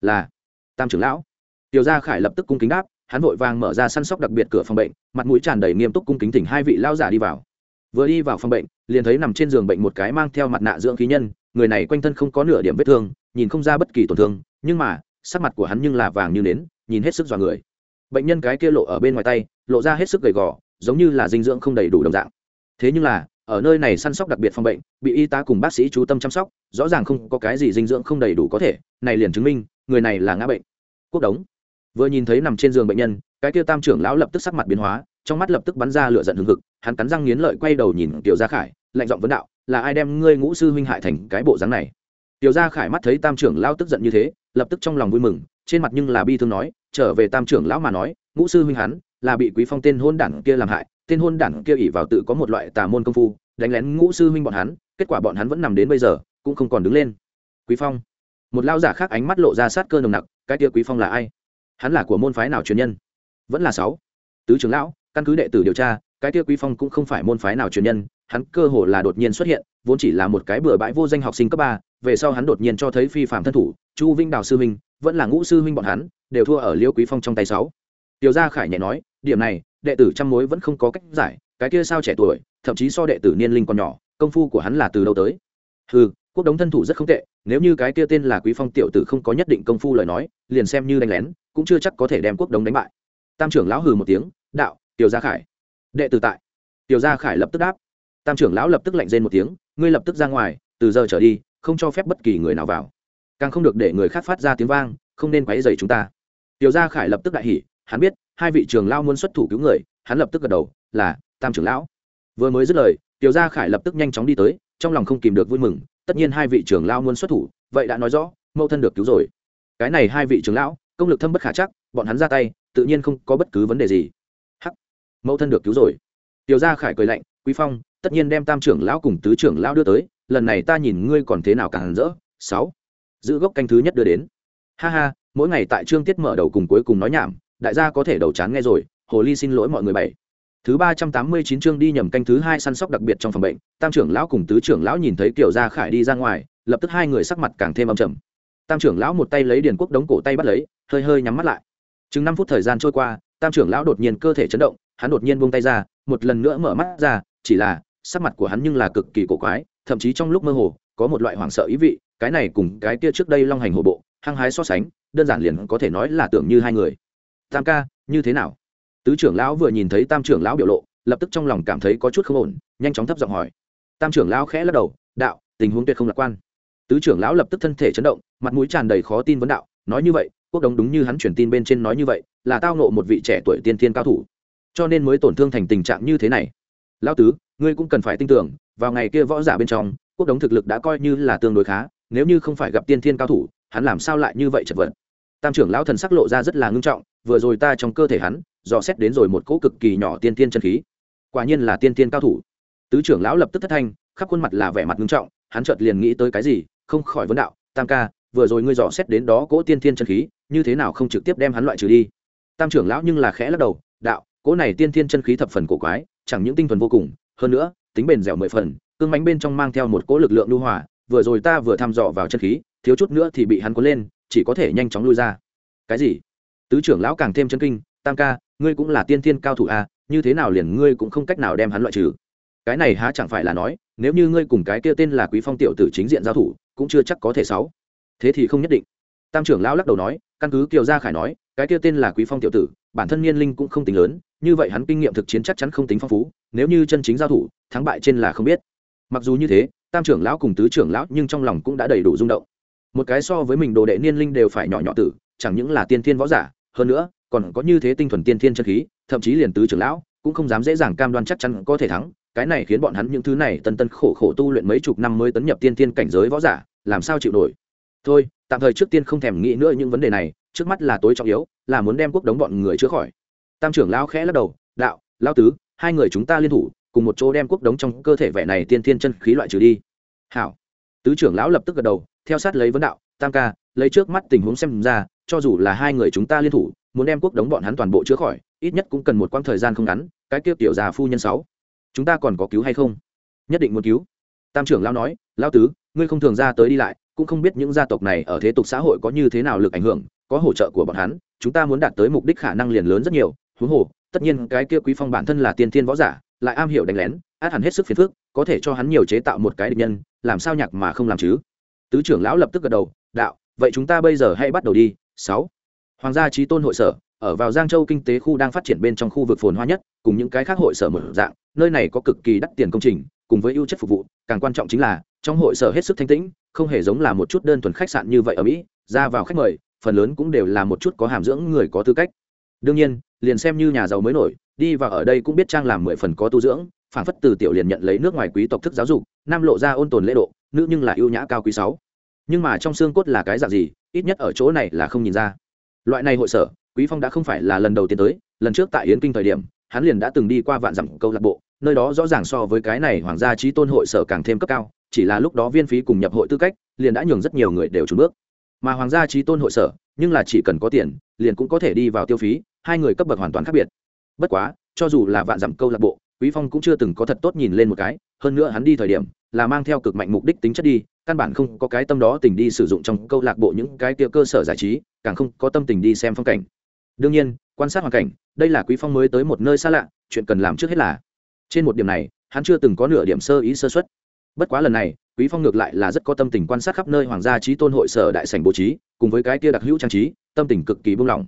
Là. Tam trưởng lão. Tiểu gia khải lập tức cung kính đáp, hắn vội vàng mở ra săn sóc đặc biệt cửa phòng bệnh, mặt mũi tràn đầy nghiêm túc cung kính thỉnh hai vị lao giả đi vào vừa đi vào phòng bệnh, liền thấy nằm trên giường bệnh một cái mang theo mặt nạ dưỡng khí nhân, người này quanh thân không có nửa điểm vết thương, nhìn không ra bất kỳ tổn thương, nhưng mà, sắc mặt của hắn nhưng là vàng như nến, nhìn hết sức dọa người. Bệnh nhân cái kia lộ ở bên ngoài tay, lộ ra hết sức gầy gò, giống như là dinh dưỡng không đầy đủ đồng dạng. Thế nhưng là, ở nơi này săn sóc đặc biệt phòng bệnh, bị y tá cùng bác sĩ chú tâm chăm sóc, rõ ràng không có cái gì dinh dưỡng không đầy đủ có thể, này liền chứng minh, người này là ngã bệnh. Quốc đống. Vừa nhìn thấy nằm trên giường bệnh nhân, cái kia tam trưởng lão lập tức sắc mặt biến hóa trong mắt lập tức bắn ra lửa giận hừng hực, hắn cắn răng nghiến lợi quay đầu nhìn tiểu gia khải, lạnh giọng vấn đạo, là ai đem ngươi ngũ sư huynh hại thành cái bộ dáng này? Tiểu gia khải mắt thấy tam trưởng lão tức giận như thế, lập tức trong lòng vui mừng, trên mặt nhưng là bi thương nói, trở về tam trưởng lão mà nói, ngũ sư huynh hắn là bị quý phong tên hôn đản kia làm hại, tên hôn đản kia ỉ vào tự có một loại tà môn công phu, đánh lén ngũ sư huynh bọn hắn, kết quả bọn hắn vẫn nằm đến bây giờ, cũng không còn đứng lên. Quý phong. Một lao giả khác ánh mắt lộ ra sát cơ nồng nặc, cái kia quý phong là ai? Hắn là của môn phái nào truyền nhân? Vẫn là sáu tứ trưởng lão, căn cứ đệ tử điều tra, cái kia quý phong cũng không phải môn phái nào truyền nhân, hắn cơ hồ là đột nhiên xuất hiện, vốn chỉ là một cái bừa bãi vô danh học sinh cấp ba, về sau hắn đột nhiên cho thấy phi phạm thân thủ, chu vinh đào sư huynh, vẫn là ngũ sư huynh bọn hắn, đều thua ở liêu quý phong trong tay sáu. Tiểu gia khải nhẹ nói, điểm này, đệ tử trăm mối vẫn không có cách giải, cái kia sao trẻ tuổi, thậm chí so đệ tử niên linh còn nhỏ, công phu của hắn là từ đâu tới? Ừ quốc đống thân thủ rất không tệ, nếu như cái kia tên là quý phong tiểu tử không có nhất định công phu lời nói, liền xem như đánh lén, cũng chưa chắc có thể đem quốc đống đánh bại tam trưởng lão hừ một tiếng, đạo, tiểu gia khải. Đệ tử tại. Tiểu gia khải lập tức đáp. Tam trưởng lão lập tức lạnh rên một tiếng, ngươi lập tức ra ngoài, từ giờ trở đi, không cho phép bất kỳ người nào vào. Càng không được để người khác phát ra tiếng vang, không nên quấy dày chúng ta. Tiểu gia khải lập tức đại hỉ, hắn biết, hai vị trưởng lão muốn xuất thủ cứu người, hắn lập tức gật đầu, là, tam trưởng lão. Vừa mới dứt lời, tiểu gia khải lập tức nhanh chóng đi tới, trong lòng không kìm được vui mừng, tất nhiên hai vị trưởng lão muốn xuất thủ, vậy đã nói rõ, mẫu thân được cứu rồi. Cái này hai vị trưởng lão, công lực thâm bất khả chắc bọn hắn ra tay, tự nhiên không có bất cứ vấn đề gì. Hắc, mẫu thân được cứu rồi. Tiểu gia khải cười lạnh, quý phong, tất nhiên đem tam trưởng lão cùng tứ trưởng lão đưa tới, lần này ta nhìn ngươi còn thế nào càng rỡ. Sáu, giữ gốc canh thứ nhất đưa đến. Ha ha, mỗi ngày tại trương tiết mở đầu cùng cuối cùng nói nhảm, đại gia có thể đầu chán nghe rồi, hồ ly xin lỗi mọi người bảy. Thứ ba trăm tám mươi chín chương đi nhầm canh thứ hai săn sóc đặc biệt trong phòng bệnh, tam trưởng lão cùng tứ trưởng lão nhìn thấy kiểu gia khải đi ra ngoài, lập tức hai người sắc mặt càng thêm âm trầm. Tam trưởng lão một tay lấy điền quốc đống cổ tay bắt lấy, hơi hơi nhắm mắt lại chừng năm phút thời gian trôi qua, tam trưởng lão đột nhiên cơ thể chấn động, hắn đột nhiên buông tay ra, một lần nữa mở mắt ra, chỉ là, sắc mặt của hắn nhưng là cực kỳ cổ quái, thậm chí trong lúc mơ hồ, có một loại hoảng sợ ý vị, cái này cùng cái kia trước đây long hành hổ bộ, hăng hái so sánh, đơn giản liền có thể nói là tưởng như hai người. Tam ca, như thế nào? Tứ trưởng lão vừa nhìn thấy tam trưởng lão biểu lộ, lập tức trong lòng cảm thấy có chút không ổn, nhanh chóng thấp giọng hỏi. Tam trưởng lão khẽ lắc đầu, đạo, tình huống tuyệt không lạc quan. Tứ trưởng lão lập tức thân thể chấn động, mặt mũi tràn đầy khó tin vấn đạo, nói như vậy quốc đống đúng như hắn truyền tin bên trên nói như vậy, là tao nộ một vị trẻ tuổi tiên thiên cao thủ. Cho nên mới tổn thương thành tình trạng như thế này. Lão tứ, ngươi cũng cần phải tin tưởng, vào ngày kia võ giả bên trong, quốc đống thực lực đã coi như là tương đối khá, nếu như không phải gặp tiên thiên cao thủ, hắn làm sao lại như vậy chật vật? Tam trưởng lão thần sắc lộ ra rất là ngưng trọng, vừa rồi ta trong cơ thể hắn, dò xét đến rồi một cỗ cực kỳ nhỏ tiên thiên chân khí. Quả nhiên là tiên thiên cao thủ. Tứ trưởng lão lập tức thất thanh, khắp khuôn mặt là vẻ mặt ngưng trọng, hắn chợt liền nghĩ tới cái gì, không khỏi vấn đạo, tam ca, vừa rồi ngươi dò xét đến đó cỗ tiên thiên chân khí như thế nào không trực tiếp đem hắn loại trừ đi? Tam trưởng lão nhưng là khẽ lắc đầu đạo cỗ này tiên thiên chân khí thập phần cổ quái chẳng những tinh thuần vô cùng hơn nữa tính bền dẻo mười phần cương mánh bên trong mang theo một cỗ lực lượng lưu hòa vừa rồi ta vừa thăm dò vào chân khí thiếu chút nữa thì bị hắn cuốn lên chỉ có thể nhanh chóng lui ra. Cái gì? Tứ trưởng lão càng thêm chân kinh tam ca ngươi cũng là tiên thiên cao thủ à, như thế nào liền ngươi cũng không cách nào đem hắn loại trừ? Cái này há chẳng phải là nói nếu như ngươi cùng cái kia tên là quý phong tiểu tử chính diện giao thủ cũng chưa chắc có thể sáu. Thế thì không nhất định tam trưởng lão lắc đầu nói, căn cứ kiều gia khải nói, cái kia tên là quý phong tiểu tử, bản thân niên linh cũng không tính lớn, như vậy hắn kinh nghiệm thực chiến chắc chắn không tính phong phú, nếu như chân chính giao thủ, thắng bại trên là không biết. Mặc dù như thế, tam trưởng lão cùng tứ trưởng lão nhưng trong lòng cũng đã đầy đủ rung động. Một cái so với mình đồ đệ niên linh đều phải nhỏ nhỏ tử, chẳng những là tiên thiên võ giả, hơn nữa, còn có như thế tinh thuần tiên thiên chân khí, thậm chí liền tứ trưởng lão cũng không dám dễ dàng cam đoan chắc chắn có thể thắng, cái này khiến bọn hắn những thứ này tân tân khổ khổ tu luyện mấy chục năm mới tấn nhập tiên thiên cảnh giới võ giả, làm sao chịu nổi? Thôi, tạm thời trước tiên không thèm nghĩ nữa những vấn đề này, trước mắt là tối trọng yếu, là muốn đem quốc đống bọn người chữa khỏi. Tam trưởng lão khẽ lắc đầu, đạo, lão tứ, hai người chúng ta liên thủ, cùng một chỗ đem quốc đống trong cơ thể vẻ này tiên thiên chân khí loại trừ đi. Hảo. Tứ trưởng lão lập tức gật đầu, theo sát lấy vấn đạo, tam ca, lấy trước mắt tình huống xem ra, cho dù là hai người chúng ta liên thủ, muốn đem quốc đống bọn hắn toàn bộ chữa khỏi, ít nhất cũng cần một quãng thời gian không ngắn, cái kia tiểu già phu nhân sáu. Chúng ta còn có cứu hay không? Nhất định muốn cứu. Tam trưởng lão nói, lão tứ, ngươi không thường ra tới đi lại cũng không biết những gia tộc này ở thế tục xã hội có như thế nào lực ảnh hưởng, có hỗ trợ của bọn hắn, chúng ta muốn đạt tới mục đích khả năng liền lớn rất nhiều, huống hồ, tất nhiên cái kia quý phong bản thân là tiên thiên võ giả, lại am hiểu đánh lén, át hẳn hết sức phiền phức, có thể cho hắn nhiều chế tạo một cái địch nhân, làm sao nhạc mà không làm chứ? Tứ trưởng lão lập tức gật đầu, đạo, vậy chúng ta bây giờ hãy bắt đầu đi. Sáu. Hoàng gia trí tôn hội sở, ở vào giang châu kinh tế khu đang phát triển bên trong khu vực phồn hoa nhất, cùng những cái khác hội sở mở dạng, nơi này có cực kỳ đắt tiền công trình cùng với ưu chất phục vụ, càng quan trọng chính là, trong hội sở hết sức thanh tĩnh, không hề giống là một chút đơn thuần khách sạn như vậy ở mỹ, ra vào khách mời, phần lớn cũng đều là một chút có hàm dưỡng người có tư cách. Đương nhiên, liền xem như nhà giàu mới nổi, đi vào ở đây cũng biết trang làm mười phần có tu dưỡng, phản phất từ tiểu liền nhận lấy nước ngoài quý tộc thức giáo dục, nam lộ ra ôn tồn lễ độ, nữ nhưng là ưu nhã cao quý sáu. Nhưng mà trong xương cốt là cái dạng gì, ít nhất ở chỗ này là không nhìn ra. Loại này hội sở, quý phong đã không phải là lần đầu tiên tới, lần trước tại yến kinh thời điểm, hắn liền đã từng đi qua vạn dặm câu lạc bộ nơi đó rõ ràng so với cái này hoàng gia trí tôn hội sở càng thêm cấp cao, chỉ là lúc đó viên phí cùng nhập hội tư cách, liền đã nhường rất nhiều người đều trùn bước. Mà hoàng gia trí tôn hội sở, nhưng là chỉ cần có tiền, liền cũng có thể đi vào tiêu phí, hai người cấp bậc hoàn toàn khác biệt. Bất quá, cho dù là vạn dặm câu lạc bộ, quý phong cũng chưa từng có thật tốt nhìn lên một cái, hơn nữa hắn đi thời điểm, là mang theo cực mạnh mục đích tính chất đi, căn bản không có cái tâm đó tình đi sử dụng trong câu lạc bộ những cái kia cơ sở giải trí, càng không có tâm tình đi xem phong cảnh. Đương nhiên, quan sát hoàn cảnh, đây là quý phong mới tới một nơi xa lạ, chuyện cần làm trước hết là trên một điểm này, hắn chưa từng có nửa điểm sơ ý sơ xuất bất quá lần này, quý phong ngược lại là rất có tâm tình quan sát khắp nơi hoàng gia trí tôn hội sở đại sảnh bố trí, cùng với cái kia đặc hữu trang trí, tâm tình cực kỳ buông lỏng.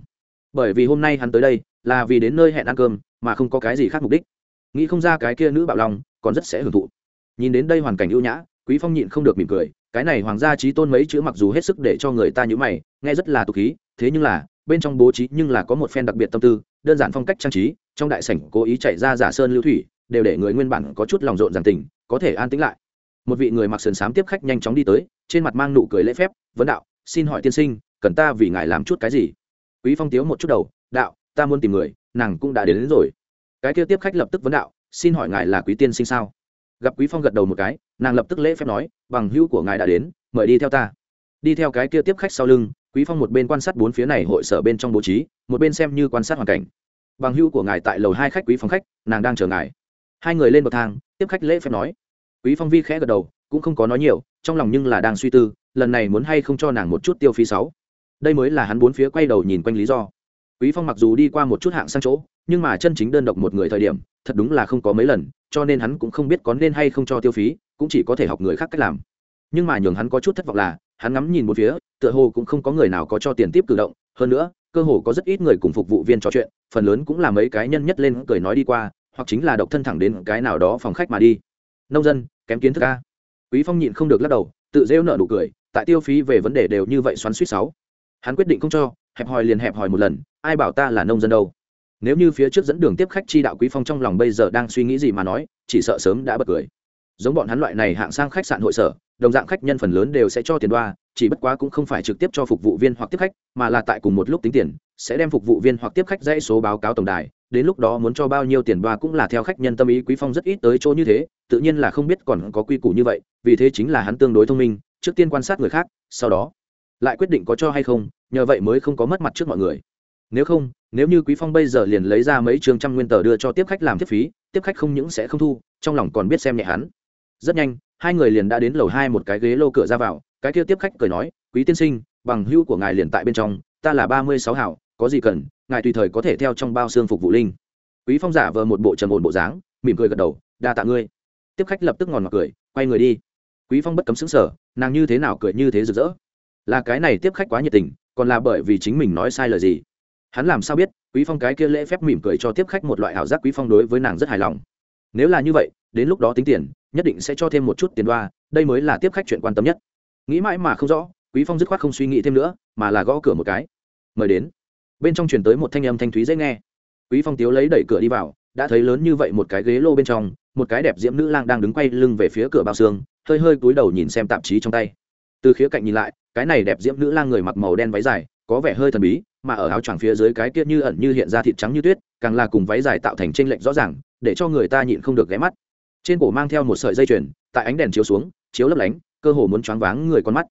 Bởi vì hôm nay hắn tới đây, là vì đến nơi hẹn ăn cơm, mà không có cái gì khác mục đích. Nghĩ không ra cái kia nữ bạo lòng, còn rất sẽ hưởng thụ. Nhìn đến đây hoàn cảnh ưu nhã, quý phong nhịn không được mỉm cười, cái này hoàng gia trí tôn mấy chữ mặc dù hết sức để cho người ta nhữ mày, nghe rất là tục khí, thế nhưng là, bên trong bố trí nhưng là có một phen đặc biệt tâm tư, đơn giản phong cách trang trí, trong đại sảnh cố ý chạy ra giả sơn lưu thủy đều để người nguyên bản có chút lòng rộn ràng tình có thể an tĩnh lại. Một vị người mặc sườn xám tiếp khách nhanh chóng đi tới trên mặt mang nụ cười lễ phép vấn đạo xin hỏi tiên sinh cần ta vì ngài làm chút cái gì? Quý phong tiếu một chút đầu đạo ta muốn tìm người nàng cũng đã đến, đến rồi. Cái kia tiếp khách lập tức vấn đạo xin hỏi ngài là quý tiên sinh sao? Gặp quý phong gật đầu một cái nàng lập tức lễ phép nói bằng hữu của ngài đã đến mời đi theo ta. Đi theo cái kia tiếp khách sau lưng quý phong một bên quan sát bốn phía này hội sở bên trong bố trí một bên xem như quan sát hoàn cảnh. Bằng hữu của ngài tại lầu hai khách quý phòng khách nàng đang chờ ngài hai người lên bậc thang, tiếp khách lễ phép nói. Quý phong vi khẽ gật đầu, cũng không có nói nhiều, trong lòng nhưng là đang suy tư, lần này muốn hay không cho nàng một chút tiêu phí sáu. Đây mới là hắn bốn phía quay đầu nhìn quanh lý do. Quý phong mặc dù đi qua một chút hạng sang chỗ, nhưng mà chân chính đơn độc một người thời điểm, thật đúng là không có mấy lần, cho nên hắn cũng không biết có nên hay không cho tiêu phí, cũng chỉ có thể học người khác cách làm. Nhưng mà nhường hắn có chút thất vọng là, hắn ngắm nhìn một phía, tựa hồ cũng không có người nào có cho tiền tiếp cử động. Hơn nữa, cơ hồ có rất ít người cùng phục vụ viên trò chuyện, phần lớn cũng là mấy cái nhân nhất lên cười nói đi qua hoặc chính là độc thân thẳng đến cái nào đó phòng khách mà đi. Nông dân, kém kiến thức a. Quý phong nhịn không được lắc đầu, tự rêu nợ nụ cười, tại tiêu phí về vấn đề đều như vậy xoắn suýt sáu. Hắn quyết định không cho, hẹp hòi liền hẹp hòi một lần, ai bảo ta là nông dân đâu. Nếu như phía trước dẫn đường tiếp khách chi đạo quý phong trong lòng bây giờ đang suy nghĩ gì mà nói, chỉ sợ sớm đã bật cười. Giống bọn hắn loại này hạng sang khách sạn hội sở, đồng dạng khách nhân phần lớn đều sẽ cho tiền đoa, chỉ bất quá cũng không phải trực tiếp cho phục vụ viên hoặc tiếp khách, mà là tại cùng một lúc tính tiền, sẽ đem phục vụ viên hoặc tiếp khách dãy số báo cáo tổng đài đến lúc đó muốn cho bao nhiêu tiền đoa cũng là theo khách nhân tâm ý quý phong rất ít tới chỗ như thế, tự nhiên là không biết còn có quy củ như vậy, vì thế chính là hắn tương đối thông minh, trước tiên quan sát người khác, sau đó lại quyết định có cho hay không, nhờ vậy mới không có mất mặt trước mọi người. Nếu không, nếu như quý phong bây giờ liền lấy ra mấy trường trăm nguyên tờ đưa cho tiếp khách làm tiếp phí, tiếp khách không những sẽ không thu, trong lòng còn biết xem nhẹ hắn. Rất nhanh, hai người liền đã đến lầu hai một cái ghế lô cửa ra vào, cái kia tiếp khách cười nói, quý tiên sinh, bằng hữu của ngài liền tại bên trong, ta là ba mươi sáu hảo, có gì cần ngài tùy thời có thể theo trong bao xương phục vụ linh. Quý phong giả vờ một bộ trầm ổn bộ dáng, mỉm cười gật đầu, đa tạ ngươi. Tiếp khách lập tức ngòn ngọt cười, quay người đi. Quý phong bất cấm xứng sở nàng như thế nào cười như thế rực rỡ. Là cái này tiếp khách quá nhiệt tình, còn là bởi vì chính mình nói sai lời gì? Hắn làm sao biết, quý phong cái kia lễ phép mỉm cười cho tiếp khách một loại ảo giác quý phong đối với nàng rất hài lòng. Nếu là như vậy, đến lúc đó tính tiền, nhất định sẽ cho thêm một chút tiền đoa, đây mới là tiếp khách chuyện quan tâm nhất. Nghĩ mãi mà không rõ, quý phong dứt khoát không suy nghĩ thêm nữa, mà là gõ cửa một cái. Mời đến bên trong chuyển tới một thanh âm thanh thúy dễ nghe. Quý phong tiếu lấy đẩy cửa đi vào, đã thấy lớn như vậy một cái ghế lô bên trong, một cái đẹp diễm nữ lang đang đứng quay lưng về phía cửa bao xương, hơi hơi cúi đầu nhìn xem tạp chí trong tay. Từ khía cạnh nhìn lại, cái này đẹp diễm nữ lang người mặc màu đen váy dài, có vẻ hơi thần bí, mà ở áo choàng phía dưới cái kia như ẩn như hiện ra thịt trắng như tuyết, càng là cùng váy dài tạo thành tranh lệch rõ ràng, để cho người ta nhịn không được ghé mắt. Trên cổ mang theo một sợi dây chuyền, tại ánh đèn chiếu xuống, chiếu lấp lánh, cơ hồ muốn choáng váng người con mắt.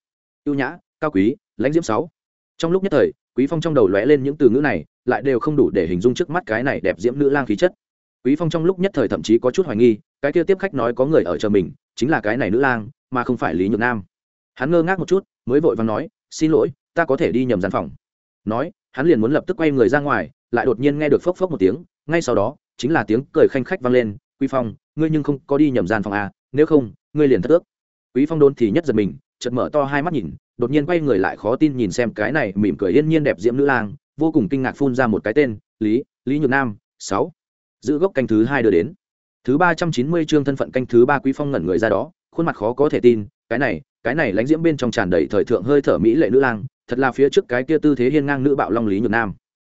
Ưu nhã, cao quý, lãnh diễm sáu. Trong lúc nhất thời quý phong trong đầu lóe lên những từ ngữ này, lại đều không đủ để hình dung trước mắt cái này đẹp diễm nữ lang khí chất. Quý phong trong lúc nhất thời thậm chí có chút hoài nghi, cái kia tiếp khách nói có người ở chờ mình, chính là cái này nữ lang, mà không phải lý nhược nam. Hắn ngơ ngác một chút, mới vội vàng nói, xin lỗi, ta có thể đi nhầm gian phòng. Nói, hắn liền muốn lập tức quay người ra ngoài, lại đột nhiên nghe được phốc phốc một tiếng, ngay sau đó, chính là tiếng cười khanh khách vang lên, quý phong, ngươi nhưng không có đi nhầm gian phòng à nếu không, ngươi liền thất ước. Quý phong đôn thì nhất giật mình, chợt mở to hai mắt nhìn đột nhiên quay người lại khó tin nhìn xem cái này mỉm cười yên nhiên đẹp diễm nữ lang, vô cùng kinh ngạc phun ra một cái tên, lý lý nhược nam, sáu. Giữ gốc canh thứ hai đưa đến. Thứ ba trăm chín mươi chương thân phận canh thứ ba quý phong ngẩn người ra đó, khuôn mặt khó có thể tin, cái này cái này lánh diễm bên trong tràn đầy thời thượng hơi thở mỹ lệ nữ lang, thật là phía trước cái kia tư thế hiên ngang nữ bạo long lý nhược nam.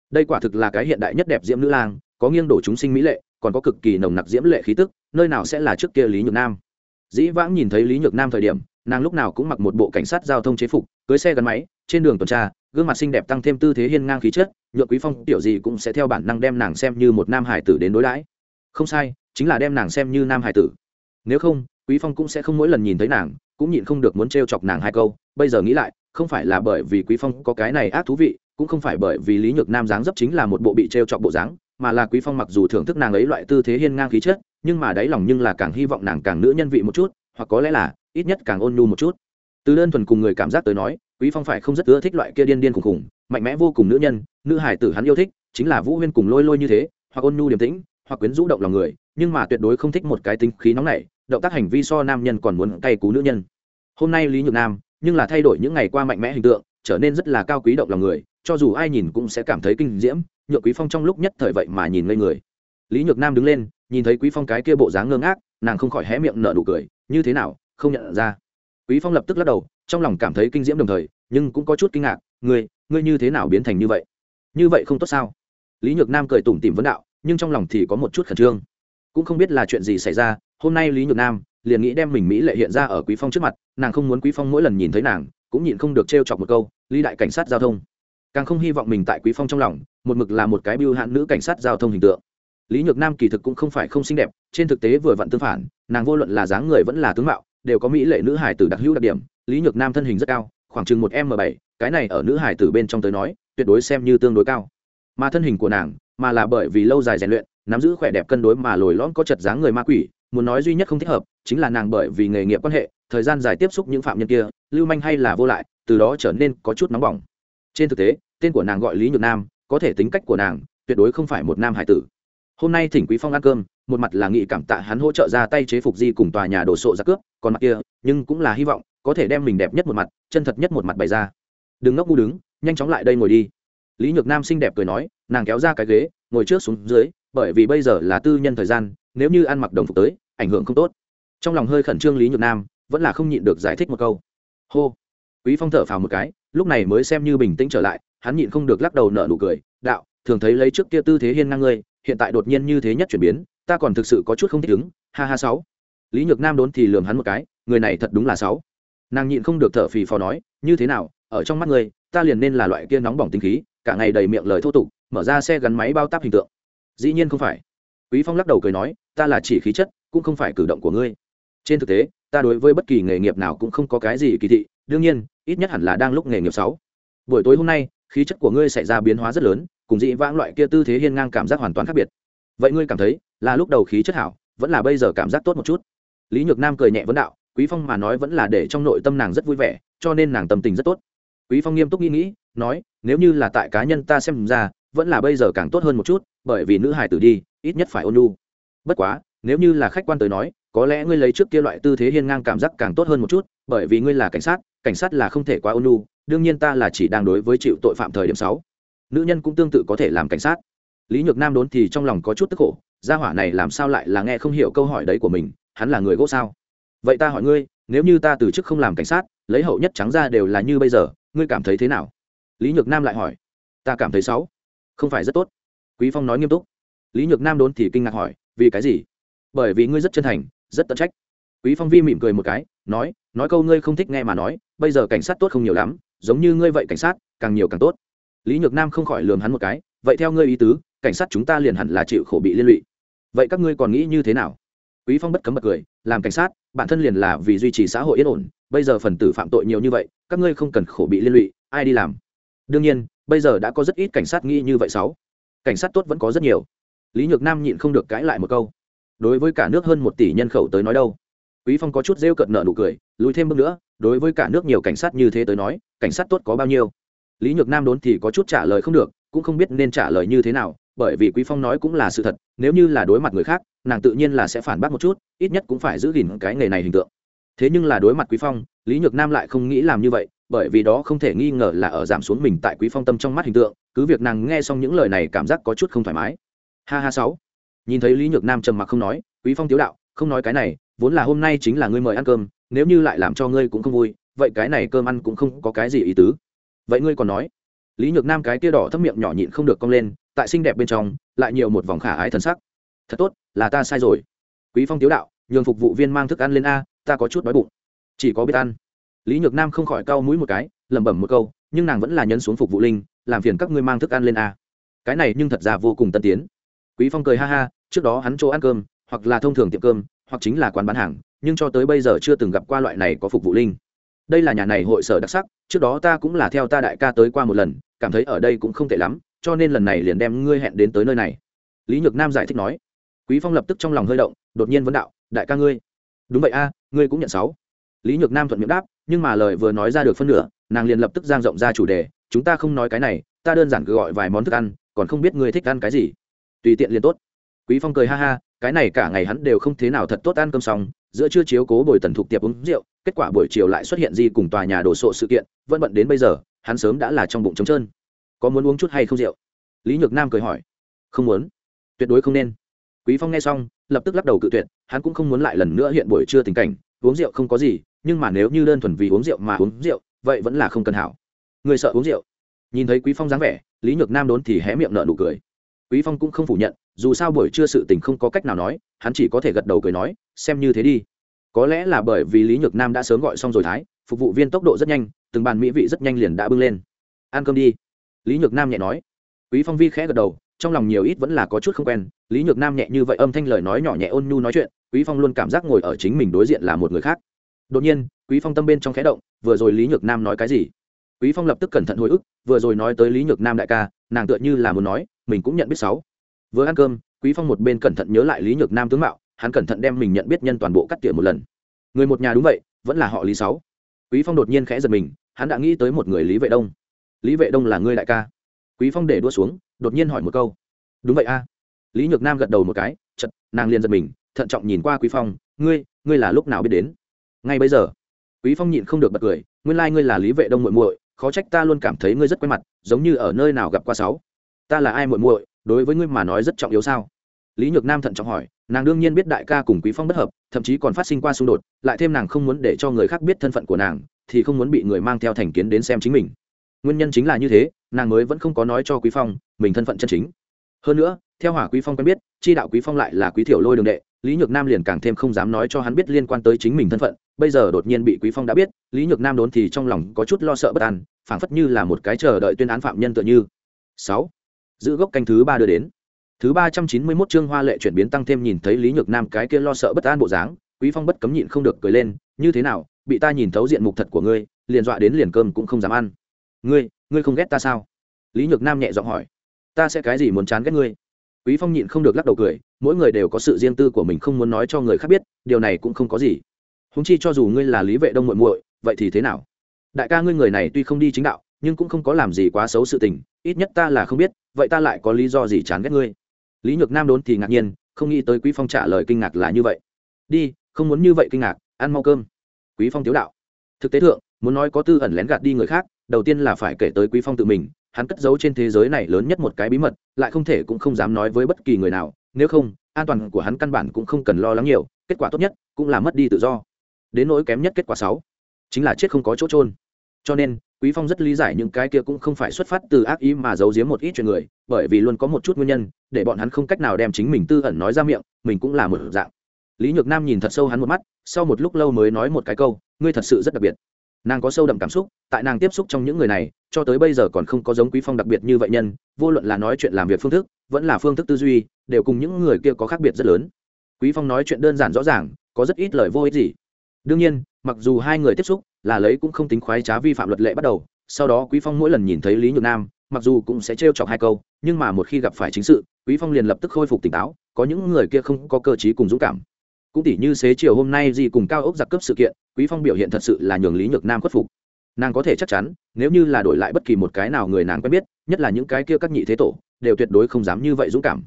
Đây quả thực là cái hiện đại nhất đẹp diễm nữ lang, có nghiêng đổ chúng sinh mỹ lệ, còn có cực kỳ nồng nặc diễm lệ khí tức, nơi nào sẽ là trước kia lý nhược nam? Dĩ vãng nhìn thấy lý nhược nam thời điểm nàng lúc nào cũng mặc một bộ cảnh sát giao thông chế phục, cưới xe gắn máy, trên đường tuần tra, gương mặt xinh đẹp tăng thêm tư thế hiên ngang khí chất, nhựa quý phong tiểu gì cũng sẽ theo bản năng đem nàng xem như một nam hải tử đến đối đãi. Không sai, chính là đem nàng xem như nam hải tử. Nếu không, quý phong cũng sẽ không mỗi lần nhìn thấy nàng, cũng nhịn không được muốn trêu chọc nàng hai câu. Bây giờ nghĩ lại, không phải là bởi vì quý phong có cái này ác thú vị, cũng không phải bởi vì lý nhược nam dáng dấp chính là một bộ bị trêu chọc bộ dáng, mà là quý phong mặc dù thưởng thức nàng ấy loại tư thế hiên ngang khí chất, nhưng mà đáy lòng nhưng là càng hy vọng nàng càng nữ nhân vị một chút, hoặc có lẽ là ít nhất càng ôn nhu một chút. Từ đơn thuần cùng người cảm giác tới nói quý phong phải không rất ưa thích loại kia điên điên khủng khủng, mạnh mẽ vô cùng nữ nhân nữ hải tử hắn yêu thích chính là vũ huyên cùng lôi lôi như thế hoặc ôn nhu điềm tĩnh hoặc quyến rũ động lòng người nhưng mà tuyệt đối không thích một cái tính khí nóng nảy động tác hành vi so nam nhân còn muốn cay cú nữ nhân. Hôm nay lý nhược nam nhưng là thay đổi những ngày qua mạnh mẽ hình tượng trở nên rất là cao quý động lòng người cho dù ai nhìn cũng sẽ cảm thấy kinh diễm nhược quý phong trong lúc nhất thời vậy mà nhìn ngây người. Lý nhược nam đứng lên nhìn thấy quý phong cái kia bộ dáng ngơ ngác nàng không khỏi hé miệng nở nụ cười như thế nào không nhận ra. Quý phong lập tức lắc đầu, trong lòng cảm thấy kinh diễm đồng thời, nhưng cũng có chút kinh ngạc, ngươi ngươi như thế nào biến thành như vậy? Như vậy không tốt sao? Lý nhược nam cười tủm tỉm vấn đạo, nhưng trong lòng thì có một chút khẩn trương. Cũng không biết là chuyện gì xảy ra, hôm nay lý nhược nam liền nghĩ đem mình mỹ lệ hiện ra ở quý phong trước mặt, nàng không muốn quý phong mỗi lần nhìn thấy nàng, cũng nhịn không được trêu chọc một câu, lý đại cảnh sát giao thông. Càng không hy vọng mình tại quý phong trong lòng, một mực là một cái biêu hạn nữ cảnh sát giao thông hình tượng. Lý nhược nam kỳ thực cũng không phải không xinh đẹp, trên thực tế vừa vặn tương phản, nàng vô luận là dáng người vẫn là tướng mạo đều có mỹ lệ nữ hải tử đặc hữu đặc điểm, lý nhược nam thân hình rất cao, khoảng chừng một m bảy, cái này ở nữ hải tử bên trong tới nói, tuyệt đối xem như tương đối cao. Mà thân hình của nàng, mà là bởi vì lâu dài rèn luyện, nắm giữ khỏe đẹp cân đối mà lồi lõm có chật dáng người ma quỷ, muốn nói duy nhất không thích hợp, chính là nàng bởi vì nghề nghiệp quan hệ, thời gian dài tiếp xúc những phạm nhân kia, lưu manh hay là vô lại, từ đó trở nên có chút nóng bỏng. Trên thực tế, tên của nàng gọi lý nhược nam, có thể tính cách của nàng, tuyệt đối không phải một nam hải tử hôm nay thỉnh quý phong ăn cơm, một mặt là nghị cảm tạ hắn hỗ trợ ra tay chế phục di cùng tòa nhà đồ sộ ra cướp, còn mặt kia, nhưng cũng là hy vọng, có thể đem mình đẹp nhất một mặt, chân thật nhất một mặt bày ra. Đừng ngốc ngu đứng, nhanh chóng lại đây ngồi đi. Lý nhược nam xinh đẹp cười nói, nàng kéo ra cái ghế, ngồi trước xuống dưới, bởi vì bây giờ là tư nhân thời gian, nếu như ăn mặc đồng phục tới, ảnh hưởng không tốt. Trong lòng hơi khẩn trương lý nhược nam, vẫn là không nhịn được giải thích một câu. Hô. Quý phong thở phào một cái, lúc này mới xem như bình tĩnh trở lại, hắn nhịn không được lắc đầu nở nụ cười, đạo, thường thấy lấy trước kia tư thế hiên ngang ngươi hiện tại đột nhiên như thế nhất chuyển biến, ta còn thực sự có chút không thích ứng, ha ha sáu. Lý nhược nam đốn thì lường hắn một cái, người này thật đúng là sáu. Nàng nhịn không được thở phì phò nói, như thế nào, ở trong mắt ngươi, ta liền nên là loại kia nóng bỏng tinh khí, cả ngày đầy miệng lời thô tục, mở ra xe gắn máy bao táp hình tượng. Dĩ nhiên không phải. Quý phong lắc đầu cười nói, ta là chỉ khí chất, cũng không phải cử động của ngươi. Trên thực tế, ta đối với bất kỳ nghề nghiệp nào cũng không có cái gì kỳ thị, đương nhiên, ít nhất hẳn là đang lúc nghề nghiệp sáu. Buổi tối hôm nay, khí chất của ngươi xảy ra biến hóa rất lớn cùng dị vãng loại kia tư thế hiên ngang cảm giác hoàn toàn khác biệt. Vậy ngươi cảm thấy, là lúc đầu khí chất hảo, vẫn là bây giờ cảm giác tốt một chút? Lý nhược nam cười nhẹ vấn đạo, quý phong mà nói vẫn là để trong nội tâm nàng rất vui vẻ, cho nên nàng tâm tình rất tốt. Quý phong nghiêm túc nghĩ nghĩ, nói, nếu như là tại cá nhân ta xem ra, vẫn là bây giờ càng tốt hơn một chút, bởi vì nữ hài tử đi, ít nhất phải ôn nhu. Bất quá, nếu như là khách quan tới nói, có lẽ ngươi lấy trước kia loại tư thế hiên ngang cảm giác càng tốt hơn một chút, bởi vì ngươi là cảnh sát cảnh sát là không thể quá ôn nhu, đương nhiên ta là chỉ đang đối với chịu tội phạm thời điểm sáu nữ nhân cũng tương tự có thể làm cảnh sát. Lý nhược nam đốn thì trong lòng có chút tức khổ, gia hỏa này làm sao lại là nghe không hiểu câu hỏi đấy của mình, hắn là người gỗ sao? Vậy ta hỏi ngươi, nếu như ta từ chức không làm cảnh sát, lấy hậu nhất trắng ra đều là như bây giờ, ngươi cảm thấy thế nào? Lý nhược nam lại hỏi. Ta cảm thấy xấu. Không phải rất tốt. Quý phong nói nghiêm túc. Lý nhược nam đốn thì kinh ngạc hỏi, vì cái gì? Bởi vì ngươi rất chân thành, rất tận trách. Quý phong vi mỉm cười một cái, nói nói câu ngươi không thích nghe mà nói, bây giờ cảnh sát tốt không nhiều lắm, giống như ngươi vậy cảnh sát, càng nhiều càng tốt lý nhược nam không khỏi lườm hắn một cái, vậy theo ngươi ý tứ, cảnh sát chúng ta liền hẳn là chịu khổ bị liên lụy. Vậy các ngươi còn nghĩ như thế nào? Quý phong bất cấm bật cười, làm cảnh sát, bản thân liền là vì duy trì xã hội yên ổn, bây giờ phần tử phạm tội nhiều như vậy, các ngươi không cần khổ bị liên lụy, ai đi làm? Đương nhiên, bây giờ đã có rất ít cảnh sát nghĩ như vậy sáu. Cảnh sát tốt vẫn có rất nhiều. Lý nhược nam nhịn không được cãi lại một câu. Đối với cả nước hơn một tỷ nhân khẩu tới nói đâu? Quý phong có chút rêu cợt nợ nụ cười, lùi thêm bước nữa, đối với cả nước nhiều cảnh sát như thế tới nói, cảnh sát tốt có bao nhiêu? Lý nhược nam đốn thì có chút trả lời không được, cũng không biết nên trả lời như thế nào, bởi vì quý phong nói cũng là sự thật, nếu như là đối mặt người khác, nàng tự nhiên là sẽ phản bác một chút, ít nhất cũng phải giữ gìn cái nghề này hình tượng. Thế nhưng là đối mặt quý phong, lý nhược nam lại không nghĩ làm như vậy, bởi vì đó không thể nghi ngờ là ở giảm xuống mình tại quý phong tâm trong mắt hình tượng, cứ việc nàng nghe xong những lời này cảm giác có chút không thoải mái. Ha ha sáu. Nhìn thấy lý nhược nam trầm mặc không nói, quý phong tiếu đạo, không nói cái này, vốn là hôm nay chính là ngươi mời ăn cơm, nếu như lại làm cho ngươi cũng không vui, vậy cái này cơm ăn cũng không có cái gì ý tứ vậy ngươi còn nói? Lý nhược nam cái tia đỏ thấp miệng nhỏ nhịn không được cong lên, tại xinh đẹp bên trong, lại nhiều một vòng khả ái thần sắc. Thật tốt, là ta sai rồi. Quý phong tiếu đạo, nhường phục vụ viên mang thức ăn lên a, ta có chút đói bụng. Chỉ có biết ăn. Lý nhược nam không khỏi cau mũi một cái, lẩm bẩm một câu, nhưng nàng vẫn là nhấn xuống phục vụ linh, làm phiền các ngươi mang thức ăn lên a. Cái này nhưng thật ra vô cùng tân tiến. Quý phong cười ha ha, trước đó hắn chỗ ăn cơm, hoặc là thông thường tiệm cơm, hoặc chính là quán bán hàng, nhưng cho tới bây giờ chưa từng gặp qua loại này có phục vụ linh đây là nhà này hội sở đặc sắc, trước đó ta cũng là theo ta đại ca tới qua một lần, cảm thấy ở đây cũng không tệ lắm, cho nên lần này liền đem ngươi hẹn đến tới nơi này. Lý nhược nam giải thích nói. Quý phong lập tức trong lòng hơi động, đột nhiên vấn đạo, đại ca ngươi. Đúng vậy a, ngươi cũng nhận sáu. Lý nhược nam thuận miệng đáp, nhưng mà lời vừa nói ra được phân nửa, nàng liền lập tức giang rộng ra chủ đề, chúng ta không nói cái này, ta đơn giản cứ gọi vài món thức ăn, còn không biết ngươi thích ăn cái gì. Tùy tiện liền tốt. Quý phong cười ha ha, cái này cả ngày hắn đều không thế nào thật tốt ăn cơm xong giữa trưa chiếu cố bồi tần thục tiệp uống rượu, kết quả buổi chiều lại xuất hiện Di cùng tòa nhà đồ sộ sự kiện, vẫn bận đến bây giờ, hắn sớm đã là trong bụng trống trơn. Có muốn uống chút hay không rượu? Lý nhược nam cười hỏi. Không muốn. Tuyệt đối không nên. Quý phong nghe xong, lập tức lắc đầu cự tuyệt, hắn cũng không muốn lại lần nữa hiện buổi trưa tình cảnh, uống rượu không có gì, nhưng mà nếu như đơn thuần vì uống rượu mà uống rượu, vậy vẫn là không cần hảo. Người sợ uống rượu. Nhìn thấy quý phong dáng vẻ, lý nhược nam đốn thì hé miệng nợ nụ cười quý phong cũng không phủ nhận, dù sao buổi trưa sự tình không có cách nào nói, hắn chỉ có thể gật đầu cười nói, xem như thế đi. Có lẽ là bởi vì lý nhược nam đã sớm gọi xong rồi thái, phục vụ viên tốc độ rất nhanh, từng bàn mỹ vị rất nhanh liền đã bưng lên. Ăn cơm đi. Lý nhược nam nhẹ nói. Quý phong vi khẽ gật đầu, trong lòng nhiều ít vẫn là có chút không quen, lý nhược nam nhẹ như vậy âm thanh lời nói nhỏ nhẹ ôn nhu nói chuyện, quý phong luôn cảm giác ngồi ở chính mình đối diện là một người khác. Đột nhiên, quý phong tâm bên trong khẽ động, vừa rồi lý nhược nam nói cái gì? Quý phong lập tức cẩn thận hồi ức, vừa rồi nói tới lý nhược nam đại ca, nàng tựa như là muốn nói mình cũng nhận biết sáu. Vừa ăn cơm, quý phong một bên cẩn thận nhớ lại lý nhược nam tướng mạo, hắn cẩn thận đem mình nhận biết nhân toàn bộ cắt tỉa một lần. Người một nhà đúng vậy, vẫn là họ lý sáu. Quý phong đột nhiên khẽ giật mình, hắn đã nghĩ tới một người lý vệ đông. Lý vệ đông là ngươi đại ca. Quý phong để đua xuống, đột nhiên hỏi một câu. Đúng vậy a. Lý nhược nam gật đầu một cái chật nàng liền giật mình, thận trọng nhìn qua quý phong, ngươi ngươi là lúc nào biết đến? Ngay bây giờ. Quý phong nhịn không được bật cười, nguyên lai like ngươi là lý vệ đông muội muội, khó trách ta luôn cảm thấy ngươi rất quen mặt, giống như ở nơi nào gặp qua sáu ta là ai muội muội, đối với ngươi mà nói rất trọng yếu sao? Lý nhược nam thận trọng hỏi, nàng đương nhiên biết đại ca cùng quý phong bất hợp, thậm chí còn phát sinh qua xung đột, lại thêm nàng không muốn để cho người khác biết thân phận của nàng, thì không muốn bị người mang theo thành kiến đến xem chính mình. Nguyên nhân chính là như thế, nàng mới vẫn không có nói cho quý phong, mình thân phận chân chính. Hơn nữa, theo hỏa quý phong quen biết, chi đạo quý phong lại là quý thiểu lôi đường đệ, lý nhược nam liền càng thêm không dám nói cho hắn biết liên quan tới chính mình thân phận, bây giờ đột nhiên bị quý phong đã biết, lý nhược nam đốn thì trong lòng có chút lo sợ bất an, phảng phất như là một cái chờ đợi tuyên án phạm nhân tựa như. Sáu giữ gốc canh thứ ba đưa đến. Thứ ba trăm chín mươi mốt chương hoa lệ chuyển biến tăng thêm nhìn thấy lý nhược nam cái kia lo sợ bất an bộ dáng, quý phong bất cấm nhịn không được cười lên, như thế nào, bị ta nhìn thấu diện mục thật của ngươi, liền dọa đến liền cơm cũng không dám ăn. Ngươi ngươi không ghét ta sao? Lý nhược nam nhẹ giọng hỏi. Ta sẽ cái gì muốn chán ghét ngươi? Quý phong nhịn không được lắc đầu cười, mỗi người đều có sự riêng tư của mình không muốn nói cho người khác biết, điều này cũng không có gì. Húng chi cho dù ngươi là lý vệ đông muội muội, vậy thì thế nào? Đại ca ngươi người này tuy không đi chính đạo, nhưng cũng không có làm gì quá xấu sự tình, ít nhất ta là không biết vậy ta lại có lý do gì chán ghét ngươi? Lý nhược nam đốn thì ngạc nhiên, không nghĩ tới quý phong trả lời kinh ngạc là như vậy. Đi, không muốn như vậy kinh ngạc, ăn mau cơm. Quý phong tiếu đạo. Thực tế thượng, muốn nói có tư ẩn lén gạt đi người khác, đầu tiên là phải kể tới quý phong tự mình, hắn cất giấu trên thế giới này lớn nhất một cái bí mật, lại không thể cũng không dám nói với bất kỳ người nào, nếu không, an toàn của hắn căn bản cũng không cần lo lắng nhiều, kết quả tốt nhất cũng là mất đi tự do. Đến nỗi kém nhất kết quả sáu, chính là chết không có chỗ trôn cho nên quý phong rất lý giải những cái kia cũng không phải xuất phát từ ác ý mà giấu giếm một ít chuyện người, bởi vì luôn có một chút nguyên nhân, để bọn hắn không cách nào đem chính mình tư ẩn nói ra miệng, mình cũng là một dạng. Lý nhược nam nhìn thật sâu hắn một mắt, sau một lúc lâu mới nói một cái câu, ngươi thật sự rất đặc biệt. Nàng có sâu đậm cảm xúc, tại nàng tiếp xúc trong những người này, cho tới bây giờ còn không có giống quý phong đặc biệt như vậy nhân, vô luận là nói chuyện làm việc phương thức, vẫn là phương thức tư duy, đều cùng những người kia có khác biệt rất lớn. Quý phong nói chuyện đơn giản rõ ràng, có rất ít lời vô ích gì đương nhiên, mặc dù hai người tiếp xúc, là lấy cũng không tính khoái trá vi phạm luật lệ bắt đầu, sau đó quý phong mỗi lần nhìn thấy lý nhược nam, mặc dù cũng sẽ trêu chọc hai câu, nhưng mà một khi gặp phải chính sự, quý phong liền lập tức khôi phục tỉnh táo, có những người kia không có cơ chí cùng dũng cảm. Cũng tỉ như xế chiều hôm nay gì cùng cao ốc giặc cướp sự kiện, quý phong biểu hiện thật sự là nhường lý nhược nam khuất phục. Nàng có thể chắc chắn, nếu như là đổi lại bất kỳ một cái nào người nàng quen biết, nhất là những cái kia các nhị thế tổ, đều tuyệt đối không dám như vậy dũng cảm.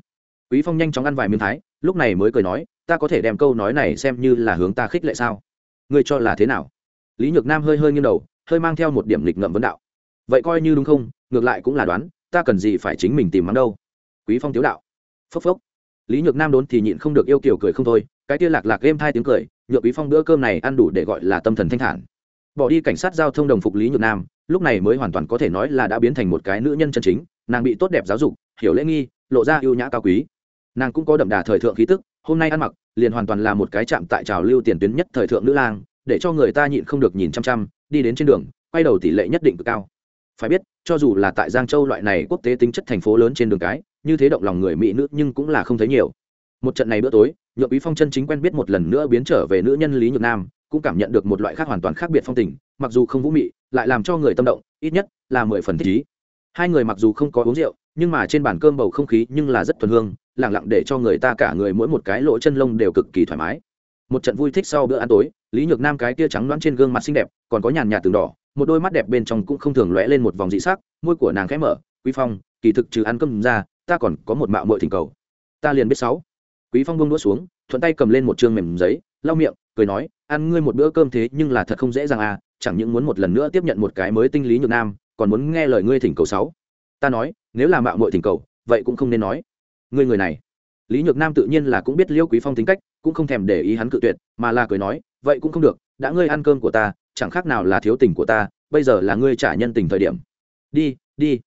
Quý phong nhanh chóng ăn vài miếng thái, lúc này mới cười nói, ta có thể đem câu nói này xem như là hướng ta khích lệ sao? Ngươi cho là thế nào? Lý nhược nam hơi hơi nghiêng đầu, hơi mang theo một điểm lịch ngậm vấn đạo. Vậy coi như đúng không? Ngược lại cũng là đoán, ta cần gì phải chính mình tìm mắng đâu? Quý phong tiếu đạo. Phốc phốc. Lý nhược nam đốn thì nhịn không được yêu kiểu cười không thôi, cái tia lạc lạc êm thai tiếng cười, nhựa quý phong bữa cơm này ăn đủ để gọi là tâm thần thanh thản. Bỏ đi cảnh sát giao thông đồng phục lý nhược nam, lúc này mới hoàn toàn có thể nói là đã biến thành một cái nữ nhân chân chính, nàng bị tốt đẹp giáo dục, hiểu lễ nghi, lộ ra ưu nhã cao quý nàng cũng có đậm đà thời thượng khí tức, hôm nay ăn mặc, liền hoàn toàn là một cái chạm tại trào lưu tiền tuyến nhất thời thượng nữ lang, để cho người ta nhịn không được nhìn chăm chăm, đi đến trên đường, quay đầu tỷ lệ nhất định cực cao. Phải biết, cho dù là tại giang châu loại này quốc tế tính chất thành phố lớn trên đường cái, như thế động lòng người mỹ nữ nhưng cũng là không thấy nhiều. Một trận này bữa tối nhượng quý phong chân chính quen biết một lần nữa biến trở về nữ nhân lý nhược nam, cũng cảm nhận được một loại khác hoàn toàn khác biệt phong tình, mặc dù không vũ mị, lại làm cho người tâm động, ít nhất là mười phần thích ý. Hai người mặc dù không có uống rượu, nhưng mà trên bàn cơm bầu không khí nhưng là rất thuần hương lẳng lặng để cho người ta cả người mỗi một cái lỗ chân lông đều cực kỳ thoải mái. Một trận vui thích sau bữa ăn tối, lý nhược nam cái tia trắng loãng trên gương mặt xinh đẹp, còn có nhàn nhạt từng đỏ, một đôi mắt đẹp bên trong cũng không thường lóe lên một vòng dị sắc, môi của nàng khẽ mở, quý phong, kỳ thực trừ ăn cơm ra, ta còn có một mạo muội thỉnh cầu. Ta liền biết sáu. Quý phong buông đũa xuống, thuận tay cầm lên một trương mềm giấy, lau miệng, cười nói, ăn ngươi một bữa cơm thế nhưng là thật không dễ dàng à chẳng những muốn một lần nữa tiếp nhận một cái mới tinh lý nhược nam, còn muốn nghe lời ngươi thỉnh cầu sáu. Ta nói, nếu là mạo muội thỉnh cầu, vậy cũng không nên nói ngươi người này. Lý nhược nam tự nhiên là cũng biết liêu quý phong tính cách, cũng không thèm để ý hắn cự tuyệt, mà là cười nói, vậy cũng không được, đã ngươi ăn cơm của ta, chẳng khác nào là thiếu tình của ta, bây giờ là ngươi trả nhân tình thời điểm. Đi đi.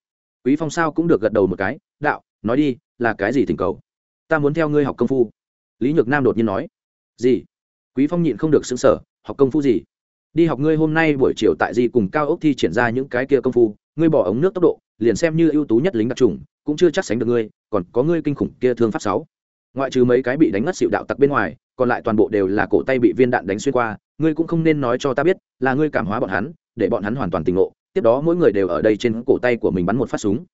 Quý phong sao cũng được gật đầu một cái, đạo, nói đi, là cái gì tình cầu? Ta muốn theo ngươi học công phu. Lý nhược nam đột nhiên nói, gì? Quý phong nhịn không được xứng sở học công phu gì? Đi học ngươi hôm nay buổi chiều tại gì cùng cao ốc thi triển ra những cái kia công phu, ngươi bỏ ống nước tốc độ liền xem như ưu tú nhất lính đặc trùng, cũng chưa chắc sánh được ngươi, còn có ngươi kinh khủng kia thương pháp sáu. Ngoại trừ mấy cái bị đánh ngất xịu đạo tặc bên ngoài, còn lại toàn bộ đều là cổ tay bị viên đạn đánh xuyên qua, ngươi cũng không nên nói cho ta biết, là ngươi cảm hóa bọn hắn, để bọn hắn hoàn toàn tỉnh ngộ, tiếp đó mỗi người đều ở đây trên cổ tay của mình bắn một phát súng.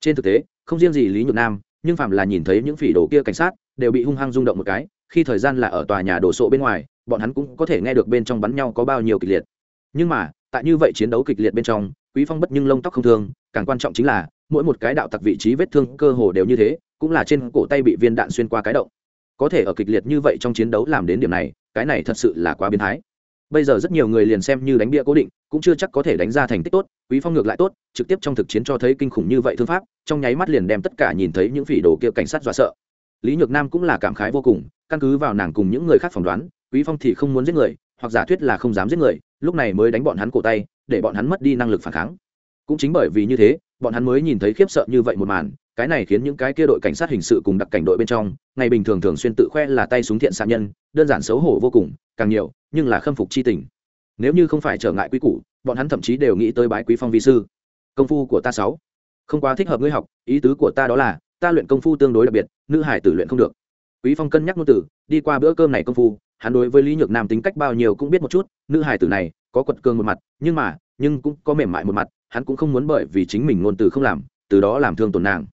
Trên thực tế, không riêng gì lý nhược nam, nhưng phạm là nhìn thấy những phỉ đồ kia cảnh sát, đều bị hung hăng rung động một cái, khi thời gian là ở tòa nhà đổ sộ bên ngoài, bọn hắn cũng có thể nghe được bên trong bắn nhau có bao nhiêu kịch liệt. Nhưng mà, tại như vậy chiến đấu kịch liệt bên trong, quý phong bất nhưng lông tóc không thương càng quan trọng chính là, mỗi một cái đạo tặc vị trí vết thương cơ hồ đều như thế, cũng là trên cổ tay bị viên đạn xuyên qua cái động. Có thể ở kịch liệt như vậy trong chiến đấu làm đến điểm này, cái này thật sự là quá biến thái. Bây giờ rất nhiều người liền xem như đánh bia cố định, cũng chưa chắc có thể đánh ra thành tích tốt, quý phong ngược lại tốt, trực tiếp trong thực chiến cho thấy kinh khủng như vậy thương pháp, trong nháy mắt liền đem tất cả nhìn thấy những phỉ đồ kia cảnh sát dọa sợ. Lý nhược nam cũng là cảm khái vô cùng, căn cứ vào nàng cùng những người khác phỏng đoán, quý phong thì không muốn giết người, hoặc giả thuyết là không dám giết người, lúc này mới đánh bọn hắn cổ tay, để bọn hắn mất đi năng lực phản kháng cũng chính bởi vì như thế, bọn hắn mới nhìn thấy khiếp sợ như vậy một màn, cái này khiến những cái kia đội cảnh sát hình sự cùng đặc cảnh đội bên trong, ngày bình thường thường xuyên tự khoe là tay súng thiện xạ nhân, đơn giản xấu hổ vô cùng, càng nhiều, nhưng là khâm phục chi tình. Nếu như không phải trở ngại quý củ, bọn hắn thậm chí đều nghĩ tới bái quý phong vi sư. Công phu của ta sáu. Không quá thích hợp ngươi học, ý tứ của ta đó là, ta luyện công phu tương đối đặc biệt, nữ hải tử luyện không được. Quý phong cân nhắc ngôn tử đi qua bữa cơm này công phu, hắn đối với lý nhược nam tính cách bao nhiêu cũng biết một chút, nữ hải tử này, có quật cường một mặt, nhưng mà nhưng cũng có mềm mại một mặt, hắn cũng không muốn bởi vì chính mình ngôn từ không làm, từ đó làm thương tổn nàng.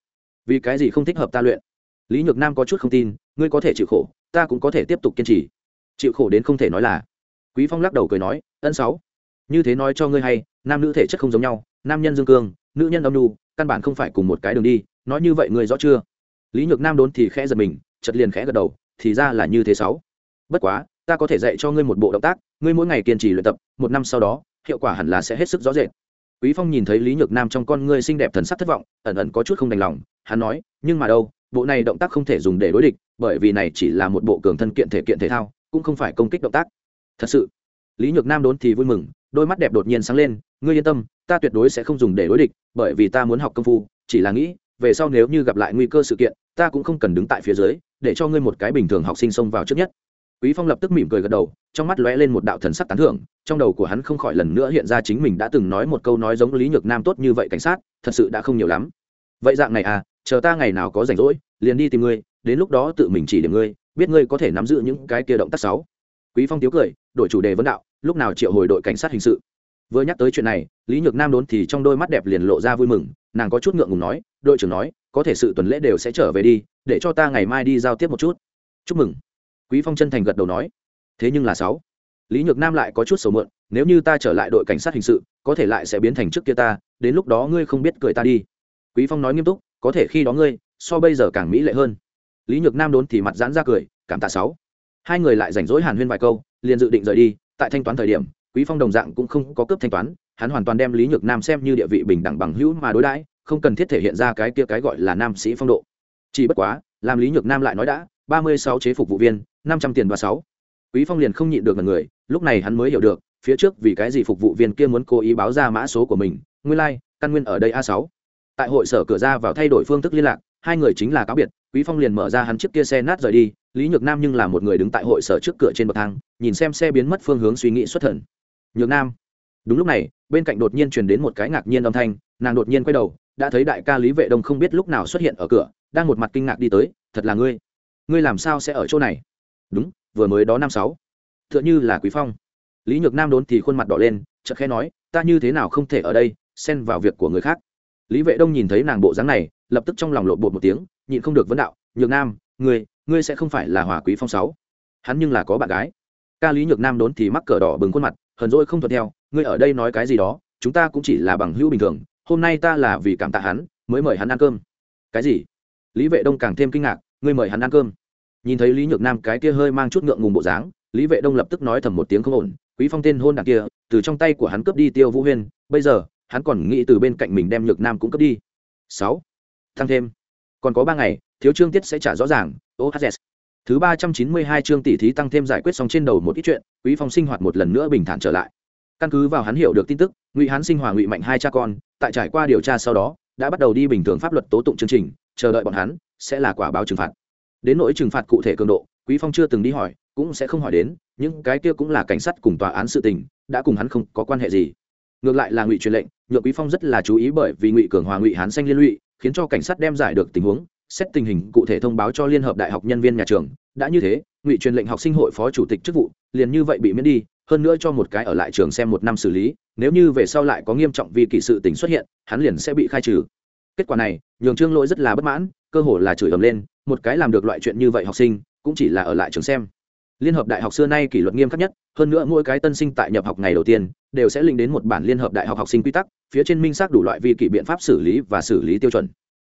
Vì cái gì không thích hợp ta luyện? Lý nhược nam có chút không tin, ngươi có thể chịu khổ, ta cũng có thể tiếp tục kiên trì. Chịu khổ đến không thể nói là. Quý phong lắc đầu cười nói, ân sáu, như thế nói cho ngươi hay, nam nữ thể chất không giống nhau, nam nhân dương cương, nữ nhân âm nhu, căn bản không phải cùng một cái đường đi, nói như vậy ngươi rõ chưa? Lý nhược nam đốn thì khẽ giật mình chật liền khẽ gật đầu, thì ra là như thế sáu. Bất quá, ta có thể dạy cho ngươi một bộ động tác, ngươi mỗi ngày kiên trì luyện tập, một năm sau đó hiệu quả hẳn là sẽ hết sức rõ rệt. Quý phong nhìn thấy lý nhược nam trong con ngươi xinh đẹp thần sắc thất vọng, ẩn ẩn có chút không đành lòng. Hắn nói, nhưng mà đâu, bộ này động tác không thể dùng để đối địch, bởi vì này chỉ là một bộ cường thân kiện thể kiện thể thao, cũng không phải công kích động tác. Thật sự? Lý nhược nam đốn thì vui mừng, đôi mắt đẹp đột nhiên sáng lên, ngươi yên tâm, ta tuyệt đối sẽ không dùng để đối địch, bởi vì ta muốn học công phu, chỉ là nghĩ, về sau nếu như gặp lại nguy cơ sự kiện, ta cũng không cần đứng tại phía dưới, để cho ngươi một cái bình thường học sinh xông vào trước nhất quý phong lập tức mỉm cười gật đầu, trong mắt lóe lên một đạo thần sắc tán thưởng, trong đầu của hắn không khỏi lần nữa hiện ra chính mình đã từng nói một câu nói giống lý nhược nam tốt như vậy cảnh sát, thật sự đã không nhiều lắm. Vậy dạng này à chờ ta ngày nào có rảnh rỗi, liền đi tìm ngươi, đến lúc đó tự mình chỉ điểm ngươi, biết ngươi có thể nắm giữ những cái kia động tác sáu. Quý phong tiếu cười, đổi chủ đề vấn đạo, lúc nào triệu hồi đội cảnh sát hình sự? Vừa nhắc tới chuyện này, lý nhược nam đốn thì trong đôi mắt đẹp liền lộ ra vui mừng, nàng có chút ngượng ngùng nói, đội trưởng nói, có thể sự tuần lễ đều sẽ trở về đi, để cho ta ngày mai đi giao tiếp một chút. Chúc mừng quý phong chân thành gật đầu nói, thế nhưng là sáu, lý nhược nam lại có chút sầu mượn nếu như ta trở lại đội cảnh sát hình sự, có thể lại sẽ biến thành trước kia ta, đến lúc đó ngươi không biết cười ta đi. Quý phong nói nghiêm túc, có thể khi đó ngươi, so bây giờ càng mỹ lệ hơn. Lý nhược nam đốn thì mặt giãn ra cười, cảm tạ sáu. Hai người lại rảnh rỗi hàn huyên vài câu, liền dự định rời đi, tại thanh toán thời điểm, quý phong đồng dạng cũng không có cướp thanh toán, hắn hoàn toàn đem lý nhược nam xem như địa vị bình đẳng bằng hữu mà đối đãi, không cần thiết thể hiện ra cái kia cái gọi là nam sĩ phong độ. Chỉ bất quá, làm lý nhược nam lại nói đã ba mươi sáu chế phục vụ viên năm trăm tiền và sáu. Quý phong liền không nhịn được một người lúc này hắn mới hiểu được phía trước vì cái gì phục vụ viên kia muốn cố ý báo ra mã số của mình nguyên lai、like, căn nguyên ở đây a sáu. Tại hội sở cửa ra vào thay đổi phương thức liên lạc hai người chính là cáo biệt quý phong liền mở ra hắn chiếc kia xe nát rời đi lý nhược nam nhưng là một người đứng tại hội sở trước cửa trên bậc thang nhìn xem xe biến mất phương hướng suy nghĩ xuất thần. Nhược nam. Đúng lúc này bên cạnh đột nhiên truyền đến một cái ngạc nhiên âm thanh nàng đột nhiên quay đầu đã thấy đại ca lý vệ đông không biết lúc nào xuất hiện ở cửa đang một mặt kinh ngạc đi tới thật là ngươi ngươi làm sao sẽ ở chỗ này? Đúng, vừa mới đó năm sáu. T h ư ợ n h ư là quý phong. Lý nhược nam đốn thì khuôn mặt đỏ lên, chợt khe nói, ta như thế nào không thể ở đây, xen vào việc của người khác? Lý vệ đông nhìn thấy nàng bộ dáng này, lập tức trong lòng lộ bột một tiếng, nhịn không được vấn đạo, nhược nam, ngươi ngươi sẽ không phải là hòa quý phong sáu. Hắn nhưng là có bạn gái. Ca lý nhược nam đốn thì mắc cờ đỏ bừng khuôn mặt, hờn dỗi không thuận theo, ngươi ở đây nói cái gì đó, chúng ta cũng chỉ là bằng hữu bình thường, hôm nay ta là vì cảm tạ hắn, mới mời hắn ăn cơm. Cái gì? Lý vệ đông càng thêm kinh ngạc ngươi mời hắn ăn cơm. Nhìn thấy lý nhược nam cái kia hơi mang chút ngượng ngùng bộ dáng, lý vệ đông lập tức nói thầm một tiếng không ổn, quý phong tên hôn đằng kia, từ trong tay của hắn cướp đi tiêu vũ huyên, bây giờ, hắn còn nghĩ từ bên cạnh mình đem nhược nam cũng cướp đi. Sáu. Tăng thêm. Còn có ba ngày, thiếu trương tiết sẽ trả rõ ràng. Ohz thứ ba trăm chín mươi hai chương tỷ thí tăng thêm giải quyết xong trên đầu một ít chuyện, quý phong sinh hoạt một lần nữa bình thản trở lại. Căn cứ vào hắn hiểu được tin tức, ngụy hán sinh hòa ngụy mạnh hai cha con, tại trải qua điều tra sau đó đã bắt đầu đi bình thường pháp luật tố tụng chương trình, chờ đợi bọn hắn, sẽ là quả báo trừng phạt. Đến nỗi trừng phạt cụ thể cường độ, quý phong chưa từng đi hỏi, cũng sẽ không hỏi đến, những cái kia cũng là cảnh sát cùng tòa án sự tình, đã cùng hắn không có quan hệ gì. Ngược lại là ngụy truyền lệnh, nhượng quý phong rất là chú ý bởi vì ngụy cường hòa ngụy hán xanh liên lụy, khiến cho cảnh sát đem giải được tình huống, xét tình hình cụ thể thông báo cho liên hợp đại học nhân viên nhà trường. Đã như thế, ngụy truyền lệnh học sinh hội phó chủ tịch chức vụ, liền như vậy bị miễn đi, hơn nữa cho một cái ở lại trường xem một năm xử lý nếu như về sau lại có nghiêm trọng vì kỷ sự tình xuất hiện, hắn liền sẽ bị khai trừ. Kết quả này, nhường trương lỗi rất là bất mãn, cơ hồ là chửi ầm lên, một cái làm được loại chuyện như vậy học sinh, cũng chỉ là ở lại trường xem. Liên hợp đại học xưa nay kỷ luật nghiêm khắc nhất, hơn nữa mỗi cái tân sinh tại nhập học ngày đầu tiên, đều sẽ linh đến một bản liên hợp đại học học sinh quy tắc, phía trên minh xác đủ loại vi kỷ biện pháp xử lý và xử lý tiêu chuẩn.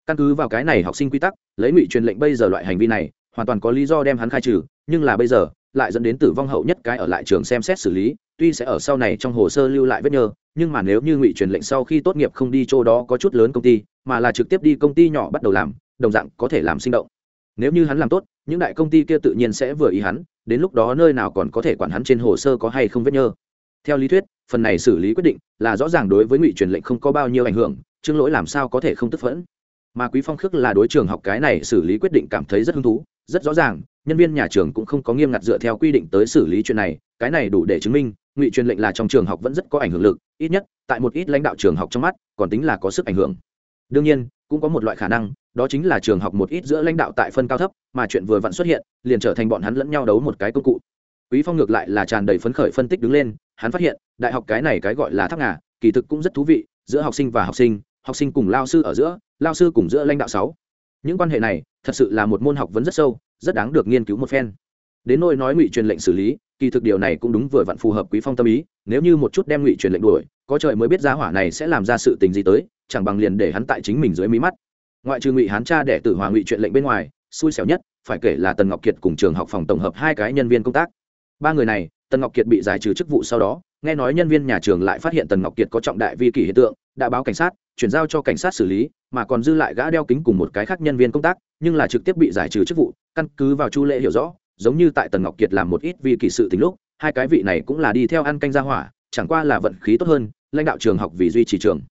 Căn cứ vào cái này học sinh quy tắc, lấy ngụy truyền lệnh bây giờ loại hành vi này, hoàn toàn có lý do đem hắn khai trừ, nhưng là bây giờ, lại dẫn đến tử vong hậu nhất cái ở lại trường xem xét xử lý tuy sẽ ở sau này trong hồ sơ lưu lại vết nhơ, nhưng mà nếu như ngụy truyền lệnh sau khi tốt nghiệp không đi chỗ đó có chút lớn công ty, mà là trực tiếp đi công ty nhỏ bắt đầu làm, đồng dạng có thể làm sinh động. Nếu như hắn làm tốt, những đại công ty kia tự nhiên sẽ vừa ý hắn, đến lúc đó nơi nào còn có thể quản hắn trên hồ sơ có hay không vết nhơ. Theo lý thuyết, phần này xử lý quyết định là rõ ràng đối với ngụy truyền lệnh không có bao nhiêu ảnh hưởng, chương lỗi làm sao có thể không tức phẫn. Mà quý phong khước là đối trường học cái này xử lý quyết định cảm thấy rất hứng thú, rất rõ ràng, nhân viên nhà trường cũng không có nghiêm ngặt dựa theo quy định tới xử lý chuyện này, cái này đủ để chứng minh ngụy truyền lệnh là trong trường học vẫn rất có ảnh hưởng lực, ít nhất, tại một ít lãnh đạo trường học trong mắt, còn tính là có sức ảnh hưởng. Đương nhiên, cũng có một loại khả năng, đó chính là trường học một ít giữa lãnh đạo tại phân cao thấp, mà chuyện vừa vặn xuất hiện, liền trở thành bọn hắn lẫn nhau đấu một cái công cụ. Quý phong ngược lại là tràn đầy phấn khởi phân tích đứng lên, hắn phát hiện, đại học cái này cái gọi là tháp ngà, kỳ thực cũng rất thú vị, giữa học sinh và học sinh học sinh cùng lao sư ở giữa, lao sư cùng giữa lãnh đạo sáu. Những quan hệ này, thật sự là một môn học vấn rất sâu, rất đáng được nghiên cứu một phen đến nôi nói ngụy truyền lệnh xử lý, kỳ thực điều này cũng đúng vừa vặn phù hợp quý phong tâm ý, nếu như một chút đem ngụy truyền lệnh đuổi, có trời mới biết giá hỏa này sẽ làm ra sự tình gì tới, chẳng bằng liền để hắn tại chính mình dưới mí mắt. Ngoại trừ ngụy hán cha để tử hòa ngụy truyền lệnh bên ngoài, xui xẻo nhất, phải kể là tần ngọc kiệt cùng trường học phòng tổng hợp hai cái nhân viên công tác. Ba người này, tần ngọc kiệt bị giải trừ chức vụ sau đó, nghe nói nhân viên nhà trường lại phát hiện tần ngọc kiệt có trọng đại vi kỷ hiện tượng, đã báo cảnh sát, chuyển giao cho cảnh sát xử lý, mà còn dư lại gã đeo kính cùng một cái khác nhân viên công tác, nhưng là trực tiếp bị giải trừ chức vụ, căn cứ vào chu lễ hiểu rõ giống như tại tần ngọc kiệt làm một ít vi kỳ sự tình lúc, hai cái vị này cũng là đi theo ăn canh gia hỏa, chẳng qua là vận khí tốt hơn, lãnh đạo trường học vì duy trì trường.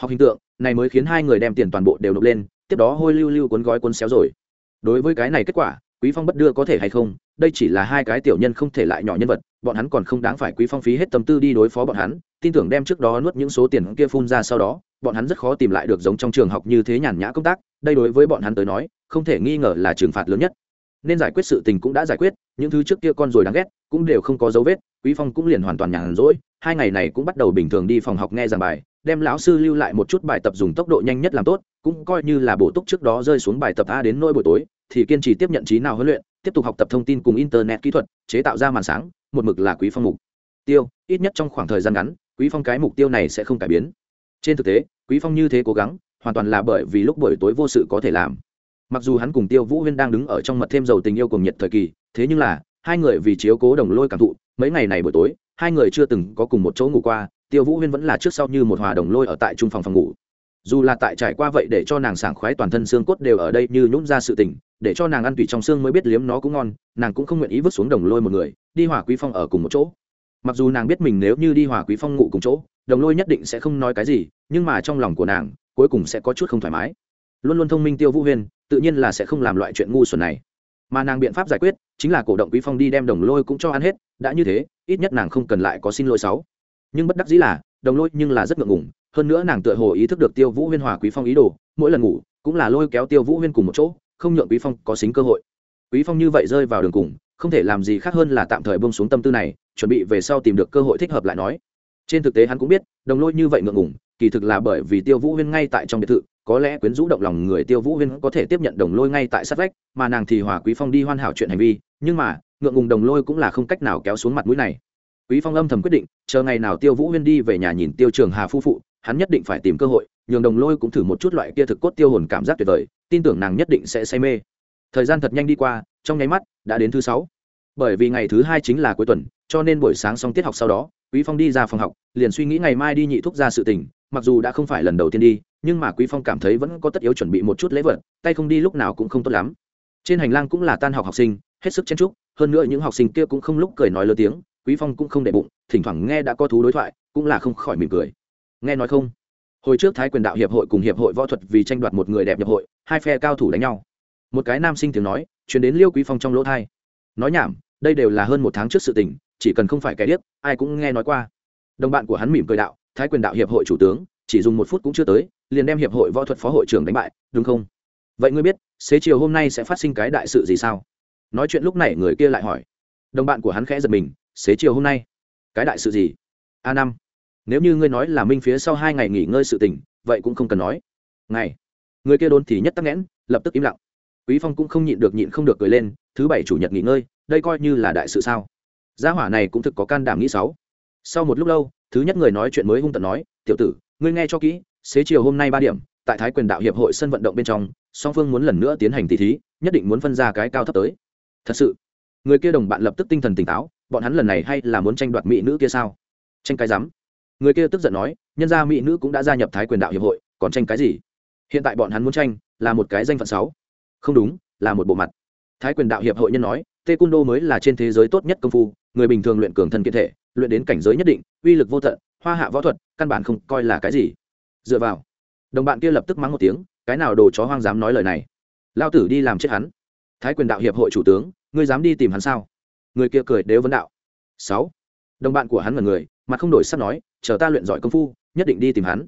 Học hình tượng, này mới khiến hai người đem tiền toàn bộ đều nộp lên, tiếp đó hôi lưu lưu cuốn gói cuốn xéo rồi. Đối với cái này kết quả, quý phong bất đưa có thể hay không, đây chỉ là hai cái tiểu nhân không thể lại nhỏ nhân vật, bọn hắn còn không đáng phải quý phong phí hết tâm tư đi đối phó bọn hắn, tin tưởng đem trước đó nuốt những số tiền kia phun ra sau đó, bọn hắn rất khó tìm lại được giống trong trường học như thế nhàn nhã công tác, đây đối với bọn hắn tới nói, không thể nghi ngờ là trừng phạt lớn nhất nên giải quyết sự tình cũng đã giải quyết, những thứ trước kia con rồi đáng ghét cũng đều không có dấu vết, quý phong cũng liền hoàn toàn nhàn rỗi, hai ngày này cũng bắt đầu bình thường đi phòng học nghe giảng bài, đem lão sư lưu lại một chút bài tập dùng tốc độ nhanh nhất làm tốt, cũng coi như là bổ túc trước đó rơi xuống bài tập a đến nỗi buổi tối, thì kiên trì tiếp nhận trí nào huấn luyện, tiếp tục học tập thông tin cùng internet kỹ thuật, chế tạo ra màn sáng, một mực là quý phong mục tiêu, ít nhất trong khoảng thời gian ngắn, quý phong cái mục tiêu này sẽ không cải biến. Trên thực tế, quý phong như thế cố gắng, hoàn toàn là bởi vì lúc buổi tối vô sự có thể làm mặc dù hắn cùng tiêu vũ huyên đang đứng ở trong mật thêm dầu tình yêu cùng nhiệt thời kỳ, thế nhưng là, hai người vì chiếu cố đồng lôi cảm thụ, mấy ngày này buổi tối, hai người chưa từng có cùng một chỗ ngủ qua, tiêu vũ huyên vẫn là trước sau như một hòa đồng lôi ở tại trung phòng phòng ngủ. Dù là tại trải qua vậy để cho nàng sảng khoái toàn thân xương cốt đều ở đây như nhún ra sự tình, để cho nàng ăn tùy trong xương mới biết liếm nó cũng ngon, nàng cũng không nguyện ý vứt xuống đồng lôi một người, đi hòa quý phong ở cùng một chỗ. Mặc dù nàng biết mình nếu như đi hòa quý phong ngủ cùng chỗ, đồng lôi nhất định sẽ không nói cái gì, nhưng mà trong lòng của nàng, cuối cùng sẽ có chút không thoải mái. Luôn luôn thông minh tiêu vũ huyên tự nhiên là sẽ không làm loại chuyện ngu xuẩn này. Mà nàng biện pháp giải quyết chính là cổ động quý phong đi đem đồng lôi cũng cho ăn hết, đã như thế, ít nhất nàng không cần lại có xin lỗi sáu nhưng bất đắc dĩ là, đồng lôi nhưng là rất ngượng ngùng, hơn nữa nàng tựa hồ ý thức được tiêu vũ huyên hòa quý phong ý đồ, mỗi lần ngủ cũng là lôi kéo tiêu vũ huyên cùng một chỗ, không nhượng quý phong có xính cơ hội. Quý phong như vậy rơi vào đường cùng, không thể làm gì khác hơn là tạm thời bông xuống tâm tư này, chuẩn bị về sau tìm được cơ hội thích hợp lại nói. Trên thực tế hắn cũng biết, đồng lôi như vậy ngượng ngùng, kỳ thực là bởi vì tiêu vũ huyên ngay tại trong biệt thự có lẽ quyến rũ động lòng người tiêu vũ huyên có thể tiếp nhận đồng lôi ngay tại sát vách, mà nàng thì hòa quý phong đi hoàn hảo chuyện hành vi, nhưng mà, ngượng ngùng đồng lôi cũng là không cách nào kéo xuống mặt mũi này. Quý phong âm thầm quyết định, chờ ngày nào tiêu vũ huyên đi về nhà nhìn tiêu trường hà phu phụ, hắn nhất định phải tìm cơ hội, nhường đồng lôi cũng thử một chút loại kia thực cốt tiêu hồn cảm giác tuyệt vời, tin tưởng nàng nhất định sẽ say mê. Thời gian thật nhanh đi qua, trong nháy mắt, đã đến thứ sáu. Bởi vì ngày thứ hai chính là cuối tuần, cho nên buổi sáng xong tiết học sau đó, quý phong đi ra phòng học, liền suy nghĩ ngày mai đi nhị thúc ra sự tình mặc dù đã không phải lần đầu tiên đi, nhưng mà quý phong cảm thấy vẫn có tất yếu chuẩn bị một chút lễ vật, tay không đi lúc nào cũng không tốt lắm. Trên hành lang cũng là tan học học sinh, hết sức chen chúc, hơn nữa những học sinh kia cũng không lúc cười nói lớn tiếng, quý phong cũng không để bụng, thỉnh thoảng nghe đã có thú đối thoại, cũng là không khỏi mỉm cười. Nghe nói không? Hồi trước thái quyền đạo hiệp hội cùng hiệp hội võ thuật vì tranh đoạt một người đẹp nhập hội, hai phe cao thủ đánh nhau. Một cái nam sinh tiếng nói, chuyển đến liêu quý phong trong lỗ thai. Nói nhảm, đây đều là hơn một tháng trước sự tình, chỉ cần không phải kẻ điếc, ai cũng nghe nói qua. Đồng bạn của hắn mỉm cười đạo thái quyền đạo hiệp hội chủ tướng, chỉ dùng một phút cũng chưa tới, liền đem hiệp hội võ thuật phó hội trưởng đánh bại, đúng không? Vậy ngươi biết, xế chiều hôm nay sẽ phát sinh cái đại sự gì sao? Nói chuyện lúc này người kia lại hỏi. Đồng bạn của hắn khẽ giật mình, xế chiều hôm nay? Cái đại sự gì? A năm. Nếu như ngươi nói là minh phía sau hai ngày nghỉ ngơi sự tình, vậy cũng không cần nói. Ngày. Người kia đốn thì nhất tắc nghẽn, lập tức im lặng. Quý phong cũng không nhịn được nhịn không được cười lên, thứ bảy chủ nhật nghỉ ngơi, đây coi như là đại sự sao? Gia hỏa này cũng thực có can đảm nghĩ sáu sau một lúc lâu thứ nhất người nói chuyện mới hung tận nói, tiểu tử, ngươi nghe cho kỹ, xế chiều hôm nay ba điểm, tại thái quyền đạo hiệp hội sân vận động bên trong, song phương muốn lần nữa tiến hành tỷ thí, nhất định muốn phân ra cái cao thấp tới. Thật sự? Người kia đồng bạn lập tức tinh thần tỉnh táo, bọn hắn lần này hay là muốn tranh đoạt mỹ nữ kia sao? Tranh cái rắm. Người kia tức giận nói, nhân gia mỹ nữ cũng đã gia nhập thái quyền đạo hiệp hội, còn tranh cái gì? Hiện tại bọn hắn muốn tranh là một cái danh phận sáu. Không đúng, là một bộ mặt. Thái quyền đạo hiệp hội nhân nói, tê cung đô mới là trên thế giới tốt nhất công phu người bình thường luyện cường thân kiện thể, luyện đến cảnh giới nhất định, uy lực vô tận, hoa hạ võ thuật, căn bản không coi là cái gì. Dựa vào, đồng bạn kia lập tức mắng một tiếng, cái nào đồ chó hoang dám nói lời này. Lao tử đi làm chết hắn. Thái quyền đạo hiệp hội chủ tướng, ngươi dám đi tìm hắn sao? Người kia cười đều vấn đạo. Sáu, đồng bạn của hắn là người, mặt không đổi sắp nói, chờ ta luyện giỏi công phu, nhất định đi tìm hắn.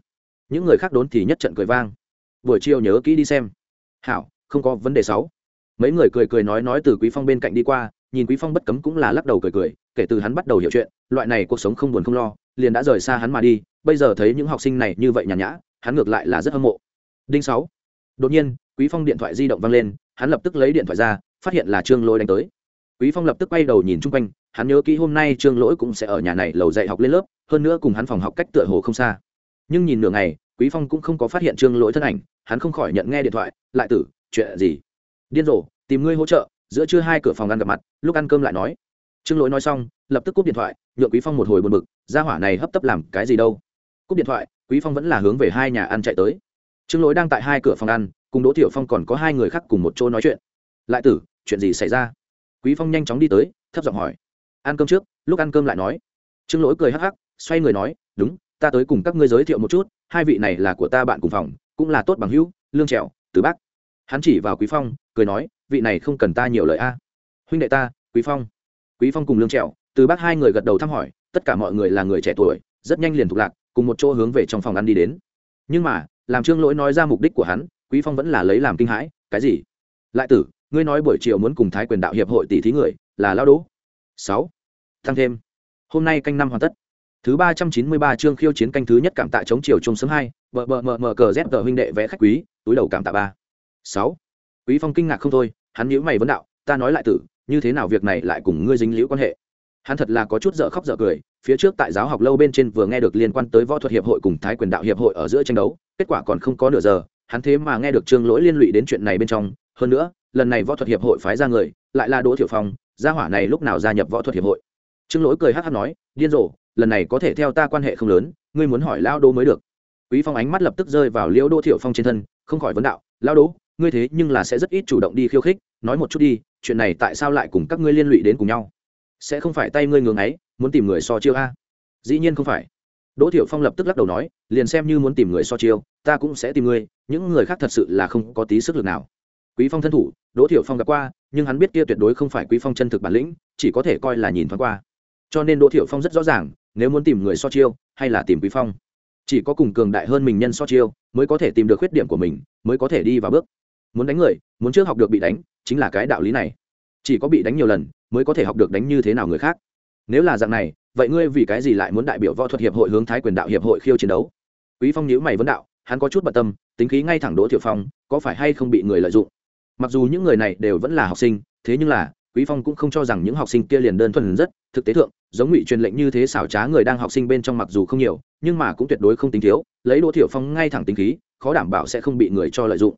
Những người khác đốn thì nhất trận cười vang. Buổi chiều nhớ kỹ đi xem. Hảo, không có vấn đề sáu. Mấy người cười cười nói nói từ quý phong bên cạnh đi qua nhìn quý phong bất cấm cũng là lắc đầu cười cười, kể từ hắn bắt đầu hiểu chuyện, loại này cuộc sống không buồn không lo, liền đã rời xa hắn mà đi, bây giờ thấy những học sinh này như vậy nhàn nhã, hắn ngược lại là rất hâm mộ. Đinh sáu. Đột nhiên, quý phong điện thoại di động vang lên, hắn lập tức lấy điện thoại ra, phát hiện là trương lỗi đánh tới. Quý phong lập tức quay đầu nhìn chung quanh, hắn nhớ kỹ hôm nay trương lỗi cũng sẽ ở nhà này lầu dạy học lên lớp, hơn nữa cùng hắn phòng học cách tựa hồ không xa. Nhưng nhìn nửa ngày, quý phong cũng không có phát hiện trương lỗi thân ảnh, hắn không khỏi nhận nghe điện thoại, lại tử, chuyện gì? Điên rồ, tìm ngươi hỗ trợ giữa trưa hai cửa phòng ăn gặp mặt, lúc ăn cơm lại nói. Trương lỗi nói xong, lập tức cúp điện thoại, nhượng quý phong một hồi buồn bực ra hỏa này hấp tấp làm cái gì đâu. Cúp điện thoại, quý phong vẫn là hướng về hai nhà ăn chạy tới. Trương lỗi đang tại hai cửa phòng ăn, cùng đỗ tiểu phong còn có hai người khác cùng một chỗ nói chuyện. Lại tử, chuyện gì xảy ra? Quý phong nhanh chóng đi tới, thấp giọng hỏi. Ăn cơm trước, lúc ăn cơm lại nói. Trương lỗi cười hắc hắc, xoay người nói, đúng, ta tới cùng các ngươi giới thiệu một chút, hai vị này là của ta bạn cùng phòng, cũng là tốt bằng hữu, lương trèo, từ bắc hắn chỉ vào quý phong, cười nói vị này không cần ta nhiều lời a. Huynh đệ ta, quý phong. Quý phong cùng lương trẹo từ bác hai người gật đầu thăm hỏi, tất cả mọi người là người trẻ tuổi, rất nhanh liền thuộc lạc, cùng một chỗ hướng về trong phòng ăn đi đến. Nhưng mà, làm trương lỗi nói ra mục đích của hắn, quý phong vẫn là lấy làm kinh hãi, cái gì? Lại tử, ngươi nói buổi chiều muốn cùng thái quyền đạo hiệp hội tỷ thí người, là lao đỗ sáu. Tăng thêm. Hôm nay canh năm hoàn tất. Thứ ba trăm chín mươi ba chương khiêu chiến canh thứ nhất cảm tạ chống chiều chung sớm hai, bờ bờ mờ mờ cờ z tờ huynh đệ vẽ khách quý, túi đầu cảm tạ ba. Sáu quý phong kinh ngạc không thôi, hắn nhíu mày vấn đạo, ta nói lại tử, như thế nào việc này lại cùng ngươi dính liễu quan hệ? Hắn thật là có chút dở khóc dở cười, phía trước tại giáo học lâu bên trên vừa nghe được liên quan tới võ thuật hiệp hội cùng thái quyền đạo hiệp hội ở giữa tranh đấu, kết quả còn không có nửa giờ, hắn thế mà nghe được trương lỗi liên lụy đến chuyện này bên trong. Hơn nữa, lần này võ thuật hiệp hội phái ra người, lại là đỗ thiểu phong, gia hỏa này lúc nào gia nhập võ thuật hiệp hội? Trương lỗi cười hát hát nói, điên rồ, lần này có thể theo ta quan hệ không lớn, ngươi muốn hỏi lao đỗ mới được. Quý phong ánh mắt lập tức rơi vào liễu đỗ thiểu phong trên thân, không khỏi vấn đạo lao đỗ ngươi thế nhưng là sẽ rất ít chủ động đi khiêu khích, nói một chút đi, chuyện này tại sao lại cùng các ngươi liên lụy đến cùng nhau? Sẽ không phải tay ngươi ngưỡng ấy, muốn tìm người so chiêu a? Dĩ nhiên không phải. Đỗ thiểu phong lập tức lắc đầu nói, liền xem như muốn tìm người so chiêu, ta cũng sẽ tìm ngươi, những người khác thật sự là không có tí sức lực nào. Quý phong thân thủ, đỗ thiểu phong gặp qua, nhưng hắn biết kia tuyệt đối không phải quý phong chân thực bản lĩnh, chỉ có thể coi là nhìn thoáng qua. Cho nên đỗ thiểu phong rất rõ ràng, nếu muốn tìm người so chiêu, hay là tìm quý phong. Chỉ có cùng cường đại hơn mình nhân so chiêu, mới có thể tìm được khuyết điểm của mình, mới có thể đi vào bước muốn đánh người, muốn trước học được bị đánh, chính là cái đạo lý này. Chỉ có bị đánh nhiều lần, mới có thể học được đánh như thế nào người khác. Nếu là dạng này, vậy ngươi vì cái gì lại muốn đại biểu võ thuật hiệp hội hướng thái quyền đạo hiệp hội khiêu chiến đấu? Quý phong nhíu mày vấn đạo, hắn có chút bận tâm, tính khí ngay thẳng đỗ thiệu phong, có phải hay không bị người lợi dụng? Mặc dù những người này đều vẫn là học sinh, thế nhưng là, quý phong cũng không cho rằng những học sinh kia liền đơn thuần rất thực tế thượng, giống ngụy truyền lệnh như thế xảo trá người đang học sinh bên trong mặc dù không nhiều, nhưng mà cũng tuyệt đối không tính thiếu, lấy đỗ thiệu phong ngay thẳng tính khí, khó đảm bảo sẽ không bị người cho lợi dụng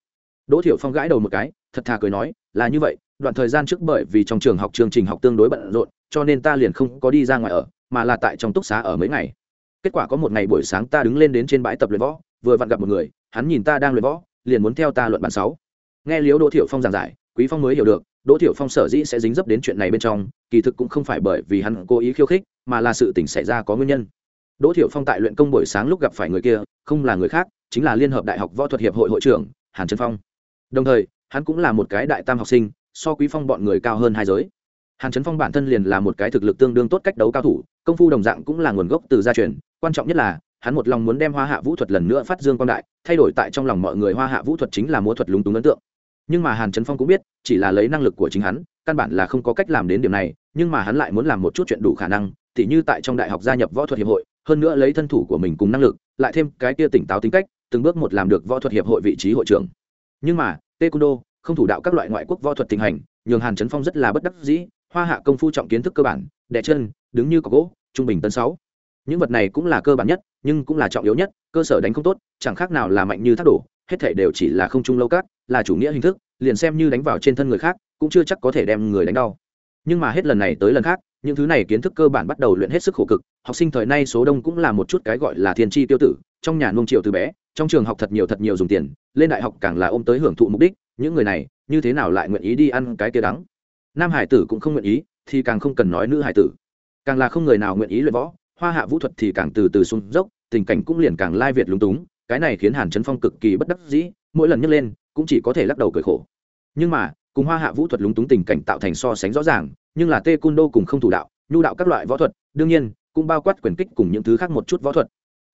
đỗ thiệu phong gãi đầu một cái, thật thà cười nói, là như vậy, đoạn thời gian trước bởi vì trong trường học chương trình học tương đối bận rộn, cho nên ta liền không có đi ra ngoài ở, mà là tại trong túc xá ở mấy ngày. Kết quả có một ngày buổi sáng ta đứng lên đến trên bãi tập luyện võ, vừa vặn gặp một người, hắn nhìn ta đang luyện võ, liền muốn theo ta luận bản sáu. Nghe liếu đỗ thiệu phong giảng giải, quý phong mới hiểu được, đỗ thiệu phong sở dĩ sẽ dính dấp đến chuyện này bên trong, kỳ thực cũng không phải bởi vì hắn cố ý khiêu khích, mà là sự tình xảy ra có nguyên nhân. Đỗ thiệu phong tại luyện công buổi sáng lúc gặp phải người kia, không là người khác, chính là liên hợp đại học võ thuật hiệp hội hội trưởng hàn trấn phong đồng thời, hắn cũng là một cái đại tam học sinh, so quý phong bọn người cao hơn hai giới. Hàn trấn phong bản thân liền là một cái thực lực tương đương tốt cách đấu cao thủ, công phu đồng dạng cũng là nguồn gốc từ gia truyền, quan trọng nhất là, hắn một lòng muốn đem hoa hạ vũ thuật lần nữa phát dương quan đại, thay đổi tại trong lòng mọi người hoa hạ vũ thuật chính là múa thuật lúng túng ấn tượng. Nhưng mà hàn trấn phong cũng biết, chỉ là lấy năng lực của chính hắn, căn bản là không có cách làm đến điểm này, nhưng mà hắn lại muốn làm một chút chuyện đủ khả năng, tỉ như tại trong đại học gia nhập võ thuật hiệp hội, hơn nữa lấy thân thủ của mình cùng năng lực, lại thêm cái kia tỉnh táo tính cách, từng bước một làm được võ thuật hiệp hội vị trí hội trưởng nhưng mà, taekwondo không thủ đạo các loại ngoại quốc võ thuật tình hành, nhường hàn trấn phong rất là bất đắc dĩ, hoa hạ công phu trọng kiến thức cơ bản, đẻ chân, đứng như có gỗ, trung bình tân sáu. Những vật này cũng là cơ bản nhất, nhưng cũng là trọng yếu nhất, cơ sở đánh không tốt, chẳng khác nào là mạnh như thác đổ, hết thể đều chỉ là không trung lâu cát, là chủ nghĩa hình thức, liền xem như đánh vào trên thân người khác, cũng chưa chắc có thể đem người đánh đau. Nhưng mà hết lần này tới lần khác, những thứ này kiến thức cơ bản bắt đầu luyện hết sức khổ cực, học sinh thời nay số đông cũng là một chút cái gọi là thiên tri tiêu tử, trong nhà nông triệu từ bé trong trường học thật nhiều thật nhiều dùng tiền, lên đại học càng là ôm tới hưởng thụ mục đích, những người này, như thế nào lại nguyện ý đi ăn cái kia đắng? Nam hải tử cũng không nguyện ý, thì càng không cần nói nữ hải tử. Càng là không người nào nguyện ý luyện võ, hoa hạ vũ thuật thì càng từ từ xuống dốc, tình cảnh cũng liền càng lai việt lúng túng, cái này khiến hàn trấn phong cực kỳ bất đắc dĩ, mỗi lần nhấc lên, cũng chỉ có thể lắc đầu cười khổ. Nhưng mà, cùng hoa hạ vũ thuật lúng túng tình cảnh tạo thành so sánh rõ ràng, nhưng là tê cung đô cùng không thủ đạo, nhu đạo các loại võ thuật, đương nhiên, cũng bao quát quyền kích cùng những thứ khác một chút võ thuật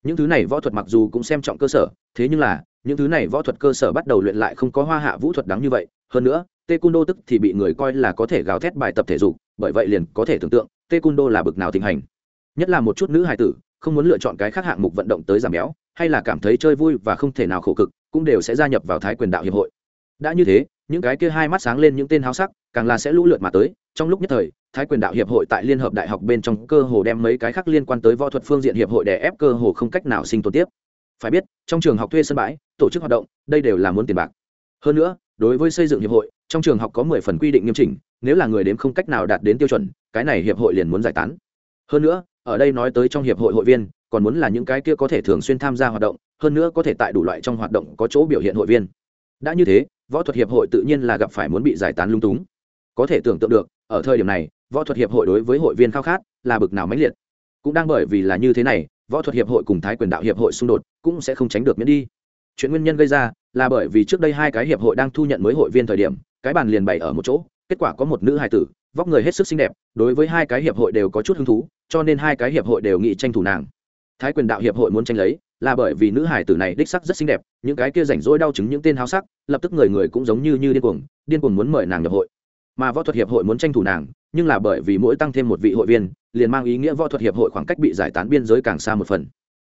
những thứ này võ thuật mặc dù cũng xem trọng cơ sở, thế nhưng là, những thứ này võ thuật cơ sở bắt đầu luyện lại không có hoa hạ vũ thuật đáng như vậy. Hơn nữa, taekwondo tức thì bị người coi là có thể gào thét bài tập thể dục, bởi vậy liền có thể tưởng tượng, taekwondo là bực nào thịnh hành. Nhất là một chút nữ hài tử, không muốn lựa chọn cái khác hạng mục vận động tới giảm béo, hay là cảm thấy chơi vui và không thể nào khổ cực, cũng đều sẽ gia nhập vào thái quyền đạo hiệp hội. Đã như thế, những cái kia hai mắt sáng lên những tên háo sắc, càng là sẽ lũ lượt mà tới trong lúc nhất thời, thái quyền đạo hiệp hội tại liên hợp đại học bên trong cơ hồ đem mấy cái khác liên quan tới võ thuật phương diện hiệp hội đè ép cơ hồ không cách nào sinh tồn tiếp. Phải biết, trong trường học thuê sân bãi, tổ chức hoạt động, đây đều là muốn tiền bạc. Hơn nữa, đối với xây dựng hiệp hội, trong trường học có mười phần quy định nghiêm chỉnh, nếu là người đếm không cách nào đạt đến tiêu chuẩn, cái này hiệp hội liền muốn giải tán. Hơn nữa, ở đây nói tới trong hiệp hội hội viên, còn muốn là những cái kia có thể thường xuyên tham gia hoạt động, hơn nữa có thể tại đủ loại trong hoạt động có chỗ biểu hiện hội viên. Đã như thế, võ thuật hiệp hội tự nhiên là gặp phải muốn bị giải tán lung túng. Có thể tưởng tượng được ở thời điểm này, võ thuật hiệp hội đối với hội viên khao khát là bực nào mãnh liệt. Cũng đang bởi vì là như thế này, võ thuật hiệp hội cùng thái quyền đạo hiệp hội xung đột cũng sẽ không tránh được miễn đi. Chuyện nguyên nhân gây ra là bởi vì trước đây hai cái hiệp hội đang thu nhận mới hội viên thời điểm, cái bàn liền bày ở một chỗ, kết quả có một nữ hài tử, vóc người hết sức xinh đẹp, đối với hai cái hiệp hội đều có chút hứng thú, cho nên hai cái hiệp hội đều nghị tranh thủ nàng. Thái quyền đạo hiệp hội muốn tranh lấy là bởi vì nữ hài tử này đích sắc rất xinh đẹp, những cái kia rảnh rỗi đau chứng những tên háo sắc, lập tức người người cũng giống như như điên cuồng điên cuồng muốn mời nàng nhập hội mà võ thuật hiệp hội muốn tranh thủ nàng, nhưng là bởi vì mỗi tăng thêm một vị hội viên, liền mang ý nghĩa võ thuật hiệp hội khoảng cách bị giải tán biên giới càng xa một phần.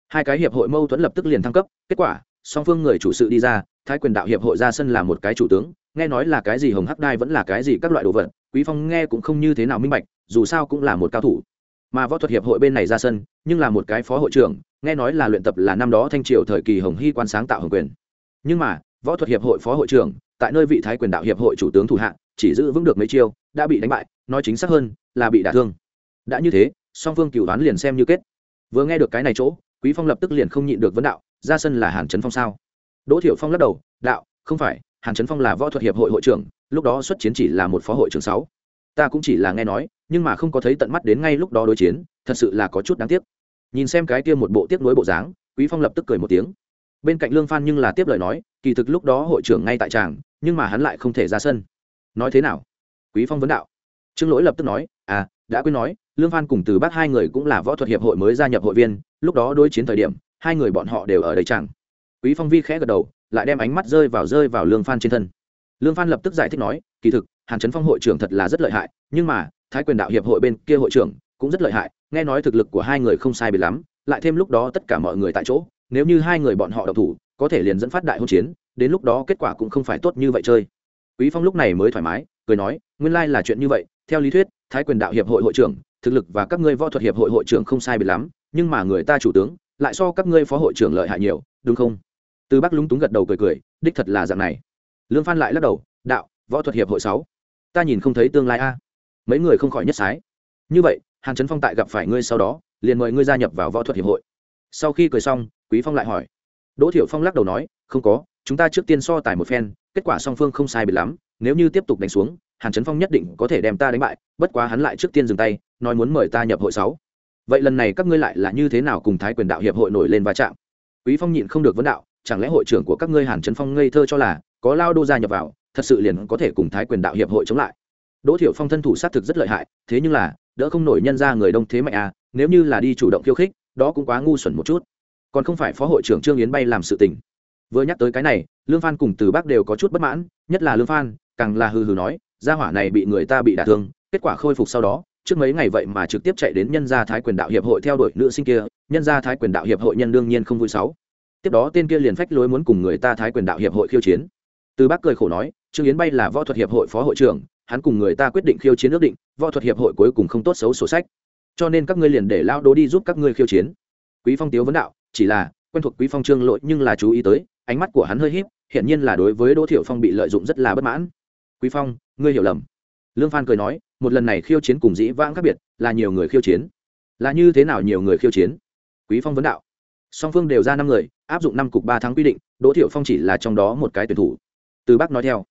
Hai cái hiệp hội mâu thuẫn lập tức liền thăng cấp, kết quả, song phương người chủ sự đi ra, thái quyền đạo hiệp hội ra sân là một cái chủ tướng, nghe nói là cái gì hồng hắc đai vẫn là cái gì các loại đồ vật, quý phong nghe cũng không như thế nào minh bạch, dù sao cũng là một cao thủ. Mà võ thuật hiệp hội bên này ra sân, nhưng là một cái phó hội trưởng, nghe nói là luyện tập là năm đó thanh triều thời kỳ hồng hy quan sáng tạo hồng quyền. Nhưng mà, võ thuật hiệp hội phó hội trưởng, tại nơi vị thái quyền đạo hiệp hội chủ tướng thủ hạ chỉ giữ vững được mấy chiêu, đã bị đánh bại, nói chính xác hơn, là bị đả thương. Đã như thế, song phương cựu đoán liền xem như kết. Vừa nghe được cái này chỗ, quý phong lập tức liền không nhịn được vấn đạo, ra sân là hàn trấn phong sao? Đỗ thiểu phong lắc đầu, đạo, không phải, hàn trấn phong là võ thuật hiệp hội hội trưởng, lúc đó xuất chiến chỉ là một phó hội trưởng sáu. Ta cũng chỉ là nghe nói, nhưng mà không có thấy tận mắt đến ngay lúc đó đối chiến, thật sự là có chút đáng tiếc. Nhìn xem cái kia một bộ tiếp nuối bộ dáng, quý phong lập tức cười một tiếng. Bên cạnh lương phan nhưng là tiếp lời nói, kỳ thực lúc đó hội trưởng ngay tại tràng, nhưng mà hắn lại không thể ra sân nói thế nào? Quý phong vấn đạo. Trương lỗi lập tức nói à đã quên nói, lương phan cùng từ bác hai người cũng là võ thuật hiệp hội mới gia nhập hội viên, lúc đó đối chiến thời điểm, hai người bọn họ đều ở đây chẳng. Quý phong vi khẽ gật đầu, lại đem ánh mắt rơi vào rơi vào lương phan trên thân. Lương phan lập tức giải thích nói, kỳ thực, hàn trấn phong hội trưởng thật là rất lợi hại, nhưng mà, thái quyền đạo hiệp hội bên kia hội trưởng cũng rất lợi hại, nghe nói thực lực của hai người không sai biệt lắm, lại thêm lúc đó tất cả mọi người tại chỗ, nếu như hai người bọn họ độc thủ, có thể liền dẫn phát đại hôn chiến, đến lúc đó kết quả cũng không phải tốt như vậy chơi quý phong lúc này mới thoải mái, cười nói, nguyên lai là chuyện như vậy, theo lý thuyết, thái quyền đạo hiệp hội hội trưởng, thực lực và các ngươi võ thuật hiệp hội hội trưởng không sai biệt lắm, nhưng mà người ta chủ tướng, lại so các ngươi phó hội trưởng lợi hại nhiều, đúng không? Từ bắc lúng túng gật đầu cười cười, đích thật là dạng này. Lương phan lại lắc đầu, đạo, võ thuật hiệp hội sáu, ta nhìn không thấy tương lai a. Mấy người không khỏi nhất sái. Như vậy, hàn trấn phong tại gặp phải ngươi sau đó, liền mời ngươi gia nhập vào võ thuật hiệp hội. Sau khi cười xong, quý phong lại hỏi. Đỗ thiểu phong lắc đầu nói, không có, chúng ta trước tiên so tài một phen kết quả song phương không sai biệt lắm, nếu như tiếp tục đánh xuống, hàn trấn phong nhất định có thể đem ta đánh bại, bất quá hắn lại trước tiên dừng tay, nói muốn mời ta nhập hội sáu. Vậy lần này các ngươi lại là như thế nào cùng thái quyền đạo hiệp hội nổi lên va chạm? Quý phong nhịn không được vấn đạo, chẳng lẽ hội trưởng của các ngươi hàn trấn phong ngây thơ cho là có lao đô gia nhập vào, thật sự liền có thể cùng thái quyền đạo hiệp hội chống lại? Đỗ thiểu phong thân thủ sát thực rất lợi hại, thế nhưng là, đỡ không nổi nhân ra người đông thế mạnh à nếu như là đi chủ động khiêu khích, đó cũng quá ngu xuẩn một chút. Còn không phải phó hội trưởng trương yến bay làm sự tình vừa nhắc tới cái này, lương phan cùng từ bác đều có chút bất mãn, nhất là lương phan, càng là hừ hừ nói, gia hỏa này bị người ta bị đả thương, kết quả khôi phục sau đó, trước mấy ngày vậy mà trực tiếp chạy đến nhân gia thái quyền đạo hiệp hội theo đuổi nữ sinh kia, nhân gia thái quyền đạo hiệp hội nhân đương nhiên không vui sáu. Tiếp đó tên kia liền phách lối muốn cùng người ta thái quyền đạo hiệp hội khiêu chiến. Từ bác cười khổ nói, trương yến bay là võ thuật hiệp hội phó hội trưởng, hắn cùng người ta quyết định khiêu chiến ước định, võ thuật hiệp hội cuối cùng không tốt xấu sổ sách. Cho nên các ngươi liền để lao đố đi giúp các ngươi khiêu chiến. Quý phong tiếu vấn đạo, chỉ là, quen thuộc quý phong trương lội nhưng là chú ý tới ánh mắt của hắn hơi híp hiện nhiên là đối với đỗ thiểu phong bị lợi dụng rất là bất mãn. Quý phong ngươi hiểu lầm. Lương phan cười nói một lần này khiêu chiến cùng dĩ vãng khác biệt là nhiều người khiêu chiến. Là như thế nào nhiều người khiêu chiến? Quý phong vấn đạo. Song phương đều ra năm người áp dụng năm cục ba tháng quy định đỗ thiểu phong chỉ là trong đó một cái tuyển thủ. Từ bác nói theo.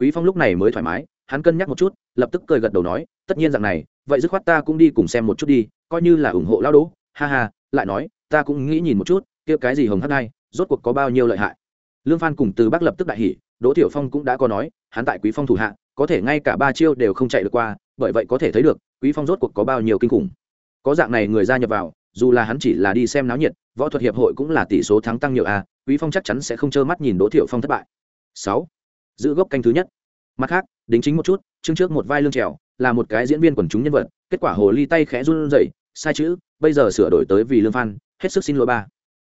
Quý phong lúc này mới thoải mái hắn cân nhắc một chút lập tức cười gật đầu nói tất nhiên rằng này vậy dứt khoát ta cũng đi cùng xem một chút đi coi như là ủng hộ lão đỗ. Ha ha lại nói ta cũng nghĩ nhìn một chút kia cái gì hồng hắc này, rốt cuộc có bao nhiêu lợi hại? Lương phan cùng từ Bắc lập tức đại hỉ, đỗ tiểu phong cũng đã có nói, hắn tại quý phong thủ hạ, có thể ngay cả ba chiêu đều không chạy được qua, bởi vậy có thể thấy được, quý phong rốt cuộc có bao nhiêu kinh khủng. Có dạng này người gia nhập vào, dù là hắn chỉ là đi xem náo nhiệt, võ thuật hiệp hội cũng là tỷ số thắng tăng nhiều a, quý phong chắc chắn sẽ không trơ mắt nhìn đỗ tiểu phong thất bại. Sáu, giữ gốc canh thứ nhất. Mặt khác, đính chính một chút, chương trước một vai lương trèo, là một cái diễn viên quần chúng nhân vật, kết quả hồ ly tay khẽ run rẩy, sai chữ, bây giờ sửa đổi tới vì lương phan, hết sức xin lỗi ba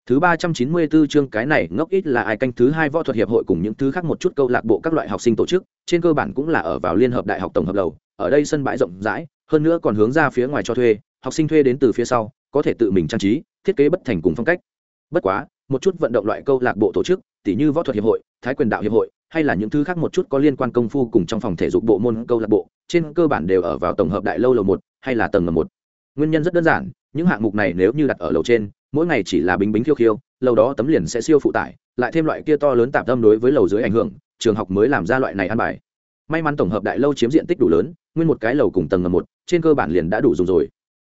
thứ ba trăm chín mươi 394 chương cái này ngốc ít là ai canh thứ hai võ thuật hiệp hội cùng những thứ khác một chút câu lạc bộ các loại học sinh tổ chức, trên cơ bản cũng là ở vào liên hợp đại học tổng hợp lầu ở đây sân bãi rộng rãi, hơn nữa còn hướng ra phía ngoài cho thuê, học sinh thuê đến từ phía sau, có thể tự mình trang trí, thiết kế bất thành cùng phong cách. Bất quá, một chút vận động loại câu lạc bộ tổ chức, tỉ như võ thuật hiệp hội, thái quyền đạo hiệp hội, hay là những thứ khác một chút có liên quan công phu cùng trong phòng thể dục bộ môn câu lạc bộ, trên cơ bản đều ở vào tổng hợp đại lâu lầu một, hay là tầng lầu một. Nguyên nhân rất đơn giản, những hạng mục này nếu như đặt ở lầu trên mỗi ngày chỉ là bính bính khiêu khiêu lầu đó tấm liền sẽ siêu phụ tải, lại thêm loại kia to lớn tạm tâm đối với lầu dưới ảnh hưởng, trường học mới làm ra loại này ăn bài. May mắn tổng hợp đại lâu chiếm diện tích đủ lớn, nguyên một cái lầu cùng tầng ngầm một, trên cơ bản liền đã đủ dùng rồi.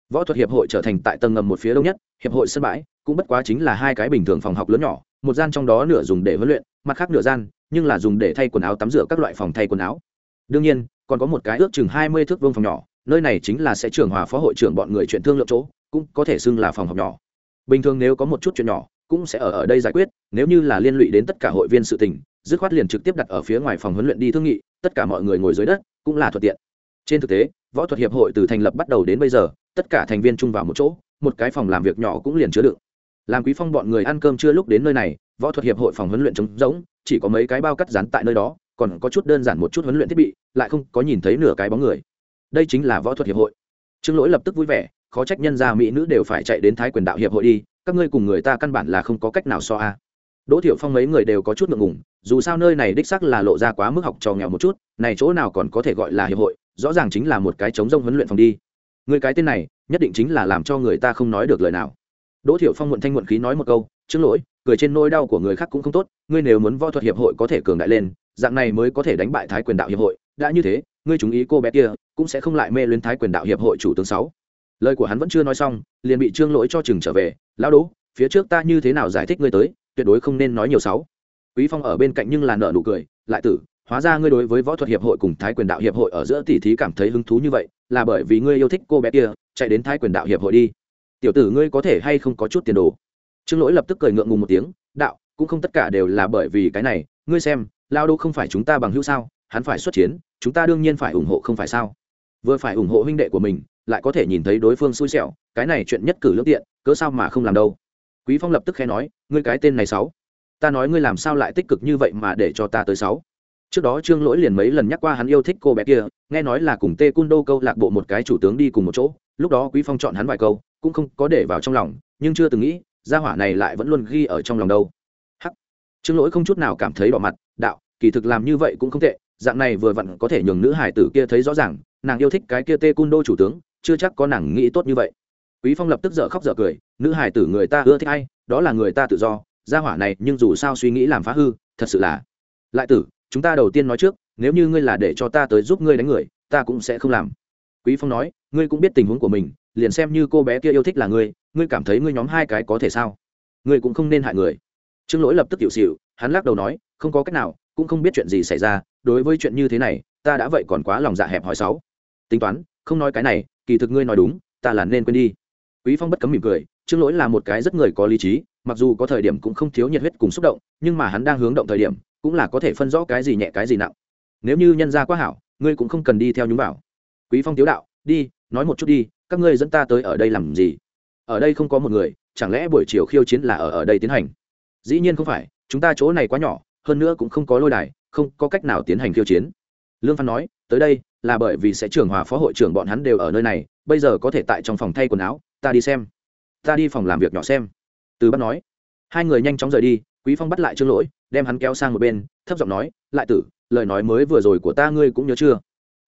Võ thuật hiệp hội trở thành tại tầng ngầm một phía đông nhất, hiệp hội sân bãi, cũng bất quá chính là hai cái bình thường phòng học lớn nhỏ, một gian trong đó nửa dùng để huấn luyện, mặt khác nửa gian, nhưng là dùng để thay quần áo tắm rửa các loại phòng thay quần áo. Đương nhiên, còn có một cái ước chừng hai mươi thước vương phòng nhỏ, nơi này chính là sẽ trưởng hòa phó hội trưởng bọn người chuyện thương lượng chỗ, cũng có thể xưng là phòng học nhỏ bình thường nếu có một chút chuyện nhỏ, cũng sẽ ở ở đây giải quyết, nếu như là liên lụy đến tất cả hội viên sự tình, dứt khoát liền trực tiếp đặt ở phía ngoài phòng huấn luyện đi thương nghị, tất cả mọi người ngồi dưới đất, cũng là thuận tiện. Trên thực tế, võ thuật hiệp hội từ thành lập bắt đầu đến bây giờ, tất cả thành viên chung vào một chỗ, một cái phòng làm việc nhỏ cũng liền chứa đựng. Làm quý phong bọn người ăn cơm chưa lúc đến nơi này, võ thuật hiệp hội phòng huấn luyện trống rỗng, chỉ có mấy cái bao cắt rán tại nơi đó, còn có chút đơn giản một chút huấn luyện thiết bị, lại không có nhìn thấy nửa cái bóng người. Đây chính là võ thuật hiệp hội. Trương lỗi lập tức vui vẻ khó trách nhân gia mỹ nữ đều phải chạy đến thái quyền đạo hiệp hội đi, các ngươi cùng người ta căn bản là không có cách nào so a. Đỗ thiệu phong mấy người đều có chút ngượng ngùng, dù sao nơi này đích sắc là lộ ra quá mức học trò nghèo một chút, này chỗ nào còn có thể gọi là hiệp hội, rõ ràng chính là một cái chống rông huấn luyện phòng đi. Người cái tên này, nhất định chính là làm cho người ta không nói được lời nào. Đỗ thiệu phong muộn thanh muộn khí nói một câu chứng lỗi, cười trên nỗi đau của người khác cũng không tốt, ngươi nếu muốn võ thuật hiệp hội có thể cường đại lên, dạng này mới có thể đánh bại thái quyền đạo hiệp hội. Đã như thế, ngươi chú ý cô bé kia, cũng sẽ không lại mê luyến thái quyền đạo hiệp hội chủ tướng sáu lời của hắn vẫn chưa nói xong, liền bị trương lỗi cho chừng trở về. Lão đỗ, phía trước ta như thế nào giải thích ngươi tới, tuyệt đối không nên nói nhiều sáu quý phong ở bên cạnh nhưng là nợ nụ cười, lại tử, hóa ra ngươi đối với võ thuật hiệp hội cùng thái quyền đạo hiệp hội ở giữa tỷ thí cảm thấy hứng thú như vậy, là bởi vì ngươi yêu thích cô bé kia, chạy đến thái quyền đạo hiệp hội đi. Tiểu tử ngươi có thể hay không có chút tiền đồ? Trương lỗi lập tức cười ngượng ngùng một tiếng, đạo, cũng không tất cả đều là bởi vì cái này, ngươi xem lao đô không phải chúng ta bằng hữu sao, hắn phải xuất chiến, chúng ta đương nhiên phải ủng hộ không phải sao? Vừa phải ủng hộ huynh đệ của mình lại có thể nhìn thấy đối phương xui xẻo, cái này chuyện nhất cử lương tiện, cớ sao mà không làm đâu? Quý phong lập tức khẽ nói, ngươi cái tên này sáu, ta nói ngươi làm sao lại tích cực như vậy mà để cho ta tới sáu? Trước đó trương lỗi liền mấy lần nhắc qua hắn yêu thích cô bé kia, nghe nói là cùng tê cun đô câu lạc bộ một cái chủ tướng đi cùng một chỗ, lúc đó quý phong chọn hắn vài câu, cũng không có để vào trong lòng, nhưng chưa từng nghĩ, gia hỏa này lại vẫn luôn ghi ở trong lòng đâu. Hắc. Trương lỗi không chút nào cảm thấy bỏ mặt, đạo, kỳ thực làm như vậy cũng không tệ, dạng này vừa vặn có thể nhường nữ hải tử kia thấy rõ ràng, nàng yêu thích cái kia tê cun đô chủ tướng chưa chắc có nàng nghĩ tốt như vậy. Quý phong lập tức dở khóc dở cười, nữ hải tử người ta ưa thích ai, đó là người ta tự do, gia hỏa này nhưng dù sao suy nghĩ làm phá hư, thật sự là. Lại tử, chúng ta đầu tiên nói trước, nếu như ngươi là để cho ta tới giúp ngươi đánh người, ta cũng sẽ không làm. Quý phong nói, ngươi cũng biết tình huống của mình, liền xem như cô bé kia yêu thích là ngươi ngươi cảm thấy ngươi nhóm hai cái có thể sao? Ngươi cũng không nên hại người. Trương lỗi lập tức tiểu xỉu, hắn lắc đầu nói, không có cách nào, cũng không biết chuyện gì xảy ra, đối với chuyện như thế này, ta đã vậy còn quá lòng dạ hẹp hỏi sáu. Tính toán, không nói cái này kỳ thực ngươi nói đúng, ta là nên quên đi. Quý phong bất cấm mỉm cười, trương lỗi là một cái rất người có lý trí, mặc dù có thời điểm cũng không thiếu nhiệt huyết cùng xúc động, nhưng mà hắn đang hướng động thời điểm, cũng là có thể phân rõ cái gì nhẹ cái gì nặng. Nếu như nhân gia quá hảo, ngươi cũng không cần đi theo nhúng vào. Quý phong tiếu đạo, đi, nói một chút đi, các ngươi dẫn ta tới ở đây làm gì? Ở đây không có một người, chẳng lẽ buổi chiều khiêu chiến là ở ở đây tiến hành? Dĩ nhiên không phải, chúng ta chỗ này quá nhỏ, hơn nữa cũng không có lôi đài, không có cách nào tiến hành khiêu chiến. Lương phan nói tới đây, là bởi vì sẽ trưởng hòa phó hội trưởng bọn hắn đều ở nơi này, bây giờ có thể tại trong phòng thay quần áo, ta đi xem. Ta đi phòng làm việc nhỏ xem. Từ bắt nói. Hai người nhanh chóng rời đi, quý phong bắt lại trương lỗi, đem hắn kéo sang một bên, thấp giọng nói, lại tử, lời nói mới vừa rồi của ta ngươi cũng nhớ chưa?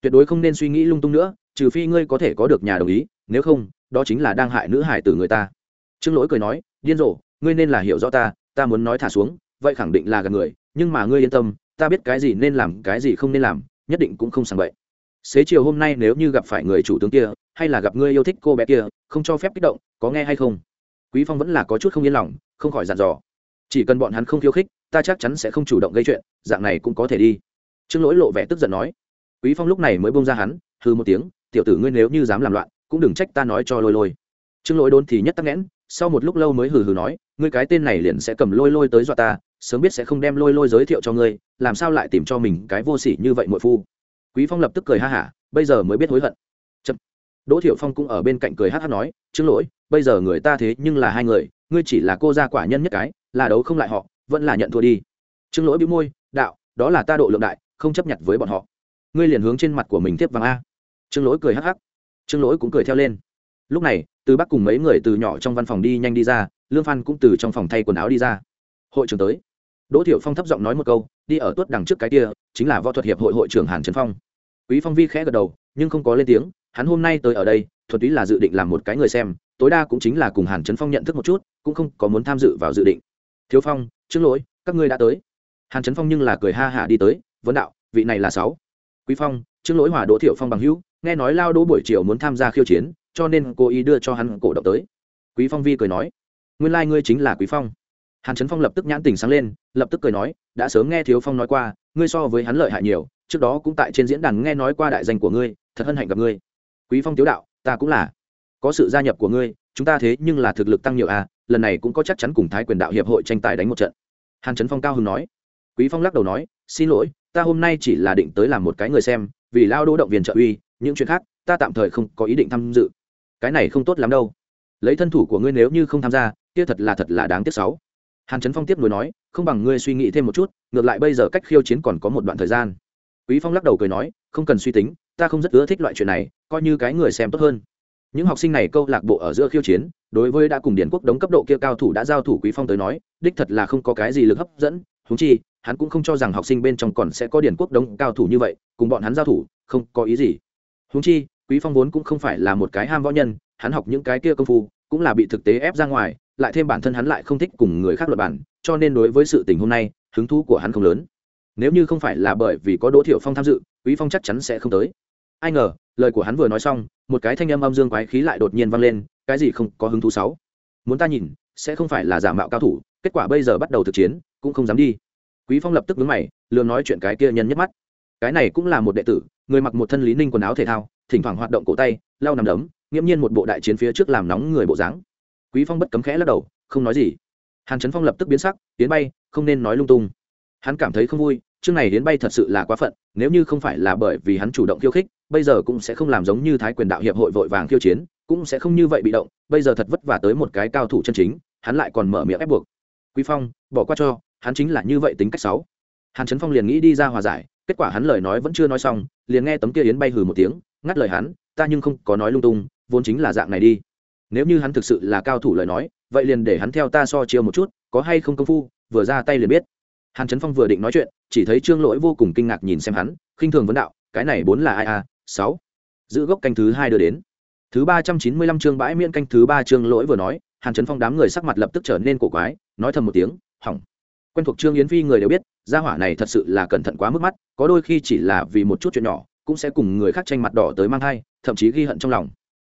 Tuyệt đối không nên suy nghĩ lung tung nữa, trừ phi ngươi có thể có được nhà đồng ý, nếu không, đó chính là đang hại nữ hải tử người ta. Trương lỗi cười nói, điên rồ, ngươi nên là hiểu rõ ta ta muốn nói thả xuống, vậy khẳng định là gần người, nhưng mà ngươi yên tâm, ta biết cái gì nên làm, cái gì không nên làm nhất định cũng không sàng bậy. Xế chiều hôm nay nếu như gặp phải người chủ tướng kia, hay là gặp ngươi yêu thích cô bé kia, không cho phép kích động, có nghe hay không? Quý phong vẫn là có chút không yên lòng, không khỏi dặn dò. Chỉ cần bọn hắn không khiêu khích, ta chắc chắn sẽ không chủ động gây chuyện, dạng này cũng có thể đi. Trương lỗi lộ vẻ tức giận nói. Quý phong lúc này mới bông ra hắn hư một tiếng, tiểu tử ngươi nếu như dám làm loạn, cũng đừng trách ta nói cho lôi lôi. Trương lỗi đốn thì nhất tắc nghẽn sau một lúc lâu mới hừ hừ nói, ngươi cái tên này liền sẽ cầm lôi lôi tới dọa ta, sớm biết sẽ không đem lôi lôi giới thiệu cho ngươi, làm sao lại tìm cho mình cái vô sỉ như vậy muội phu? Quý phong lập tức cười ha hả, bây giờ mới biết hối hận. Chậm. đỗ thiệu phong cũng ở bên cạnh cười hát hát nói, trương lỗi, bây giờ người ta thế nhưng là hai người, ngươi chỉ là cô gia quả nhân nhất cái, là đấu không lại họ, vẫn là nhận thua đi. Trương lỗi bĩu môi, đạo, đó là ta độ lượng đại, không chấp nhận với bọn họ. Ngươi liền hướng trên mặt của mình tiếp vàng a. Trương lỗi cười hắc hắc trương lỗi cũng cười theo lên lúc này, từ bắc cùng mấy người từ nhỏ trong văn phòng đi nhanh đi ra, lương phan cũng từ trong phòng thay quần áo đi ra. Hội trưởng tới. Đỗ thiệu phong thấp giọng nói một câu, đi ở tuất đằng trước cái kia, chính là võ thuật hiệp hội hội trưởng hàn trấn phong. Quý phong vi khẽ gật đầu, nhưng không có lên tiếng, hắn hôm nay tới ở đây thuật ý là dự định làm một cái người xem, tối đa cũng chính là cùng hàn trấn phong nhận thức một chút, cũng không có muốn tham dự vào dự định. Thiếu phong trước lỗi, các ngươi đã tới. Hàn trấn phong nhưng là cười ha hả đi tới, vấn đạo, vị này là sáu. Quý phong trước lỗi hòa đỗ thiệu phong bằng hữu, nghe nói lao đỗ buổi chiều muốn tham gia khiêu chiến cho nên cô ý đưa cho hắn cổ động tới. Quý phong vi cười nói, nguyên lai、like、ngươi chính là quý phong. Hàn trấn phong lập tức nhãn tình sáng lên, lập tức cười nói, đã sớm nghe thiếu phong nói qua, ngươi so với hắn lợi hại nhiều, trước đó cũng tại trên diễn đàn nghe nói qua đại danh của ngươi, thật hân hạnh gặp ngươi. Quý phong tiếu đạo, ta cũng là. Có sự gia nhập của ngươi, chúng ta thế nhưng là thực lực tăng nhiều à lần này cũng có chắc chắn cùng thái quyền đạo hiệp hội tranh tài đánh một trận. Hàn trấn phong cao hưng nói. Quý phong lắc đầu nói, xin lỗi, ta hôm nay chỉ là định tới làm một cái người xem, vì lao đỗ động viên trợ uy, những chuyện khác, ta tạm thời không có ý định tham dự cái này không tốt lắm đâu. Lấy thân thủ của ngươi nếu như không tham gia, kia thật là thật là đáng tiếc sáu hàn trấn phong tiếp nối nói, không bằng ngươi suy nghĩ thêm một chút, ngược lại bây giờ cách khiêu chiến còn có một đoạn thời gian. Quý phong lắc đầu cười nói, không cần suy tính, ta không rất ưa thích loại chuyện này, coi như cái người xem tốt hơn. Những học sinh này câu lạc bộ ở giữa khiêu chiến, đối với đã cùng điển quốc đống cấp độ kia cao thủ đã giao thủ quý phong tới nói, đích thật là không có cái gì lực hấp dẫn húng chi, hắn cũng không cho rằng học sinh bên trong còn sẽ có điển quốc đống cao thủ như vậy, cùng bọn hắn giao thủ, không có ý gì. Húng chi quý phong vốn cũng không phải là một cái ham võ nhân, hắn học những cái kia công phu, cũng là bị thực tế ép ra ngoài, lại thêm bản thân hắn lại không thích cùng người khác luật bản cho nên đối với sự tình hôm nay, hứng thú của hắn không lớn. Nếu như không phải là bởi vì có đỗ thiệu phong tham dự, quý phong chắc chắn sẽ không tới. Ai ngờ, lời của hắn vừa nói xong, một cái thanh âm âm dương quái khí lại đột nhiên vang lên, cái gì không có hứng thú sáu? Muốn ta nhìn, sẽ không phải là giả mạo cao thủ, kết quả bây giờ bắt đầu thực chiến, cũng không dám đi. Quý phong lập tức vướng mày lường nói chuyện cái kia nhân nhất mắt cái này cũng là một đệ tử, người mặc một thân lý ninh quần áo thể thao, thỉnh thoảng hoạt động cổ tay, lau nằm đấm, nghiễm nhiên một bộ đại chiến phía trước làm nóng người bộ dáng. Quý phong bất cấm khẽ lắc đầu, không nói gì. Hàn trấn phong lập tức biến sắc, tiến bay, không nên nói lung tung. Hắn cảm thấy không vui, chương này hiến bay thật sự là quá phận, nếu như không phải là bởi vì hắn chủ động khiêu khích, bây giờ cũng sẽ không làm giống như thái quyền đạo hiệp hội vội vàng khiêu chiến, cũng sẽ không như vậy bị động, bây giờ thật vất vả tới một cái cao thủ chân chính, hắn lại còn mở miệng ép buộc. Quý phong, bỏ qua cho, hắn chính là như vậy tính cách sáu hàn trấn phong liền nghĩ đi ra hòa giải kết quả hắn lời nói vẫn chưa nói xong, liền nghe tấm kia yến bay hừ một tiếng, ngắt lời hắn, ta nhưng không có nói lung tung, vốn chính là dạng này đi. Nếu như hắn thực sự là cao thủ lời nói, vậy liền để hắn theo ta so chiêu một chút, có hay không công phu, vừa ra tay liền biết. Hàn trấn phong vừa định nói chuyện, chỉ thấy trương lỗi vô cùng kinh ngạc nhìn xem hắn, khinh thường vấn đạo, cái này bốn là ai a sáu. Giữ gốc canh thứ hai đưa đến. Thứ ba trăm chín mươi lăm chương bãi miễn canh thứ ba chương lỗi vừa nói, hàn trấn phong đám người sắc mặt lập tức trở nên cổ quái, nói thầm một tiếng, hỏng. Quen thuộc trương yến phi người đều biết gia hỏa này thật sự là cẩn thận quá mức mắt, có đôi khi chỉ là vì một chút chuyện nhỏ, cũng sẽ cùng người khác tranh mặt đỏ tới mang thai, thậm chí ghi hận trong lòng.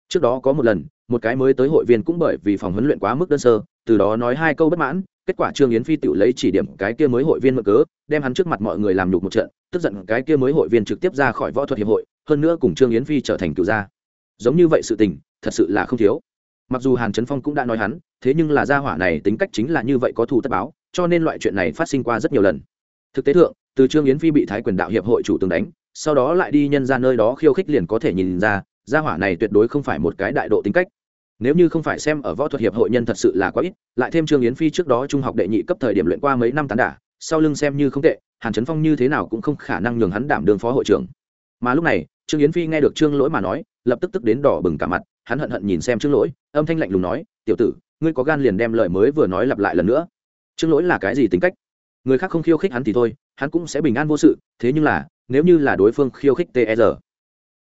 Trước đó có một lần, một cái mới tới hội viên cũng bởi vì phòng huấn luyện quá mức đơn sơ, từ đó nói hai câu bất mãn, kết quả trương yến phi tự lấy chỉ điểm cái kia mới hội viên mở cớ, đem hắn trước mặt mọi người làm nhục một trận, tức giận cái kia mới hội viên trực tiếp ra khỏi võ thuật hiệp hội, hơn nữa cùng trương yến phi trở thành cựu gia. Giống như vậy sự tình, thật sự là không thiếu. Mặc dù hàn trấn phong cũng đã nói hắn, thế nhưng là gia hỏa này tính cách chính là như vậy có thù tất báo, cho nên loại chuyện này phát sinh qua rất nhiều lần thực tế thượng, từ trương yến phi bị thái quyền đạo hiệp hội chủ tướng đánh, sau đó lại đi nhân ra nơi đó khiêu khích liền có thể nhìn ra, gia hỏa này tuyệt đối không phải một cái đại độ tính cách. Nếu như không phải xem ở võ thuật hiệp hội nhân thật sự là quá ít, lại thêm trương yến phi trước đó trung học đệ nhị cấp thời điểm luyện qua mấy năm tán đả, sau lưng xem như không tệ, hàn trấn phong như thế nào cũng không khả năng nhường hắn đảm đường phó hội trưởng. Mà lúc này, trương yến phi nghe được trương lỗi mà nói, lập tức tức đến đỏ bừng cả mặt, hắn hận hận nhìn xem trương lỗi, âm thanh lạnh lùng nói, tiểu tử, ngươi có gan liền đem lời mới vừa nói lặp lại lần nữa. Trương lỗi là cái gì tính cách? Người khác không khiêu khích hắn thì thôi, hắn cũng sẽ bình an vô sự, thế nhưng là, nếu như là đối phương khiêu khích tr